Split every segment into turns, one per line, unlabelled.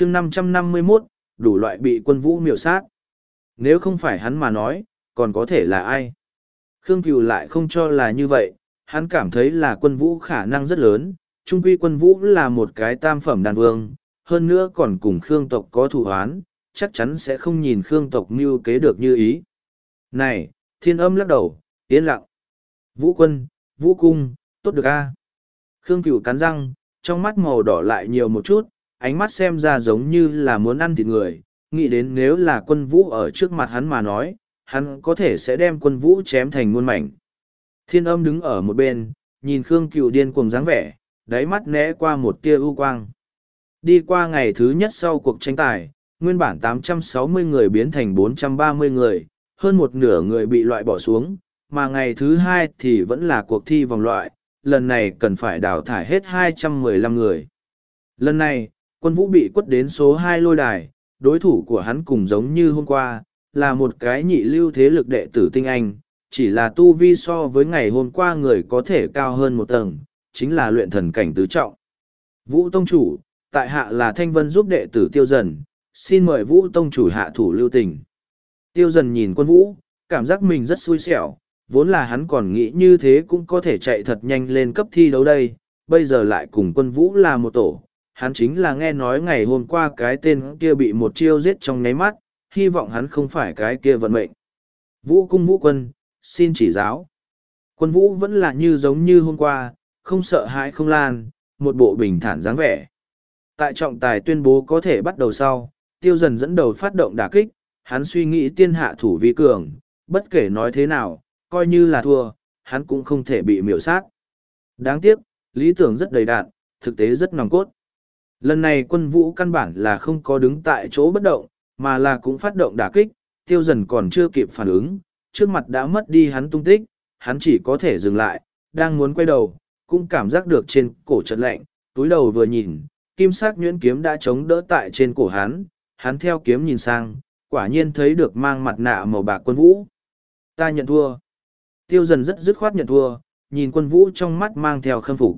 chương năm trăm năm mươi mốt, đủ loại bị quân vũ miểu sát. Nếu không phải hắn mà nói, còn có thể là ai? Khương cửu lại không cho là như vậy, hắn cảm thấy là quân vũ khả năng rất lớn. Trung quy quân vũ là một cái tam phẩm đàn vương, hơn nữa còn cùng khương tộc có thù oán chắc chắn sẽ không nhìn khương tộc mưu kế được như ý. Này, thiên âm lắc đầu, yên lặng. Vũ quân, vũ cung, tốt được a. Khương cửu cắn răng, trong mắt màu đỏ lại nhiều một chút ánh mắt xem ra giống như là muốn ăn thịt người nghĩ đến nếu là quân vũ ở trước mặt hắn mà nói hắn có thể sẽ đem quân vũ chém thành muôn mảnh thiên âm đứng ở một bên nhìn khương cựu điên cuồng dáng vẻ đáy mắt né qua một tia ưu quang đi qua ngày thứ nhất sau cuộc tranh tài nguyên bản 860 người biến thành 430 người hơn một nửa người bị loại bỏ xuống mà ngày thứ hai thì vẫn là cuộc thi vòng loại lần này cần phải đào thải hết 215 người. Lần này, quân vũ bị quất đến số 2 lôi đài, đối thủ của hắn cùng giống như hôm qua, là một cái nhị lưu thế lực đệ tử tinh anh, chỉ là tu vi so với ngày hôm qua người có thể cao hơn một tầng, chính là luyện thần cảnh tứ trọng. Vũ Tông Chủ, tại hạ là Thanh Vân giúp đệ tử tiêu dần, xin mời Vũ Tông Chủ hạ thủ lưu tình. Tiêu dần nhìn quân vũ, cảm giác mình rất xui xẻo, vốn là hắn còn nghĩ như thế cũng có thể chạy thật nhanh lên cấp thi đấu đây, bây giờ lại cùng quân vũ là một tổ. Hắn chính là nghe nói ngày hôm qua cái tên kia bị một chiêu giết trong nháy mắt, hy vọng hắn không phải cái kia vận mệnh. Vũ cung vũ quân, xin chỉ giáo. Quân vũ vẫn là như giống như hôm qua, không sợ hãi không lan, một bộ bình thản dáng vẻ. Tại trọng tài tuyên bố có thể bắt đầu sau, tiêu dần dẫn đầu phát động đả kích, hắn suy nghĩ tiên hạ thủ vi cường, bất kể nói thế nào, coi như là thua, hắn cũng không thể bị miểu sát. Đáng tiếc, lý tưởng rất đầy đạn, thực tế rất nòng cốt. Lần này quân vũ căn bản là không có đứng tại chỗ bất động, mà là cũng phát động đả kích, tiêu dần còn chưa kịp phản ứng, trước mặt đã mất đi hắn tung tích, hắn chỉ có thể dừng lại, đang muốn quay đầu, cũng cảm giác được trên cổ trận lạnh, túi đầu vừa nhìn, kim sắc nhuyễn kiếm đã chống đỡ tại trên cổ hắn, hắn theo kiếm nhìn sang, quả nhiên thấy được mang mặt nạ màu bạc quân vũ. Ta nhận thua tiêu dần rất dứt khoát nhận thua, nhìn quân vũ trong mắt mang theo khâm phục.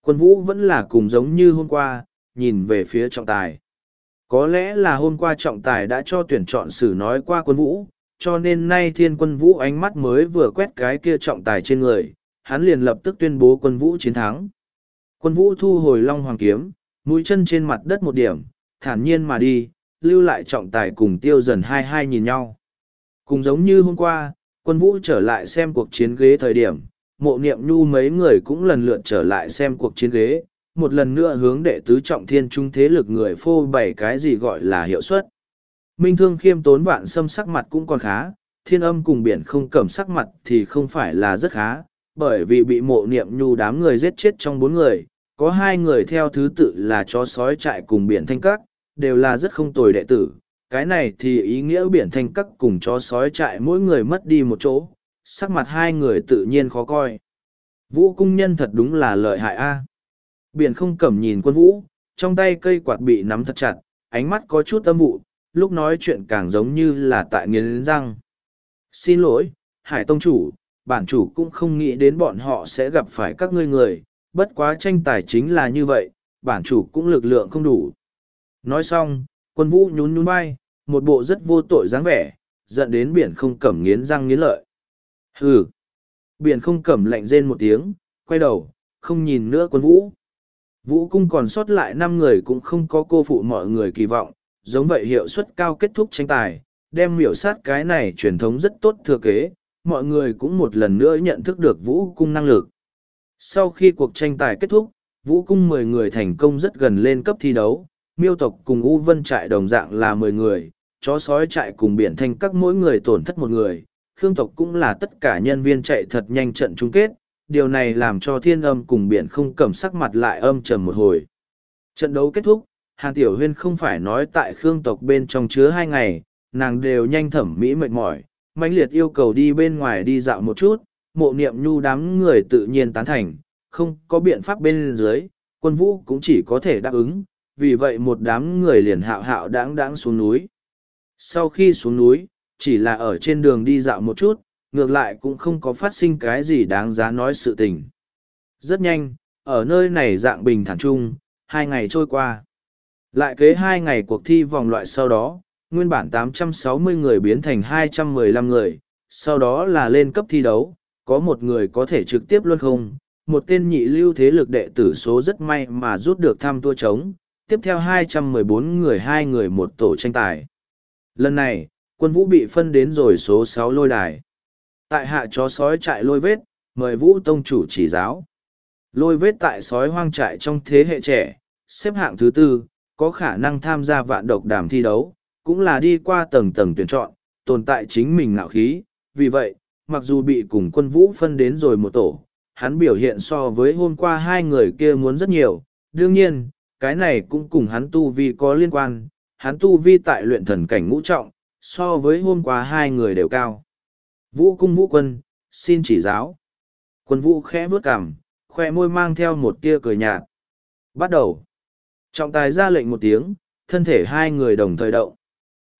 Quân vũ vẫn là cùng giống như hôm qua, nhìn về phía trọng tài. Có lẽ là hôm qua trọng tài đã cho tuyển chọn xử nói qua quân vũ, cho nên nay thiên quân vũ ánh mắt mới vừa quét cái kia trọng tài trên người, hắn liền lập tức tuyên bố quân vũ chiến thắng. Quân vũ thu hồi long hoàng kiếm, mũi chân trên mặt đất một điểm, thản nhiên mà đi, lưu lại trọng tài cùng tiêu dần hai hai nhìn nhau. Cùng giống như hôm qua, quân vũ trở lại xem cuộc chiến ghế thời điểm, mộ niệm nhu mấy người cũng lần lượt trở lại xem cuộc chiến ghế, một lần nữa hướng đệ tứ trọng thiên trung thế lực người phô bày cái gì gọi là hiệu suất. Minh thương khiêm tốn vạn xâm sắc mặt cũng còn khá, thiên âm cùng biển không cầm sắc mặt thì không phải là rất khá, bởi vì bị mộ niệm nhu đám người giết chết trong bốn người, có hai người theo thứ tự là chó sói trại cùng biển thanh các, đều là rất không tồi đệ tử, cái này thì ý nghĩa biển thanh các cùng chó sói trại mỗi người mất đi một chỗ sắc mặt hai người tự nhiên khó coi. Vũ cung nhân thật đúng là lợi hại a biển không cẩm nhìn quân vũ trong tay cây quạt bị nắm thật chặt ánh mắt có chút âm vụ lúc nói chuyện càng giống như là tại nghiến răng xin lỗi hải tông chủ bản chủ cũng không nghĩ đến bọn họ sẽ gặp phải các ngươi người bất quá tranh tài chính là như vậy bản chủ cũng lực lượng không đủ nói xong quân vũ nhún nhún vai một bộ rất vô tội dáng vẻ, giận đến biển không cẩm nghiến răng nghiến lợi. Hừ! Biển không cẩm lạnh rên một tiếng, quay đầu, không nhìn nữa quân vũ. Vũ cung còn sót lại năm người cũng không có cô phụ mọi người kỳ vọng, giống vậy hiệu suất cao kết thúc tranh tài, đem miểu sát cái này truyền thống rất tốt thừa kế, mọi người cũng một lần nữa nhận thức được vũ cung năng lực. Sau khi cuộc tranh tài kết thúc, vũ cung mười người thành công rất gần lên cấp thi đấu, miêu tộc cùng U Vân trại đồng dạng là mười người, chó sói trại cùng biển thanh các mỗi người tổn thất một người, Khương tộc cũng là tất cả nhân viên chạy thật nhanh trận chung kết, điều này làm cho thiên âm cùng biển không cầm sắc mặt lại âm trầm một hồi. Trận đấu kết thúc, Hàn Tiểu Huyên không phải nói tại Khương tộc bên trong chứa hai ngày, nàng đều nhanh thẩm mỹ mệt mỏi, mãnh liệt yêu cầu đi bên ngoài đi dạo một chút, mộ niệm nhu đám người tự nhiên tán thành, không có biện pháp bên dưới, quân vũ cũng chỉ có thể đáp ứng, vì vậy một đám người liền hạo hạo đáng đáng xuống núi. Sau khi xuống núi, chỉ là ở trên đường đi dạo một chút, ngược lại cũng không có phát sinh cái gì đáng giá nói sự tình. Rất nhanh, ở nơi này dạng bình thản chung, hai ngày trôi qua. Lại kế hai ngày cuộc thi vòng loại sau đó, nguyên bản 860 người biến thành 215 người, sau đó là lên cấp thi đấu, có một người có thể trực tiếp luân không, một tên nhị lưu thế lực đệ tử số rất may mà rút được thăm tua trống, tiếp theo 214 người hai người một tổ tranh tài. Lần này, quân vũ bị phân đến rồi số 6 lôi đài. Tại hạ chó sói trại lôi vết, mời vũ tông chủ chỉ giáo. Lôi vết tại sói hoang trại trong thế hệ trẻ, xếp hạng thứ tư, có khả năng tham gia vạn độc đàm thi đấu, cũng là đi qua tầng tầng tuyển chọn, tồn tại chính mình ngạo khí. Vì vậy, mặc dù bị cùng quân vũ phân đến rồi một tổ, hắn biểu hiện so với hôm qua hai người kia muốn rất nhiều. Đương nhiên, cái này cũng cùng hắn tu vi có liên quan, hắn tu vi tại luyện thần cảnh ngũ trọng, so với hôm qua hai người đều cao. Vũ cung vũ quân, xin chỉ giáo. Quân vũ khẽ bước cằm, khoe môi mang theo một tia cười nhạt. Bắt đầu. Trọng tài ra lệnh một tiếng, thân thể hai người đồng thời động.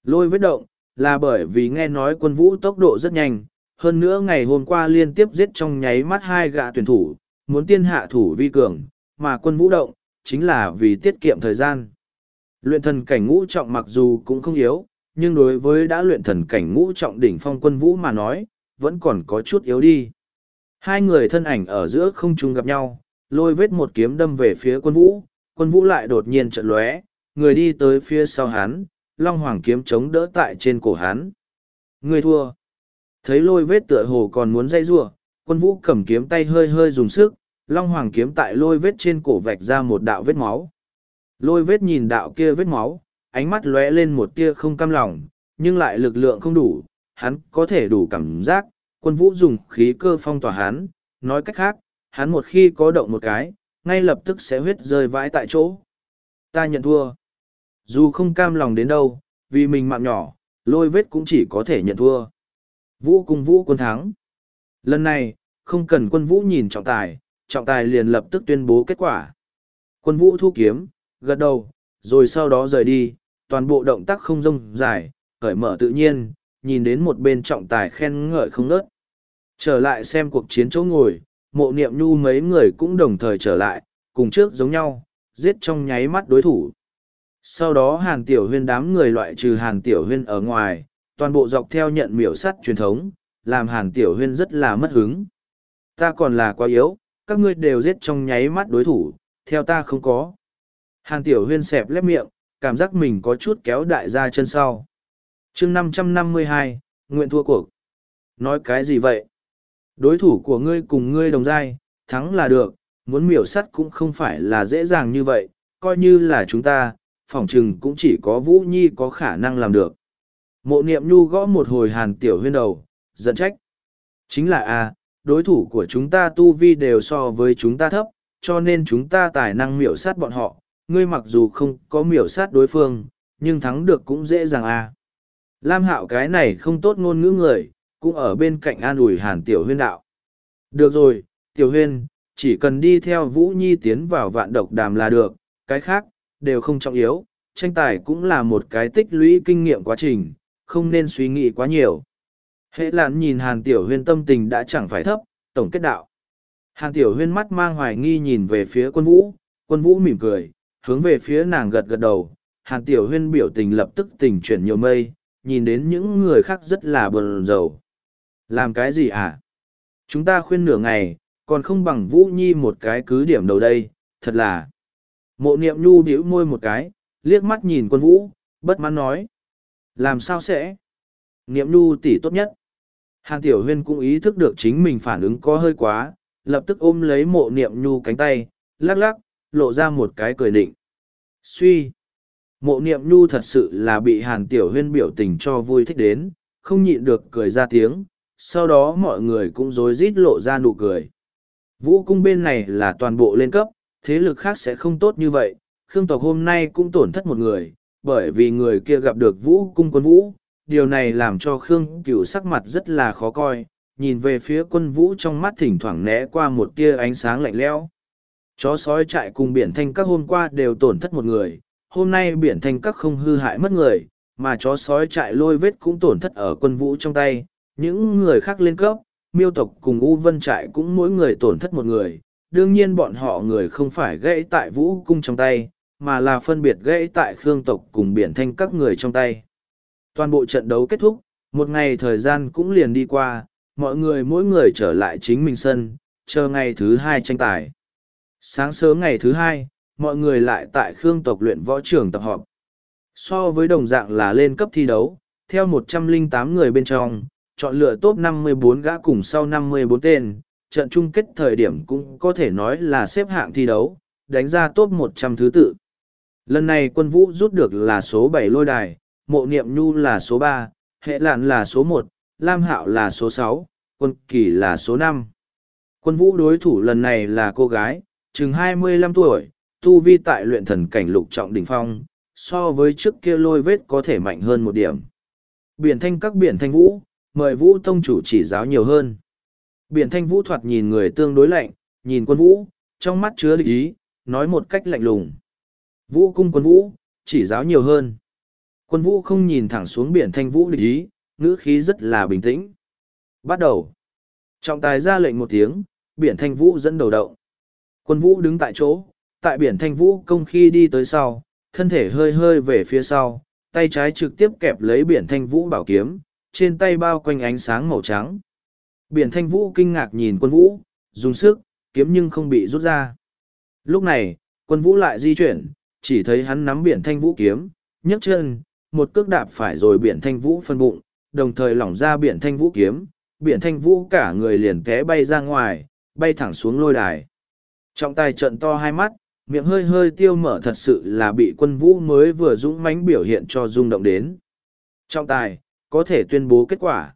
Lôi vết động, là bởi vì nghe nói quân vũ tốc độ rất nhanh, hơn nữa ngày hôm qua liên tiếp giết trong nháy mắt hai gã tuyển thủ, muốn tiên hạ thủ vi cường, mà quân vũ động, chính là vì tiết kiệm thời gian. Luyện thần cảnh ngũ trọng mặc dù cũng không yếu, nhưng đối với đã luyện thần cảnh ngũ trọng đỉnh phong quân vũ mà nói, vẫn còn có chút yếu đi. Hai người thân ảnh ở giữa không trung gặp nhau, lôi vết một kiếm đâm về phía quân vũ, quân vũ lại đột nhiên trận lóe, người đi tới phía sau hắn, long hoàng kiếm chống đỡ tại trên cổ hắn. Người thua. Thấy lôi vết tựa hồ còn muốn dây rua, quân vũ cầm kiếm tay hơi hơi dùng sức, long hoàng kiếm tại lôi vết trên cổ vạch ra một đạo vết máu. Lôi vết nhìn đạo kia vết máu, ánh mắt lóe lên một tia không cam lòng, nhưng lại lực lượng không đủ, hắn có thể đủ cảm giác, quân vũ dùng khí cơ phong tỏa hắn, nói cách khác, hắn một khi có động một cái, ngay lập tức sẽ huyết rơi vãi tại chỗ. Ta nhận thua. Dù không cam lòng đến đâu, vì mình mạng nhỏ, lôi vết cũng chỉ có thể nhận thua. Vũ cùng vũ quân thắng. Lần này, không cần quân vũ nhìn trọng tài, trọng tài liền lập tức tuyên bố kết quả. Quân vũ thu kiếm, gật đầu, rồi sau đó rời đi, toàn bộ động tác không rông dài, cởi mở tự nhiên, nhìn đến một bên trọng tài khen ngợi không nớt. Trở lại xem cuộc chiến chỗ ngồi, mộ niệm nhu mấy người cũng đồng thời trở lại, cùng trước giống nhau, giết trong nháy mắt đối thủ. Sau đó hàn tiểu huyên đám người loại trừ hàn tiểu huyên ở ngoài, toàn bộ dọc theo nhận miểu sắt truyền thống, làm hàn tiểu huyên rất là mất hứng. Ta còn là quá yếu, các ngươi đều giết trong nháy mắt đối thủ, theo ta không có. Hàn tiểu huyên xẹp lép miệng, cảm giác mình có chút kéo đại ra chân sau. chương năm trăm năm mươi hai, nguyện thua cuộc. Nói cái gì vậy? Đối thủ của ngươi cùng ngươi đồng giai, thắng là được, muốn miểu sắt cũng không phải là dễ dàng như vậy, coi như là chúng ta, phỏng chừng cũng chỉ có Vũ Nhi có khả năng làm được. Mộ niệm nhu gõ một hồi hàn tiểu huyên đầu, giận trách. Chính là a đối thủ của chúng ta tu vi đều so với chúng ta thấp, cho nên chúng ta tài năng miểu sát bọn họ. Ngươi mặc dù không có miểu sát đối phương, nhưng thắng được cũng dễ dàng à? Lam hạo cái này không tốt ngôn ngữ người, cũng ở bên cạnh an ủi hàn tiểu huyên đạo. Được rồi, tiểu huyên, chỉ cần đi theo Vũ Nhi tiến vào vạn độc đàm là được, cái khác, đều không trọng yếu, tranh tài cũng là một cái tích lũy kinh nghiệm quá trình, không nên suy nghĩ quá nhiều. Hệ lạn nhìn hàn tiểu huyên tâm tình đã chẳng phải thấp, tổng kết đạo. Hàn tiểu huyên mắt mang hoài nghi nhìn về phía quân vũ, quân vũ mỉm cười, hướng về phía nàng gật gật đầu. Hàn tiểu huyên biểu tình lập tức tình chuyển nhiều mây, nhìn đến những người khác rất là buồn rầu. Làm cái gì à? Chúng ta khuyên nửa ngày, còn không bằng Vũ Nhi một cái cứ điểm đầu đây, thật là. Mộ niệm nhu bĩu môi một cái, liếc mắt nhìn quân vũ, bất mãn nói. Làm sao sẽ? Niệm nhu tỷ tốt nhất. hàn tiểu huyên cũng ý thức được chính mình phản ứng có hơi quá, lập tức ôm lấy mộ niệm nhu cánh tay, lắc lắc, lộ ra một cái cười định. Suy. Mộ niệm nhu thật sự là bị hàn tiểu huyên biểu tình cho vui thích đến, không nhịn được cười ra tiếng, sau đó mọi người cũng rối rít lộ ra nụ cười. Vũ cung bên này là toàn bộ lên cấp, thế lực khác sẽ không tốt như vậy, Khương tộc hôm nay cũng tổn thất một người, bởi vì người kia gặp được Vũ cung quân Vũ, điều này làm cho Khương cửu sắc mặt rất là khó coi, nhìn về phía quân Vũ trong mắt thỉnh thoảng né qua một tia ánh sáng lạnh lẽo. Chó sói trại cùng biển thanh các hôm qua đều tổn thất một người, hôm nay biển thanh các không hư hại mất người, mà chó sói trại lôi vết cũng tổn thất ở quân Vũ trong tay, những người khác lên cấp, miêu tộc cùng U Vân Trại cũng mỗi người tổn thất một người, đương nhiên bọn họ người không phải gãy tại vũ cung trong tay, mà là phân biệt gãy tại Khương tộc cùng biển thanh các người trong tay. Toàn bộ trận đấu kết thúc, một ngày thời gian cũng liền đi qua, mọi người mỗi người trở lại chính mình sân, chờ ngày thứ hai tranh tài. Sáng sớm ngày thứ hai, mọi người lại tại Khương tộc luyện võ trường tập họp. So với đồng dạng là lên cấp thi đấu, theo 108 người bên trong, chọn lựa top 54 gã cùng sau 54 tên, trận chung kết thời điểm cũng có thể nói là xếp hạng thi đấu, đánh ra top 100 thứ tự. Lần này quân vũ rút được là số 7 lôi đài, mộ niệm nhu là số 3, hệ lạn là số 1, lam hạo là số 6, quân kỳ là số 5. Quân vũ đối thủ lần này là cô gái, chừng 25 tuổi, tu vi tại luyện thần cảnh lục trọng đỉnh phong, so với trước kia lôi vết có thể mạnh hơn một điểm. Biển thanh các biển thanh vũ, mời vũ tông chủ chỉ giáo nhiều hơn. Biển thanh vũ thoạt nhìn người tương đối lạnh, nhìn quân vũ, trong mắt chứa lý, ý, nói một cách lạnh lùng. Vũ cung quân vũ, chỉ giáo nhiều hơn. Quân vũ không nhìn thẳng xuống biển thanh vũ địch ý, ngữ khí rất là bình tĩnh. Bắt đầu. Trọng tài ra lệnh một tiếng, biển thanh vũ dẫn đầu động. Quân vũ đứng tại chỗ, tại biển thanh vũ công khi đi tới sau, thân thể hơi hơi về phía sau, tay trái trực tiếp kẹp lấy biển thanh vũ bảo kiếm, trên tay bao quanh ánh sáng màu trắng. Biển thanh vũ kinh ngạc nhìn quân vũ, dùng sức, kiếm nhưng không bị rút ra. Lúc này, quân vũ lại di chuyển, chỉ thấy hắn nắm biển thanh vũ kiếm, nhấc chân, một cước đạp phải rồi biển thanh vũ phân bụng, đồng thời lỏng ra biển thanh vũ kiếm, biển thanh vũ cả người liền té bay ra ngoài, bay thẳng xuống lôi đài. Trọng tài trận to hai mắt, miệng hơi hơi tiêu mở thật sự là bị quân vũ mới vừa dũng mãnh biểu hiện cho rung động đến. Trọng tài, có thể tuyên bố kết quả.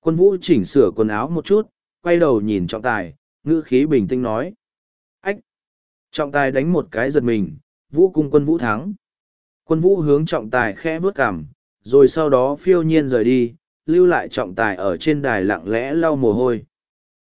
Quân vũ chỉnh sửa quần áo một chút, quay đầu nhìn trọng tài, ngữ khí bình tĩnh nói. Ách! Trọng tài đánh một cái giật mình, vũ cung quân vũ thắng. Quân vũ hướng trọng tài khẽ bước cằm, rồi sau đó phiêu nhiên rời đi, lưu lại trọng tài ở trên đài lặng lẽ lau mồ hôi.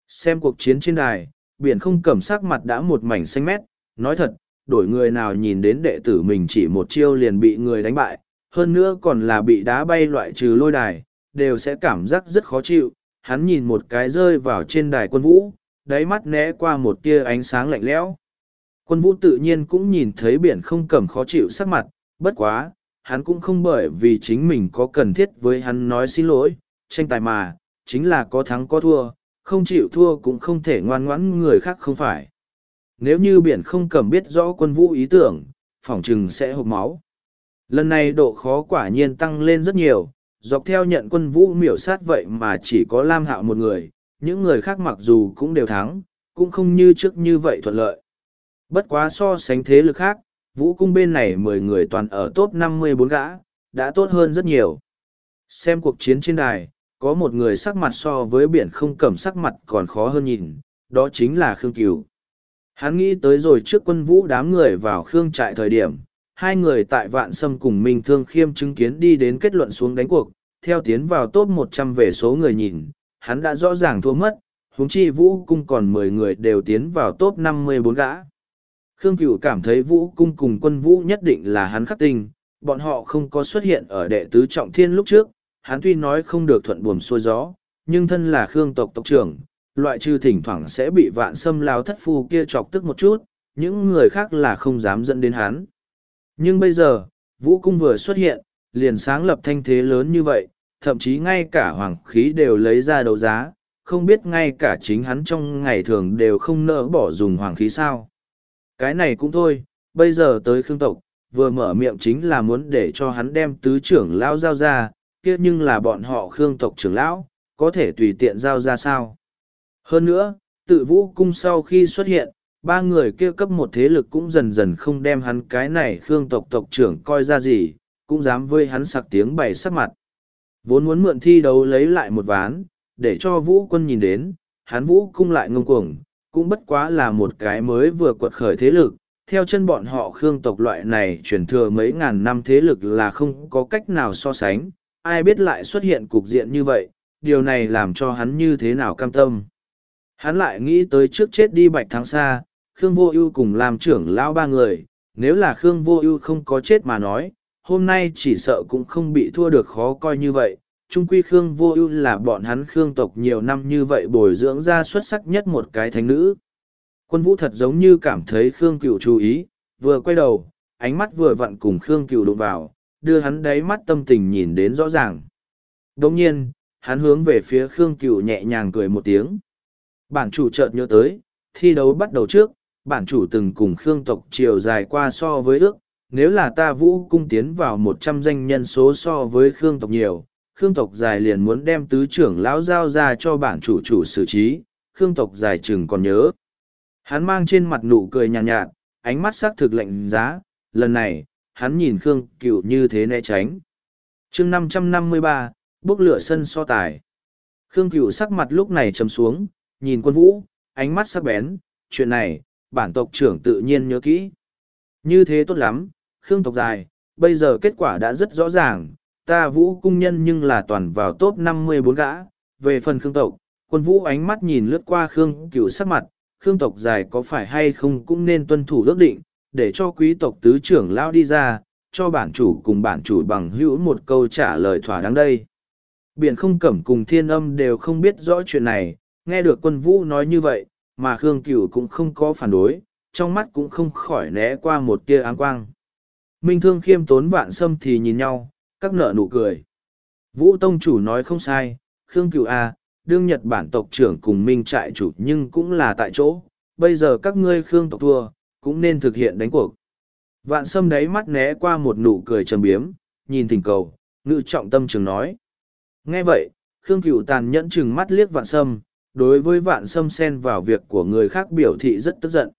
Xem cuộc chiến trên đài, biển không cẩm sắc mặt đã một mảnh xanh mét, nói thật, đổi người nào nhìn đến đệ tử mình chỉ một chiêu liền bị người đánh bại, hơn nữa còn là bị đá bay loại trừ lôi đài, đều sẽ cảm giác rất khó chịu. Hắn nhìn một cái rơi vào trên đài quân vũ, đáy mắt né qua một tia ánh sáng lạnh lẽo. Quân vũ tự nhiên cũng nhìn thấy biển không cẩm khó chịu sắc mặt, bất quá, hắn cũng không bởi vì chính mình có cần thiết với hắn nói xin lỗi, tranh tài mà, chính là có thắng có thua, không chịu thua cũng không thể ngoan ngoãn người khác không phải. Nếu như biển không cầm biết rõ quân vũ ý tưởng, phỏng chừng sẽ hộp máu. Lần này độ khó quả nhiên tăng lên rất nhiều, dọc theo nhận quân vũ miểu sát vậy mà chỉ có Lam Hạo một người, những người khác mặc dù cũng đều thắng, cũng không như trước như vậy thuận lợi. Bất quá so sánh thế lực khác, vũ cung bên này mười người toàn ở top năm mươi bốn gã, đã tốt hơn rất nhiều. Xem cuộc chiến trên đài, có một người sắc mặt so với biển không cầm sắc mặt còn khó hơn nhìn, đó chính là Khương Cửu. Hắn nghĩ tới rồi trước quân vũ đám người vào Khương trại thời điểm, hai người tại vạn sâm cùng Minh Thương Khiêm chứng kiến đi đến kết luận xuống đánh cuộc, theo tiến vào top một trăm về số người nhìn, hắn đã rõ ràng thua mất, huống chi vũ cung còn mười người đều tiến vào top năm mươi bốn gã. Khương Cửu cảm thấy vũ cung cùng quân vũ nhất định là hắn khắc tinh, bọn họ không có xuất hiện ở đệ tứ trọng thiên lúc trước, hắn tuy nói không được thuận buồm xuôi gió, nhưng thân là Khương tộc tộc trưởng, loại trừ thỉnh thoảng sẽ bị vạn xâm lao thất phu kia chọc tức một chút, những người khác là không dám dẫn đến hắn. Nhưng bây giờ, vũ cung vừa xuất hiện, liền sáng lập thanh thế lớn như vậy, thậm chí ngay cả hoàng khí đều lấy ra đấu giá, không biết ngay cả chính hắn trong ngày thường đều không nỡ bỏ dùng hoàng khí sao. Cái này cũng thôi, bây giờ tới khương tộc, vừa mở miệng chính là muốn để cho hắn đem tứ trưởng lao giao ra, kia nhưng là bọn họ khương tộc trưởng lão, có thể tùy tiện giao ra sao. Hơn nữa, tự vũ cung sau khi xuất hiện, ba người kia cấp một thế lực cũng dần dần không đem hắn cái này khương tộc tộc trưởng coi ra gì, cũng dám với hắn sặc tiếng bày sắc mặt. Vốn muốn mượn thi đấu lấy lại một ván, để cho vũ quân nhìn đến, hắn vũ cung lại ngông cuồng, cũng bất quá là một cái mới vừa quật khởi thế lực. Theo chân bọn họ khương tộc loại này truyền thừa mấy ngàn năm thế lực là không có cách nào so sánh, ai biết lại xuất hiện cục diện như vậy, điều này làm cho hắn như thế nào cam tâm. Hắn lại nghĩ tới trước chết đi bạch thắng xa, Khương Vô Ưu cùng làm trưởng lão ba người, nếu là Khương Vô Ưu không có chết mà nói, hôm nay chỉ sợ cũng không bị thua được khó coi như vậy. Trung quy Khương Vô Ưu là bọn hắn Khương tộc nhiều năm như vậy bồi dưỡng ra xuất sắc nhất một cái thánh nữ. Quân Vũ thật giống như cảm thấy Khương Cửu chú ý, vừa quay đầu, ánh mắt vừa vặn cùng Khương Cửu đụng vào, đưa hắn đáy mắt tâm tình nhìn đến rõ ràng. Đồng nhiên, hắn hướng về phía Khương Cửu nhẹ nhàng cười một tiếng. Bản chủ chợt nhớ tới, thi đấu bắt đầu trước, bản chủ từng cùng Khương tộc chiều dài qua so với ước, nếu là ta vũ cung tiến vào một trăm danh nhân số so với Khương tộc nhiều, Khương tộc dài liền muốn đem tứ trưởng lão giao ra cho bản chủ chủ xử trí, Khương tộc dài chừng còn nhớ. Hắn mang trên mặt nụ cười nhàn nhạt, nhạt, ánh mắt sắc thực lạnh giá, lần này, hắn nhìn Khương Cửu như thế né tránh. chương năm trăm năm mươi ba, bốc lửa sân so tài. Khương Cửu sắc mặt lúc này trầm xuống, nhìn quân vũ, ánh mắt sắc bén, chuyện này, bản tộc trưởng tự nhiên nhớ kỹ. Như thế tốt lắm, Khương tộc dài, bây giờ kết quả đã rất rõ ràng, ta vũ cung nhân nhưng là toàn vào top năm mươi bốn gã, về phần Khương tộc, quân vũ ánh mắt nhìn lướt qua Khương Cửu sắc mặt, Khương tộc dài có phải hay không cũng nên tuân thủ ước định, để cho quý tộc tứ trưởng lao đi ra, cho bản chủ cùng bản chủ bằng hữu một câu trả lời thỏa đáng đây. Biển không cẩm cùng thiên âm đều không biết rõ chuyện này, nghe được quân vũ nói như vậy, mà Khương Cửu cũng không có phản đối, trong mắt cũng không khỏi né qua một tia áng quang. Minh thương khiêm tốn vạn sâm thì nhìn nhau, các nợ nụ cười. Vũ Tông chủ nói không sai, Khương Cửu A, đương Nhật Bản tộc trưởng cùng Minh trại chủ nhưng cũng là tại chỗ, bây giờ các ngươi Khương tộc thua, cũng nên thực hiện đánh cuộc. Vạn sâm đáy mắt né qua một nụ cười trầm biếm, nhìn thỉnh cầu, ngự trọng tâm trường nói. Nghe vậy, Khương Cửu tàn nhẫn chừng mắt liếc vạn sâm, đối với vạn sâm xen vào việc của người khác biểu thị rất tức giận.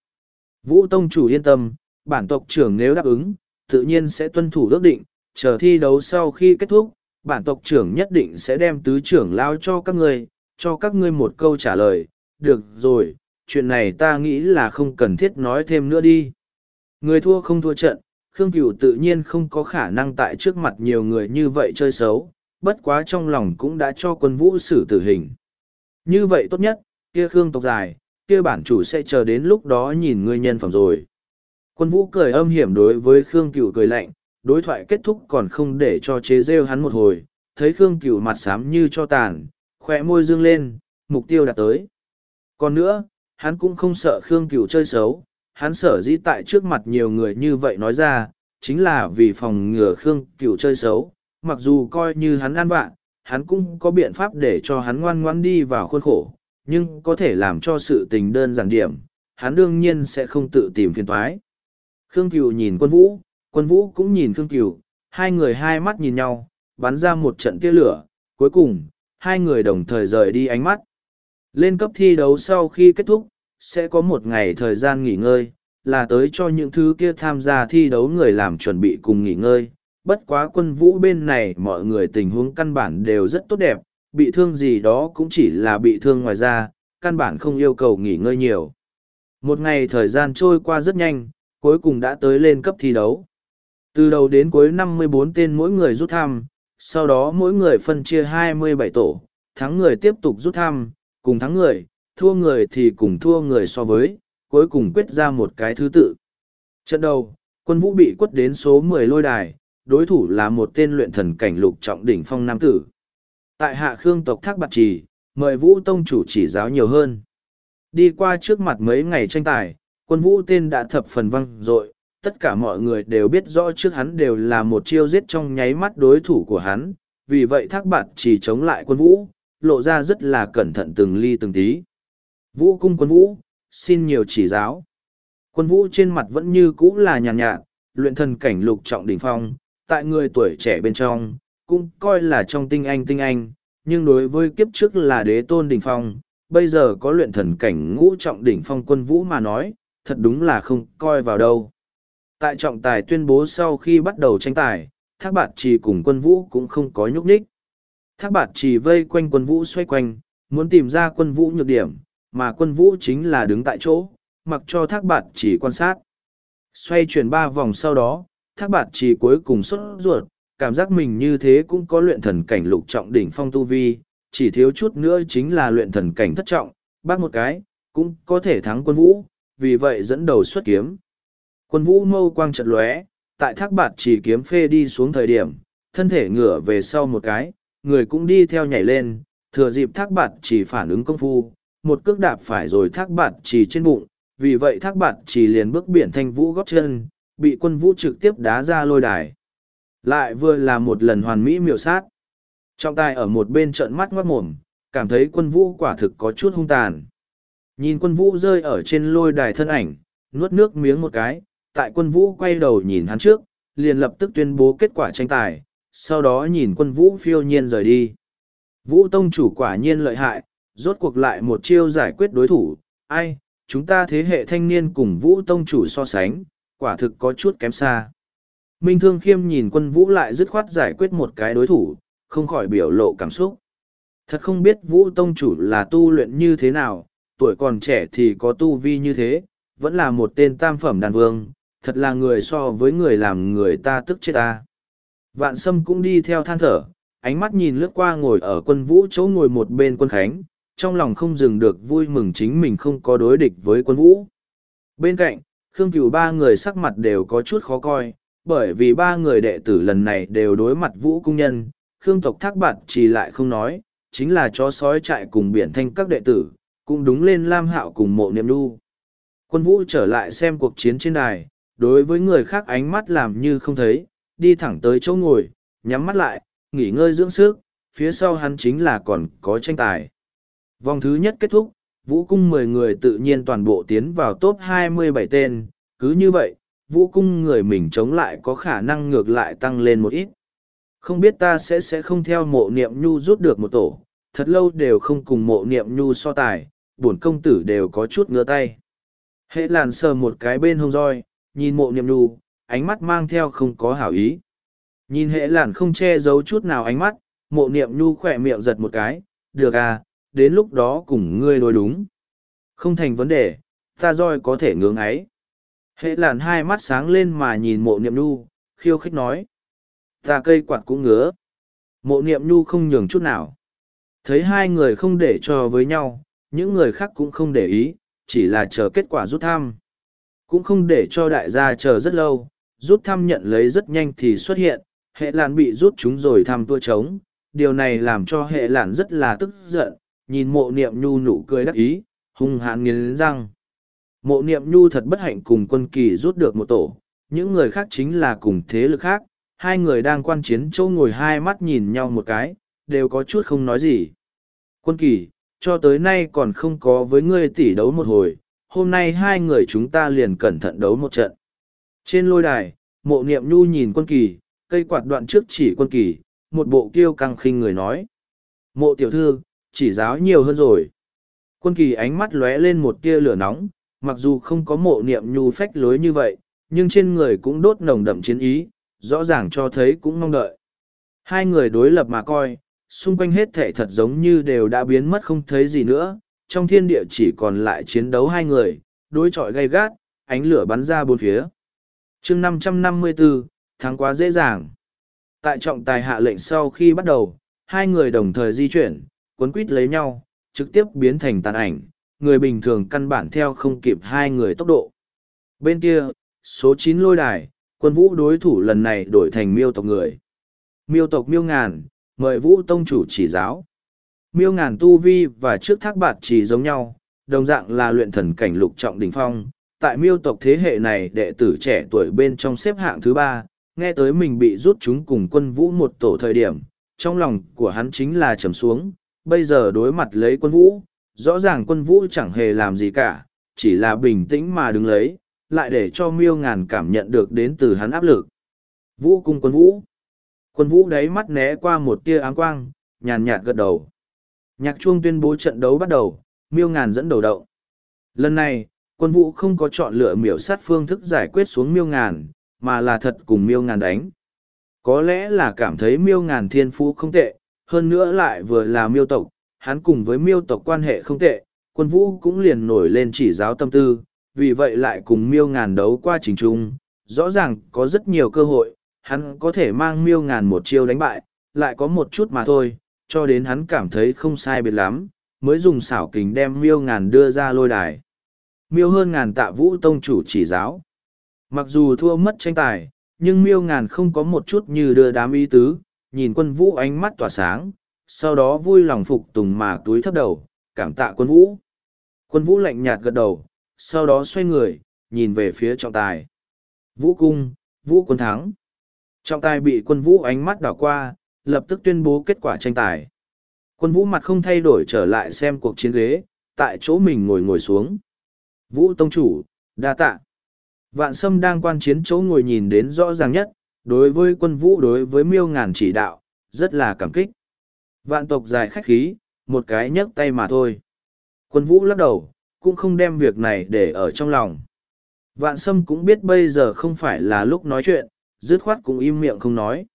Vũ Tông chủ yên tâm, bản tộc trưởng nếu đáp ứng, tự nhiên sẽ tuân thủ ước định, chờ thi đấu sau khi kết thúc, bản tộc trưởng nhất định sẽ đem tứ trưởng lao cho các ngươi, cho các ngươi một câu trả lời. Được rồi, chuyện này ta nghĩ là không cần thiết nói thêm nữa đi. Người thua không thua trận, Khương Cửu tự nhiên không có khả năng tại trước mặt nhiều người như vậy chơi xấu, bất quá trong lòng cũng đã cho quân vũ xử tử hình. Như vậy tốt nhất, kia Khương tộc dài, kia bản chủ sẽ chờ đến lúc đó nhìn ngươi nhân phẩm rồi. Quân vũ cười âm hiểm đối với Khương Cửu cười lạnh, đối thoại kết thúc còn không để cho chế rêu hắn một hồi, thấy Khương Cửu mặt xám như cho tàn, khỏe môi dương lên, mục tiêu đạt tới. Còn nữa, hắn cũng không sợ Khương Cửu chơi xấu, hắn sợ dĩ tại trước mặt nhiều người như vậy nói ra, chính là vì phòng ngừa Khương Cửu chơi xấu, mặc dù coi như hắn ăn vạ, hắn cũng có biện pháp để cho hắn ngoan ngoan đi vào khuôn khổ, nhưng có thể làm cho sự tình đơn giản điểm, hắn đương nhiên sẽ không tự tìm phiền toái. Khương Cửu nhìn quân vũ, quân vũ cũng nhìn Khương Cửu, hai người hai mắt nhìn nhau, bắn ra một trận tia lửa, cuối cùng, hai người đồng thời rời đi ánh mắt. Lên cấp thi đấu sau khi kết thúc, sẽ có một ngày thời gian nghỉ ngơi, là tới cho những thứ kia tham gia thi đấu người làm chuẩn bị cùng nghỉ ngơi. Bất quá quân vũ bên này mọi người tình huống căn bản đều rất tốt đẹp, bị thương gì đó cũng chỉ là bị thương ngoài ra, căn bản không yêu cầu nghỉ ngơi nhiều. Một ngày thời gian trôi qua rất nhanh, cuối cùng đã tới lên cấp thi đấu. Từ đầu đến cuối năm mươi bốn tên mỗi người rút thăm, sau đó mỗi người phân chia hai mươi bảy tổ, thắng người tiếp tục rút thăm, cùng thắng người, thua người thì cùng thua người so với, cuối cùng quyết ra một cái thứ tự. Trận đầu, quân vũ bị quất đến số mười lôi đài, đối thủ là một tên luyện thần cảnh lục trọng đỉnh phong nam tử. Tại hạ khương tộc thác bạc trì, mời vũ tông chủ chỉ giáo nhiều hơn. Đi qua trước mặt mấy ngày tranh tài, quân vũ tên đã thập phần văng dội, tất cả mọi người đều biết rõ trước hắn đều là một chiêu giết trong nháy mắt đối thủ của hắn, vì vậy thác bạc chỉ chống lại quân vũ, lộ ra rất là cẩn thận từng ly từng tí. Vũ cung quân vũ, xin nhiều chỉ giáo. Quân vũ trên mặt vẫn như cũ là nhàn nhạt, nhạt, luyện thần cảnh lục trọng đỉnh phong, tại người tuổi trẻ bên trong, cũng coi là trong tinh anh tinh anh, nhưng đối với kiếp trước là đế tôn đỉnh phong, bây giờ có luyện thần cảnh ngũ trọng đỉnh phong quân vũ mà nói, thật đúng là không coi vào đâu. Tại trọng tài tuyên bố sau khi bắt đầu tranh tài, thác bạt trì cùng quân vũ cũng không có nhúc nhích. Thác bạt chỉ vây quanh quân vũ xoay quanh, muốn tìm ra quân vũ nhược điểm, mà quân vũ chính là đứng tại chỗ, mặc cho thác bạt chỉ quan sát. Xoay chuyển ba vòng sau đó, thác bạt chỉ cuối cùng xuất ruột, cảm giác mình như thế cũng có luyện thần cảnh lục trọng đỉnh phong tu vi, chỉ thiếu chút nữa chính là luyện thần cảnh thất trọng, bác một cái, cũng có thể thắng quân vũ, vì vậy dẫn đầu xuất kiếm. Quân vũ mâu quang trận lóe, tại thác bạt chỉ kiếm phê đi xuống thời điểm, thân thể ngửa về sau một cái, người cũng đi theo nhảy lên, thừa dịp thác bạt chỉ phản ứng công phu, một cước đạp phải rồi thác bạt chỉ trên bụng, vì vậy thác bạt chỉ liền bước biển thanh vũ góp chân, bị quân vũ trực tiếp đá ra lôi đài. Lại vừa là một lần hoàn mỹ miểu sát. Trọng tài ở một bên trợn mắt ngoát mồm, cảm thấy quân vũ quả thực có chút hung tàn. Nhìn quân vũ rơi ở trên lôi đài thân ảnh, nuốt nước miếng một cái, tại quân vũ quay đầu nhìn hắn trước, liền lập tức tuyên bố kết quả tranh tài, sau đó nhìn quân vũ phiêu nhiên rời đi. Vũ Tông chủ quả nhiên lợi hại, rốt cuộc lại một chiêu giải quyết đối thủ, ai, chúng ta thế hệ thanh niên cùng Vũ Tông chủ so sánh, quả thực có chút kém xa. Minh Thương Khiêm nhìn quân Vũ lại dứt khoát giải quyết một cái đối thủ, không khỏi biểu lộ cảm xúc. Thật không biết Vũ Tông chủ là tu luyện như thế nào, tuổi còn trẻ thì có tu vi như thế, vẫn là một tên tam phẩm đàn vương, thật là người so với người làm người ta tức chết ta. Vạn Sâm cũng đi theo than thở, ánh mắt nhìn lướt qua ngồi ở quân vũ chỗ ngồi một bên quân khánh, trong lòng không dừng được vui mừng chính mình không có đối địch với quân vũ. Bên cạnh, Khương Cửu ba người sắc mặt đều có chút khó coi, bởi vì ba người đệ tử lần này đều đối mặt vũ cung nhân, Khương tộc thác bạt chỉ lại không nói, chính là chó sói chạy cùng biển thanh các đệ tử, cũng đúng lên Lam Hạo cùng mộ niệm đu. Quân vũ trở lại xem cuộc chiến trên đài, đối với người khác ánh mắt làm như không thấy, đi thẳng tới chỗ ngồi, nhắm mắt lại, nghỉ ngơi dưỡng sức, phía sau hắn chính là còn có tranh tài. Vòng thứ nhất kết thúc, vũ cung mười người tự nhiên toàn bộ tiến vào top 27 tên, cứ như vậy, vũ cung người mình chống lại có khả năng ngược lại tăng lên một ít. Không biết ta sẽ sẽ không theo mộ niệm nhu rút được một tổ, thật lâu đều không cùng mộ niệm nhu so tài, bổn công tử đều có chút ngứa tay. Hệ làn sờ một cái bên hông roi, nhìn mộ niệm nhu, ánh mắt mang theo không có hảo ý. Nhìn hệ làn không che giấu chút nào ánh mắt, mộ niệm nhu khỏe miệng giật một cái, được à, đến lúc đó cùng ngươi đối đúng. Không thành vấn đề, ta roi có thể ngưỡng ấy. Hệ làn hai mắt sáng lên mà nhìn mộ niệm nhu, khiêu khích nói. Ta cây quạt cũng ngứa. Mộ niệm nhu không nhường chút nào. Thấy hai người không để cho với nhau, những người khác cũng không để ý, chỉ là chờ kết quả rút thăm. Cũng không để cho đại gia chờ rất lâu, rút thăm nhận lấy rất nhanh thì xuất hiện, hệ làn bị rút chúng rồi thăm tua trống. Điều này làm cho hệ làn rất là tức giận, nhìn mộ niệm nhu nụ cười đắc ý, hung hãn nghiến răng. Mộ niệm nhu thật bất hạnh cùng quân kỳ rút được một tổ, những người khác chính là cùng thế lực khác, hai người đang quan chiến châu ngồi hai mắt nhìn nhau một cái, đều có chút không nói gì. Quân kỳ, cho tới nay còn không có với ngươi tỷ đấu một hồi, hôm nay hai người chúng ta liền cẩn thận đấu một trận. Trên lôi đài, mộ niệm nhu nhìn quân kỳ, cây quạt đoạn trước chỉ quân kỳ, một bộ kiêu căng khinh người nói. Mộ tiểu thư, chỉ giáo nhiều hơn rồi. Quân kỳ ánh mắt lóe lên một tia lửa nóng, mặc dù không có mộ niệm nhu phách lối như vậy, nhưng trên người cũng đốt nồng đậm chiến ý, rõ ràng cho thấy cũng mong đợi. Hai người đối lập mà coi, xung quanh hết thể thật giống như đều đã biến mất không thấy gì nữa, trong thiên địa chỉ còn lại chiến đấu hai người, đối chọi gay gắt, ánh lửa bắn ra bốn phía chương 554, tháng quá dễ dàng. Tại trọng tài hạ lệnh sau khi bắt đầu, hai người đồng thời di chuyển, cuốn quýt lấy nhau, trực tiếp biến thành tàn ảnh, người bình thường căn bản theo không kịp hai người tốc độ. Bên kia, số chín lôi đài, quân vũ đối thủ lần này đổi thành miêu tộc người. Miêu tộc miêu ngàn, mời vũ tông chủ chỉ giáo. Miêu ngàn tu vi và trước thác bạt chỉ giống nhau, đồng dạng là luyện thần cảnh lục trọng đỉnh phong. Tại miêu tộc thế hệ này đệ tử trẻ tuổi bên trong xếp hạng thứ ba, nghe tới mình bị rút chúng cùng quân vũ một tổ thời điểm, trong lòng của hắn chính là trầm xuống, bây giờ đối mặt lấy quân vũ, rõ ràng quân vũ chẳng hề làm gì cả, chỉ là bình tĩnh mà đứng lấy, lại để cho miêu ngàn cảm nhận được đến từ hắn áp lực. Vũ cung quân vũ. Quân vũ đáy mắt né qua một tia áng quang, nhàn nhạt gật đầu. Nhạc chuông tuyên bố trận đấu bắt đầu, miêu ngàn dẫn đầu đậu. Lần này, quân vũ không có chọn lựa miểu sát phương thức giải quyết xuống miêu ngàn, mà là thật cùng miêu ngàn đánh. Có lẽ là cảm thấy miêu ngàn thiên phú không tệ, hơn nữa lại vừa là miêu tộc, hắn cùng với miêu tộc quan hệ không tệ, quân vũ cũng liền nổi lên chỉ giáo tâm tư, vì vậy lại cùng miêu ngàn đấu qua trình trung, rõ ràng có rất nhiều cơ hội, hắn có thể mang miêu ngàn một chiêu đánh bại, lại có một chút mà thôi, cho đến hắn cảm thấy không sai biệt lắm, mới dùng xảo kình đem miêu ngàn đưa ra lôi đài. Miêu hơn ngàn tạ vũ tông chủ chỉ giáo. Mặc dù thua mất tranh tài, nhưng miêu ngàn không có một chút như đưa đám ý tứ, nhìn quân vũ ánh mắt tỏa sáng, sau đó vui lòng phục tùng mà túi thấp đầu, cảm tạ quân vũ. Quân vũ lạnh nhạt gật đầu, sau đó xoay người, nhìn về phía trọng tài. Vũ cung, Vũ quân thắng. Trọng tài bị quân Vũ ánh mắt đảo qua, lập tức tuyên bố kết quả tranh tài. Quân Vũ mặt không thay đổi trở lại xem cuộc chiến ghế, tại chỗ mình ngồi ngồi xuống. Vũ Tông Chủ, đa tạ. Vạn Sâm đang quan chiến chỗ ngồi nhìn đến rõ ràng nhất, đối với quân Vũ đối với miêu ngàn chỉ đạo, rất là cảm kích. Vạn tộc dài khách khí, một cái nhấc tay mà thôi. Quân Vũ lắc đầu, cũng không đem việc này để ở trong lòng. Vạn Sâm cũng biết bây giờ không phải là lúc nói chuyện, dứt khoát cũng im miệng không nói.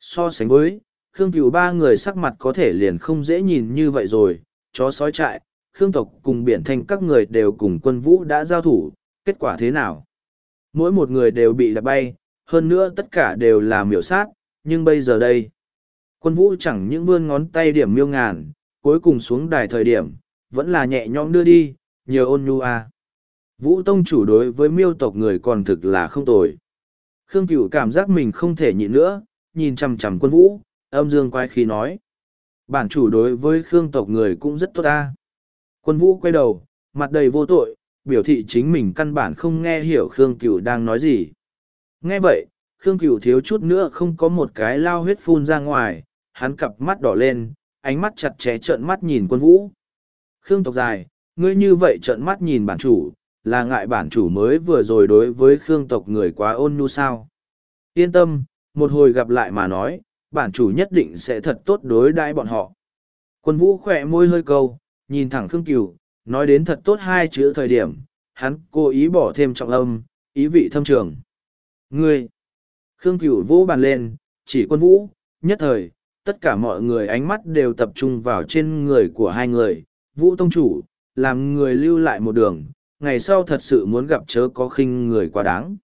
So sánh với, Khương Cửu ba người sắc mặt có thể liền không dễ nhìn như vậy rồi, chó sói trại, Khương tộc cùng biển thanh các người đều cùng quân vũ đã giao thủ, kết quả thế nào? Mỗi một người đều bị đạp bay, hơn nữa tất cả đều là miểu sát, nhưng bây giờ đây, quân vũ chẳng những vươn ngón tay điểm miêu ngàn, cuối cùng xuống đài thời điểm, vẫn là nhẹ nhõm đưa đi, nhờ ôn nhu à. Vũ Tông chủ đối với miêu tộc người còn thực là không tồi. Khương Cửu cảm giác mình không thể nhịn nữa, nhìn chằm chằm quân vũ, âm dương quay khí nói. Bản chủ đối với Khương tộc người cũng rất tốt ta. Quân vũ quay đầu, mặt đầy vô tội, biểu thị chính mình căn bản không nghe hiểu Khương Cửu đang nói gì. Nghe vậy, Khương Cửu thiếu chút nữa không có một cái lao huyết phun ra ngoài, hắn cặp mắt đỏ lên, ánh mắt chặt chẽ trợn mắt nhìn quân vũ. Khương tộc dài, ngươi như vậy trợn mắt nhìn bản chủ, là ngại bản chủ mới vừa rồi đối với Khương tộc người quá ôn nhu sao. Yên tâm, một hồi gặp lại mà nói, bản chủ nhất định sẽ thật tốt đối đãi bọn họ. Quân vũ khỏe môi hơi câu, nhìn thẳng Khương Cửu, nói đến thật tốt hai chữ thời điểm, hắn cố ý bỏ thêm trọng âm, ý vị thâm trường. Ngươi! Khương Cửu vỗ bàn lên, chỉ quân vũ, nhất thời, tất cả mọi người ánh mắt đều tập trung vào trên người của hai người, vũ tông chủ, làm người lưu lại một đường, ngày sau thật sự muốn gặp chớ có khinh người quá đáng.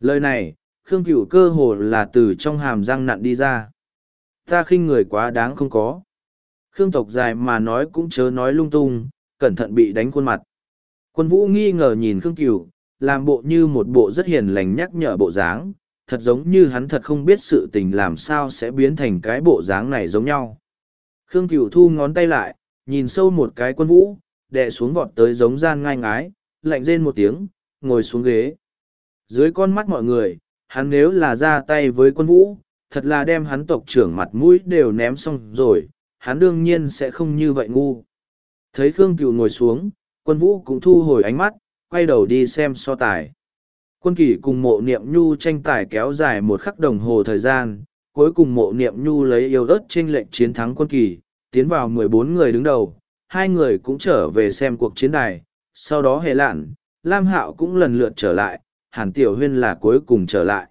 Lời này, Khương Cửu cơ hồ là từ trong hàm răng nặn đi ra. Ta khinh người quá đáng không có. Khương tộc dài mà nói cũng chớ nói lung tung, cẩn thận bị đánh khuôn mặt. Quân vũ nghi ngờ nhìn Khương Cửu, làm bộ như một bộ rất hiền lành nhắc nhở bộ dáng, thật giống như hắn thật không biết sự tình làm sao sẽ biến thành cái bộ dáng này giống nhau. Khương Cửu thu ngón tay lại, nhìn sâu một cái quân vũ, đè xuống vọt tới giống gian ngai ngái, lạnh rên một tiếng, ngồi xuống ghế. Dưới con mắt mọi người, hắn nếu là ra tay với quân vũ, thật là đem hắn tộc trưởng mặt mũi đều ném xong rồi, hắn đương nhiên sẽ không như vậy ngu. Thấy Khương Cửu ngồi xuống, quân vũ cũng thu hồi ánh mắt, quay đầu đi xem so tài. Quân kỷ cùng mộ niệm nhu tranh tài kéo dài một khắc đồng hồ thời gian, cuối cùng mộ niệm nhu lấy yêu ớt trên lệnh chiến thắng quân kỳ, tiến vào mười bốn người đứng đầu, hai người cũng trở về xem cuộc chiến đài, sau đó hề lạn, Lam Hạo cũng lần lượt trở lại, Hàn Tiểu Huyên là cuối cùng trở lại.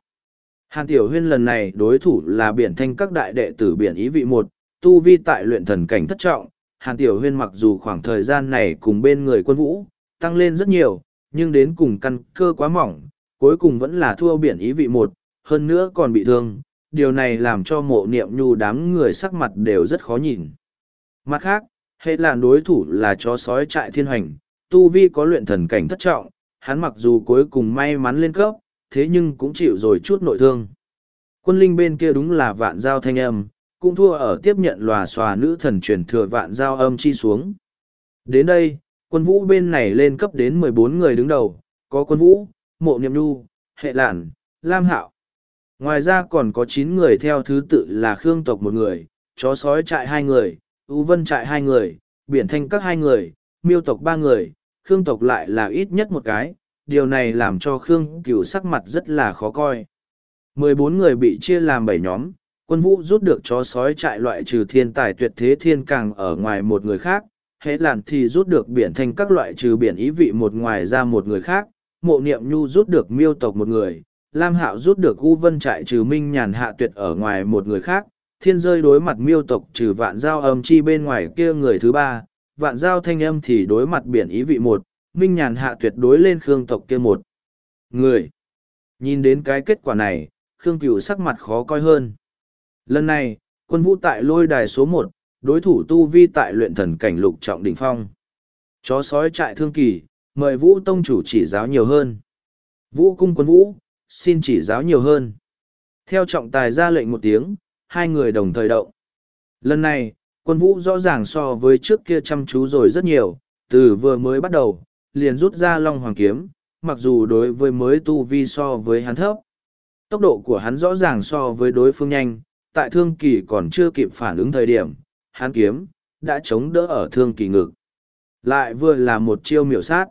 Hàn Tiểu Huyên lần này đối thủ là biển thanh các đại đệ tử biển ý vị một, tu vi tại luyện thần cảnh thất trọng. Hàn Tiểu Huyên mặc dù khoảng thời gian này cùng bên người quân vũ, tăng lên rất nhiều, nhưng đến cùng căn cơ quá mỏng, cuối cùng vẫn là thua biển ý vị một, hơn nữa còn bị thương. Điều này làm cho mộ niệm nhu đám người sắc mặt đều rất khó nhìn. Mặt khác, hệ là đối thủ là chó sói trại thiên hành, tu vi có luyện thần cảnh thất trọng, hắn mặc dù cuối cùng may mắn lên cấp, thế nhưng cũng chịu rồi chút nội thương. Quân linh bên kia đúng là vạn giao thanh âm, cũng thua ở tiếp nhận lòa xòa nữ thần truyền thừa vạn giao âm chi xuống. Đến đây, quân vũ bên này lên cấp đến mười bốn người đứng đầu, có quân vũ, mộ niệm nu, hệ lản, lam hạo. Ngoài ra còn có chín người theo thứ tự là Khương tộc một người, chó sói trại hai người, U Vân trại hai người, biển thanh các hai người, miêu tộc ba người, Khương tộc lại là ít nhất một cái, điều này làm cho Khương cửu sắc mặt rất là khó coi. mười bốn người bị chia làm bảy nhóm, quân vũ rút được chó sói trại loại trừ thiên tài tuyệt thế thiên càng ở ngoài một người khác, hệ làn thì rút được biển thanh các loại trừ biển ý vị một ngoài ra một người khác, mộ niệm nhu rút được miêu tộc một người, Lam Hạo rút được U Vân trại trừ Minh Nhàn Hạ Tuyệt ở ngoài một người khác, thiên rơi đối mặt miêu tộc trừ vạn giao âm chi bên ngoài kia người thứ ba, vạn giao thanh âm thì đối mặt biển ý vị một, minh nhàn hạ tuyệt đối lên khương tộc kia một. Người! Nhìn đến cái kết quả này, khương cửu sắc mặt khó coi hơn. Lần này, quân vũ tại lôi đài số một, đối thủ tu vi tại luyện thần cảnh lục trọng đỉnh phong. Chó sói trại thương kỳ, mời vũ tông chủ chỉ giáo nhiều hơn. Vũ cung quân vũ, xin chỉ giáo nhiều hơn. Theo trọng tài ra lệnh một tiếng, hai người đồng thời động. Lần này, quân vũ rõ ràng so với trước kia chăm chú rồi rất nhiều, từ vừa mới bắt đầu, liền rút ra long hoàng kiếm, mặc dù đối với mới tu vi so với hắn thấp. Tốc độ của hắn rõ ràng so với đối phương nhanh, tại thương kỳ còn chưa kịp phản ứng thời điểm, hắn kiếm, đã chống đỡ ở thương kỳ ngực. Lại vừa là một chiêu miểu sát.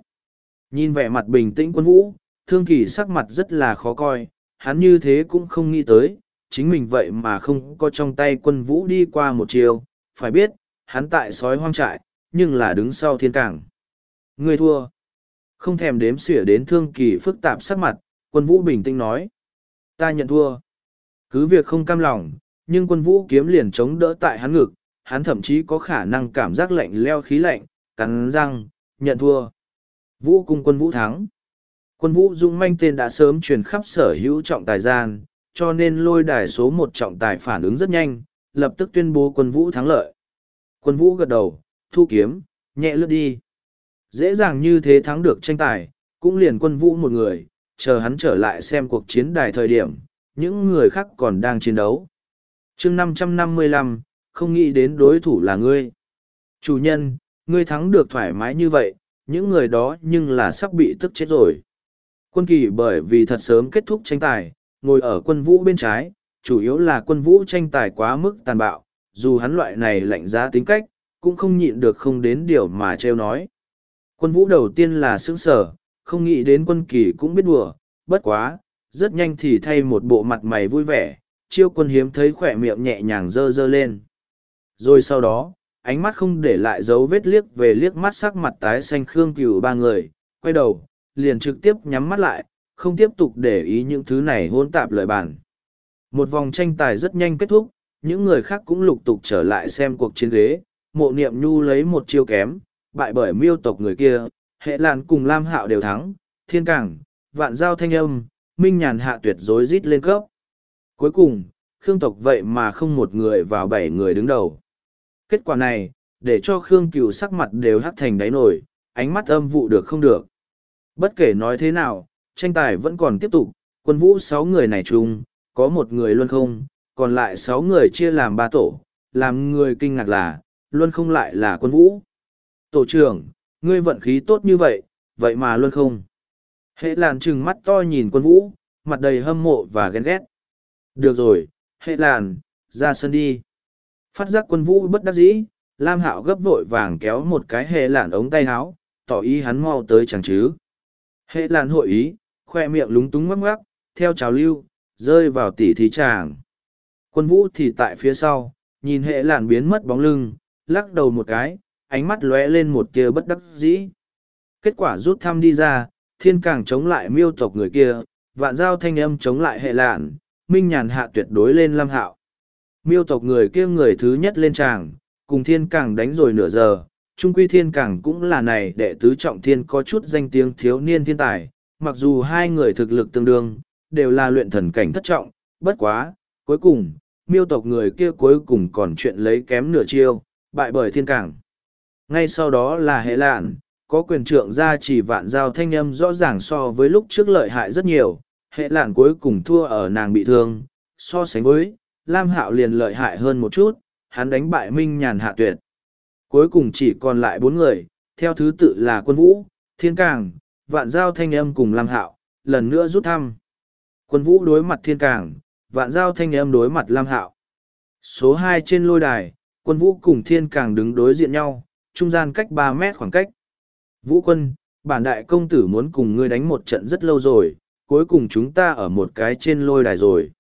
Nhìn vẻ mặt bình tĩnh quân vũ, thương kỳ sắc mặt rất là khó coi, hắn như thế cũng không nghĩ tới, chính mình vậy mà không có trong tay quân vũ đi qua một chiêu, phải biết, hắn tại sói hoang trại, nhưng là đứng sau thiên cảng. Người thua. Không thèm đếm xỉa đến thương kỳ phức tạp sắc mặt, quân vũ bình tĩnh nói. Ta nhận thua. Cứ việc không cam lòng, nhưng quân vũ kiếm liền chống đỡ tại hắn ngực, hắn thậm chí có khả năng cảm giác lạnh leo khí lạnh, cắn răng, nhận thua. Vũ cung quân vũ thắng. Quân vũ dung manh tên đã sớm truyền khắp sở hữu trọng tài gian, cho nên lôi đài số một trọng tài phản ứng rất nhanh, lập tức tuyên bố quân vũ thắng lợi. Quân vũ gật đầu, thu kiếm, nhẹ lướt đi. Dễ dàng như thế thắng được tranh tài, cũng liền quân vũ một người, chờ hắn trở lại xem cuộc chiến đài thời điểm, những người khác còn đang chiến đấu chương năm trăm năm mươi lăm, không nghĩ đến đối thủ là ngươi. Chủ nhân, ngươi thắng được thoải mái như vậy, những người đó nhưng là sắp bị tức chết rồi. Quân kỳ bởi vì thật sớm kết thúc tranh tài, ngồi ở quân vũ bên trái, chủ yếu là quân vũ tranh tài quá mức tàn bạo, dù hắn loại này lạnh giá tính cách, cũng không nhịn được không đến điều mà trêu nói. Quân vũ đầu tiên là sững sờ, không nghĩ đến quân kỳ cũng biết đùa, bất quá, rất nhanh thì thay một bộ mặt mày vui vẻ, chiêu quân hiếm thấy khỏe miệng nhẹ nhàng dơ dơ lên. Rồi sau đó, ánh mắt không để lại dấu vết liếc về liếc mắt sắc mặt tái xanh khương cửu ba người, quay đầu, liền trực tiếp nhắm mắt lại, không tiếp tục để ý những thứ này hôn tạp lời bàn. Một vòng tranh tài rất nhanh kết thúc, những người khác cũng lục tục trở lại xem cuộc chiến ghế, mộ niệm nhu lấy một chiêu kém, bại bởi miêu tộc người kia, hệ làn cùng Lam Hạo đều thắng, thiên cảng, vạn giao thanh âm, minh nhàn hạ tuyệt rối rít lên cấp. Cuối cùng, Khương tộc vậy mà không một người vào bảy người đứng đầu. Kết quả này, để cho Khương cửu sắc mặt đều hắt thành đáy nổi, ánh mắt âm vụ được không được. Bất kể nói thế nào, tranh tài vẫn còn tiếp tục, quân vũ sáu người này chung, có một người luôn không, còn lại sáu người chia làm ba tổ, làm người kinh ngạc là, luôn không lại là quân vũ. Tổ trưởng, ngươi vận khí tốt như vậy, vậy mà luôn không. Hệ làn trừng mắt to nhìn quân vũ, mặt đầy hâm mộ và ghen ghét. Được rồi, hệ làn, ra sân đi. Phát giác quân vũ bất đắc dĩ, Lam Hạo gấp vội vàng kéo một cái hệ làn ống tay áo, tỏ ý hắn mau tới chẳng chứ. Hệ làn hội ý, khoe miệng lúng túng ngắc ngắc, theo trào lưu, rơi vào tỉ thí tràng. Quân vũ thì tại phía sau, nhìn hệ làn biến mất bóng lưng, lắc đầu một cái, ánh mắt lóe lên một tia bất đắc dĩ. Kết quả rút thăm đi ra, thiên càng chống lại miêu tộc người kia, vạn giao thanh âm chống lại hệ lạn, minh nhàn hạ tuyệt đối lên Lam hạo. Miêu tộc người kia người thứ nhất lên tràng, cùng thiên càng đánh rồi nửa giờ, trung quy thiên càng cũng là này đệ tứ trọng thiên có chút danh tiếng thiếu niên thiên tài, mặc dù hai người thực lực tương đương, đều là luyện thần cảnh thất trọng, bất quá, cuối cùng, miêu tộc người kia cuối cùng còn chuyện lấy kém nửa chiêu, bại bởi thiên càng. Ngay sau đó là hệ lạn, có quyền trượng ra chỉ vạn giao thanh âm rõ ràng so với lúc trước lợi hại rất nhiều, hệ lạn cuối cùng thua ở nàng bị thương, so sánh với, Lam Hạo liền lợi hại hơn một chút, hắn đánh bại Minh Nhàn hạ tuyệt. Cuối cùng chỉ còn lại bốn người, theo thứ tự là quân vũ, thiên càng, vạn giao thanh âm cùng Lam Hạo, lần nữa rút thăm. Quân vũ đối mặt thiên càng, vạn giao thanh âm đối mặt Lam Hạo. Số hai trên lôi đài, quân vũ cùng thiên càng đứng đối diện nhau, trung gian cách ba mét khoảng cách. Vũ quân, bản đại công tử muốn cùng ngươi đánh một trận rất lâu rồi, cuối cùng chúng ta ở một cái trên lôi đài rồi.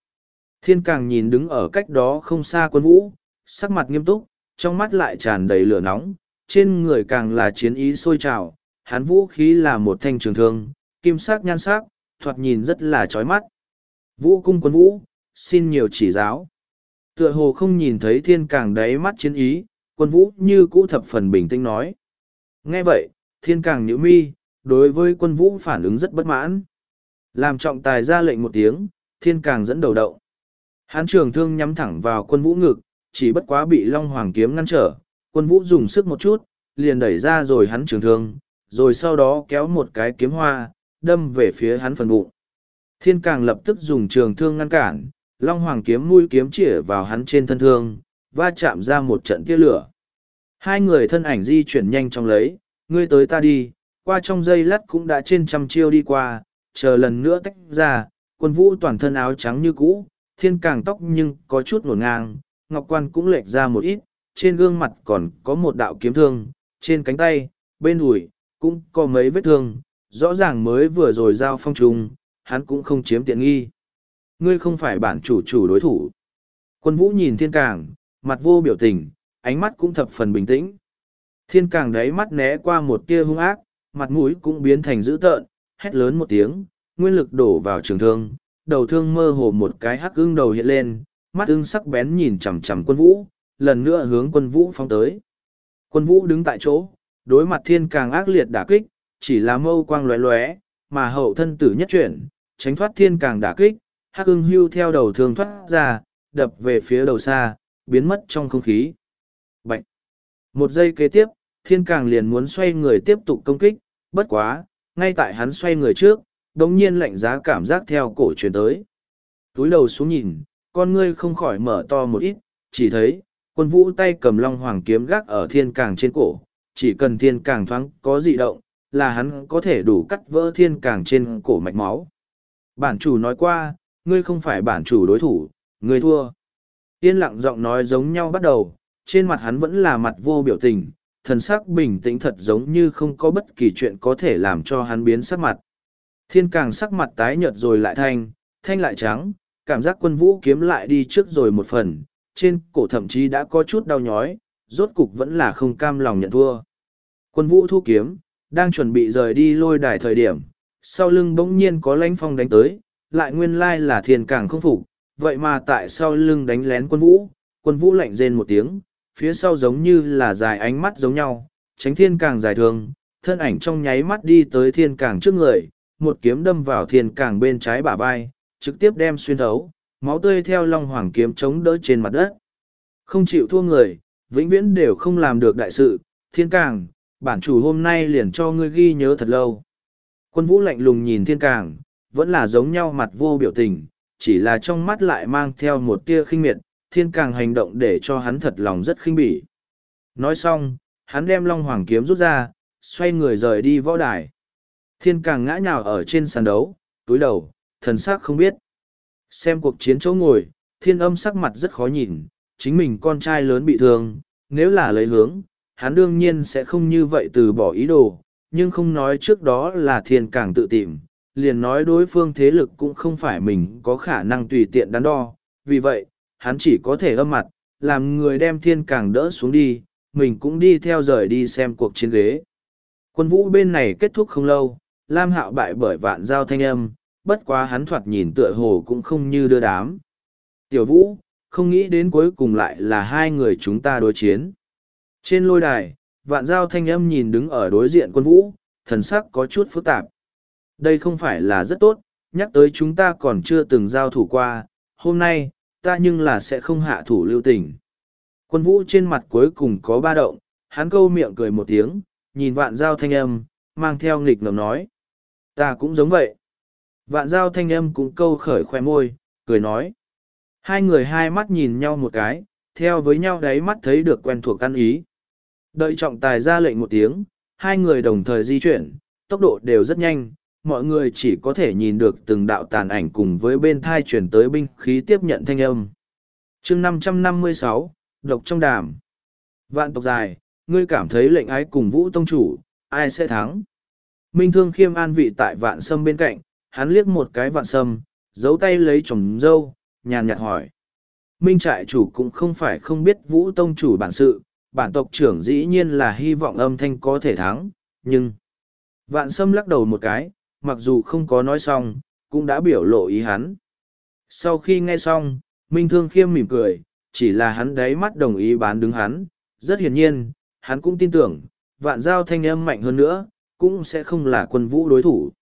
Thiên càng nhìn đứng ở cách đó không xa quân vũ, sắc mặt nghiêm túc, trong mắt lại tràn đầy lửa nóng, trên người càng là chiến ý sôi trào, hắn vũ khí là một thanh trường thương, kim sắc nhan sắc, thoạt nhìn rất là chói mắt. Vũ cung quân vũ, xin nhiều chỉ giáo. Tựa hồ không nhìn thấy thiên càng đáy mắt chiến ý, quân vũ như cũ thập phần bình tĩnh nói. Nghe vậy, thiên càng nhíu mi, đối với quân vũ phản ứng rất bất mãn. Làm trọng tài ra lệnh một tiếng, thiên càng dẫn đầu động. Hán trường thương nhắm thẳng vào quân vũ ngực, chỉ bất quá bị Long Hoàng kiếm ngăn trở, quân vũ dùng sức một chút, liền đẩy ra rồi hắn trường thương, rồi sau đó kéo một cái kiếm hoa, đâm về phía hắn phần bụng. Thiên càng lập tức dùng trường thương ngăn cản, Long Hoàng kiếm mũi kiếm chĩa vào hắn trên thân thương, va chạm ra một trận tia lửa. Hai người thân ảnh di chuyển nhanh trong lấy, ngươi tới ta đi, qua trong giây lát cũng đã trên trăm chiêu đi qua, chờ lần nữa tách ra, quân vũ toàn thân áo trắng như cũ, thiên càng tóc nhưng có chút ngổn ngang, ngọc quan cũng lệch ra một ít, trên gương mặt còn có một đạo kiếm thương, trên cánh tay, bên đùi, cũng có mấy vết thương, rõ ràng mới vừa rồi giao phong trùng, hắn cũng không chiếm tiện nghi. Ngươi không phải bản chủ chủ đối thủ. Quân vũ nhìn thiên càng, mặt vô biểu tình, ánh mắt cũng thập phần bình tĩnh. Thiên càng đáy mắt né qua một tia hung ác, mặt mũi cũng biến thành dữ tợn, hét lớn một tiếng, nguyên lực đổ vào trường thương, đầu thương mơ hồ một cái hắc ưng đầu hiện lên, mắt ưng sắc bén nhìn chằm chằm quân vũ, lần nữa hướng quân vũ phóng tới. Quân vũ đứng tại chỗ, đối mặt thiên càng ác liệt đả kích, chỉ là mâu quang lóe lóe, mà hậu thân tử nhất chuyển, tránh thoát thiên càng đả kích, hắc ưng hưu theo đầu thương thoát ra, đập về phía đầu xa, biến mất trong không khí. Bạch! Một giây kế tiếp, thiên càng liền muốn xoay người tiếp tục công kích, bất quá, ngay tại hắn xoay người trước, đống nhiên lạnh giá cảm giác theo cổ truyền tới. Túi đầu xuống nhìn, con ngươi không khỏi mở to một ít, chỉ thấy, quân vũ tay cầm long hoàng kiếm gác ở thiên càng trên cổ, chỉ cần thiên càng thoáng có dị động, là hắn có thể đủ cắt vỡ thiên càng trên cổ mạch máu. Bản chủ nói qua, ngươi không phải bản chủ đối thủ, ngươi thua. Yên lặng giọng nói giống nhau bắt đầu, trên mặt hắn vẫn là mặt vô biểu tình, thần sắc bình tĩnh thật giống như không có bất kỳ chuyện có thể làm cho hắn biến sắc mặt. Thiên càng sắc mặt tái nhợt rồi lại thanh, thanh lại trắng, cảm giác quân vũ kiếm lại đi trước rồi một phần, trên cổ thậm chí đã có chút đau nhói, rốt cục vẫn là không cam lòng nhận thua. Quân vũ thu kiếm, đang chuẩn bị rời đi lôi đài thời điểm, sau lưng bỗng nhiên có lãnh phong đánh tới, lại nguyên lai là thiên càng không phục, vậy mà tại sau lưng đánh lén quân vũ, quân vũ lạnh rên một tiếng, phía sau giống như là dài ánh mắt giống nhau, tránh thiên càng dài thường, thân ảnh trong nháy mắt đi tới thiên càng trước người, một kiếm đâm vào thiên càng bên trái bả vai, trực tiếp đem xuyên thấu, máu tươi theo long hoàng kiếm chống đỡ trên mặt đất. Không chịu thua người, vĩnh viễn đều không làm được đại sự, thiên càng, bản chủ hôm nay liền cho ngươi ghi nhớ thật lâu. Quân vũ lạnh lùng nhìn thiên càng, vẫn là giống nhau mặt vô biểu tình, chỉ là trong mắt lại mang theo một tia khinh miệt, thiên càng hành động để cho hắn thật lòng rất khinh bỉ. Nói xong, hắn đem long hoàng kiếm rút ra, xoay người rời đi võ đài. Thiên càng ngã nhào ở trên sàn đấu, túi đầu, thần sắc không biết. Xem cuộc chiến chỗ ngồi, thiên âm sắc mặt rất khó nhìn, chính mình con trai lớn bị thương, nếu là lấy hướng, hắn đương nhiên sẽ không như vậy từ bỏ ý đồ, nhưng không nói trước đó là thiên càng tự tìm, liền nói đối phương thế lực cũng không phải mình có khả năng tùy tiện đắn đo, vì vậy, hắn chỉ có thể âm mặt, làm người đem thiên càng đỡ xuống đi, mình cũng đi theo rời đi xem cuộc chiến ghế. Quân vũ bên này kết thúc không lâu, Lam Hạo bại bởi vạn giao thanh âm, bất quá hắn thoạt nhìn tựa hồ cũng không như đưa đám. Tiểu vũ, không nghĩ đến cuối cùng lại là hai người chúng ta đối chiến. Trên lôi đài, vạn giao thanh âm nhìn đứng ở đối diện quân vũ, thần sắc có chút phức tạp. Đây không phải là rất tốt, nhắc tới chúng ta còn chưa từng giao thủ qua, hôm nay, ta nhưng là sẽ không hạ thủ lưu tình. Quân vũ trên mặt cuối cùng có ba động, hắn câu miệng cười một tiếng, nhìn vạn giao thanh âm, mang theo nghịch ngầm nói. Ta cũng giống vậy. Vạn giao thanh âm cũng câu khởi khoe môi, cười nói. Hai người hai mắt nhìn nhau một cái, theo với nhau đáy mắt thấy được quen thuộc căn ý. Đợi trọng tài ra lệnh một tiếng, hai người đồng thời di chuyển, tốc độ đều rất nhanh, mọi người chỉ có thể nhìn được từng đạo tàn ảnh cùng với bên thai chuyển tới binh khí tiếp nhận thanh âm. chương 556, Độc trong đàm. Vạn tộc dài, ngươi cảm thấy lệnh ái cùng vũ tông chủ, ai sẽ thắng? Minh thương khiêm an vị tại vạn sâm bên cạnh, hắn liếc một cái vạn sâm, giấu tay lấy chồng dâu, nhàn nhạt hỏi. Minh trại chủ cũng không phải không biết vũ tông chủ bản sự, bản tộc trưởng dĩ nhiên là hy vọng âm thanh có thể thắng, nhưng... Vạn sâm lắc đầu một cái, mặc dù không có nói xong, cũng đã biểu lộ ý hắn. Sau khi nghe xong, Minh Thương Khiêm mỉm cười, chỉ là hắn đáy mắt đồng ý bán đứng hắn, rất hiển nhiên, hắn cũng tin tưởng, vạn giao thanh âm mạnh hơn nữa, cũng sẽ không là quân vũ đối thủ.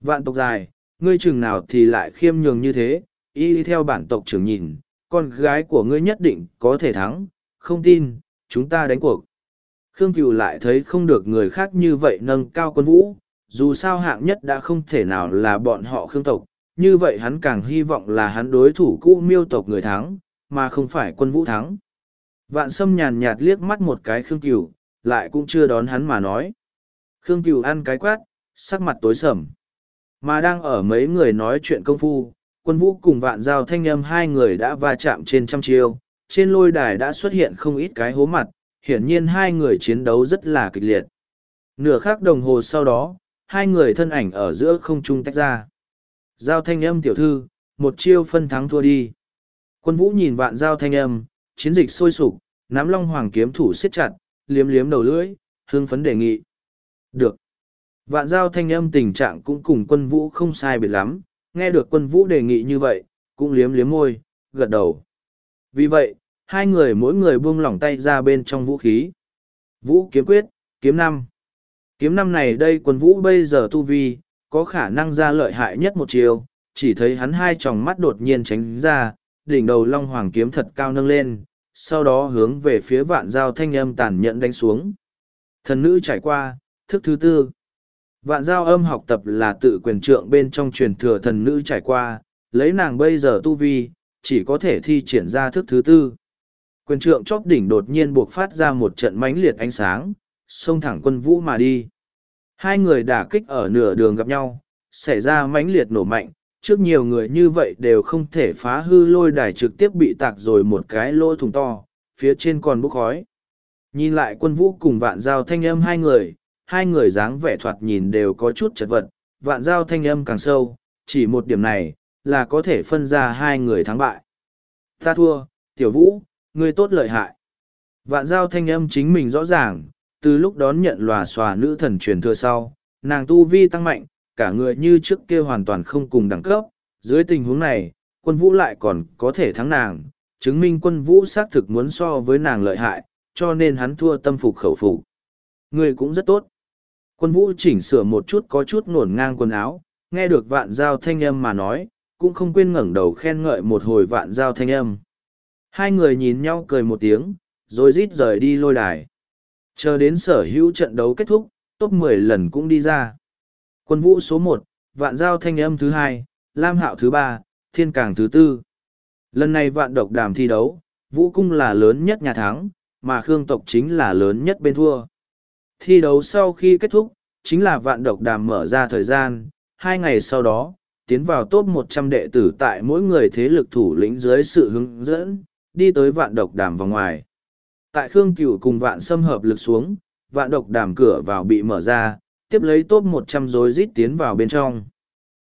Vạn tộc dài, ngươi chừng nào thì lại khiêm nhường như thế, y theo bản tộc trưởng nhìn, con gái của ngươi nhất định có thể thắng, không tin, chúng ta đánh cuộc. Khương Cửu lại thấy không được người khác như vậy nâng cao quân vũ, dù sao hạng nhất đã không thể nào là bọn họ khương tộc, như vậy hắn càng hy vọng là hắn đối thủ cũ miêu tộc người thắng, mà không phải quân vũ thắng. Vạn sâm nhàn nhạt liếc mắt một cái khương cửu, lại cũng chưa đón hắn mà nói. Khương Cửu ăn cái quát, sắc mặt tối sầm. Mà đang ở mấy người nói chuyện công phu, quân vũ cùng vạn giao thanh âm hai người đã va chạm trên trăm chiêu, trên lôi đài đã xuất hiện không ít cái hố mặt, hiển nhiên hai người chiến đấu rất là kịch liệt. Nửa khắc đồng hồ sau đó, hai người thân ảnh ở giữa không trung tách ra. Giao thanh âm tiểu thư, một chiêu phân thắng thua đi. Quân vũ nhìn vạn giao thanh âm, chiến dịch sôi sục, nắm long hoàng kiếm thủ siết chặt, liếm liếm đầu lưỡi, hương phấn đề nghị. Được. Vạn giao thanh âm tình trạng cũng cùng quân vũ không sai biệt lắm, nghe được quân vũ đề nghị như vậy, cũng liếm liếm môi, gật đầu. Vì vậy, hai người mỗi người buông lỏng tay ra bên trong vũ khí. Vũ kiếm quyết, kiếm năm. Kiếm năm này đây quân vũ bây giờ tu vi, có khả năng ra lợi hại nhất một chiều, chỉ thấy hắn hai tròng mắt đột nhiên tránh ra, đỉnh đầu long hoàng kiếm thật cao nâng lên, sau đó hướng về phía vạn giao thanh âm tàn nhẫn đánh xuống. Thần nữ trải qua, thức thứ tư. Vạn giao âm học tập là tự quyền trượng bên trong truyền thừa thần nữ trải qua, lấy nàng bây giờ tu vi, chỉ có thể thi triển ra thức thứ tư. Quyền trượng chóp đỉnh đột nhiên buộc phát ra một trận mãnh liệt ánh sáng, xông thẳng quân vũ mà đi. Hai người đả kích ở nửa đường gặp nhau, xảy ra mãnh liệt nổ mạnh, trước nhiều người như vậy đều không thể phá hư lôi đài trực tiếp bị tạc rồi một cái lỗ thùng to, phía trên còn bốc khói. Nhìn lại quân vũ cùng vạn giao thanh âm hai người, hai người dáng vẻ thoạt nhìn đều có chút chật vật, vạn giao thanh âm càng sâu, chỉ một điểm này, là có thể phân ra hai người thắng bại. Ta thua, tiểu vũ, ngươi tốt lợi hại. Vạn giao thanh âm chính mình rõ ràng, từ lúc đón nhận lòa xòa nữ thần truyền thừa sau, nàng tu vi tăng mạnh, cả người như trước kia hoàn toàn không cùng đẳng cấp. Dưới tình huống này, quân vũ lại còn có thể thắng nàng, chứng minh quân vũ xác thực muốn so với nàng lợi hại, cho nên hắn thua tâm phục khẩu phục. Người cũng rất tốt. Quân vũ chỉnh sửa một chút có chút nổn ngang quần áo, nghe được vạn giao thanh âm mà nói, cũng không quên ngẩng đầu khen ngợi một hồi vạn giao thanh âm. Hai người nhìn nhau cười một tiếng, rồi rít rời đi lôi đài. Chờ đến sở hữu trận đấu kết thúc, top 10 lần cũng đi ra. Quân vũ số một, vạn giao thanh âm thứ hai, lam hạo thứ ba, thiên càng thứ tư. Lần này vạn độc đàm thi đấu, vũ cung là lớn nhất nhà thắng, mà khương tộc chính là lớn nhất bên thua. Thi đấu sau khi kết thúc, chính là vạn độc đàm mở ra thời gian, hai ngày sau đó, tiến vào top 100 đệ tử tại mỗi người thế lực thủ lĩnh dưới sự hướng dẫn, đi tới vạn độc đàm vòng ngoài. Tại Khương Cửu cùng vạn xâm hợp lực xuống, vạn độc đàm cửa vào bị mở ra, tiếp lấy top trăm rối rít tiến vào bên trong.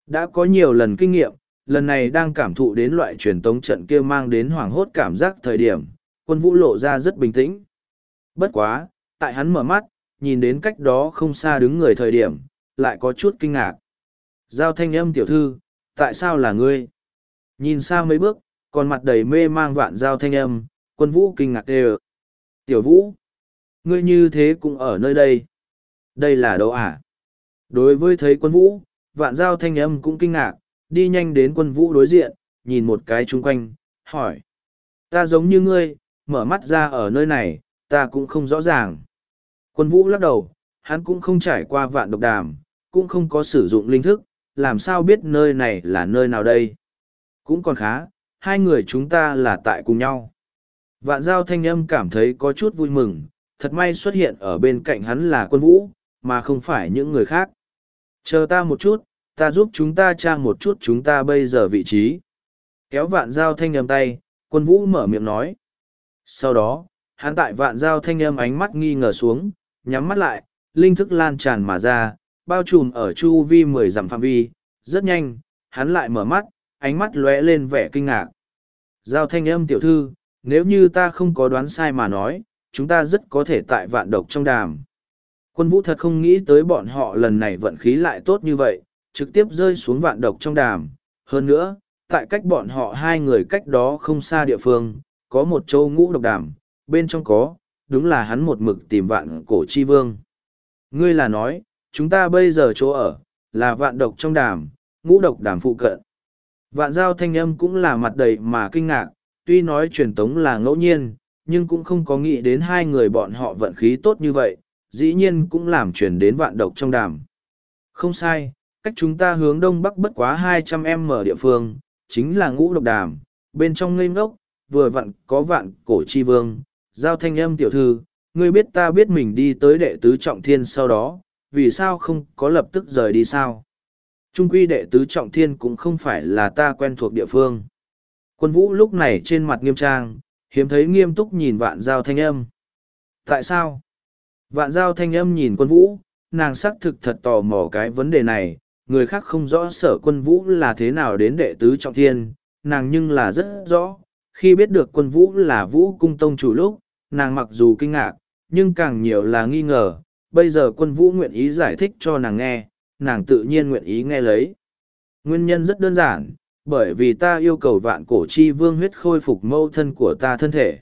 Đã có nhiều lần kinh nghiệm, lần này đang cảm thụ đến loại truyền tống trận kia mang đến hoảng hốt cảm giác thời điểm, quân vũ lộ ra rất bình tĩnh. Bất quá, tại hắn mở mắt, nhìn đến cách đó không xa đứng người thời điểm, lại có chút kinh ngạc. Giao thanh âm tiểu thư, tại sao là ngươi? Nhìn xa mấy bước, còn mặt đầy mê mang vạn giao thanh âm, quân vũ kinh ngạc đều. Tiểu vũ, ngươi như thế cũng ở nơi đây. Đây là đâu à? Đối với thấy quân vũ, vạn giao thanh âm cũng kinh ngạc, đi nhanh đến quân vũ đối diện, nhìn một cái chung quanh, hỏi. Ta giống như ngươi, mở mắt ra ở nơi này, ta cũng không rõ ràng. Quân vũ lắc đầu, hắn cũng không trải qua vạn độc đàm, cũng không có sử dụng linh thức, làm sao biết nơi này là nơi nào đây. Cũng còn khá, hai người chúng ta là tại cùng nhau. Vạn giao thanh âm cảm thấy có chút vui mừng, thật may xuất hiện ở bên cạnh hắn là quân vũ, mà không phải những người khác. Chờ ta một chút, ta giúp chúng ta tra một chút chúng ta bây giờ vị trí. Kéo vạn giao thanh âm tay, quân vũ mở miệng nói. Sau đó, hắn tại vạn giao thanh âm ánh mắt nghi ngờ xuống, nhắm mắt lại, linh thức lan tràn mà ra, bao trùm ở chu vi mười dặm phạm vi. Rất nhanh, hắn lại mở mắt, ánh mắt lóe lên vẻ kinh ngạc. Giao thanh âm tiểu thư, nếu như ta không có đoán sai mà nói, chúng ta rất có thể tại vạn độc trong đàm. Quân vũ thật không nghĩ tới bọn họ lần này vận khí lại tốt như vậy, trực tiếp rơi xuống vạn độc trong đàm. Hơn nữa, tại cách bọn họ hai người cách đó không xa địa phương, có một châu ngũ độc đàm, bên trong có, đúng là hắn một mực tìm vạn cổ chi vương. Ngươi là nói, chúng ta bây giờ chỗ ở, là vạn độc trong đàm, ngũ độc đàm phụ cận. Vạn giao thanh âm cũng là mặt đầy mà kinh ngạc, tuy nói truyền tống là ngẫu nhiên, nhưng cũng không có nghĩ đến hai người bọn họ vận khí tốt như vậy, dĩ nhiên cũng làm truyền đến vạn độc trong đàm. Không sai, cách chúng ta hướng đông bắc bất quá hai trăm em mở địa phương, chính là ngũ độc đàm, bên trong ngây ngốc, vừa vặn có vạn cổ chi vương, giao thanh âm tiểu thư, ngươi biết ta biết mình đi tới đệ tứ trọng thiên sau đó, vì sao không có lập tức rời đi sao? Trung quy đệ tứ trọng thiên cũng không phải là ta quen thuộc địa phương. Quân vũ lúc này trên mặt nghiêm trang, hiếm thấy nghiêm túc nhìn vạn giao thanh âm. Tại sao? Vạn giao thanh âm nhìn quân vũ, nàng xác thực thật tò mò cái vấn đề này, người khác không rõ sở quân vũ là thế nào đến đệ tứ trọng thiên, nàng nhưng là rất rõ, khi biết được quân vũ là vũ cung tông chủ lúc, nàng mặc dù kinh ngạc, nhưng càng nhiều là nghi ngờ, bây giờ quân vũ nguyện ý giải thích cho nàng nghe, nàng tự nhiên nguyện ý nghe lấy. Nguyên nhân rất đơn giản, bởi vì ta yêu cầu vạn cổ chi vương huyết khôi phục mâu thân của ta thân thể.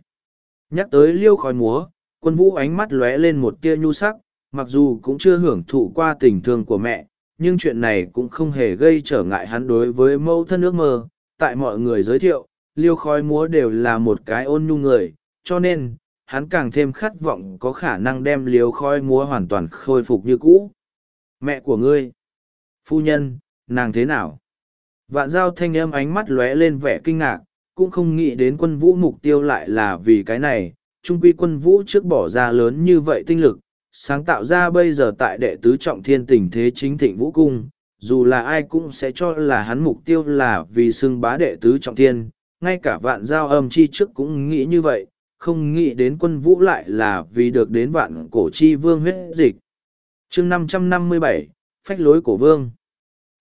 Nhắc tới liêu khói múa, quân vũ ánh mắt lóe lên một tia nhu sắc, mặc dù cũng chưa hưởng thụ qua tình thương của mẹ, nhưng chuyện này cũng không hề gây trở ngại hắn đối với mâu thân ước mơ. Tại mọi người giới thiệu, liêu khói múa đều là một cái ôn nhu người, cho nên, hắn càng thêm khát vọng có khả năng đem liêu khói múa hoàn toàn khôi phục như cũ. Mẹ của ngươi, phu nhân, nàng thế nào? Vạn giao thanh âm ánh mắt lóe lên vẻ kinh ngạc, cũng không nghĩ đến quân vũ mục tiêu lại là vì cái này. Trung quy quân vũ trước bỏ ra lớn như vậy tinh lực, sáng tạo ra bây giờ tại đệ tứ trọng thiên tình thế chính thịnh vũ cung, dù là ai cũng sẽ cho là hắn mục tiêu là vì xưng bá đệ tứ trọng thiên, ngay cả vạn giao âm chi trước cũng nghĩ như vậy, không nghĩ đến quân vũ lại là vì được đến vạn cổ chi vương huyết dịch. chương năm trăm năm mươi bảy phách lối cổ vương.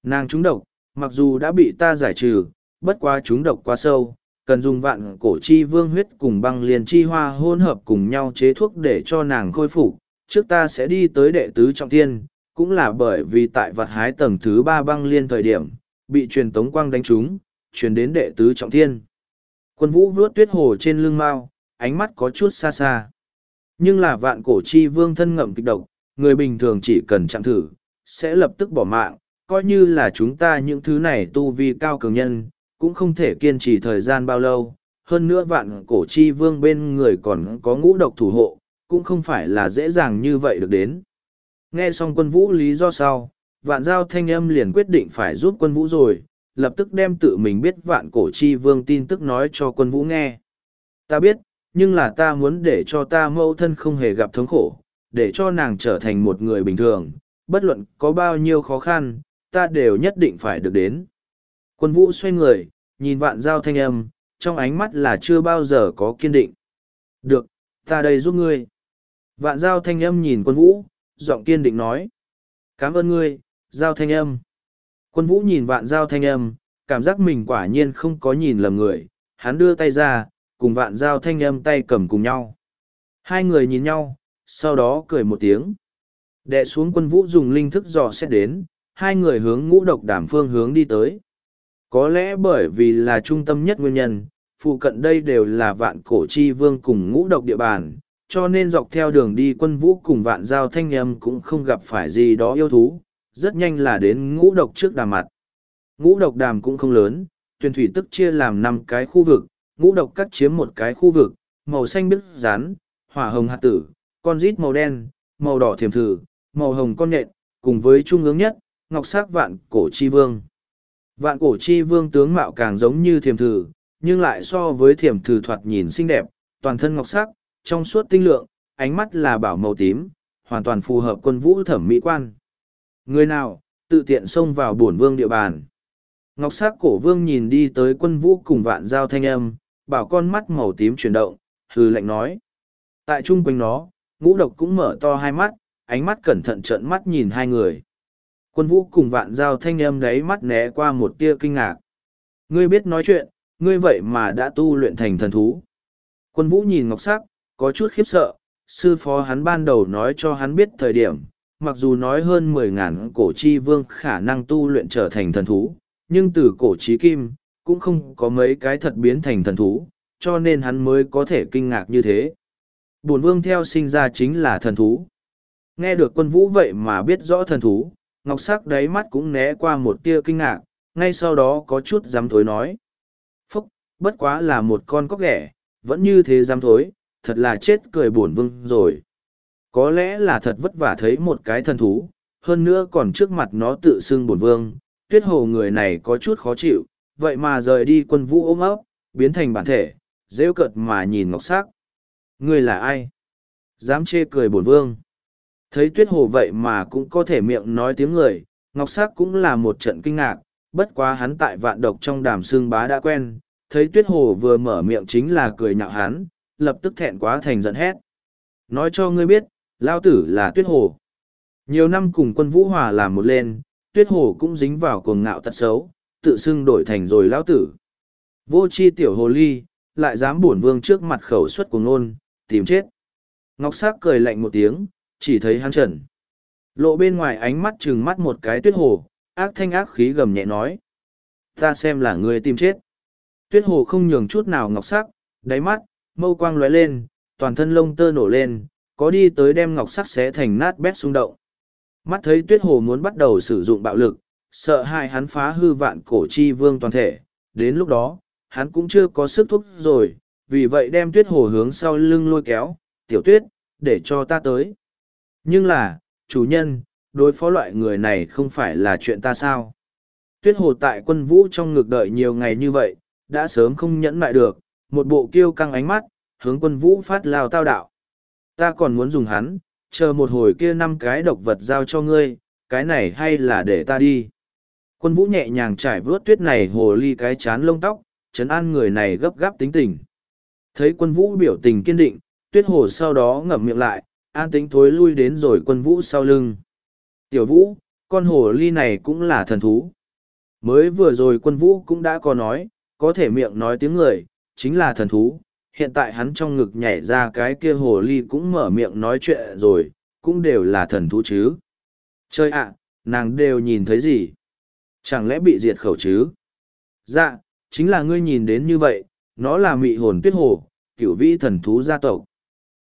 Nàng trúng độc, mặc dù đã bị ta giải trừ, bất quá chúng độc quá sâu, cần dùng vạn cổ chi vương huyết cùng băng liền chi hoa hôn hợp cùng nhau chế thuốc để cho nàng khôi phục. Trước ta sẽ đi tới đệ tứ trọng thiên, cũng là bởi vì tại vật hái tầng thứ ba băng liên thời điểm, bị truyền tống quang đánh trúng, truyền đến đệ tứ trọng thiên. Quân vũ vướt tuyết hồ trên lưng mao, ánh mắt có chút xa xa. Nhưng là vạn cổ chi vương thân ngậm kịch độc, người bình thường chỉ cần chạm thử, sẽ lập tức bỏ mạng, coi như là chúng ta những thứ này tu vi cao cường nhân, cũng không thể kiên trì thời gian bao lâu. Hơn nữa vạn cổ chi vương bên người còn có ngũ độc thủ hộ, cũng không phải là dễ dàng như vậy được đến. Nghe xong quân vũ lý do sau, vạn giao thanh âm liền quyết định phải giúp quân vũ rồi, lập tức đem tự mình biết vạn cổ chi vương tin tức nói cho quân vũ nghe. Ta biết, nhưng là ta muốn để cho ta mẫu thân không hề gặp thống khổ, để cho nàng trở thành một người bình thường, bất luận có bao nhiêu khó khăn, ta đều nhất định phải được đến. Quân vũ xoay người, nhìn vạn giao thanh âm, trong ánh mắt là chưa bao giờ có kiên định. Được, ta đây giúp ngươi. Vạn giao thanh âm nhìn quân vũ, giọng kiên định nói. Cảm ơn ngươi, giao thanh âm. Quân vũ nhìn vạn giao thanh âm, cảm giác mình quả nhiên không có nhìn lầm người, hắn đưa tay ra, cùng vạn giao thanh âm tay cầm cùng nhau. Hai người nhìn nhau, sau đó cười một tiếng. Đệ xuống quân vũ dùng linh thức dò xét đến, hai người hướng ngũ độc đảm phương hướng đi tới. Có lẽ bởi vì là trung tâm nhất nguyên nhân, phụ cận đây đều là vạn cổ chi vương cùng ngũ độc địa bàn, cho nên dọc theo đường đi quân vũ cùng vạn giao thanh âm cũng không gặp phải gì đó yêu thú, rất nhanh là đến ngũ độc trước đàm mặt. Ngũ độc đàm cũng không lớn, tuyển thủy tức chia làm năm cái khu vực, ngũ độc cắt chiếm một cái khu vực, màu xanh biếc rán, hỏa hồng hạt tử, con rít màu đen, màu đỏ thiềm thử, màu hồng con nhện, cùng với trung ương nhất, ngọc sắc vạn cổ chi vương. Vạn cổ chi vương tướng mạo càng giống như thiềm thử, nhưng lại so với thiềm thử thoạt nhìn xinh đẹp, toàn thân ngọc sắc, trong suốt tinh lượng, ánh mắt là bảo màu tím, hoàn toàn phù hợp quân vũ thẩm mỹ quan. Người nào, tự tiện xông vào bổn vương địa bàn. Ngọc sắc cổ vương nhìn đi tới quân vũ cùng vạn giao thanh âm, bảo con mắt màu tím chuyển động, hừ lạnh nói. Tại trung quanh nó, ngũ độc cũng mở to hai mắt, ánh mắt cẩn thận trợn mắt nhìn hai người. Quân vũ cùng vạn giao thanh âm đấy mắt né qua một tia kinh ngạc. Ngươi biết nói chuyện, ngươi vậy mà đã tu luyện thành thần thú. Quân vũ nhìn ngọc sắc, có chút khiếp sợ, sư phó hắn ban đầu nói cho hắn biết thời điểm, mặc dù nói hơn mười ngàn cổ chi vương khả năng tu luyện trở thành thần thú, nhưng từ cổ chí kim, cũng không có mấy cái thật biến thành thần thú, cho nên hắn mới có thể kinh ngạc như thế. Bổn vương theo sinh ra chính là thần thú. Nghe được quân vũ vậy mà biết rõ thần thú, ngọc sắc đáy mắt cũng né qua một tia kinh ngạc, ngay sau đó có chút dám thối nói. Phúc, bất quá là một con cóc ghẻ, vẫn như thế dám thối, thật là chết cười buồn vương rồi. Có lẽ là thật vất vả thấy một cái thần thú, hơn nữa còn trước mặt nó tự xưng buồn vương, tuyết hồ người này có chút khó chịu, vậy mà rời đi quân vũ ôm ấp, biến thành bản thể, rêu cợt mà nhìn ngọc sắc. Người là ai? Dám chê cười buồn vương. Thấy tuyết hồ vậy mà cũng có thể miệng nói tiếng người, ngọc sắc cũng là một trận kinh ngạc, bất quá hắn tại vạn độc trong đàm xương bá đã quen, thấy tuyết hồ vừa mở miệng chính là cười nhạo hắn, lập tức thẹn quá thành giận hét. Nói cho ngươi biết, lao tử là tuyết hồ. Nhiều năm cùng quân vũ hòa làm một lên, tuyết hồ cũng dính vào cuồng ngạo tật xấu, tự xưng đổi thành rồi lao tử. Vô chi tiểu hồ ly, lại dám bổn vương trước mặt khẩu suất của ngôn, tìm chết. Ngọc sắc cười lạnh một tiếng, chỉ thấy hắn trần. Lộ bên ngoài ánh mắt trừng mắt một cái tuyết hồ, ác thanh ác khí gầm nhẹ nói. Ta xem là người tìm chết. Tuyết hồ không nhường chút nào ngọc sắc, đáy mắt, mâu quang lóe lên, toàn thân lông tơ nổ lên, có đi tới đem ngọc sắc xé thành nát bét xung động. Mắt thấy tuyết hồ muốn bắt đầu sử dụng bạo lực, sợ hại hắn phá hư vạn cổ chi vương toàn thể, đến lúc đó, hắn cũng chưa có sức thuốc rồi, vì vậy đem tuyết hồ hướng sau lưng lôi kéo, tiểu tuyết, để cho ta tới. Nhưng là, chủ nhân, đối phó loại người này không phải là chuyện ta sao. Tuyết hồ tại quân vũ trong ngược đợi nhiều ngày như vậy, đã sớm không nhẫn lại được, một bộ kiêu căng ánh mắt, hướng quân vũ phát lao tao đạo. Ta còn muốn dùng hắn, chờ một hồi kia năm cái độc vật giao cho ngươi, cái này hay là để ta đi. Quân vũ nhẹ nhàng trải vớt tuyết này hồ ly cái chán lông tóc, chấn an người này gấp gáp tính tình. Thấy quân vũ biểu tình kiên định, tuyết hồ sau đó ngậm miệng lại, an tính thối lui đến rồi quân vũ sau lưng. Tiểu vũ, con hồ ly này cũng là thần thú. Mới vừa rồi quân vũ cũng đã có nói, có thể miệng nói tiếng người, chính là thần thú. Hiện tại hắn trong ngực nhảy ra cái kia hồ ly cũng mở miệng nói chuyện rồi, cũng đều là thần thú chứ. Chơi ạ, nàng đều nhìn thấy gì? Chẳng lẽ bị diệt khẩu chứ? Dạ, chính là ngươi nhìn đến như vậy, nó là mị hồn tuyết hồ, cửu vĩ thần thú gia tộc.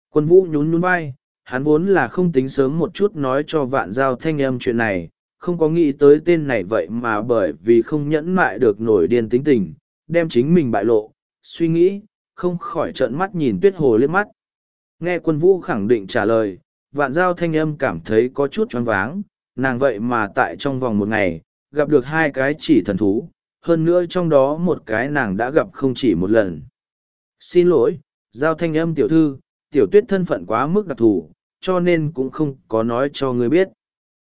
Quân vũ nhún nhún vai, hắn vốn là không tính sớm một chút nói cho vạn giao thanh âm chuyện này, không có nghĩ tới tên này vậy mà bởi vì không nhẫn mại được nổi điên tính tình, đem chính mình bại lộ, suy nghĩ, không khỏi trợn mắt nhìn tuyết hồ liếc mắt. Nghe quân vũ khẳng định trả lời, vạn giao thanh âm cảm thấy có chút choáng váng, nàng vậy mà tại trong vòng một ngày, gặp được hai cái chỉ thần thú, hơn nữa trong đó một cái nàng đã gặp không chỉ một lần. Xin lỗi, giao thanh âm tiểu thư, tiểu tuyết thân phận quá mức đặc thù, cho nên cũng không có nói cho ngươi biết.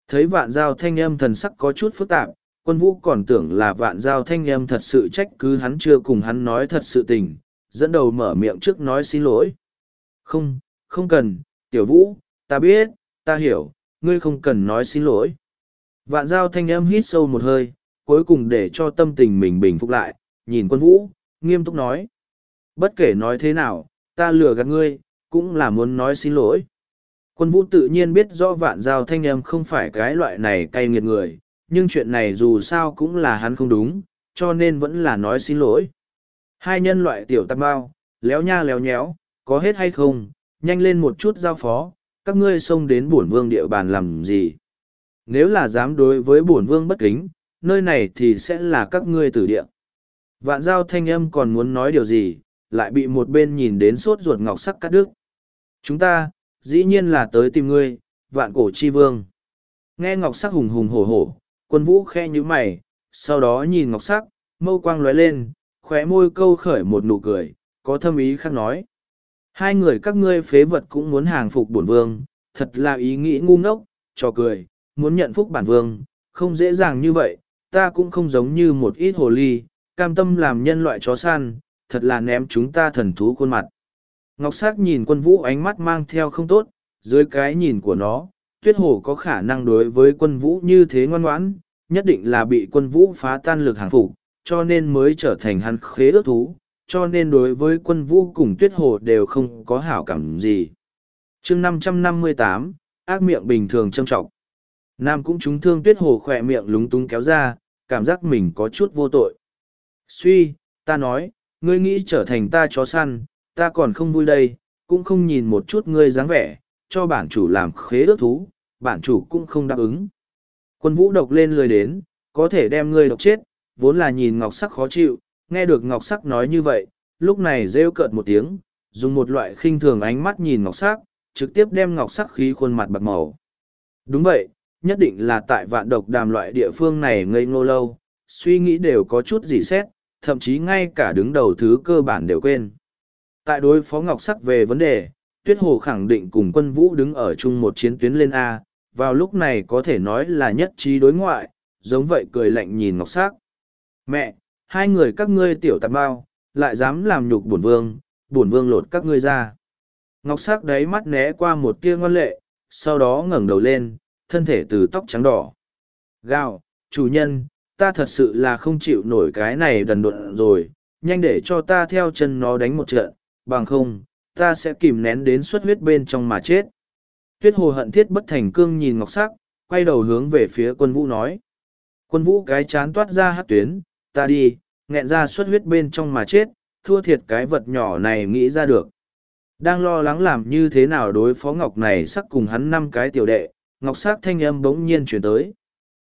Thấy vạn giao thanh âm thần sắc có chút phức tạp, quân vũ còn tưởng là vạn giao thanh âm thật sự trách cứ hắn chưa cùng hắn nói thật sự tình, dẫn đầu mở miệng trước nói xin lỗi. Không, không cần, tiểu vũ, ta biết, ta hiểu, ngươi không cần nói xin lỗi. Vạn giao thanh âm hít sâu một hơi, cuối cùng để cho tâm tình mình bình phục lại, nhìn quân vũ, nghiêm túc nói. Bất kể nói thế nào, ta lừa gạt ngươi, cũng là muốn nói xin lỗi. Quân vũ tự nhiên biết rõ vạn giao thanh âm không phải cái loại này cay nghiệt người, nhưng chuyện này dù sao cũng là hắn không đúng, cho nên vẫn là nói xin lỗi. Hai nhân loại tiểu tạp bao, léo nha léo nhéo, có hết hay không, nhanh lên một chút giao phó, các ngươi xông đến bổn vương địa bàn làm gì. Nếu là dám đối với bổn vương bất kính, nơi này thì sẽ là các ngươi tử địa. Vạn giao thanh âm còn muốn nói điều gì, lại bị một bên nhìn đến sốt ruột ngọc sắc cắt đứt. Chúng ta, dĩ nhiên là tới tìm ngươi, vạn cổ chi vương. Nghe ngọc sắc hùng hùng hổ hổ, quân vũ khe như mày, sau đó nhìn ngọc sắc, mâu quang lóe lên, khóe môi câu khởi một nụ cười, có thâm ý khác nói. Hai người các ngươi phế vật cũng muốn hàng phục bổn vương, thật là ý nghĩ ngu ngốc, trò cười, muốn nhận phúc bản vương, không dễ dàng như vậy, ta cũng không giống như một ít hồ ly, cam tâm làm nhân loại chó săn, thật là ném chúng ta thần thú khuôn mặt. Ngọc Sắc nhìn quân vũ ánh mắt mang theo không tốt, dưới cái nhìn của nó, tuyết hồ có khả năng đối với quân vũ như thế ngoan ngoãn, nhất định là bị quân vũ phá tan lực hàng phục, cho nên mới trở thành hắn khế ước thú, cho nên đối với quân vũ cùng tuyết hồ đều không có hảo cảm gì. Chương 558, ác miệng bình thường châm trọng. Nam cũng trúng thương tuyết hồ khỏe miệng lúng túng kéo ra, cảm giác mình có chút vô tội. Suy, ta nói, ngươi nghĩ trở thành ta chó săn, ta còn không vui đây, cũng không nhìn một chút ngươi dáng vẻ, cho bản chủ làm khế ước thú, bản chủ cũng không đáp ứng. Quân vũ độc lên lười đến, có thể đem ngươi độc chết, vốn là nhìn ngọc sắc khó chịu, nghe được ngọc sắc nói như vậy, lúc này rêu cợt một tiếng, dùng một loại khinh thường ánh mắt nhìn ngọc sắc, trực tiếp đem ngọc sắc khí khuôn mặt bạc màu. Đúng vậy, nhất định là tại vạn độc đàm loại địa phương này ngây ngô lâu, suy nghĩ đều có chút gì xét, thậm chí ngay cả đứng đầu thứ cơ bản đều quên. Tại đối phó ngọc sắc về vấn đề, tuyết hồ khẳng định cùng quân vũ đứng ở chung một chiến tuyến lên A, vào lúc này có thể nói là nhất trí đối ngoại, giống vậy cười lạnh nhìn ngọc sắc. Mẹ, hai người các ngươi tiểu tạp bao, lại dám làm nhục bổn vương, bổn vương lột các ngươi ra. Ngọc sắc đấy mắt né qua một tia ngoan lệ, sau đó ngẩng đầu lên, thân thể từ tóc trắng đỏ. Gào, chủ nhân, ta thật sự là không chịu nổi cái này đần độn rồi, nhanh để cho ta theo chân nó đánh một trận, bằng không, ta sẽ kìm nén đến suất huyết bên trong mà chết. Tuyết hồ hận thiết bất thành cương nhìn ngọc sắc, quay đầu hướng về phía quân vũ nói. Quân vũ cái chán toát ra hát tuyến, ta đi, nghẹn ra suất huyết bên trong mà chết, thua thiệt cái vật nhỏ này nghĩ ra được. Đang lo lắng làm như thế nào đối phó ngọc này sắc cùng hắn năm cái tiểu đệ, ngọc sắc thanh âm bỗng nhiên chuyển tới.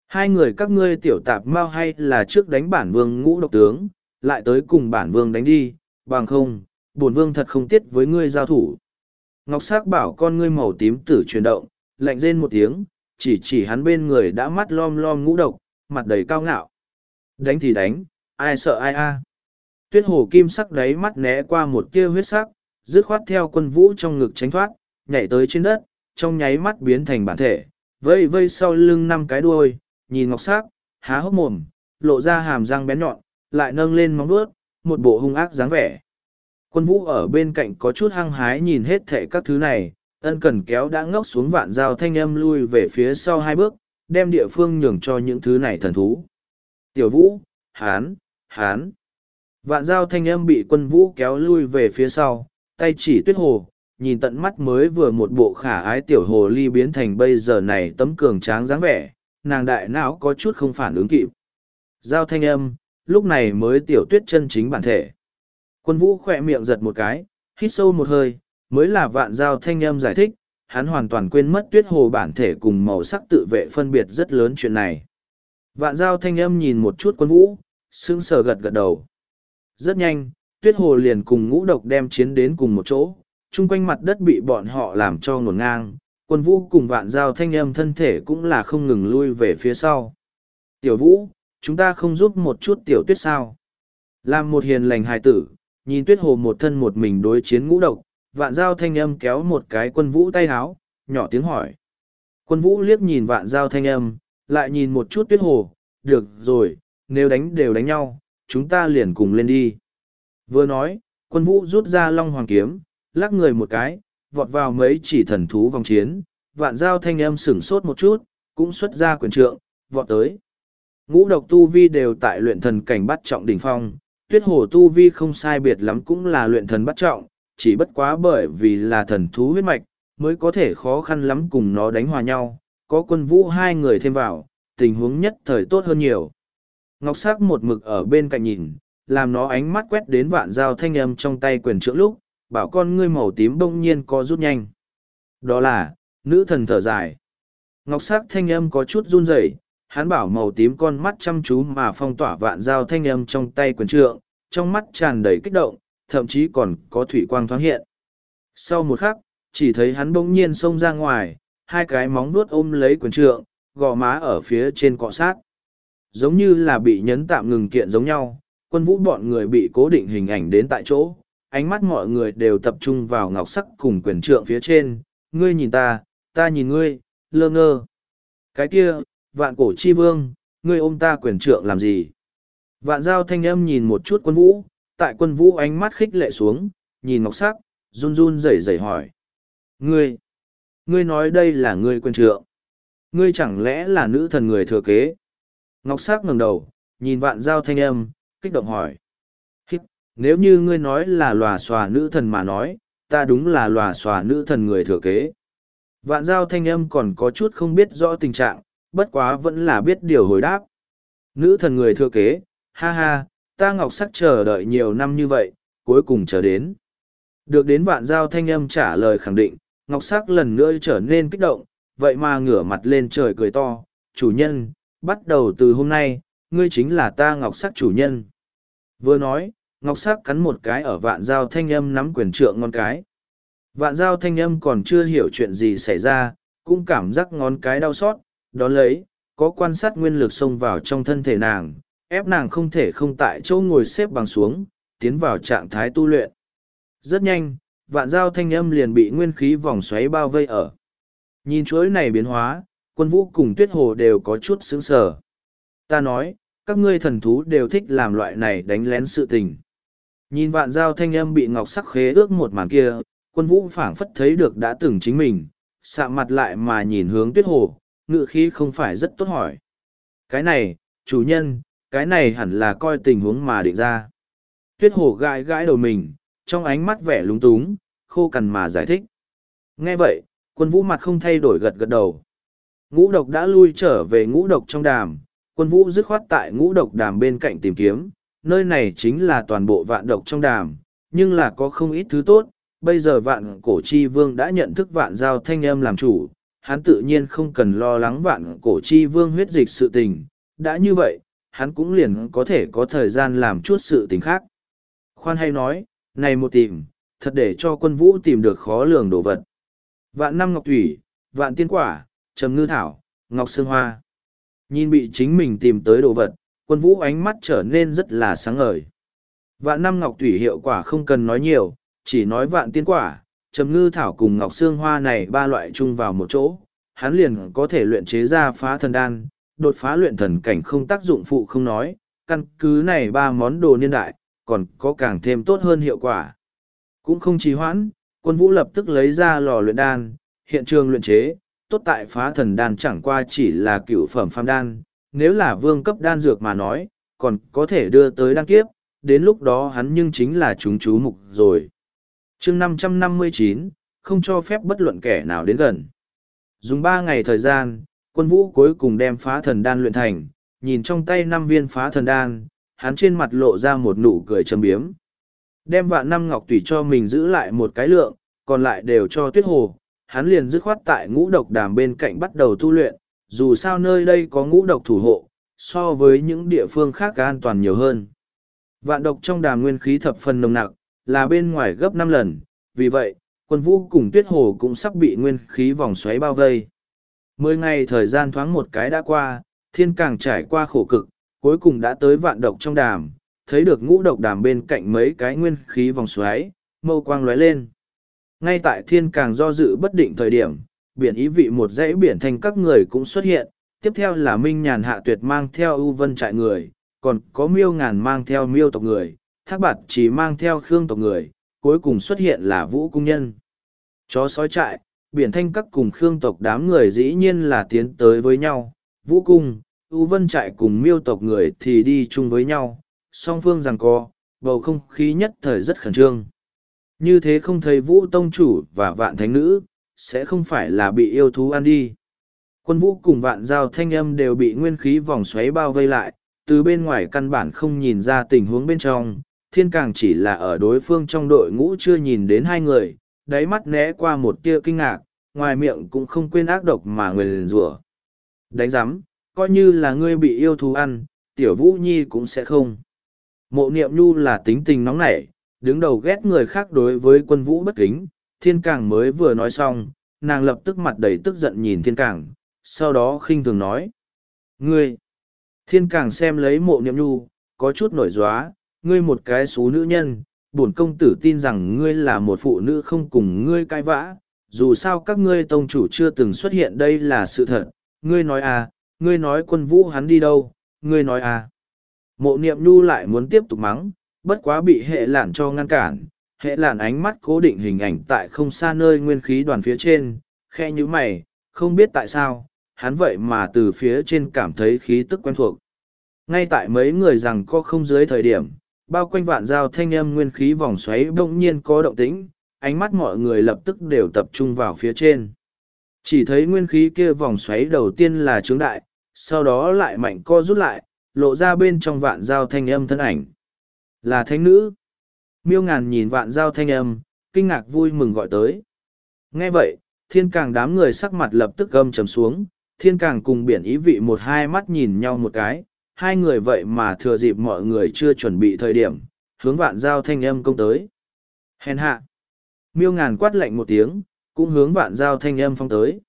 Hai người các ngươi tiểu tạp mau hay là trước đánh bản vương ngũ độc tướng, lại tới cùng bản vương đánh đi, bằng không, bổn vương thật không tiết với ngươi giao thủ. Ngọc sắc bảo con ngươi màu tím tử chuyển động, lạnh rên một tiếng, chỉ chỉ hắn bên người đã mắt lom lom ngũ độc, mặt đầy cao ngạo. Đánh thì đánh, ai sợ ai a tuyết hồ kim sắc đáy mắt né qua một tia huyết sắc dứt khoát theo quân vũ trong ngực tránh thoát nhảy tới trên đất trong nháy mắt biến thành bản thể vây vây sau lưng năm cái đuôi nhìn ngọc sắc há hốc mồm lộ ra hàm răng bén nhọn lại nâng lên móng vuốt một bộ hung ác dáng vẻ quân vũ ở bên cạnh có chút hăng hái nhìn hết thệ các thứ này ân cần kéo đã ngốc xuống vạn dao thanh âm lui về phía sau hai bước đem địa phương nhường cho những thứ này thần thú tiểu vũ hán hán Vạn dao thanh âm bị quân vũ kéo lui về phía sau, tay chỉ tuyết hồ, nhìn tận mắt mới vừa một bộ khả ái tiểu hồ ly biến thành bây giờ này tấm cường tráng dáng vẻ, nàng đại não có chút không phản ứng kịp. Giao thanh âm, lúc này mới tiểu tuyết chân chính bản thể. Quân vũ khỏe miệng giật một cái, hít sâu một hơi, mới là vạn giao thanh âm giải thích, hắn hoàn toàn quên mất tuyết hồ bản thể cùng màu sắc tự vệ phân biệt rất lớn chuyện này. Vạn giao thanh âm nhìn một chút quân vũ, sững sờ gật gật đầu. Rất nhanh, tuyết hồ liền cùng ngũ độc đem chiến đến cùng một chỗ, chung quanh mặt đất bị bọn họ làm cho ngổn ngang, quân vũ cùng vạn giao thanh âm thân thể cũng là không ngừng lui về phía sau. Tiểu vũ, chúng ta không giúp một chút tiểu tuyết sao? Làm một hiền lành hài tử, nhìn tuyết hồ một thân một mình đối chiến ngũ độc, vạn giao thanh âm kéo một cái quân vũ tay háo, nhỏ tiếng hỏi. Quân vũ liếc nhìn vạn giao thanh âm, lại nhìn một chút tuyết hồ, được rồi, nếu đánh đều đánh nhau, chúng ta liền cùng lên đi. Vừa nói, quân vũ rút ra long hoàng kiếm, lắc người một cái, vọt vào mấy chỉ thần thú vòng chiến, vạn giao thanh âm sửng sốt một chút, cũng xuất ra quyền trượng, vọt tới. Ngũ độc tu vi đều tại luyện thần cảnh bắt trọng đỉnh phong, tuyết hồ tu vi không sai biệt lắm cũng là luyện thần bắt trọng, chỉ bất quá bởi vì là thần thú huyết mạch, mới có thể khó khăn lắm cùng nó đánh hòa nhau, có quân vũ hai người thêm vào, tình huống nhất thời tốt hơn nhiều. Ngọc sắc một mực ở bên cạnh nhìn, làm nó ánh mắt quét đến vạn dao thanh âm trong tay quyền trượng lúc, bảo con ngươi màu tím bỗng nhiên co rút nhanh. Đó là, nữ thần thở dài. Ngọc sắc thanh âm có chút run rẩy, hắn bảo màu tím con mắt chăm chú mà phong tỏa vạn dao thanh âm trong tay quyền trượng, trong mắt tràn đầy kích động, thậm chí còn có thủy quang thoáng hiện. Sau một khắc, chỉ thấy hắn bỗng nhiên xông ra ngoài, hai cái móng vuốt ôm lấy quyền trượng, gò má ở phía trên cọ sát giống như là bị nhấn tạm ngừng kiện giống nhau, quân vũ bọn người bị cố định hình ảnh đến tại chỗ, ánh mắt mọi người đều tập trung vào ngọc sắc cùng quyền trượng phía trên, ngươi nhìn ta, ta nhìn ngươi, lơ ngơ. Cái kia, vạn cổ chi vương, ngươi ôm ta quyền trượng làm gì? Vạn giao thanh âm nhìn một chút quân vũ, tại quân vũ ánh mắt khích lệ xuống, nhìn ngọc sắc, run run rẩy rẩy hỏi. Ngươi, ngươi nói đây là ngươi quyền trượng. Ngươi chẳng lẽ là nữ thần người thừa kế? Ngọc Sắc ngẩng đầu, nhìn vạn giao thanh âm, kích động hỏi. Hít, nếu như ngươi nói là lòa xòa nữ thần mà nói, ta đúng là lòa xòa nữ thần người thừa kế. Vạn giao thanh âm còn có chút không biết rõ tình trạng, bất quá vẫn là biết điều hồi đáp. Nữ thần người thừa kế, ha ha, ta ngọc sắc chờ đợi nhiều năm như vậy, cuối cùng chờ đến. Được đến vạn giao thanh âm trả lời khẳng định, ngọc sắc lần nữa trở nên kích động, vậy mà ngửa mặt lên trời cười to, chủ nhân, bắt đầu từ hôm nay, ngươi chính là ta ngọc sắc chủ nhân. Vừa nói, ngọc sắc cắn một cái ở vạn giao thanh âm nắm quyền trượng ngón cái. Vạn giao thanh âm còn chưa hiểu chuyện gì xảy ra, cũng cảm giác ngón cái đau xót, đón lấy, có quan sát nguyên lực xông vào trong thân thể nàng, ép nàng không thể không tại chỗ ngồi xếp bằng xuống, tiến vào trạng thái tu luyện. Rất nhanh, vạn giao thanh âm liền bị nguyên khí vòng xoáy bao vây ở. Nhìn chuỗi này biến hóa, quân vũ cùng tuyết hồ đều có chút sững sờ. Ta nói, các ngươi thần thú đều thích làm loại này đánh lén sự tình. Nhìn vạn giao thanh âm bị ngọc sắc khế ước một màn kia, quân vũ phảng phất thấy được đã từng chính mình, sạ mặt lại mà nhìn hướng tuyết hồ, ngự khí không phải rất tốt hỏi. Cái này, chủ nhân, cái này hẳn là coi tình huống mà định ra. Tuyết hồ gãi gãi đầu mình, trong ánh mắt vẻ lúng túng, khô cằn mà giải thích. Nghe vậy, quân vũ mặt không thay đổi gật gật đầu. Ngũ độc đã lui trở về ngũ độc trong đàm, quân vũ dứt khoát tại ngũ độc đàm bên cạnh tìm kiếm, nơi này chính là toàn bộ vạn độc trong đàm, nhưng là có không ít thứ tốt. Bây giờ vạn cổ chi vương đã nhận thức vạn giao thanh âm làm chủ, hắn tự nhiên không cần lo lắng vạn cổ chi vương huyết dịch sự tình. Đã như vậy, hắn cũng liền có thể có thời gian làm chút sự tình khác. Khoan hay nói, này một tìm, thật để cho quân vũ tìm được khó lường đồ vật. Vạn năm ngọc thủy, vạn tiên quả, trầm ngư thảo, ngọc sương hoa. Nhìn bị chính mình tìm tới đồ vật, quân vũ ánh mắt trở nên rất là sáng ngời. Vạn năm ngọc thủy hiệu quả không cần nói nhiều, chỉ nói vạn tiên quả, trầm ngư thảo cùng ngọc xương hoa này ba loại chung vào một chỗ, hắn liền có thể luyện chế ra phá thần đan, đột phá luyện thần cảnh không tác dụng phụ không nói, căn cứ này ba món đồ niên đại, còn có càng thêm tốt hơn hiệu quả. Cũng không trì hoãn, quân vũ lập tức lấy ra lò luyện đan, hiện trường luyện chế, tốt tại phá thần đan chẳng qua chỉ là cựu phẩm phàm đan, nếu là vương cấp đan dược mà nói, còn có thể đưa tới đan kiếp, đến lúc đó hắn nhưng chính là chúng chú mục rồi chương 559, không cho phép bất luận kẻ nào đến gần. Dùng ba ngày thời gian, quân vũ cuối cùng đem phá thần đan luyện thành, nhìn trong tay năm viên phá thần đan, hắn trên mặt lộ ra một nụ cười châm biếm. Đem vạn năm ngọc tùy cho mình giữ lại một cái lượng, còn lại đều cho tuyết hồ, hắn liền dứt khoát tại ngũ độc đàm bên cạnh bắt đầu tu luyện, dù sao nơi đây có ngũ độc thủ hộ, so với những địa phương khác an toàn nhiều hơn. Vạn độc trong đàm nguyên khí thập phần nồng nặc, là bên ngoài gấp năm lần, vì vậy, quân vũ cùng tuyết hồ cũng sắp bị nguyên khí vòng xoáy bao vây. Mười ngày thời gian thoáng một cái đã qua, thiên càng trải qua khổ cực, cuối cùng đã tới vạn độc trong đàm, thấy được ngũ độc đàm bên cạnh mấy cái nguyên khí vòng xoáy, mâu quang lóe lên. Ngay tại thiên càng do dự bất định thời điểm, biển ý vị một dãy biển thành các người cũng xuất hiện, tiếp theo là Minh Nhàn Hạ Tuyệt mang theo ưu vân trại người, còn có miêu ngàn mang theo miêu tộc người, thác bạt chỉ mang theo khương tộc người, cuối cùng xuất hiện là vũ cung nhân. Chó sói trại, biển thanh các cùng khương tộc đám người dĩ nhiên là tiến tới với nhau, vũ cung, ưu vân trại cùng miêu tộc người thì đi chung với nhau, song phương rằng co, bầu không khí nhất thời rất khẩn trương. Như thế không thấy vũ tông chủ và vạn thánh nữ, sẽ không phải là bị yêu thú ăn đi. Quân vũ cùng vạn giao thanh âm đều bị nguyên khí vòng xoáy bao vây lại, từ bên ngoài căn bản không nhìn ra tình huống bên trong, thiên càng chỉ là ở đối phương trong đội ngũ chưa nhìn đến hai người, đáy mắt né qua một tia kinh ngạc, ngoài miệng cũng không quên ác độc mà người liền rủa. Đánh giám, coi như là ngươi bị yêu thú ăn, tiểu vũ nhi cũng sẽ không. Mộ niệm nhu là tính tình nóng nảy, đứng đầu ghét người khác đối với quân vũ bất kính, thiên càng mới vừa nói xong, nàng lập tức mặt đầy tức giận nhìn thiên càng, sau đó khinh thường nói. Ngươi! Thiên càng xem lấy mộ niệm nhu, có chút nổi gióa, ngươi một cái xú nữ nhân, bổn công tử tin rằng ngươi là một phụ nữ không cùng ngươi cai vã, dù sao các ngươi tông chủ chưa từng xuất hiện đây là sự thật, ngươi nói à, ngươi nói quân vũ hắn đi đâu, ngươi nói à. Mộ niệm nhu lại muốn tiếp tục mắng, bất quá bị hệ lản cho ngăn cản, hệ lản ánh mắt cố định hình ảnh tại không xa nơi nguyên khí đoàn phía trên, khe như mày, không biết tại sao, hắn vậy mà từ phía trên cảm thấy khí tức quen thuộc. Ngay tại mấy người rằng có không dưới thời điểm, bao quanh vạn giao thanh âm nguyên khí vòng xoáy bỗng nhiên có động tĩnh, ánh mắt mọi người lập tức đều tập trung vào phía trên. Chỉ thấy nguyên khí kia vòng xoáy đầu tiên là trướng đại, sau đó lại mạnh co rút lại, lộ ra bên trong vạn giao thanh âm thân ảnh. Là thánh nữ. Miêu ngàn nhìn vạn giao thanh âm, kinh ngạc vui mừng gọi tới. Nghe vậy, thiên càng đám người sắc mặt lập tức gâm trầm xuống, thiên càng cùng biển ý vị một hai mắt nhìn nhau một cái, hai người vậy mà thừa dịp mọi người chưa chuẩn bị thời điểm, hướng vạn giao thanh âm công tới. Hèn hạ. Miêu ngàn quát lạnh một tiếng, cũng hướng vạn giao thanh âm phong tới.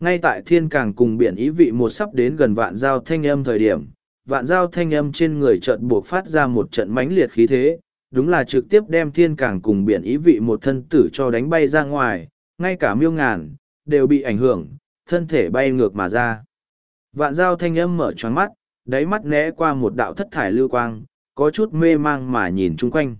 Ngay tại thiên càng cùng biển ý vị một sắp đến gần vạn giao thanh âm thời điểm, vạn giao thanh âm trên người trận buộc phát ra một trận mãnh liệt khí thế, đúng là trực tiếp đem thiên cảng cùng biển ý vị một thân tử cho đánh bay ra ngoài, ngay cả miêu ngàn, đều bị ảnh hưởng, thân thể bay ngược mà ra. Vạn giao thanh âm mở choáng mắt, đáy mắt né qua một đạo thất thải lưu quang, có chút mê mang mà nhìn chung quanh.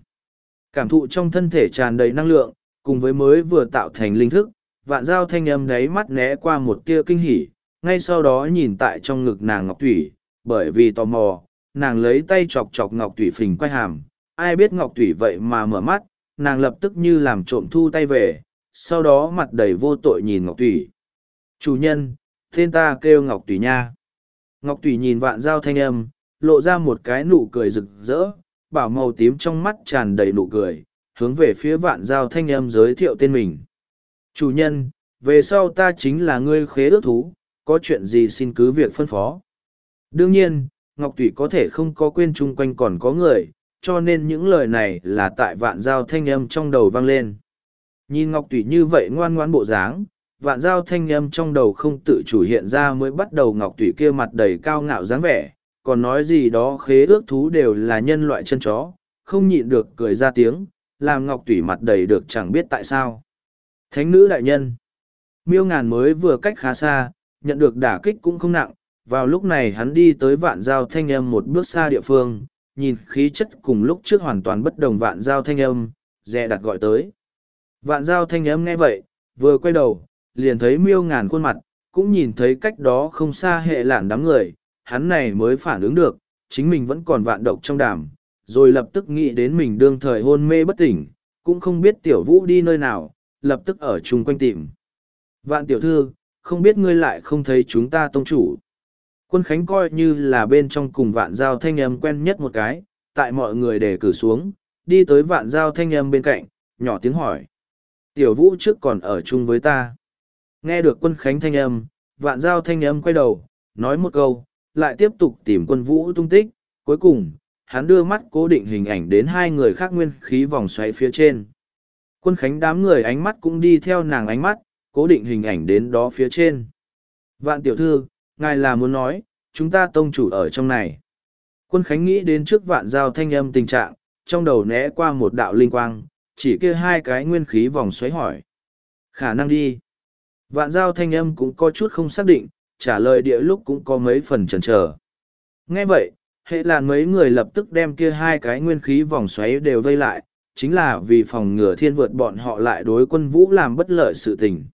Cảm thụ trong thân thể tràn đầy năng lượng, cùng với mới vừa tạo thành linh thức, vạn giao thanh âm đáy mắt né qua một tia kinh hỉ, ngay sau đó nhìn tại trong ngực nàng ngọc thủy, bởi vì tò mò, nàng lấy tay chọc chọc ngọc thủy phình quay hàm, ai biết ngọc thủy vậy mà mở mắt, nàng lập tức như làm trộm thu tay về, sau đó mặt đầy vô tội nhìn ngọc thủy. Chủ nhân, tên ta kêu ngọc thủy nha. Ngọc thủy nhìn vạn giao thanh âm, lộ ra một cái nụ cười rực rỡ, bảo màu tím trong mắt tràn đầy nụ cười, hướng về phía vạn giao thanh âm giới thiệu tên mình. Chủ nhân, về sau ta chính là ngươi khế ước thú, có chuyện gì xin cứ việc phân phó. Đương nhiên, Ngọc Tủy có thể không có quên chung quanh còn có người, cho nên những lời này là tại vạn giao thanh âm trong đầu vang lên. Nhìn Ngọc Tủy như vậy ngoan ngoãn bộ dáng, vạn giao thanh âm trong đầu không tự chủ hiện ra mới bắt đầu Ngọc Tủy kia mặt đầy cao ngạo dáng vẻ, còn nói gì đó khế ước thú đều là nhân loại chân chó, không nhịn được cười ra tiếng, làm Ngọc Tủy mặt đầy được chẳng biết tại sao. Thánh nữ đại nhân, miêu ngàn mới vừa cách khá xa, nhận được đả kích cũng không nặng, vào lúc này hắn đi tới vạn giao thanh âm một bước xa địa phương, nhìn khí chất cùng lúc trước hoàn toàn bất đồng vạn giao thanh âm, dè đặt gọi tới. Vạn giao thanh âm nghe vậy, vừa quay đầu, liền thấy miêu ngàn khuôn mặt, cũng nhìn thấy cách đó không xa hệ lản đám người, hắn này mới phản ứng được, chính mình vẫn còn vạn độc trong đàm, rồi lập tức nghĩ đến mình đương thời hôn mê bất tỉnh, cũng không biết tiểu vũ đi nơi nào, lập tức ở chung quanh tìm. Vạn tiểu thư, không biết ngươi lại không thấy chúng ta tông chủ. Quân Khánh coi như là bên trong cùng vạn giao thanh âm quen nhất một cái, tại mọi người để cử xuống, đi tới vạn giao thanh âm bên cạnh, nhỏ tiếng hỏi. Tiểu vũ trước còn ở chung với ta. Nghe được quân Khánh thanh âm, vạn giao thanh âm quay đầu, nói một câu, lại tiếp tục tìm quân vũ tung tích, cuối cùng, hắn đưa mắt cố định hình ảnh đến hai người khác nguyên khí vòng xoáy phía trên. Quân Khánh đám người ánh mắt cũng đi theo nàng ánh mắt, cố định hình ảnh đến đó phía trên. Vạn tiểu thư, ngài là muốn nói, chúng ta tông chủ ở trong này. Quân Khánh nghĩ đến trước vạn giao thanh âm tình trạng, trong đầu né qua một đạo linh quang, chỉ kia hai cái nguyên khí vòng xoáy hỏi. Khả năng đi. Vạn giao thanh âm cũng có chút không xác định, trả lời địa lúc cũng có mấy phần chần chờ. Nghe vậy, hệ làn mấy người lập tức đem kia hai cái nguyên khí vòng xoáy đều vây lại, chính là vì phòng ngừa thiên vượt bọn họ lại đối quân vũ làm bất lợi sự tình.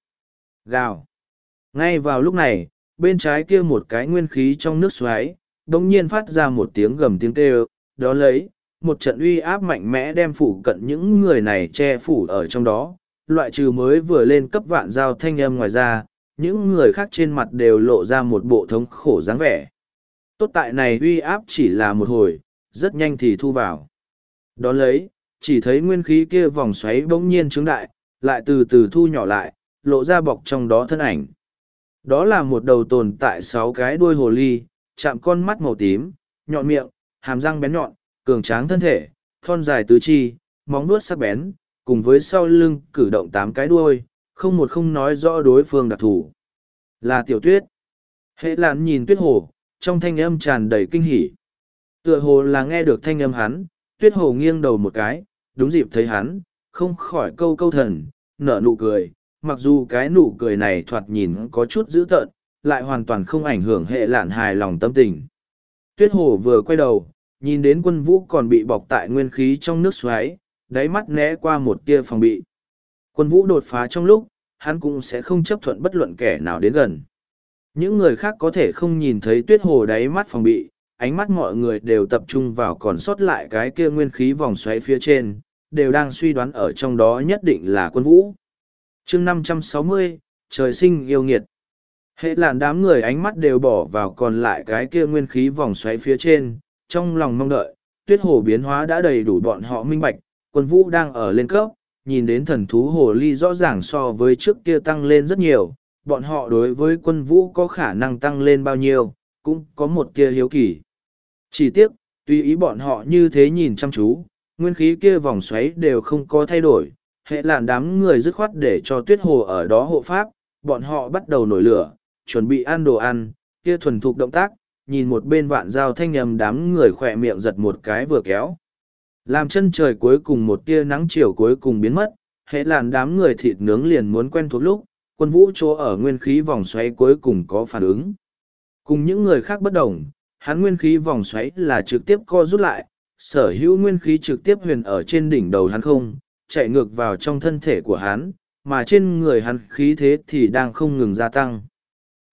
Gào. Ngay vào lúc này, bên trái kia một cái nguyên khí trong nước xoáy, đồng nhiên phát ra một tiếng gầm tiếng kêu, đó lấy, một trận uy áp mạnh mẽ đem phủ cận những người này che phủ ở trong đó, loại trừ mới vừa lên cấp vạn giao thanh âm ngoài ra, những người khác trên mặt đều lộ ra một bộ thống khổ dáng vẻ. Tốt tại này uy áp chỉ là một hồi, rất nhanh thì thu vào. Đó lấy, chỉ thấy nguyên khí kia vòng xoáy bỗng nhiên trướng đại, lại từ từ thu nhỏ lại, lộ ra bọc trong đó thân ảnh. Đó là một đầu tồn tại sáu cái đuôi hồ ly, chạm con mắt màu tím, nhọn miệng, hàm răng bén nhọn, cường tráng thân thể, thon dài tứ chi, móng vuốt sắc bén, cùng với sau lưng cử động tám cái đuôi, không một không nói rõ đối phương đặc thù. Là tiểu tuyết. Hệ lạn nhìn tuyết hồ, trong thanh âm tràn đầy kinh hỉ. Tựa hồ là nghe được thanh âm hắn, tuyết hồ nghiêng đầu một cái, đúng dịp thấy hắn, không khỏi câu câu thần, nở nụ cười, mặc dù cái nụ cười này thoạt nhìn có chút dữ tợn, lại hoàn toàn không ảnh hưởng hệ lạn hài lòng tâm tình. Tuyết hồ vừa quay đầu, nhìn đến quân vũ còn bị bọc tại nguyên khí trong nước xoáy, đáy mắt né qua một tia phòng bị. Quân vũ đột phá trong lúc, hắn cũng sẽ không chấp thuận bất luận kẻ nào đến gần. Những người khác có thể không nhìn thấy tuyết hồ đáy mắt phòng bị, ánh mắt mọi người đều tập trung vào còn sót lại cái kia nguyên khí vòng xoáy phía trên, đều đang suy đoán ở trong đó nhất định là quân vũ. chương 560, trời sinh yêu nghiệt. Hệ làn đám người ánh mắt đều bỏ vào còn lại cái kia nguyên khí vòng xoáy phía trên, trong lòng mong đợi, tuyết hồ biến hóa đã đầy đủ bọn họ minh bạch, quân vũ đang ở lên cấp, nhìn đến thần thú hồ ly rõ ràng so với trước kia tăng lên rất nhiều, bọn họ đối với quân vũ có khả năng tăng lên bao nhiêu, cũng có một kia hiếu kỳ. Chỉ tiếc, tùy ý bọn họ như thế nhìn chăm chú, nguyên khí kia vòng xoáy đều không có thay đổi, hệ làn đám người dứt khoát để cho tuyết hồ ở đó hộ pháp, bọn họ bắt đầu nổi lửa, chuẩn bị ăn đồ ăn, kia thuần thục động tác, nhìn một bên vạn giao thanh nhầm đám người khỏe miệng giật một cái vừa kéo. Làm chân trời cuối cùng một tia nắng chiều cuối cùng biến mất, hệ làn đám người thịt nướng liền muốn quen thuộc lúc, quân vũ chỗ ở nguyên khí vòng xoáy cuối cùng có phản ứng. Cùng những người khác bất đồng, hắn nguyên khí vòng xoáy là trực tiếp co rút lại, sở hữu nguyên khí trực tiếp huyền ở trên đỉnh đầu hắn không, chạy ngược vào trong thân thể của hắn, mà trên người hắn khí thế thì đang không ngừng gia tăng.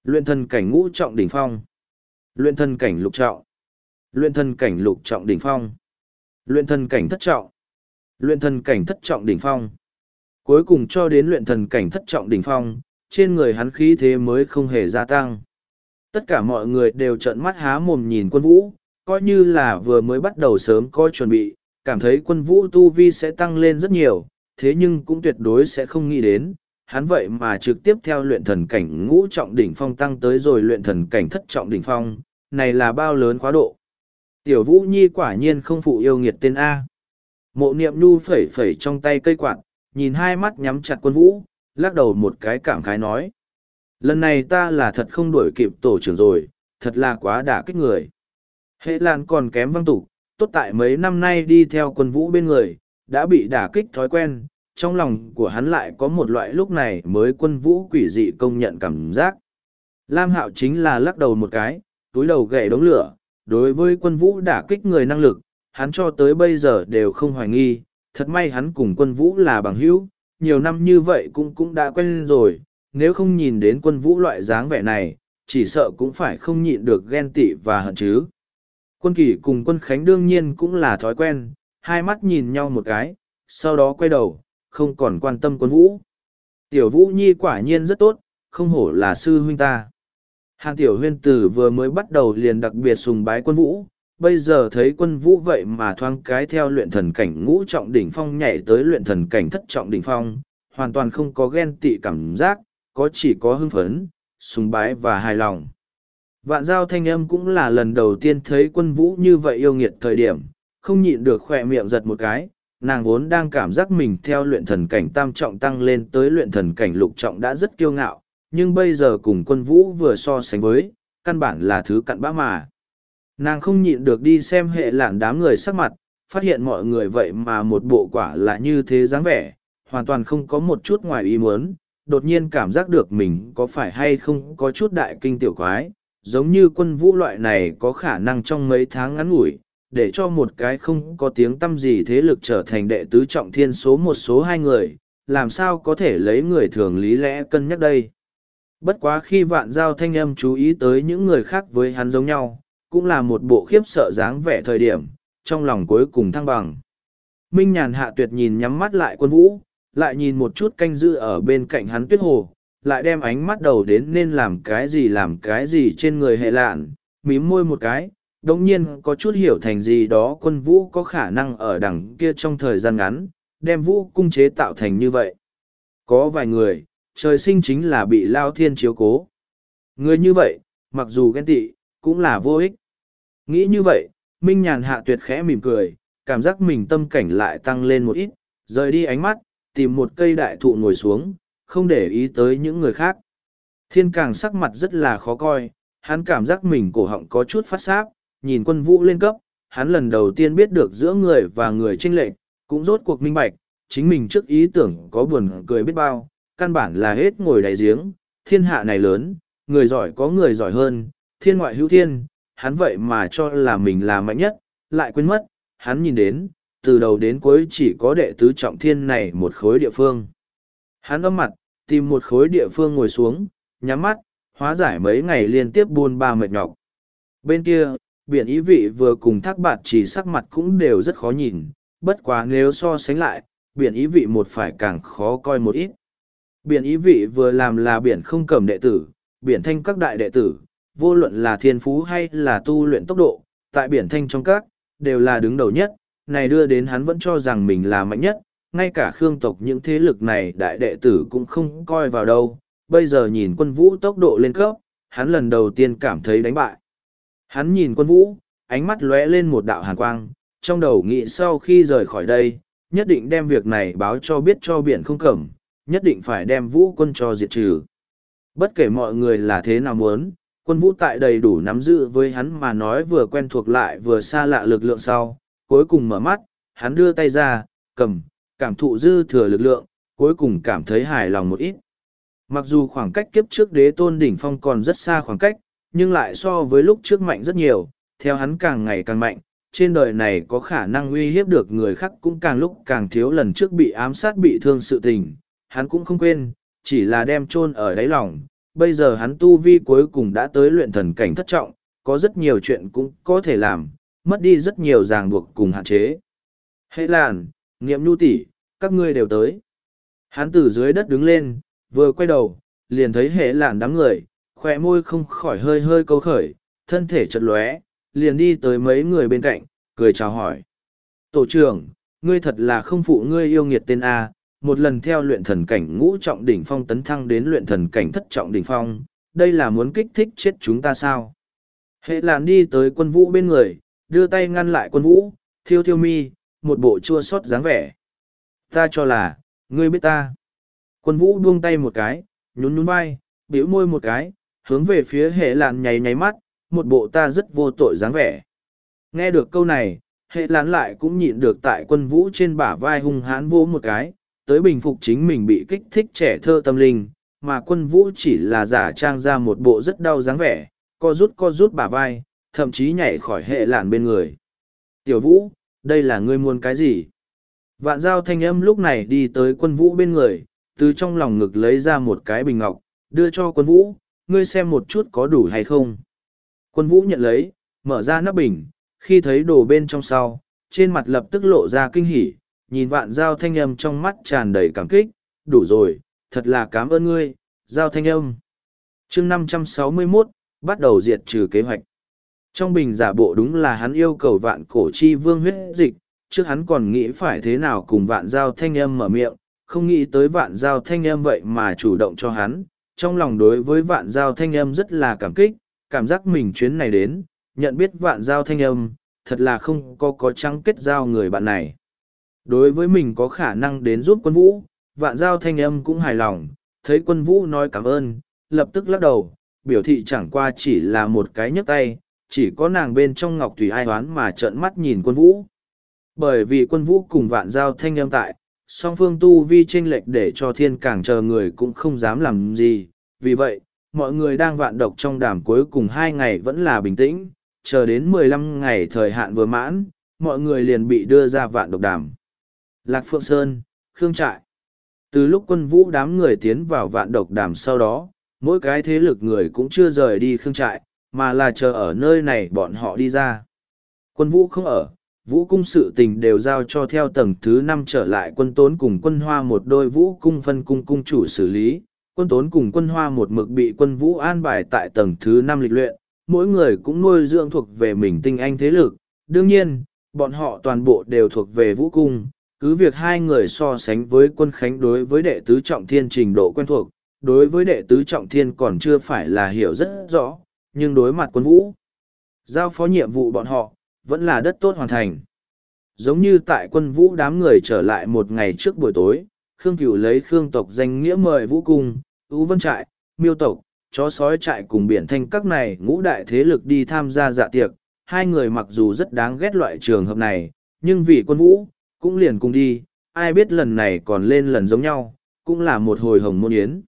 Luyện thần cảnh ngũ trọng đỉnh phong. Luyện thần cảnh lục trọng. Luyện thần cảnh lục trọng đỉnh phong. Luyện thần cảnh thất trọng. Luyện thần cảnh thất trọng đỉnh phong. Cuối cùng cho đến luyện thần cảnh thất trọng đỉnh phong, trên người hắn khí thế mới không hề gia tăng. Tất cả mọi người đều trợn mắt há mồm nhìn quân vũ, coi như là vừa mới bắt đầu sớm coi chuẩn bị, cảm thấy quân vũ tu vi sẽ tăng lên rất nhiều, thế nhưng cũng tuyệt đối sẽ không nghĩ đến, hắn vậy mà trực tiếp theo luyện thần cảnh ngũ trọng đỉnh phong tăng tới rồi luyện thần cảnh thất trọng đỉnh phong, này là bao lớn khóa độ. Tiểu Vũ Nhi quả nhiên không phụ yêu nghiệt tên A. Mộ niệm nu phẩy phẩy trong tay cây quạt, nhìn hai mắt nhắm chặt quân vũ, lắc đầu một cái cảm khái nói. Lần này ta là thật không đuổi kịp tổ trưởng rồi, thật là quá đả kích người. Hệ làn còn kém văng tục, tốt tại mấy năm nay đi theo quân vũ bên người, đã bị đả kích thói quen, trong lòng của hắn lại có một loại lúc này mới quân vũ quỷ dị công nhận cảm giác. Lam Hạo chính là lắc đầu một cái, túi đầu gậy đống lửa, đối với quân vũ đả kích người năng lực, hắn cho tới bây giờ đều không hoài nghi, thật may hắn cùng quân vũ là bằng hữu, nhiều năm như vậy cũng cũng đã quen rồi, nếu không nhìn đến quân vũ loại dáng vẻ này, chỉ sợ cũng phải không nhịn được ghen tị và hận chứ. Quân kỳ cùng quân khánh đương nhiên cũng là thói quen, hai mắt nhìn nhau một cái, sau đó quay đầu, không còn quan tâm quân vũ. Tiểu vũ nhi quả nhiên rất tốt, không hổ là sư huynh ta. Hàn tiểu huyên tử vừa mới bắt đầu liền đặc biệt sùng bái quân vũ, bây giờ thấy quân vũ vậy mà thoáng cái theo luyện thần cảnh ngũ trọng đỉnh phong nhảy tới luyện thần cảnh thất trọng đỉnh phong, hoàn toàn không có ghen tị cảm giác, có chỉ có hưng phấn, sùng bái và hài lòng. Vạn giao thanh âm cũng là lần đầu tiên thấy quân vũ như vậy yêu nghiệt thời điểm, không nhịn được khỏe miệng giật một cái, nàng vốn đang cảm giác mình theo luyện thần cảnh tam trọng tăng lên tới luyện thần cảnh lục trọng đã rất kiêu ngạo, nhưng bây giờ cùng quân vũ vừa so sánh với, căn bản là thứ cặn bã mà. Nàng không nhịn được đi xem hệ lạn đám người sắc mặt, phát hiện mọi người vậy mà một bộ quả là như thế dáng vẻ, hoàn toàn không có một chút ngoài ý muốn, đột nhiên cảm giác được mình có phải hay không có chút đại kinh tiểu quái, giống như quân vũ loại này có khả năng trong mấy tháng ngắn ngủi, để cho một cái không có tiếng tâm gì thế lực trở thành đệ tứ trọng thiên số một số hai người, làm sao có thể lấy người thường lý lẽ cân nhắc đây. Bất quá khi vạn giao thanh âm chú ý tới những người khác với hắn giống nhau, cũng là một bộ khiếp sợ dáng vẻ thời điểm, trong lòng cuối cùng thăng bằng. Minh nhàn hạ tuyệt nhìn nhắm mắt lại quân vũ, lại nhìn một chút canh giữ ở bên cạnh hắn tuyết hồ, lại đem ánh mắt đầu đến nên làm cái gì làm cái gì trên người hệ lạn, mím môi một cái, đồng nhiên có chút hiểu thành gì đó quân vũ có khả năng ở đằng kia trong thời gian ngắn, đem vũ cung chế tạo thành như vậy. Có vài người, trời sinh chính là bị lao thiên chiếu cố. Người như vậy, mặc dù ghen tị, cũng là vô ích. Nghĩ như vậy, Minh Nhàn hạ tuyệt khẽ mỉm cười, cảm giác mình tâm cảnh lại tăng lên một ít, rời đi ánh mắt, tìm một cây đại thụ ngồi xuống, không để ý tới những người khác. Thiên càng sắc mặt rất là khó coi, hắn cảm giác mình cổ họng có chút phát sáp, nhìn quân vũ lên cấp, hắn lần đầu tiên biết được giữa người và người tranh lệch, cũng rốt cuộc minh bạch, chính mình trước ý tưởng có buồn cười biết bao, căn bản là hết ngồi đại giếng, thiên hạ này lớn, người giỏi có người giỏi hơn, thiên ngoại hữu thiên, hắn vậy mà cho là mình là mạnh nhất, lại quên mất, hắn nhìn đến, từ đầu đến cuối chỉ có đệ tứ trọng thiên này một khối địa phương. Hắn âm mặt, tìm một khối địa phương ngồi xuống, nhắm mắt, hóa giải mấy ngày liên tiếp buôn ba mệt nhọc. Bên kia, biển ý vị vừa cùng thác bạt chỉ sắc mặt cũng đều rất khó nhìn, bất quá nếu so sánh lại, biển ý vị một phải càng khó coi một ít. Biển ý vị vừa làm là biển không cầm đệ tử, biển thanh các đại đệ tử, vô luận là thiên phú hay là tu luyện tốc độ, tại biển thanh trong các, đều là đứng đầu nhất, này đưa đến hắn vẫn cho rằng mình là mạnh nhất, ngay cả khương tộc những thế lực này đại đệ tử cũng không coi vào đâu, bây giờ nhìn quân vũ tốc độ lên cấp, hắn lần đầu tiên cảm thấy đánh bại. Hắn nhìn quân vũ, ánh mắt lóe lên một đạo hàn quang, trong đầu nghĩ sau khi rời khỏi đây, nhất định đem việc này báo cho biết cho biển không cẩm, nhất định phải đem vũ quân cho diệt trừ. Bất kể mọi người là thế nào muốn, quân vũ tại đầy đủ nắm giữ với hắn mà nói vừa quen thuộc lại vừa xa lạ lực lượng sau, cuối cùng mở mắt, hắn đưa tay ra, cầm, cảm thụ dư thừa lực lượng, cuối cùng cảm thấy hài lòng một ít. Mặc dù khoảng cách kiếp trước đế tôn đỉnh phong còn rất xa khoảng cách, nhưng lại so với lúc trước mạnh rất nhiều, theo hắn càng ngày càng mạnh, trên đời này có khả năng uy hiếp được người khác cũng càng lúc càng thiếu lần trước bị ám sát bị thương sự tình, hắn cũng không quên, chỉ là đem chôn ở đáy lòng. Bây giờ hắn tu vi cuối cùng đã tới luyện thần cảnh thất trọng, có rất nhiều chuyện cũng có thể làm, mất đi rất nhiều ràng buộc cùng hạn chế. Hệ làn, nghiệm nhu tỷ, các ngươi đều tới. Hắn từ dưới đất đứng lên, vừa quay đầu, liền thấy hệ làn đám người, khỏe môi không khỏi hơi hơi câu khởi, thân thể chật lóe, liền đi tới mấy người bên cạnh, cười chào hỏi. Tổ trưởng, ngươi thật là không phụ ngươi yêu nghiệt tên A, một lần theo luyện thần cảnh ngũ trọng đỉnh phong tấn thăng đến luyện thần cảnh thất trọng đỉnh phong, đây là muốn kích thích chết chúng ta sao? Hệ làn đi tới quân vũ bên người, đưa tay ngăn lại quân vũ, thiêu thiêu mi, một bộ chua xót dáng vẻ. Ta cho là, ngươi biết ta. Quân vũ buông tay một cái, nhún nhún vai, bĩu môi một cái, hướng về phía hệ làn nháy nháy mắt, một bộ ta rất vô tội dáng vẻ. Nghe được câu này, hệ lán lại cũng nhịn được tại quân vũ trên bả vai hung hãn vô một cái, tới bình phục chính mình bị kích thích trẻ thơ tâm linh, mà quân vũ chỉ là giả trang ra một bộ rất đau dáng vẻ, co rút co rút bả vai, thậm chí nhảy khỏi hệ làn bên người. Tiểu vũ, đây là ngươi muốn cái gì? Vạn giao thanh âm lúc này đi tới quân vũ bên người, từ trong lòng ngực lấy ra một cái bình ngọc, đưa cho quân vũ, ngươi xem một chút có đủ hay không. Quân vũ nhận lấy, mở ra nắp bình, khi thấy đồ bên trong sau, trên mặt lập tức lộ ra kinh hỉ, nhìn vạn giao thanh âm trong mắt tràn đầy cảm kích, đủ rồi, thật là cảm ơn ngươi, giao thanh âm. chương 561, bắt đầu diệt trừ kế hoạch. Trong bình giả bộ đúng là hắn yêu cầu vạn cổ chi vương huyết dịch, trước hắn còn nghĩ phải thế nào cùng vạn giao thanh âm mở miệng, không nghĩ tới vạn giao thanh âm vậy mà chủ động cho hắn, trong lòng đối với vạn giao thanh âm rất là cảm kích, cảm giác mình chuyến này đến, nhận biết vạn giao thanh âm, thật là không có có trắng kết giao người bạn này. Đối với mình có khả năng đến giúp quân vũ, vạn giao thanh âm cũng hài lòng, thấy quân vũ nói cảm ơn, lập tức lắc đầu, biểu thị chẳng qua chỉ là một cái nhấc tay, chỉ có nàng bên trong ngọc tùy ai đoán mà trợn mắt nhìn quân vũ. Bởi vì quân vũ cùng vạn giao thanh âm tại, song phương tu vi tranh lệch để cho thiên càng chờ người cũng không dám làm gì, vì vậy, mọi người đang vạn độc trong đàm cuối cùng hai ngày vẫn là bình tĩnh, chờ đến mười lăm ngày thời hạn vừa mãn, mọi người liền bị đưa ra vạn độc đàm. Lạc Phượng Sơn, Khương Trại Từ lúc quân vũ đám người tiến vào vạn độc đàm sau đó, mỗi cái thế lực người cũng chưa rời đi Khương Trại, mà là chờ ở nơi này bọn họ đi ra. Quân vũ không ở, vũ cung sự tình đều giao cho theo tầng thứ năm trở lại quân tốn cùng quân hoa một đôi vũ cung phân cung cung chủ xử lý, quân tốn cùng quân hoa một mực bị quân vũ an bài tại tầng thứ năm lịch luyện, mỗi người cũng nuôi dưỡng thuộc về mình tinh anh thế lực. Đương nhiên, bọn họ toàn bộ đều thuộc về vũ cung, cứ việc hai người so sánh với quân khánh đối với đệ tứ trọng thiên trình độ quen thuộc, đối với đệ tứ trọng thiên còn chưa phải là hiểu rất rõ, nhưng đối mặt quân vũ, giao phó nhiệm vụ bọn họ, vẫn là đất tốt hoàn thành. Giống như tại quân vũ đám người trở lại một ngày trước buổi tối, Khương Cửu lấy Khương tộc danh nghĩa mời vũ cung, Ú Vân Trại, Miêu tộc, chó sói trại cùng biển thanh các này ngũ đại thế lực đi tham gia dạ tiệc. Hai người mặc dù rất đáng ghét loại trường hợp này, nhưng vì quân vũ, cũng liền cùng đi, ai biết lần này còn lên lần giống nhau, cũng là một hồi hồng môn yến.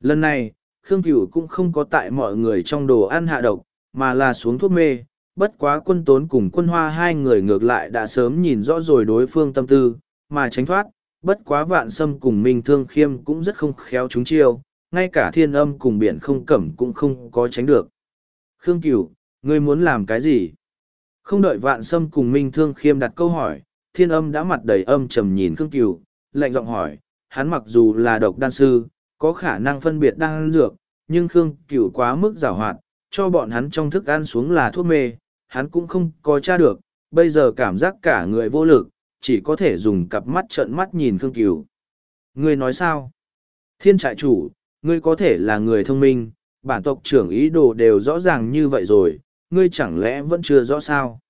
Lần này, Khương Cửu cũng không có tại mọi người trong đồ ăn hạ độc, mà là xuống thuốc mê, bất quá quân tốn cùng quân hoa hai người ngược lại đã sớm nhìn rõ rồi đối phương tâm tư, mà tránh thoát, bất quá vạn sâm cùng minh thương khiêm cũng rất không khéo chúng chiêu, ngay cả thiên âm cùng biển không cẩm cũng không có tránh được. Khương Cửu, ngươi muốn làm cái gì? Không đợi vạn sâm cùng minh thương khiêm đặt câu hỏi, thiên âm đã mặt đầy âm trầm nhìn Khương Cửu, lạnh giọng hỏi, hắn mặc dù là độc đan sư, có khả năng phân biệt đan dược, nhưng Khương Cửu quá mức giảo hoạt, cho bọn hắn trong thức ăn xuống là thuốc mê, hắn cũng không có tra được, bây giờ cảm giác cả người vô lực, chỉ có thể dùng cặp mắt trợn mắt nhìn Khương Cửu. Ngươi nói sao? Thiên trại chủ, ngươi có thể là người thông minh, bản tộc trưởng ý đồ đều rõ ràng như vậy rồi, ngươi chẳng lẽ vẫn chưa rõ sao?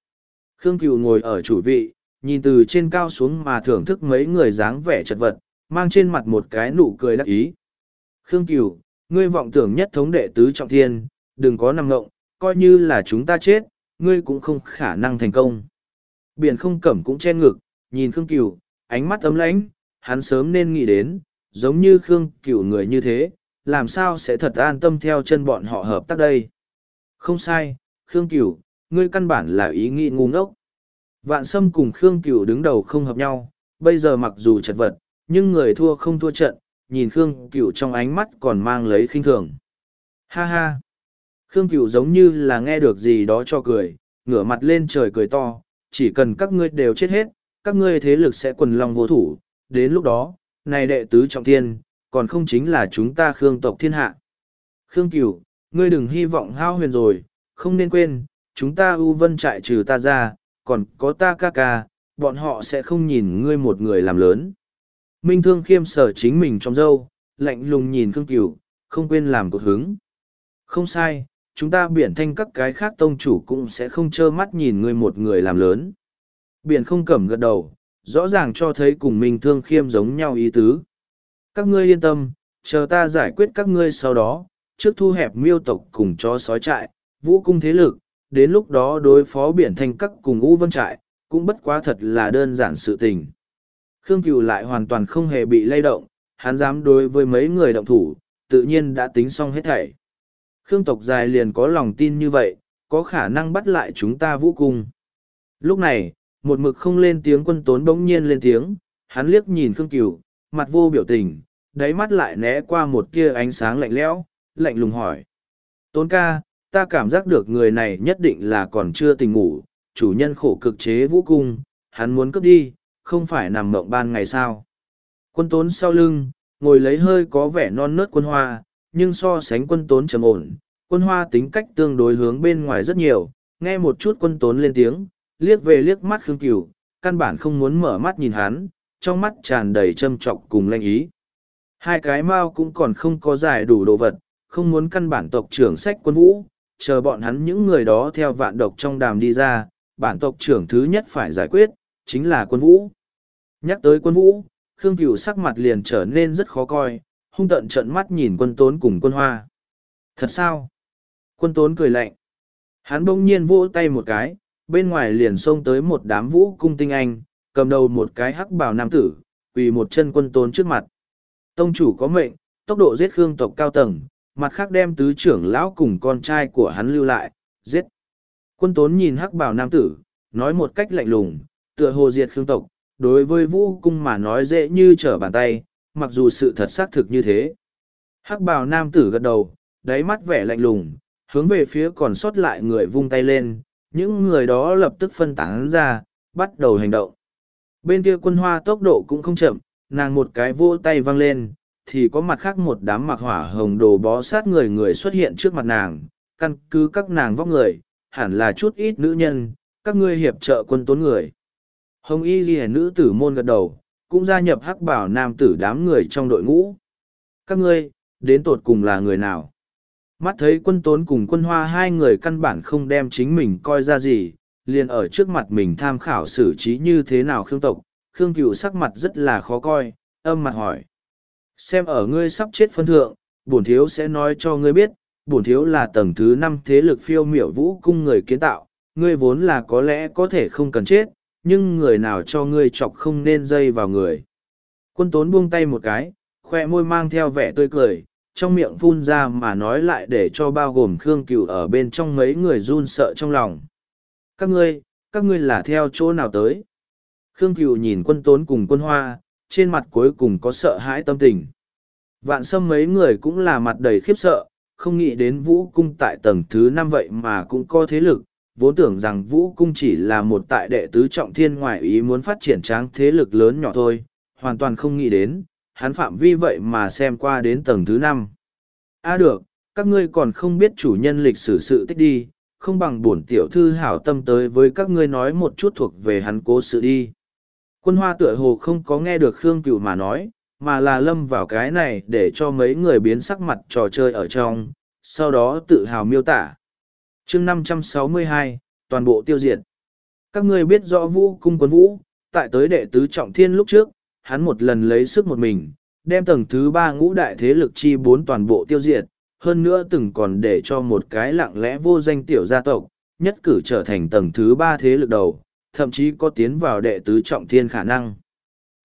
Khương Cửu ngồi ở chủ vị, nhìn từ trên cao xuống mà thưởng thức mấy người dáng vẻ chật vật, mang trên mặt một cái nụ cười đắc ý. Khương Cửu, ngươi vọng tưởng nhất thống đệ tứ trọng thiên, đừng có nằm ngộng, coi như là chúng ta chết, ngươi cũng không khả năng thành công. Biển không cẩm cũng chen ngực, nhìn Khương Cửu, ánh mắt ấm lãnh, hắn sớm nên nghĩ đến, giống như Khương Cửu người như thế, làm sao sẽ thật an tâm theo chân bọn họ hợp tác đây. Không sai, Khương Cửu, ngươi căn bản là ý nghĩ ngu ngốc. Vạn Sâm cùng Khương Cửu đứng đầu không hợp nhau, bây giờ mặc dù chật vật, nhưng người thua không thua trận, nhìn Khương Cửu trong ánh mắt còn mang lấy khinh thường. Ha ha! Khương Cửu giống như là nghe được gì đó cho cười, ngửa mặt lên trời cười to, chỉ cần các ngươi đều chết hết, các ngươi thế lực sẽ quần lòng vô thủ, đến lúc đó, này đệ tứ trọng thiên, còn không chính là chúng ta Khương tộc thiên hạ. Khương Cửu, ngươi đừng hy vọng hao huyền rồi, không nên quên, chúng ta ưu vân trại trừ ta ra, còn có ta ca ca, bọn họ sẽ không nhìn ngươi một người làm lớn. Minh Thương khiêm sở chính mình trong dâu, lạnh lùng nhìn Khương Cửu, không quên làm cột hứng. Không sai, chúng ta biển thanh các cái khác tông chủ cũng sẽ không trơ mắt nhìn ngươi một người làm lớn. Biển không cẩm gật đầu, rõ ràng cho thấy cùng Minh Thương khiêm giống nhau ý tứ. Các ngươi yên tâm, chờ ta giải quyết các ngươi sau đó, trước thu hẹp miêu tộc cùng chó sói trại, vũ cung thế lực, đến lúc đó đối phó biển thanh các cùng u vân trại, cũng bất quá thật là đơn giản sự tình. Khương Cửu lại hoàn toàn không hề bị lay động, hắn dám đối với mấy người động thủ, tự nhiên đã tính xong hết thảy. Khương tộc dài liền có lòng tin như vậy, có khả năng bắt lại chúng ta vũ cung. Lúc này, một mực không lên tiếng quân tốn bỗng nhiên lên tiếng, hắn liếc nhìn Khương Cửu, mặt vô biểu tình, đáy mắt lại né qua một tia ánh sáng lạnh lẽo, lạnh lùng hỏi. Tốn ca, ta cảm giác được người này nhất định là còn chưa tỉnh ngủ, chủ nhân khổ cực chế vũ cung, hắn muốn cướp đi, không phải nằm mộng ban ngày sao. Quân tốn sau lưng, ngồi lấy hơi có vẻ non nớt quân hoa, nhưng so sánh quân tốn trầm ổn, quân hoa tính cách tương đối hướng bên ngoài rất nhiều, nghe một chút quân tốn lên tiếng, liếc về liếc mắt Khương Cửu, căn bản không muốn mở mắt nhìn hắn, trong mắt tràn đầy châm trọc cùng lanh ý. Hai cái mao cũng còn không có giải đủ đồ vật, không muốn căn bản tộc trưởng sách quân vũ, chờ bọn hắn những người đó theo vạn độc trong đàm đi ra, bản tộc trưởng thứ nhất phải giải quyết, chính là quân vũ. Nhắc tới quân vũ, Khương Cửu sắc mặt liền trở nên rất khó coi, hung tận trợn mắt nhìn quân tốn cùng quân hoa. Thật sao? Quân tốn cười lạnh. Hắn bỗng nhiên vỗ tay một cái, bên ngoài liền xông tới một đám vũ cung tinh anh, cầm đầu một cái hắc bào nam tử, quỳ một chân quân tốn trước mặt. Tông chủ có mệnh, tốc độ giết Khương tộc cao tầng, mặt khác đem tứ trưởng lão cùng con trai của hắn lưu lại, giết. Quân tốn nhìn hắc bào nam tử, nói một cách lạnh lùng, tựa hồ diệt Khương tộc, đối với vũ cung mà nói dễ như trở bàn tay, mặc dù sự thật xác thực như thế. Hắc bào nam tử gật đầu, đáy mắt vẻ lạnh lùng, hướng về phía còn sót lại người vung tay lên, những người đó lập tức phân tán ra, bắt đầu hành động. Bên kia quân hoa tốc độ cũng không chậm, nàng một cái vô tay văng lên, thì có mặt khác một đám mặc hỏa hồng đồ bó sát người người xuất hiện trước mặt nàng, căn cứ các nàng vóc người, hẳn là chút ít nữ nhân, các ngươi hiệp trợ quân tốn người. Hồng y ghi nữ tử môn gật đầu, cũng gia nhập hắc bảo nam tử đám người trong đội ngũ. Các ngươi, đến tột cùng là người nào? Mắt thấy quân tốn cùng quân hoa hai người căn bản không đem chính mình coi ra gì, liền ở trước mặt mình tham khảo xử trí như thế nào khương tộc. Khương cựu sắc mặt rất là khó coi, âm mặt hỏi. Xem ở ngươi sắp chết phân thượng, bổn thiếu sẽ nói cho ngươi biết, bổn thiếu là tầng thứ năm thế lực phiêu miểu vũ cung người kiến tạo, ngươi vốn là có lẽ có thể không cần chết, nhưng người nào cho ngươi chọc không nên dây vào người. Quân tốn buông tay một cái, khoe môi mang theo vẻ tươi cười, trong miệng phun ra mà nói lại để cho bao gồm Khương Cửu ở bên trong mấy người run sợ trong lòng. Các ngươi, các ngươi là theo chỗ nào tới? Khương Cửu nhìn quân tốn cùng quân hoa, trên mặt cuối cùng có sợ hãi tâm tình. Vạn sâm mấy người cũng là mặt đầy khiếp sợ, không nghĩ đến vũ cung tại tầng thứ năm vậy mà cũng có thế lực, vốn tưởng rằng vũ cung chỉ là một tại đệ tứ trọng thiên ngoại ý muốn phát triển tráng thế lực lớn nhỏ thôi, hoàn toàn không nghĩ đến, hắn phạm vi vậy mà xem qua đến tầng thứ năm. A à được, các ngươi còn không biết chủ nhân lịch sử sự tích đi, không bằng bổn tiểu thư hảo tâm tới với các ngươi nói một chút thuộc về hắn cố sự đi. Quân hoa tựa hồ không có nghe được Khương Cửu mà nói, mà là lâm vào cái này để cho mấy người biến sắc mặt trò chơi ở trong, sau đó tự hào miêu tả. chương 562, toàn bộ tiêu diệt. Các ngươi biết rõ vũ cung quân vũ, tại tới đệ tứ trọng thiên lúc trước, hắn một lần lấy sức một mình, đem tầng thứ ba ngũ đại thế lực chi bốn toàn bộ tiêu diệt, hơn nữa từng còn để cho một cái lặng lẽ vô danh tiểu gia tộc, nhất cử trở thành tầng thứ ba thế lực đầu, thậm chí có tiến vào đệ tứ trọng thiên khả năng.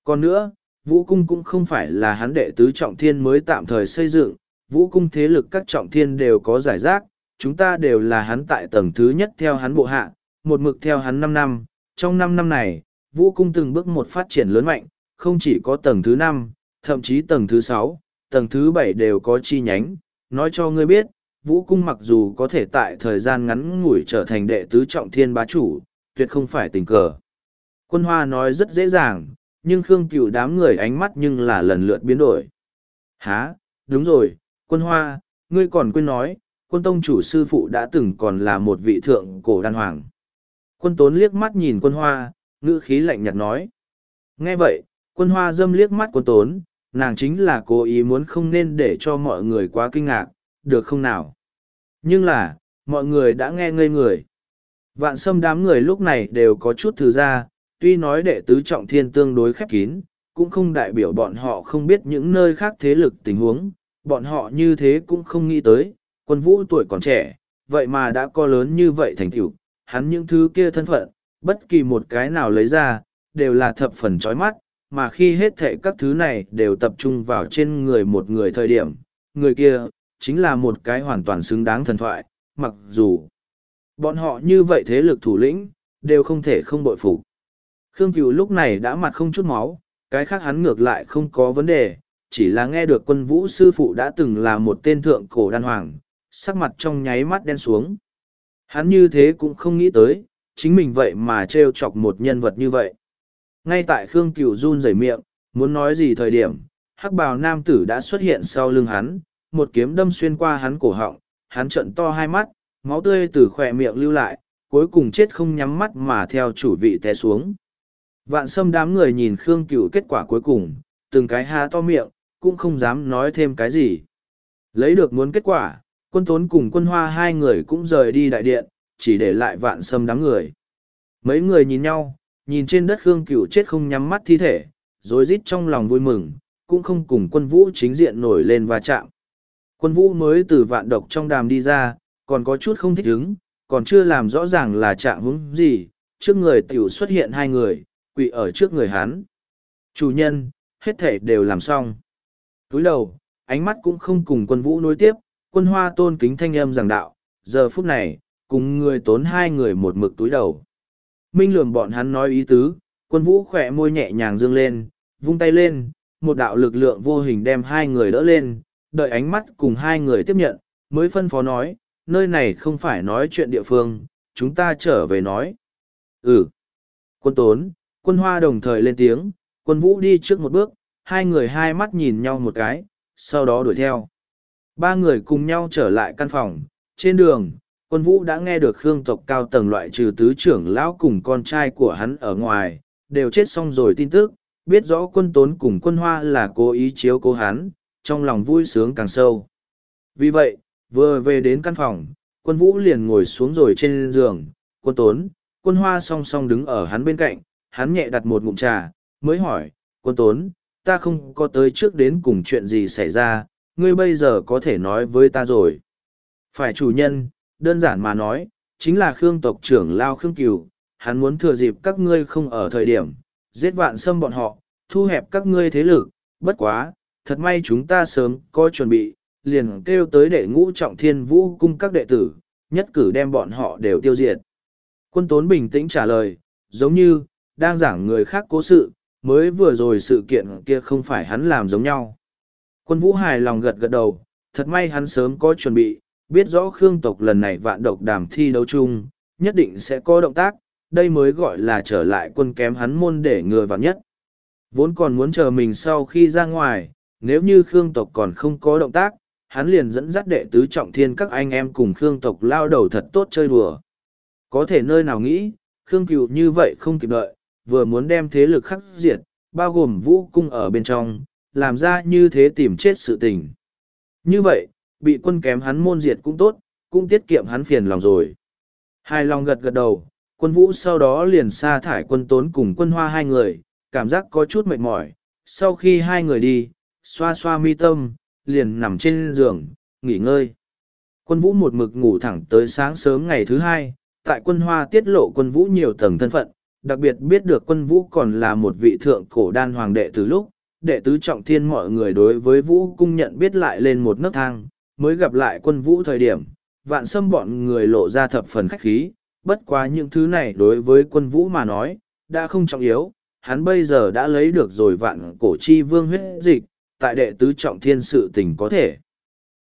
Còn nữa, vũ cung cũng không phải là hắn đệ tứ trọng thiên mới tạm thời xây dựng, vũ cung thế lực các trọng thiên đều có giải rác, chúng ta đều là hắn tại tầng thứ nhất theo hắn bộ hạ, một mực theo hắn năm năm, trong năm năm này, vũ cung từng bước một phát triển lớn mạnh, không chỉ có tầng thứ năm, thậm chí tầng thứ sáu, tầng thứ bảy đều có chi nhánh, nói cho ngươi biết, vũ cung mặc dù có thể tại thời gian ngắn ngủi trở thành đệ tứ trọng thiên bá chủ, tuyệt không phải tình cờ. Quân hoa nói rất dễ dàng, nhưng Khương Cửu đám người ánh mắt nhưng là lần lượt biến đổi. Há, đúng rồi, quân hoa, ngươi còn quên nói, quân tông chủ sư phụ đã từng còn là một vị thượng cổ đan hoàng. Quân tốn liếc mắt nhìn quân hoa, ngữ khí lạnh nhạt nói. Nghe vậy, quân hoa dâm liếc mắt quân tốn, nàng chính là cố ý muốn không nên để cho mọi người quá kinh ngạc, được không nào? Nhưng là, mọi người đã nghe ngây người. Vạn sâm đám người lúc này đều có chút thư ra, tuy nói đệ tứ trọng thiên tương đối khép kín, cũng không đại biểu bọn họ không biết những nơi khác thế lực tình huống, bọn họ như thế cũng không nghĩ tới, quân vũ tuổi còn trẻ, vậy mà đã có lớn như vậy thành tựu, hắn những thứ kia thân phận, bất kỳ một cái nào lấy ra, đều là thập phần chói mắt, mà khi hết thệ các thứ này đều tập trung vào trên người một người thời điểm, người kia, chính là một cái hoàn toàn xứng đáng thần thoại, mặc dù bọn họ như vậy thế lực thủ lĩnh, đều không thể không bội phục. Khương Cửu lúc này đã mặt không chút máu, cái khác hắn ngược lại không có vấn đề, chỉ là nghe được quân vũ sư phụ đã từng là một tên thượng cổ đan hoàng, sắc mặt trong nháy mắt đen xuống. Hắn như thế cũng không nghĩ tới, chính mình vậy mà treo chọc một nhân vật như vậy. Ngay tại Khương Cửu run rẩy miệng, muốn nói gì thời điểm, hắc bào nam tử đã xuất hiện sau lưng hắn, một kiếm đâm xuyên qua hắn cổ họng, hắn trợn to hai mắt, máu tươi từ khỏe miệng lưu lại, cuối cùng chết không nhắm mắt mà theo chủ vị té xuống. Vạn sâm đám người nhìn Khương Cửu kết quả cuối cùng, từng cái há to miệng, cũng không dám nói thêm cái gì. Lấy được muốn kết quả, quân tốn cùng quân hoa hai người cũng rời đi đại điện, chỉ để lại vạn sâm đám người. Mấy người nhìn nhau, nhìn trên đất Khương Cửu chết không nhắm mắt thi thể, rối rít trong lòng vui mừng, cũng không cùng quân vũ chính diện nổi lên và chạm. Quân vũ mới từ vạn độc trong đàm đi ra, còn có chút không thích ứng, còn chưa làm rõ ràng là trạng hướng gì, trước người tiểu xuất hiện hai người, quỳ ở trước người hắn. Chủ nhân, hết thể đều làm xong. Túi đầu, ánh mắt cũng không cùng quân vũ nối tiếp, quân hoa tôn kính thanh âm giảng đạo, giờ phút này, cùng người tốn hai người một mực túi đầu. Minh lường bọn hắn nói ý tứ, quân vũ khỏe môi nhẹ nhàng dương lên, vung tay lên, một đạo lực lượng vô hình đem hai người đỡ lên, đợi ánh mắt cùng hai người tiếp nhận, mới phân phó nói, nơi này không phải nói chuyện địa phương, chúng ta trở về nói. Ừ. Quân tốn, quân hoa đồng thời lên tiếng, quân vũ đi trước một bước, hai người hai mắt nhìn nhau một cái, sau đó đuổi theo. Ba người cùng nhau trở lại căn phòng, trên đường, quân vũ đã nghe được khương tộc cao tầng loại trừ tứ trưởng lão cùng con trai của hắn ở ngoài, đều chết xong rồi tin tức, biết rõ quân tốn cùng quân hoa là cố ý chiếu cố hắn, trong lòng vui sướng càng sâu. Vì vậy, vừa về đến căn phòng, quân vũ liền ngồi xuống rồi trên giường, quân tốn, quân hoa song song đứng ở hắn bên cạnh, hắn nhẹ đặt một ngụm trà, mới hỏi, quân tốn, ta không có tới trước đến cùng chuyện gì xảy ra, ngươi bây giờ có thể nói với ta rồi. Phải chủ nhân, đơn giản mà nói, chính là Khương tộc trưởng Lao Khương Cửu, hắn muốn thừa dịp các ngươi không ở thời điểm, giết vạn xâm bọn họ, thu hẹp các ngươi thế lực, bất quá, thật may chúng ta sớm có chuẩn bị, liền kêu tới đệ ngũ trọng thiên vũ cung các đệ tử, nhất cử đem bọn họ đều tiêu diệt. Quân tốn bình tĩnh trả lời, giống như, đang giảng người khác cố sự, mới vừa rồi sự kiện kia không phải hắn làm giống nhau. Quân vũ hài lòng gật gật đầu, thật may hắn sớm có chuẩn bị, biết rõ Khương tộc lần này vạn độc đàm thi đấu chung, nhất định sẽ có động tác, đây mới gọi là trở lại quân kém hắn môn để ngừa vào nhất. Vốn còn muốn chờ mình sau khi ra ngoài, nếu như Khương tộc còn không có động tác, hắn liền dẫn dắt đệ tứ trọng thiên các anh em cùng Khương tộc lao đầu thật tốt chơi đùa. Có thể nơi nào nghĩ, Khương cựu như vậy không kịp đợi, vừa muốn đem thế lực khắc diệt, bao gồm vũ cung ở bên trong, làm ra như thế tìm chết sự tình. Như vậy, bị quân kém hắn môn diệt cũng tốt, cũng tiết kiệm hắn phiền lòng rồi. Hai lòng gật gật đầu, quân vũ sau đó liền sa thải quân tốn cùng quân hoa hai người, cảm giác có chút mệt mỏi. Sau khi hai người đi, xoa xoa mi tâm, liền nằm trên giường, nghỉ ngơi. Quân vũ một mực ngủ thẳng tới sáng sớm ngày thứ hai, tại quân hoa tiết lộ quân vũ nhiều tầng thân phận, Đặc biệt biết được quân vũ còn là một vị thượng cổ đan hoàng đệ từ lúc, đệ tứ trọng thiên mọi người đối với vũ cung nhận biết lại lên một nấc thang, mới gặp lại quân vũ thời điểm, vạn Sâm bọn người lộ ra thập phần khách khí, bất quá những thứ này đối với quân vũ mà nói, đã không trọng yếu, hắn bây giờ đã lấy được rồi vạn cổ chi vương huyết dịch, tại đệ tứ trọng thiên sự tình có thể.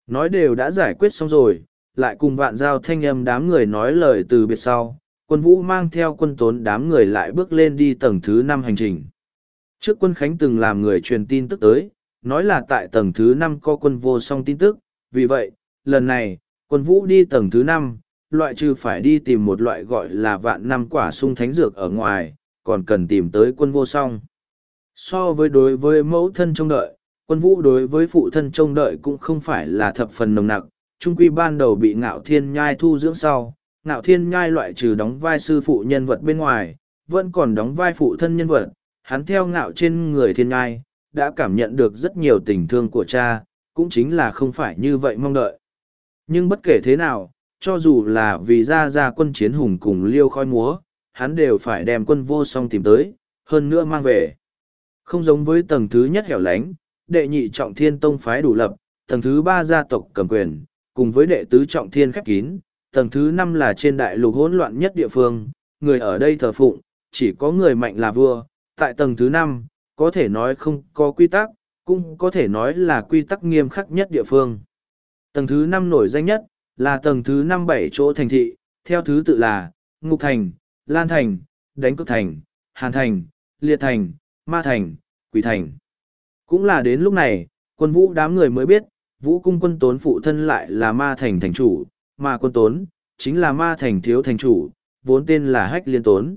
Nói đều đã giải quyết xong rồi, lại cùng vạn giao thanh âm đám người nói lời từ biệt sau, quân vũ mang theo quân tốn đám người lại bước lên đi tầng thứ năm hành trình. Trước quân Khánh từng làm người truyền tin tức tới, nói là tại tầng thứ năm có quân vô song tin tức, vì vậy, lần này, quân vũ đi tầng thứ năm, loại trừ phải đi tìm một loại gọi là vạn năm quả sung thánh dược ở ngoài, còn cần tìm tới quân vô song. So với đối với mẫu thân trông đợi, quân vũ đối với phụ thân trông đợi cũng không phải là thập phần nồng nặc, trung quy ban đầu bị ngạo thiên nhai thu dưỡng sau, ngạo thiên nhai loại trừ đóng vai sư phụ nhân vật bên ngoài, vẫn còn đóng vai phụ thân nhân vật, hắn theo ngạo trên người thiên nhai, đã cảm nhận được rất nhiều tình thương của cha, cũng chính là không phải như vậy mong đợi. Nhưng bất kể thế nào, cho dù là vì ra ra quân chiến hùng cùng liêu khói múa, hắn đều phải đem quân vô song tìm tới, hơn nữa mang về. Không giống với tầng thứ nhất hẻo lánh, đệ nhị trọng thiên tông phái đủ lập, tầng thứ ba gia tộc cầm quyền, cùng với đệ tứ trọng thiên khép kín, tầng thứ năm là trên đại lục hỗn loạn nhất địa phương, người ở đây thờ phụng, chỉ có người mạnh là vua, tại tầng thứ năm có thể nói không có quy tắc, cũng có thể nói là quy tắc nghiêm khắc nhất địa phương. Tầng thứ năm nổi danh nhất, là tầng thứ năm bảy chỗ thành thị, theo thứ tự là, Ngục Thành, Lan Thành, Đánh Cực Thành, Hàn Thành, Liệt Thành, Ma Thành, Quỷ Thành. Cũng là đến lúc này, quân vũ đám người mới biết, vũ cung quân tốn phụ thân lại là Ma Thành thành chủ, mà quân tốn, chính là Ma Thành thiếu thành chủ, vốn tên là Hách Liên Tốn.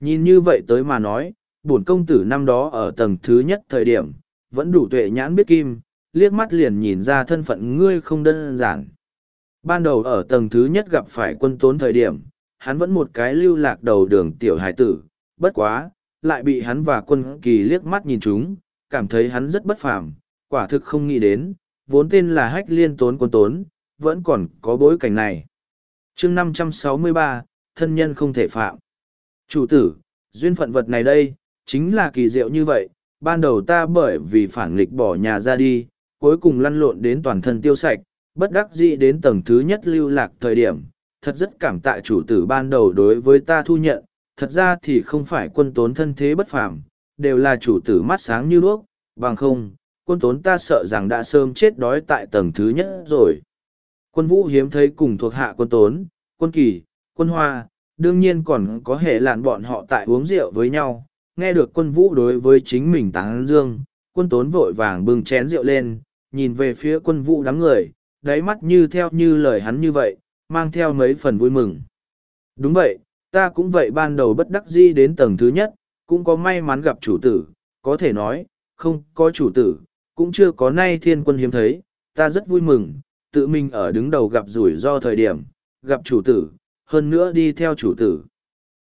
Nhìn như vậy tới mà nói, bổn công tử năm đó ở tầng thứ nhất thời điểm, vẫn đủ tuệ nhãn biết kim, liếc mắt liền nhìn ra thân phận ngươi không đơn giản. Ban đầu ở tầng thứ nhất gặp phải quân tốn thời điểm, hắn vẫn một cái lưu lạc đầu đường tiểu hải tử, bất quá, lại bị hắn và quân kỳ liếc mắt nhìn chúng, cảm thấy hắn rất bất phàm, quả thực không nghĩ đến, vốn tên là hách liên tốn quân tốn, vẫn còn có bối cảnh này. chương năm trăm sáu mươi ba thân nhân không thể phạm. Chủ tử, duyên phận vật này đây, chính là kỳ diệu như vậy, ban đầu ta bởi vì phản nghịch bỏ nhà ra đi, cuối cùng lăn lộn đến toàn thân tiêu sạch, bất đắc dĩ đến tầng thứ nhất lưu lạc thời điểm, thật rất cảm tạ chủ tử ban đầu đối với ta thu nhận, thật ra thì không phải quân tốn thân thế bất phàm, đều là chủ tử mắt sáng như đuốc, bằng không, quân tốn ta sợ rằng đã sớm chết đói tại tầng thứ nhất rồi. Quân vũ hiếm thấy cùng thuộc hạ quân tốn, quân kỳ, quân hoa, đương nhiên còn có hệ lạn bọn họ tại uống rượu với nhau, nghe được quân vũ đối với chính mình tán dương, quân tốn vội vàng bưng chén rượu lên, nhìn về phía quân vũ đám người, đáy mắt như theo như lời hắn như vậy, mang theo mấy phần vui mừng. Đúng vậy, ta cũng vậy ban đầu bất đắc dĩ đến tầng thứ nhất, cũng có may mắn gặp chủ tử, có thể nói, không có chủ tử, cũng chưa có nay thiên quân hiếm thấy, ta rất vui mừng, tự mình ở đứng đầu gặp rủi ro thời điểm, gặp chủ tử, hơn nữa đi theo chủ tử.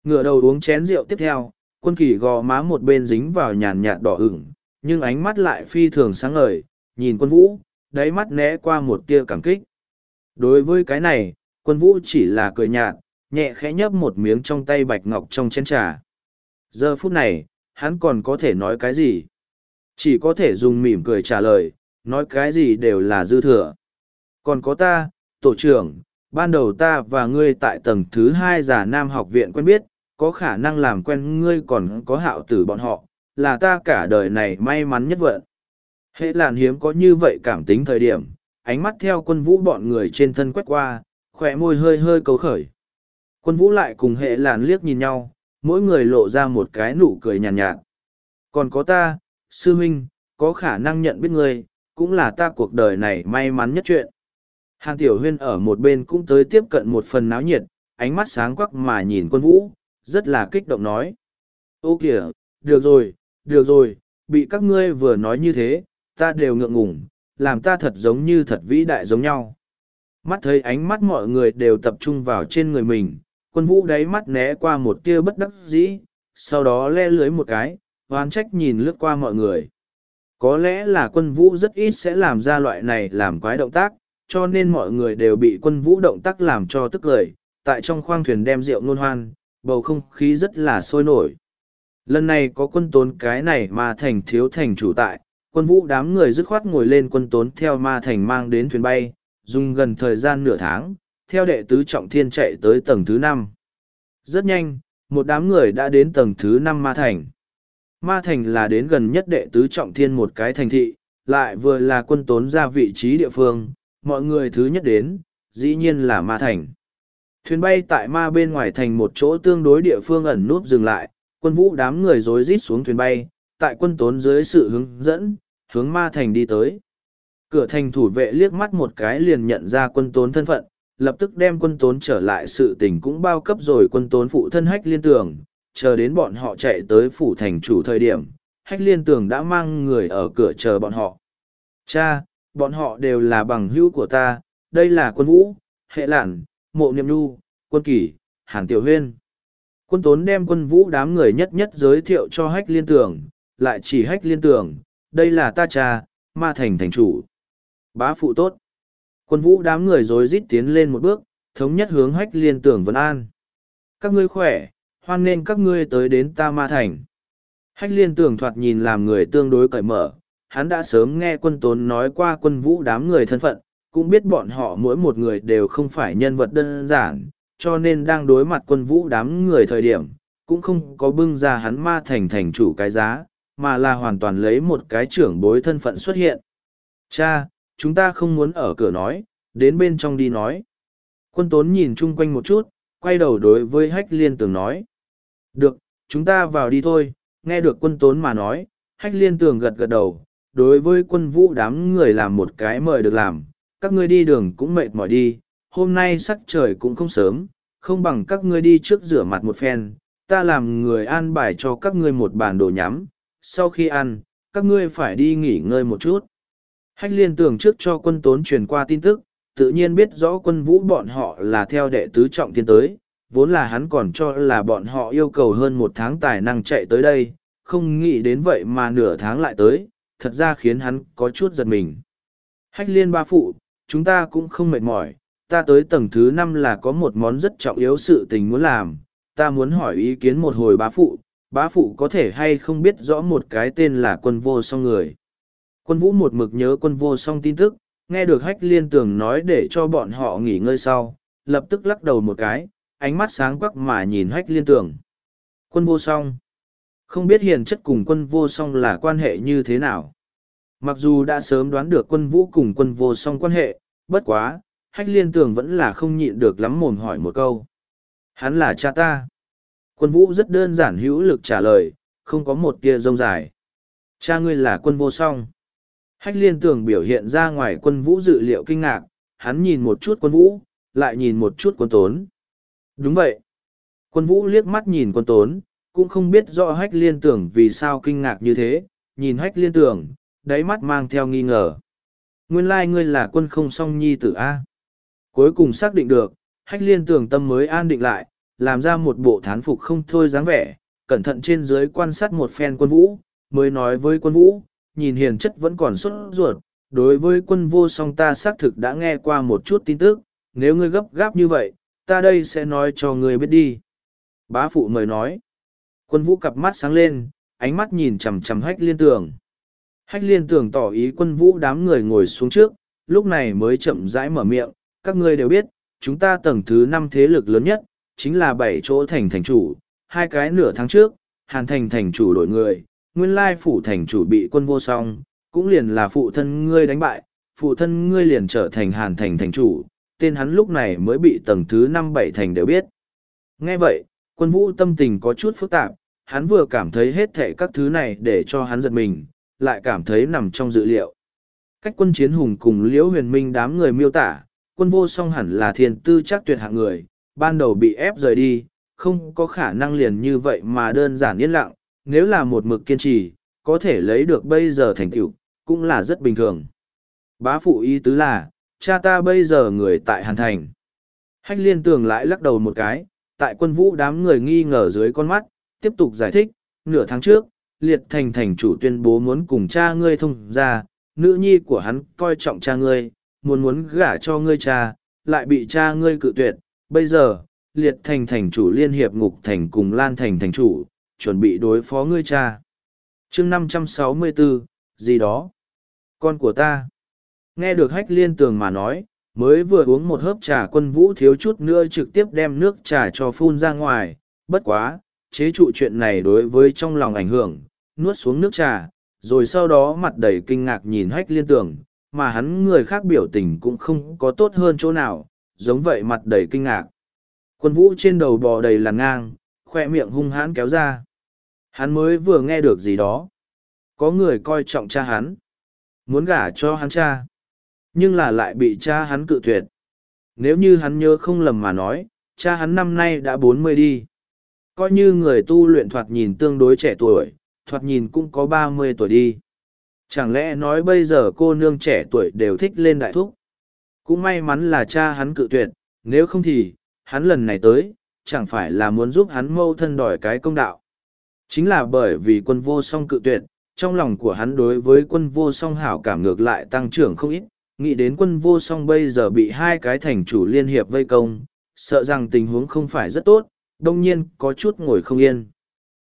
Ngựa đầu uống chén rượu tiếp theo, quân kỳ gò má một bên dính vào nhàn nhạt đỏ ửng, nhưng ánh mắt lại phi thường sáng ngời, nhìn quân vũ, đáy mắt né qua một tia cảm kích. Đối với cái này, quân vũ chỉ là cười nhạt, nhẹ khẽ nhấp một miếng trong tay bạch ngọc trong chén trà. Giờ phút này, hắn còn có thể nói cái gì? Chỉ có thể dùng mỉm cười trả lời, nói cái gì đều là dư thừa. Còn có ta, tổ trưởng, ban đầu ta và ngươi tại tầng thứ hai giả nam học viện quen biết, có khả năng làm quen ngươi còn có hạo tử bọn họ, là ta cả đời này may mắn nhất vận. Hệ làn hiếm có như vậy cảm tính thời điểm, ánh mắt theo quân vũ bọn người trên thân quét qua, khỏe môi hơi hơi cấu khởi. Quân vũ lại cùng hệ làn liếc nhìn nhau, mỗi người lộ ra một cái nụ cười nhàn nhạt, nhạt. Còn có ta, sư huynh, có khả năng nhận biết ngươi, cũng là ta cuộc đời này may mắn nhất chuyện. Hàng tiểu huyên ở một bên cũng tới tiếp cận một phần náo nhiệt, ánh mắt sáng quắc mà nhìn quân vũ, rất là kích động nói. Ô kìa, được rồi, được rồi, bị các ngươi vừa nói như thế, ta đều ngượng ngùng, làm ta thật giống như thật vĩ đại giống nhau. Mắt thấy ánh mắt mọi người đều tập trung vào trên người mình, quân vũ đáy mắt né qua một tia bất đắc dĩ, sau đó le lưới một cái, hoán trách nhìn lướt qua mọi người. Có lẽ là quân vũ rất ít sẽ làm ra loại này làm quái động tác, cho nên mọi người đều bị quân vũ động tác làm cho tức cười, tại trong khoang thuyền đem rượu nôn hoan, bầu không khí rất là sôi nổi. Lần này có quân tốn cái này mà thành thiếu thành chủ tại, quân vũ đám người dứt khoát ngồi lên quân tốn theo ma thành mang đến thuyền bay, dùng gần thời gian nửa tháng, theo đệ tứ trọng thiên chạy tới tầng thứ năm. Rất nhanh, một đám người đã đến tầng thứ năm ma thành. Ma thành là đến gần nhất đệ tứ trọng thiên một cái thành thị, lại vừa là quân tốn ra vị trí địa phương, mọi người thứ nhất đến, dĩ nhiên là ma thành. Thuyền bay tại ma bên ngoài thành một chỗ tương đối địa phương ẩn núp dừng lại, quân vũ đám người rối rít xuống thuyền bay, tại quân tốn dưới sự hướng dẫn, hướng ma thành đi tới. Cửa thành thủ vệ liếc mắt một cái liền nhận ra quân tốn thân phận, lập tức đem quân tốn trở lại sự tình cũng bao cấp rồi quân tốn phụ thân hách liên tường, chờ đến bọn họ chạy tới phủ thành chủ thời điểm, hách liên tường đã mang người ở cửa chờ bọn họ. Cha, bọn họ đều là bằng hữu của ta, đây là quân vũ, hệ lản, mộ niệm nu quân kỷ, hàn tiểu huyên. Quân tốn đem quân vũ đám người nhất nhất giới thiệu cho hách liên tường, lại chỉ hách liên tường, đây là ta cha, ma thành thành chủ. Bá phụ tốt. Quân vũ đám người rối rít tiến lên một bước, thống nhất hướng hách liên Tưởng vân an. Các ngươi khỏe, hoan nên các ngươi tới đến ta ma thành. Hách liên Tưởng thoạt nhìn làm người tương đối cởi mở, hắn đã sớm nghe quân tốn nói qua quân vũ đám người thân phận, cũng biết bọn họ mỗi một người đều không phải nhân vật đơn giản, cho nên đang đối mặt quân vũ đám người thời điểm, cũng không có bưng ra hắn ma thành thành chủ cái giá, mà là hoàn toàn lấy một cái trưởng bối thân phận xuất hiện. Cha, chúng ta không muốn ở cửa nói, đến bên trong đi nói. Quân tốn nhìn chung quanh một chút, quay đầu đối với hách liên tường nói. Được, chúng ta vào đi thôi, nghe được quân tốn mà nói, hách liên tường gật gật đầu, đối với quân vũ đám người làm một cái mời được làm, các ngươi đi đường cũng mệt mỏi đi, hôm nay sắc trời cũng không sớm, không bằng các ngươi đi trước rửa mặt một phen, ta làm người an bài cho các ngươi một bàn đồ nhắm, sau khi ăn, các ngươi phải đi nghỉ ngơi một chút. Hách liên tưởng trước cho quân tốn truyền qua tin tức, tự nhiên biết rõ quân vũ bọn họ là theo đệ tứ trọng tiến tới, vốn là hắn còn cho là bọn họ yêu cầu hơn một tháng tài năng chạy tới đây, không nghĩ đến vậy mà nửa tháng lại tới, thật ra khiến hắn có chút giật mình. Hách liên ba phụ, chúng ta cũng không mệt mỏi, ta tới tầng thứ năm là có một món rất trọng yếu sự tình muốn làm, ta muốn hỏi ý kiến một hồi bá phụ, bá phụ có thể hay không biết rõ một cái tên là quân vô song người. Quân vũ một mực nhớ quân vô song tin tức, nghe được hách liên tường nói để cho bọn họ nghỉ ngơi sau, lập tức lắc đầu một cái, ánh mắt sáng quắc mà nhìn hách liên tường. Quân vô song. Không biết hiền chất cùng quân vô song là quan hệ như thế nào. Mặc dù đã sớm đoán được quân vũ cùng quân vô song quan hệ, bất quá, hách liên tường vẫn là không nhịn được lắm mồm hỏi một câu. Hắn là cha ta. Quân vũ rất đơn giản hữu lực trả lời, không có một tia rông dài. Cha ngươi là quân vô song. Hách liên tường biểu hiện ra ngoài quân vũ dự liệu kinh ngạc, hắn nhìn một chút quân vũ, lại nhìn một chút quân tốn. Đúng vậy. Quân vũ liếc mắt nhìn quân tốn, cũng không biết rõ hách liên tưởng vì sao kinh ngạc như thế, nhìn hách liên tưởng, đáy mắt mang theo nghi ngờ. Nguyên lai like ngươi là quân không song nhi tử A. Cuối cùng xác định được, hách liên tưởng tâm mới an định lại, làm ra một bộ thán phục không thôi dáng vẻ, cẩn thận trên dưới quan sát một phen quân vũ, mới nói với quân vũ, nhìn hiền chất vẫn còn sốt ruột, đối với quân vô song ta xác thực đã nghe qua một chút tin tức, nếu ngươi gấp gáp như vậy, ta đây sẽ nói cho ngươi biết đi. Bá phụ mời nói, quân vũ cặp mắt sáng lên, ánh mắt nhìn chằm chằm hách liên tường. Hách liên tường tỏ ý quân vũ đám người ngồi xuống trước, lúc này mới chậm rãi mở miệng, các ngươi đều biết, chúng ta tầng thứ năm thế lực lớn nhất, chính là bảy chỗ thành thành chủ, hai cái nửa tháng trước, hàn thành thành chủ đổi người, nguyên lai phủ thành chủ bị quân vô song, cũng liền là phụ thân ngươi đánh bại, phụ thân ngươi liền trở thành hàn thành thành chủ, tên hắn lúc này mới bị tầng thứ năm bảy thành đều biết. Nghe vậy, quân vũ tâm tình có chút phức tạp, hắn vừa cảm thấy hết thảy các thứ này để cho hắn giật mình, lại cảm thấy nằm trong dự liệu. Cách quân chiến hùng cùng liễu huyền minh đám người miêu tả, quân vô song hẳn là thiên tư chắc tuyệt hạng người, ban đầu bị ép rời đi, không có khả năng liền như vậy mà đơn giản yên lặng, nếu là một mực kiên trì, có thể lấy được bây giờ thành tựu, cũng là rất bình thường. Bá phụ ý tứ là, cha ta bây giờ người tại Hàn Thành. Hách liên tường lại lắc đầu một cái, tại quân vũ đám người nghi ngờ dưới con mắt, tiếp tục giải thích, nửa tháng trước, liệt thành thành chủ tuyên bố muốn cùng cha ngươi thông ra, nữ nhi của hắn coi trọng cha ngươi, muốn muốn gả cho ngươi cha, lại bị cha ngươi cự tuyệt, bây giờ, liệt thành thành chủ liên hiệp ngục thành cùng lan thành thành chủ, chuẩn bị đối phó ngươi cha. chương năm trăm sáu mươi bốn gì đó? Con của ta. Nghe được hách liên tường mà nói, mới vừa uống một hớp trà quân vũ thiếu chút nữa trực tiếp đem nước trà cho phun ra ngoài, bất quá, chế trụ chuyện này đối với trong lòng ảnh hưởng, nuốt xuống nước trà, rồi sau đó mặt đầy kinh ngạc nhìn hách liên tường, mà hắn người khác biểu tình cũng không có tốt hơn chỗ nào, giống vậy mặt đầy kinh ngạc. Quân vũ trên đầu bò đầy làn ngang, khoe miệng hung hãn kéo ra. Hắn mới vừa nghe được gì đó. Có người coi trọng cha hắn. Muốn gả cho hắn cha. Nhưng là lại bị cha hắn cự tuyệt. Nếu như hắn nhớ không lầm mà nói, cha hắn năm nay đã bốn mươi đi. Coi như người tu luyện thoạt nhìn tương đối trẻ tuổi, thoạt nhìn cũng có ba mươi tuổi đi. Chẳng lẽ nói bây giờ cô nương trẻ tuổi đều thích lên đại thúc? Cũng may mắn là cha hắn cự tuyệt, nếu không thì, hắn lần này tới, chẳng phải là muốn giúp hắn mâu thân đòi cái công đạo. Chính là bởi vì quân vô song cự tuyệt, trong lòng của hắn đối với quân vô song hảo cảm ngược lại tăng trưởng không ít, nghĩ đến quân vô song bây giờ bị hai cái thành chủ liên hiệp vây công, sợ rằng tình huống không phải rất tốt, đông nhiên có chút ngồi không yên.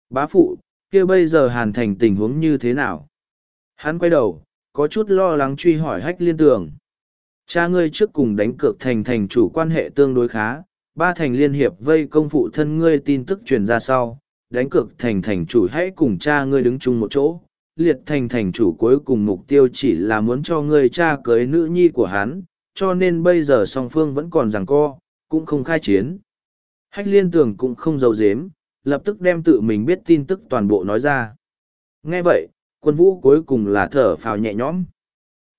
Bá phụ, kia bây giờ hàn thành tình huống như thế nào? Hắn quay đầu, có chút lo lắng truy hỏi hách liên tường. Cha ngươi trước cùng đánh cược thành thành chủ quan hệ tương đối khá, ba thành liên hiệp vây công phụ thân ngươi tin tức truyền ra sau, đánh cược thành thành chủ hãy cùng cha ngươi đứng chung một chỗ. Liệt thành thành chủ cuối cùng mục tiêu chỉ là muốn cho ngươi cha cưới nữ nhi của hắn, cho nên bây giờ song phương vẫn còn giằng co, cũng không khai chiến. Hách liên tường cũng không giấu giếm, lập tức đem tự mình biết tin tức toàn bộ nói ra. Nghe vậy, quân vũ cuối cùng là thở phào nhẹ nhõm.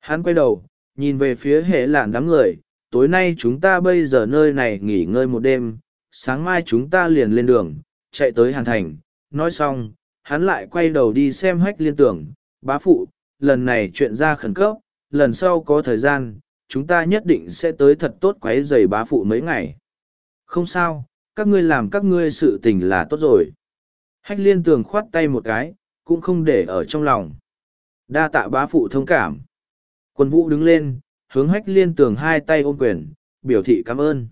Hắn quay đầu, nhìn về phía hệ lạn đám người, tối nay chúng ta bây giờ nơi này nghỉ ngơi một đêm, sáng mai chúng ta liền lên đường, chạy tới Hàn Thành. Nói xong, hắn lại quay đầu đi xem hách liên tưởng, bá phụ, lần này chuyện ra khẩn cấp, lần sau có thời gian, chúng ta nhất định sẽ tới thật tốt quấy giày bá phụ mấy ngày. Không sao, các ngươi làm các ngươi sự tình là tốt rồi. Hách liên tường khoát tay một cái, cũng không để ở trong lòng. Đa tạ bá phụ thông cảm. Quân vũ đứng lên, hướng hách liên tường hai tay ôm quyền, biểu thị cảm ơn.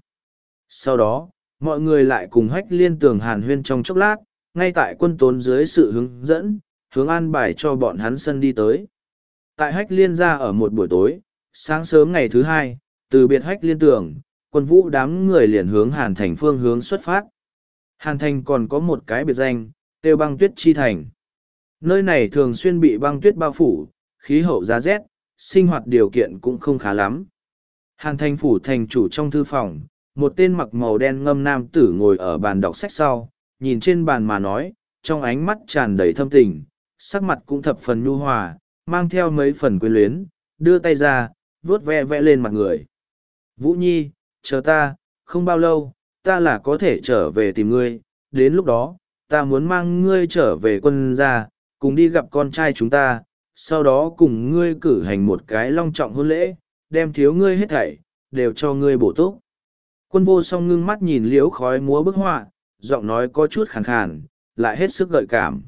Sau đó, mọi người lại cùng hách liên tường hàn huyên trong chốc lát, ngay tại quân tốn dưới sự hướng dẫn, hướng an bài cho bọn hắn sân đi tới. Tại hách liên ra ở một buổi tối, sáng sớm ngày thứ hai, từ biệt hách liên tường, quân vũ đám người liền hướng hàn thành phương hướng xuất phát. Hàn thành còn có một cái biệt danh, tiêu băng tuyết chi thành. Nơi này thường xuyên bị băng tuyết bao phủ, khí hậu giá rét, sinh hoạt điều kiện cũng không khá lắm. Hàn thành phủ thành chủ trong thư phòng, một tên mặc màu đen ngâm nam tử ngồi ở bàn đọc sách sau, nhìn trên bàn mà nói, trong ánh mắt tràn đầy thâm tình, sắc mặt cũng thập phần nhu hòa, mang theo mấy phần quyến luyến, đưa tay ra, vuốt ve vẽ lên mặt người. Vũ Nhi, chờ ta, không bao lâu, ta là có thể trở về tìm ngươi, đến lúc đó, ta muốn mang ngươi trở về quân gia, cùng đi gặp con trai chúng ta, sau đó cùng ngươi cử hành một cái long trọng hôn lễ, đem thiếu ngươi hết thảy, đều cho ngươi bổ túc. Quân vô song ngưng mắt nhìn liễu khói múa bức họa, giọng nói có chút khàn khàn, lại hết sức gợi cảm.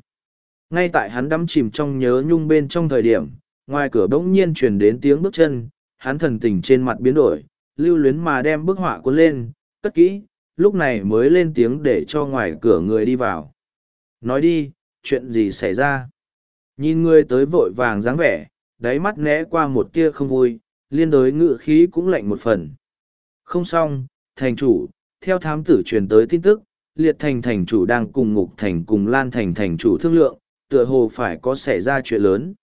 Ngay tại hắn đắm chìm trong nhớ nhung bên trong thời điểm, ngoài cửa bỗng nhiên truyền đến tiếng bước chân, hắn thần tình trên mặt biến đổi, lưu luyến mà đem bức họa cuốn lên, cất kỹ, lúc này mới lên tiếng để cho ngoài cửa người đi vào. Nói đi, chuyện gì xảy ra? Nhìn người tới vội vàng dáng vẻ, đáy mắt né qua một tia không vui, liên đối ngự khí cũng lạnh một phần. Không xong, thành chủ, theo thám tử truyền tới tin tức, liệt thành thành chủ đang cùng ngục thành cùng lan thành thành chủ thương lượng, tựa hồ phải có xảy ra chuyện lớn.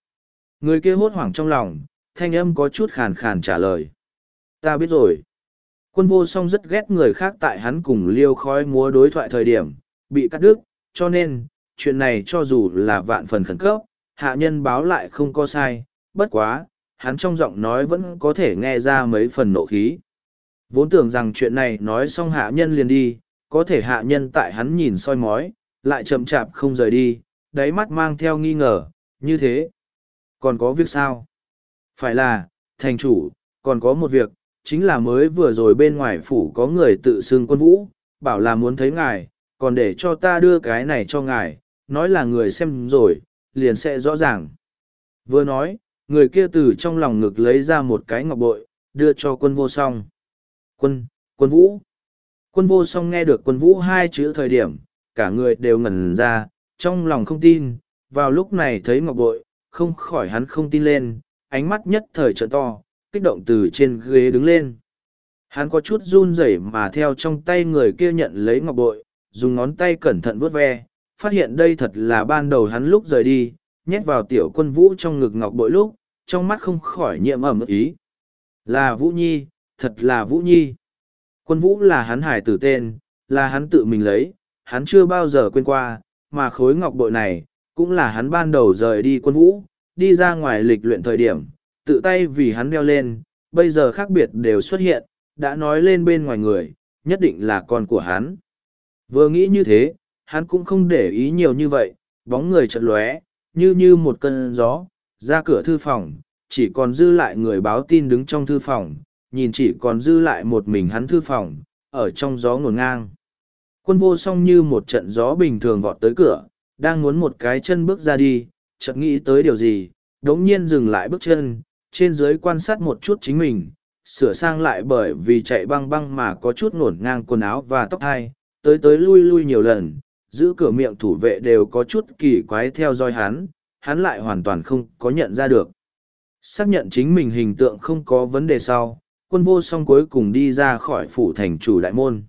Người kia hốt hoảng trong lòng, thanh âm có chút khàn khàn trả lời. Ta biết rồi. Quân vô song rất ghét người khác tại hắn cùng liêu khói múa đối thoại thời điểm, bị cắt đứt, cho nên, chuyện này cho dù là vạn phần khẩn cấp, hạ nhân báo lại không có sai, bất quá, hắn trong giọng nói vẫn có thể nghe ra mấy phần nộ khí. Vốn tưởng rằng chuyện này nói xong hạ nhân liền đi, có thể hạ nhân tại hắn nhìn soi mói, lại chậm chạp không rời đi, đáy mắt mang theo nghi ngờ, như thế. Còn có việc sao? Phải là, thành chủ, còn có một việc, chính là mới vừa rồi bên ngoài phủ có người tự xưng quân vũ, bảo là muốn thấy ngài, còn để cho ta đưa cái này cho ngài, nói là người xem rồi, liền sẽ rõ ràng. Vừa nói, người kia từ trong lòng ngực lấy ra một cái ngọc bội, đưa cho quân vô song. Quân, quân vũ. Quân vô song nghe được quân vũ hai chữ thời điểm, cả người đều ngẩn ra, trong lòng không tin, vào lúc này thấy ngọc bội, không khỏi hắn không tin lên, ánh mắt nhất thời trợn to, kích động từ trên ghế đứng lên. Hắn có chút run rẩy mà theo trong tay người kia nhận lấy ngọc bội, dùng ngón tay cẩn thận vuốt ve, phát hiện đây thật là ban đầu hắn lúc rời đi, nhét vào tiểu quân vũ trong ngực ngọc bội lúc, trong mắt không khỏi nhiệm ẩm ý. Là Vũ Nhi, thật là Vũ Nhi. Quân Vũ là hắn hải tử tên, là hắn tự mình lấy, hắn chưa bao giờ quên qua, mà khối ngọc bội này, cũng là hắn ban đầu rời đi quân Vũ, đi ra ngoài lịch luyện thời điểm, tự tay vì hắn đeo lên, bây giờ khác biệt đều xuất hiện, đã nói lên bên ngoài người, nhất định là con của hắn. Vừa nghĩ như thế, hắn cũng không để ý nhiều như vậy, bóng người chợt lóe, như như một cơn gió, ra cửa thư phòng, chỉ còn dư lại người báo tin đứng trong thư phòng, nhìn chỉ còn dư lại một mình hắn thư phòng, ở trong gió ngổn ngang. Quân vô song như một trận gió bình thường vọt tới cửa, đang muốn một cái chân bước ra đi, chợt nghĩ tới điều gì, đống nhiên dừng lại bước chân, trên dưới quan sát một chút chính mình, sửa sang lại bởi vì chạy băng băng mà có chút ngổn ngang quần áo và tóc hai, tới tới lui lui nhiều lần, giữ cửa miệng thủ vệ đều có chút kỳ quái theo dõi hắn, hắn lại hoàn toàn không có nhận ra được. Xác nhận chính mình hình tượng không có vấn đề sau, quân vô song cuối cùng đi ra khỏi phủ thành chủ đại môn.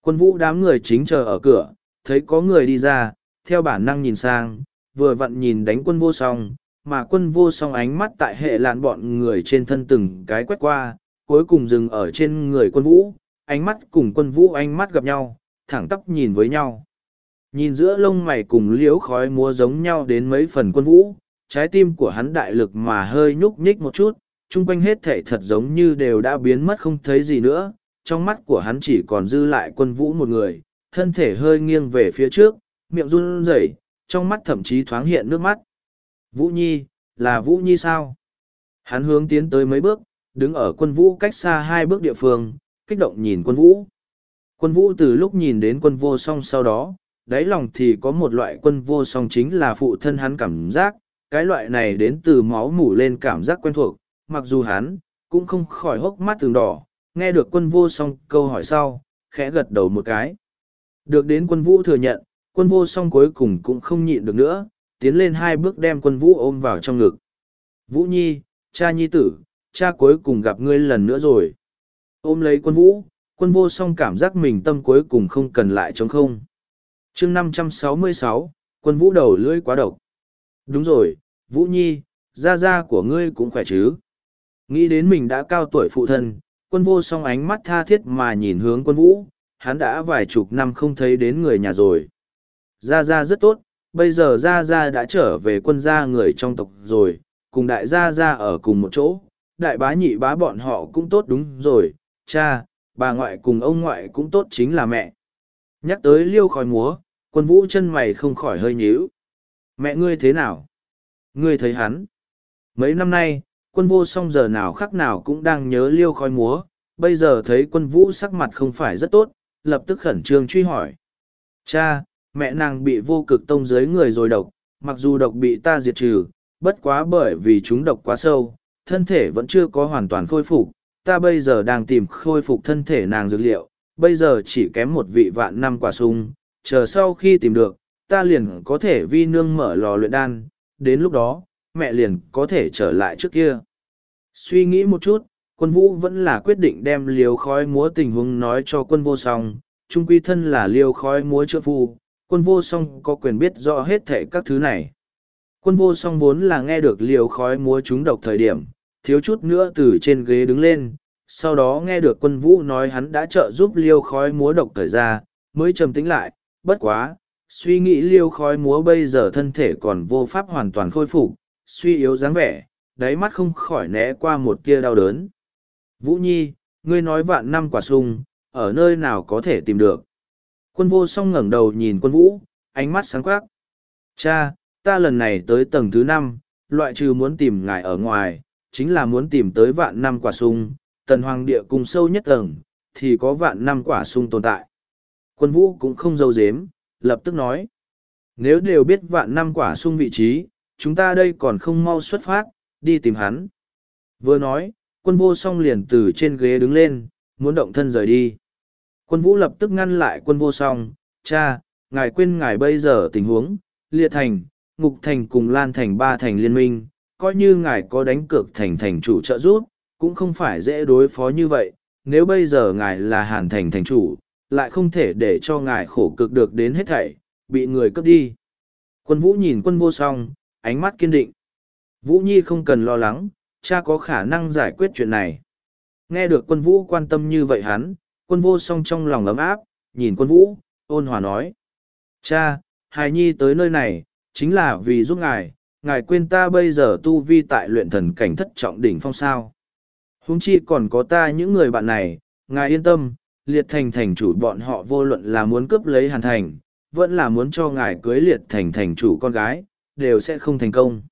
Quân vũ đám người chính chờ ở cửa, thấy có người đi ra, theo bản năng nhìn sang, vừa vặn nhìn đánh quân vô song, mà quân vô song ánh mắt tại hệ lạn bọn người trên thân từng cái quét qua, cuối cùng dừng ở trên người quân vũ, ánh mắt cùng quân vũ ánh mắt gặp nhau, thẳng tắp nhìn với nhau. Nhìn giữa lông mày cùng liễu khói múa giống nhau đến mấy phần quân vũ, trái tim của hắn đại lực mà hơi nhúc nhích một chút, chung quanh hết thể thật giống như đều đã biến mất không thấy gì nữa, trong mắt của hắn chỉ còn dư lại quân vũ một người, thân thể hơi nghiêng về phía trước, miệng run rẩy, trong mắt thậm chí thoáng hiện nước mắt. Vũ Nhi, là Vũ Nhi sao? Hắn hướng tiến tới mấy bước, đứng ở quân vũ cách xa hai bước địa phương, kích động nhìn quân vũ. Quân vũ từ lúc nhìn đến quân vô song sau đó, đáy lòng thì có một loại quân vô song chính là phụ thân hắn cảm giác, cái loại này đến từ máu mủ lên cảm giác quen thuộc, mặc dù hắn, cũng không khỏi hốc mắt từng đỏ, nghe được quân vô song câu hỏi sau, khẽ gật đầu một cái. Được đến quân vũ thừa nhận, quân vô song cuối cùng cũng không nhịn được nữa, tiến lên hai bước đem quân vũ ôm vào trong ngực. Vũ Nhi, cha nhi tử, cha cuối cùng gặp ngươi lần nữa rồi. Ôm lấy quân vũ, quân vô song cảm giác mình tâm cuối cùng không cần lại trống không. chương năm trăm sáu mươi sáu, quân vũ đầu lưỡi quá độc. Đúng rồi, Vũ Nhi, gia gia của ngươi cũng khỏe chứ. Nghĩ đến mình đã cao tuổi phụ thân, quân vô song ánh mắt tha thiết mà nhìn hướng quân vũ, hắn đã vài chục năm không thấy đến người nhà rồi. Gia gia rất tốt, bây giờ gia gia đã trở về quân gia người trong tộc rồi, cùng đại gia gia ở cùng một chỗ, đại bá nhị bá bọn họ cũng tốt đúng rồi, cha, bà ngoại cùng ông ngoại cũng tốt chính là mẹ. Nhắc tới liêu khói múa, quân vũ chân mày không khỏi hơi nhíu. Mẹ ngươi thế nào? Ngươi thấy hắn. Mấy năm nay, quân vô song giờ nào khắc nào cũng đang nhớ liêu khói múa, bây giờ thấy quân vũ sắc mặt không phải rất tốt, lập tức khẩn trương truy hỏi. Cha, mẹ nàng bị vô cực tông dưới người rồi độc, mặc dù độc bị ta diệt trừ, bất quá bởi vì chúng độc quá sâu, thân thể vẫn chưa có hoàn toàn khôi phục, ta bây giờ đang tìm khôi phục thân thể nàng dược liệu, bây giờ chỉ kém một vị vạn năm quả sung, chờ sau khi tìm được, ta liền có thể vi nương mở lò luyện đan, đến lúc đó, mẹ liền có thể trở lại trước kia. Suy nghĩ một chút, quân vũ vẫn là quyết định đem liều khói múa tình huống nói cho quân vô song, trung quy thân là liều khói múa trợ phu, quân vô song có quyền biết rõ hết thảy các thứ này. Quân vô song vốn là nghe được liều khói múa chúng độc thời điểm, thiếu chút nữa từ trên ghế đứng lên, sau đó nghe được quân vũ nói hắn đã trợ giúp liêu khói múa độc thời ra, mới trầm tĩnh lại, bất quá, suy nghĩ liêu khói múa bây giờ thân thể còn vô pháp hoàn toàn khôi phục, suy yếu dáng vẻ, đáy mắt không khỏi né qua một kia đau đớn. Vũ Nhi, ngươi nói vạn năm quả sung, ở nơi nào có thể tìm được. Quân vô song ngẩng đầu nhìn quân vũ, ánh mắt sáng quắc. Cha, ta lần này tới tầng thứ năm, loại trừ muốn tìm ngài ở ngoài, chính là muốn tìm tới vạn năm quả sung, tần hoàng địa cung sâu nhất tầng, thì có vạn năm quả sung tồn tại. Quân vũ cũng không dâu dếm, lập tức nói. Nếu đều biết vạn năm quả sung vị trí, chúng ta đây còn không mau xuất phát, đi tìm hắn. Vừa nói, quân vô song liền từ trên ghế đứng lên, muốn động thân rời đi. Quân vũ lập tức ngăn lại quân vô song, cha, ngài quên ngài bây giờ tình huống, liệt thành, ngục thành cùng lan thành ba thành liên minh, coi như ngài có đánh cược thành thành chủ trợ giúp, cũng không phải dễ đối phó như vậy, nếu bây giờ ngài là hàn thành thành chủ, lại không thể để cho ngài khổ cực được đến hết thảy, bị người cướp đi. Quân vũ nhìn quân vô song, ánh mắt kiên định. Vũ Nhi không cần lo lắng, cha có khả năng giải quyết chuyện này. Nghe được quân vũ quan tâm như vậy hắn, quân vô song trong lòng ấm áp, nhìn quân vũ, ôn hòa nói. Cha, hài nhi tới nơi này, chính là vì giúp ngài, ngài quên ta bây giờ tu vi tại luyện thần cảnh thất trọng đỉnh phong sao. Húng chi còn có ta những người bạn này, ngài yên tâm, liệt thành thành chủ bọn họ vô luận là muốn cướp lấy hàn thành, vẫn là muốn cho ngài cưới liệt thành thành chủ con gái, đều sẽ không thành công.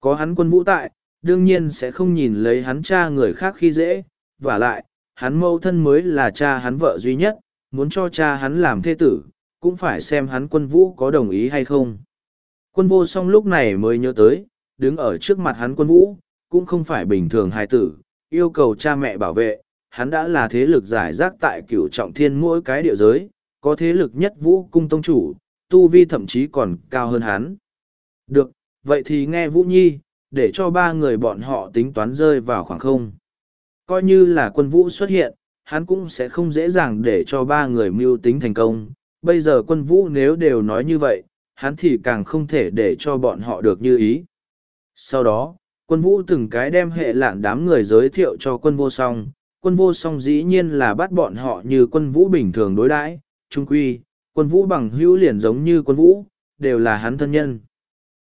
Có hắn quân vũ tại, đương nhiên sẽ không nhìn lấy hắn cha người khác khi dễ, và lại, hắn mâu thân mới là cha hắn vợ duy nhất, muốn cho cha hắn làm thê tử, cũng phải xem hắn quân vũ có đồng ý hay không. Quân vô song lúc này mới nhớ tới, đứng ở trước mặt hắn quân vũ, cũng không phải bình thường hài tử, yêu cầu cha mẹ bảo vệ, hắn đã là thế lực giải rác tại cửu trọng thiên mỗi cái địa giới, có thế lực nhất vũ cung tông chủ, tu vi thậm chí còn cao hơn hắn. Được, vậy thì nghe Vũ Nhi, để cho ba người bọn họ tính toán rơi vào khoảng không. Coi như là quân vũ xuất hiện, hắn cũng sẽ không dễ dàng để cho ba người mưu tính thành công. Bây giờ quân vũ nếu đều nói như vậy, hắn thì càng không thể để cho bọn họ được như ý. Sau đó, quân vũ từng cái đem hệ lạn đám người giới thiệu cho quân vô song. Quân vô song dĩ nhiên là bắt bọn họ như quân vũ bình thường đối đãi, trung quy, quân vũ bằng hữu liền giống như quân vũ, đều là hắn thân nhân.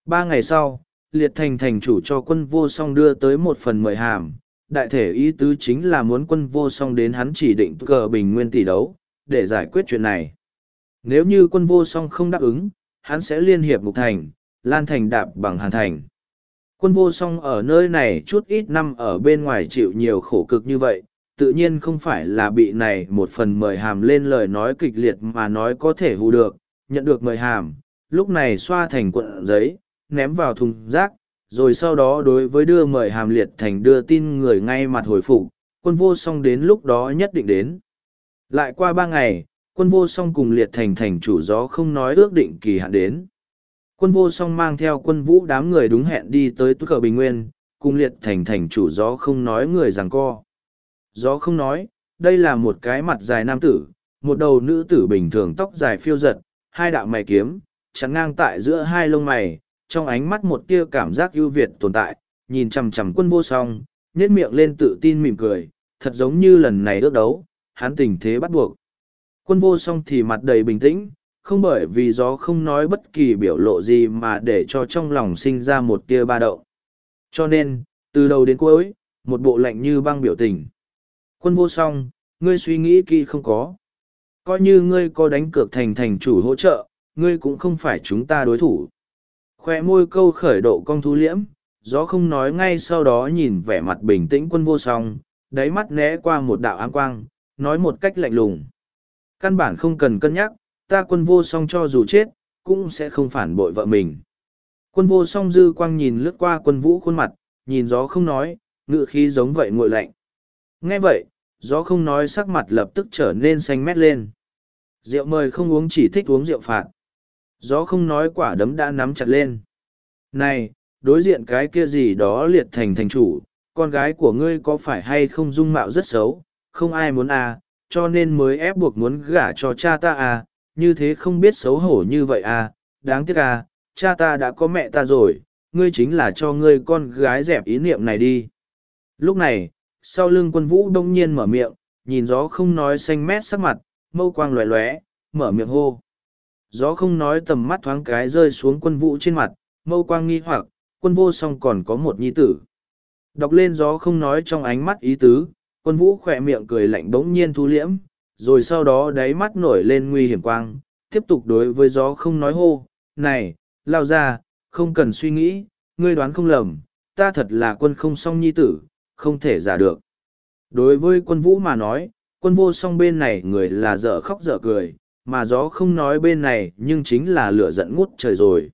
Ba ngày sau, liệt thành thành chủ cho quân vô song đưa tới một phần mời hàm, đại thể ý tứ chính là muốn quân vô song đến hắn chỉ định cờ bình nguyên tỷ đấu, để giải quyết chuyện này. Nếu như quân vô song không đáp ứng, hắn sẽ liên hiệp mục thành, lan thành đạp bằng hàn thành. Quân vô song ở nơi này chút ít năm ở bên ngoài chịu nhiều khổ cực như vậy, tự nhiên không phải là bị này một phần mời hàm lên lời nói kịch liệt mà nói có thể hù được, nhận được mời hàm, lúc này xoa thành cuộn giấy, ném vào thùng rác, rồi sau đó đối với đưa mời hàm liệt thành đưa tin người ngay mặt hồi phục quân vô song đến lúc đó nhất định đến. Lại qua ba ngày, quân vô song cùng liệt thành thành chủ gió không nói ước định kỳ hạn đến. Quân vô song mang theo quân vũ đám người đúng hẹn đi tới tuất cờ bình nguyên, cùng liệt thành thành chủ gió không nói người rằng co. Gió không nói, đây là một cái mặt dài nam tử, một đầu nữ tử bình thường tóc dài phiêu giật, hai đạo mày kiếm, chắn ngang tại giữa hai lông mày, trong ánh mắt một tia cảm giác ưu việt tồn tại, nhìn chằm chằm quân vô song, nhếch miệng lên tự tin mỉm cười, thật giống như lần này ước đấu, hắn tình thế bắt buộc. Quân vô song thì mặt đầy bình tĩnh, không bởi vì gió không nói bất kỳ biểu lộ gì mà để cho trong lòng sinh ra một tia ba đậu. Cho nên, từ đầu đến cuối, một bộ lạnh như băng biểu tình. Quân vô song, ngươi suy nghĩ kỹ không có. Coi như ngươi có đánh cược thành thành chủ hỗ trợ, ngươi cũng không phải chúng ta đối thủ. Khoe môi câu khởi độ cong thu liễm, gió không nói ngay sau đó nhìn vẻ mặt bình tĩnh quân vô song, đáy mắt né qua một đạo áng quang, nói một cách lạnh lùng. Căn bản không cần cân nhắc, ta quân vô song cho dù chết, cũng sẽ không phản bội vợ mình. Quân vô song dư quang nhìn lướt qua quân vũ khuôn mặt, nhìn gió không nói, ngự khí giống vậy nguội lạnh. Nghe vậy, gió không nói sắc mặt lập tức trở nên xanh mét lên. Rượu mời không uống chỉ thích uống rượu phạt. Gió không nói quả đấm đã nắm chặt lên. Này, đối diện cái kia gì đó liệt thành thành chủ, con gái của ngươi có phải hay không dung mạo rất xấu, không ai muốn à, cho nên mới ép buộc muốn gả cho cha ta à, như thế không biết xấu hổ như vậy à, đáng tiếc à, cha ta đã có mẹ ta rồi, ngươi chính là cho ngươi con gái dẹp ý niệm này đi. Lúc này, sau lưng quân vũ đông nhiên mở miệng, nhìn gió không nói xanh mét sắc mặt, mâu quang lóe lóe, mở miệng hô. Gió không nói tầm mắt thoáng cái rơi xuống quân vũ trên mặt, mâu quang nghi hoặc, quân vô song còn có một nhi tử. Đọc lên gió không nói trong ánh mắt ý tứ, quân vũ khỏe miệng cười lạnh bỗng nhiên thu liễm, rồi sau đó đáy mắt nổi lên nguy hiểm quang, tiếp tục đối với gió không nói hô, này, lao ra, không cần suy nghĩ, ngươi đoán không lầm, ta thật là quân không song nhi tử, không thể giả được. Đối với quân vũ mà nói, quân vô song bên này người là dở khóc dở cười, mà gió không nói bên này nhưng chính là lửa giận ngút trời rồi.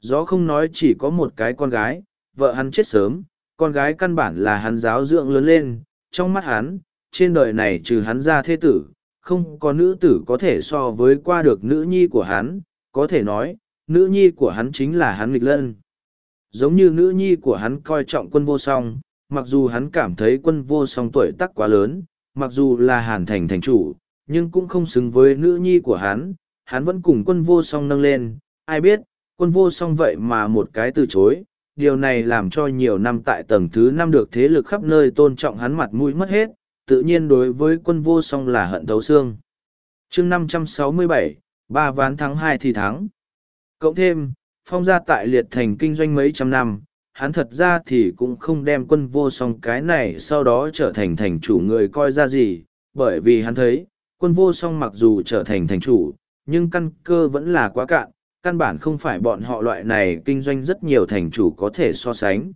Gió không nói chỉ có một cái con gái, vợ hắn chết sớm, con gái căn bản là hắn giáo dưỡng lớn lên, trong mắt hắn, trên đời này trừ hắn ra thế tử, không có nữ tử có thể so với qua được nữ nhi của hắn, có thể nói, nữ nhi của hắn chính là hắn nghịch lân. Giống như nữ nhi của hắn coi trọng quân vô song, mặc dù hắn cảm thấy quân vô song tuổi tác quá lớn, mặc dù là hàn thành thành chủ, nhưng cũng không xứng với nữ nhi của hắn, hắn vẫn cùng quân vô song nâng lên, ai biết, quân vô song vậy mà một cái từ chối, điều này làm cho nhiều năm tại tầng thứ năm được thế lực khắp nơi tôn trọng hắn mặt mũi mất hết, tự nhiên đối với quân vô song là hận thấu xương. chương năm trăm sáu mươi bảy ba ván thắng hai thì thắng. Cộng thêm, phong gia tại liệt thành kinh doanh mấy trăm năm, hắn thật ra thì cũng không đem quân vô song cái này sau đó trở thành thành chủ người coi ra gì, bởi vì hắn thấy, quân vô song mặc dù trở thành thành chủ, nhưng căn cơ vẫn là quá cạn, căn bản không phải bọn họ loại này kinh doanh rất nhiều thành chủ có thể so sánh.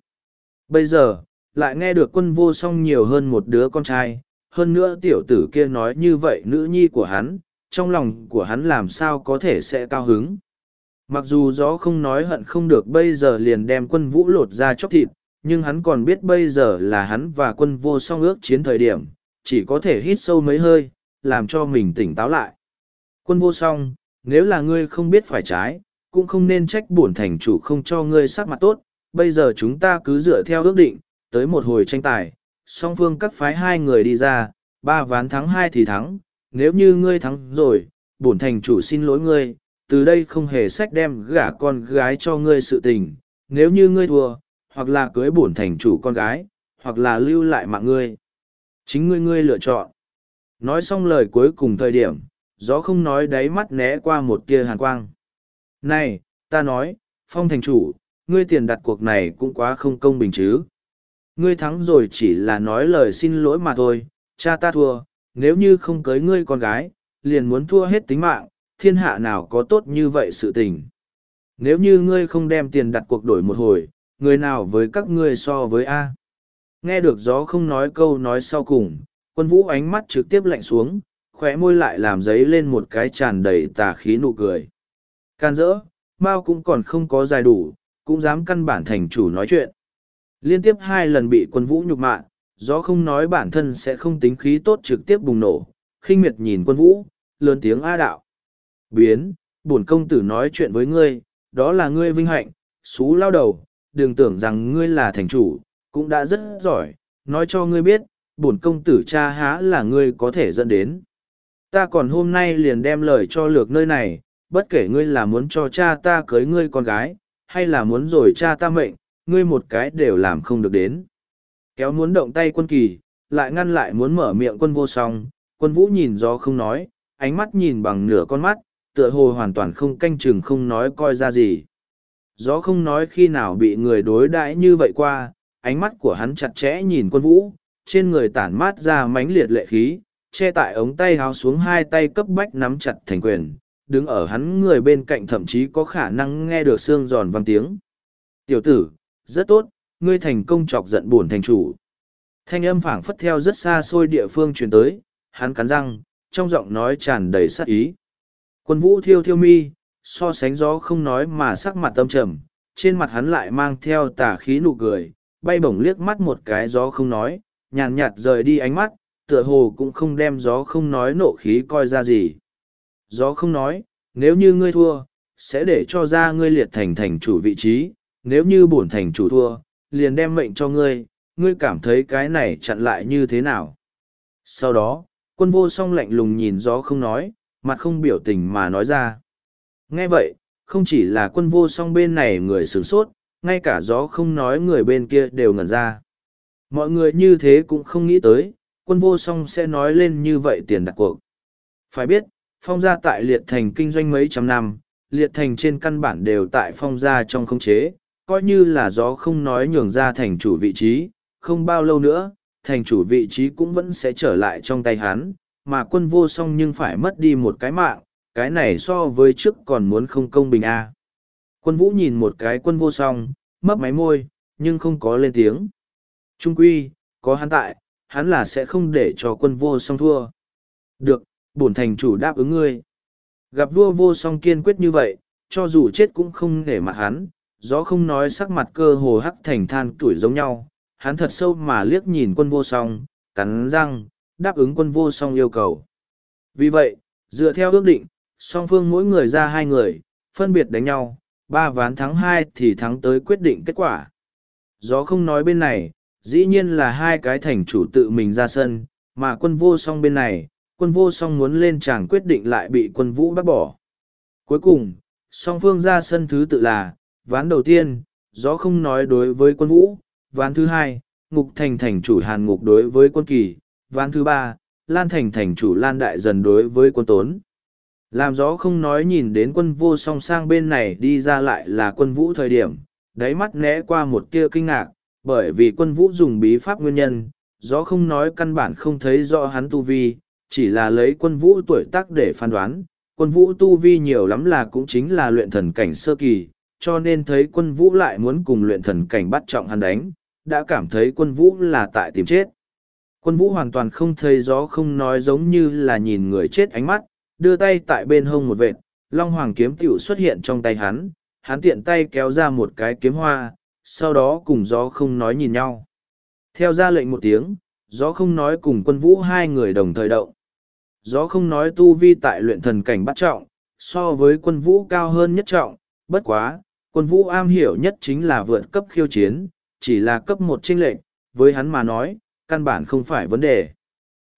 Bây giờ, lại nghe được quân vô song nhiều hơn một đứa con trai, hơn nữa tiểu tử kia nói như vậy nữ nhi của hắn, trong lòng của hắn làm sao có thể sẽ cao hứng. Mặc dù gió không nói hận không được bây giờ liền đem quân vũ lột ra chóc thịt, nhưng hắn còn biết bây giờ là hắn và quân vô song ước chiến thời điểm, chỉ có thể hít sâu mấy hơi, làm cho mình tỉnh táo lại. Quân vô song, nếu là ngươi không biết phải trái, cũng không nên trách bổn thành chủ không cho ngươi sắc mặt tốt, bây giờ chúng ta cứ dựa theo ước định, tới một hồi tranh tài, song phương cắt phái hai người đi ra, ba ván thắng hai thì thắng, nếu như ngươi thắng rồi, bổn thành chủ xin lỗi ngươi, từ đây không hề sách đem gả con gái cho ngươi sự tình, nếu như ngươi thua, hoặc là cưới bổn thành chủ con gái, hoặc là lưu lại mạng ngươi. Chính ngươi ngươi lựa chọn. Nói xong lời cuối cùng thời điểm, gió không nói đáy mắt né qua một tia hàn quang. Này, ta nói, phong thành chủ, ngươi tiền đặt cuộc này cũng quá không công bình chứ. Ngươi thắng rồi chỉ là nói lời xin lỗi mà thôi, cha ta thua, nếu như không cưới ngươi con gái, liền muốn thua hết tính mạng, thiên hạ nào có tốt như vậy sự tình. Nếu như ngươi không đem tiền đặt cuộc đổi một hồi, người nào với các ngươi so với A. Nghe được gió không nói câu nói sau cùng, quân vũ ánh mắt trực tiếp lạnh xuống, khóe môi lại làm giấy lên một cái tràn đầy tà khí nụ cười. Can dỡ, Mao cũng còn không có dài đủ, cũng dám căn bản thành chủ nói chuyện. Liên tiếp hai lần bị quân vũ nhục mạ, gió không nói bản thân sẽ không tính khí tốt trực tiếp bùng nổ, khinh miệt nhìn quân vũ, lớn tiếng a đạo. Biến, bổn công tử nói chuyện với ngươi, đó là ngươi vinh hạnh, xú lao đầu, đừng tưởng rằng ngươi là thành chủ, cũng đã rất giỏi, nói cho ngươi biết, bổn công tử cha há là ngươi có thể dẫn đến. Ta còn hôm nay liền đem lời cho lược nơi này, bất kể ngươi là muốn cho cha ta cưới ngươi con gái, hay là muốn rồi cha ta mệnh, ngươi một cái đều làm không được đến. Kéo muốn động tay quân kỳ, lại ngăn lại muốn mở miệng quân vô song, quân vũ nhìn gió không nói, ánh mắt nhìn bằng nửa con mắt, tựa hồ hoàn toàn không canh chừng không nói coi ra gì. Gió không nói khi nào bị người đối đãi như vậy qua, ánh mắt của hắn chặt chẽ nhìn quân vũ, trên người tản mát ra mánh liệt lệ khí, che tại ống tay háo xuống hai tay cấp bách nắm chặt thành quyền, đứng ở hắn người bên cạnh thậm chí có khả năng nghe được xương giòn vang tiếng. Tiểu tử, rất tốt, ngươi thành công chọc giận buồn thành chủ. Thanh âm phảng phất theo rất xa xôi địa phương truyền tới, hắn cắn răng, trong giọng nói tràn đầy sát ý. Quân vũ thiêu thiêu mi, so sánh gió không nói mà sắc mặt tâm trầm, trên mặt hắn lại mang theo tà khí nụ cười, bay bổng liếc mắt một cái gió không nói, nhàn nhạt rời đi ánh mắt, tựa hồ cũng không đem gió không nói nộ khí coi ra gì. Gió không nói, nếu như ngươi thua, sẽ để cho ra ngươi liệt thành thành chủ vị trí, nếu như bổn thành chủ thua, liền đem mệnh cho ngươi, ngươi cảm thấy cái này chặn lại như thế nào. Sau đó, quân vô song lạnh lùng nhìn gió không nói, mặt không biểu tình mà nói ra. Nghe vậy, không chỉ là quân vô song bên này người sửng sốt, ngay cả gió không nói người bên kia đều ngẩn ra. Mọi người như thế cũng không nghĩ tới, quân vô song sẽ nói lên như vậy tiền đặt cuộc. Phải biết, phong gia tại liệt thành kinh doanh mấy trăm năm, liệt thành trên căn bản đều tại phong gia trong không chế, coi như là gió không nói nhường ra thành chủ vị trí, không bao lâu nữa, thành chủ vị trí cũng vẫn sẽ trở lại trong tay hắn, mà quân vô song nhưng phải mất đi một cái mạng, cái này so với trước còn muốn không công bình a. À. Quân vũ nhìn một cái quân vô song, mấp máy môi, nhưng không có lên tiếng. Trung quy, có hắn tại, hắn là sẽ không để cho quân vô song thua. Được, bổn thành chủ đáp ứng ngươi. Gặp vua vô song kiên quyết như vậy, cho dù chết cũng không để mặt hắn, gió không nói sắc mặt cơ hồ hắc thành than tuổi giống nhau, hắn thật sâu mà liếc nhìn quân vô song, cắn răng, đáp ứng quân vô song yêu cầu. Vì vậy, dựa theo ước định, song phương mỗi người ra hai người, phân biệt đánh nhau, ba ván thắng hai thì thắng tới quyết định kết quả. Gió không nói bên này, dĩ nhiên là hai cái thành chủ tự mình ra sân, mà quân vô song bên này, quân vô song muốn lên chàng quyết định lại bị quân vũ bác bỏ. Cuối cùng, song phương ra sân thứ tự là, ván đầu tiên, gió không nói đối với quân vũ, ván thứ hai, ngục thành thành chủ hàn ngục đối với quân kỳ, ván thứ ba, lan thành thành chủ lan đại dần đối với quân tốn. Làm gió không nói nhìn đến quân vô song sang bên này đi ra lại là quân vũ thời điểm, đáy mắt né qua một tia kinh ngạc, bởi vì quân vũ dùng bí pháp nguyên nhân, gió không nói căn bản không thấy rõ hắn tu vi, chỉ là lấy quân vũ tuổi tác để phán đoán, quân vũ tu vi nhiều lắm là cũng chính là luyện thần cảnh sơ kỳ, cho nên thấy quân vũ lại muốn cùng luyện thần cảnh bắt trọng hắn đánh, đã cảm thấy quân vũ là tại tìm chết. Quân vũ hoàn toàn không thấy gió không nói giống như là nhìn người chết ánh mắt, đưa tay tại bên hông một vệt, long hoàng kiếm tiểu xuất hiện trong tay hắn, hắn tiện tay kéo ra một cái kiếm hoa, sau đó cùng gió không nói nhìn nhau. Theo ra lệnh một tiếng, gió không nói cùng quân vũ hai người đồng thời động. Gió không nói tu vi tại luyện thần cảnh bắt trọng, so với quân vũ cao hơn nhất trọng, bất quá, quân vũ am hiểu nhất chính là vượt cấp khiêu chiến, chỉ là cấp một trinh lệnh, với hắn mà nói, căn bản không phải vấn đề.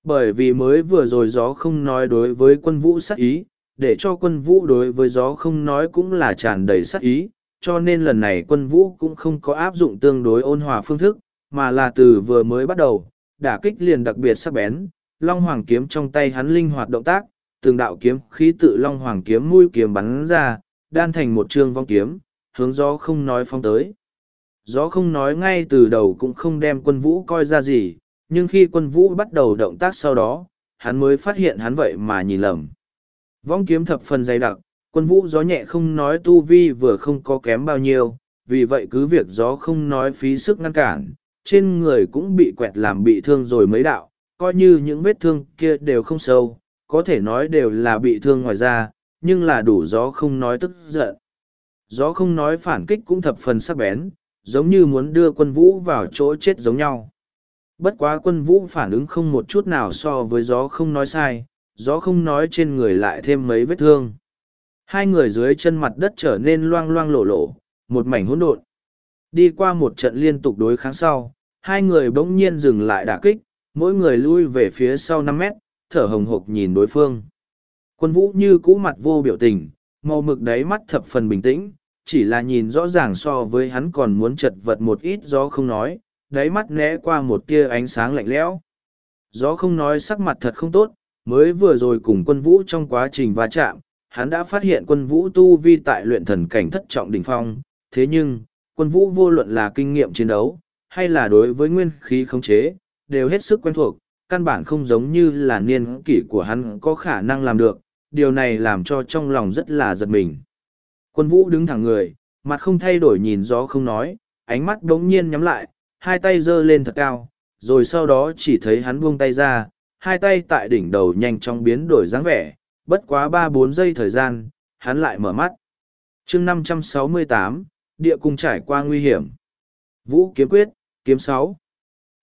Bởi vì mới vừa rồi gió không nói đối với quân vũ sát ý, để cho quân vũ đối với gió không nói cũng là tràn đầy sát ý, cho nên lần này quân vũ cũng không có áp dụng tương đối ôn hòa phương thức, mà là từ vừa mới bắt đầu, đả kích liền đặc biệt sắc bén, long hoàng kiếm trong tay hắn linh hoạt động tác, từng đạo kiếm khí tự long hoàng kiếm mũi kiếm bắn ra, đan thành một trường vong kiếm, hướng gió không nói phong tới. Gió không nói ngay từ đầu cũng không đem quân vũ coi ra gì, nhưng khi quân vũ bắt đầu động tác sau đó, hắn mới phát hiện hắn vậy mà nhìn lầm. Vong kiếm thập phần dày đặc, quân vũ gió nhẹ không nói tu vi vừa không có kém bao nhiêu, vì vậy cứ việc gió không nói phí sức ngăn cản, trên người cũng bị quẹt làm bị thương rồi mấy đạo, coi như những vết thương kia đều không sâu, có thể nói đều là bị thương ngoài da, nhưng là đủ gió không nói tức giận. Gió không nói phản kích cũng thập phần sắc bén, giống như muốn đưa quân vũ vào chỗ chết giống nhau. Bất quá quân vũ phản ứng không một chút nào so với gió không nói sai, gió không nói trên người lại thêm mấy vết thương. Hai người dưới chân mặt đất trở nên loang loang lổ lổ, một mảnh hỗn độn. Đi qua một trận liên tục đối kháng sau, hai người bỗng nhiên dừng lại đả kích, mỗi người lui về phía sau năm mét, thở hồng hộc nhìn đối phương. Quân vũ như cũ mặt vô biểu tình, màu mực đáy mắt thập phần bình tĩnh, chỉ là nhìn rõ ràng so với hắn còn muốn chật vật một ít do không nói, đáy mắt né qua một tia ánh sáng lạnh lẽo. Gió không nói sắc mặt thật không tốt, mới vừa rồi cùng quân vũ trong quá trình va chạm, hắn đã phát hiện quân vũ tu vi tại luyện thần cảnh thất trọng đỉnh phong, thế nhưng, quân vũ vô luận là kinh nghiệm chiến đấu, hay là đối với nguyên khí khống chế, đều hết sức quen thuộc, căn bản không giống như là niên kỷ của hắn có khả năng làm được, điều này làm cho trong lòng rất là giật mình. Quân vũ đứng thẳng người, mặt không thay đổi nhìn gió không nói, ánh mắt đống nhiên nhắm lại, hai tay giơ lên thật cao, rồi sau đó chỉ thấy hắn buông tay ra, hai tay tại đỉnh đầu nhanh chóng biến đổi dáng vẻ, bất quá ba bốn giây thời gian, hắn lại mở mắt. chương năm trăm sáu mươi tám địa cung trải qua nguy hiểm. Vũ kiếm quyết, kiếm sáu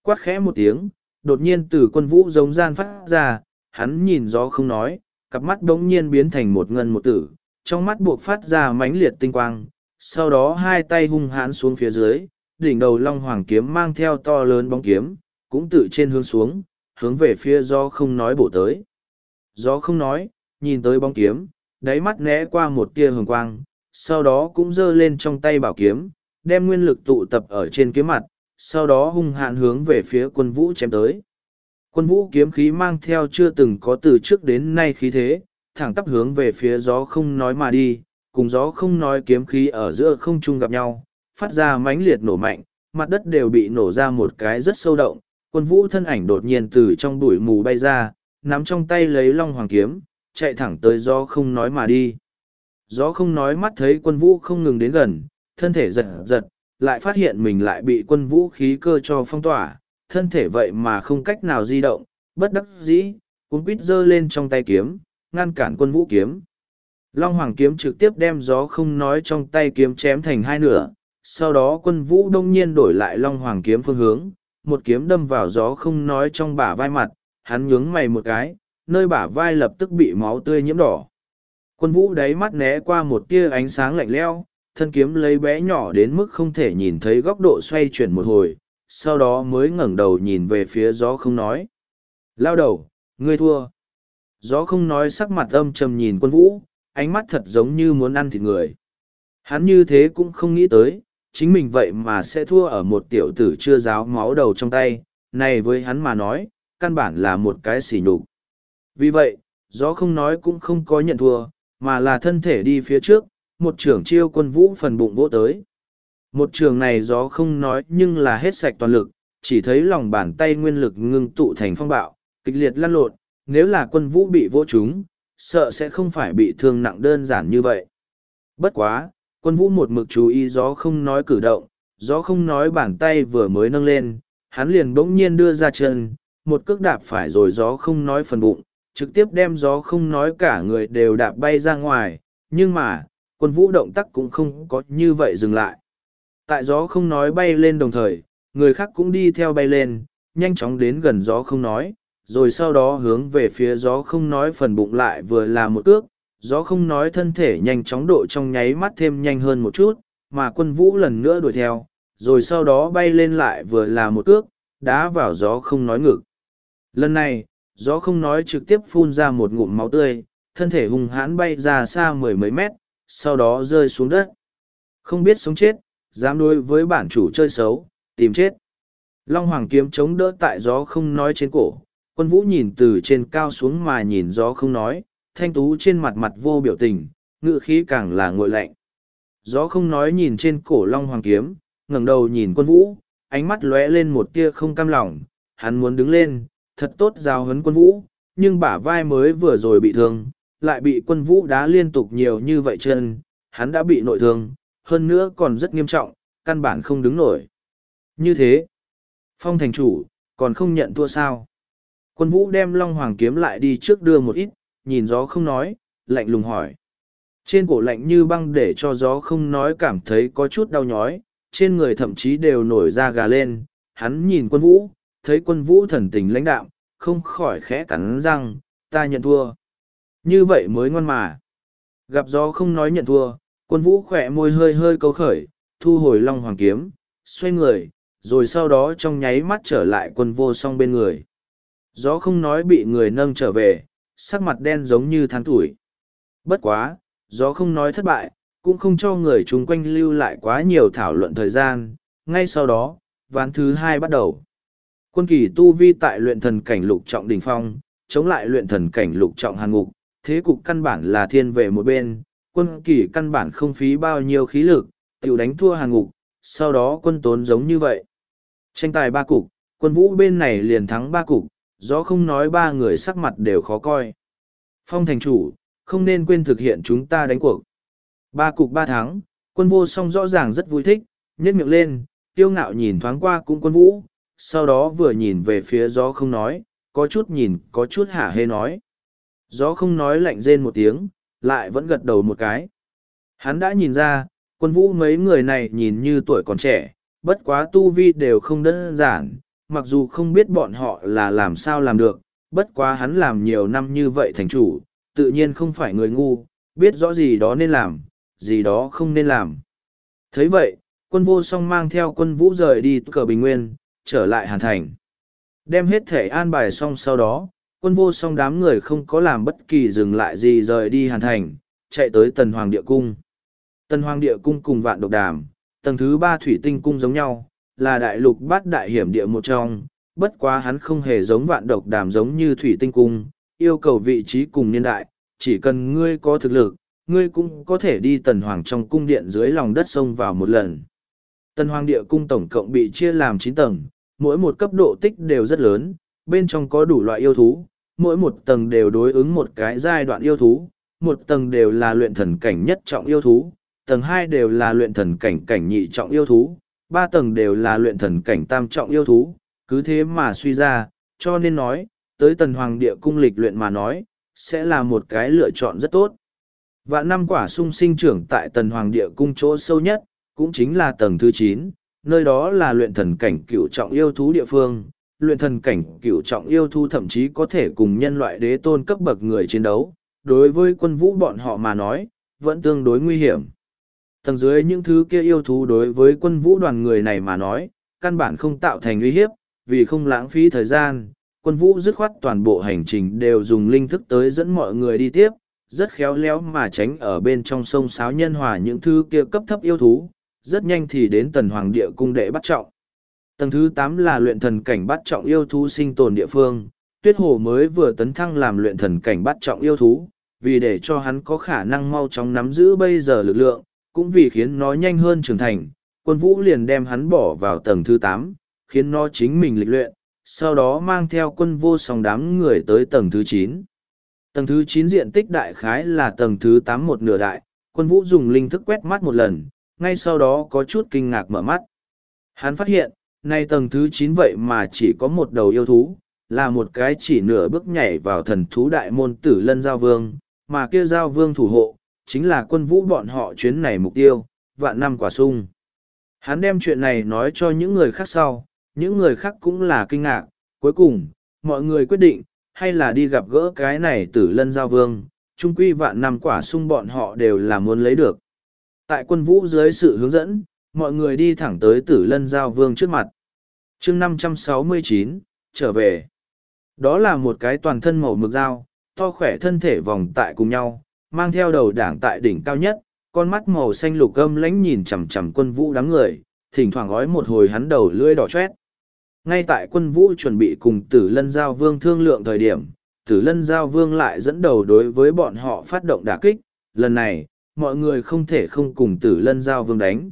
Quát khẽ một tiếng, đột nhiên từ quân vũ giống gian phát ra, hắn nhìn gió không nói, cặp mắt đống nhiên biến thành một ngân một tử, trong mắt buộc phát ra mãnh liệt tinh quang, sau đó hai tay hung hãn xuống phía dưới, đỉnh đầu long hoàng kiếm mang theo to lớn bóng kiếm, cũng tự trên hướng xuống, hướng về phía gió không nói bổ tới. Gió không nói, nhìn tới bóng kiếm, đáy mắt né qua một tia hồng quang, sau đó cũng giơ lên trong tay bảo kiếm, đem nguyên lực tụ tập ở trên kiếm mặt, sau đó hung hạn hướng về phía quân vũ chém tới. Quân vũ kiếm khí mang theo chưa từng có từ trước đến nay khí thế, thẳng tắp hướng về phía gió không nói mà đi, cùng gió không nói kiếm khí ở giữa không trung gặp nhau, phát ra mãnh liệt nổ mạnh, mặt đất đều bị nổ ra một cái rất sâu động, quân vũ thân ảnh đột nhiên từ trong bụi mù bay ra, nắm trong tay lấy long hoàng kiếm, chạy thẳng tới gió không nói mà đi. Gió không nói mắt thấy quân vũ không ngừng đến gần, thân thể giật giật, lại phát hiện mình lại bị quân vũ khí cơ cho phong tỏa, thân thể vậy mà không cách nào di động, bất đắc dĩ, cuốn quýt giơ lên trong tay kiếm, ngăn cản quân vũ kiếm. Long Hoàng kiếm trực tiếp đem gió không nói trong tay kiếm chém thành hai nửa, sau đó quân vũ đông nhiên đổi lại Long Hoàng kiếm phương hướng, một kiếm đâm vào gió không nói trong bả vai mặt, hắn nhướng mày một cái, nơi bả vai lập tức bị máu tươi nhiễm đỏ. Quân vũ đáy mắt né qua một tia ánh sáng lạnh lẽo, thân kiếm lấy bé nhỏ đến mức không thể nhìn thấy góc độ xoay chuyển một hồi, sau đó mới ngẩng đầu nhìn về phía gió không nói. Lao đầu, ngươi thua. Gió không nói sắc mặt âm trầm nhìn quân vũ, ánh mắt thật giống như muốn ăn thịt người. Hắn như thế cũng không nghĩ tới, chính mình vậy mà sẽ thua ở một tiểu tử chưa giáo máu đầu trong tay, này với hắn mà nói, căn bản là một cái xỉ nhục. Vì vậy, gió không nói cũng không có nhận thua, mà là thân thể đi phía trước, một trưởng chiêu quân vũ phần bụng vỗ tới. Một trường này gió không nói nhưng là hết sạch toàn lực, chỉ thấy lòng bàn tay nguyên lực ngưng tụ thành phong bạo, kịch liệt lăn lộn, nếu là quân vũ bị vỗ chúng, sợ sẽ không phải bị thương nặng đơn giản như vậy. Bất quá, quân vũ một mực chú ý gió không nói cử động, gió không nói bàn tay vừa mới nâng lên, hắn liền bỗng nhiên đưa ra chân, một cước đạp phải rồi gió không nói phần bụng, trực tiếp đem gió không nói cả người đều đạp bay ra ngoài, nhưng mà, quân vũ động tác cũng không có như vậy dừng lại. Tại gió không nói bay lên đồng thời, người khác cũng đi theo bay lên, nhanh chóng đến gần gió không nói, rồi sau đó hướng về phía gió không nói phần bụng lại vừa là một cước, gió không nói thân thể nhanh chóng độ trong nháy mắt thêm nhanh hơn một chút, mà quân vũ lần nữa đuổi theo, rồi sau đó bay lên lại vừa là một cước, đá vào gió không nói ngực. Lần này, gió không nói trực tiếp phun ra một ngụm máu tươi, thân thể hung hãn bay ra xa mười mấy mét, sau đó rơi xuống đất. Không biết sống chết, dám đối với bản chủ chơi xấu, tìm chết. Long Hoàng kiếm chống đỡ tại gió không nói trên cổ, quân vũ nhìn từ trên cao xuống mà nhìn gió không nói, thanh tú trên mặt mặt vô biểu tình, ngự khí càng là ngội lạnh. Gió không nói nhìn trên cổ Long Hoàng kiếm, ngẩng đầu nhìn quân vũ, ánh mắt lóe lên một tia không cam lòng, hắn muốn đứng lên, thật tốt giao hấn quân vũ, nhưng bả vai mới vừa rồi bị thương, lại bị quân vũ đá liên tục nhiều như vậy chân, hắn đã bị nội thương, hơn nữa còn rất nghiêm trọng, căn bản không đứng nổi. Như thế, phong thành chủ, còn không nhận thua sao. Quân vũ đem Long Hoàng kiếm lại đi trước đưa một ít, nhìn gió không nói, lạnh lùng hỏi. Trên cổ lạnh như băng để cho gió không nói cảm thấy có chút đau nhói, trên người thậm chí đều nổi da gà lên, hắn nhìn quân vũ, thấy quân vũ thần tình lãnh đạm, không khỏi khẽ cắn răng, ta nhận thua. Như vậy mới ngoan mà. Gặp gió không nói nhận thua, quân vũ khỏe môi hơi hơi câu khởi, thu hồi long hoàng kiếm, xoay người, rồi sau đó trong nháy mắt trở lại quân vô song bên người. Gió không nói bị người nâng trở về, sắc mặt đen giống như tháng tuổi. Bất quá, gió không nói thất bại, cũng không cho người chung quanh lưu lại quá nhiều thảo luận thời gian. Ngay sau đó, ván thứ hai bắt đầu. Quân kỳ tu vi tại luyện thần cảnh lục trọng đỉnh phong, chống lại luyện thần cảnh lục trọng hàn ngục, thế cục căn bản là thiên về một bên, quân kỳ căn bản không phí bao nhiêu khí lực, tiểu đánh thua hàn ngục, sau đó quân tốn giống như vậy. Tranh tài ba cục, quân vũ bên này liền thắng ba cục, gió không nói ba người sắc mặt đều khó coi. Phong thành chủ, không nên quên thực hiện chúng ta đánh cuộc. Ba cục ba thắng, quân vô song rõ ràng rất vui thích, nhếch miệng lên, tiêu ngạo nhìn thoáng qua cũng quân vũ, sau đó vừa nhìn về phía gió không nói, có chút nhìn, có chút hả hê nói. Gió không nói lạnh rên một tiếng, lại vẫn gật đầu một cái. Hắn đã nhìn ra, quân vũ mấy người này nhìn như tuổi còn trẻ, bất quá tu vi đều không đơn giản, mặc dù không biết bọn họ là làm sao làm được, bất quá hắn làm nhiều năm như vậy thành chủ, tự nhiên không phải người ngu, biết rõ gì đó nên làm, gì đó không nên làm. thấy vậy, quân vô song mang theo quân vũ rời đi cờ bình nguyên, trở lại hàn thành. Đem hết thể an bài xong sau đó, quân vô song đám người không có làm bất kỳ dừng lại gì rời đi hàn thành, chạy tới tần hoàng địa cung. Tần hoàng địa cung cùng vạn độc đàm, tầng thứ ba thủy tinh cung giống nhau, là đại lục bát đại hiểm địa một trong, bất quá hắn không hề giống vạn độc đàm giống như thủy tinh cung, yêu cầu vị trí cùng niên đại, chỉ cần ngươi có thực lực, ngươi cũng có thể đi tần hoàng trong cung điện dưới lòng đất sông vào một lần. Tần hoàng địa cung tổng cộng bị chia làm chín tầng, mỗi một cấp độ tích đều rất lớn, bên trong có đủ loại yêu thú, mỗi một tầng đều đối ứng một cái giai đoạn yêu thú, một tầng đều là luyện thần cảnh nhất trọng yêu thú, tầng hai đều là luyện thần cảnh cảnh nhị trọng yêu thú, ba tầng đều là luyện thần cảnh tam trọng yêu thú, cứ thế mà suy ra, cho nên nói, tới tần hoàng địa cung lịch luyện mà nói, sẽ là một cái lựa chọn rất tốt. Vạn năm quả sung sinh trưởng tại tần hoàng địa cung chỗ sâu nhất, cũng chính là tầng thứ chín, nơi đó là luyện thần cảnh cựu trọng yêu thú địa phương, luyện thần cảnh cựu trọng yêu thú thậm chí có thể cùng nhân loại đế tôn cấp bậc người chiến đấu, đối với quân vũ bọn họ mà nói, vẫn tương đối nguy hiểm. Tầng dưới những thứ kia yêu thú đối với quân vũ đoàn người này mà nói, căn bản không tạo thành uy hiếp, vì không lãng phí thời gian, quân vũ dứt khoát toàn bộ hành trình đều dùng linh thức tới dẫn mọi người đi tiếp, rất khéo léo mà tránh ở bên trong sông sáo nhân hòa những thứ kia cấp thấp yêu thú, rất nhanh thì đến tần hoàng địa cung đệ bắt trọng. Tầng thứ tám là luyện thần cảnh bắt trọng yêu thú sinh tồn địa phương, tuyết hồ mới vừa tấn thăng làm luyện thần cảnh bắt trọng yêu thú, vì để cho hắn có khả năng mau chóng nắm giữ bây giờ lực lượng, cũng vì khiến nó nhanh hơn trưởng thành, quân vũ liền đem hắn bỏ vào tầng thứ tám, khiến nó chính mình lịch luyện, sau đó mang theo quân vô song đám người tới tầng thứ chín. Tầng thứ chín diện tích đại khái là tầng thứ tám một nửa đại, quân vũ dùng linh thức quét mắt một lần, ngay sau đó có chút kinh ngạc mở mắt. Hắn phát hiện, nay tầng thứ chín vậy mà chỉ có một đầu yêu thú, là một cái chỉ nửa bước nhảy vào thần thú đại môn tử lân giao vương, mà kia giao vương thủ hộ, chính là quân vũ bọn họ chuyến này mục tiêu, vạn năm quả sung. Hắn đem chuyện này nói cho những người khác sau, những người khác cũng là kinh ngạc, cuối cùng, mọi người quyết định, hay là đi gặp gỡ cái này tử lân giao vương, trung quy vạn năm quả sung bọn họ đều là muốn lấy được. Tại quân vũ dưới sự hướng dẫn, mọi người đi thẳng tới tử lân giao vương trước mặt. chương năm trăm sáu mươi chín trở về. Đó là một cái toàn thân màu mực dao, to khỏe thân thể vòng tại cùng nhau, mang theo đầu đảng tại đỉnh cao nhất, con mắt màu xanh lục âm lãnh nhìn chằm chằm quân vũ đám người, thỉnh thoảng gói một hồi hắn đầu lưỡi đỏ chét. Ngay tại quân vũ chuẩn bị cùng tử lân giao vương thương lượng thời điểm, tử lân giao vương lại dẫn đầu đối với bọn họ phát động đả kích, lần này, mọi người không thể không cùng tử lân giao vương đánh.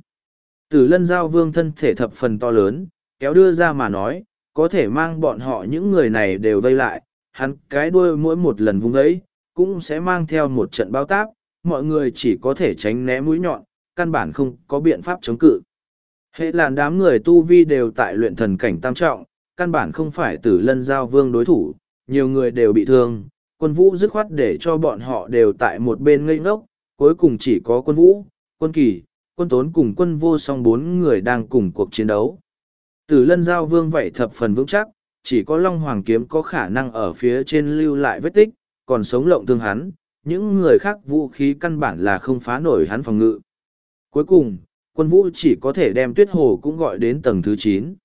Tử lân giao vương thân thể thập phần to lớn, kéo đưa ra mà nói, có thể mang bọn họ những người này đều vây lại, hắn cái đuôi mỗi một lần vung ấy, cũng sẽ mang theo một trận bao tác, mọi người chỉ có thể tránh né mũi nhọn, căn bản không có biện pháp chống cự. Hệ làn đám người tu vi đều tại luyện thần cảnh tam trọng, căn bản không phải tử lân giao vương đối thủ, nhiều người đều bị thương, quân vũ dứt khoát để cho bọn họ đều tại một bên ngây ngốc, cuối cùng chỉ có quân vũ, quân kỳ, quân tốn cùng quân vô song bốn người đang cùng cuộc chiến đấu. Tử lân giao vương vậy thập phần vững chắc, chỉ có Long Hoàng kiếm có khả năng ở phía trên lưu lại vết tích, còn sống lộng thương hắn, những người khác vũ khí căn bản là không phá nổi hắn phòng ngự. Cuối cùng, quân vũ chỉ có thể đem tuyết hồ cũng gọi đến tầng thứ chín.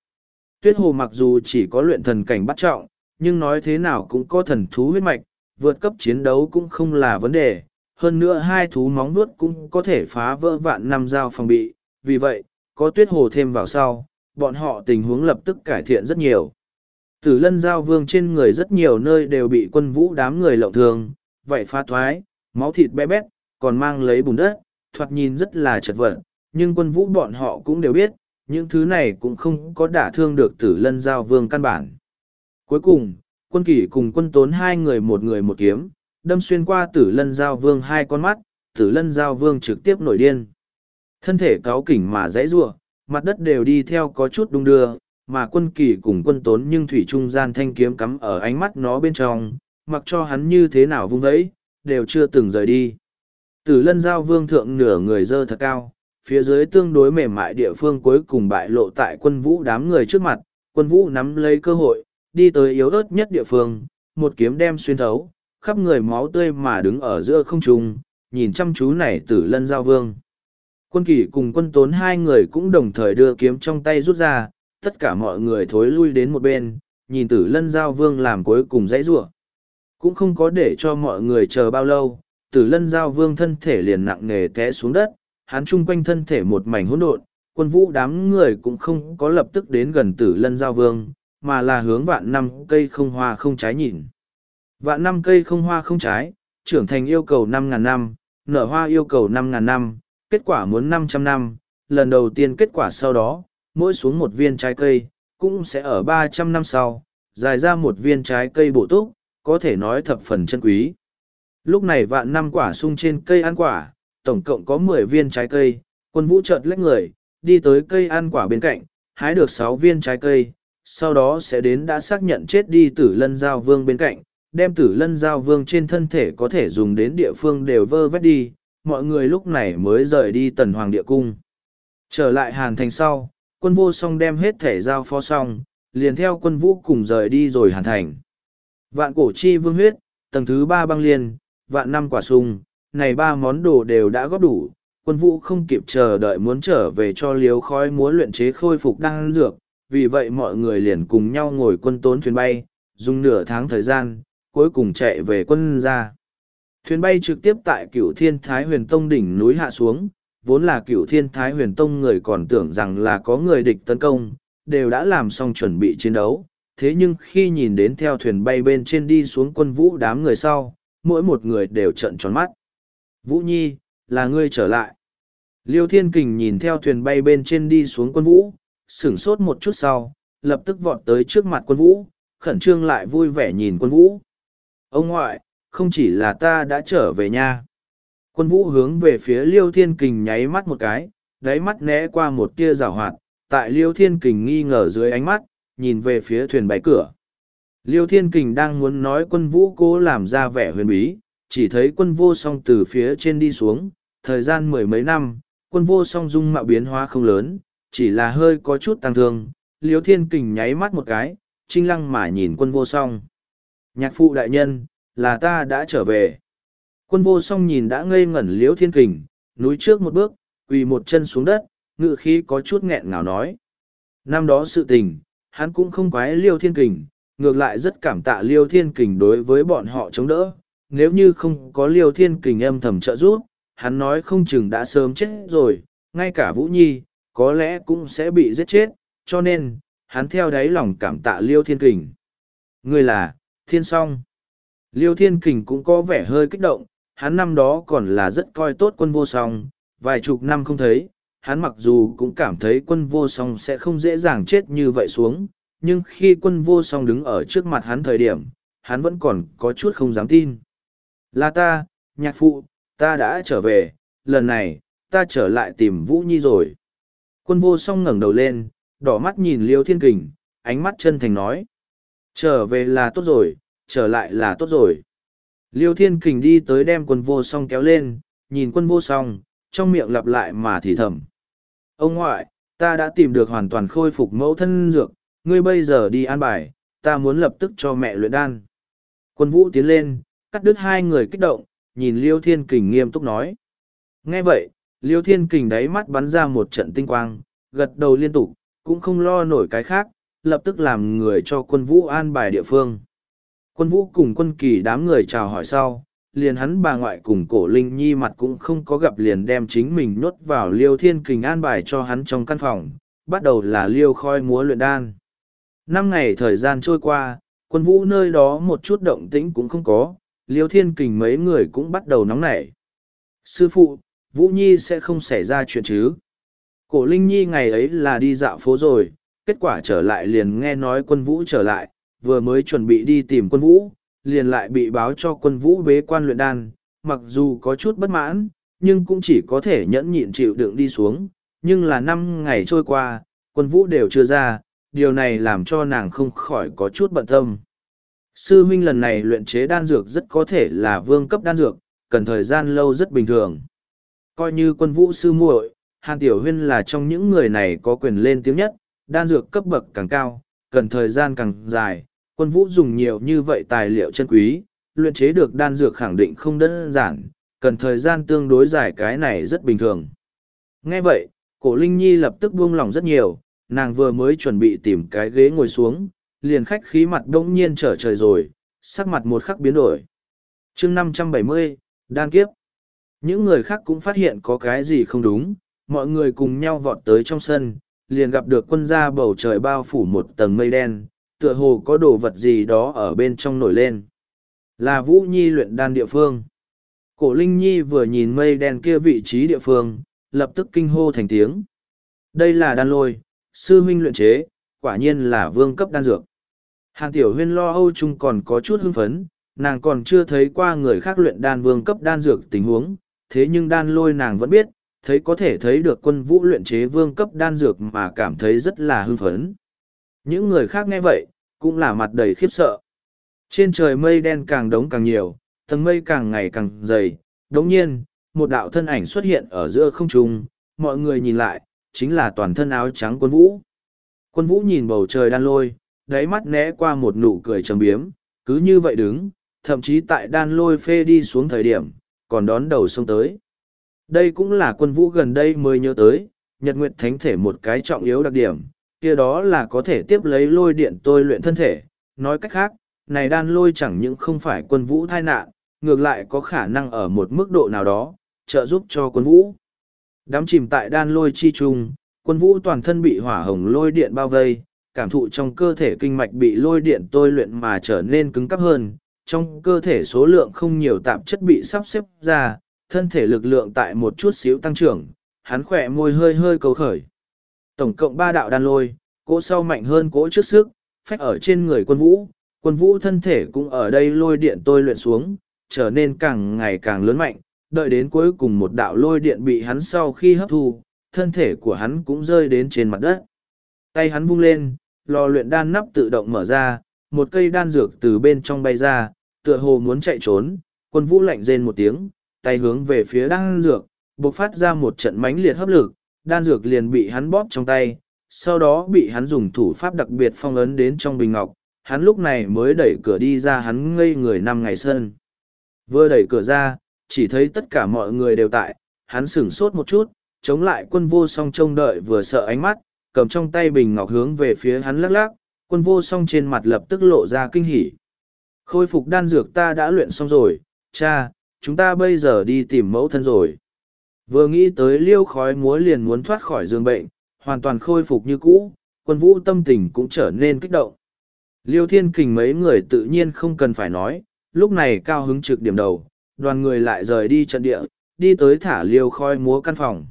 Tuyết hồ mặc dù chỉ có luyện thần cảnh bắt trọng, nhưng nói thế nào cũng có thần thú huyết mạch, vượt cấp chiến đấu cũng không là vấn đề. Hơn nữa hai thú móng vuốt cũng có thể phá vỡ vạn năm dao phòng bị, vì vậy, có tuyết hồ thêm vào sau, bọn họ tình huống lập tức cải thiện rất nhiều. Tử lân giao vương trên người rất nhiều nơi đều bị quân vũ đám người lộng thường, vậy phá thoái, máu thịt bé bét, còn mang lấy bùn đất, thoạt nhìn rất là chật vật, nhưng quân vũ bọn họ cũng đều biết, những thứ này cũng không có đả thương được tử lân giao vương căn bản. Cuối cùng, quân kỷ cùng quân tốn hai người một người một kiếm, đâm xuyên qua tử lân giao vương hai con mắt, tử lân giao vương trực tiếp nổi điên. Thân thể cáo kỉnh mà dãy rua, mặt đất đều đi theo có chút đung đưa, mà quân kỳ cùng quân tốn nhưng thủy trung gian thanh kiếm cắm ở ánh mắt nó bên trong, mặc cho hắn như thế nào vung vẫy, đều chưa từng rời đi. Tử lân giao vương thượng nửa người dơ thật cao, phía dưới tương đối mềm mại địa phương cuối cùng bại lộ tại quân vũ đám người trước mặt, quân vũ nắm lấy cơ hội, đi tới yếu ớt nhất địa phương, một kiếm đem xuyên thấu, khắp người máu tươi mà đứng ở giữa không trung, nhìn chăm chú này tử lân giao vương. Quân kỳ cùng quân tốn hai người cũng đồng thời đưa kiếm trong tay rút ra, tất cả mọi người thối lui đến một bên, nhìn tử lân giao vương làm cuối cùng dãy rủa Cũng không có để cho mọi người chờ bao lâu, tử lân giao vương thân thể liền nặng nề té xuống đất, hắn chung quanh thân thể một mảnh hỗn độn, quân vũ đám người cũng không có lập tức đến gần tử lân giao vương, mà là hướng vạn năm cây không hoa không trái nhìn. Vạn năm cây không hoa không trái, trưởng thành yêu cầu năm ngàn năm, nở hoa yêu cầu năm ngàn năm, kết quả muốn năm trăm năm, lần đầu tiên kết quả sau đó, mỗi xuống một viên trái cây, cũng sẽ ở ba trăm năm sau, dài ra một viên trái cây bổ túc, có thể nói thập phần chân quý. Lúc này vạn năm quả sung trên cây ăn quả, tổng cộng có mười viên trái cây, quân vũ chợt lách người, đi tới cây ăn quả bên cạnh, hái được sáu viên trái cây, sau đó sẽ đến đã xác nhận chết đi tử lân giao vương bên cạnh, đem tử lân giao vương trên thân thể có thể dùng đến địa phương đều vơ vét đi, mọi người lúc này mới rời đi tần hoàng địa cung. Trở lại hàn thành sau, quân vô song đem hết thể giao phó xong, liền theo quân vũ cùng rời đi rồi hàn thành. Vạn cổ chi vương huyết, tầng thứ ba băng liên, vạn năm quả sung, này ba món đồ đều đã góp đủ, quân vũ không kịp chờ đợi muốn trở về cho liếu khói múa luyện chế khôi phục đan dược, vì vậy mọi người liền cùng nhau ngồi quân tốn thuyền bay, dùng nửa tháng thời gian, cuối cùng chạy về quân ra. Thuyền bay trực tiếp tại cửu thiên thái huyền tông đỉnh núi hạ xuống, vốn là cửu thiên thái huyền tông người còn tưởng rằng là có người địch tấn công, đều đã làm xong chuẩn bị chiến đấu. Thế nhưng khi nhìn đến theo thuyền bay bên trên đi xuống quân vũ đám người sau, mỗi một người đều trợn tròn mắt. Vũ Nhi, là ngươi trở lại. Liêu Thiên Kình nhìn theo thuyền bay bên trên đi xuống quân vũ, sửng sốt một chút sau, lập tức vọt tới trước mặt quân vũ, khẩn trương lại vui vẻ nhìn quân vũ. Ông ngoại, không chỉ là ta đã trở về nha. Quân vũ hướng về phía Liêu Thiên Kình nháy mắt một cái, đáy mắt né qua một tia rào hoạt, tại Liêu Thiên Kình nghi ngờ dưới ánh mắt, nhìn về phía thuyền bay cửa. Liêu Thiên Kình đang muốn nói quân vũ cố làm ra vẻ huyền bí, chỉ thấy quân vô song từ phía trên đi xuống, thời gian mười mấy năm, quân vô song dung mạo biến hóa không lớn, chỉ là hơi có chút tăng thương, Liêu Thiên Kình nháy mắt một cái, trinh lăng mà nhìn quân vô song. Nhạc phụ đại nhân, là ta đã trở về. Quân vô song nhìn đã ngây ngẩn liễu thiên kình, núi trước một bước, quỳ một chân xuống đất, ngự khí có chút nghẹn ngào nói. Năm đó sự tình, hắn cũng không quái liêu thiên kình, ngược lại rất cảm tạ liêu thiên kình đối với bọn họ chống đỡ. Nếu như không có liêu thiên kình âm thầm trợ giúp, hắn nói không chừng đã sớm chết rồi, ngay cả Vũ Nhi, có lẽ cũng sẽ bị giết chết, cho nên, hắn theo đáy lòng cảm tạ liêu thiên kình. Người là, thiên song. Liêu thiên kình cũng có vẻ hơi kích động, hắn năm đó còn là rất coi tốt quân vô song, vài chục năm không thấy, hắn mặc dù cũng cảm thấy quân vô song sẽ không dễ dàng chết như vậy xuống, nhưng khi quân vô song đứng ở trước mặt hắn thời điểm, hắn vẫn còn có chút không dám tin. Là ta, nhạc phụ, ta đã trở về, lần này, ta trở lại tìm Vũ Nhi rồi. Quân vô song ngẩng đầu lên, đỏ mắt nhìn Liêu Thiên Kình, ánh mắt chân thành nói. Trở về là tốt rồi, trở lại là tốt rồi. Liêu Thiên Kình đi tới đem quân vô song kéo lên, nhìn quân vô song, trong miệng lặp lại mà thì thầm. Ông ngoại, ta đã tìm được hoàn toàn khôi phục mẫu thân dược, ngươi bây giờ đi an bài, ta muốn lập tức cho mẹ luyện đan. Quân vũ tiến lên, cắt đứt hai người kích động, nhìn Liêu Thiên Kình nghiêm túc nói. Nghe vậy, Liêu Thiên Kình đáy mắt bắn ra một trận tinh quang, gật đầu liên tục, cũng không lo nổi cái khác, lập tức làm người cho quân vũ an bài địa phương. Quân vũ cùng quân kỳ đám người chào hỏi sau, liền hắn bà ngoại cùng cổ linh nhi mặt cũng không có gặp liền đem chính mình nhốt vào liêu thiên kình an bài cho hắn trong căn phòng, bắt đầu là liêu khoi múa luyện đan. Năm ngày thời gian trôi qua, quân vũ nơi đó một chút động tĩnh cũng không có, liêu thiên kình mấy người cũng bắt đầu nóng nảy. Sư phụ, Vũ Nhi sẽ không xảy ra chuyện chứ? Cổ Linh Nhi ngày ấy là đi dạo phố rồi, kết quả trở lại liền nghe nói quân vũ trở lại, vừa mới chuẩn bị đi tìm quân vũ, liền lại bị báo cho quân vũ bế quan luyện đan, mặc dù có chút bất mãn, nhưng cũng chỉ có thể nhẫn nhịn chịu đựng đi xuống, nhưng là năm ngày trôi qua, quân vũ đều chưa ra, điều này làm cho nàng không khỏi có chút bận tâm. Sư huynh lần này luyện chế đan dược rất có thể là vương cấp đan dược, cần thời gian lâu rất bình thường. Coi như quân vũ sư muội, Hàn Tiểu Huyên là trong những người này có quyền lên tiếng nhất, đan dược cấp bậc càng cao, cần thời gian càng dài, quân vũ dùng nhiều như vậy tài liệu chân quý, luyện chế được đan dược khẳng định không đơn giản, cần thời gian tương đối dài cái này rất bình thường. Nghe vậy, cổ Linh Nhi lập tức buông lòng rất nhiều, nàng vừa mới chuẩn bị tìm cái ghế ngồi xuống, liền khách khí mặt đông nhiên trở trời rồi, sắc mặt một khắc biến đổi. chương 570, đan kiếp. Những người khác cũng phát hiện có cái gì không đúng, mọi người cùng nhau vọt tới trong sân, liền gặp được quân gia bầu trời bao phủ một tầng mây đen, tựa hồ có đồ vật gì đó ở bên trong nổi lên. Là Vũ Nhi luyện đan địa phương. Cổ Linh Nhi vừa nhìn mây đen kia vị trí địa phương, lập tức kinh hô thành tiếng. Đây là đan lôi, sư huynh luyện chế, quả nhiên là vương cấp đan dược. Hàng tiểu huyên lo âu chung còn có chút hưng phấn, nàng còn chưa thấy qua người khác luyện đan vương cấp đan dược tình huống, thế nhưng đan lôi nàng vẫn biết, thấy có thể thấy được quân vũ luyện chế vương cấp đan dược mà cảm thấy rất là hưng phấn. Những người khác nghe vậy, cũng là mặt đầy khiếp sợ. Trên trời mây đen càng đống càng nhiều, tầng mây càng ngày càng dày, đồng nhiên, một đạo thân ảnh xuất hiện ở giữa không trung, mọi người nhìn lại, chính là toàn thân áo trắng quân vũ. Quân vũ nhìn bầu trời đan lôi, đáy mắt né qua một nụ cười trầm biếm, cứ như vậy đứng, thậm chí tại đan lôi phê đi xuống thời điểm, còn đón đầu sông tới. Đây cũng là quân vũ gần đây mới nhớ tới, nhật nguyệt thánh thể một cái trọng yếu đặc điểm, kia đó là có thể tiếp lấy lôi điện tôi luyện thân thể. Nói cách khác, này đan lôi chẳng những không phải quân vũ thai nạn, ngược lại có khả năng ở một mức độ nào đó, trợ giúp cho quân vũ. Đám chìm tại đan lôi chi trung, quân vũ toàn thân bị hỏa hồng lôi điện bao vây, cảm thụ trong cơ thể kinh mạch bị lôi điện tôi luyện mà trở nên cứng cáp hơn, trong cơ thể số lượng không nhiều tạp chất bị sắp xếp ra, thân thể lực lượng tại một chút xíu tăng trưởng, hắn khỏe môi hơi hơi cầu khởi. Tổng cộng ba đạo đan lôi, cỗ sau mạnh hơn cỗ trước sức, phách ở trên người quân vũ, quân vũ thân thể cũng ở đây lôi điện tôi luyện xuống, trở nên càng ngày càng lớn mạnh, đợi đến cuối cùng một đạo lôi điện bị hắn sau khi hấp thu, thân thể của hắn cũng rơi đến trên mặt đất. Tay hắn vung lên, lò luyện đan nắp tự động mở ra, một cây đan dược từ bên trong bay ra, tựa hồ muốn chạy trốn, quân vũ lạnh rên một tiếng, tay hướng về phía đan dược, bộc phát ra một trận mãnh liệt hấp lực, đan dược liền bị hắn bóp trong tay, sau đó bị hắn dùng thủ pháp đặc biệt phong ấn đến trong bình ngọc, hắn lúc này mới đẩy cửa đi ra hắn ngây người năm ngày sân. Vừa đẩy cửa ra, chỉ thấy tất cả mọi người đều tại, hắn sửng sốt một chút, chống lại quân vô song trông đợi vừa sợ ánh mắt, cầm trong tay bình ngọc hướng về phía hắn lắc lắc, quân vô song trên mặt lập tức lộ ra kinh hỉ. Khôi phục đan dược ta đã luyện xong rồi, cha, chúng ta bây giờ đi tìm mẫu thân rồi. Vừa nghĩ tới liêu khói múa liền muốn thoát khỏi giường bệnh, hoàn toàn khôi phục như cũ, quân vũ tâm tình cũng trở nên kích động. Liêu thiên kình mấy người tự nhiên không cần phải nói, lúc này cao hứng trực điểm đầu, đoàn người lại rời đi trận địa, đi tới thả liêu khói múa căn phòng.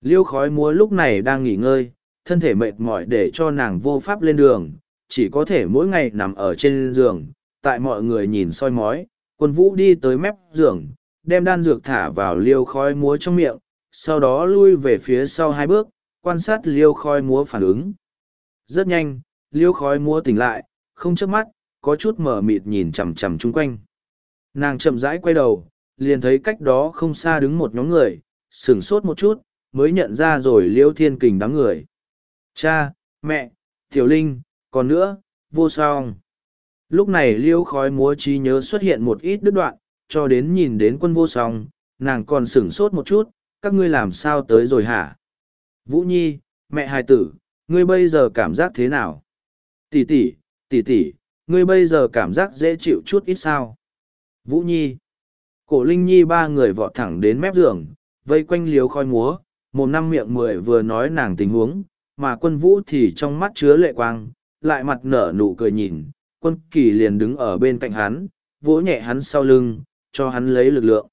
Liêu khói múa lúc này đang nghỉ ngơi, thân thể mệt mỏi để cho nàng vô pháp lên đường, chỉ có thể mỗi ngày nằm ở trên giường, tại mọi người nhìn soi mói, quân vũ đi tới mép giường, đem đan dược thả vào liêu khói múa trong miệng, sau đó lui về phía sau hai bước, quan sát liêu khói múa phản ứng. Rất nhanh, liêu khói múa tỉnh lại, không chớp mắt, có chút mở mịt nhìn chằm chằm chung quanh. Nàng chậm rãi quay đầu, liền thấy cách đó không xa đứng một nhóm người, sửng sốt một chút, mới nhận ra rồi liêu thiên kình đám người. Cha, mẹ, tiểu linh, còn nữa, vô song. Lúc này liêu khói múa trí nhớ xuất hiện một ít đứt đoạn, cho đến nhìn đến quân vô song, nàng còn sửng sốt một chút, các ngươi làm sao tới rồi hả? Vũ Nhi, mẹ hài tử, ngươi bây giờ cảm giác thế nào? Tỷ tỷ, tỷ tỷ, ngươi bây giờ cảm giác dễ chịu chút ít sao? Vũ Nhi, cổ Linh Nhi ba người vọt thẳng đến mép giường, vây quanh liếu khói múa, một năm miệng mười vừa nói nàng tình huống, mà quân vũ thì trong mắt chứa lệ quang, lại mặt nở nụ cười nhìn, quân kỳ liền đứng ở bên cạnh hắn, vỗ nhẹ hắn sau lưng, cho hắn lấy lực lượng.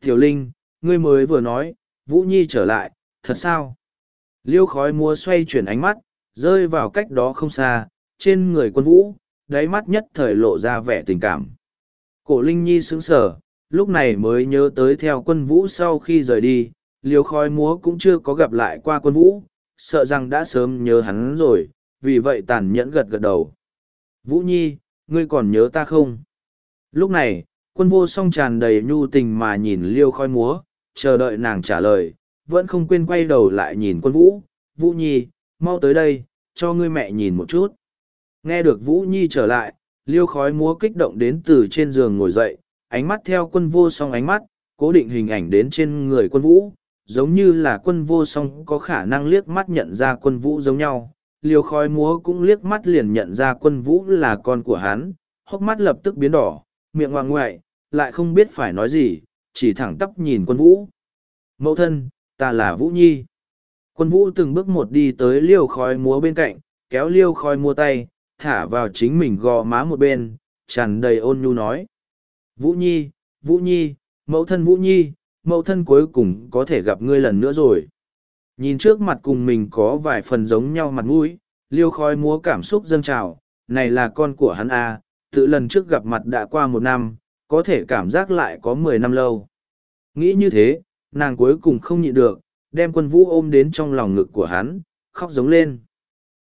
Tiểu Linh, ngươi mới vừa nói, Vũ Nhi trở lại, thật sao? Liêu khói mua xoay chuyển ánh mắt, rơi vào cách đó không xa, trên người quân vũ, đáy mắt nhất thời lộ ra vẻ tình cảm. Cổ Linh Nhi sững sờ, lúc này mới nhớ tới theo quân vũ sau khi rời đi, liêu khói múa cũng chưa có gặp lại qua quân vũ, sợ rằng đã sớm nhớ hắn rồi, vì vậy tàn nhẫn gật gật đầu. Vũ Nhi, ngươi còn nhớ ta không? Lúc này, quân vô song tràn đầy nhu tình mà nhìn liêu khói múa, chờ đợi nàng trả lời, vẫn không quên quay đầu lại nhìn quân vũ. Vũ Nhi, mau tới đây, cho ngươi mẹ nhìn một chút. Nghe được Vũ Nhi trở lại, liêu khói múa kích động đến từ trên giường ngồi dậy, ánh mắt theo quân vô song ánh mắt, cố định hình ảnh đến trên người quân vũ, giống như là quân vô song có khả năng liếc mắt nhận ra quân vũ giống nhau. Liêu khói múa cũng liếc mắt liền nhận ra quân vũ là con của hắn, hốc mắt lập tức biến đỏ, miệng ngoan ngoại, lại không biết phải nói gì, chỉ thẳng tắp nhìn quân vũ. Mẫu thân, ta là Vũ Nhi. Quân vũ từng bước một đi tới liêu khói múa bên cạnh, kéo liêu khói múa tay, thả vào chính mình gò má một bên, tràn đầy ôn nhu nói. Vũ Nhi, Vũ Nhi, mẫu thân Vũ Nhi, mẫu thân cuối cùng có thể gặp ngươi lần nữa rồi. Nhìn trước mặt cùng mình có vài phần giống nhau mặt mũi, liêu khói múa cảm xúc dâng trào, này là con của hắn à, tự lần trước gặp mặt đã qua một năm, có thể cảm giác lại có mười năm lâu. Nghĩ như thế, nàng cuối cùng không nhịn được, đem quân vũ ôm đến trong lòng ngực của hắn, khóc giống lên.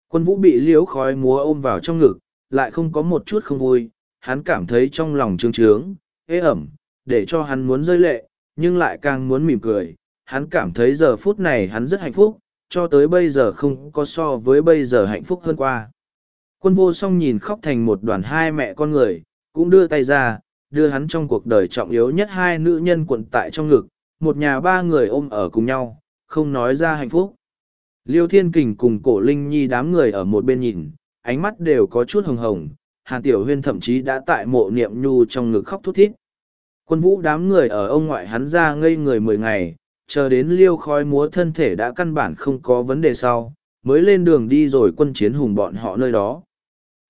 Quân vũ bị liêu khói múa ôm vào trong ngực, lại không có một chút không vui, hắn cảm thấy trong lòng trướng trướng, ế ẩm, để cho hắn muốn rơi lệ, nhưng lại càng muốn mỉm cười. Hắn cảm thấy giờ phút này hắn rất hạnh phúc, cho tới bây giờ không có so với bây giờ hạnh phúc hơn qua. Quân vô song nhìn khóc thành một đoàn hai mẹ con người, cũng đưa tay ra, đưa hắn trong cuộc đời trọng yếu nhất hai nữ nhân quận tại trong ngực, một nhà ba người ôm ở cùng nhau, không nói ra hạnh phúc. Liêu Thiên Kình cùng cổ Linh Nhi đám người ở một bên nhìn, ánh mắt đều có chút hồng hồng, Hàn Tiểu Huyên thậm chí đã tại mộ niệm nhu trong ngực khóc thút thít. Quân vũ đám người ở ông ngoại hắn ra ngây người mười ngày, chờ đến liêu khói múa thân thể đã căn bản không có vấn đề sau, mới lên đường đi rồi quân chiến hùng bọn họ nơi đó.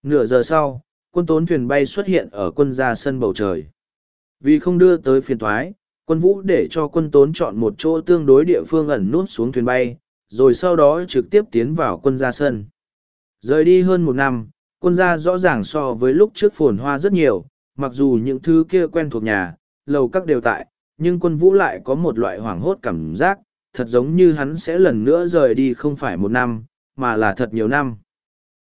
Nửa giờ sau, quân tốn thuyền bay xuất hiện ở quân gia sân bầu trời. Vì không đưa tới phiền thoái, quân vũ để cho quân tốn chọn một chỗ tương đối địa phương ẩn nút xuống thuyền bay, rồi sau đó trực tiếp tiến vào quân gia sân. Rời đi hơn một năm, quân gia rõ ràng so với lúc trước phồn hoa rất nhiều, mặc dù những thứ kia quen thuộc nhà, lầu các đều tại, nhưng quân vũ lại có một loại hoảng hốt cảm giác, thật giống như hắn sẽ lần nữa rời đi không phải một năm, mà là thật nhiều năm.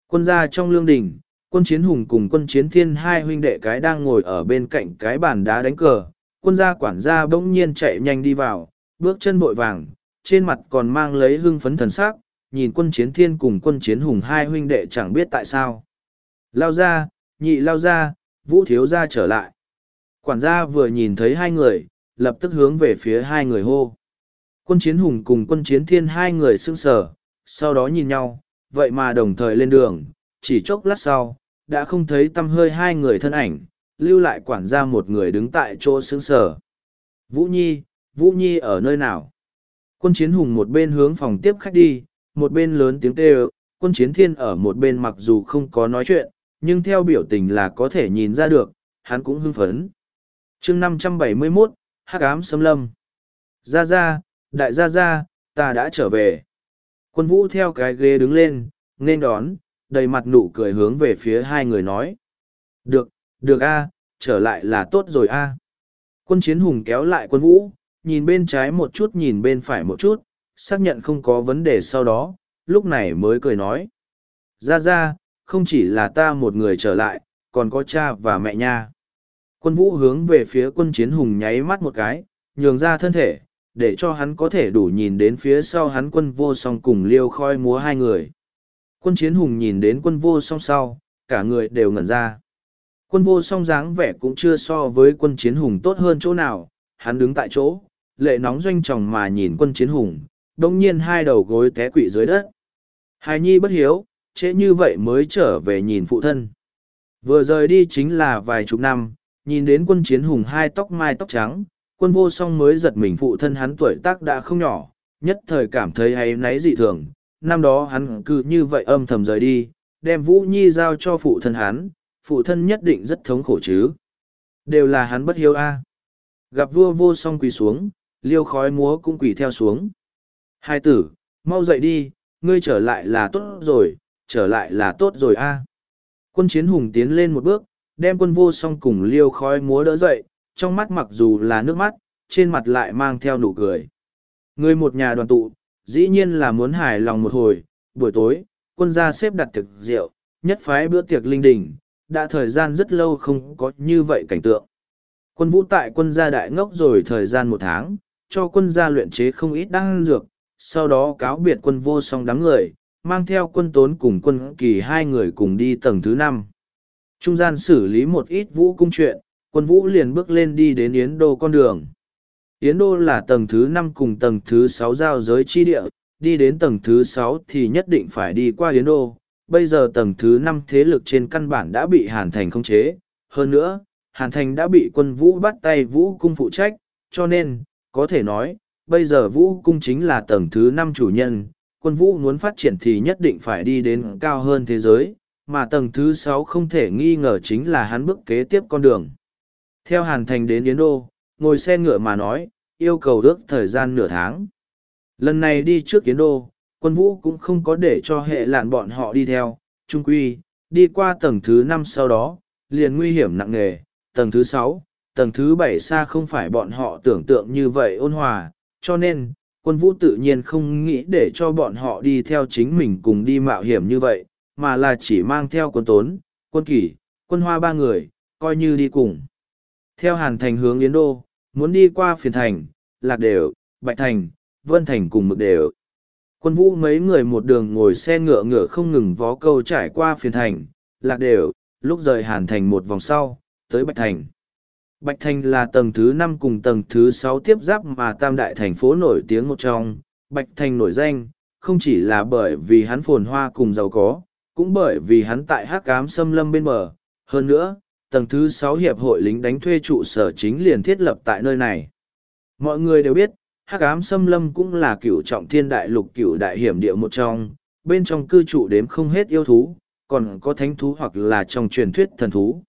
Quân gia trong lương đình, quân chiến hùng cùng quân chiến thiên hai huynh đệ cái đang ngồi ở bên cạnh cái bàn đá đánh cờ, quân gia quản gia bỗng nhiên chạy nhanh đi vào, bước chân bội vàng, trên mặt còn mang lấy hưng phấn thần sắc, nhìn quân chiến thiên cùng quân chiến hùng hai huynh đệ chẳng biết tại sao. Lao ra, nhị lao ra, vũ thiếu gia trở lại. Quản gia vừa nhìn thấy hai người, lập tức hướng về phía hai người hô. Quân chiến hùng cùng quân chiến thiên hai người sững sờ, sau đó nhìn nhau, vậy mà đồng thời lên đường, chỉ chốc lát sau, đã không thấy tâm hơi hai người thân ảnh, lưu lại quản gia một người đứng tại chỗ sững sờ. Vũ Nhi, Vũ Nhi ở nơi nào? Quân chiến hùng một bên hướng phòng tiếp khách đi, một bên lớn tiếng kêu, quân chiến thiên ở một bên mặc dù không có nói chuyện, nhưng theo biểu tình là có thể nhìn ra được, hắn cũng hưng phấn. chương năm trăm bảy mươi 571, hắc ám xâm lâm. Ra ra, đại gia ra ta đã trở về. Quân vũ theo cái ghế đứng lên, nên đón, đầy mặt nụ cười hướng về phía hai người nói. Được, được a, trở lại là tốt rồi a. Quân chiến hùng kéo lại quân vũ, nhìn bên trái một chút nhìn bên phải một chút, xác nhận không có vấn đề sau đó, lúc này mới cười nói. Ra ra, không chỉ là ta một người trở lại, còn có cha và mẹ nha. Quân vũ hướng về phía quân chiến hùng nháy mắt một cái, nhường ra thân thể, để cho hắn có thể đủ nhìn đến phía sau hắn quân vô song cùng liêu khoi múa hai người. Quân chiến hùng nhìn đến quân vô song sau, cả người đều ngẩn ra. Quân vô song dáng vẻ cũng chưa so với quân chiến hùng tốt hơn chỗ nào, hắn đứng tại chỗ, lệ nóng doanh tròng mà nhìn quân chiến hùng, đồng nhiên hai đầu gối té quỵ dưới đất. Hài nhi bất hiếu, trễ như vậy mới trở về nhìn phụ thân. Vừa rời đi chính là vài chục năm, nhìn đến quân chiến hùng hai tóc mai tóc trắng, quân vô song mới giật mình phụ thân hắn tuổi tác đã không nhỏ, nhất thời cảm thấy hay náy dị thường. Năm đó hắn cứ như vậy âm thầm rời đi, đem Vũ Nhi giao cho phụ thân hắn, phụ thân nhất định rất thống khổ chứ. Đều là hắn bất hiếu a. Gặp vua vô song quỳ xuống, liêu khói múa cũng quỳ theo xuống. Hai tử, mau dậy đi, ngươi trở lại là tốt rồi, trở lại là tốt rồi a. Quân chiến hùng tiến lên một bước, đem quân vô song cùng liêu khói múa đỡ dậy, trong mắt mặc dù là nước mắt, trên mặt lại mang theo nụ cười. Người một nhà đoàn tụ, dĩ nhiên là muốn hài lòng một hồi, buổi tối, quân gia xếp đặt thực rượu, nhất phái bữa tiệc linh đình, đã thời gian rất lâu không có như vậy cảnh tượng. Quân vũ tại quân gia đại ngốc rồi thời gian một tháng, cho quân gia luyện chế không ít đan dược, sau đó cáo biệt quân vô song đám người, mang theo quân tốn cùng quân kỳ hai người cùng đi tầng thứ năm. Trung gian xử lý một ít vũ cung chuyện, quân vũ liền bước lên đi đến Yến Đô con đường. Yến Đô là tầng thứ năm cùng tầng thứ sáu giao giới chi địa, đi đến tầng thứ sáu thì nhất định phải đi qua Yến Đô. Bây giờ tầng thứ năm thế lực trên căn bản đã bị Hàn Thành khống chế. Hơn nữa, Hàn Thành đã bị quân vũ bắt tay vũ cung phụ trách, cho nên, có thể nói, bây giờ vũ cung chính là tầng thứ năm chủ nhân. Quân vũ muốn phát triển thì nhất định phải đi đến cao hơn thế giới, mà tầng thứ sáu không thể nghi ngờ chính là hắn bước kế tiếp con đường. Theo Hàn Thành đến Yến Đô, ngồi xe ngựa mà nói, yêu cầu ước thời gian nửa tháng. Lần này đi trước Yến Đô, quân vũ cũng không có để cho hệ lạn bọn họ đi theo, trung quy, đi qua tầng thứ năm sau đó, liền nguy hiểm nặng nề, tầng thứ sáu, tầng thứ bảy xa không phải bọn họ tưởng tượng như vậy ôn hòa, cho nên, quân vũ tự nhiên không nghĩ để cho bọn họ đi theo chính mình cùng đi mạo hiểm như vậy, mà là chỉ mang theo quân tốn, quân kỷ, quân hoa ba người, coi như đi cùng. Theo Hàn Thành hướng Yến Đô, muốn đi qua phiền thành, lạc đều, bạch thành, vân thành cùng mực đều. Quân vũ mấy người một đường ngồi xe ngựa ngựa không ngừng vó câu trải qua phiền thành, lạc đều, lúc rời Hàn Thành một vòng sau, tới Bạch Thành. Bạch Thành là tầng thứ năm cùng tầng thứ sáu tiếp giáp mà tam đại thành phố nổi tiếng một trong. Bạch Thành nổi danh, không chỉ là bởi vì hắn phồn hoa cùng giàu có, cũng bởi vì hắn tại hắc cám xâm lâm bên bờ. Hơn nữa, tầng thứ sáu hiệp hội lính đánh thuê trụ sở chính liền thiết lập tại nơi này. Mọi người đều biết, hắc ám xâm lâm cũng là cựu trọng thiên đại lục cựu đại hiểm địa một trong, bên trong cư trụ đếm không hết yêu thú, còn có thánh thú hoặc là trong truyền thuyết thần thú.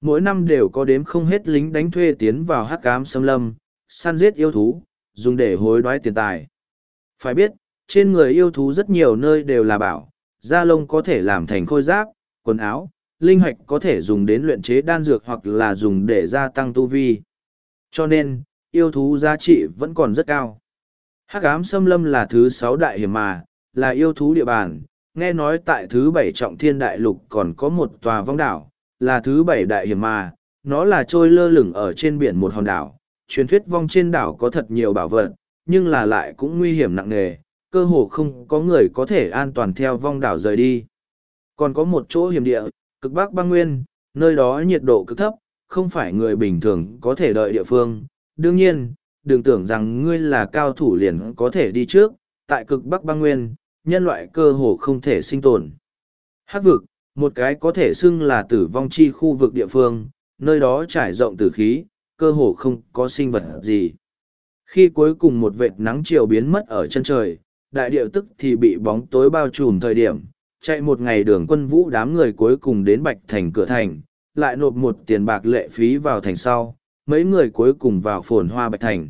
Mỗi năm đều có đếm không hết lính đánh thuê tiến vào hắc ám xâm lâm, săn giết yêu thú, dùng để hối đoái tiền tài. Phải biết, trên người yêu thú rất nhiều nơi đều là bảo, da lông có thể làm thành khôi giáp, quần áo, linh hoạch có thể dùng đến luyện chế đan dược hoặc là dùng để gia tăng tu vi. Cho nên, yêu thú giá trị vẫn còn rất cao. Hắc ám xâm lâm là thứ sáu đại hiểm mà, là yêu thú địa bàn. Nghe nói tại thứ bảy trọng thiên đại lục còn có một tòa vong đảo, là thứ bảy đại hiểm mà, nó là trôi lơ lửng ở trên biển một hòn đảo. Truyền thuyết vong trên đảo có thật nhiều bảo vật, nhưng là lại cũng nguy hiểm nặng nề, cơ hồ không có người có thể an toàn theo vong đảo rời đi. Còn có một chỗ hiểm địa, cực bắc băng nguyên, nơi đó nhiệt độ cực thấp, không phải người bình thường có thể đợi địa phương. Đương nhiên, đừng tưởng rằng ngươi là cao thủ liền có thể đi trước, tại cực bắc băng nguyên, nhân loại cơ hồ không thể sinh tồn. Hát vực, một cái có thể xưng là tử vong chi khu vực địa phương, nơi đó trải rộng tử khí, cơ hồ không có sinh vật gì. Khi cuối cùng một vệt nắng chiều biến mất ở chân trời, đại điệu tức thì bị bóng tối bao trùm thời điểm, chạy một ngày đường quân vũ đám người cuối cùng đến Bạch Thành cửa thành, lại nộp một tiền bạc lệ phí vào thành sau, mấy người cuối cùng vào phồn hoa Bạch Thành.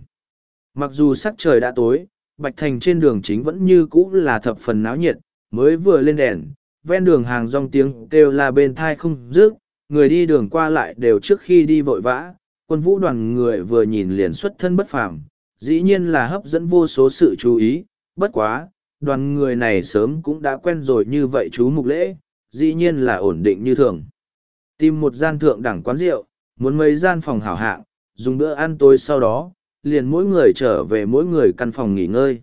Mặc dù sắc trời đã tối, Bạch Thành trên đường chính vẫn như cũ là thập phần náo nhiệt, mới vừa lên đèn, ven đường hàng rong tiếng kêu là bên thai không dứt, người đi đường qua lại đều trước khi đi vội vã, quân vũ đoàn người vừa nhìn liền xuất thân bất phàm, dĩ nhiên là hấp dẫn vô số sự chú ý, bất quá, đoàn người này sớm cũng đã quen rồi như vậy chú mục lễ, dĩ nhiên là ổn định như thường. Tìm một gian thượng đẳng quán rượu, muốn mấy gian phòng hảo hạng, dùng bữa ăn tối sau đó, liền mỗi người trở về mỗi người căn phòng nghỉ ngơi.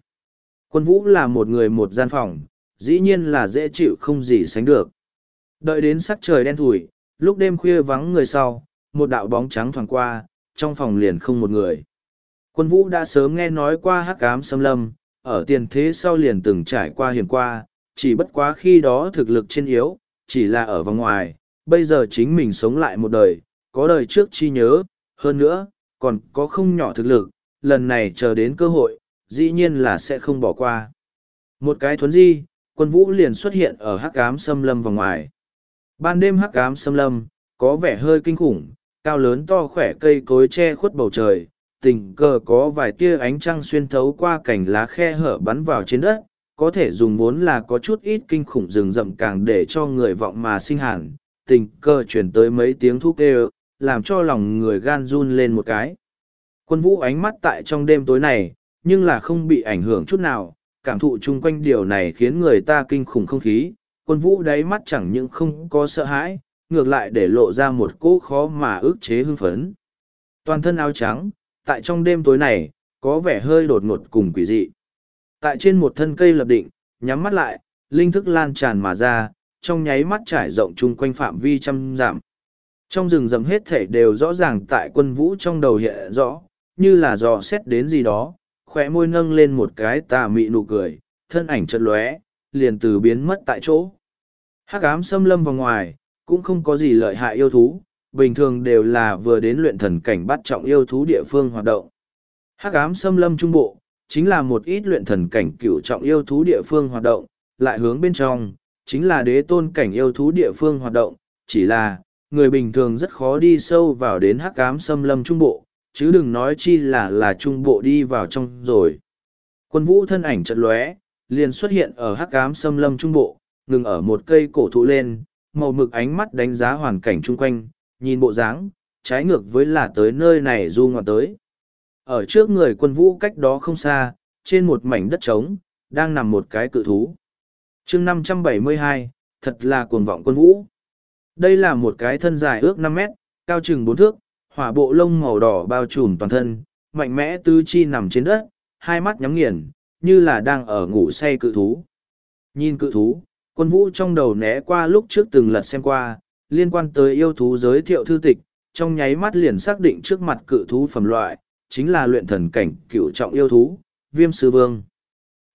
Quân vũ là một người một gian phòng, dĩ nhiên là dễ chịu không gì sánh được. Đợi đến sắc trời đen thủi, lúc đêm khuya vắng người sau, một đạo bóng trắng thoảng qua, trong phòng liền không một người. Quân vũ đã sớm nghe nói qua hắc ám xâm lâm, ở tiền thế sau liền từng trải qua hiền qua, chỉ bất quá khi đó thực lực trên yếu, chỉ là ở vòng ngoài, bây giờ chính mình sống lại một đời, có đời trước chi nhớ, hơn nữa, còn có không nhỏ thực lực, lần này chờ đến cơ hội, dĩ nhiên là sẽ không bỏ qua. Một cái thuấn di, quân vũ liền xuất hiện ở hắc ám xâm lâm vòng ngoài. Ban đêm hắc ám xâm lâm, có vẻ hơi kinh khủng, cao lớn to khỏe cây cối che khuất bầu trời, tình cờ có vài tia ánh trăng xuyên thấu qua cành lá khe hở bắn vào trên đất, có thể dùng vốn là có chút ít kinh khủng rừng rậm càng để cho người vọng mà sinh hẳn, tình cờ chuyển tới mấy tiếng thúc kêu, làm cho lòng người gan run lên một cái. Quân vũ ánh mắt tại trong đêm tối này, nhưng là không bị ảnh hưởng chút nào, cảm thụ chung quanh điều này khiến người ta kinh khủng không khí, quân vũ đáy mắt chẳng những không có sợ hãi, ngược lại để lộ ra một cỗ khó mà ước chế hưng phấn. Toàn thân áo trắng, tại trong đêm tối này, có vẻ hơi đột ngột cùng quỷ dị. Tại trên một thân cây lập định, nhắm mắt lại, linh thức lan tràn mà ra, trong nháy mắt trải rộng chung quanh phạm vi trăm giảm. Trong rừng rậm hết thể đều rõ ràng tại quân vũ trong đầu hiện rõ, như là dò xét đến gì đó, khỏe môi nâng lên một cái tà mị nụ cười, thân ảnh chợt lóe, liền từ biến mất tại chỗ. Hắc ám xâm lâm vào ngoài, cũng không có gì lợi hại yêu thú, bình thường đều là vừa đến luyện thần cảnh bắt trọng yêu thú địa phương hoạt động. Hắc ám xâm lâm trung bộ, chính là một ít luyện thần cảnh cửu trọng yêu thú địa phương hoạt động, lại hướng bên trong, chính là đế tôn cảnh yêu thú địa phương hoạt động, chỉ là, người bình thường rất khó đi sâu vào đến hắc ám xâm lâm trung bộ, chứ đừng nói chi là là trung bộ đi vào trong rồi. Quân vũ thân ảnh chợt lóe, liền xuất hiện ở hắc ám xâm lâm trung bộ, ngừng ở một cây cổ thụ lên, màu mực ánh mắt đánh giá hoàn cảnh chung quanh, nhìn bộ dáng, trái ngược với là tới nơi này du ngoạn tới. Ở trước người quân vũ cách đó không xa, trên một mảnh đất trống, đang nằm một cái cự thú. chương 572, thật là cuồng vọng quân vũ. Đây là một cái thân dài ước năm mét, cao chừng bốn thước, hỏa bộ lông màu đỏ bao trùm toàn thân, mạnh mẽ tứ chi nằm trên đất, hai mắt nhắm nghiền, như là đang ở ngủ say cự thú. Nhìn cự thú, Quân vũ trong đầu né qua lúc trước từng lật xem qua, liên quan tới yêu thú giới thiệu thư tịch, trong nháy mắt liền xác định trước mặt cự thú phẩm loại, chính là luyện thần cảnh cựu trọng yêu thú, viêm sư vương.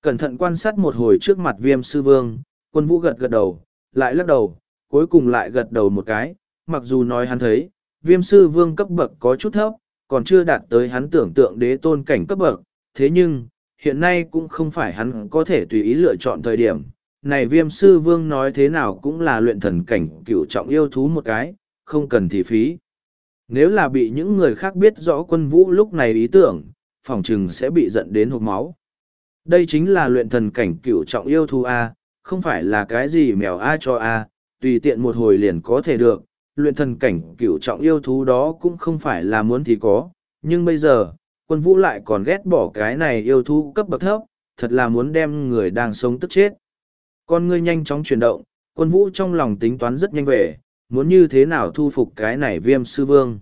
Cẩn thận quan sát một hồi trước mặt viêm sư vương, quân vũ gật gật đầu, lại lắc đầu, cuối cùng lại gật đầu một cái, mặc dù nói hắn thấy, viêm sư vương cấp bậc có chút thấp, còn chưa đạt tới hắn tưởng tượng đế tôn cảnh cấp bậc, thế nhưng, hiện nay cũng không phải hắn có thể tùy ý lựa chọn thời điểm. Này viêm sư vương nói thế nào cũng là luyện thần cảnh cựu trọng yêu thú một cái, không cần thị phí. Nếu là bị những người khác biết rõ quân vũ lúc này ý tưởng, phòng trừng sẽ bị giận đến hộp máu. Đây chính là luyện thần cảnh cựu trọng yêu thú A, không phải là cái gì mèo A cho A, tùy tiện một hồi liền có thể được, luyện thần cảnh cựu trọng yêu thú đó cũng không phải là muốn thì có, nhưng bây giờ, quân vũ lại còn ghét bỏ cái này yêu thú cấp bậc thấp, thật là muốn đem người đang sống tức chết. Con ngươi nhanh chóng chuyển động, quân vũ trong lòng tính toán rất nhanh về, muốn như thế nào thu phục cái này viêm sư vương.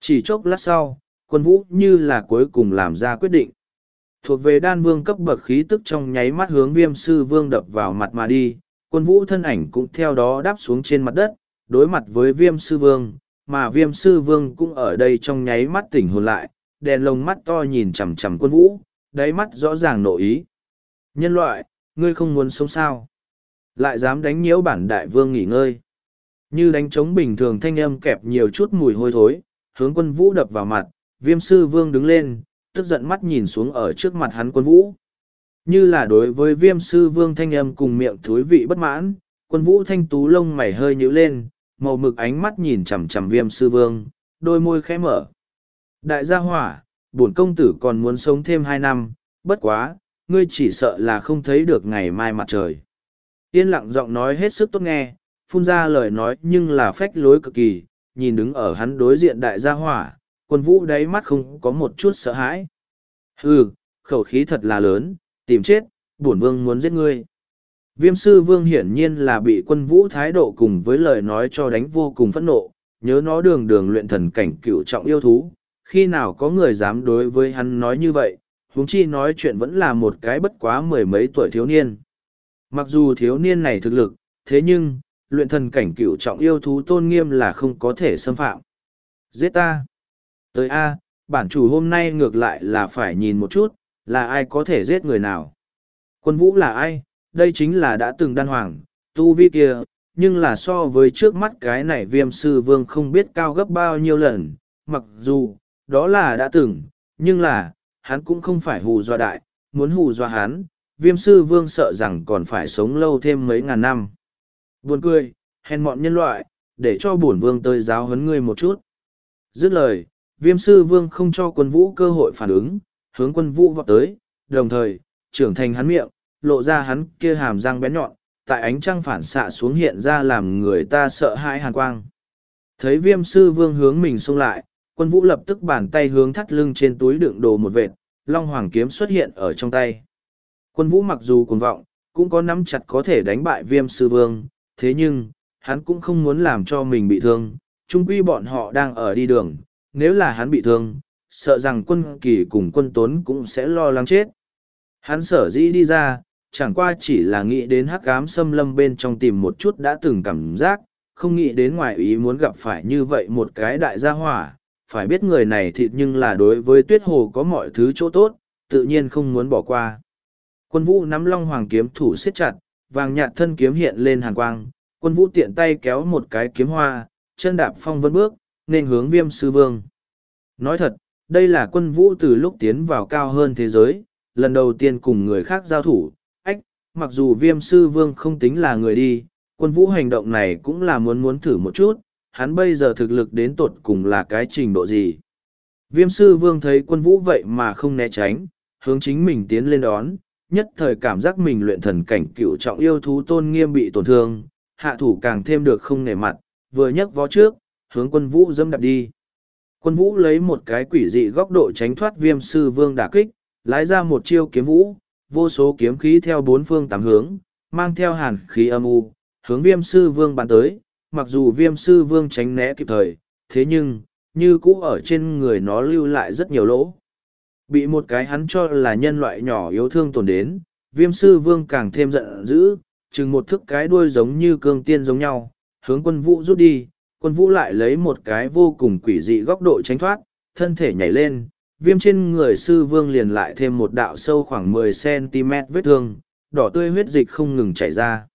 Chỉ chốc lát sau, quân vũ như là cuối cùng làm ra quyết định. Thuộc về đan vương cấp bậc khí tức trong nháy mắt hướng viêm sư vương đập vào mặt mà đi, quân vũ thân ảnh cũng theo đó đáp xuống trên mặt đất, đối mặt với viêm sư vương, mà viêm sư vương cũng ở đây trong nháy mắt tỉnh hồn lại, đèn lồng mắt to nhìn chằm chằm quân vũ, đáy mắt rõ ràng nội ý. Nhân loại, ngươi không muốn sống sao? Lại dám đánh nhiễu bản đại vương nghỉ ngơi. Như đánh trống bình thường thanh âm kẹp nhiều chút mùi hôi thối, hướng quân vũ đập vào mặt, viêm sư vương đứng lên, tức giận mắt nhìn xuống ở trước mặt hắn quân vũ. Như là đối với viêm sư vương thanh âm cùng miệng thối vị bất mãn, quân vũ thanh tú lông mày hơi nhíu lên, màu mực ánh mắt nhìn chằm chằm viêm sư vương, đôi môi khẽ mở. Đại gia hỏa, bổn công tử còn muốn sống thêm hai năm, bất quá, ngươi chỉ sợ là không thấy được ngày mai mặt trời. Yên lặng giọng nói hết sức tốt nghe, phun ra lời nói nhưng là phách lối cực kỳ, nhìn đứng ở hắn đối diện đại gia hỏa, quân vũ đáy mắt không có một chút sợ hãi. Hừ, khẩu khí thật là lớn, tìm chết, bổn vương muốn giết ngươi. Viêm sư vương hiển nhiên là bị quân vũ thái độ cùng với lời nói cho đánh vô cùng phẫn nộ, nhớ nó đường đường luyện thần cảnh cựu trọng yêu thú, khi nào có người dám đối với hắn nói như vậy, huống chi nói chuyện vẫn là một cái bất quá mười mấy tuổi thiếu niên. Mặc dù thiếu niên này thực lực, thế nhưng, luyện thần cảnh cựu trọng yêu thú tôn nghiêm là không có thể xâm phạm. Giết ta! Tới A, bản chủ hôm nay ngược lại là phải nhìn một chút, là ai có thể giết người nào. Quân vũ là ai? Đây chính là đã từng đan hoàng, tu vi kia, nhưng là so với trước mắt cái này viêm sư vương không biết cao gấp bao nhiêu lần, mặc dù, đó là đã từng, nhưng là, hắn cũng không phải hù dọa đại, muốn hù dọa hắn, viêm sư vương sợ rằng còn phải sống lâu thêm mấy ngàn năm. Buồn cười, hèn mọn nhân loại, để cho bổn vương tới giáo huấn ngươi một chút. Dứt lời, viêm sư vương không cho quân vũ cơ hội phản ứng, hướng quân vũ vọt tới, đồng thời, trưởng thành hắn miệng, lộ ra hắn kia hàm răng bén nhọn, tại ánh trăng phản xạ xuống hiện ra làm người ta sợ hãi hàn quang. Thấy viêm sư vương hướng mình xông lại, quân vũ lập tức bàn tay hướng thắt lưng trên túi đựng đồ một vệt, long hoàng kiếm xuất hiện ở trong tay. Quân vũ mặc dù cuồng vọng, cũng có nắm chặt có thể đánh bại viêm sư vương, thế nhưng, hắn cũng không muốn làm cho mình bị thương, chung quy bọn họ đang ở đi đường, nếu là hắn bị thương, sợ rằng quân kỳ cùng quân tốn cũng sẽ lo lắng chết. Hắn sở dĩ đi ra, chẳng qua chỉ là nghĩ đến hắc ám xâm lâm bên trong tìm một chút đã từng cảm giác, không nghĩ đến ngoài ý muốn gặp phải như vậy một cái đại gia hỏa, phải biết người này thịt nhưng là đối với tuyết hồ có mọi thứ chỗ tốt, tự nhiên không muốn bỏ qua. Quân vũ nắm long hoàng kiếm thủ siết chặt, vàng nhạt thân kiếm hiện lên hàn quang, quân vũ tiện tay kéo một cái kiếm hoa, chân đạp phong vân bước, nên hướng viêm sư vương. Nói thật, đây là quân vũ từ lúc tiến vào cao hơn thế giới, lần đầu tiên cùng người khác giao thủ, ách, mặc dù viêm sư vương không tính là người đi, quân vũ hành động này cũng là muốn muốn thử một chút, hắn bây giờ thực lực đến tột cùng là cái trình độ gì. Viêm sư vương thấy quân vũ vậy mà không né tránh, hướng chính mình tiến lên đón, nhất thời cảm giác mình luyện thần cảnh cựu trọng yêu thú tôn nghiêm bị tổn thương, hạ thủ càng thêm được không nể mặt, vừa nhấc vó trước, hướng quân vũ dâm đạp đi. Quân vũ lấy một cái quỷ dị góc độ tránh thoát viêm sư vương đả kích, lái ra một chiêu kiếm vũ, vô số kiếm khí theo bốn phương tám hướng, mang theo hàn khí âm u, hướng viêm sư vương bắn tới, mặc dù viêm sư vương tránh né kịp thời, thế nhưng, như cũ ở trên người nó lưu lại rất nhiều lỗ. Bị một cái hắn cho là nhân loại nhỏ yếu thương tổn đến, viêm sư vương càng thêm giận dữ, chừng một thức cái đuôi giống như cương tiên giống nhau, hướng quân vũ rút đi, quân vũ lại lấy một cái vô cùng quỷ dị góc độ tránh thoát, thân thể nhảy lên, viêm trên người sư vương liền lại thêm một đạo sâu khoảng 10cm vết thương, đỏ tươi huyết dịch không ngừng chảy ra.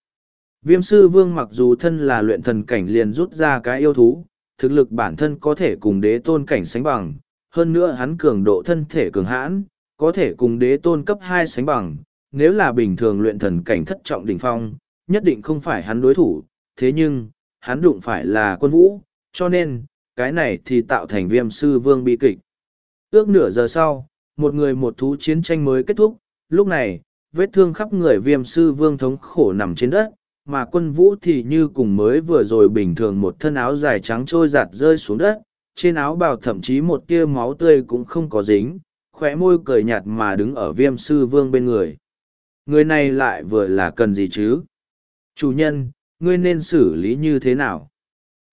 Viêm sư vương mặc dù thân là luyện thần cảnh liền rút ra cái yêu thú, thực lực bản thân có thể cùng đế tôn cảnh sánh bằng, hơn nữa hắn cường độ thân thể cường hãn, có thể cùng đế tôn cấp hai sánh bằng, nếu là bình thường luyện thần cảnh thất trọng đỉnh phong, nhất định không phải hắn đối thủ, thế nhưng, hắn đụng phải là quân vũ, cho nên, cái này thì tạo thành viêm sư vương bi kịch. Ước nửa giờ sau, một người một thú chiến tranh mới kết thúc, lúc này, vết thương khắp người viêm sư vương thống khổ nằm trên đất, mà quân vũ thì như cùng mới vừa rồi bình thường một thân áo dài trắng trôi giặt rơi xuống đất, trên áo bào thậm chí một tia máu tươi cũng không có dính, khóe môi cười nhạt mà đứng ở viêm sư vương bên người. Người này lại vừa là cần gì chứ? Chủ nhân, ngươi nên xử lý như thế nào?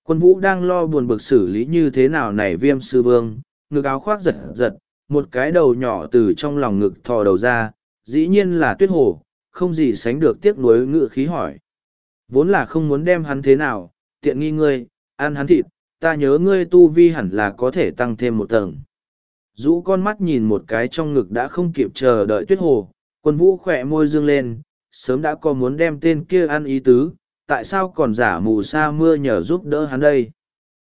Quân vũ đang lo buồn bực xử lý như thế nào này viêm sư vương, ngực áo khoác giật giật, một cái đầu nhỏ từ trong lòng ngực thò đầu ra, dĩ nhiên là tuyết hồ, không gì sánh được tiếc nuối ngựa khí hỏi. Vốn là không muốn đem hắn thế nào, tiện nghi ngươi, ăn hắn thịt, ta nhớ ngươi tu vi hẳn là có thể tăng thêm một tầng. Dũ con mắt nhìn một cái trong ngực đã không kịp chờ đợi tuyết hồ, quân vũ khỏe môi dương lên, sớm đã có muốn đem tên kia ăn ý tứ, tại sao còn giả mù sa mưa nhờ giúp đỡ hắn đây?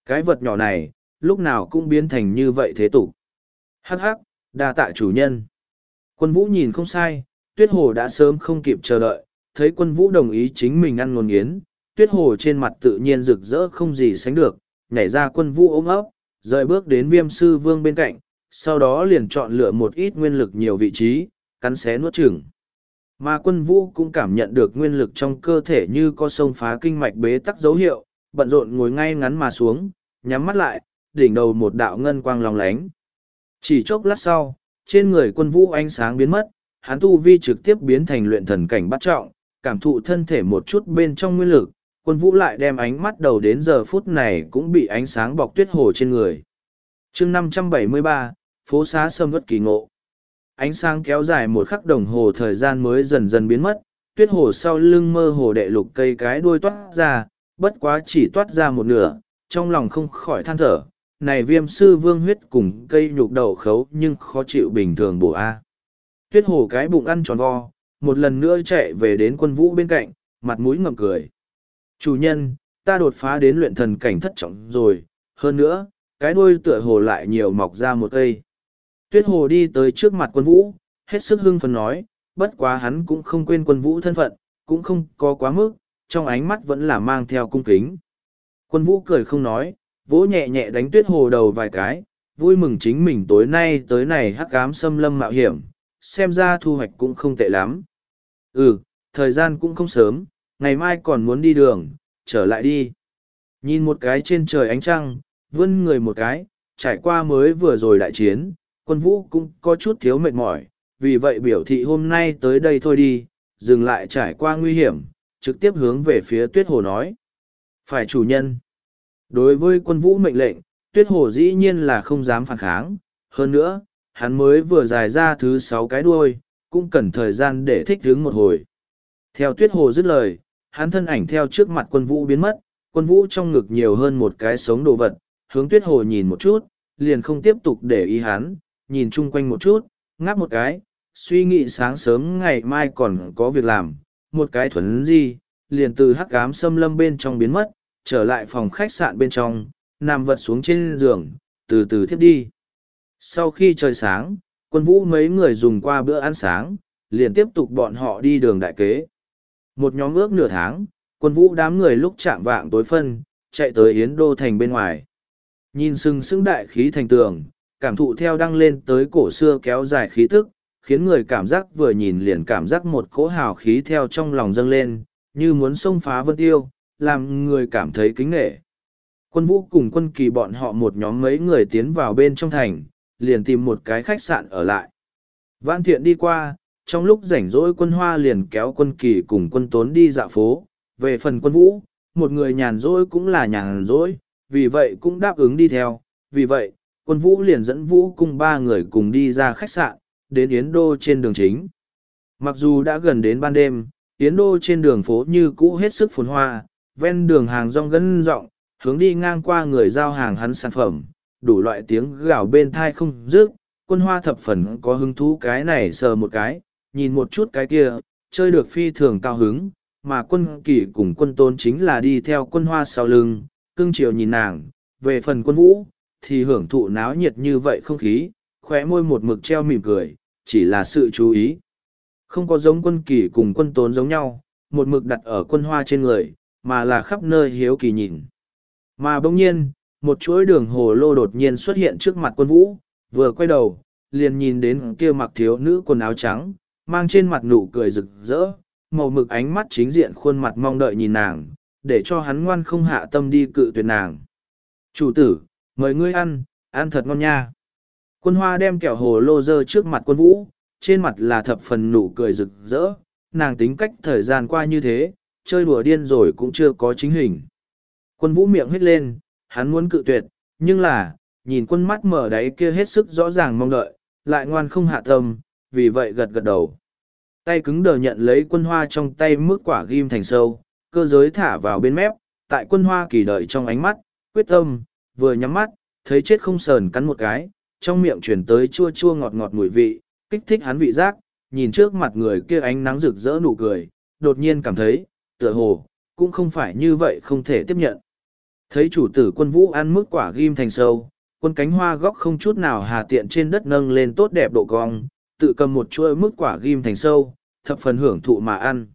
Cái vật nhỏ này, lúc nào cũng biến thành như vậy thế tục. Hắc hắc, đa tạ chủ nhân. Quân vũ nhìn không sai, tuyết hồ đã sớm không kịp chờ đợi, thấy quân vũ đồng ý chính mình ăn ngồn yến, tuyết hồ trên mặt tự nhiên rực rỡ không gì sánh được, nhảy ra quân vũ ôm ấp, rời bước đến viêm sư vương bên cạnh, sau đó liền chọn lựa một ít nguyên lực nhiều vị trí, cắn xé nuốt chửng. Mà quân vũ cũng cảm nhận được nguyên lực trong cơ thể như có sông phá kinh mạch bế tắc dấu hiệu, bận rộn ngồi ngay ngắn mà xuống, nhắm mắt lại, đỉnh đầu một đạo ngân quang lòng lánh. Chỉ chốc lát sau, trên người quân vũ ánh sáng biến mất, hắn tu vi trực tiếp biến thành luyện thần cảnh bắt trọng, cảm thụ thân thể một chút bên trong nguyên lực, quân vũ lại đem ánh mắt đầu đến giờ phút này cũng bị ánh sáng bọc tuyết hồ trên người. chương 573, phố xá sâm vất kỳ ngộ. Ánh sáng kéo dài một khắc đồng hồ thời gian mới dần dần biến mất, tuyết hồ sau lưng mơ hồ đệ lục cây cái đuôi toát ra, bất quá chỉ toát ra một nửa, trong lòng không khỏi than thở. Này viêm sư vương huyết cùng cây nhục đầu khấu nhưng khó chịu bình thường bổ A. Tuyết hồ cái bụng ăn tròn vo, một lần nữa chạy về đến quân vũ bên cạnh, mặt mũi ngậm cười. Chủ nhân, ta đột phá đến luyện thần cảnh thất trọng rồi, hơn nữa, cái đuôi tựa hồ lại nhiều mọc ra một cây. Tuyết hồ đi tới trước mặt quân vũ, hết sức hưng phấn nói, bất quá hắn cũng không quên quân vũ thân phận, cũng không có quá mức, trong ánh mắt vẫn là mang theo cung kính. Quân vũ cười không nói, vỗ nhẹ nhẹ đánh tuyết hồ đầu vài cái, vui mừng chính mình tối nay tới này hắc ám xâm lâm mạo hiểm, xem ra thu hoạch cũng không tệ lắm. Ừ, thời gian cũng không sớm, ngày mai còn muốn đi đường, trở lại đi. Nhìn một cái trên trời ánh trăng, vươn người một cái, trải qua mới vừa rồi đại chiến, quân vũ cũng có chút thiếu mệt mỏi, vì vậy biểu thị hôm nay tới đây thôi đi, dừng lại trải qua nguy hiểm, trực tiếp hướng về phía tuyết hồ nói. Phải chủ nhân. Đối với quân vũ mệnh lệnh, tuyết hồ dĩ nhiên là không dám phản kháng, hơn nữa, hắn mới vừa dài ra thứ sáu cái đuôi, cũng cần thời gian để thích ứng một hồi. Theo tuyết hồ dứt lời, hắn thân ảnh theo trước mặt quân vũ biến mất, quân vũ trong ngực nhiều hơn một cái sống đồ vật, hướng tuyết hồ nhìn một chút, liền không tiếp tục để ý hắn, nhìn chung quanh một chút, ngáp một cái, suy nghĩ sáng sớm ngày mai còn có việc làm, một cái thuần gì, liền từ hắc ám xâm lâm bên trong biến mất, trở lại phòng khách sạn bên trong, nằm vật xuống trên giường, từ từ thiếp đi. Sau khi trời sáng, quân vũ mấy người dùng qua bữa ăn sáng, liền tiếp tục bọn họ đi đường đại kế. Một nhóm ước nửa tháng, quân vũ đám người lúc chạm vạng tối phân, chạy tới Yến Đô Thành bên ngoài. Nhìn sừng sững đại khí thành tường, cảm thụ theo đăng lên tới cổ xưa kéo dài khí tức, khiến người cảm giác vừa nhìn liền cảm giác một cỗ hào khí theo trong lòng dâng lên, như muốn xông phá vân tiêu, làm người cảm thấy kính nghệ. Quân vũ cùng quân kỳ bọn họ một nhóm mấy người tiến vào bên trong thành, liền tìm một cái khách sạn ở lại. Vãn thiện đi qua, trong lúc rảnh rỗi quân hoa liền kéo quân kỳ cùng quân tốn đi dạo phố. Về phần quân vũ, một người nhàn rỗi cũng là nhàn rỗi, vì vậy cũng đáp ứng đi theo. Vì vậy, quân vũ liền dẫn vũ cùng ba người cùng đi ra khách sạn, đến Yến Đô trên đường chính. Mặc dù đã gần đến ban đêm, Yến đô trên đường phố như cũ hết sức phồn hoa, ven đường hàng rong gân rộng, hướng đi ngang qua người giao hàng hắn sản phẩm, đủ loại tiếng gào bên thai không dứt, quân hoa thập phần có hứng thú cái này sờ một cái, nhìn một chút cái kia, chơi được phi thường cao hứng, mà quân kỷ cùng quân tôn chính là đi theo quân hoa sau lưng, cưng chiều nhìn nàng, về phần quân vũ, thì hưởng thụ náo nhiệt như vậy không khí, khóe môi một mực treo mỉm cười, chỉ là sự chú ý. Không có giống quân kỷ cùng quân tôn giống nhau, một mực đặt ở quân hoa trên người, mà là khắp nơi hiếu kỳ nhìn. Mà bỗng nhiên, một chuỗi đường hồ lô đột nhiên xuất hiện trước mặt quân vũ, vừa quay đầu, liền nhìn đến kia mặc thiếu nữ quần áo trắng, mang trên mặt nụ cười rực rỡ, màu mực ánh mắt chính diện khuôn mặt mong đợi nhìn nàng, để cho hắn ngoan không hạ tâm đi cự tuyệt nàng. Chủ tử, mời ngươi ăn, ăn thật ngon nha. Quân hoa đem kẹo hồ lô dơ trước mặt quân vũ, trên mặt là thập phần nụ cười rực rỡ, nàng tính cách thời gian qua như thế, chơi đùa điên rồi cũng chưa có chính hình. Quân vũ miệng hết lên, hắn muốn cự tuyệt, nhưng là, nhìn quân mắt mở đáy kia hết sức rõ ràng mong đợi, lại ngoan không hạ tâm, vì vậy gật gật đầu. Tay cứng đờ nhận lấy quân hoa trong tay mức quả ghim thành sâu, cơ giới thả vào bên mép, tại quân hoa kỳ đợi trong ánh mắt, quyết tâm, vừa nhắm mắt, thấy chết không sờn cắn một cái, trong miệng chuyển tới chua chua ngọt ngọt mùi vị, kích thích hắn vị giác, nhìn trước mặt người kia ánh nắng rực rỡ nụ cười, đột nhiên cảm thấy, tựa hồ, cũng không phải như vậy không thể tiếp nhận. Thấy chủ tử quân vũ ăn mức quả ghim thành sâu, quân cánh hoa góc không chút nào hà tiện trên đất nâng lên tốt đẹp độ cong, tự cầm một chuỗi mức quả ghim thành sâu, thập phần hưởng thụ mà ăn.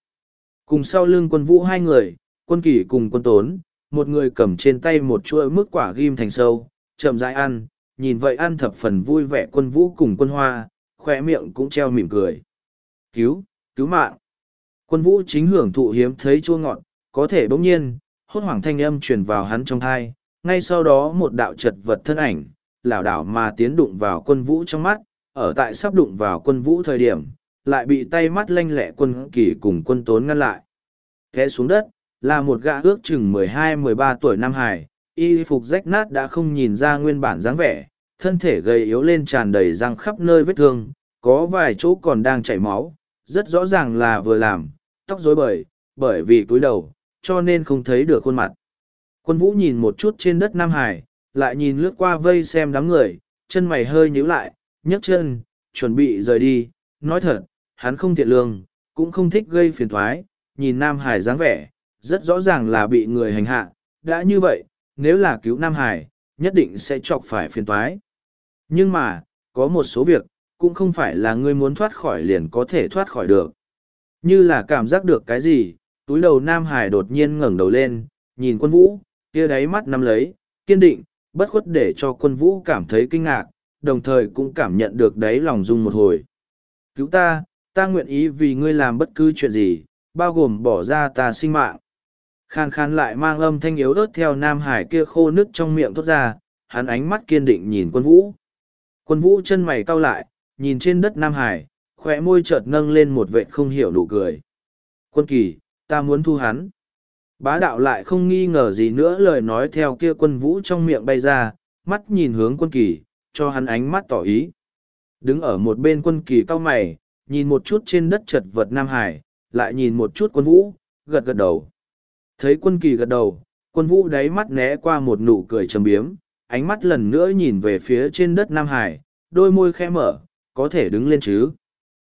Cùng sau lưng quân vũ hai người, quân kỷ cùng quân tốn, một người cầm trên tay một chuỗi mức quả ghim thành sâu, chậm rãi ăn, nhìn vậy ăn thập phần vui vẻ quân vũ cùng quân hoa, khỏe miệng cũng treo mỉm cười. Cứu, cứu mạng. Quân vũ chính hưởng thụ hiếm thấy chua ngọt, có thể bỗng nhiên, hốt hoảng thanh âm truyền vào hắn trong thai, ngay sau đó một đạo chật vật thân ảnh, lảo đảo mà tiến đụng vào quân vũ trong mắt, ở tại sắp đụng vào quân vũ thời điểm, lại bị tay mắt lanh lẹ quân kỳ cùng quân tốn ngăn lại. Thế xuống đất, là một gã ước chừng mười hai mười ba tuổi Nam Hải, y phục rách nát đã không nhìn ra nguyên bản dáng vẻ, thân thể gầy yếu lên tràn đầy răng khắp nơi vết thương, có vài chỗ còn đang chảy máu, rất rõ ràng là vừa làm, tóc rối bời, bởi vì cúi đầu, cho nên không thấy được khuôn mặt. Quân vũ nhìn một chút trên đất Nam Hải, lại nhìn lướt qua vây xem đám người, chân mày hơi nhíu lại, nhấc chân, chuẩn bị rời đi, nói thật, hắn không thiện lương, cũng không thích gây phiền toái. nhìn Nam Hải dáng vẻ, rất rõ ràng là bị người hành hạ, đã như vậy, nếu là cứu Nam Hải, nhất định sẽ chọc phải phiền toái. Nhưng mà, có một số việc, cũng không phải là ngươi muốn thoát khỏi liền có thể thoát khỏi được. Như là cảm giác được cái gì, túi đầu Nam Hải đột nhiên ngẩng đầu lên, nhìn quân vũ, kia đáy mắt nắm lấy, kiên định, bất khuất để cho quân vũ cảm thấy kinh ngạc, đồng thời cũng cảm nhận được đáy lòng rung một hồi. Cứu ta, ta nguyện ý vì ngươi làm bất cứ chuyện gì, bao gồm bỏ ra ta sinh mạng. Khan khan lại mang âm thanh yếu ớt theo Nam Hải kia khô nước trong miệng thốt ra, hắn ánh mắt kiên định nhìn quân vũ. Quân vũ chân mày cau lại, nhìn trên đất Nam Hải, khỏe môi chợt nâng lên một vệt không hiểu nụ cười. Quân kỳ, ta muốn thu hắn. Bá đạo lại không nghi ngờ gì nữa lời nói theo kia quân vũ trong miệng bay ra, mắt nhìn hướng quân kỳ, cho hắn ánh mắt tỏ ý. Đứng ở một bên quân kỳ cao mày, nhìn một chút trên đất chật vật Nam Hải, lại nhìn một chút quân vũ, gật gật đầu. Thấy quân kỳ gật đầu, quân vũ đáy mắt né qua một nụ cười trầm biếm, ánh mắt lần nữa nhìn về phía trên đất Nam Hải, đôi môi khẽ mở, có thể đứng lên chứ.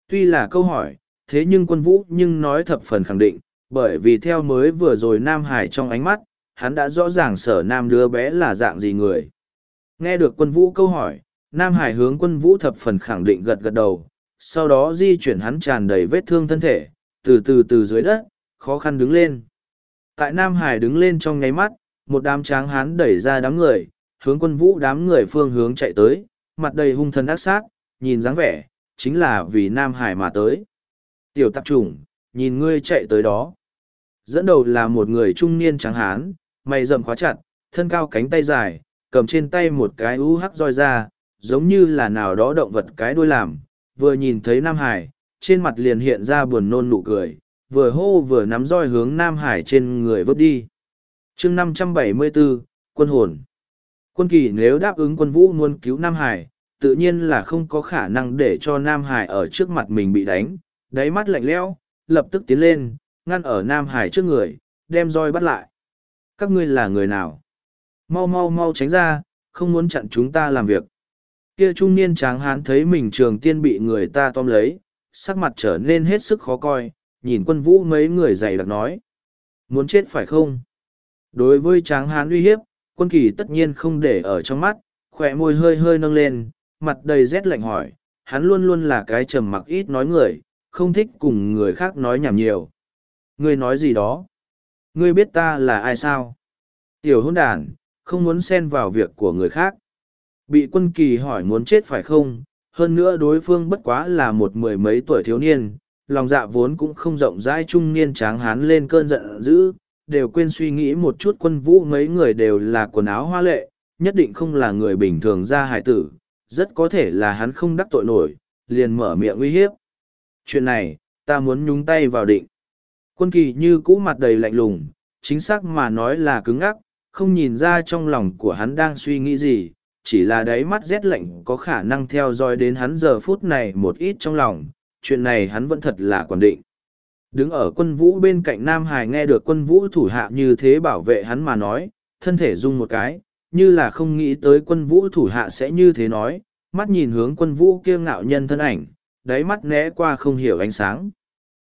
Tuy là câu hỏi, thế nhưng quân vũ nhưng nói thập phần khẳng định, bởi vì theo mới vừa rồi Nam Hải trong ánh mắt, hắn đã rõ ràng sở Nam đứa bé là dạng gì người. Nghe được quân vũ câu hỏi, Nam Hải hướng quân vũ thập phần khẳng định gật gật đầu, sau đó di chuyển hắn tràn đầy vết thương thân thể, từ từ từ dưới đất, khó khăn đứng lên. Tại Nam Hải đứng lên trong nháy mắt, một đám tráng hán đẩy ra đám người, hướng quân vũ đám người phương hướng chạy tới, mặt đầy hung thần ác sát, nhìn dáng vẻ, chính là vì Nam Hải mà tới. Tiểu tạp chủng, nhìn ngươi chạy tới đó. Dẫn đầu là một người trung niên trắng hán, mày rậm khóa chặt, thân cao cánh tay dài, cầm trên tay một cái u hắc roi ra, giống như là nào đó động vật cái đuôi làm. Vừa nhìn thấy Nam Hải, trên mặt liền hiện ra buồn nôn nụ cười, vừa hô vừa nắm roi hướng Nam Hải trên người vứt đi. chương 574, quân hồn. Quân kỳ nếu đáp ứng quân vũ muốn cứu Nam Hải, tự nhiên là không có khả năng để cho Nam Hải ở trước mặt mình bị đánh, đáy mắt lạnh lẽo, lập tức tiến lên, ngăn ở Nam Hải trước người, đem roi bắt lại. Các ngươi là người nào? Mau mau mau tránh ra, không muốn chặn chúng ta làm việc. Kia trung niên tráng hán thấy mình trường tiên bị người ta tóm lấy, sắc mặt trở nên hết sức khó coi, nhìn quân vũ mấy người dày đặc nói. Muốn chết phải không? Đối với tráng hán uy hiếp, quân kỳ tất nhiên không để ở trong mắt, khỏe môi hơi hơi nâng lên, mặt đầy rét lạnh hỏi, hắn luôn luôn là cái trầm mặc ít nói người, không thích cùng người khác nói nhảm nhiều. Ngươi nói gì đó? Ngươi biết ta là ai sao? Tiểu hôn đàn, không muốn xen vào việc của người khác. Bị quân kỳ hỏi muốn chết phải không? Hơn nữa đối phương bất quá là một mười mấy tuổi thiếu niên, lòng dạ vốn cũng không rộng rãi trung niên tráng hán lên cơn giận dữ, đều quên suy nghĩ một chút quân vũ mấy người đều là quần áo hoa lệ, nhất định không là người bình thường ra hải tử, rất có thể là hắn không đắc tội nổi, liền mở miệng uy hiếp. Chuyện này, ta muốn nhúng tay vào định. Quân kỳ như cũ mặt đầy lạnh lùng, chính xác mà nói là cứng ngắc, không nhìn ra trong lòng của hắn đang suy nghĩ gì, chỉ là đáy mắt rét lạnh có khả năng theo dõi đến hắn giờ phút này một ít trong lòng, chuyện này hắn vẫn thật là quản định. Đứng ở quân vũ bên cạnh Nam Hải nghe được quân vũ thủ hạ như thế bảo vệ hắn mà nói, thân thể rung một cái, như là không nghĩ tới quân vũ thủ hạ sẽ như thế nói, mắt nhìn hướng quân vũ kia ngạo nhân thân ảnh, đáy mắt né qua không hiểu ánh sáng.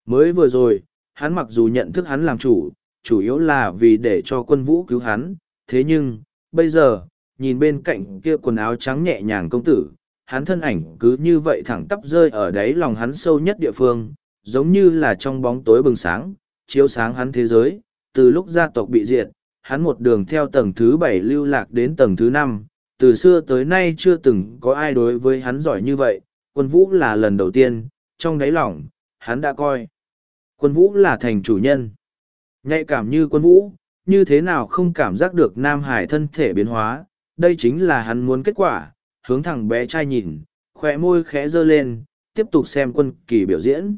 Mới vừa rồi, hắn mặc dù nhận thức hắn làm chủ, chủ yếu là vì để cho quân vũ cứu hắn, thế nhưng, bây giờ, nhìn bên cạnh kia quần áo trắng nhẹ nhàng công tử, hắn thân ảnh cứ như vậy thẳng tắp rơi ở đáy lòng hắn sâu nhất địa phương, giống như là trong bóng tối bừng sáng, chiếu sáng hắn thế giới, từ lúc gia tộc bị diệt, hắn một đường theo tầng thứ bảy lưu lạc đến tầng thứ năm, từ xưa tới nay chưa từng có ai đối với hắn giỏi như vậy, quân vũ là lần đầu tiên, trong đáy lòng, hắn đã coi. Quân vũ là thành chủ nhân. Nhạy cảm như quân vũ, như thế nào không cảm giác được Nam Hải thân thể biến hóa, đây chính là hắn muốn kết quả, hướng thẳng bé trai nhìn, khỏe môi khẽ dơ lên, tiếp tục xem quân kỳ biểu diễn.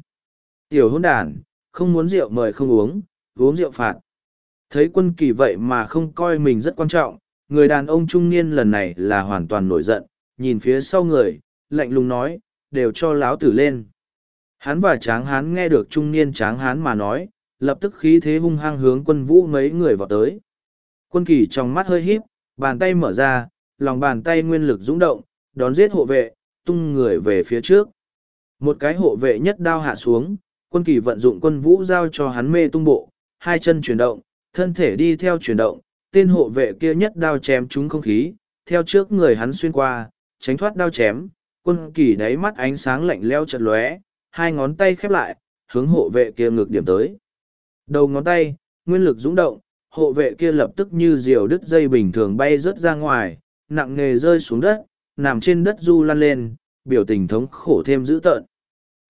Tiểu hôn đàn, không muốn rượu mời không uống, uống rượu phạt. Thấy quân kỳ vậy mà không coi mình rất quan trọng, người đàn ông trung niên lần này là hoàn toàn nổi giận, nhìn phía sau người, lạnh lùng nói, đều cho láo tử lên. Hắn và tráng hán nghe được trung niên tráng hán mà nói, lập tức khí thế hung hăng hướng quân vũ mấy người vào tới. Quân kỳ trong mắt hơi híp, bàn tay mở ra, lòng bàn tay nguyên lực dũng động, đón giết hộ vệ, tung người về phía trước. Một cái hộ vệ nhất đao hạ xuống, quân kỳ vận dụng quân vũ giao cho hắn mê tung bộ, hai chân chuyển động, thân thể đi theo chuyển động, tên hộ vệ kia nhất đao chém trúng không khí, theo trước người hắn xuyên qua, tránh thoát đao chém, quân kỳ đáy mắt ánh sáng lạnh leo chật lóe, hai ngón tay khép lại, hướng hộ vệ kia ngược điểm tới. Đầu ngón tay, nguyên lực dũng động, hộ vệ kia lập tức như diều đứt dây bình thường bay rớt ra ngoài, nặng nề rơi xuống đất, nằm trên đất du lăn lên, biểu tình thống khổ thêm dữ tợn.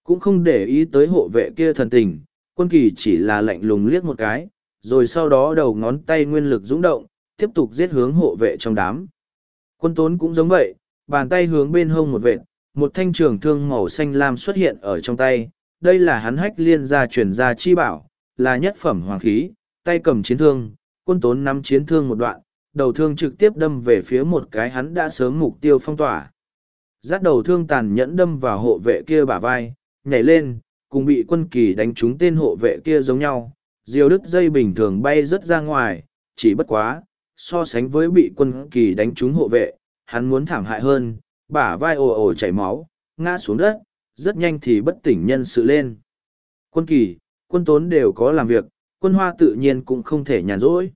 Cũng không để ý tới hộ vệ kia thần tình, quân kỳ chỉ là lạnh lùng liếc một cái, rồi sau đó đầu ngón tay nguyên lực dũng động, tiếp tục giết hướng hộ vệ trong đám. Quân tốn cũng giống vậy, bàn tay hướng bên hông một vệt, một thanh trường thương màu xanh lam xuất hiện ở trong tay, đây là hắn hách liên gia truyền gia chi bảo, là nhất phẩm hoàng khí, tay cầm chiến thương, quân tốn nắm chiến thương một đoạn, đầu thương trực tiếp đâm về phía một cái hắn đã sớm mục tiêu phong tỏa. Giác đầu thương tàn nhẫn đâm vào hộ vệ kia bả vai, nhảy lên, cùng bị quân kỳ đánh trúng tên hộ vệ kia giống nhau, diều đứt dây bình thường bay rất ra ngoài, chỉ bất quá, so sánh với bị quân kỳ đánh trúng hộ vệ, hắn muốn thảm hại hơn, bả vai ồ ồ chảy máu, ngã xuống đất, rất nhanh thì bất tỉnh nhân sự lên. Quân kỳ, quân tốn đều có làm việc, quân hoa tự nhiên cũng không thể nhàn rỗi.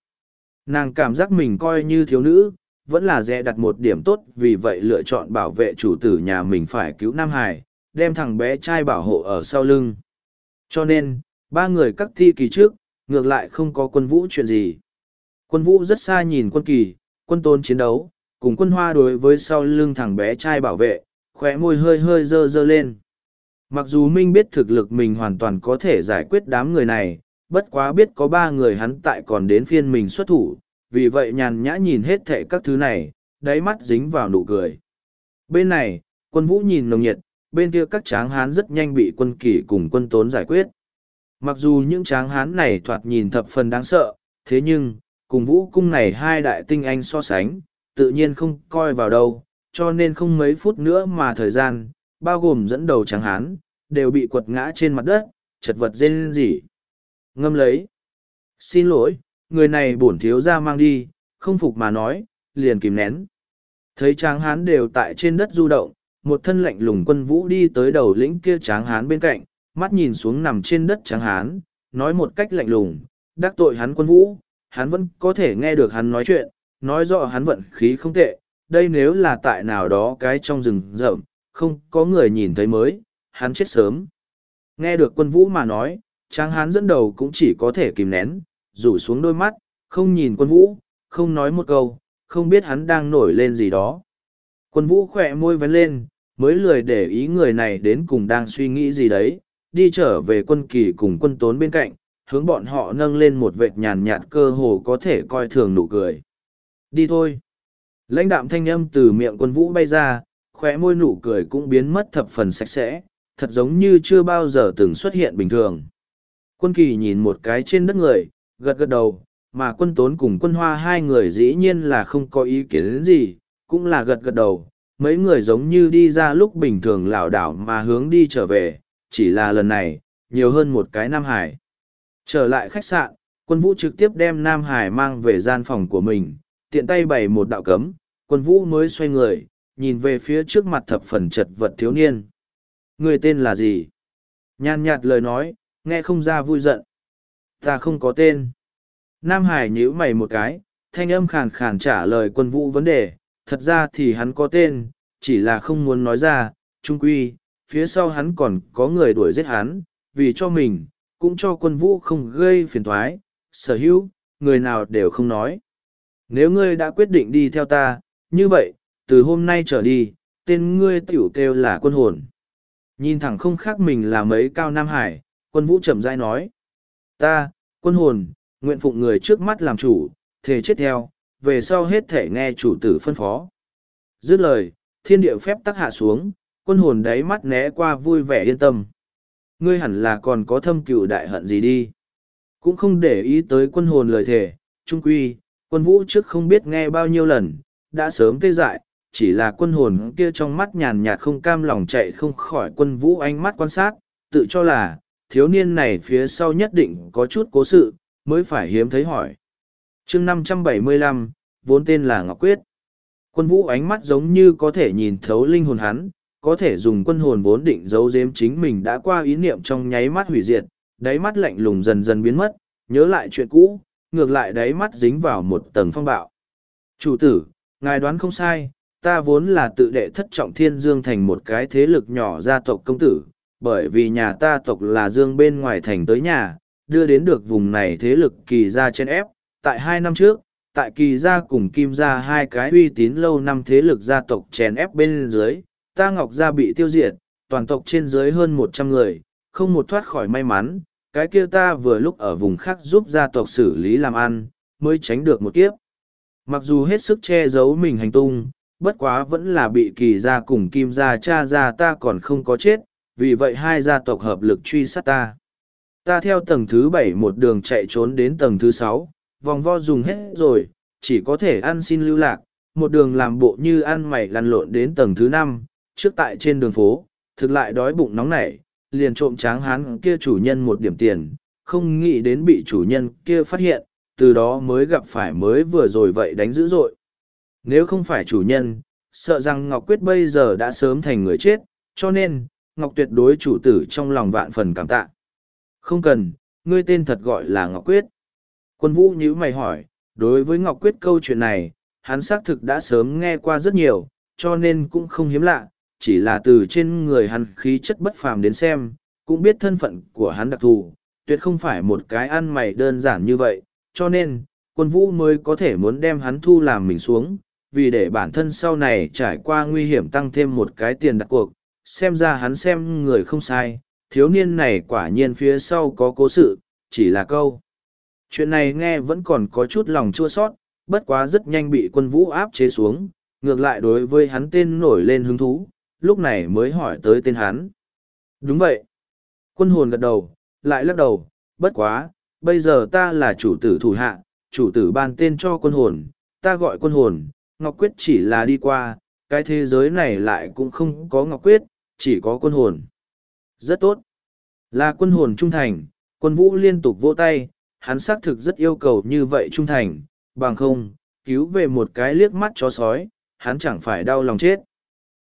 Nàng cảm giác mình coi như thiếu nữ, vẫn là dè đặt một điểm tốt vì vậy lựa chọn bảo vệ chủ tử nhà mình phải cứu Nam Hải, đem thằng bé trai bảo hộ ở sau lưng. Cho nên, ba người các thi kỳ trước, ngược lại không có quân vũ chuyện gì. Quân vũ rất xa nhìn quân kỳ, quân tôn chiến đấu, cùng quân hoa đối với sau lưng thằng bé trai bảo vệ, khóe môi hơi hơi dơ dơ lên. Mặc dù Minh biết thực lực mình hoàn toàn có thể giải quyết đám người này, bất quá biết có ba người hắn tại còn đến phiên mình xuất thủ, vì vậy nhàn nhã nhìn hết thệ các thứ này, đáy mắt dính vào nụ cười. Bên này, quân vũ nhìn nồng nhiệt, bên kia các tráng hán rất nhanh bị quân kỷ cùng quân tốn giải quyết. Mặc dù những tráng hán này thoạt nhìn thập phần đáng sợ, thế nhưng, cùng vũ cung này hai đại tinh anh so sánh, tự nhiên không coi vào đâu, cho nên không mấy phút nữa mà thời gian, bao gồm dẫn đầu tráng hán, đều bị quật ngã trên mặt đất, chật vật rên rỉ. Ngâm lấy. Xin lỗi, người này bổn thiếu ra mang đi, không phục mà nói, liền kìm nén. Thấy tráng hán đều tại trên đất du động, một thân lạnh lùng quân vũ đi tới đầu lĩnh kia tráng hán bên cạnh, mắt nhìn xuống nằm trên đất tráng hán, nói một cách lạnh lùng, đắc tội hắn quân vũ, hắn vẫn có thể nghe được hắn nói chuyện, nói rõ hắn vận khí không tệ, đây nếu là tại nào đó cái trong rừng rậm, không có người nhìn thấy mới, hắn chết sớm. Nghe được quân vũ mà nói, tráng hán dẫn đầu cũng chỉ có thể kìm nén, rủ xuống đôi mắt, không nhìn quân vũ, không nói một câu, không biết hắn đang nổi lên gì đó. Quân vũ khỏe môi vấn lên, mới lười để ý người này đến cùng đang suy nghĩ gì đấy, đi trở về quân kỳ cùng quân tốn bên cạnh, hướng bọn họ nâng lên một vệt nhàn nhạt cơ hồ có thể coi thường nụ cười. Đi thôi. Lãnh đạm thanh âm từ miệng quân vũ bay ra, khóe môi nụ cười cũng biến mất thập phần sạch sẽ, thật giống như chưa bao giờ từng xuất hiện bình thường. Quân kỳ nhìn một cái trên đất người, gật gật đầu, mà quân tốn cùng quân hoa hai người dĩ nhiên là không có ý kiến gì, cũng là gật gật đầu. Mấy người giống như đi ra lúc bình thường lảo đảo mà hướng đi trở về, chỉ là lần này, nhiều hơn một cái Nam Hải. Trở lại khách sạn, quân vũ trực tiếp đem Nam Hải mang về gian phòng của mình, tiện tay bày một đạo cấm, quân vũ mới xoay người, nhìn về phía trước mặt thập phần chật vật thiếu niên. Người tên là gì? Nhàn nhạt lời nói, nghe không ra vui giận. Ta không có tên. Nam Hải nhíu mày một cái, thanh âm khàn khàn trả lời quân vũ vấn đề, thật ra thì hắn có tên, chỉ là không muốn nói ra, trung quy, phía sau hắn còn có người đuổi giết hắn, vì cho mình, cũng cho quân vũ không gây phiền toái, sở hữu, người nào đều không nói. Nếu ngươi đã quyết định đi theo ta, như vậy, từ hôm nay trở đi, tên ngươi tiểu kêu là quân hồn. Nhìn thẳng không khác mình là mấy cao Nam Hải, quân vũ chậm rãi nói. Ta, quân hồn, nguyện phụng người trước mắt làm chủ, thề chết theo, về sau hết thể nghe chủ tử phân phó. Dứt lời, thiên địa phép tắc hạ xuống, quân hồn đáy mắt né qua vui vẻ yên tâm. Ngươi hẳn là còn có thâm cựu đại hận gì đi. Cũng không để ý tới quân hồn lời thề, trung quy, quân vũ trước không biết nghe bao nhiêu lần, đã sớm tê dại, chỉ là quân hồn kia trong mắt nhàn nhạt không cam lòng chạy không khỏi quân vũ ánh mắt quan sát, tự cho là, thiếu niên này phía sau nhất định có chút cố sự, mới phải hiếm thấy hỏi. chương năm trăm bảy mươi lăm vốn tên là Ngọc Quyết. Quân vũ ánh mắt giống như có thể nhìn thấu linh hồn hắn, có thể dùng quân hồn vốn định giấu giếm chính mình đã qua ý niệm trong nháy mắt hủy diệt, đáy mắt lạnh lùng dần dần biến mất, nhớ lại chuyện cũ, ngược lại đáy mắt dính vào một tầng phong bạo. Chủ tử, ngài đoán không sai, ta vốn là tự đệ thất trọng thiên dương thành một cái thế lực nhỏ gia tộc công tử, bởi vì nhà ta tộc là dương bên ngoài thành tới nhà, đưa đến được vùng này thế lực kỳ gia trên ép. Tại hai năm trước, tại kỳ gia cùng kim gia hai cái uy tín lâu năm thế lực gia tộc chèn ép bên dưới, ta ngọc gia bị tiêu diệt, toàn tộc trên dưới hơn một trăm người, không một thoát khỏi may mắn, cái kia ta vừa lúc ở vùng khác giúp gia tộc xử lý làm ăn, mới tránh được một kiếp. Mặc dù hết sức che giấu mình hành tung, bất quá vẫn là bị kỳ gia cùng kim gia cha gia ta còn không có chết, vì vậy hai gia tộc hợp lực truy sát ta. Ta theo tầng thứ bảy một đường chạy trốn đến tầng thứ sáu, vòng vo dùng hết rồi, chỉ có thể ăn xin lưu lạc, một đường làm bộ như ăn mày lăn lộn đến tầng thứ năm, trước tại trên đường phố, thực lại đói bụng nóng nảy, liền trộm tráng hán kia chủ nhân một điểm tiền, không nghĩ đến bị chủ nhân kia phát hiện, từ đó mới gặp phải mới vừa rồi vậy đánh dữ dội. Nếu không phải chủ nhân, sợ rằng Ngọc Quyết bây giờ đã sớm thành người chết, cho nên, Ngọc Tuyệt đối chủ tử trong lòng vạn phần cảm tạ. Không cần, ngươi tên thật gọi là Ngọc Quyết. Quân vũ nhíu mày hỏi, đối với Ngọc Quyết câu chuyện này, hắn xác thực đã sớm nghe qua rất nhiều, cho nên cũng không hiếm lạ, chỉ là từ trên người hắn khí chất bất phàm đến xem, cũng biết thân phận của hắn đặc thù, tuyệt không phải một cái ăn mày đơn giản như vậy, cho nên, quân vũ mới có thể muốn đem hắn thu làm mình xuống, vì để bản thân sau này trải qua nguy hiểm tăng thêm một cái tiền đặt cuộc, xem ra hắn xem người không sai, thiếu niên này quả nhiên phía sau có cố sự, chỉ là câu. Chuyện này nghe vẫn còn có chút lòng chua sót, bất quá rất nhanh bị quân vũ áp chế xuống, ngược lại đối với hắn tên nổi lên hứng thú, lúc này mới hỏi tới tên hắn. Đúng vậy. Quân hồn gật đầu, lại lắc đầu, bất quá, bây giờ ta là chủ tử thủ hạ, chủ tử ban tên cho quân hồn, ta gọi quân hồn, Ngọc Quyết chỉ là đi qua, cái thế giới này lại cũng không có Ngọc Quyết, chỉ có quân hồn. Rất tốt. Là quân hồn trung thành, Quân vũ liên tục vỗ tay, hắn xác thực rất yêu cầu như vậy trung thành, bằng không, cứu về một cái liếc mắt chó sói, hắn chẳng phải đau lòng chết.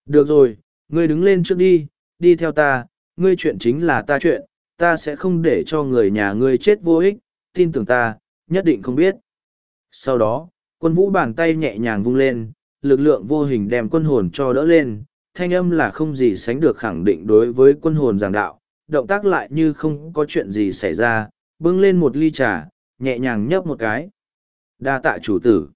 Được rồi, ngươi đứng lên trước đi, đi theo ta, ngươi chuyện chính là ta chuyện, ta sẽ không để cho người nhà ngươi chết vô ích, tin tưởng ta, nhất định không biết. Sau đó, quân vũ bàn tay nhẹ nhàng vung lên, lực lượng vô hình đem quân hồn cho đỡ lên, thanh âm là không gì sánh được khẳng định đối với quân hồn giảng đạo, động tác lại như không có chuyện gì xảy ra, bưng lên một ly trà, nhẹ nhàng nhấp một cái. Đa tạ chủ tử.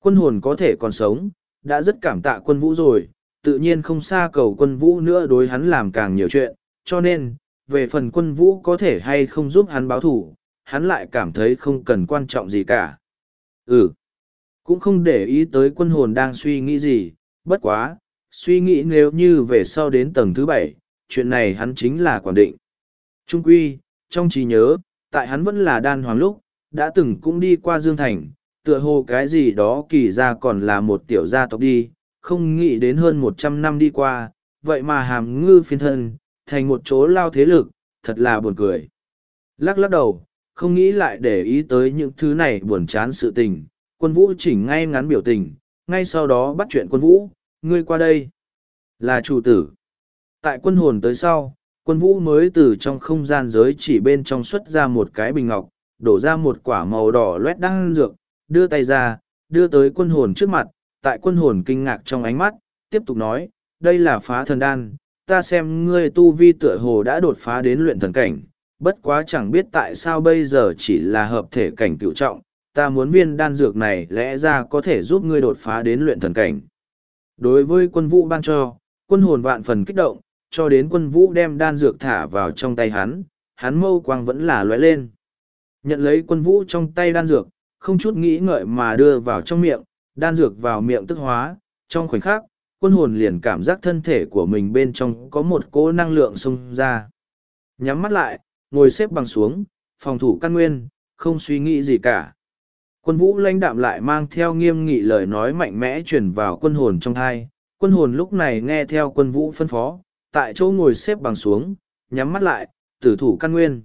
Quân hồn có thể còn sống, đã rất cảm tạ quân vũ rồi, tự nhiên không xa cầu quân vũ nữa đối hắn làm càng nhiều chuyện, cho nên, về phần quân vũ có thể hay không giúp hắn báo thù, hắn lại cảm thấy không cần quan trọng gì cả. Ừ, cũng không để ý tới quân hồn đang suy nghĩ gì, bất quá, suy nghĩ nếu như về sau đến tầng thứ bảy, chuyện này hắn chính là quản định. Trung quy, trong trí nhớ, tại hắn vẫn là đan hoàng lúc, đã từng cũng đi qua Dương Thành, tựa hồ cái gì đó kỳ ra còn là một tiểu gia tộc đi, không nghĩ đến hơn một trăm năm đi qua, vậy mà hàm ngư phiên thân, thành một chỗ lao thế lực, thật là buồn cười. Lắc lắc đầu, không nghĩ lại để ý tới những thứ này buồn chán sự tình, quân vũ chỉnh ngay ngắn biểu tình, ngay sau đó bắt chuyện quân vũ, ngươi qua đây. Là chủ tử. Tại quân hồn tới sau, quân vũ mới từ trong không gian giới chỉ bên trong xuất ra một cái bình ngọc, đổ ra một quả màu đỏ loét đan dược, đưa tay ra, đưa tới quân hồn trước mặt, tại quân hồn kinh ngạc trong ánh mắt, tiếp tục nói, đây là phá thần đan, ta xem ngươi tu vi tựa hồ đã đột phá đến luyện thần cảnh, bất quá chẳng biết tại sao bây giờ chỉ là hợp thể cảnh cựu trọng, ta muốn viên đan dược này lẽ ra có thể giúp ngươi đột phá đến luyện thần cảnh. Đối với quân vũ ban cho, quân hồn vạn phần kích động, cho đến quân vũ đem đan dược thả vào trong tay hắn, hắn mâu quang vẫn là lóe lên. Nhận lấy quân vũ trong tay đan dược, không chút nghĩ ngợi mà đưa vào trong miệng, đan dược vào miệng tức hóa, trong khoảnh khắc, quân hồn liền cảm giác thân thể của mình bên trong có một cỗ năng lượng xông ra. Nhắm mắt lại, ngồi xếp bằng xuống, phòng thủ căn nguyên, không suy nghĩ gì cả. Quân vũ lãnh đạm lại mang theo nghiêm nghị lời nói mạnh mẽ truyền vào quân hồn trong thai. Quân hồn lúc này nghe theo quân vũ phân phó, tại chỗ ngồi xếp bằng xuống, nhắm mắt lại, tử thủ căn nguyên.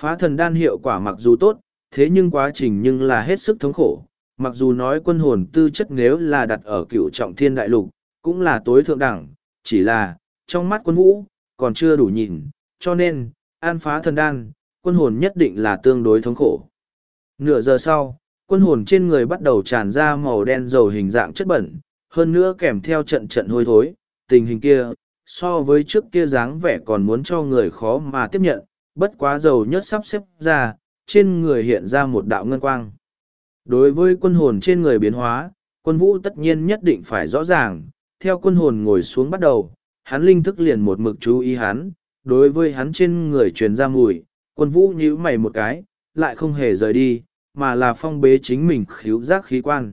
Phá thần đan hiệu quả mặc dù tốt, thế nhưng quá trình nhưng là hết sức thống khổ. Mặc dù nói quân hồn tư chất nếu là đặt ở cựu trọng thiên đại lục, cũng là tối thượng đẳng, chỉ là, trong mắt quân vũ, còn chưa đủ nhìn, cho nên, an phá thần đan, quân hồn nhất định là tương đối thống khổ. Nửa giờ sau, quân hồn trên người bắt đầu tràn ra màu đen dầu hình dạng chất bẩn, hơn nữa kèm theo trận trận hôi thối, tình hình kia, so với trước kia dáng vẻ còn muốn cho người khó mà tiếp nhận, bất quá dầu nhất sắp xếp ra, trên người hiện ra một đạo ngân quang. Đối với quân hồn trên người biến hóa, quân vũ tất nhiên nhất định phải rõ ràng, theo quân hồn ngồi xuống bắt đầu, hắn linh thức liền một mực chú ý hắn, đối với hắn trên người truyền ra mùi, quân vũ nhíu mày một cái, lại không hề rời đi, mà là phong bế chính mình khíu giác khí quan.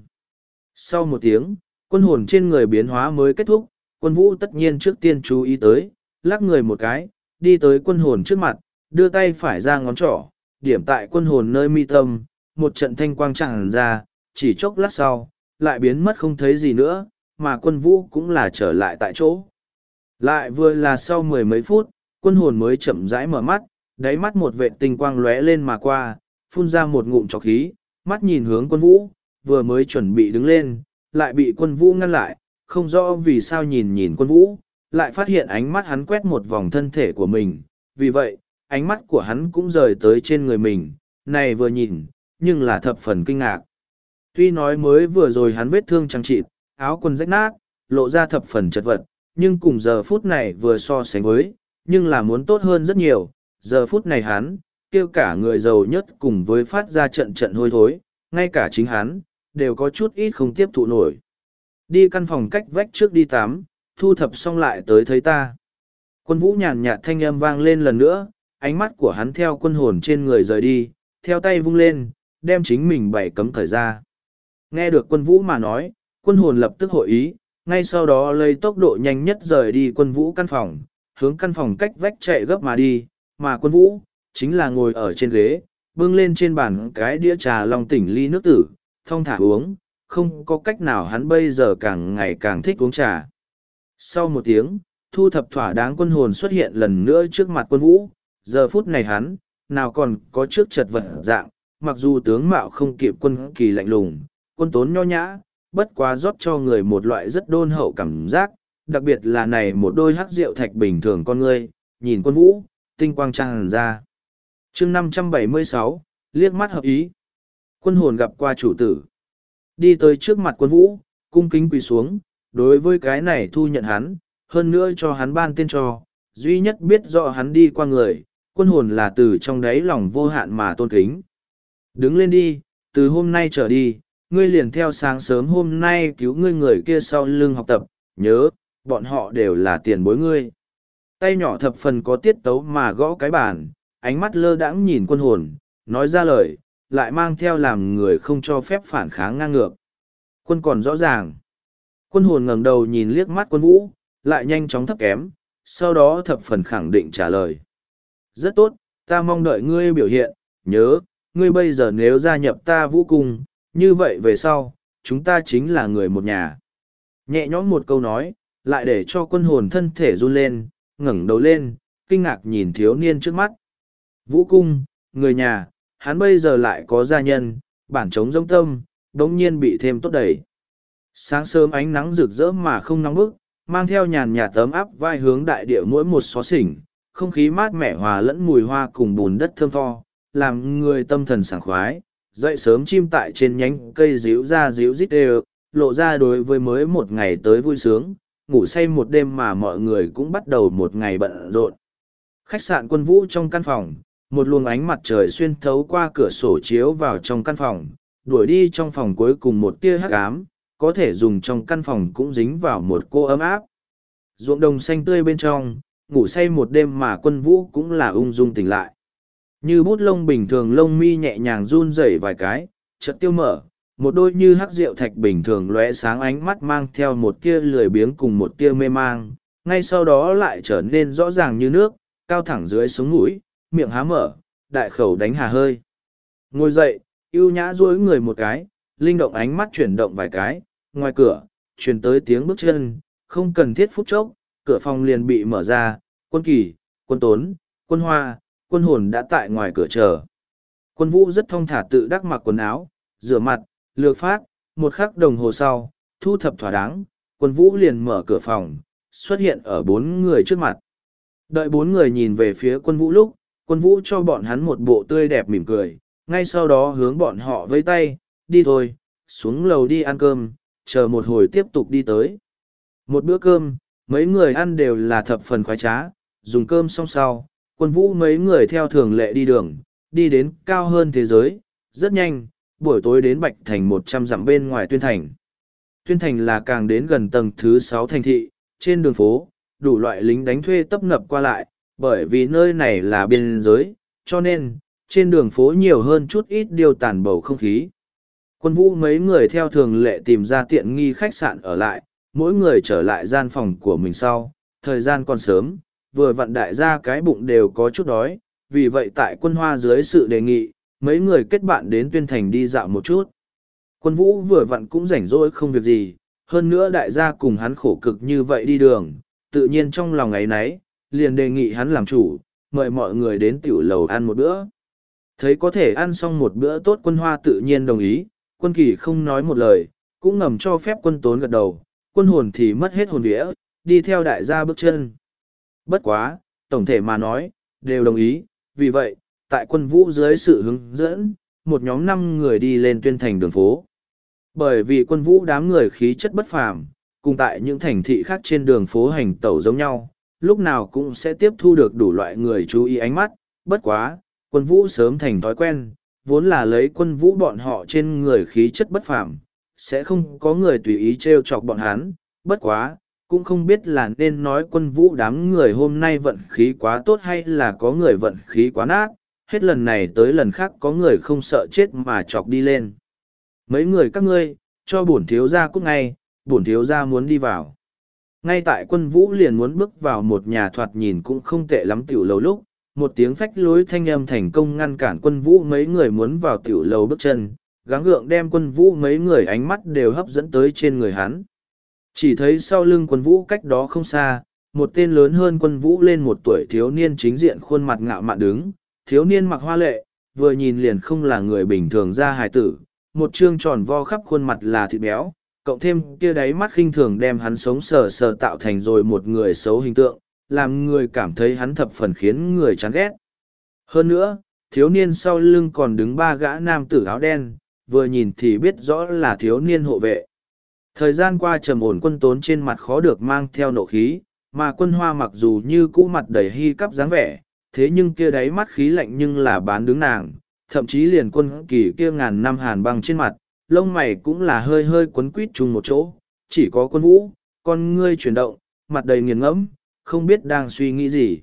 Sau một tiếng, quân hồn trên người biến hóa mới kết thúc, quân vũ tất nhiên trước tiên chú ý tới, lắc người một cái, đi tới quân hồn trước mặt, đưa tay phải ra ngón trỏ, điểm tại quân hồn nơi mi tâm, một trận thanh quang tràn ra, chỉ chốc lát sau, lại biến mất không thấy gì nữa, mà quân vũ cũng là trở lại tại chỗ. Lại vừa là sau mười mấy phút, quân hồn mới chậm rãi mở mắt, đáy mắt một vệ tinh quang lóe lên mà qua, phun ra một ngụm trọc khí, mắt nhìn hướng quân vũ, vừa mới chuẩn bị đứng lên, lại bị quân vũ ngăn lại, không rõ vì sao nhìn nhìn quân vũ, lại phát hiện ánh mắt hắn quét một vòng thân thể của mình, vì vậy, ánh mắt của hắn cũng rời tới trên người mình, này vừa nhìn, nhưng là thập phần kinh ngạc. Tuy nói mới vừa rồi hắn vết thương trăng trịt, áo quần rách nát, lộ ra thập phần chật vật, nhưng cùng giờ phút này vừa so sánh với, nhưng là muốn tốt hơn rất nhiều, giờ phút này hắn, kêu cả người giàu nhất cùng với phát ra trận trận hôi thối, ngay cả chính hắn, đều có chút ít không tiếp thụ nổi. Đi căn phòng cách vách trước đi tắm, thu thập xong lại tới thấy ta. Quân vũ nhàn nhạt thanh âm vang lên lần nữa, ánh mắt của hắn theo quân hồn trên người rời đi, theo tay vung lên, đem chính mình bày cấm thời ra. Nghe được quân vũ mà nói, quân hồn lập tức hội ý, ngay sau đó lấy tốc độ nhanh nhất rời đi quân vũ căn phòng, hướng căn phòng cách vách chạy gấp mà đi, mà quân vũ, chính là ngồi ở trên ghế, bưng lên trên bàn cái đĩa trà long tỉnh ly nước tử, thông thả uống, không có cách nào hắn bây giờ càng ngày càng thích uống trà. Sau một tiếng, thu thập thỏa đáng quân hồn xuất hiện lần nữa trước mặt quân vũ, giờ phút này hắn, nào còn có trước chật vật dạng, mặc dù tướng mạo không kịp quân kỳ lạnh lùng, quân tốn nho nhã, bất quá rót cho người một loại rất đôn hậu cảm giác, đặc biệt là này một đôi hắc rượu thạch bình thường con ngươi, nhìn quân vũ, tinh quang tràn ra. chương năm trăm bảy mươi sáu liếc mắt hợp ý. Quân hồn gặp qua chủ tử. Đi tới trước mặt quân vũ, cung kính quỳ xuống, đối với cái này thu nhận hắn, hơn nữa cho hắn ban tên cho, duy nhất biết rõ hắn đi qua người, quân hồn là từ trong đáy lòng vô hạn mà tôn kính. Đứng lên đi, từ hôm nay trở đi, ngươi liền theo sáng sớm hôm nay cứu ngươi người kia sau lưng học tập, nhớ, bọn họ đều là tiền bối ngươi. Tay nhỏ thập phần có tiết tấu mà gõ cái bàn, ánh mắt lơ đãng nhìn quân hồn, nói ra lời, lại mang theo làm người không cho phép phản kháng ngang ngược. Quân còn rõ ràng. Quân hồn ngẩng đầu nhìn liếc mắt quân vũ, lại nhanh chóng thấp kém, sau đó thập phần khẳng định trả lời. Rất tốt, ta mong đợi ngươi biểu hiện, nhớ, ngươi bây giờ nếu gia nhập ta vũ cung, như vậy về sau, chúng ta chính là người một nhà. Nhẹ nhõm một câu nói, lại để cho quân hồn thân thể run lên, ngẩng đầu lên, kinh ngạc nhìn thiếu niên trước mắt. Vũ cung, người nhà, hắn bây giờ lại có gia nhân, bản chống giống tâm, đống nhiên bị thêm tốt đẩy. Sáng sớm ánh nắng rực rỡ mà không nóng bức, mang theo nhàn nhạt tấm áp vai hướng đại địa mỗi một xó xỉnh, không khí mát mẻ hòa lẫn mùi hoa cùng bùn đất thơm tho, làm người tâm thần sảng khoái. Dậy sớm chim tại trên nhánh cây ríu ra ríu rít đều, lộ ra đối với mới một ngày tới vui sướng, ngủ say một đêm mà mọi người cũng bắt đầu một ngày bận rộn. Khách sạn quân vũ trong căn phòng, một luồng ánh mặt trời xuyên thấu qua cửa sổ chiếu vào trong căn phòng, đuổi đi trong phòng cuối cùng một tia hắc ám, có thể dùng trong căn phòng cũng dính vào một cô ấm áp. Ruộng đồng xanh tươi bên trong, ngủ say một đêm mà quân vũ cũng là ung dung tỉnh lại. Như bút lông bình thường lông mi nhẹ nhàng run rẩy vài cái, chợt tiêu mở, một đôi như hắc rượu thạch bình thường lóe sáng ánh mắt mang theo một tia lười biếng cùng một tia mê mang, ngay sau đó lại trở nên rõ ràng như nước, cao thẳng dưới sống mũi, miệng há mở, đại khẩu đánh hà hơi. Ngồi dậy, yêu nhã duỗi người một cái, linh động ánh mắt chuyển động vài cái, ngoài cửa, truyền tới tiếng bước chân, không cần thiết phút chốc, cửa phòng liền bị mở ra, quân kỳ, quân tốn, quân hoa, quân hồn đã tại ngoài cửa chờ. Quân vũ rất thông thả tự đắc mặc quần áo, rửa mặt, lược phát, một khắc đồng hồ sau, thu thập thỏa đáng, quân vũ liền mở cửa phòng, xuất hiện ở bốn người trước mặt. Đợi bốn người nhìn về phía quân vũ lúc, quân vũ cho bọn hắn một bộ tươi đẹp mỉm cười, ngay sau đó hướng bọn họ với tay, đi thôi, xuống lầu đi ăn cơm, chờ một hồi tiếp tục đi tới. Một bữa cơm, mấy người ăn đều là thập phần khoái trá, dùng cơm xong sau, quân vũ mấy người theo thường lệ đi đường, đi đến cao hơn thế giới, rất nhanh, buổi tối đến Bạch Thành một trăm dặm bên ngoài Tuyên Thành. Tuyên Thành là càng đến gần tầng thứ sáu thành thị, trên đường phố, đủ loại lính đánh thuê tấp nập qua lại, bởi vì nơi này là biên giới, cho nên, trên đường phố nhiều hơn chút ít điều tàn bầu không khí. Quân vũ mấy người theo thường lệ tìm ra tiện nghi khách sạn ở lại, mỗi người trở lại gian phòng của mình sau, thời gian còn sớm, vừa vặn đại gia cái bụng đều có chút đói, vì vậy tại quân hoa dưới sự đề nghị, mấy người kết bạn đến tuyên thành đi dạo một chút. Quân vũ vừa vặn cũng rảnh rỗi không việc gì, hơn nữa đại gia cùng hắn khổ cực như vậy đi đường, tự nhiên trong lòng ấy nấy, liền đề nghị hắn làm chủ, mời mọi người đến tiểu lầu ăn một bữa. Thấy có thể ăn xong một bữa tốt quân hoa tự nhiên đồng ý, quân kỳ không nói một lời, cũng ngầm cho phép quân tốn gật đầu, quân hồn thì mất hết hồn vía, đi theo đại gia bước chân. Bất quá, tổng thể mà nói, đều đồng ý, vì vậy, tại quân vũ dưới sự hướng dẫn, một nhóm năm người đi lên tuyên thành đường phố. Bởi vì quân vũ đám người khí chất bất phàm, cùng tại những thành thị khác trên đường phố hành tẩu giống nhau, lúc nào cũng sẽ tiếp thu được đủ loại người chú ý ánh mắt, bất quá, quân vũ sớm thành thói quen, vốn là lấy quân vũ bọn họ trên người khí chất bất phàm, sẽ không có người tùy ý treo chọc bọn hắn, bất quá, cũng không biết là nên nói quân vũ đám người hôm nay vận khí quá tốt hay là có người vận khí quá nát, hết lần này tới lần khác có người không sợ chết mà chọc đi lên. Mấy người các ngươi, cho bổn thiếu gia cút ngay, bổn thiếu gia muốn đi vào. Ngay tại quân vũ liền muốn bước vào một nhà thoạt nhìn cũng không tệ lắm tiểu lầu lúc, một tiếng phách lối thanh âm thành công ngăn cản quân vũ mấy người muốn vào tiểu lầu bước chân, gắng gượng đem quân vũ mấy người ánh mắt đều hấp dẫn tới trên người hắn. Chỉ thấy sau lưng quân vũ cách đó không xa, một tên lớn hơn quân vũ lên một tuổi thiếu niên chính diện khuôn mặt ngạo mạn đứng, thiếu niên mặc hoa lệ, vừa nhìn liền không là người bình thường ra hài tử, một trương tròn vo khắp khuôn mặt là thịt béo, cộng thêm kia đáy mắt khinh thường đem hắn sống sờ sờ tạo thành rồi một người xấu hình tượng, làm người cảm thấy hắn thập phần khiến người chán ghét. Hơn nữa, thiếu niên sau lưng còn đứng ba gã nam tử áo đen, vừa nhìn thì biết rõ là thiếu niên hộ vệ. Thời gian qua trầm ổn quân tốn trên mặt khó được mang theo nộ khí, mà quân hoa mặc dù như cũ mặt đầy hy cắp dáng vẻ, thế nhưng kia đáy mắt khí lạnh nhưng là bán đứng nàng, thậm chí liền quân kỳ kia ngàn năm hàn băng trên mặt, lông mày cũng là hơi hơi quấn quít chung một chỗ, chỉ có quân vũ, con ngươi chuyển động, mặt đầy nghiền ngẫm, không biết đang suy nghĩ gì.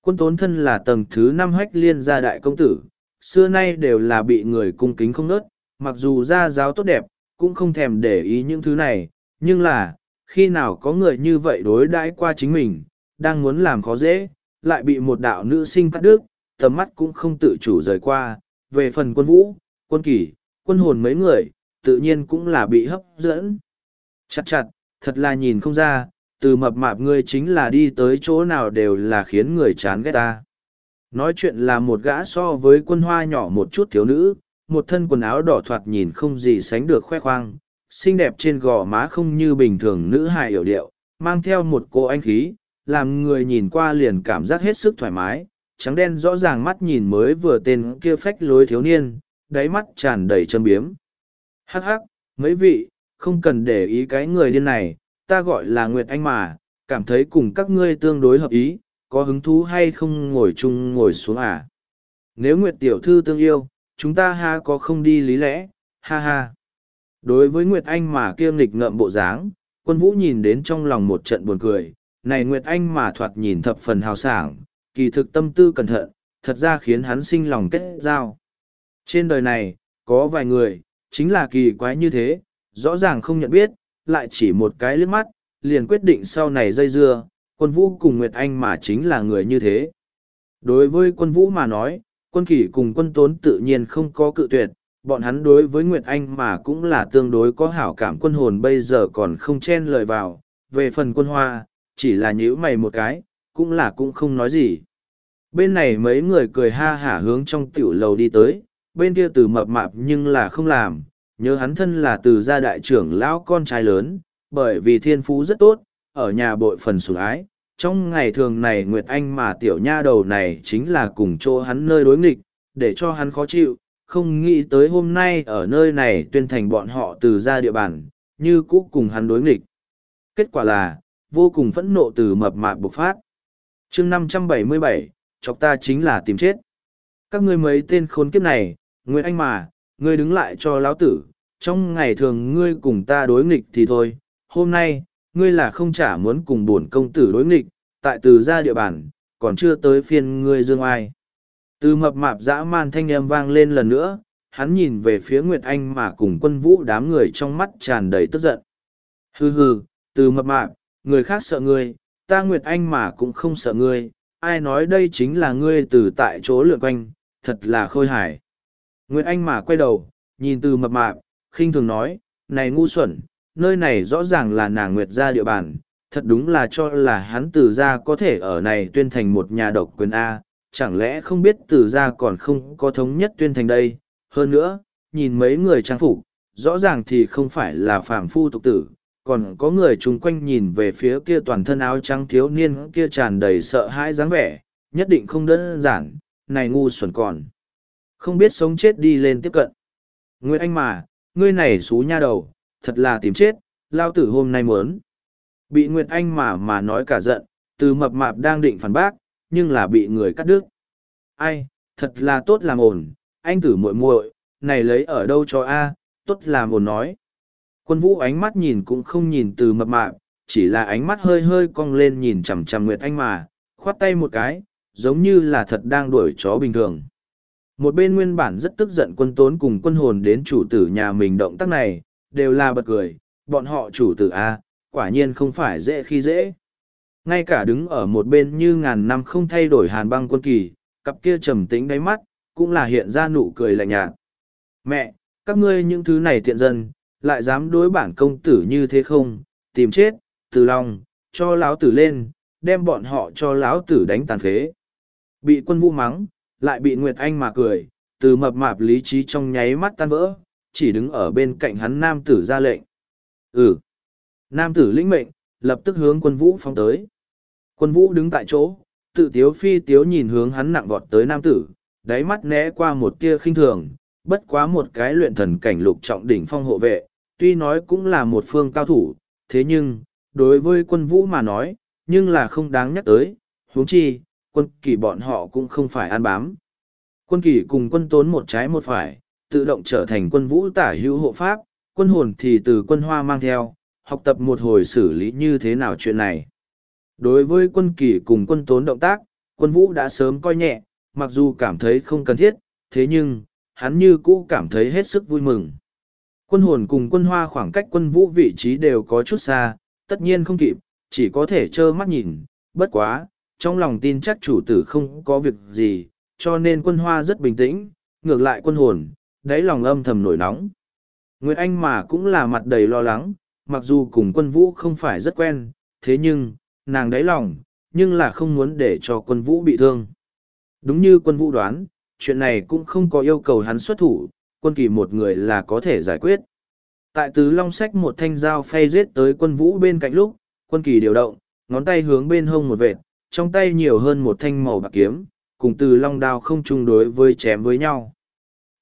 Quân tốn thân là tầng thứ năm hách liên gia đại công tử, xưa nay đều là bị người cung kính không nớt, mặc dù gia giáo tốt đẹp, cũng không thèm để ý những thứ này, nhưng là, khi nào có người như vậy đối đãi qua chính mình, đang muốn làm khó dễ, lại bị một đạo nữ sinh cắt đứt, tầm mắt cũng không tự chủ rời qua, về phần quân vũ, quân kỷ, quân hồn mấy người, tự nhiên cũng là bị hấp dẫn. Chặt chặt, thật là nhìn không ra, từ mập mạp ngươi chính là đi tới chỗ nào đều là khiến người chán ghét ta. Nói chuyện là một gã so với quân hoa nhỏ một chút thiếu nữ, một thân quần áo đỏ thoạt nhìn không gì sánh được khoe khoang, xinh đẹp trên gò má không như bình thường nữ hài hiểu điệu, mang theo một cô anh khí, làm người nhìn qua liền cảm giác hết sức thoải mái, trắng đen rõ ràng mắt nhìn mới vừa tên kia phách lối thiếu niên, đáy mắt tràn đầy châm biếm. Hắc hắc, mấy vị, không cần để ý cái người điên này, ta gọi là Nguyệt Anh mà, cảm thấy cùng các ngươi tương đối hợp ý, có hứng thú hay không ngồi chung ngồi xuống à? Nếu Nguyệt Tiểu Thư tương yêu, chúng ta ha có không đi lý lẽ, ha ha. Đối với Nguyệt Anh mà kia nghịch ngợm bộ dáng, quân vũ nhìn đến trong lòng một trận buồn cười, này Nguyệt Anh mà thoạt nhìn thập phần hào sảng, kỳ thực tâm tư cẩn thận, thật ra khiến hắn sinh lòng kết giao. Trên đời này, có vài người, chính là kỳ quái như thế, rõ ràng không nhận biết, lại chỉ một cái liếc mắt, liền quyết định sau này dây dưa, quân vũ cùng Nguyệt Anh mà chính là người như thế. Đối với quân vũ mà nói, quân kỷ cùng quân tốn tự nhiên không có cự tuyệt, bọn hắn đối với Nguyệt Anh mà cũng là tương đối có hảo cảm quân hồn bây giờ còn không chen lời vào, về phần quân hoa, chỉ là nhíu mày một cái, cũng là cũng không nói gì. Bên này mấy người cười ha hả hướng trong tiểu lầu đi tới, bên kia từ mập mạp nhưng là không làm, nhớ hắn thân là từ gia đại trưởng lão con trai lớn, bởi vì thiên phú rất tốt, ở nhà bội phần sủng ái. Trong ngày thường này Nguyệt Anh mà tiểu nha đầu này chính là cùng chỗ hắn nơi đối nghịch, để cho hắn khó chịu, không nghĩ tới hôm nay ở nơi này tuyên thành bọn họ từ ra địa bàn, như cũ cùng hắn đối nghịch. Kết quả là, vô cùng phẫn nộ từ mập mạp bộc phát. chương năm trăm bảy mươi bảy chọc ta chính là tìm chết. Các ngươi mấy tên khốn kiếp này, Nguyệt Anh mà, ngươi đứng lại cho lão tử, trong ngày thường ngươi cùng ta đối nghịch thì thôi, hôm nay, ngươi là không trả muốn cùng buồn công tử đối nghịch, tại từ ra địa bàn, còn chưa tới phiên ngươi dương ai. Từ mập mạp dã man thanh âm vang lên lần nữa, hắn nhìn về phía Nguyệt Anh mà cùng quân vũ đám người trong mắt tràn đầy tức giận. Hừ hừ, từ mập mạp, người khác sợ ngươi, ta Nguyệt Anh mà cũng không sợ ngươi, ai nói đây chính là ngươi từ tại chỗ lượn quanh, thật là khôi hài. Nguyệt Anh mà quay đầu, nhìn từ mập mạp, khinh thường nói, này ngu xuẩn, nơi này rõ ràng là nàng Nguyệt gia địa bàn, thật đúng là cho là hắn từ gia có thể ở này tuyên thành một nhà độc quyền A, chẳng lẽ không biết từ gia còn không có thống nhất tuyên thành đây, hơn nữa, nhìn mấy người trang phục, rõ ràng thì không phải là phàm phu tục tử, còn có người chung quanh nhìn về phía kia toàn thân áo trắng thiếu niên kia tràn đầy sợ hãi dáng vẻ, nhất định không đơn giản, này ngu xuẩn còn. Không biết sống chết đi lên tiếp cận. Nguyệt Anh mà, ngươi này xú nha đầu, thật là tìm chết, lao tử hôm nay muốn. Bị Nguyệt Anh mà mà nói cả giận, từ mập mạp đang định phản bác, nhưng là bị người cắt đứt. Ai, thật là tốt làm ổn, anh tử muội muội, này lấy ở đâu cho a, tốt làm ổn nói. Quân vũ ánh mắt nhìn cũng không nhìn từ mập mạp, chỉ là ánh mắt hơi hơi cong lên nhìn chằm chằm Nguyệt Anh mà, khoát tay một cái, giống như là thật đang đuổi chó bình thường. Một bên nguyên bản rất tức giận quân tốn cùng quân hồn đến chủ tử nhà mình động tác này, đều là bật cười, bọn họ chủ tử A, quả nhiên không phải dễ khi dễ. Ngay cả đứng ở một bên như ngàn năm không thay đổi hàn băng quân kỳ, cặp kia trầm tĩnh đáy mắt, cũng là hiện ra nụ cười lạnh nhạt. Mẹ, các ngươi những thứ này tiện dân, lại dám đối bản công tử như thế không, tìm chết, từ lòng, cho lão tử lên, đem bọn họ cho lão tử đánh tàn phế. Bị quân vũ mắng, lại bị Nguyệt Anh mà cười, từ mập mạp lý trí trong nháy mắt tan vỡ, chỉ đứng ở bên cạnh hắn nam tử ra lệnh. Ừ. Nam tử lĩnh mệnh, lập tức hướng quân vũ phóng tới. Quân vũ đứng tại chỗ, tự tiếu phi tiếu nhìn hướng hắn nặng vọt tới nam tử, đáy mắt né qua một tia khinh thường, bất quá một cái luyện thần cảnh lục trọng đỉnh phong hộ vệ, tuy nói cũng là một phương cao thủ, thế nhưng, đối với quân vũ mà nói, nhưng là không đáng nhắc tới, huống chi, quân kỳ bọn họ cũng không phải ăn bám. Quân kỳ cùng quân tốn một trái một phải, tự động trở thành quân vũ tả hữu hộ pháp, quân hồn thì từ quân hoa mang theo, học tập một hồi xử lý như thế nào chuyện này. Đối với quân kỳ cùng quân tốn động tác, quân vũ đã sớm coi nhẹ, mặc dù cảm thấy không cần thiết, thế nhưng, hắn như cũ cảm thấy hết sức vui mừng. Quân hồn cùng quân hoa khoảng cách quân vũ vị trí đều có chút xa, tất nhiên không kịp, chỉ có thể trơ mắt nhìn, bất quá, trong lòng tin chắc chủ tử không có việc gì, cho nên quân hoa rất bình tĩnh, ngược lại quân hồn, đáy lòng âm thầm nổi nóng. Nguyệt Anh mà cũng là mặt đầy lo lắng, mặc dù cùng quân vũ không phải rất quen, thế nhưng, nàng đáy lòng, nhưng là không muốn để cho quân vũ bị thương. Đúng như quân vũ đoán, chuyện này cũng không có yêu cầu hắn xuất thủ, quân kỳ một người là có thể giải quyết. Tại tứ long sách một thanh dao phay giết tới quân vũ bên cạnh lúc, quân kỳ điều động, ngón tay hướng bên hông một vệt, trong tay nhiều hơn một thanh màu bạc kiếm, cùng từ long đao không chung đối với chém với nhau.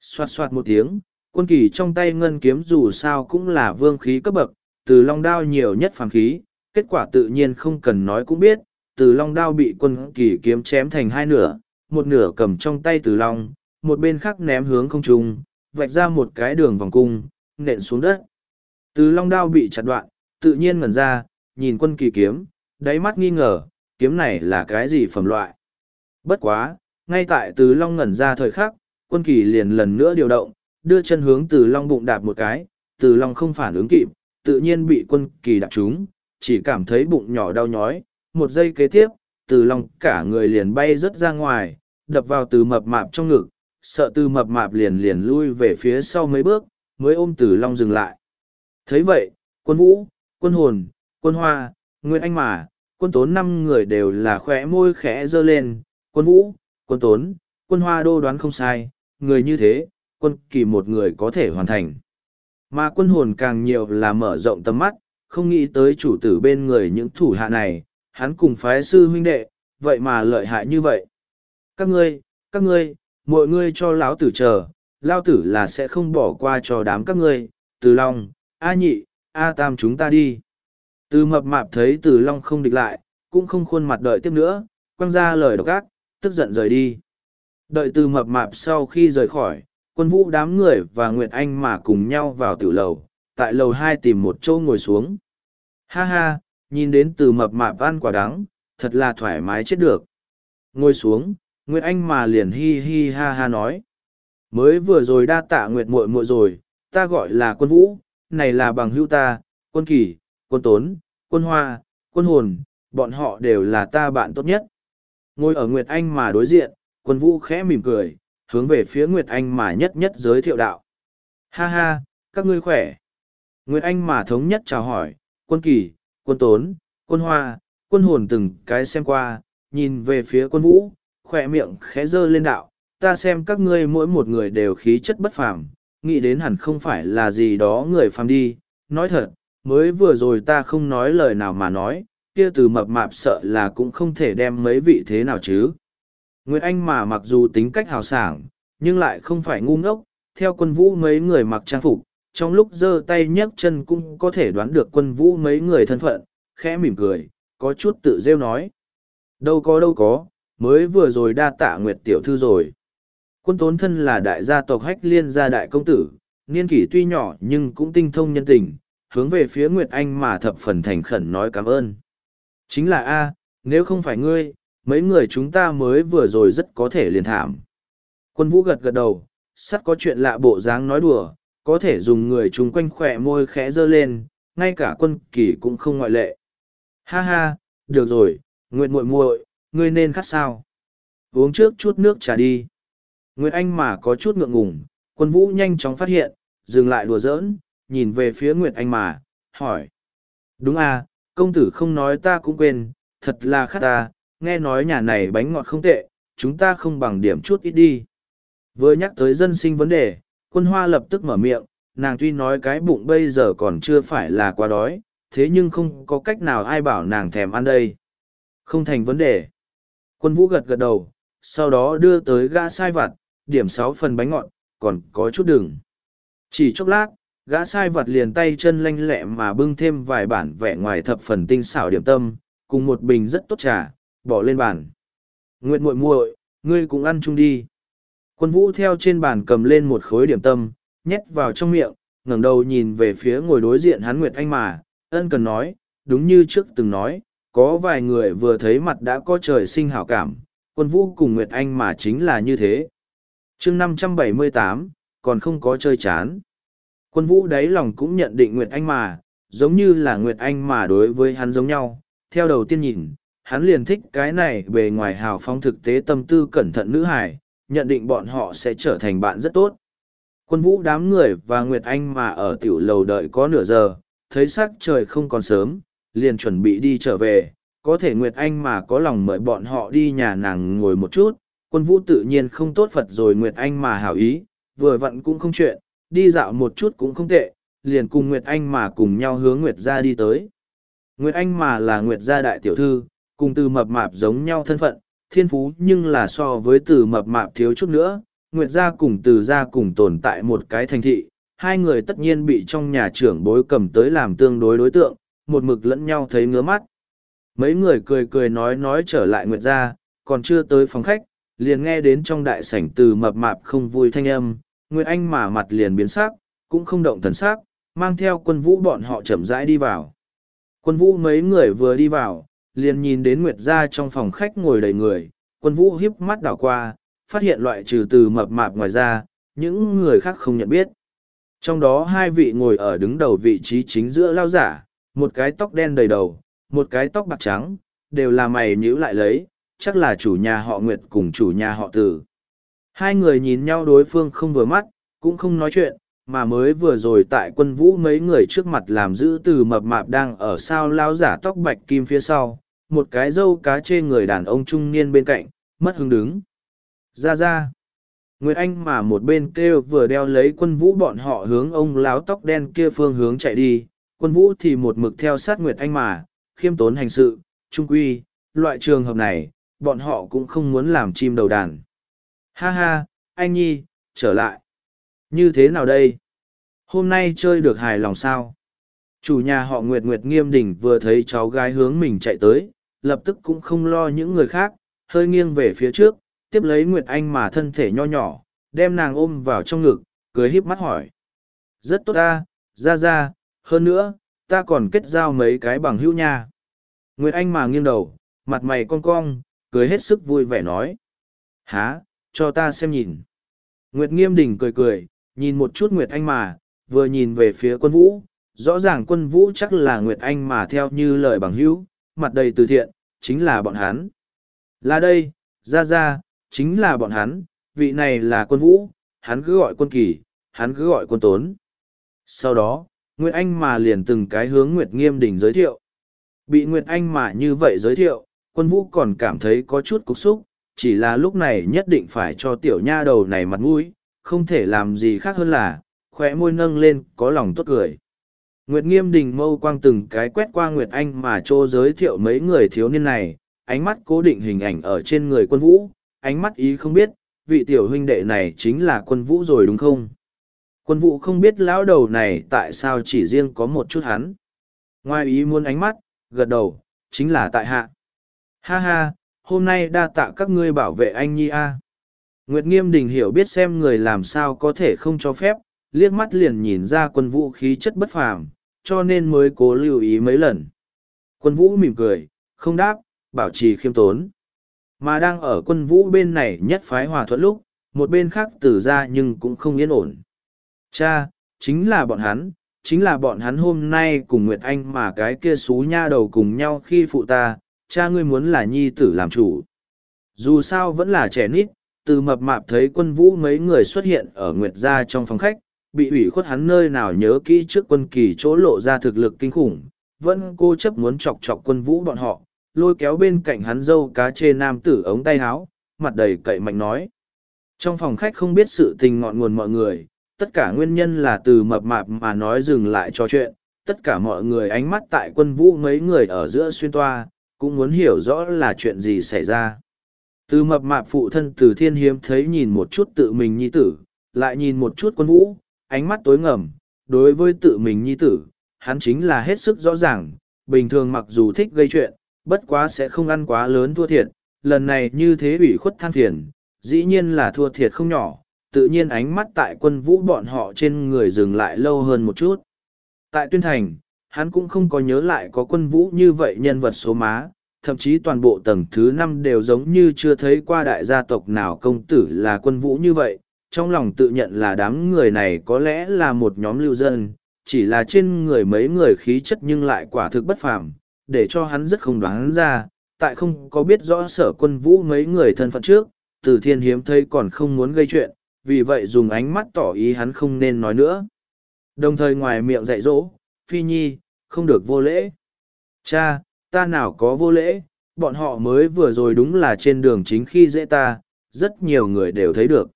Xoạt xoạt một tiếng, quân kỳ trong tay ngân kiếm dù sao cũng là vương khí cấp bậc, từ long đao nhiều nhất phàm khí, kết quả tự nhiên không cần nói cũng biết, từ long đao bị quân kỳ kiếm chém thành hai nửa, một nửa cầm trong tay từ long, một bên khác ném hướng không trung, vạch ra một cái đường vòng cung, nện xuống đất. Từ long đao bị chặt đoạn, tự nhiên ngẩn ra, nhìn quân kỳ kiếm, đáy mắt nghi ngờ, kiếm này là cái gì phẩm loại. Bất quá, ngay tại từ long ngẩn ra thời khắc, quân kỳ liền lần nữa điều động, đưa chân hướng từ long bụng đạp một cái, từ long không phản ứng kịp, tự nhiên bị quân kỳ đạp trúng, chỉ cảm thấy bụng nhỏ đau nhói, một giây kế tiếp, từ long cả người liền bay rớt ra ngoài, đập vào từ mập mạp trong ngực, sợ từ mập mạp liền liền lui về phía sau mấy bước, mới ôm từ long dừng lại. thấy vậy, quân vũ, quân hồn, quân hoa, nguyên anh mà, quân tốn năm người đều là khỏe môi khẽ dơ lên, quân vũ, quân tốn, quân hoa đô đoán không sai, người như thế, quân kỳ một người có thể hoàn thành. Mà quân hồn càng nhiều là mở rộng tầm mắt, không nghĩ tới chủ tử bên người những thủ hạ này, hắn cùng phái sư huynh đệ, vậy mà lợi hại như vậy. Các ngươi, các ngươi, mọi ngươi cho lão tử chờ, lao tử là sẽ không bỏ qua cho đám các ngươi, từ long, a nhị, a tam chúng ta đi. Từ mập mạp thấy từ long không địch lại, cũng không khuôn mặt đợi tiếp nữa, quăng ra lời độc ác, tức giận rời đi. Đợi từ mập mạp sau khi rời khỏi, quân vũ đám người và Nguyệt Anh mà cùng nhau vào tiểu lầu, tại lầu hai tìm một chỗ ngồi xuống. Ha ha, nhìn đến từ mập mạp ăn quả đắng, thật là thoải mái chết được. Ngồi xuống, Nguyệt Anh mà liền hi hi ha ha nói. Mới vừa rồi đa tạ Nguyệt muội muội rồi, ta gọi là quân vũ, này là bằng hữu ta, quân kỳ, quân tốn, quân hoa, quân hồn, bọn họ đều là ta bạn tốt nhất. Ngồi ở Nguyệt Anh mà đối diện, quân vũ khẽ mỉm cười, hướng về phía Nguyệt Anh mà nhất nhất giới thiệu đạo. Ha ha, các ngươi khỏe. Nguyệt Anh mà thống nhất chào hỏi, quân kỳ, quân tốn, quân hoa, quân hồn từng cái xem qua, nhìn về phía quân vũ, khỏe miệng khẽ dơ lên đạo, ta xem các ngươi mỗi một người đều khí chất bất phàm, nghĩ đến hẳn không phải là gì đó người phàm đi, nói thật, mới vừa rồi ta không nói lời nào mà nói, kia từ mập mạp sợ là cũng không thể đem mấy vị thế nào chứ. Nguyệt Anh mà mặc dù tính cách hào sảng, nhưng lại không phải ngu ngốc, theo quân vũ mấy người mặc trang phục, trong lúc giơ tay nhấc chân cũng có thể đoán được quân vũ mấy người thân phận, khẽ mỉm cười, có chút tự rêu nói. Đâu có đâu có, mới vừa rồi đa tạ Nguyệt tiểu thư rồi. Quân tốn thân là đại gia tộc hách liên gia đại công tử, niên kỷ tuy nhỏ nhưng cũng tinh thông nhân tình, hướng về phía Nguyệt Anh mà thập phần thành khẩn nói cảm ơn. Chính là A, nếu không phải ngươi, mấy người chúng ta mới vừa rồi rất có thể liền thảm. Quân vũ gật gật đầu, sắt có chuyện lạ bộ dáng nói đùa, có thể dùng người chung quanh khỏe môi khẽ dơ lên, ngay cả quân kỳ cũng không ngoại lệ. Ha ha, được rồi, Nguyệt muội muội, ngươi nên khát sao. Uống trước chút nước trà đi. Nguyệt Anh mà có chút ngượng ngùng, quân vũ nhanh chóng phát hiện, dừng lại đùa giỡn, nhìn về phía Nguyệt Anh mà, hỏi. Đúng à, công tử không nói ta cũng quên, thật là khát ta, nghe nói nhà này bánh ngọt không tệ, chúng ta không bằng điểm chút ít đi. Vừa nhắc tới dân sinh vấn đề, quân hoa lập tức mở miệng, nàng tuy nói cái bụng bây giờ còn chưa phải là quá đói, thế nhưng không có cách nào ai bảo nàng thèm ăn đây. Không thành vấn đề. Quân vũ gật gật đầu, sau đó đưa tới gã sai vặt, điểm sáu phần bánh ngọt, còn có chút đường. Chỉ chốc lát, gã sai vặt liền tay chân lanh lẹ mà bưng thêm vài bản vẽ ngoài thập phần tinh xảo điểm tâm, cùng một bình rất tốt trà, bỏ lên bàn. Nguyệt muội muội, ngươi cũng ăn chung đi. Quân vũ theo trên bàn cầm lên một khối điểm tâm, nhét vào trong miệng, ngẩng đầu nhìn về phía ngồi đối diện hắn Nguyệt Anh mà, ân cần nói, đúng như trước từng nói, có vài người vừa thấy mặt đã có trời sinh hảo cảm, quân vũ cùng Nguyệt Anh mà chính là như thế. chương năm trăm bảy mươi tám còn không có chơi chán. Quân vũ đáy lòng cũng nhận định Nguyệt Anh mà, giống như là Nguyệt Anh mà đối với hắn giống nhau, theo đầu tiên nhìn, hắn liền thích cái này bề ngoài hào phóng thực tế tâm tư cẩn thận nữ hải, nhận định bọn họ sẽ trở thành bạn rất tốt. Quân vũ đám người và Nguyệt Anh mà ở tiểu lầu đợi có nửa giờ, thấy sắc trời không còn sớm, liền chuẩn bị đi trở về, có thể Nguyệt Anh mà có lòng mời bọn họ đi nhà nàng ngồi một chút, quân vũ tự nhiên không tốt Phật rồi Nguyệt Anh mà hảo ý, vừa vặn cũng không chuyện, đi dạo một chút cũng không tệ, liền cùng Nguyệt Anh mà cùng nhau hướng Nguyệt gia đi tới. Nguyệt Anh mà là Nguyệt gia đại tiểu thư, cùng từ mập mạp giống nhau thân phận, thiên phú nhưng là so với từ mập mạp thiếu chút nữa, Nguyệt gia cùng từ gia cùng tồn tại một cái thành thị, hai người tất nhiên bị trong nhà trưởng bối cầm tới làm tương đối đối tượng, một mực lẫn nhau thấy ngứa mắt. Mấy người cười cười nói nói trở lại Nguyệt gia, còn chưa tới phòng khách, liền nghe đến trong đại sảnh từ mập mạp không vui thanh âm, Nguyệt Anh mà mặt liền biến sắc, cũng không động thần sắc, mang theo quân vũ bọn họ chậm rãi đi vào. Quân vũ mấy người vừa đi vào, liền nhìn đến Nguyệt gia trong phòng khách ngồi đầy người, quân vũ hiếp mắt đảo qua, phát hiện loại trừ từ mập mạp ngoài ra, những người khác không nhận biết. Trong đó hai vị ngồi ở đứng đầu vị trí chính giữa lao giả, một cái tóc đen đầy đầu, một cái tóc bạc trắng, đều là mày nhíu lại lấy, chắc là chủ nhà họ Nguyệt cùng chủ nhà họ Tử. Hai người nhìn nhau đối phương không vừa mắt, cũng không nói chuyện, mà mới vừa rồi tại quân vũ mấy người trước mặt làm giữ từ mập mạp đang ở sao lao giả tóc bạch kim phía sau, một cái dâu cá chê người đàn ông trung niên bên cạnh, mất hứng đứng. Ra ra. Nguyệt Anh mà một bên kêu vừa đeo lấy quân vũ bọn họ hướng ông láo tóc đen kia phương hướng chạy đi, quân vũ thì một mực theo sát Nguyệt Anh mà, khiêm tốn hành sự, trung quy, loại trường hợp này, bọn họ cũng không muốn làm chim đầu đàn. Ha ha, anh Nhi, trở lại. Như thế nào đây? Hôm nay chơi được hài lòng sao? Chủ nhà họ Nguyệt Nguyệt nghiêm đỉnh vừa thấy cháu gái hướng mình chạy tới, lập tức cũng không lo những người khác, hơi nghiêng về phía trước, tiếp lấy Nguyệt Anh mà thân thể nho nhỏ, đem nàng ôm vào trong ngực, cười híp mắt hỏi. Rất tốt ta, ra ra, hơn nữa, ta còn kết giao mấy cái bằng hữu nha. Nguyệt Anh mà nghiêng đầu, mặt mày cong cong, cười hết sức vui vẻ nói. Há, cho ta xem nhìn. Nguyệt Nghiêm Đình cười cười, nhìn một chút Nguyệt Anh mà, vừa nhìn về phía quân vũ, rõ ràng quân vũ chắc là Nguyệt Anh mà theo như lời bằng hữu, mặt đầy từ thiện, chính là bọn hắn. Là đây, ra ra, chính là bọn hắn, vị này là quân vũ, hắn cứ gọi quân kỳ, hắn cứ gọi quân tốn. Sau đó, Nguyệt Anh mà liền từng cái hướng Nguyệt Nghiêm Đình giới thiệu. Bị Nguyệt Anh mà như vậy giới thiệu, quân vũ còn cảm thấy có chút cục xúc, chỉ là lúc này nhất định phải cho tiểu nha đầu này mặt mũi, không thể làm gì khác hơn là, khỏe môi nâng lên, có lòng tốt cười. Nguyệt Nghiêm Đình mâu quang từng cái quét qua Nguyệt Anh mà trô giới thiệu mấy người thiếu niên này, ánh mắt cố định hình ảnh ở trên người quân vũ, ánh mắt ý không biết, vị tiểu huynh đệ này chính là quân vũ rồi đúng không? Quân vũ không biết lão đầu này tại sao chỉ riêng có một chút hắn. Ngoài ý muốn ánh mắt, gật đầu, chính là tại hạ. Ha ha, hôm nay đa tạ các ngươi bảo vệ anh nhi a. Nguyệt Nghiêm Đình hiểu biết xem người làm sao có thể không cho phép, liếc mắt liền nhìn ra quân vũ khí chất bất phàm, cho nên mới cố lưu ý mấy lần. Quân vũ mỉm cười, không đáp, bảo trì khiêm tốn. Mà đang ở quân vũ bên này nhất phái hòa thuận lúc, một bên khác tử ra nhưng cũng không yên ổn. Cha, chính là bọn hắn, chính là bọn hắn hôm nay cùng Nguyệt Anh mà cái kia xú nha đầu cùng nhau khi phụ ta, cha ngươi muốn là nhi tử làm chủ. Dù sao vẫn là trẻ nít, từ mập mạp thấy quân vũ mấy người xuất hiện ở Nguyệt gia trong phòng khách, bị ủy khuất hắn nơi nào nhớ kỹ trước quân kỳ chỗ lộ ra thực lực kinh khủng, vẫn cô chấp muốn chọc chọc quân vũ bọn họ, lôi kéo bên cạnh hắn dâu cá chê nam tử ống tay áo, mặt đầy cậy mạnh nói. Trong phòng khách không biết sự tình ngọn nguồn mọi người, tất cả nguyên nhân là từ mập mạp mà nói dừng lại trò chuyện, tất cả mọi người ánh mắt tại quân vũ mấy người ở giữa xuyên toa, cũng muốn hiểu rõ là chuyện gì xảy ra. Từ mập mạp phụ thân từ thiên hiếm thấy nhìn một chút tự mình nhi tử, lại nhìn một chút quân vũ, ánh mắt tối ngầm, đối với tự mình nhi tử, hắn chính là hết sức rõ ràng, bình thường mặc dù thích gây chuyện, bất quá sẽ không ăn quá lớn thua thiệt, lần này như thế ủy khuất than phiền, dĩ nhiên là thua thiệt không nhỏ, tự nhiên ánh mắt tại quân vũ bọn họ trên người dừng lại lâu hơn một chút. Tại tuyên thành, hắn cũng không có nhớ lại có quân vũ như vậy nhân vật số má, thậm chí toàn bộ tầng thứ năm đều giống như chưa thấy qua đại gia tộc nào công tử là quân vũ như vậy, trong lòng tự nhận là đám người này có lẽ là một nhóm lưu dân, chỉ là trên người mấy người khí chất nhưng lại quả thực bất phàm, để cho hắn rất không đoán ra, tại không có biết rõ sở quân vũ mấy người thân phận trước, từ thiên hiếm thấy còn không muốn gây chuyện, vì vậy dùng ánh mắt tỏ ý hắn không nên nói nữa. Đồng thời ngoài miệng dạy dỗ, phi nhi, không được vô lễ. Cha, ta nào có vô lễ, bọn họ mới vừa rồi đúng là trên đường chính khi dễ ta, rất nhiều người đều thấy được.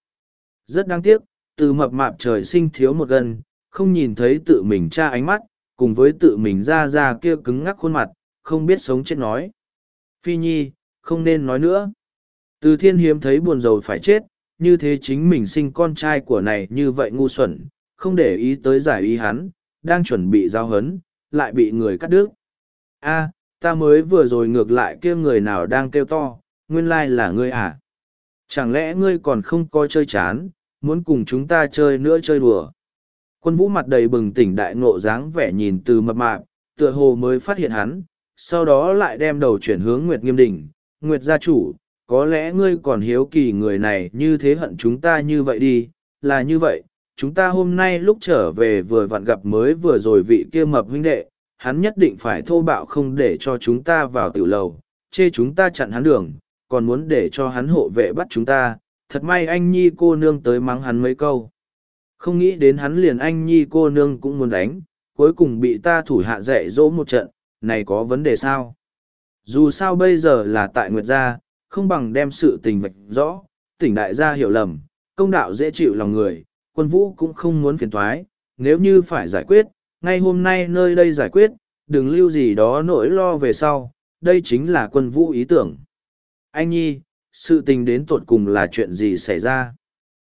Rất đáng tiếc, từ mập mạp trời sinh thiếu một gần, không nhìn thấy tự mình cha ánh mắt, cùng với tự mình ra ra kia cứng ngắc khuôn mặt, không biết sống chết nói. Phi Nhi, không nên nói nữa. Từ thiên hiếm thấy buồn rầu phải chết, như thế chính mình sinh con trai của này như vậy ngu xuẩn, không để ý tới giải ý hắn, đang chuẩn bị giao hấn, lại bị người cắt đứt. A, ta mới vừa rồi ngược lại kia người nào đang kêu to, nguyên lai là ngươi à? Chẳng lẽ ngươi còn không coi chơi chán, muốn cùng chúng ta chơi nữa chơi đùa? Quân vũ mặt đầy bừng tỉnh đại ngộ dáng vẻ nhìn từ mập mạp, tựa hồ mới phát hiện hắn, sau đó lại đem đầu chuyển hướng Nguyệt Nghiêm đỉnh, Nguyệt gia chủ, có lẽ ngươi còn hiếu kỳ người này như thế hận chúng ta như vậy đi, là như vậy, chúng ta hôm nay lúc trở về vừa vặn gặp mới vừa rồi vị kia mập huynh đệ, hắn nhất định phải thô bạo không để cho chúng ta vào tiểu lầu, chê chúng ta chặn hắn đường, còn muốn để cho hắn hộ vệ bắt chúng ta, thật may anh nhi cô nương tới mắng hắn mấy câu. Không nghĩ đến hắn liền anh nhi cô nương cũng muốn đánh, cuối cùng bị ta thủ hạ dạy dỗ một trận, này có vấn đề sao? Dù sao bây giờ là tại Nguyệt Gia, không bằng đem sự tình vạch rõ, tỉnh đại gia hiểu lầm, công đạo dễ chịu lòng người, quân vũ cũng không muốn phiền toái. nếu như phải giải quyết, ngay hôm nay nơi đây giải quyết, đừng lưu gì đó nỗi lo về sau, đây chính là quân vũ ý tưởng. Anh Nhi, sự tình đến tột cùng là chuyện gì xảy ra?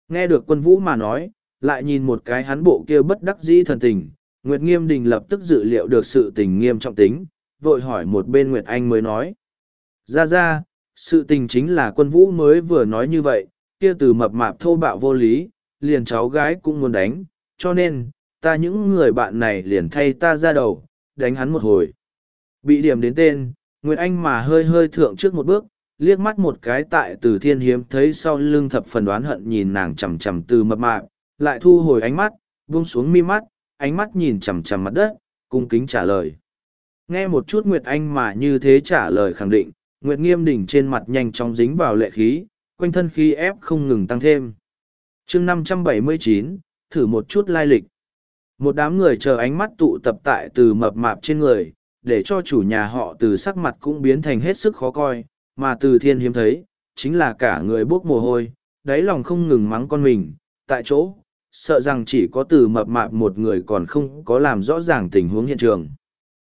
Nghe được quân vũ mà nói, lại nhìn một cái hắn bộ kia bất đắc dĩ thần tình, Nguyệt Nghiêm Đình lập tức dự liệu được sự tình nghiêm trọng tính, vội hỏi một bên Nguyệt Anh mới nói. Ra ra, sự tình chính là quân vũ mới vừa nói như vậy, kia từ mập mạp thô bạo vô lý, liền cháu gái cũng muốn đánh, cho nên, ta những người bạn này liền thay ta ra đầu, đánh hắn một hồi. Bị điểm đến tên, Nguyệt Anh mà hơi hơi thượng trước một bước, liếc mắt một cái tại từ thiên hiếm thấy sau lưng thập phần đoán hận nhìn nàng chầm chầm từ mập mạp, lại thu hồi ánh mắt, buông xuống mi mắt, ánh mắt nhìn chầm chầm mặt đất, cung kính trả lời. Nghe một chút Nguyệt Anh mà như thế trả lời khẳng định, Nguyệt Nghiêm đỉnh trên mặt nhanh chóng dính vào lệ khí, quanh thân khí ép không ngừng tăng thêm. chương 579, thử một chút lai lịch. Một đám người chờ ánh mắt tụ tập tại từ mập mạp trên người, để cho chủ nhà họ từ sắc mặt cũng biến thành hết sức khó coi, mà từ thiên hiếm thấy, chính là cả người bốc mồ hôi, đáy lòng không ngừng mắng con mình, tại chỗ, sợ rằng chỉ có từ mập mạp một người còn không có làm rõ ràng tình huống hiện trường.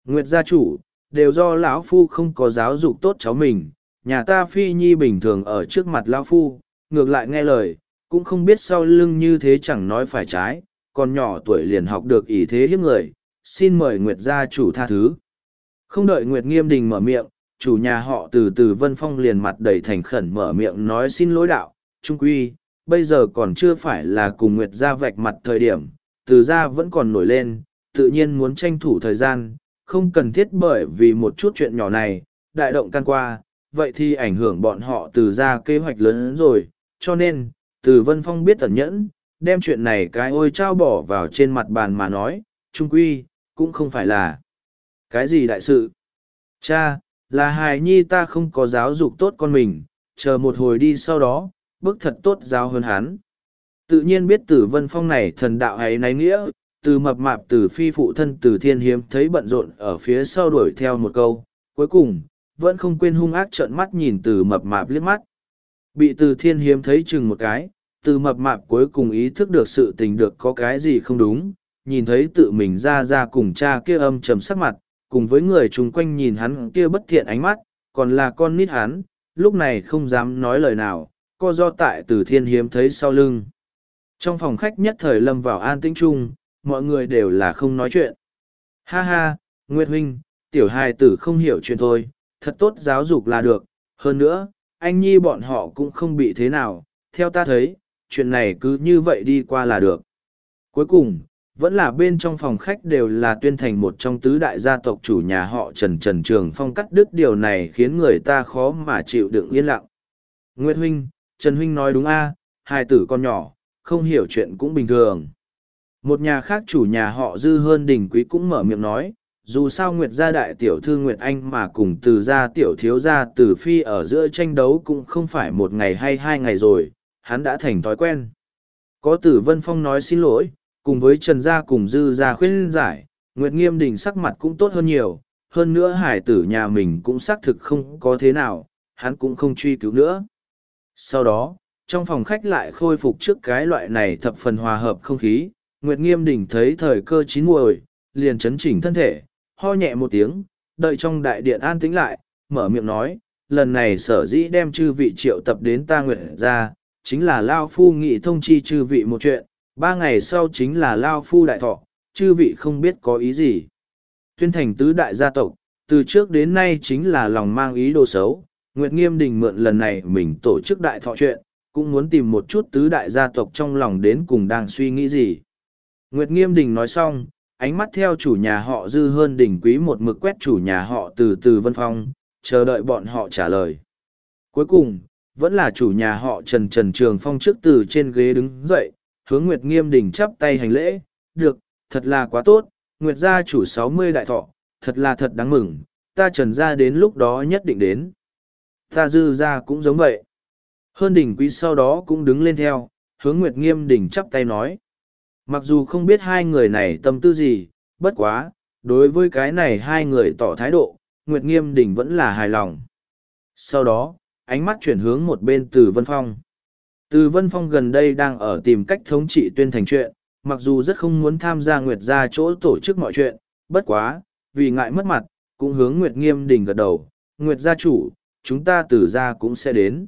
Nguyệt gia chủ, đều do lão phu không có giáo dục tốt cháu mình, nhà ta phi nhi bình thường ở trước mặt lão phu, ngược lại nghe lời, cũng không biết sau lưng như thế chẳng nói phải trái, còn nhỏ tuổi liền học được ý thế hiếp người, xin mời Nguyệt gia chủ tha thứ. Không đợi Nguyệt nghiêm đình mở miệng, chủ nhà họ từ từ Vân Phong liền mặt đầy thành khẩn mở miệng nói xin lỗi đạo, trung quy, bây giờ còn chưa phải là cùng Nguyệt gia vạch mặt thời điểm, từ gia vẫn còn nổi lên, tự nhiên muốn tranh thủ thời gian, không cần thiết bởi vì một chút chuyện nhỏ này, đại động can qua, vậy thì ảnh hưởng bọn họ từ gia kế hoạch lớn hơn rồi, cho nên, từ Vân Phong biết tẩn nhẫn, đem chuyện này cái ôi trao bỏ vào trên mặt bàn mà nói, trung quy, cũng không phải là cái gì đại sự. Cha, là hài nhi ta không có giáo dục tốt con mình, chờ một hồi đi sau đó, bức thật tốt giáo hơn hắn. Tự nhiên biết tử vân phong này thần đạo hay náy nghĩa, từ mập mạp từ phi phụ thân từ thiên hiếm thấy bận rộn ở phía sau đuổi theo một câu cuối cùng vẫn không quên hung ác trợn mắt nhìn từ mập mạp liếc mắt bị từ thiên hiếm thấy chừng một cái, từ mập mạp cuối cùng ý thức được sự tình được có cái gì không đúng, nhìn thấy tự mình ra ra cùng cha kia âm trầm sắc mặt, cùng với người chung quanh nhìn hắn kia bất thiện ánh mắt, còn là con nít hắn, lúc này không dám nói lời nào, co do tại từ thiên hiếm thấy sau lưng. Trong phòng khách nhất thời lâm vào an tĩnh chung, mọi người đều là không nói chuyện. Ha ha, Nguyệt Huynh, tiểu hài tử không hiểu chuyện thôi, thật tốt giáo dục là được. Hơn nữa, anh nhi bọn họ cũng không bị thế nào, theo ta thấy, chuyện này cứ như vậy đi qua là được. Cuối cùng, vẫn là bên trong phòng khách đều là tuyên thành một trong tứ đại gia tộc chủ nhà họ Trần Trần Trường Phong cắt đứt điều này khiến người ta khó mà chịu đựng yên lặng. Nguyệt Huynh, Trần Huynh nói đúng a hai tử con nhỏ, không hiểu chuyện cũng bình thường. Một nhà khác chủ nhà họ dư hơn đỉnh quý cũng mở miệng nói, dù sao Nguyệt gia đại tiểu thư Nguyệt Anh mà cùng từ gia tiểu thiếu gia từ phi ở giữa tranh đấu cũng không phải một ngày hay hai ngày rồi, hắn đã thành thói quen. Có tử Vân Phong nói xin lỗi, cùng với Trần gia cùng dư gia khuyên giải, Nguyệt Nghiêm Đình sắc mặt cũng tốt hơn nhiều, hơn nữa hải tử nhà mình cũng xác thực không có thế nào, hắn cũng không truy cứu nữa. Sau đó, trong phòng khách lại khôi phục trước cái loại này thập phần hòa hợp không khí, Nguyệt Nghiêm Đình thấy thời cơ chín muồi, liền chấn chỉnh thân thể, ho nhẹ một tiếng, đợi trong đại điện an tĩnh lại, mở miệng nói, lần này sở dĩ đem chư vị triệu tập đến ta Nguyệt ra, chính là Lao Phu nghị thông chi chư vị một chuyện, ba ngày sau chính là Lao Phu đại thọ, chư vị không biết có ý gì. Tuyên thành tứ đại gia tộc, từ trước đến nay chính là lòng mang ý đồ xấu, Nguyệt Nghiêm Đình mượn lần này mình tổ chức đại thọ chuyện, cũng muốn tìm một chút tứ đại gia tộc trong lòng đến cùng đang suy nghĩ gì. Nguyệt Nghiêm Đình nói xong, ánh mắt theo chủ nhà họ dư hơn đỉnh quý một mực quét chủ nhà họ từ từ vân phong, chờ đợi bọn họ trả lời. Cuối cùng, vẫn là chủ nhà họ Trần Trần Trường Phong trước từ trên ghế đứng dậy, hướng Nguyệt Nghiêm Đình chắp tay hành lễ, được, thật là quá tốt, Nguyệt gia chủ sáu mươi đại thọ, thật là thật đáng mừng, ta Trần gia đến lúc đó nhất định đến. Ta dư gia cũng giống vậy. Hơn đỉnh quý sau đó cũng đứng lên theo, hướng Nguyệt Nghiêm Đình chắp tay nói. Mặc dù không biết hai người này tâm tư gì, bất quá, đối với cái này hai người tỏ thái độ, Nguyệt Nghiêm Đình vẫn là hài lòng. Sau đó, ánh mắt chuyển hướng một bên từ Vân Phong. Từ Vân Phong gần đây đang ở tìm cách thống trị tuyên thành chuyện, mặc dù rất không muốn tham gia Nguyệt gia chỗ tổ chức mọi chuyện, bất quá, vì ngại mất mặt, cũng hướng Nguyệt Nghiêm Đình gật đầu, Nguyệt gia chủ, chúng ta từ gia cũng sẽ đến.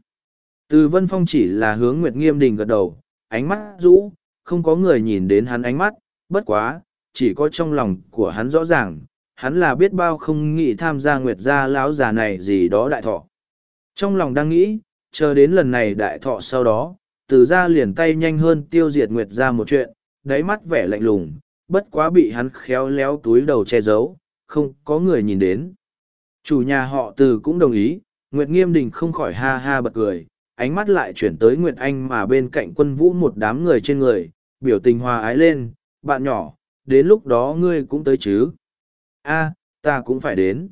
Từ Vân Phong chỉ là hướng Nguyệt Nghiêm Đình gật đầu, ánh mắt rũ, không có người nhìn đến hắn ánh mắt, bất quá, chỉ có trong lòng của hắn rõ ràng, hắn là biết bao không nghĩ tham gia Nguyệt gia lão già này gì đó đại thọ. Trong lòng đang nghĩ, chờ đến lần này đại thọ sau đó, từ gia liền tay nhanh hơn tiêu diệt Nguyệt gia một chuyện, đáy mắt vẻ lạnh lùng, bất quá bị hắn khéo léo túi đầu che giấu, không có người nhìn đến. Chủ nhà họ từ cũng đồng ý, Nguyệt Nghiêm Đình không khỏi ha ha bật cười, ánh mắt lại chuyển tới Nguyệt Anh mà bên cạnh quân vũ một đám người trên người, biểu tình hòa ái lên, bạn nhỏ, đến lúc đó ngươi cũng tới chứ. a ta cũng phải đến.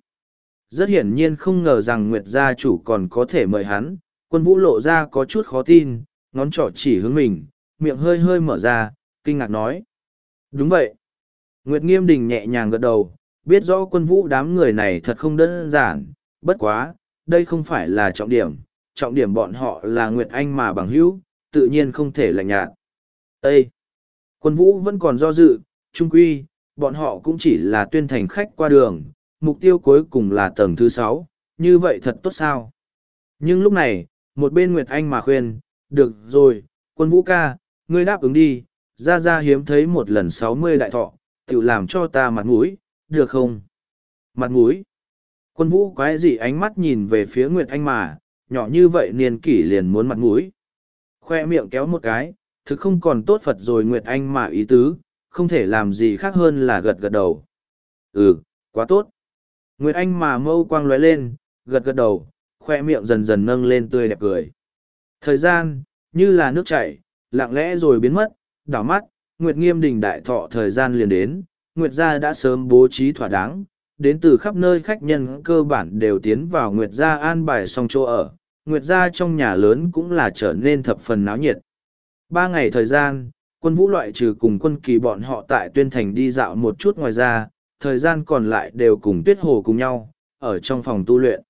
Rất hiển nhiên không ngờ rằng Nguyệt gia chủ còn có thể mời hắn, quân vũ lộ ra có chút khó tin, ngón trỏ chỉ hướng mình, miệng hơi hơi mở ra, kinh ngạc nói. Đúng vậy. Nguyệt nghiêm đình nhẹ nhàng gật đầu, biết rõ quân vũ đám người này thật không đơn giản, bất quá, đây không phải là trọng điểm, trọng điểm bọn họ là Nguyệt Anh mà bằng hữu, tự nhiên không thể lạnh nhạt. Ê! Quân vũ vẫn còn do dự, trung quy, bọn họ cũng chỉ là tuyên thành khách qua đường, mục tiêu cuối cùng là tầng thứ sáu, như vậy thật tốt sao? Nhưng lúc này, một bên Nguyệt Anh mà khuyên, được rồi, quân vũ ca, ngươi đáp ứng đi, ra ra hiếm thấy một lần sáu mươi đại thọ, tự làm cho ta mặt mũi, được không? Mặt mũi. Quân vũ quái dị ánh mắt nhìn về phía Nguyệt Anh mà, nhỏ như vậy niên kỷ liền muốn mặt mũi. Khoe miệng kéo một cái, thực không còn tốt Phật rồi Nguyệt Anh mà ý tứ, không thể làm gì khác hơn là gật gật đầu. Ừ, quá tốt. Nguyệt Anh mà mâu quang lóe lên, gật gật đầu, khoe miệng dần dần nâng lên tươi đẹp cười. Thời gian, như là nước chảy, lặng lẽ rồi biến mất, đảo mắt, Nguyệt Nghiêm Đình đại thọ thời gian liền đến, Nguyệt gia đã sớm bố trí thỏa đáng, đến từ khắp nơi khách nhân cơ bản đều tiến vào Nguyệt gia an bài xong chỗ ở, Nguyệt gia trong nhà lớn cũng là trở nên thập phần náo nhiệt. Ba ngày thời gian, quân vũ loại trừ cùng quân kỳ bọn họ tại tuyên thành đi dạo một chút ngoài ra, thời gian còn lại đều cùng tuyết hồ cùng nhau, ở trong phòng tu luyện.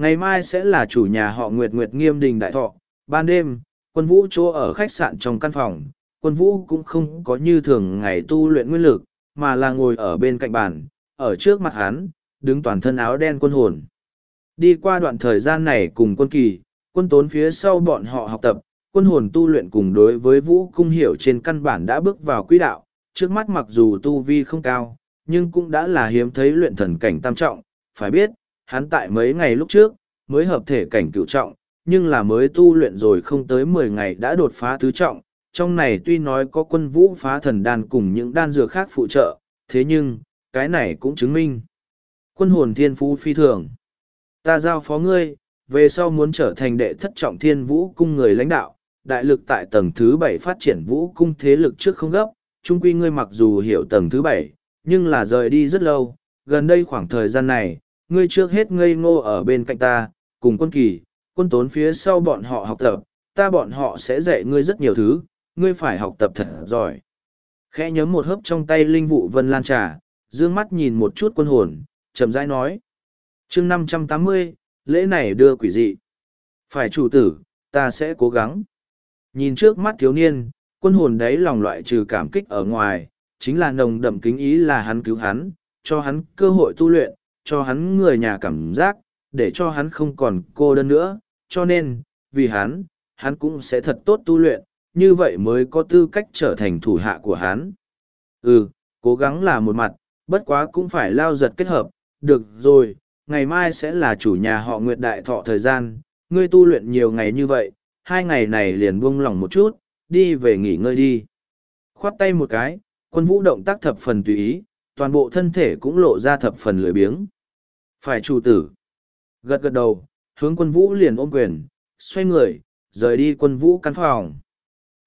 Ngày mai sẽ là chủ nhà họ Nguyệt Nguyệt Nghiêm Đình Đại Thọ, Ban đêm, quân vũ chỗ ở khách sạn trong căn phòng, quân vũ cũng không có như thường ngày tu luyện nguyên lực, mà là ngồi ở bên cạnh bàn, ở trước mặt hắn, đứng toàn thân áo đen quân hồn. Đi qua đoạn thời gian này cùng quân kỳ, quân tốn phía sau bọn họ học tập, quân hồn tu luyện cùng đối với vũ cung hiểu trên căn bản đã bước vào quỹ đạo, trước mắt mặc dù tu vi không cao, nhưng cũng đã là hiếm thấy luyện thần cảnh tam trọng, phải biết, hắn tại mấy ngày lúc trước, mới hợp thể cảnh cựu trọng, nhưng là mới tu luyện rồi không tới mười ngày đã đột phá tứ trọng, trong này tuy nói có quân vũ phá thần đan cùng những đan dược khác phụ trợ, thế nhưng, cái này cũng chứng minh. Quân hồn thiên phú phi thường. Ta giao phó ngươi, về sau muốn trở thành đệ thất trọng thiên vũ cung người lãnh đạo, đại lực tại tầng thứ bảy phát triển vũ cung thế lực trước không gấp, trung quy ngươi mặc dù hiểu tầng thứ bảy, nhưng là rời đi rất lâu, gần đây khoảng thời gian này, ngươi trước hết ngây ngô ở bên cạnh ta, cùng quân kỳ, quân tốn phía sau bọn họ học tập, ta bọn họ sẽ dạy ngươi rất nhiều thứ, ngươi phải học tập thật giỏi. Khẽ nhấm một hớp trong tay linh vụ vân lan trà, dương mắt nhìn một chút quân hồn, chậm rãi nói. chương năm trăm tám mươi lễ này đưa quỷ dị. Phải chủ tử, ta sẽ cố gắng. Nhìn trước mắt thiếu niên, quân hồn đấy lòng loại trừ cảm kích ở ngoài, chính là nồng đậm kính ý là hắn cứu hắn, cho hắn cơ hội tu luyện, cho hắn người nhà cảm giác, để cho hắn không còn cô đơn nữa, cho nên, vì hắn, hắn cũng sẽ thật tốt tu luyện, như vậy mới có tư cách trở thành thủ hạ của hắn. Ừ, cố gắng là một mặt, bất quá cũng phải lao giật kết hợp, được rồi, ngày mai sẽ là chủ nhà họ Nguyệt Đại Thọ thời gian, ngươi tu luyện nhiều ngày như vậy, hai ngày này liền buông lỏng một chút, đi về nghỉ ngơi đi. Khoát tay một cái, quân vũ động tác thập phần tùy ý, toàn bộ thân thể cũng lộ ra thập phần lười biếng. Phải chủ tử. Gật gật đầu, hướng quân vũ liền ôm quyền, xoay người, rời đi quân vũ căn phòng.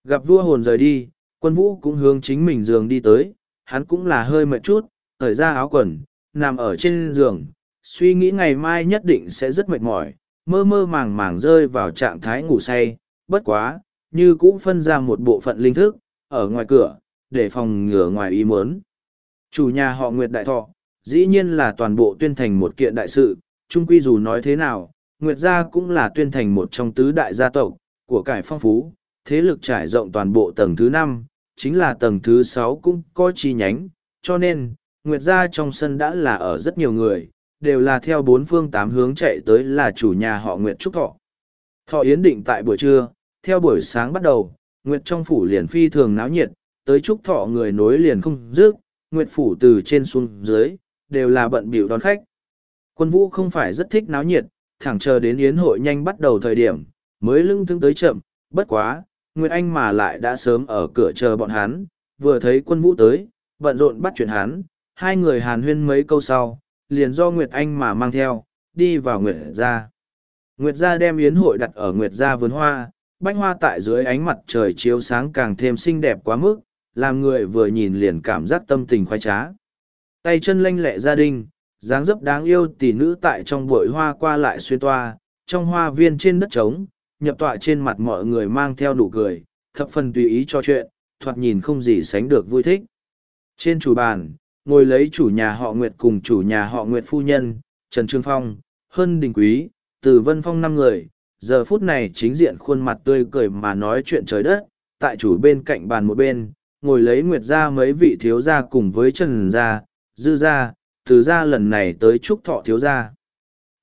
Gặp vua hồn rời đi, quân vũ cũng hướng chính mình giường đi tới, hắn cũng là hơi mệt chút, thời ra áo quần, nằm ở trên giường, suy nghĩ ngày mai nhất định sẽ rất mệt mỏi, mơ mơ màng màng rơi vào trạng thái ngủ say, bất quá, như cũng phân ra một bộ phận linh thức, ở ngoài cửa, để phòng ngừa ngoài ý muốn. Chủ nhà họ Nguyệt Đại Thọ, dĩ nhiên là toàn bộ tuyên thành một kiện đại sự, chung quy dù nói thế nào, Nguyệt gia cũng là tuyên thành một trong tứ đại gia tộc, của cải phong phú, thế lực trải rộng toàn bộ tầng thứ năm, chính là tầng thứ sáu cũng có chi nhánh, cho nên, Nguyệt gia trong sân đã là ở rất nhiều người, đều là theo bốn phương tám hướng chạy tới là chủ nhà họ Nguyệt Trúc Thọ. Thọ Yến định tại buổi trưa, theo buổi sáng bắt đầu, Nguyệt trong phủ liền phi thường náo nhiệt, tới Trúc Thọ người nối liền không dứt, Nguyệt phủ từ trên xuống dưới, đều là bận biểu đón khách. Quân vũ không phải rất thích náo nhiệt, thẳng chờ đến Yến hội nhanh bắt đầu thời điểm, mới lưng thương tới chậm, bất quá, Nguyệt Anh mà lại đã sớm ở cửa chờ bọn hắn, vừa thấy quân vũ tới, bận rộn bắt chuyện hắn, hai người hàn huyên mấy câu sau, liền do Nguyệt Anh mà mang theo, đi vào Nguyệt gia. Nguyệt gia đem yến hội đặt ở Nguyệt gia vườn hoa, bánh hoa tại dưới ánh mặt trời chiếu sáng càng thêm xinh đẹp quá mức, làm người vừa nhìn liền cảm giác tâm tình khoái trá. Tay chân lanh lẹ gia đình, dáng dấp đáng yêu tỷ nữ tại trong bụi hoa qua lại xuyên toa, trong hoa viên trên đất trống, nhập tọa trên mặt mọi người mang theo nụ cười, thập phần tùy ý cho chuyện, thoạt nhìn không gì sánh được vui thích. Trên chủ bàn, ngồi lấy chủ nhà họ Nguyệt cùng chủ nhà họ Nguyệt phu nhân, Trần Trương Phong, Hân Đình Quý, Từ Vân Phong năm người, giờ phút này chính diện khuôn mặt tươi cười mà nói chuyện trời đất, tại chủ bên cạnh bàn một bên, ngồi lấy Nguyệt gia mấy vị thiếu gia cùng với Trần gia, Dư gia, Từ gia lần này tới chúc thọ thiếu gia.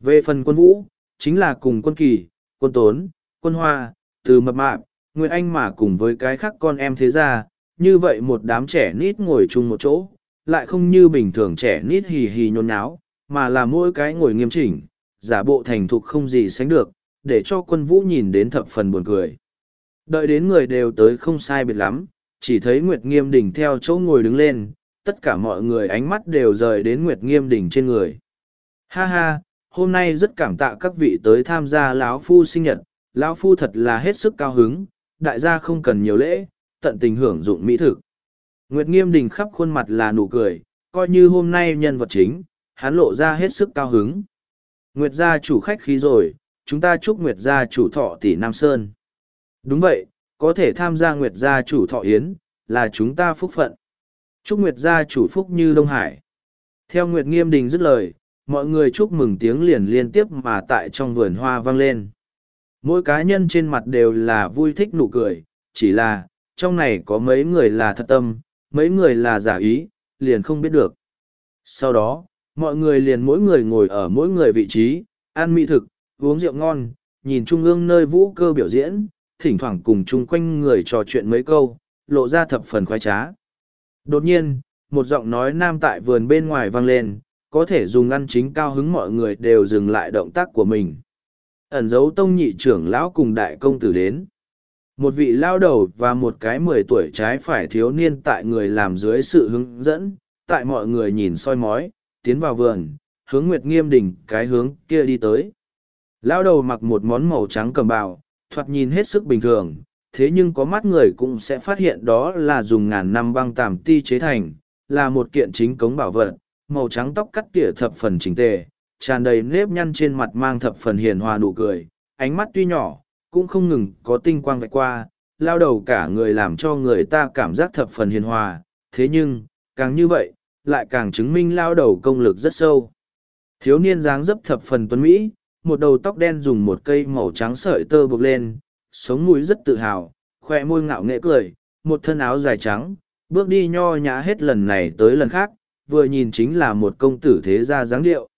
Về phần quân vũ, chính là cùng quân kỳ, quân tốn, quân hoa, từ mập mạp, Nguyệt Anh mà cùng với cái khác con em thế gia, như vậy một đám trẻ nít ngồi chung một chỗ, lại không như bình thường trẻ nít hì hì nhôn nháo, mà là mỗi cái ngồi nghiêm chỉnh, giả bộ thành thục không gì sánh được, để cho quân vũ nhìn đến thập phần buồn cười. Đợi đến người đều tới không sai biệt lắm, chỉ thấy Nguyệt Nghiêm Đình theo chỗ ngồi đứng lên, tất cả mọi người ánh mắt đều rời đến Nguyệt Nghiêm Đình trên người. Ha ha, hôm nay rất cảm tạ các vị tới tham gia lão phu sinh nhật, lão phu thật là hết sức cao hứng, đại gia không cần nhiều lễ, tận tình hưởng dụng mỹ thực. Nguyệt Nghiêm Đình khắp khuôn mặt là nụ cười, coi như hôm nay nhân vật chính, hắn lộ ra hết sức cao hứng. Nguyệt gia chủ khách khí rồi, chúng ta chúc Nguyệt gia chủ thọ tỷ Nam Sơn. Đúng vậy, có thể tham gia Nguyệt gia chủ thọ yến, là chúng ta phúc phận. Chúc Nguyệt gia chủ phúc như Đông Hải. Theo Nguyệt Nghiêm Đình dứt lời, mọi người chúc mừng tiếng liền liên tiếp mà tại trong vườn hoa vang lên. mỗi cá nhân trên mặt đều là vui thích nụ cười chỉ là trong này có mấy người là thật tâm mấy người là giả ý liền không biết được sau đó mọi người liền mỗi người ngồi ở mỗi người vị trí ăn mỹ thực uống rượu ngon nhìn trung ương nơi vũ cơ biểu diễn thỉnh thoảng cùng chung quanh người trò chuyện mấy câu, lộ ra thập phần khoái trá. Đột nhiên, một giọng nói nam tại vườn bên ngoài vang lên, có thể dùng ăn chính cao hứng mọi người đều dừng lại động tác của mình. Ẩn dấu tông nhị trưởng lão cùng đại công tử đến. Một vị lao đầu và một cái mười tuổi trái phải thiếu niên tại người làm dưới sự hướng dẫn, tại mọi người nhìn soi mói, tiến vào vườn, hướng nguyệt nghiêm đỉnh cái hướng kia đi tới. Lao đầu mặc một món màu trắng cầm bào thoạt nhìn hết sức bình thường thế nhưng có mắt người cũng sẽ phát hiện đó là dùng ngàn năm băng tàm ti chế thành là một kiện chính cống bảo vật màu trắng tóc cắt tỉa thập phần chỉnh tề tràn đầy nếp nhăn trên mặt mang thập phần hiền hòa nụ cười ánh mắt tuy nhỏ cũng không ngừng có tinh quang vạch qua, lao đầu cả người làm cho người ta cảm giác thập phần hiền hòa, thế nhưng, càng như vậy, lại càng chứng minh lao đầu công lực rất sâu. Thiếu niên dáng dấp thập phần tuấn Mỹ, một đầu tóc đen dùng một cây màu trắng sợi tơ buộc lên, sống mũi rất tự hào, khoe môi ngạo nghệ cười, một thân áo dài trắng, bước đi nho nhã hết lần này tới lần khác, vừa nhìn chính là một công tử thế gia dáng điệu.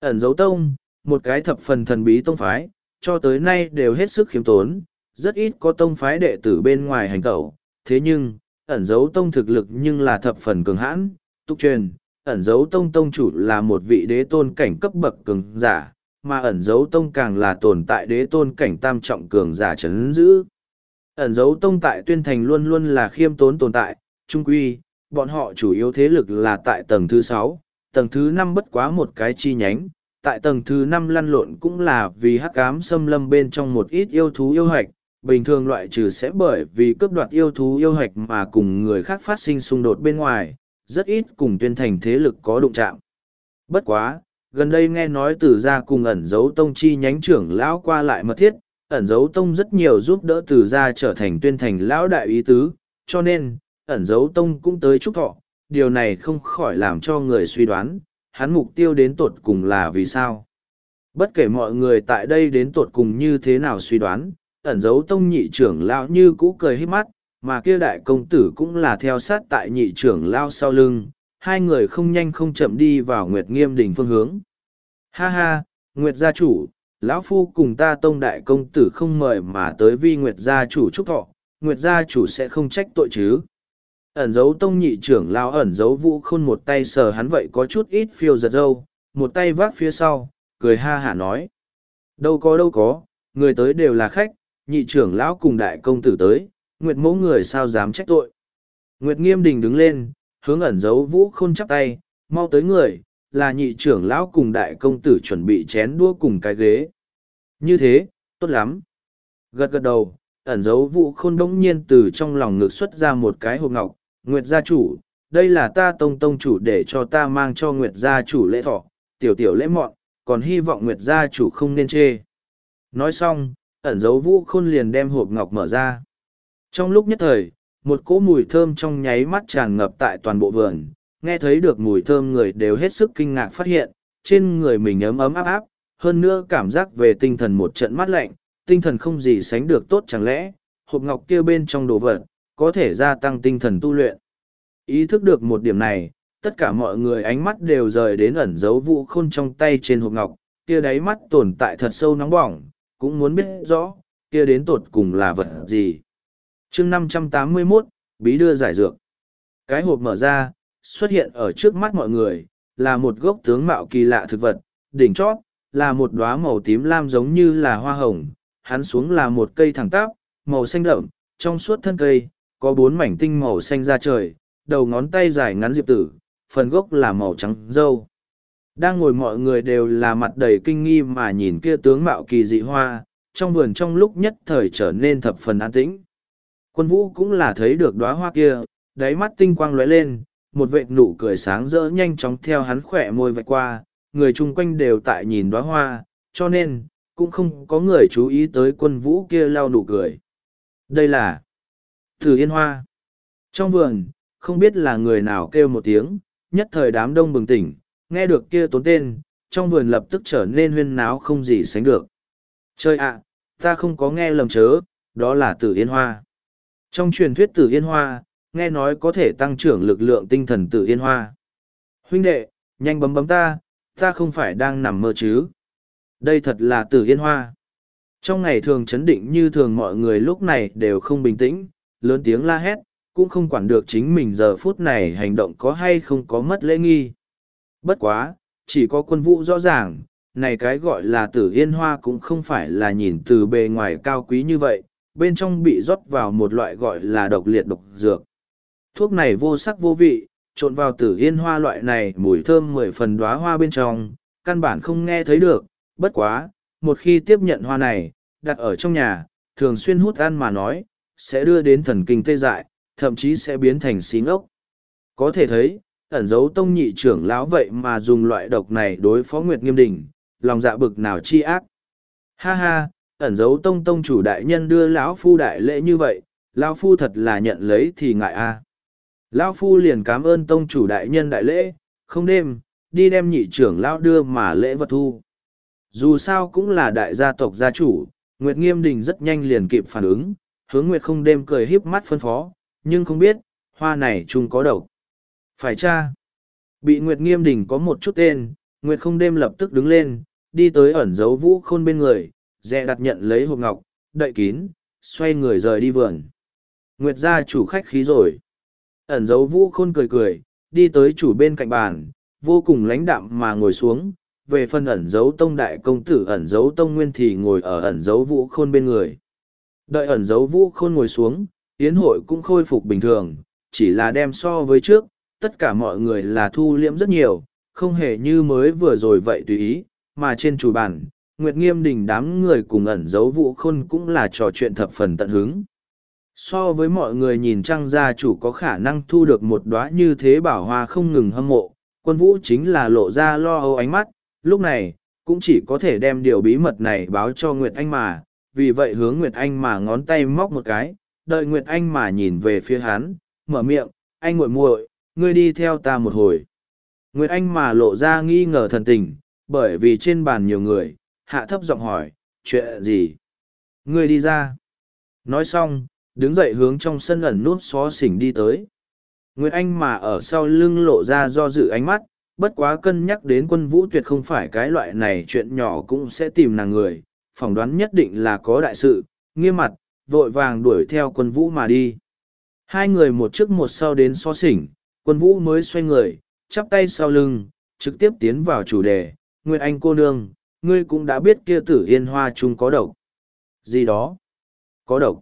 Ẩn dấu tông, một cái thập phần thần bí tông phái, cho tới nay đều hết sức khiêm tốn, rất ít có tông phái đệ tử bên ngoài hành tẩu, thế nhưng, ẩn dấu tông thực lực nhưng là thập phần cường hãn, tục truyền, ẩn dấu tông tông chủ là một vị đế tôn cảnh cấp bậc cường giả, mà ẩn dấu tông càng là tồn tại đế tôn cảnh tam trọng cường giả chấn giữ. Ẩn dấu tông tại tuyên thành luôn luôn là khiêm tốn tồn tại, trung quy, bọn họ chủ yếu thế lực là tại tầng thứ sáu, tầng thứ năm bất quá một cái chi nhánh, tại tầng thứ năm lăn lộn cũng là vì hắc cám xâm lâm bên trong một ít yêu thú yêu hạch bình thường loại trừ sẽ bởi vì cướp đoạt yêu thú yêu hạch mà cùng người khác phát sinh xung đột bên ngoài rất ít cùng tuyên thành thế lực có đụng chạm bất quá gần đây nghe nói từ gia cùng ẩn dấu tông chi nhánh trưởng lão qua lại mật thiết ẩn dấu tông rất nhiều giúp đỡ từ gia trở thành tuyên thành lão đại ý tứ cho nên ẩn dấu tông cũng tới chúc thọ điều này không khỏi làm cho người suy đoán hắn mục tiêu đến tột cùng là vì sao. Bất kể mọi người tại đây đến tột cùng như thế nào suy đoán, ẩn dấu tông nhị trưởng lão như cũ cười hết mắt, mà kia đại công tử cũng là theo sát tại nhị trưởng lao sau lưng, hai người không nhanh không chậm đi vào Nguyệt Nghiêm Đình phương hướng. Ha ha, Nguyệt gia chủ, lão phu cùng ta tông đại công tử không mời mà tới vi Nguyệt gia chủ chúc thọ, Nguyệt gia chủ sẽ không trách tội chứ. Ẩn dấu tông nhị trưởng lao ẩn dấu vũ khôn một tay sờ hắn vậy có chút ít phiêu giật dâu một tay vác phía sau cười ha hả nói. Đâu có đâu có người tới đều là khách nhị trưởng lão cùng đại công tử tới nguyệt mẫu người sao dám trách tội. Nguyệt nghiêm đình đứng lên hướng ẩn giấu vũ khôn chắp tay mau tới người là nhị trưởng lão cùng đại công tử chuẩn bị chén đua cùng cái ghế như thế tốt lắm gật gật đầu ẩn giấu vũ khôn đống nhiên từ trong lòng ngực xuất ra một cái hộp ngọc Nguyệt gia chủ, đây là ta tông tông chủ để cho ta mang cho Nguyệt gia chủ lễ thọ, tiểu tiểu lễ mọn, còn hy vọng Nguyệt gia chủ không nên chê. Nói xong, ẩn giấu vũ khôn liền đem hộp ngọc mở ra. Trong lúc nhất thời, một cỗ mùi thơm trong nháy mắt tràn ngập tại toàn bộ vườn, nghe thấy được mùi thơm người đều hết sức kinh ngạc phát hiện, trên người mình ấm ấm áp áp, hơn nữa cảm giác về tinh thần một trận mát lạnh, tinh thần không gì sánh được tốt chẳng lẽ, hộp ngọc kia bên trong đồ vật, có thể gia tăng tinh thần tu luyện. Ý thức được một điểm này, tất cả mọi người ánh mắt đều rời đến ẩn dấu vũ khôn trong tay trên hộp ngọc, kia đáy mắt tồn tại thật sâu nóng bỏng, cũng muốn biết rõ, kia đến tột cùng là vật gì chương 581, bí đưa giải dược. Cái hộp mở ra, xuất hiện ở trước mắt mọi người, là một gốc tướng mạo kỳ lạ thực vật, đỉnh chót, là một đóa màu tím lam giống như là hoa hồng, hắn xuống là một cây thẳng tắp, màu xanh đậm, trong suốt thân cây, có bốn mảnh tinh màu xanh ra trời, đầu ngón tay dài ngắn diệp tử, phần gốc là màu trắng dâu. Đang ngồi mọi người đều là mặt đầy kinh nghi mà nhìn kia tướng mạo kỳ dị hoa, trong vườn trong lúc nhất thời trở nên thập phần an tĩnh. Quân vũ cũng là thấy được đóa hoa kia, đáy mắt tinh quang lóe lên, một vệt nụ cười sáng rỡ nhanh chóng theo hắn khỏe môi vạch qua, người chung quanh đều tại nhìn đóa hoa, cho nên, cũng không có người chú ý tới quân vũ kia lau nụ cười. Đây là Thử Yên Hoa. Trong vườn, không biết là người nào kêu một tiếng, nhất thời đám đông bừng tỉnh, nghe được kia tốn tên, trong vườn lập tức trở nên huyên náo không gì sánh được. Chơi ạ, ta không có nghe lầm chớ, đó là tử yên hoa. Trong truyền thuyết tử yên hoa, nghe nói có thể tăng trưởng lực lượng tinh thần tử yên hoa. Huynh đệ, nhanh bấm bấm ta, ta không phải đang nằm mơ chứ. Đây thật là tử yên hoa. Trong ngày thường chấn định như thường mọi người lúc này đều không bình tĩnh, lớn tiếng la hét, cũng không quản được chính mình giờ phút này hành động có hay không có mất lễ nghi. Bất quá, chỉ có quân vũ rõ ràng, này cái gọi là tử yên hoa cũng không phải là nhìn từ bề ngoài cao quý như vậy, bên trong bị rót vào một loại gọi là độc liệt độc dược. Thuốc này vô sắc vô vị, trộn vào tử yên hoa loại này mùi thơm mười phần đóa hoa bên trong, căn bản không nghe thấy được, bất quá, một khi tiếp nhận hoa này, đặt ở trong nhà, thường xuyên hút ăn mà nói, sẽ đưa đến thần kinh tê dại, thậm chí sẽ biến thành xí ngốc. Có thể thấy, ẩn dấu tông nhị trưởng lão vậy mà dùng loại độc này đối phó Nguyệt Nghiêm Đình, lòng dạ bực nào chi ác. Ha ha, ẩn dấu tông tông chủ đại nhân đưa lão phu đại lễ như vậy, lão phu thật là nhận lấy thì ngại a. Lão phu liền cảm ơn tông chủ đại nhân đại lễ, không đêm, đi đem nhị trưởng lão đưa mà lễ vật thu. Dù sao cũng là đại gia tộc gia chủ, Nguyệt Nghiêm Đình rất nhanh liền kịp phản ứng, hướng Nguyệt không đêm cười híp mắt phân phó, nhưng không biết, hoa này chung có độc. Phải cha? Bị Nguyệt Nghiêm Đình có một chút tên, Nguyệt không đêm lập tức đứng lên, đi tới ẩn giấu vũ khôn bên người, dè đặt nhận lấy hộp ngọc, đậy kín, xoay người rời đi vườn. Nguyệt gia chủ khách khí rồi. Ẩn giấu vũ khôn cười cười, đi tới chủ bên cạnh bàn, vô cùng lãnh đạm mà ngồi xuống. Về phần ẩn giấu tông đại công tử ẩn giấu tông nguyên thì ngồi ở ẩn giấu vũ khôn bên người. Đợi ẩn giấu vũ khôn ngồi xuống, yến hội cũng khôi phục bình thường, chỉ là đem so với trước, tất cả mọi người là thu liễm rất nhiều, không hề như mới vừa rồi vậy tùy ý, mà trên chủ bàn, Nguyệt Nghiêm Đình đám người cùng ẩn giấu vũ khôn cũng là trò chuyện thập phần tận hứng. So với mọi người nhìn trăng gia chủ có khả năng thu được một đóa như thế bảo hoa không ngừng hâm mộ, quân vũ chính là lộ ra lo âu ánh mắt, lúc này, cũng chỉ có thể đem điều bí mật này báo cho Nguyệt Anh mà, vì vậy hướng Nguyệt Anh mà ngón tay móc một cái, đợi Nguyệt Anh mà nhìn về phía hắn, mở miệng, anh muội muội, ngươi đi theo ta một hồi. Nguyệt Anh mà lộ ra nghi ngờ thần tình, bởi vì trên bàn nhiều người, hạ thấp giọng hỏi, chuyện gì? Ngươi đi ra. Nói xong, đứng dậy hướng trong sân ẩn nút xó xỉnh đi tới. Nguyệt Anh mà ở sau lưng lộ ra do dự ánh mắt, bất quá cân nhắc đến quân vũ tuyệt không phải cái loại này chuyện nhỏ cũng sẽ tìm nàng người, phỏng đoán nhất định là có đại sự, nghiêm mặt, vội vàng đuổi theo quân vũ mà đi. Hai người một trước một sau đến xó xỉnh, quân vũ mới xoay người, chắp tay sau lưng, trực tiếp tiến vào chủ đề, Nguyệt Anh cô nương, ngươi cũng đã biết kia tử yên hoa chung có độc. Gì đó? Có độc.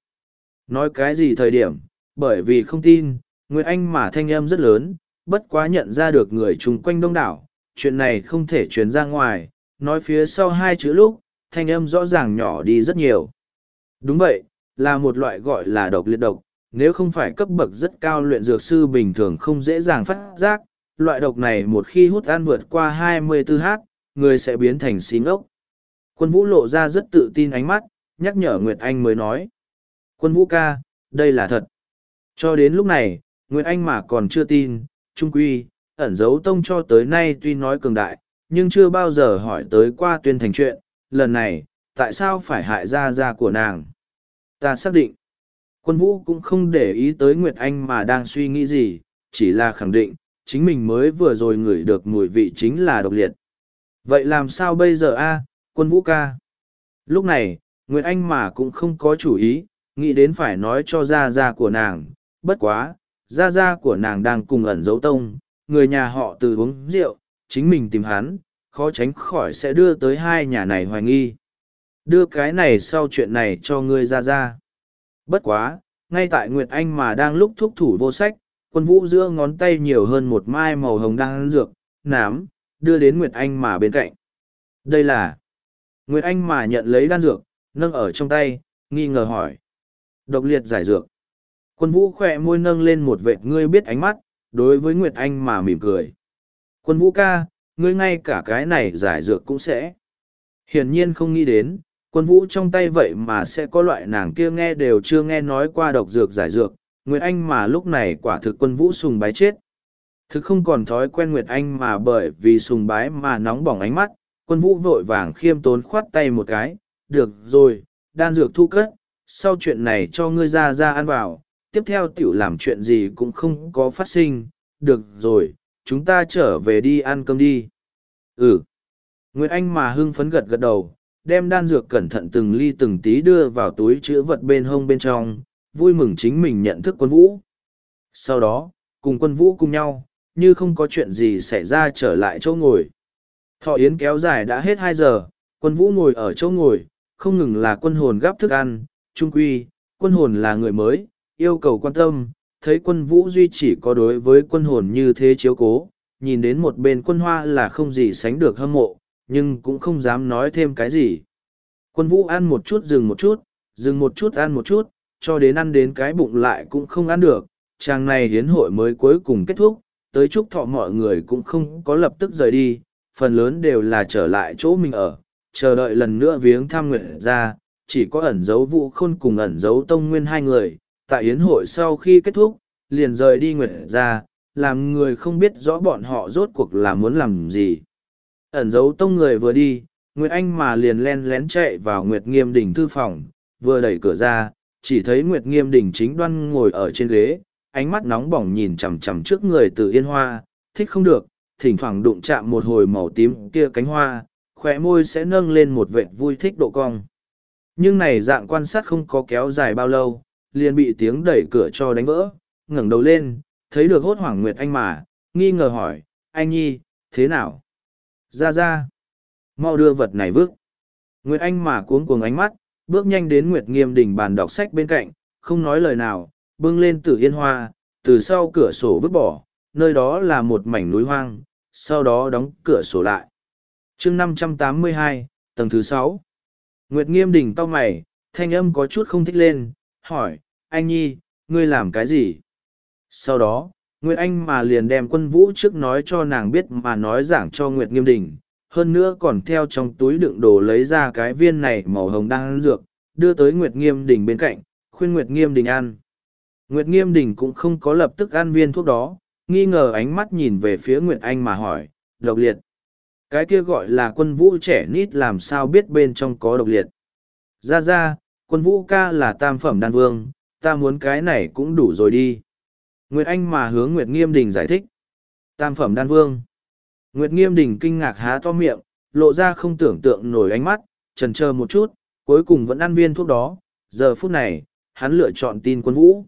Nói cái gì thời điểm, bởi vì không tin, người Anh mà thanh âm rất lớn, bất quá nhận ra được người chung quanh đông đảo, chuyện này không thể truyền ra ngoài, nói phía sau hai chữ lúc, thanh âm rõ ràng nhỏ đi rất nhiều. Đúng vậy, là một loại gọi là độc liệt độc, nếu không phải cấp bậc rất cao luyện dược sư bình thường không dễ dàng phát giác, loại độc này một khi hút ăn vượt qua 24h, người sẽ biến thành xí ngốc. Quân vũ lộ ra rất tự tin ánh mắt, nhắc nhở Nguyệt Anh mới nói. Quân vũ ca, đây là thật. Cho đến lúc này, Nguyệt Anh mà còn chưa tin, trung quy, ẩn dấu tông cho tới nay tuy nói cường đại, nhưng chưa bao giờ hỏi tới qua tuyên thành chuyện, lần này, tại sao phải hại gia gia của nàng? Ta xác định, quân vũ cũng không để ý tới Nguyệt Anh mà đang suy nghĩ gì, chỉ là khẳng định, chính mình mới vừa rồi ngửi được mùi vị chính là độc liệt. Vậy làm sao bây giờ a, quân vũ ca? Lúc này, Nguyệt Anh mà cũng không có chủ ý, nghĩ đến phải nói cho gia gia của nàng, bất quá, gia gia của nàng đang cùng ẩn dấu tông, người nhà họ từ uống rượu, chính mình tìm hắn, khó tránh khỏi sẽ đưa tới hai nhà này hoài nghi. Đưa cái này sau chuyện này cho ngươi ra ra. Bất quá, ngay tại Nguyệt Anh mà đang lúc thúc thủ vô sách, quân vũ giữa ngón tay nhiều hơn một mai màu hồng đang ăn dược, nám, đưa đến Nguyệt Anh mà bên cạnh. Đây là... Nguyệt Anh mà nhận lấy đan dược, nâng ở trong tay, nghi ngờ hỏi. Độc liệt giải dược. Quân vũ khỏe môi nâng lên một vệt ngươi biết ánh mắt, đối với Nguyệt Anh mà mỉm cười. Quân vũ ca, ngươi ngay cả cái này giải dược cũng sẽ. Hiển nhiên không nghĩ đến, quân vũ trong tay vậy mà sẽ có loại nàng kia nghe đều chưa nghe nói qua độc dược giải dược. Nguyệt Anh mà lúc này quả thực quân vũ sùng bái chết. Thực không còn thói quen Nguyệt Anh mà bởi vì sùng bái mà nóng bỏng ánh mắt, quân vũ vội vàng khiêm tốn khoát tay một cái, được rồi, đan dược thu cất, sau chuyện này cho ngươi ra ra ăn vào, tiếp theo tiểu làm chuyện gì cũng không có phát sinh, được rồi, chúng ta trở về đi ăn cơm đi. Ừ. Nguyệt Anh mà hưng phấn gật gật đầu, đem đan dược cẩn thận từng ly từng tí đưa vào túi chữ vật bên hông bên trong, vui mừng chính mình nhận thức quân vũ. Sau đó, cùng quân vũ cùng nhau, như không có chuyện gì xảy ra trở lại chỗ ngồi. Thọ yến kéo dài đã hết hai giờ, quân vũ ngồi ở chỗ ngồi, không ngừng là quân hồn gắp thức ăn, trung quy, quân hồn là người mới, yêu cầu quan tâm, thấy quân vũ duy chỉ có đối với quân hồn như thế chiếu cố, nhìn đến một bên quân hoa là không gì sánh được hâm mộ, nhưng cũng không dám nói thêm cái gì. Quân vũ ăn một chút dừng một chút, dừng một chút ăn một chút, cho đến ăn đến cái bụng lại cũng không ăn được, chàng này hiến hội mới cuối cùng kết thúc, tới chúc thọ mọi người cũng không có lập tức rời đi, phần lớn đều là trở lại chỗ mình ở, chờ đợi lần nữa viếng thăm nguyện ra, chỉ có ẩn dấu vũ khôn cùng ẩn dấu tông nguyên hai người, tại yến hội sau khi kết thúc, liền rời đi nguyệt ra, làm người không biết rõ bọn họ rốt cuộc là muốn làm gì. Ẩn dấu tông người vừa đi, Nguyệt Anh mà liền len lén chạy vào Nguyệt Nghiêm Đình thư phòng, vừa đẩy cửa ra, chỉ thấy Nguyệt Nghiêm Đình chính đoan ngồi ở trên ghế, ánh mắt nóng bỏng nhìn chằm chằm trước người từ yên hoa, thích không được, thỉnh thoảng đụng chạm một hồi màu tím kia cánh hoa, khỏe môi sẽ nâng lên một vệt vui thích độ cong. Nhưng này dạng quan sát không có kéo dài bao lâu, liền bị tiếng đẩy cửa cho đánh vỡ, ngẩng đầu lên, thấy được hốt hoảng Nguyệt Anh mà, nghi ngờ hỏi, anh nhi, thế nào? Ra ra, mau đưa vật này vứt. Nguyệt Anh mà cuống cuồng ánh mắt, bước nhanh đến Nguyệt Nghiêm đỉnh bàn đọc sách bên cạnh, không nói lời nào, bưng lên tử yên hoa, từ sau cửa sổ vứt bỏ, nơi đó là một mảnh núi hoang, sau đó đóng cửa sổ lại. chương năm trăm tám mươi hai, tầng thứ sáu. Nguyệt Nghiêm đỉnh to mày, thanh âm có chút không thích lên, hỏi, anh nhi, ngươi làm cái gì? Sau đó, Nguyệt Anh mà liền đem quân vũ trước nói cho nàng biết mà nói giảng cho Nguyệt Nghiêm Đình, hơn nữa còn theo trong túi đựng đồ lấy ra cái viên này màu hồng đang ăn dược, đưa tới Nguyệt Nghiêm Đình bên cạnh, khuyên Nguyệt Nghiêm Đình ăn. Nguyệt Nghiêm Đình cũng không có lập tức ăn viên thuốc đó, nghi ngờ ánh mắt nhìn về phía Nguyệt Anh mà hỏi, độc liệt. Cái kia gọi là quân vũ trẻ nít làm sao biết bên trong có độc liệt. Ra ra, quân vũ ca là tam phẩm đan vương, ta muốn cái này cũng đủ rồi đi. Nguyệt Anh mà hướng Nguyệt Nghiêm Đình giải thích. Tam phẩm đan vương. Nguyệt Nghiêm Đình kinh ngạc há to miệng, lộ ra không tưởng tượng nổi ánh mắt, trần chờ một chút, cuối cùng vẫn ăn viên thuốc đó. Giờ phút này, hắn lựa chọn tin quân vũ.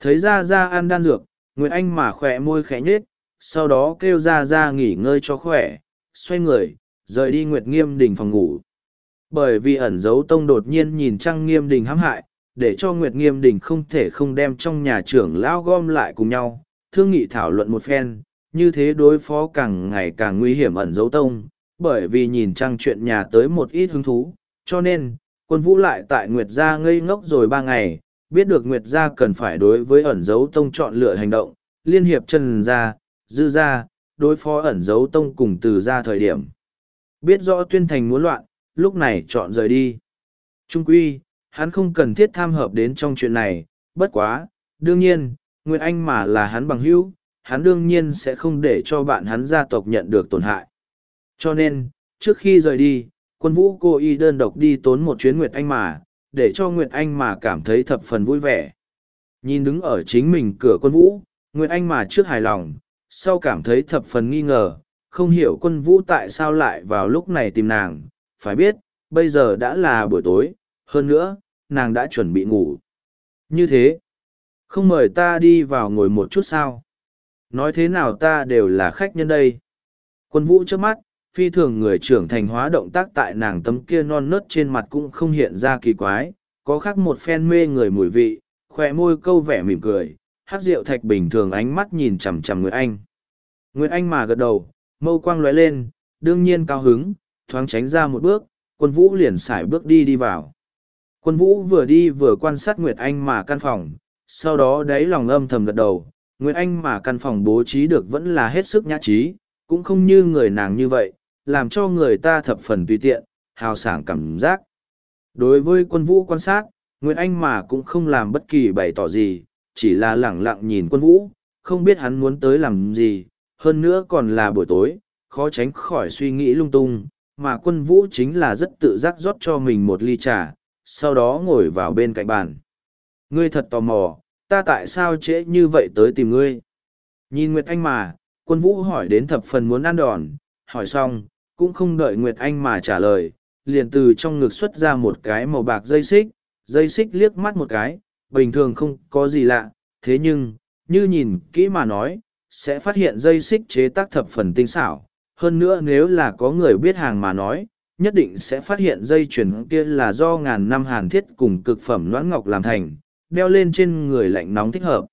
Thấy ra ra ăn đan dược, Nguyệt Anh mà khỏe môi khẽ nhết, sau đó kêu ra ra nghỉ ngơi cho khỏe, xoay người, rời đi Nguyệt Nghiêm Đình phòng ngủ. Bởi vì ẩn dấu tông đột nhiên nhìn Trăng Nghiêm Đình hãm hại, để cho Nguyệt Nghiêm Đình không thể không đem trong nhà trưởng lão gom lại cùng nhau, thương nghị thảo luận một phen, như thế đối phó càng ngày càng nguy hiểm ẩn dấu tông, bởi vì nhìn Trăng chuyện nhà tới một ít hứng thú, cho nên, quân vũ lại tại Nguyệt Gia ngây ngốc rồi ba ngày, biết được Nguyệt Gia cần phải đối với ẩn dấu tông chọn lựa hành động, liên hiệp Trần Gia, Dư Gia, đối phó ẩn dấu tông cùng từ gia thời điểm. Biết rõ tuyên thành muốn loạn, lúc này chọn rời đi. Trung quy, hắn không cần thiết tham hợp đến trong chuyện này, bất quá, đương nhiên, Nguyệt Anh mà là hắn bằng hữu, hắn đương nhiên sẽ không để cho bạn hắn gia tộc nhận được tổn hại. Cho nên, trước khi rời đi, quân vũ cô y đơn độc đi tốn một chuyến Nguyệt Anh mà, để cho Nguyệt Anh mà cảm thấy thập phần vui vẻ. Nhìn đứng ở chính mình cửa quân vũ, Nguyệt Anh mà trước hài lòng, sau cảm thấy thập phần nghi ngờ, không hiểu quân vũ tại sao lại vào lúc này tìm nàng, phải biết, bây giờ đã là buổi tối, hơn nữa, nàng đã chuẩn bị ngủ. Như thế, không mời ta đi vào ngồi một chút sao? Nói thế nào ta đều là khách nhân đây. Quân vũ trước mắt, phi thường người trưởng thành hóa động tác tại nàng tấm kia non nớt trên mặt cũng không hiện ra kỳ quái, có khác một phen mê người mùi vị, khỏe môi câu vẻ mỉm cười, hát rượu thạch bình thường ánh mắt nhìn chằm chằm người anh. Nguyệt Anh mà gật đầu, mâu quang lóe lên, đương nhiên cao hứng, thoáng tránh ra một bước, quân vũ liền xài bước đi đi vào. Quân vũ vừa đi vừa quan sát Nguyệt Anh mà căn phòng, sau đó đáy lòng âm thầm gật đầu, Nguyệt Anh mà căn phòng bố trí được vẫn là hết sức nhã trí, cũng không như người nàng như vậy, làm cho người ta thập phần tùy tiện, hào sảng cảm giác. Đối với quân vũ quan sát, Nguyệt Anh mà cũng không làm bất kỳ bày tỏ gì, chỉ là lẳng lặng nhìn quân vũ, không biết hắn muốn tới làm gì, hơn nữa còn là buổi tối, khó tránh khỏi suy nghĩ lung tung, mà quân vũ chính là rất tự giác rót cho mình một ly trà, sau đó ngồi vào bên cạnh bàn. Ngươi thật tò mò, ta tại sao trễ như vậy tới tìm ngươi? Nhìn Nguyệt Anh mà, quân vũ hỏi đến thập phần muốn ăn đòn, hỏi xong, cũng không đợi Nguyệt Anh mà trả lời, liền từ trong ngực xuất ra một cái màu bạc dây xích, dây xích liếc mắt một cái, bình thường không có gì lạ, thế nhưng, như nhìn kỹ mà nói, sẽ phát hiện dây xích chế tác thập phần tinh xảo. Hơn nữa nếu là có người biết hàng mà nói, nhất định sẽ phát hiện dây chuyền kia là do ngàn năm hàn thiết cùng cực phẩm loãng ngọc làm thành, đeo lên trên người lạnh nóng thích hợp.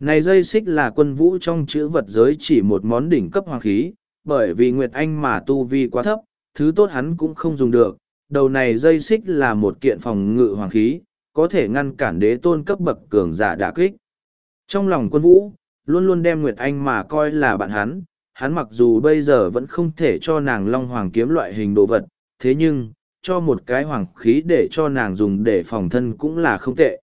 Này dây xích là quân vũ trong chữ vật giới chỉ một món đỉnh cấp hoàng khí, bởi vì Nguyệt Anh mà tu vi quá thấp, thứ tốt hắn cũng không dùng được. Đầu này dây xích là một kiện phòng ngự hoàng khí, có thể ngăn cản đế tôn cấp bậc cường giả đả kích. Trong lòng quân vũ, luôn luôn đem Nguyệt Anh mà coi là bạn hắn, hắn mặc dù bây giờ vẫn không thể cho nàng long hoàng kiếm loại hình đồ vật, thế nhưng, cho một cái hoàng khí để cho nàng dùng để phòng thân cũng là không tệ.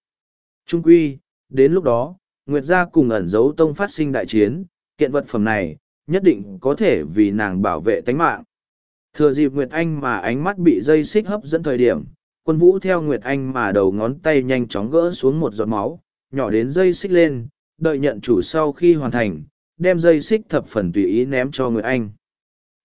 Trung quy, đến lúc đó, Nguyệt gia cùng ẩn giấu tông phát sinh đại chiến, kiện vật phẩm này, nhất định có thể vì nàng bảo vệ tánh mạng. Thừa dịp Nguyệt Anh mà ánh mắt bị dây xích hấp dẫn thời điểm, quân vũ theo Nguyệt Anh mà đầu ngón tay nhanh chóng gỡ xuống một giọt máu, nhỏ đến dây xích lên, đợi nhận chủ sau khi hoàn thành, đem dây xích thập phần tùy ý ném cho Nguyệt Anh.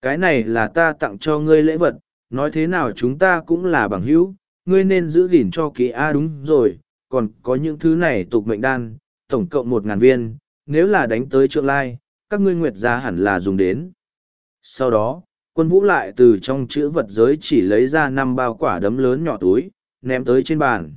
Cái này là ta tặng cho ngươi lễ vật, nói thế nào chúng ta cũng là bằng hữu, ngươi nên giữ gìn cho kỹ A đúng rồi, còn có những thứ này tục mệnh đan, tổng cộng một ngàn viên, nếu là đánh tới trượng lai, các ngươi nguyệt gia hẳn là dùng đến. Sau đó, quân vũ lại từ trong chữ vật giới chỉ lấy ra năm bao quả đấm lớn nhỏ túi, ném tới trên bàn.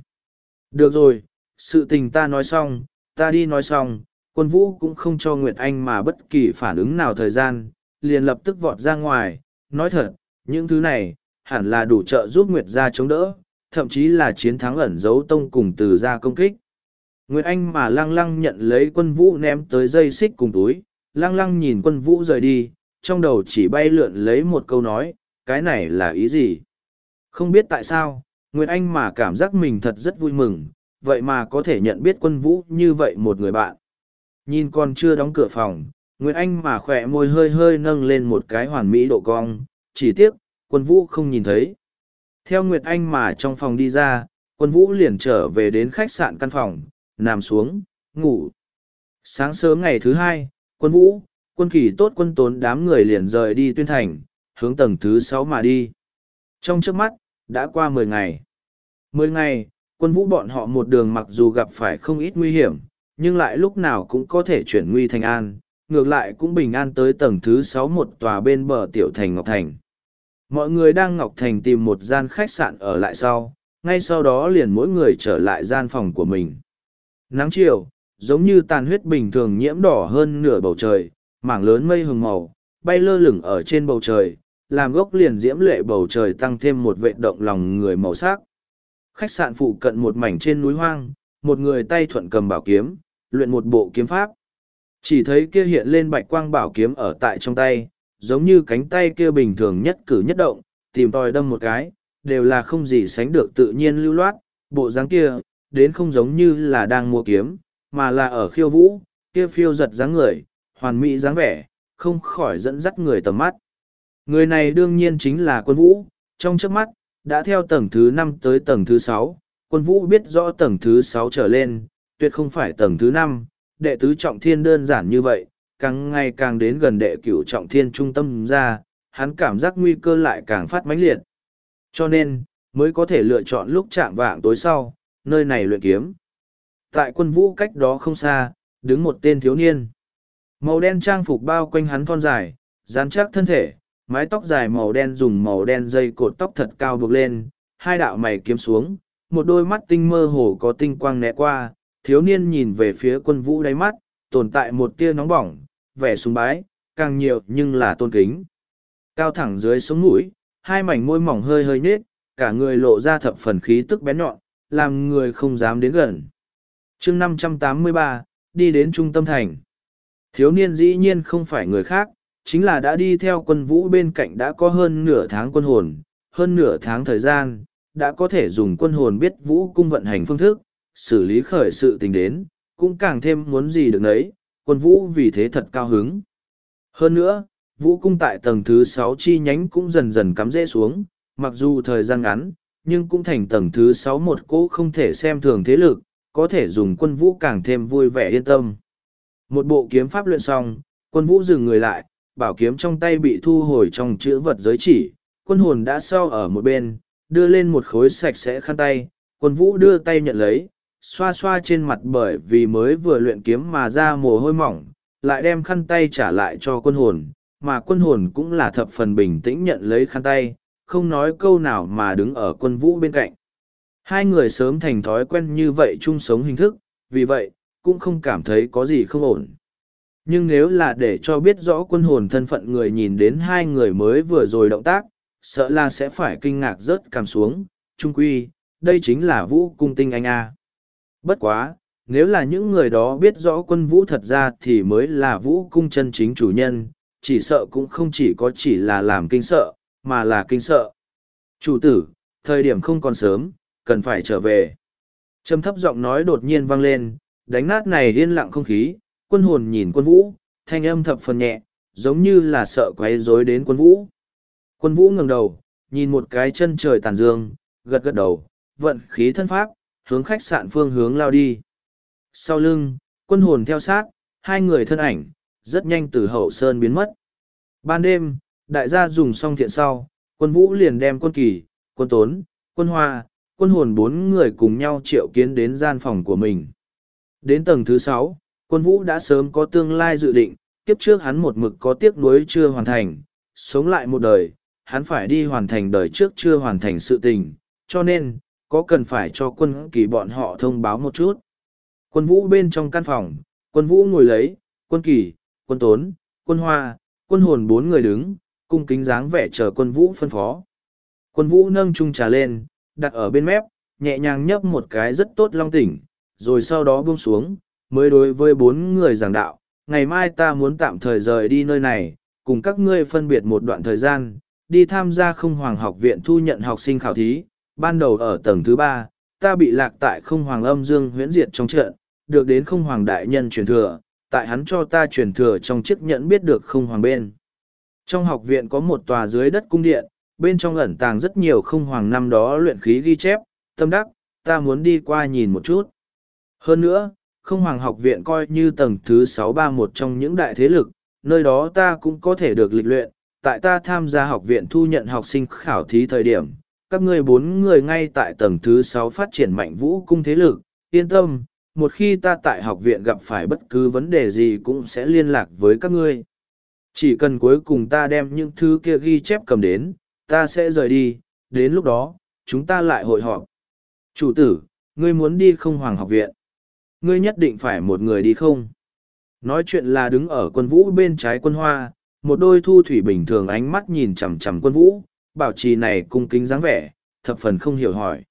Được rồi, sự tình ta nói xong, ta đi nói xong, quân vũ cũng không cho Nguyệt Anh mà bất kỳ phản ứng nào thời gian, liền lập tức vọt ra ngoài, nói thật, những thứ này, hẳn là đủ trợ giúp Nguyệt gia chống đỡ, thậm chí là chiến thắng ẩn giấu tông cùng từ gia công kích. Nguyệt Anh mà lăng lăng nhận lấy quân vũ ném tới dây xích cùng túi, lăng lăng nhìn quân vũ rời đi, trong đầu chỉ bay lượn lấy một câu nói, cái này là ý gì? Không biết tại sao, Nguyệt Anh mà cảm giác mình thật rất vui mừng, vậy mà có thể nhận biết quân vũ như vậy một người bạn. Nhìn con chưa đóng cửa phòng, Nguyệt Anh mà khỏe môi hơi hơi nâng lên một cái hoàn mỹ độ cong, chỉ tiếc, quân vũ không nhìn thấy. Theo Nguyệt Anh mà trong phòng đi ra, quân vũ liền trở về đến khách sạn căn phòng, nằm xuống, ngủ. Sáng sớm ngày thứ hai, quân vũ, quân kỳ tốt quân tốn đám người liền rời đi tuyên thành, hướng tầng thứ sáu mà đi. Trong trước mắt, đã qua mười ngày. Mười ngày, quân vũ bọn họ một đường mặc dù gặp phải không ít nguy hiểm, nhưng lại lúc nào cũng có thể chuyển nguy thành an, ngược lại cũng bình an tới tầng thứ sáu một tòa bên bờ tiểu thành Ngọc Thành. Mọi người đang Ngọc Thành tìm một gian khách sạn ở lại sau, ngay sau đó liền mỗi người trở lại gian phòng của mình. Nắng chiều, giống như tàn huyết bình thường nhiễm đỏ hơn nửa bầu trời, mảng lớn mây hừng màu, bay lơ lửng ở trên bầu trời, làm gốc liền diễm lệ bầu trời tăng thêm một vệ động lòng người màu sắc. Khách sạn phụ cận một mảnh trên núi hoang, một người tay thuận cầm bảo kiếm, luyện một bộ kiếm pháp. Chỉ thấy kia hiện lên bạch quang bảo kiếm ở tại trong tay, giống như cánh tay kia bình thường nhất cử nhất động, tìm tòi đâm một cái, đều là không gì sánh được tự nhiên lưu loát, bộ dáng kia, đến không giống như là đang mua kiếm, mà là ở khiêu vũ, kia phiêu giật dáng người, hoàn mỹ dáng vẻ, không khỏi dẫn dắt người tầm mắt. Người này đương nhiên chính là quân vũ, trong chớp mắt, đã theo tầng thứ năm tới tầng thứ sáu, quân vũ biết rõ tầng thứ sáu trở lên, tuyệt không phải tầng thứ năm, đệ tứ trọng thiên đơn giản như vậy, càng ngày càng đến gần đệ cửu trọng thiên trung tâm ra, hắn cảm giác nguy cơ lại càng phát mãnh liệt. Cho nên, mới có thể lựa chọn lúc chạm vạng tối sau, nơi này luyện kiếm. Tại quân vũ cách đó không xa, đứng một tên thiếu niên. Màu đen trang phục bao quanh hắn thon dài, dán chắc thân thể, mái tóc dài màu đen dùng màu đen dây cột tóc thật cao buộc lên, hai đạo mày kiếm xuống, một đôi mắt tinh mơ hồ có tinh quang né qua, thiếu niên nhìn về phía quân vũ đáy mắt, tồn tại một tia nóng bỏng, vẻ sùng bái, càng nhiều nhưng là tôn kính. Cao thẳng dưới sống mũi, hai mảnh môi mỏng hơi hơi nết, cả người lộ ra thập phần khí tức bén nhọn, làm người không dám đến gần chương 583, đi đến trung tâm thành. Thiếu niên dĩ nhiên không phải người khác, chính là đã đi theo quân vũ bên cạnh đã có hơn nửa tháng quân hồn, hơn nửa tháng thời gian, đã có thể dùng quân hồn biết vũ cung vận hành phương thức, xử lý khởi sự tình đến, cũng càng thêm muốn gì được nấy, quân vũ vì thế thật cao hứng. Hơn nữa, vũ cung tại tầng thứ sáu chi nhánh cũng dần dần cắm rễ xuống, mặc dù thời gian ngắn, nhưng cũng thành tầng thứ sáu một cỗ không thể xem thường thế lực, có thể dùng quân vũ càng thêm vui vẻ yên tâm. Một bộ kiếm pháp luyện xong, quân vũ dừng người lại, bảo kiếm trong tay bị thu hồi trong chữ vật giới chỉ, quân hồn đã sau ở một bên, đưa lên một khối sạch sẽ khăn tay, quân vũ đưa tay nhận lấy, xoa xoa trên mặt bởi vì mới vừa luyện kiếm mà ra mồ hôi mỏng, lại đem khăn tay trả lại cho quân hồn, mà quân hồn cũng là thập phần bình tĩnh nhận lấy khăn tay, không nói câu nào mà đứng ở quân vũ bên cạnh. Hai người sớm thành thói quen như vậy chung sống hình thức, vì vậy, cũng không cảm thấy có gì không ổn. Nhưng nếu là để cho biết rõ quân hồn thân phận người nhìn đến hai người mới vừa rồi động tác, sợ là sẽ phải kinh ngạc rớt cảm xuống, trung quy, đây chính là vũ cung tinh anh A. Bất quá, nếu là những người đó biết rõ quân vũ thật ra thì mới là vũ cung chân chính chủ nhân, chỉ sợ cũng không chỉ có chỉ là làm kinh sợ, mà là kinh sợ. Chủ tử, thời điểm không còn sớm, cần phải trở về. Trầm thấp giọng nói đột nhiên vang lên, đánh nát này yên lặng không khí, quân hồn nhìn quân vũ, thanh âm thập phần nhẹ, giống như là sợ quấy rối đến quân vũ. Quân vũ ngẩng đầu, nhìn một cái chân trời tàn dương, gật gật đầu, vận khí thân pháp, hướng khách sạn phương hướng lao đi. Sau lưng, quân hồn theo sát, hai người thân ảnh, rất nhanh từ hậu sơn biến mất. Ban đêm, đại gia dùng xong thiện sau, quân vũ liền đem quân kỳ, quân tốn, quân hoa, quân hồn bốn người cùng nhau triệu kiến đến gian phòng của mình. Đến tầng thứ sáu, quân vũ đã sớm có tương lai dự định, kiếp trước hắn một mực có tiếc nuối chưa hoàn thành, sống lại một đời, hắn phải đi hoàn thành đời trước chưa hoàn thành sự tình, cho nên, có cần phải cho quân kỳ bọn họ thông báo một chút. Quân vũ bên trong căn phòng, quân vũ ngồi lấy, quân kỳ, quân tốn, quân hoa, quân hồn bốn người đứng, cung kính dáng vẻ chờ quân vũ phân phó. Quân vũ nâng chung trà lên, đặt ở bên mép, nhẹ nhàng nhấp một cái rất tốt long tỉnh, rồi sau đó buông xuống, mới đối với bốn người giảng đạo, ngày mai ta muốn tạm thời rời đi nơi này, cùng các ngươi phân biệt một đoạn thời gian, đi tham gia không hoàng học viện thu nhận học sinh khảo thí, ban đầu ở tầng thứ ba, ta bị lạc tại không hoàng âm dương huyễn diệt trong trận, được đến không hoàng đại nhân truyền thừa, tại hắn cho ta truyền thừa trong chiếc nhẫn biết được không hoàng bên. Trong học viện có một tòa dưới đất cung điện, bên trong ẩn tàng rất nhiều không hoàng năm đó luyện khí ghi chép, tâm đắc, ta muốn đi qua nhìn một chút. Hơn nữa, không hoàng học viện coi như tầng thứ sáu ba một trong những đại thế lực, nơi đó ta cũng có thể được lịch luyện, tại ta tham gia học viện thu nhận học sinh khảo thí thời điểm, các ngươi bốn người ngay tại tầng thứ sáu phát triển mạnh vũ cung thế lực, yên tâm, một khi ta tại học viện gặp phải bất cứ vấn đề gì cũng sẽ liên lạc với các ngươi. Chỉ cần cuối cùng ta đem những thứ kia ghi chép cầm đến, ta sẽ rời đi, đến lúc đó, chúng ta lại hội họp. Chủ tử, ngươi muốn đi không hoàng học viện? Ngươi nhất định phải một người đi không? Nói chuyện là đứng ở quân vũ bên trái quân hoa, một đôi thu thủy bình thường ánh mắt nhìn chằm chằm quân vũ, bảo trì này cung kính dáng vẻ, thập phần không hiểu hỏi.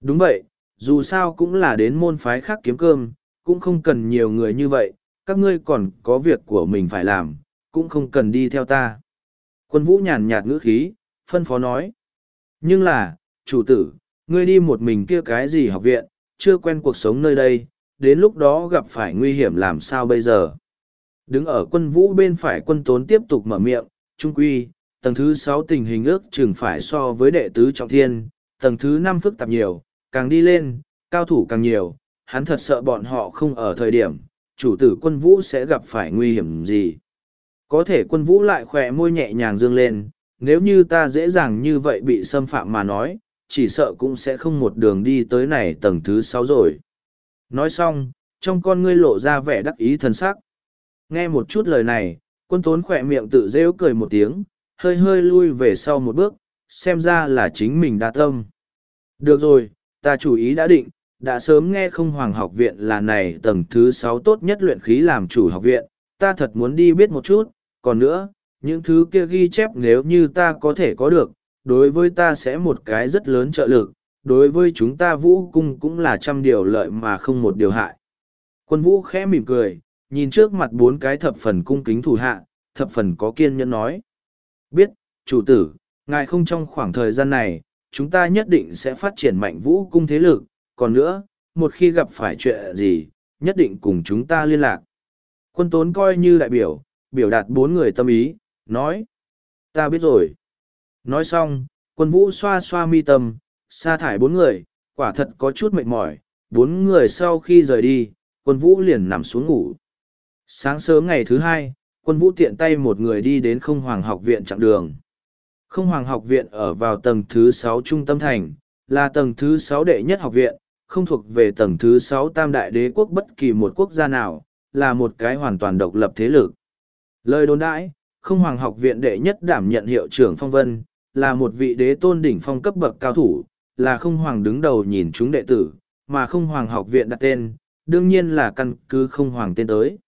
Đúng vậy, dù sao cũng là đến môn phái khác kiếm cơm, cũng không cần nhiều người như vậy, các ngươi còn có việc của mình phải làm, cũng không cần đi theo ta. Quân vũ nhàn nhạt ngữ khí, phân phó nói. Nhưng là, chủ tử, ngươi đi một mình kia cái gì học viện, chưa quen cuộc sống nơi đây, đến lúc đó gặp phải nguy hiểm làm sao bây giờ. Đứng ở quân vũ bên phải quân tốn tiếp tục mở miệng, trung quy, tầng thứ sáu tình hình ước chừng phải so với đệ tứ trọng thiên, tầng thứ năm phức tạp nhiều, càng đi lên, cao thủ càng nhiều, hắn thật sợ bọn họ không ở thời điểm, chủ tử quân vũ sẽ gặp phải nguy hiểm gì. Có thể quân vũ lại khỏe môi nhẹ nhàng dương lên, nếu như ta dễ dàng như vậy bị xâm phạm mà nói, chỉ sợ cũng sẽ không một đường đi tới này tầng thứ sáu rồi. Nói xong, trong con ngươi lộ ra vẻ đắc ý thần sắc. Nghe một chút lời này, quân tốn khỏe miệng tự rêu cười một tiếng, hơi hơi lui về sau một bước, xem ra là chính mình đa tâm. Được rồi, ta chủ ý đã định, đã sớm nghe không hoàng học viện là này tầng thứ sáu tốt nhất luyện khí làm chủ học viện, ta thật muốn đi biết một chút, còn nữa, những thứ kia ghi chép nếu như ta có thể có được, đối với ta sẽ một cái rất lớn trợ lực, đối với chúng ta vũ cung cũng là trăm điều lợi mà không một điều hại. Quân vũ khẽ mỉm cười, nhìn trước mặt bốn cái thập phần cung kính thủ hạ, thập phần có kiên nhẫn nói. Biết, chủ tử, ngài không trong khoảng thời gian này, chúng ta nhất định sẽ phát triển mạnh vũ cung thế lực, còn nữa, một khi gặp phải chuyện gì, nhất định cùng chúng ta liên lạc. Quân tốn coi như đại biểu, biểu đạt bốn người tâm ý, nói. Ta biết rồi. Nói xong, quân vũ xoa xoa mi tâm, sa thải bốn người, quả thật có chút mệt mỏi, bốn người sau khi rời đi, quân vũ liền nằm xuống ngủ. Sáng sớm ngày thứ hai, quân vũ tiện tay một người đi đến không hoàng học viện chặng đường. Không hoàng học viện ở vào tầng thứ sáu trung tâm thành, là tầng thứ sáu đệ nhất học viện, không thuộc về tầng thứ sáu tam đại đế quốc bất kỳ một quốc gia nào, là một cái hoàn toàn độc lập thế lực. Lời đồn đãi, không hoàng học viện đệ nhất đảm nhận hiệu trưởng phong vân, là một vị đế tôn đỉnh phong cấp bậc cao thủ, là không hoàng đứng đầu nhìn chúng đệ tử, mà không hoàng học viện đặt tên, đương nhiên là căn cứ không hoàng tên tới.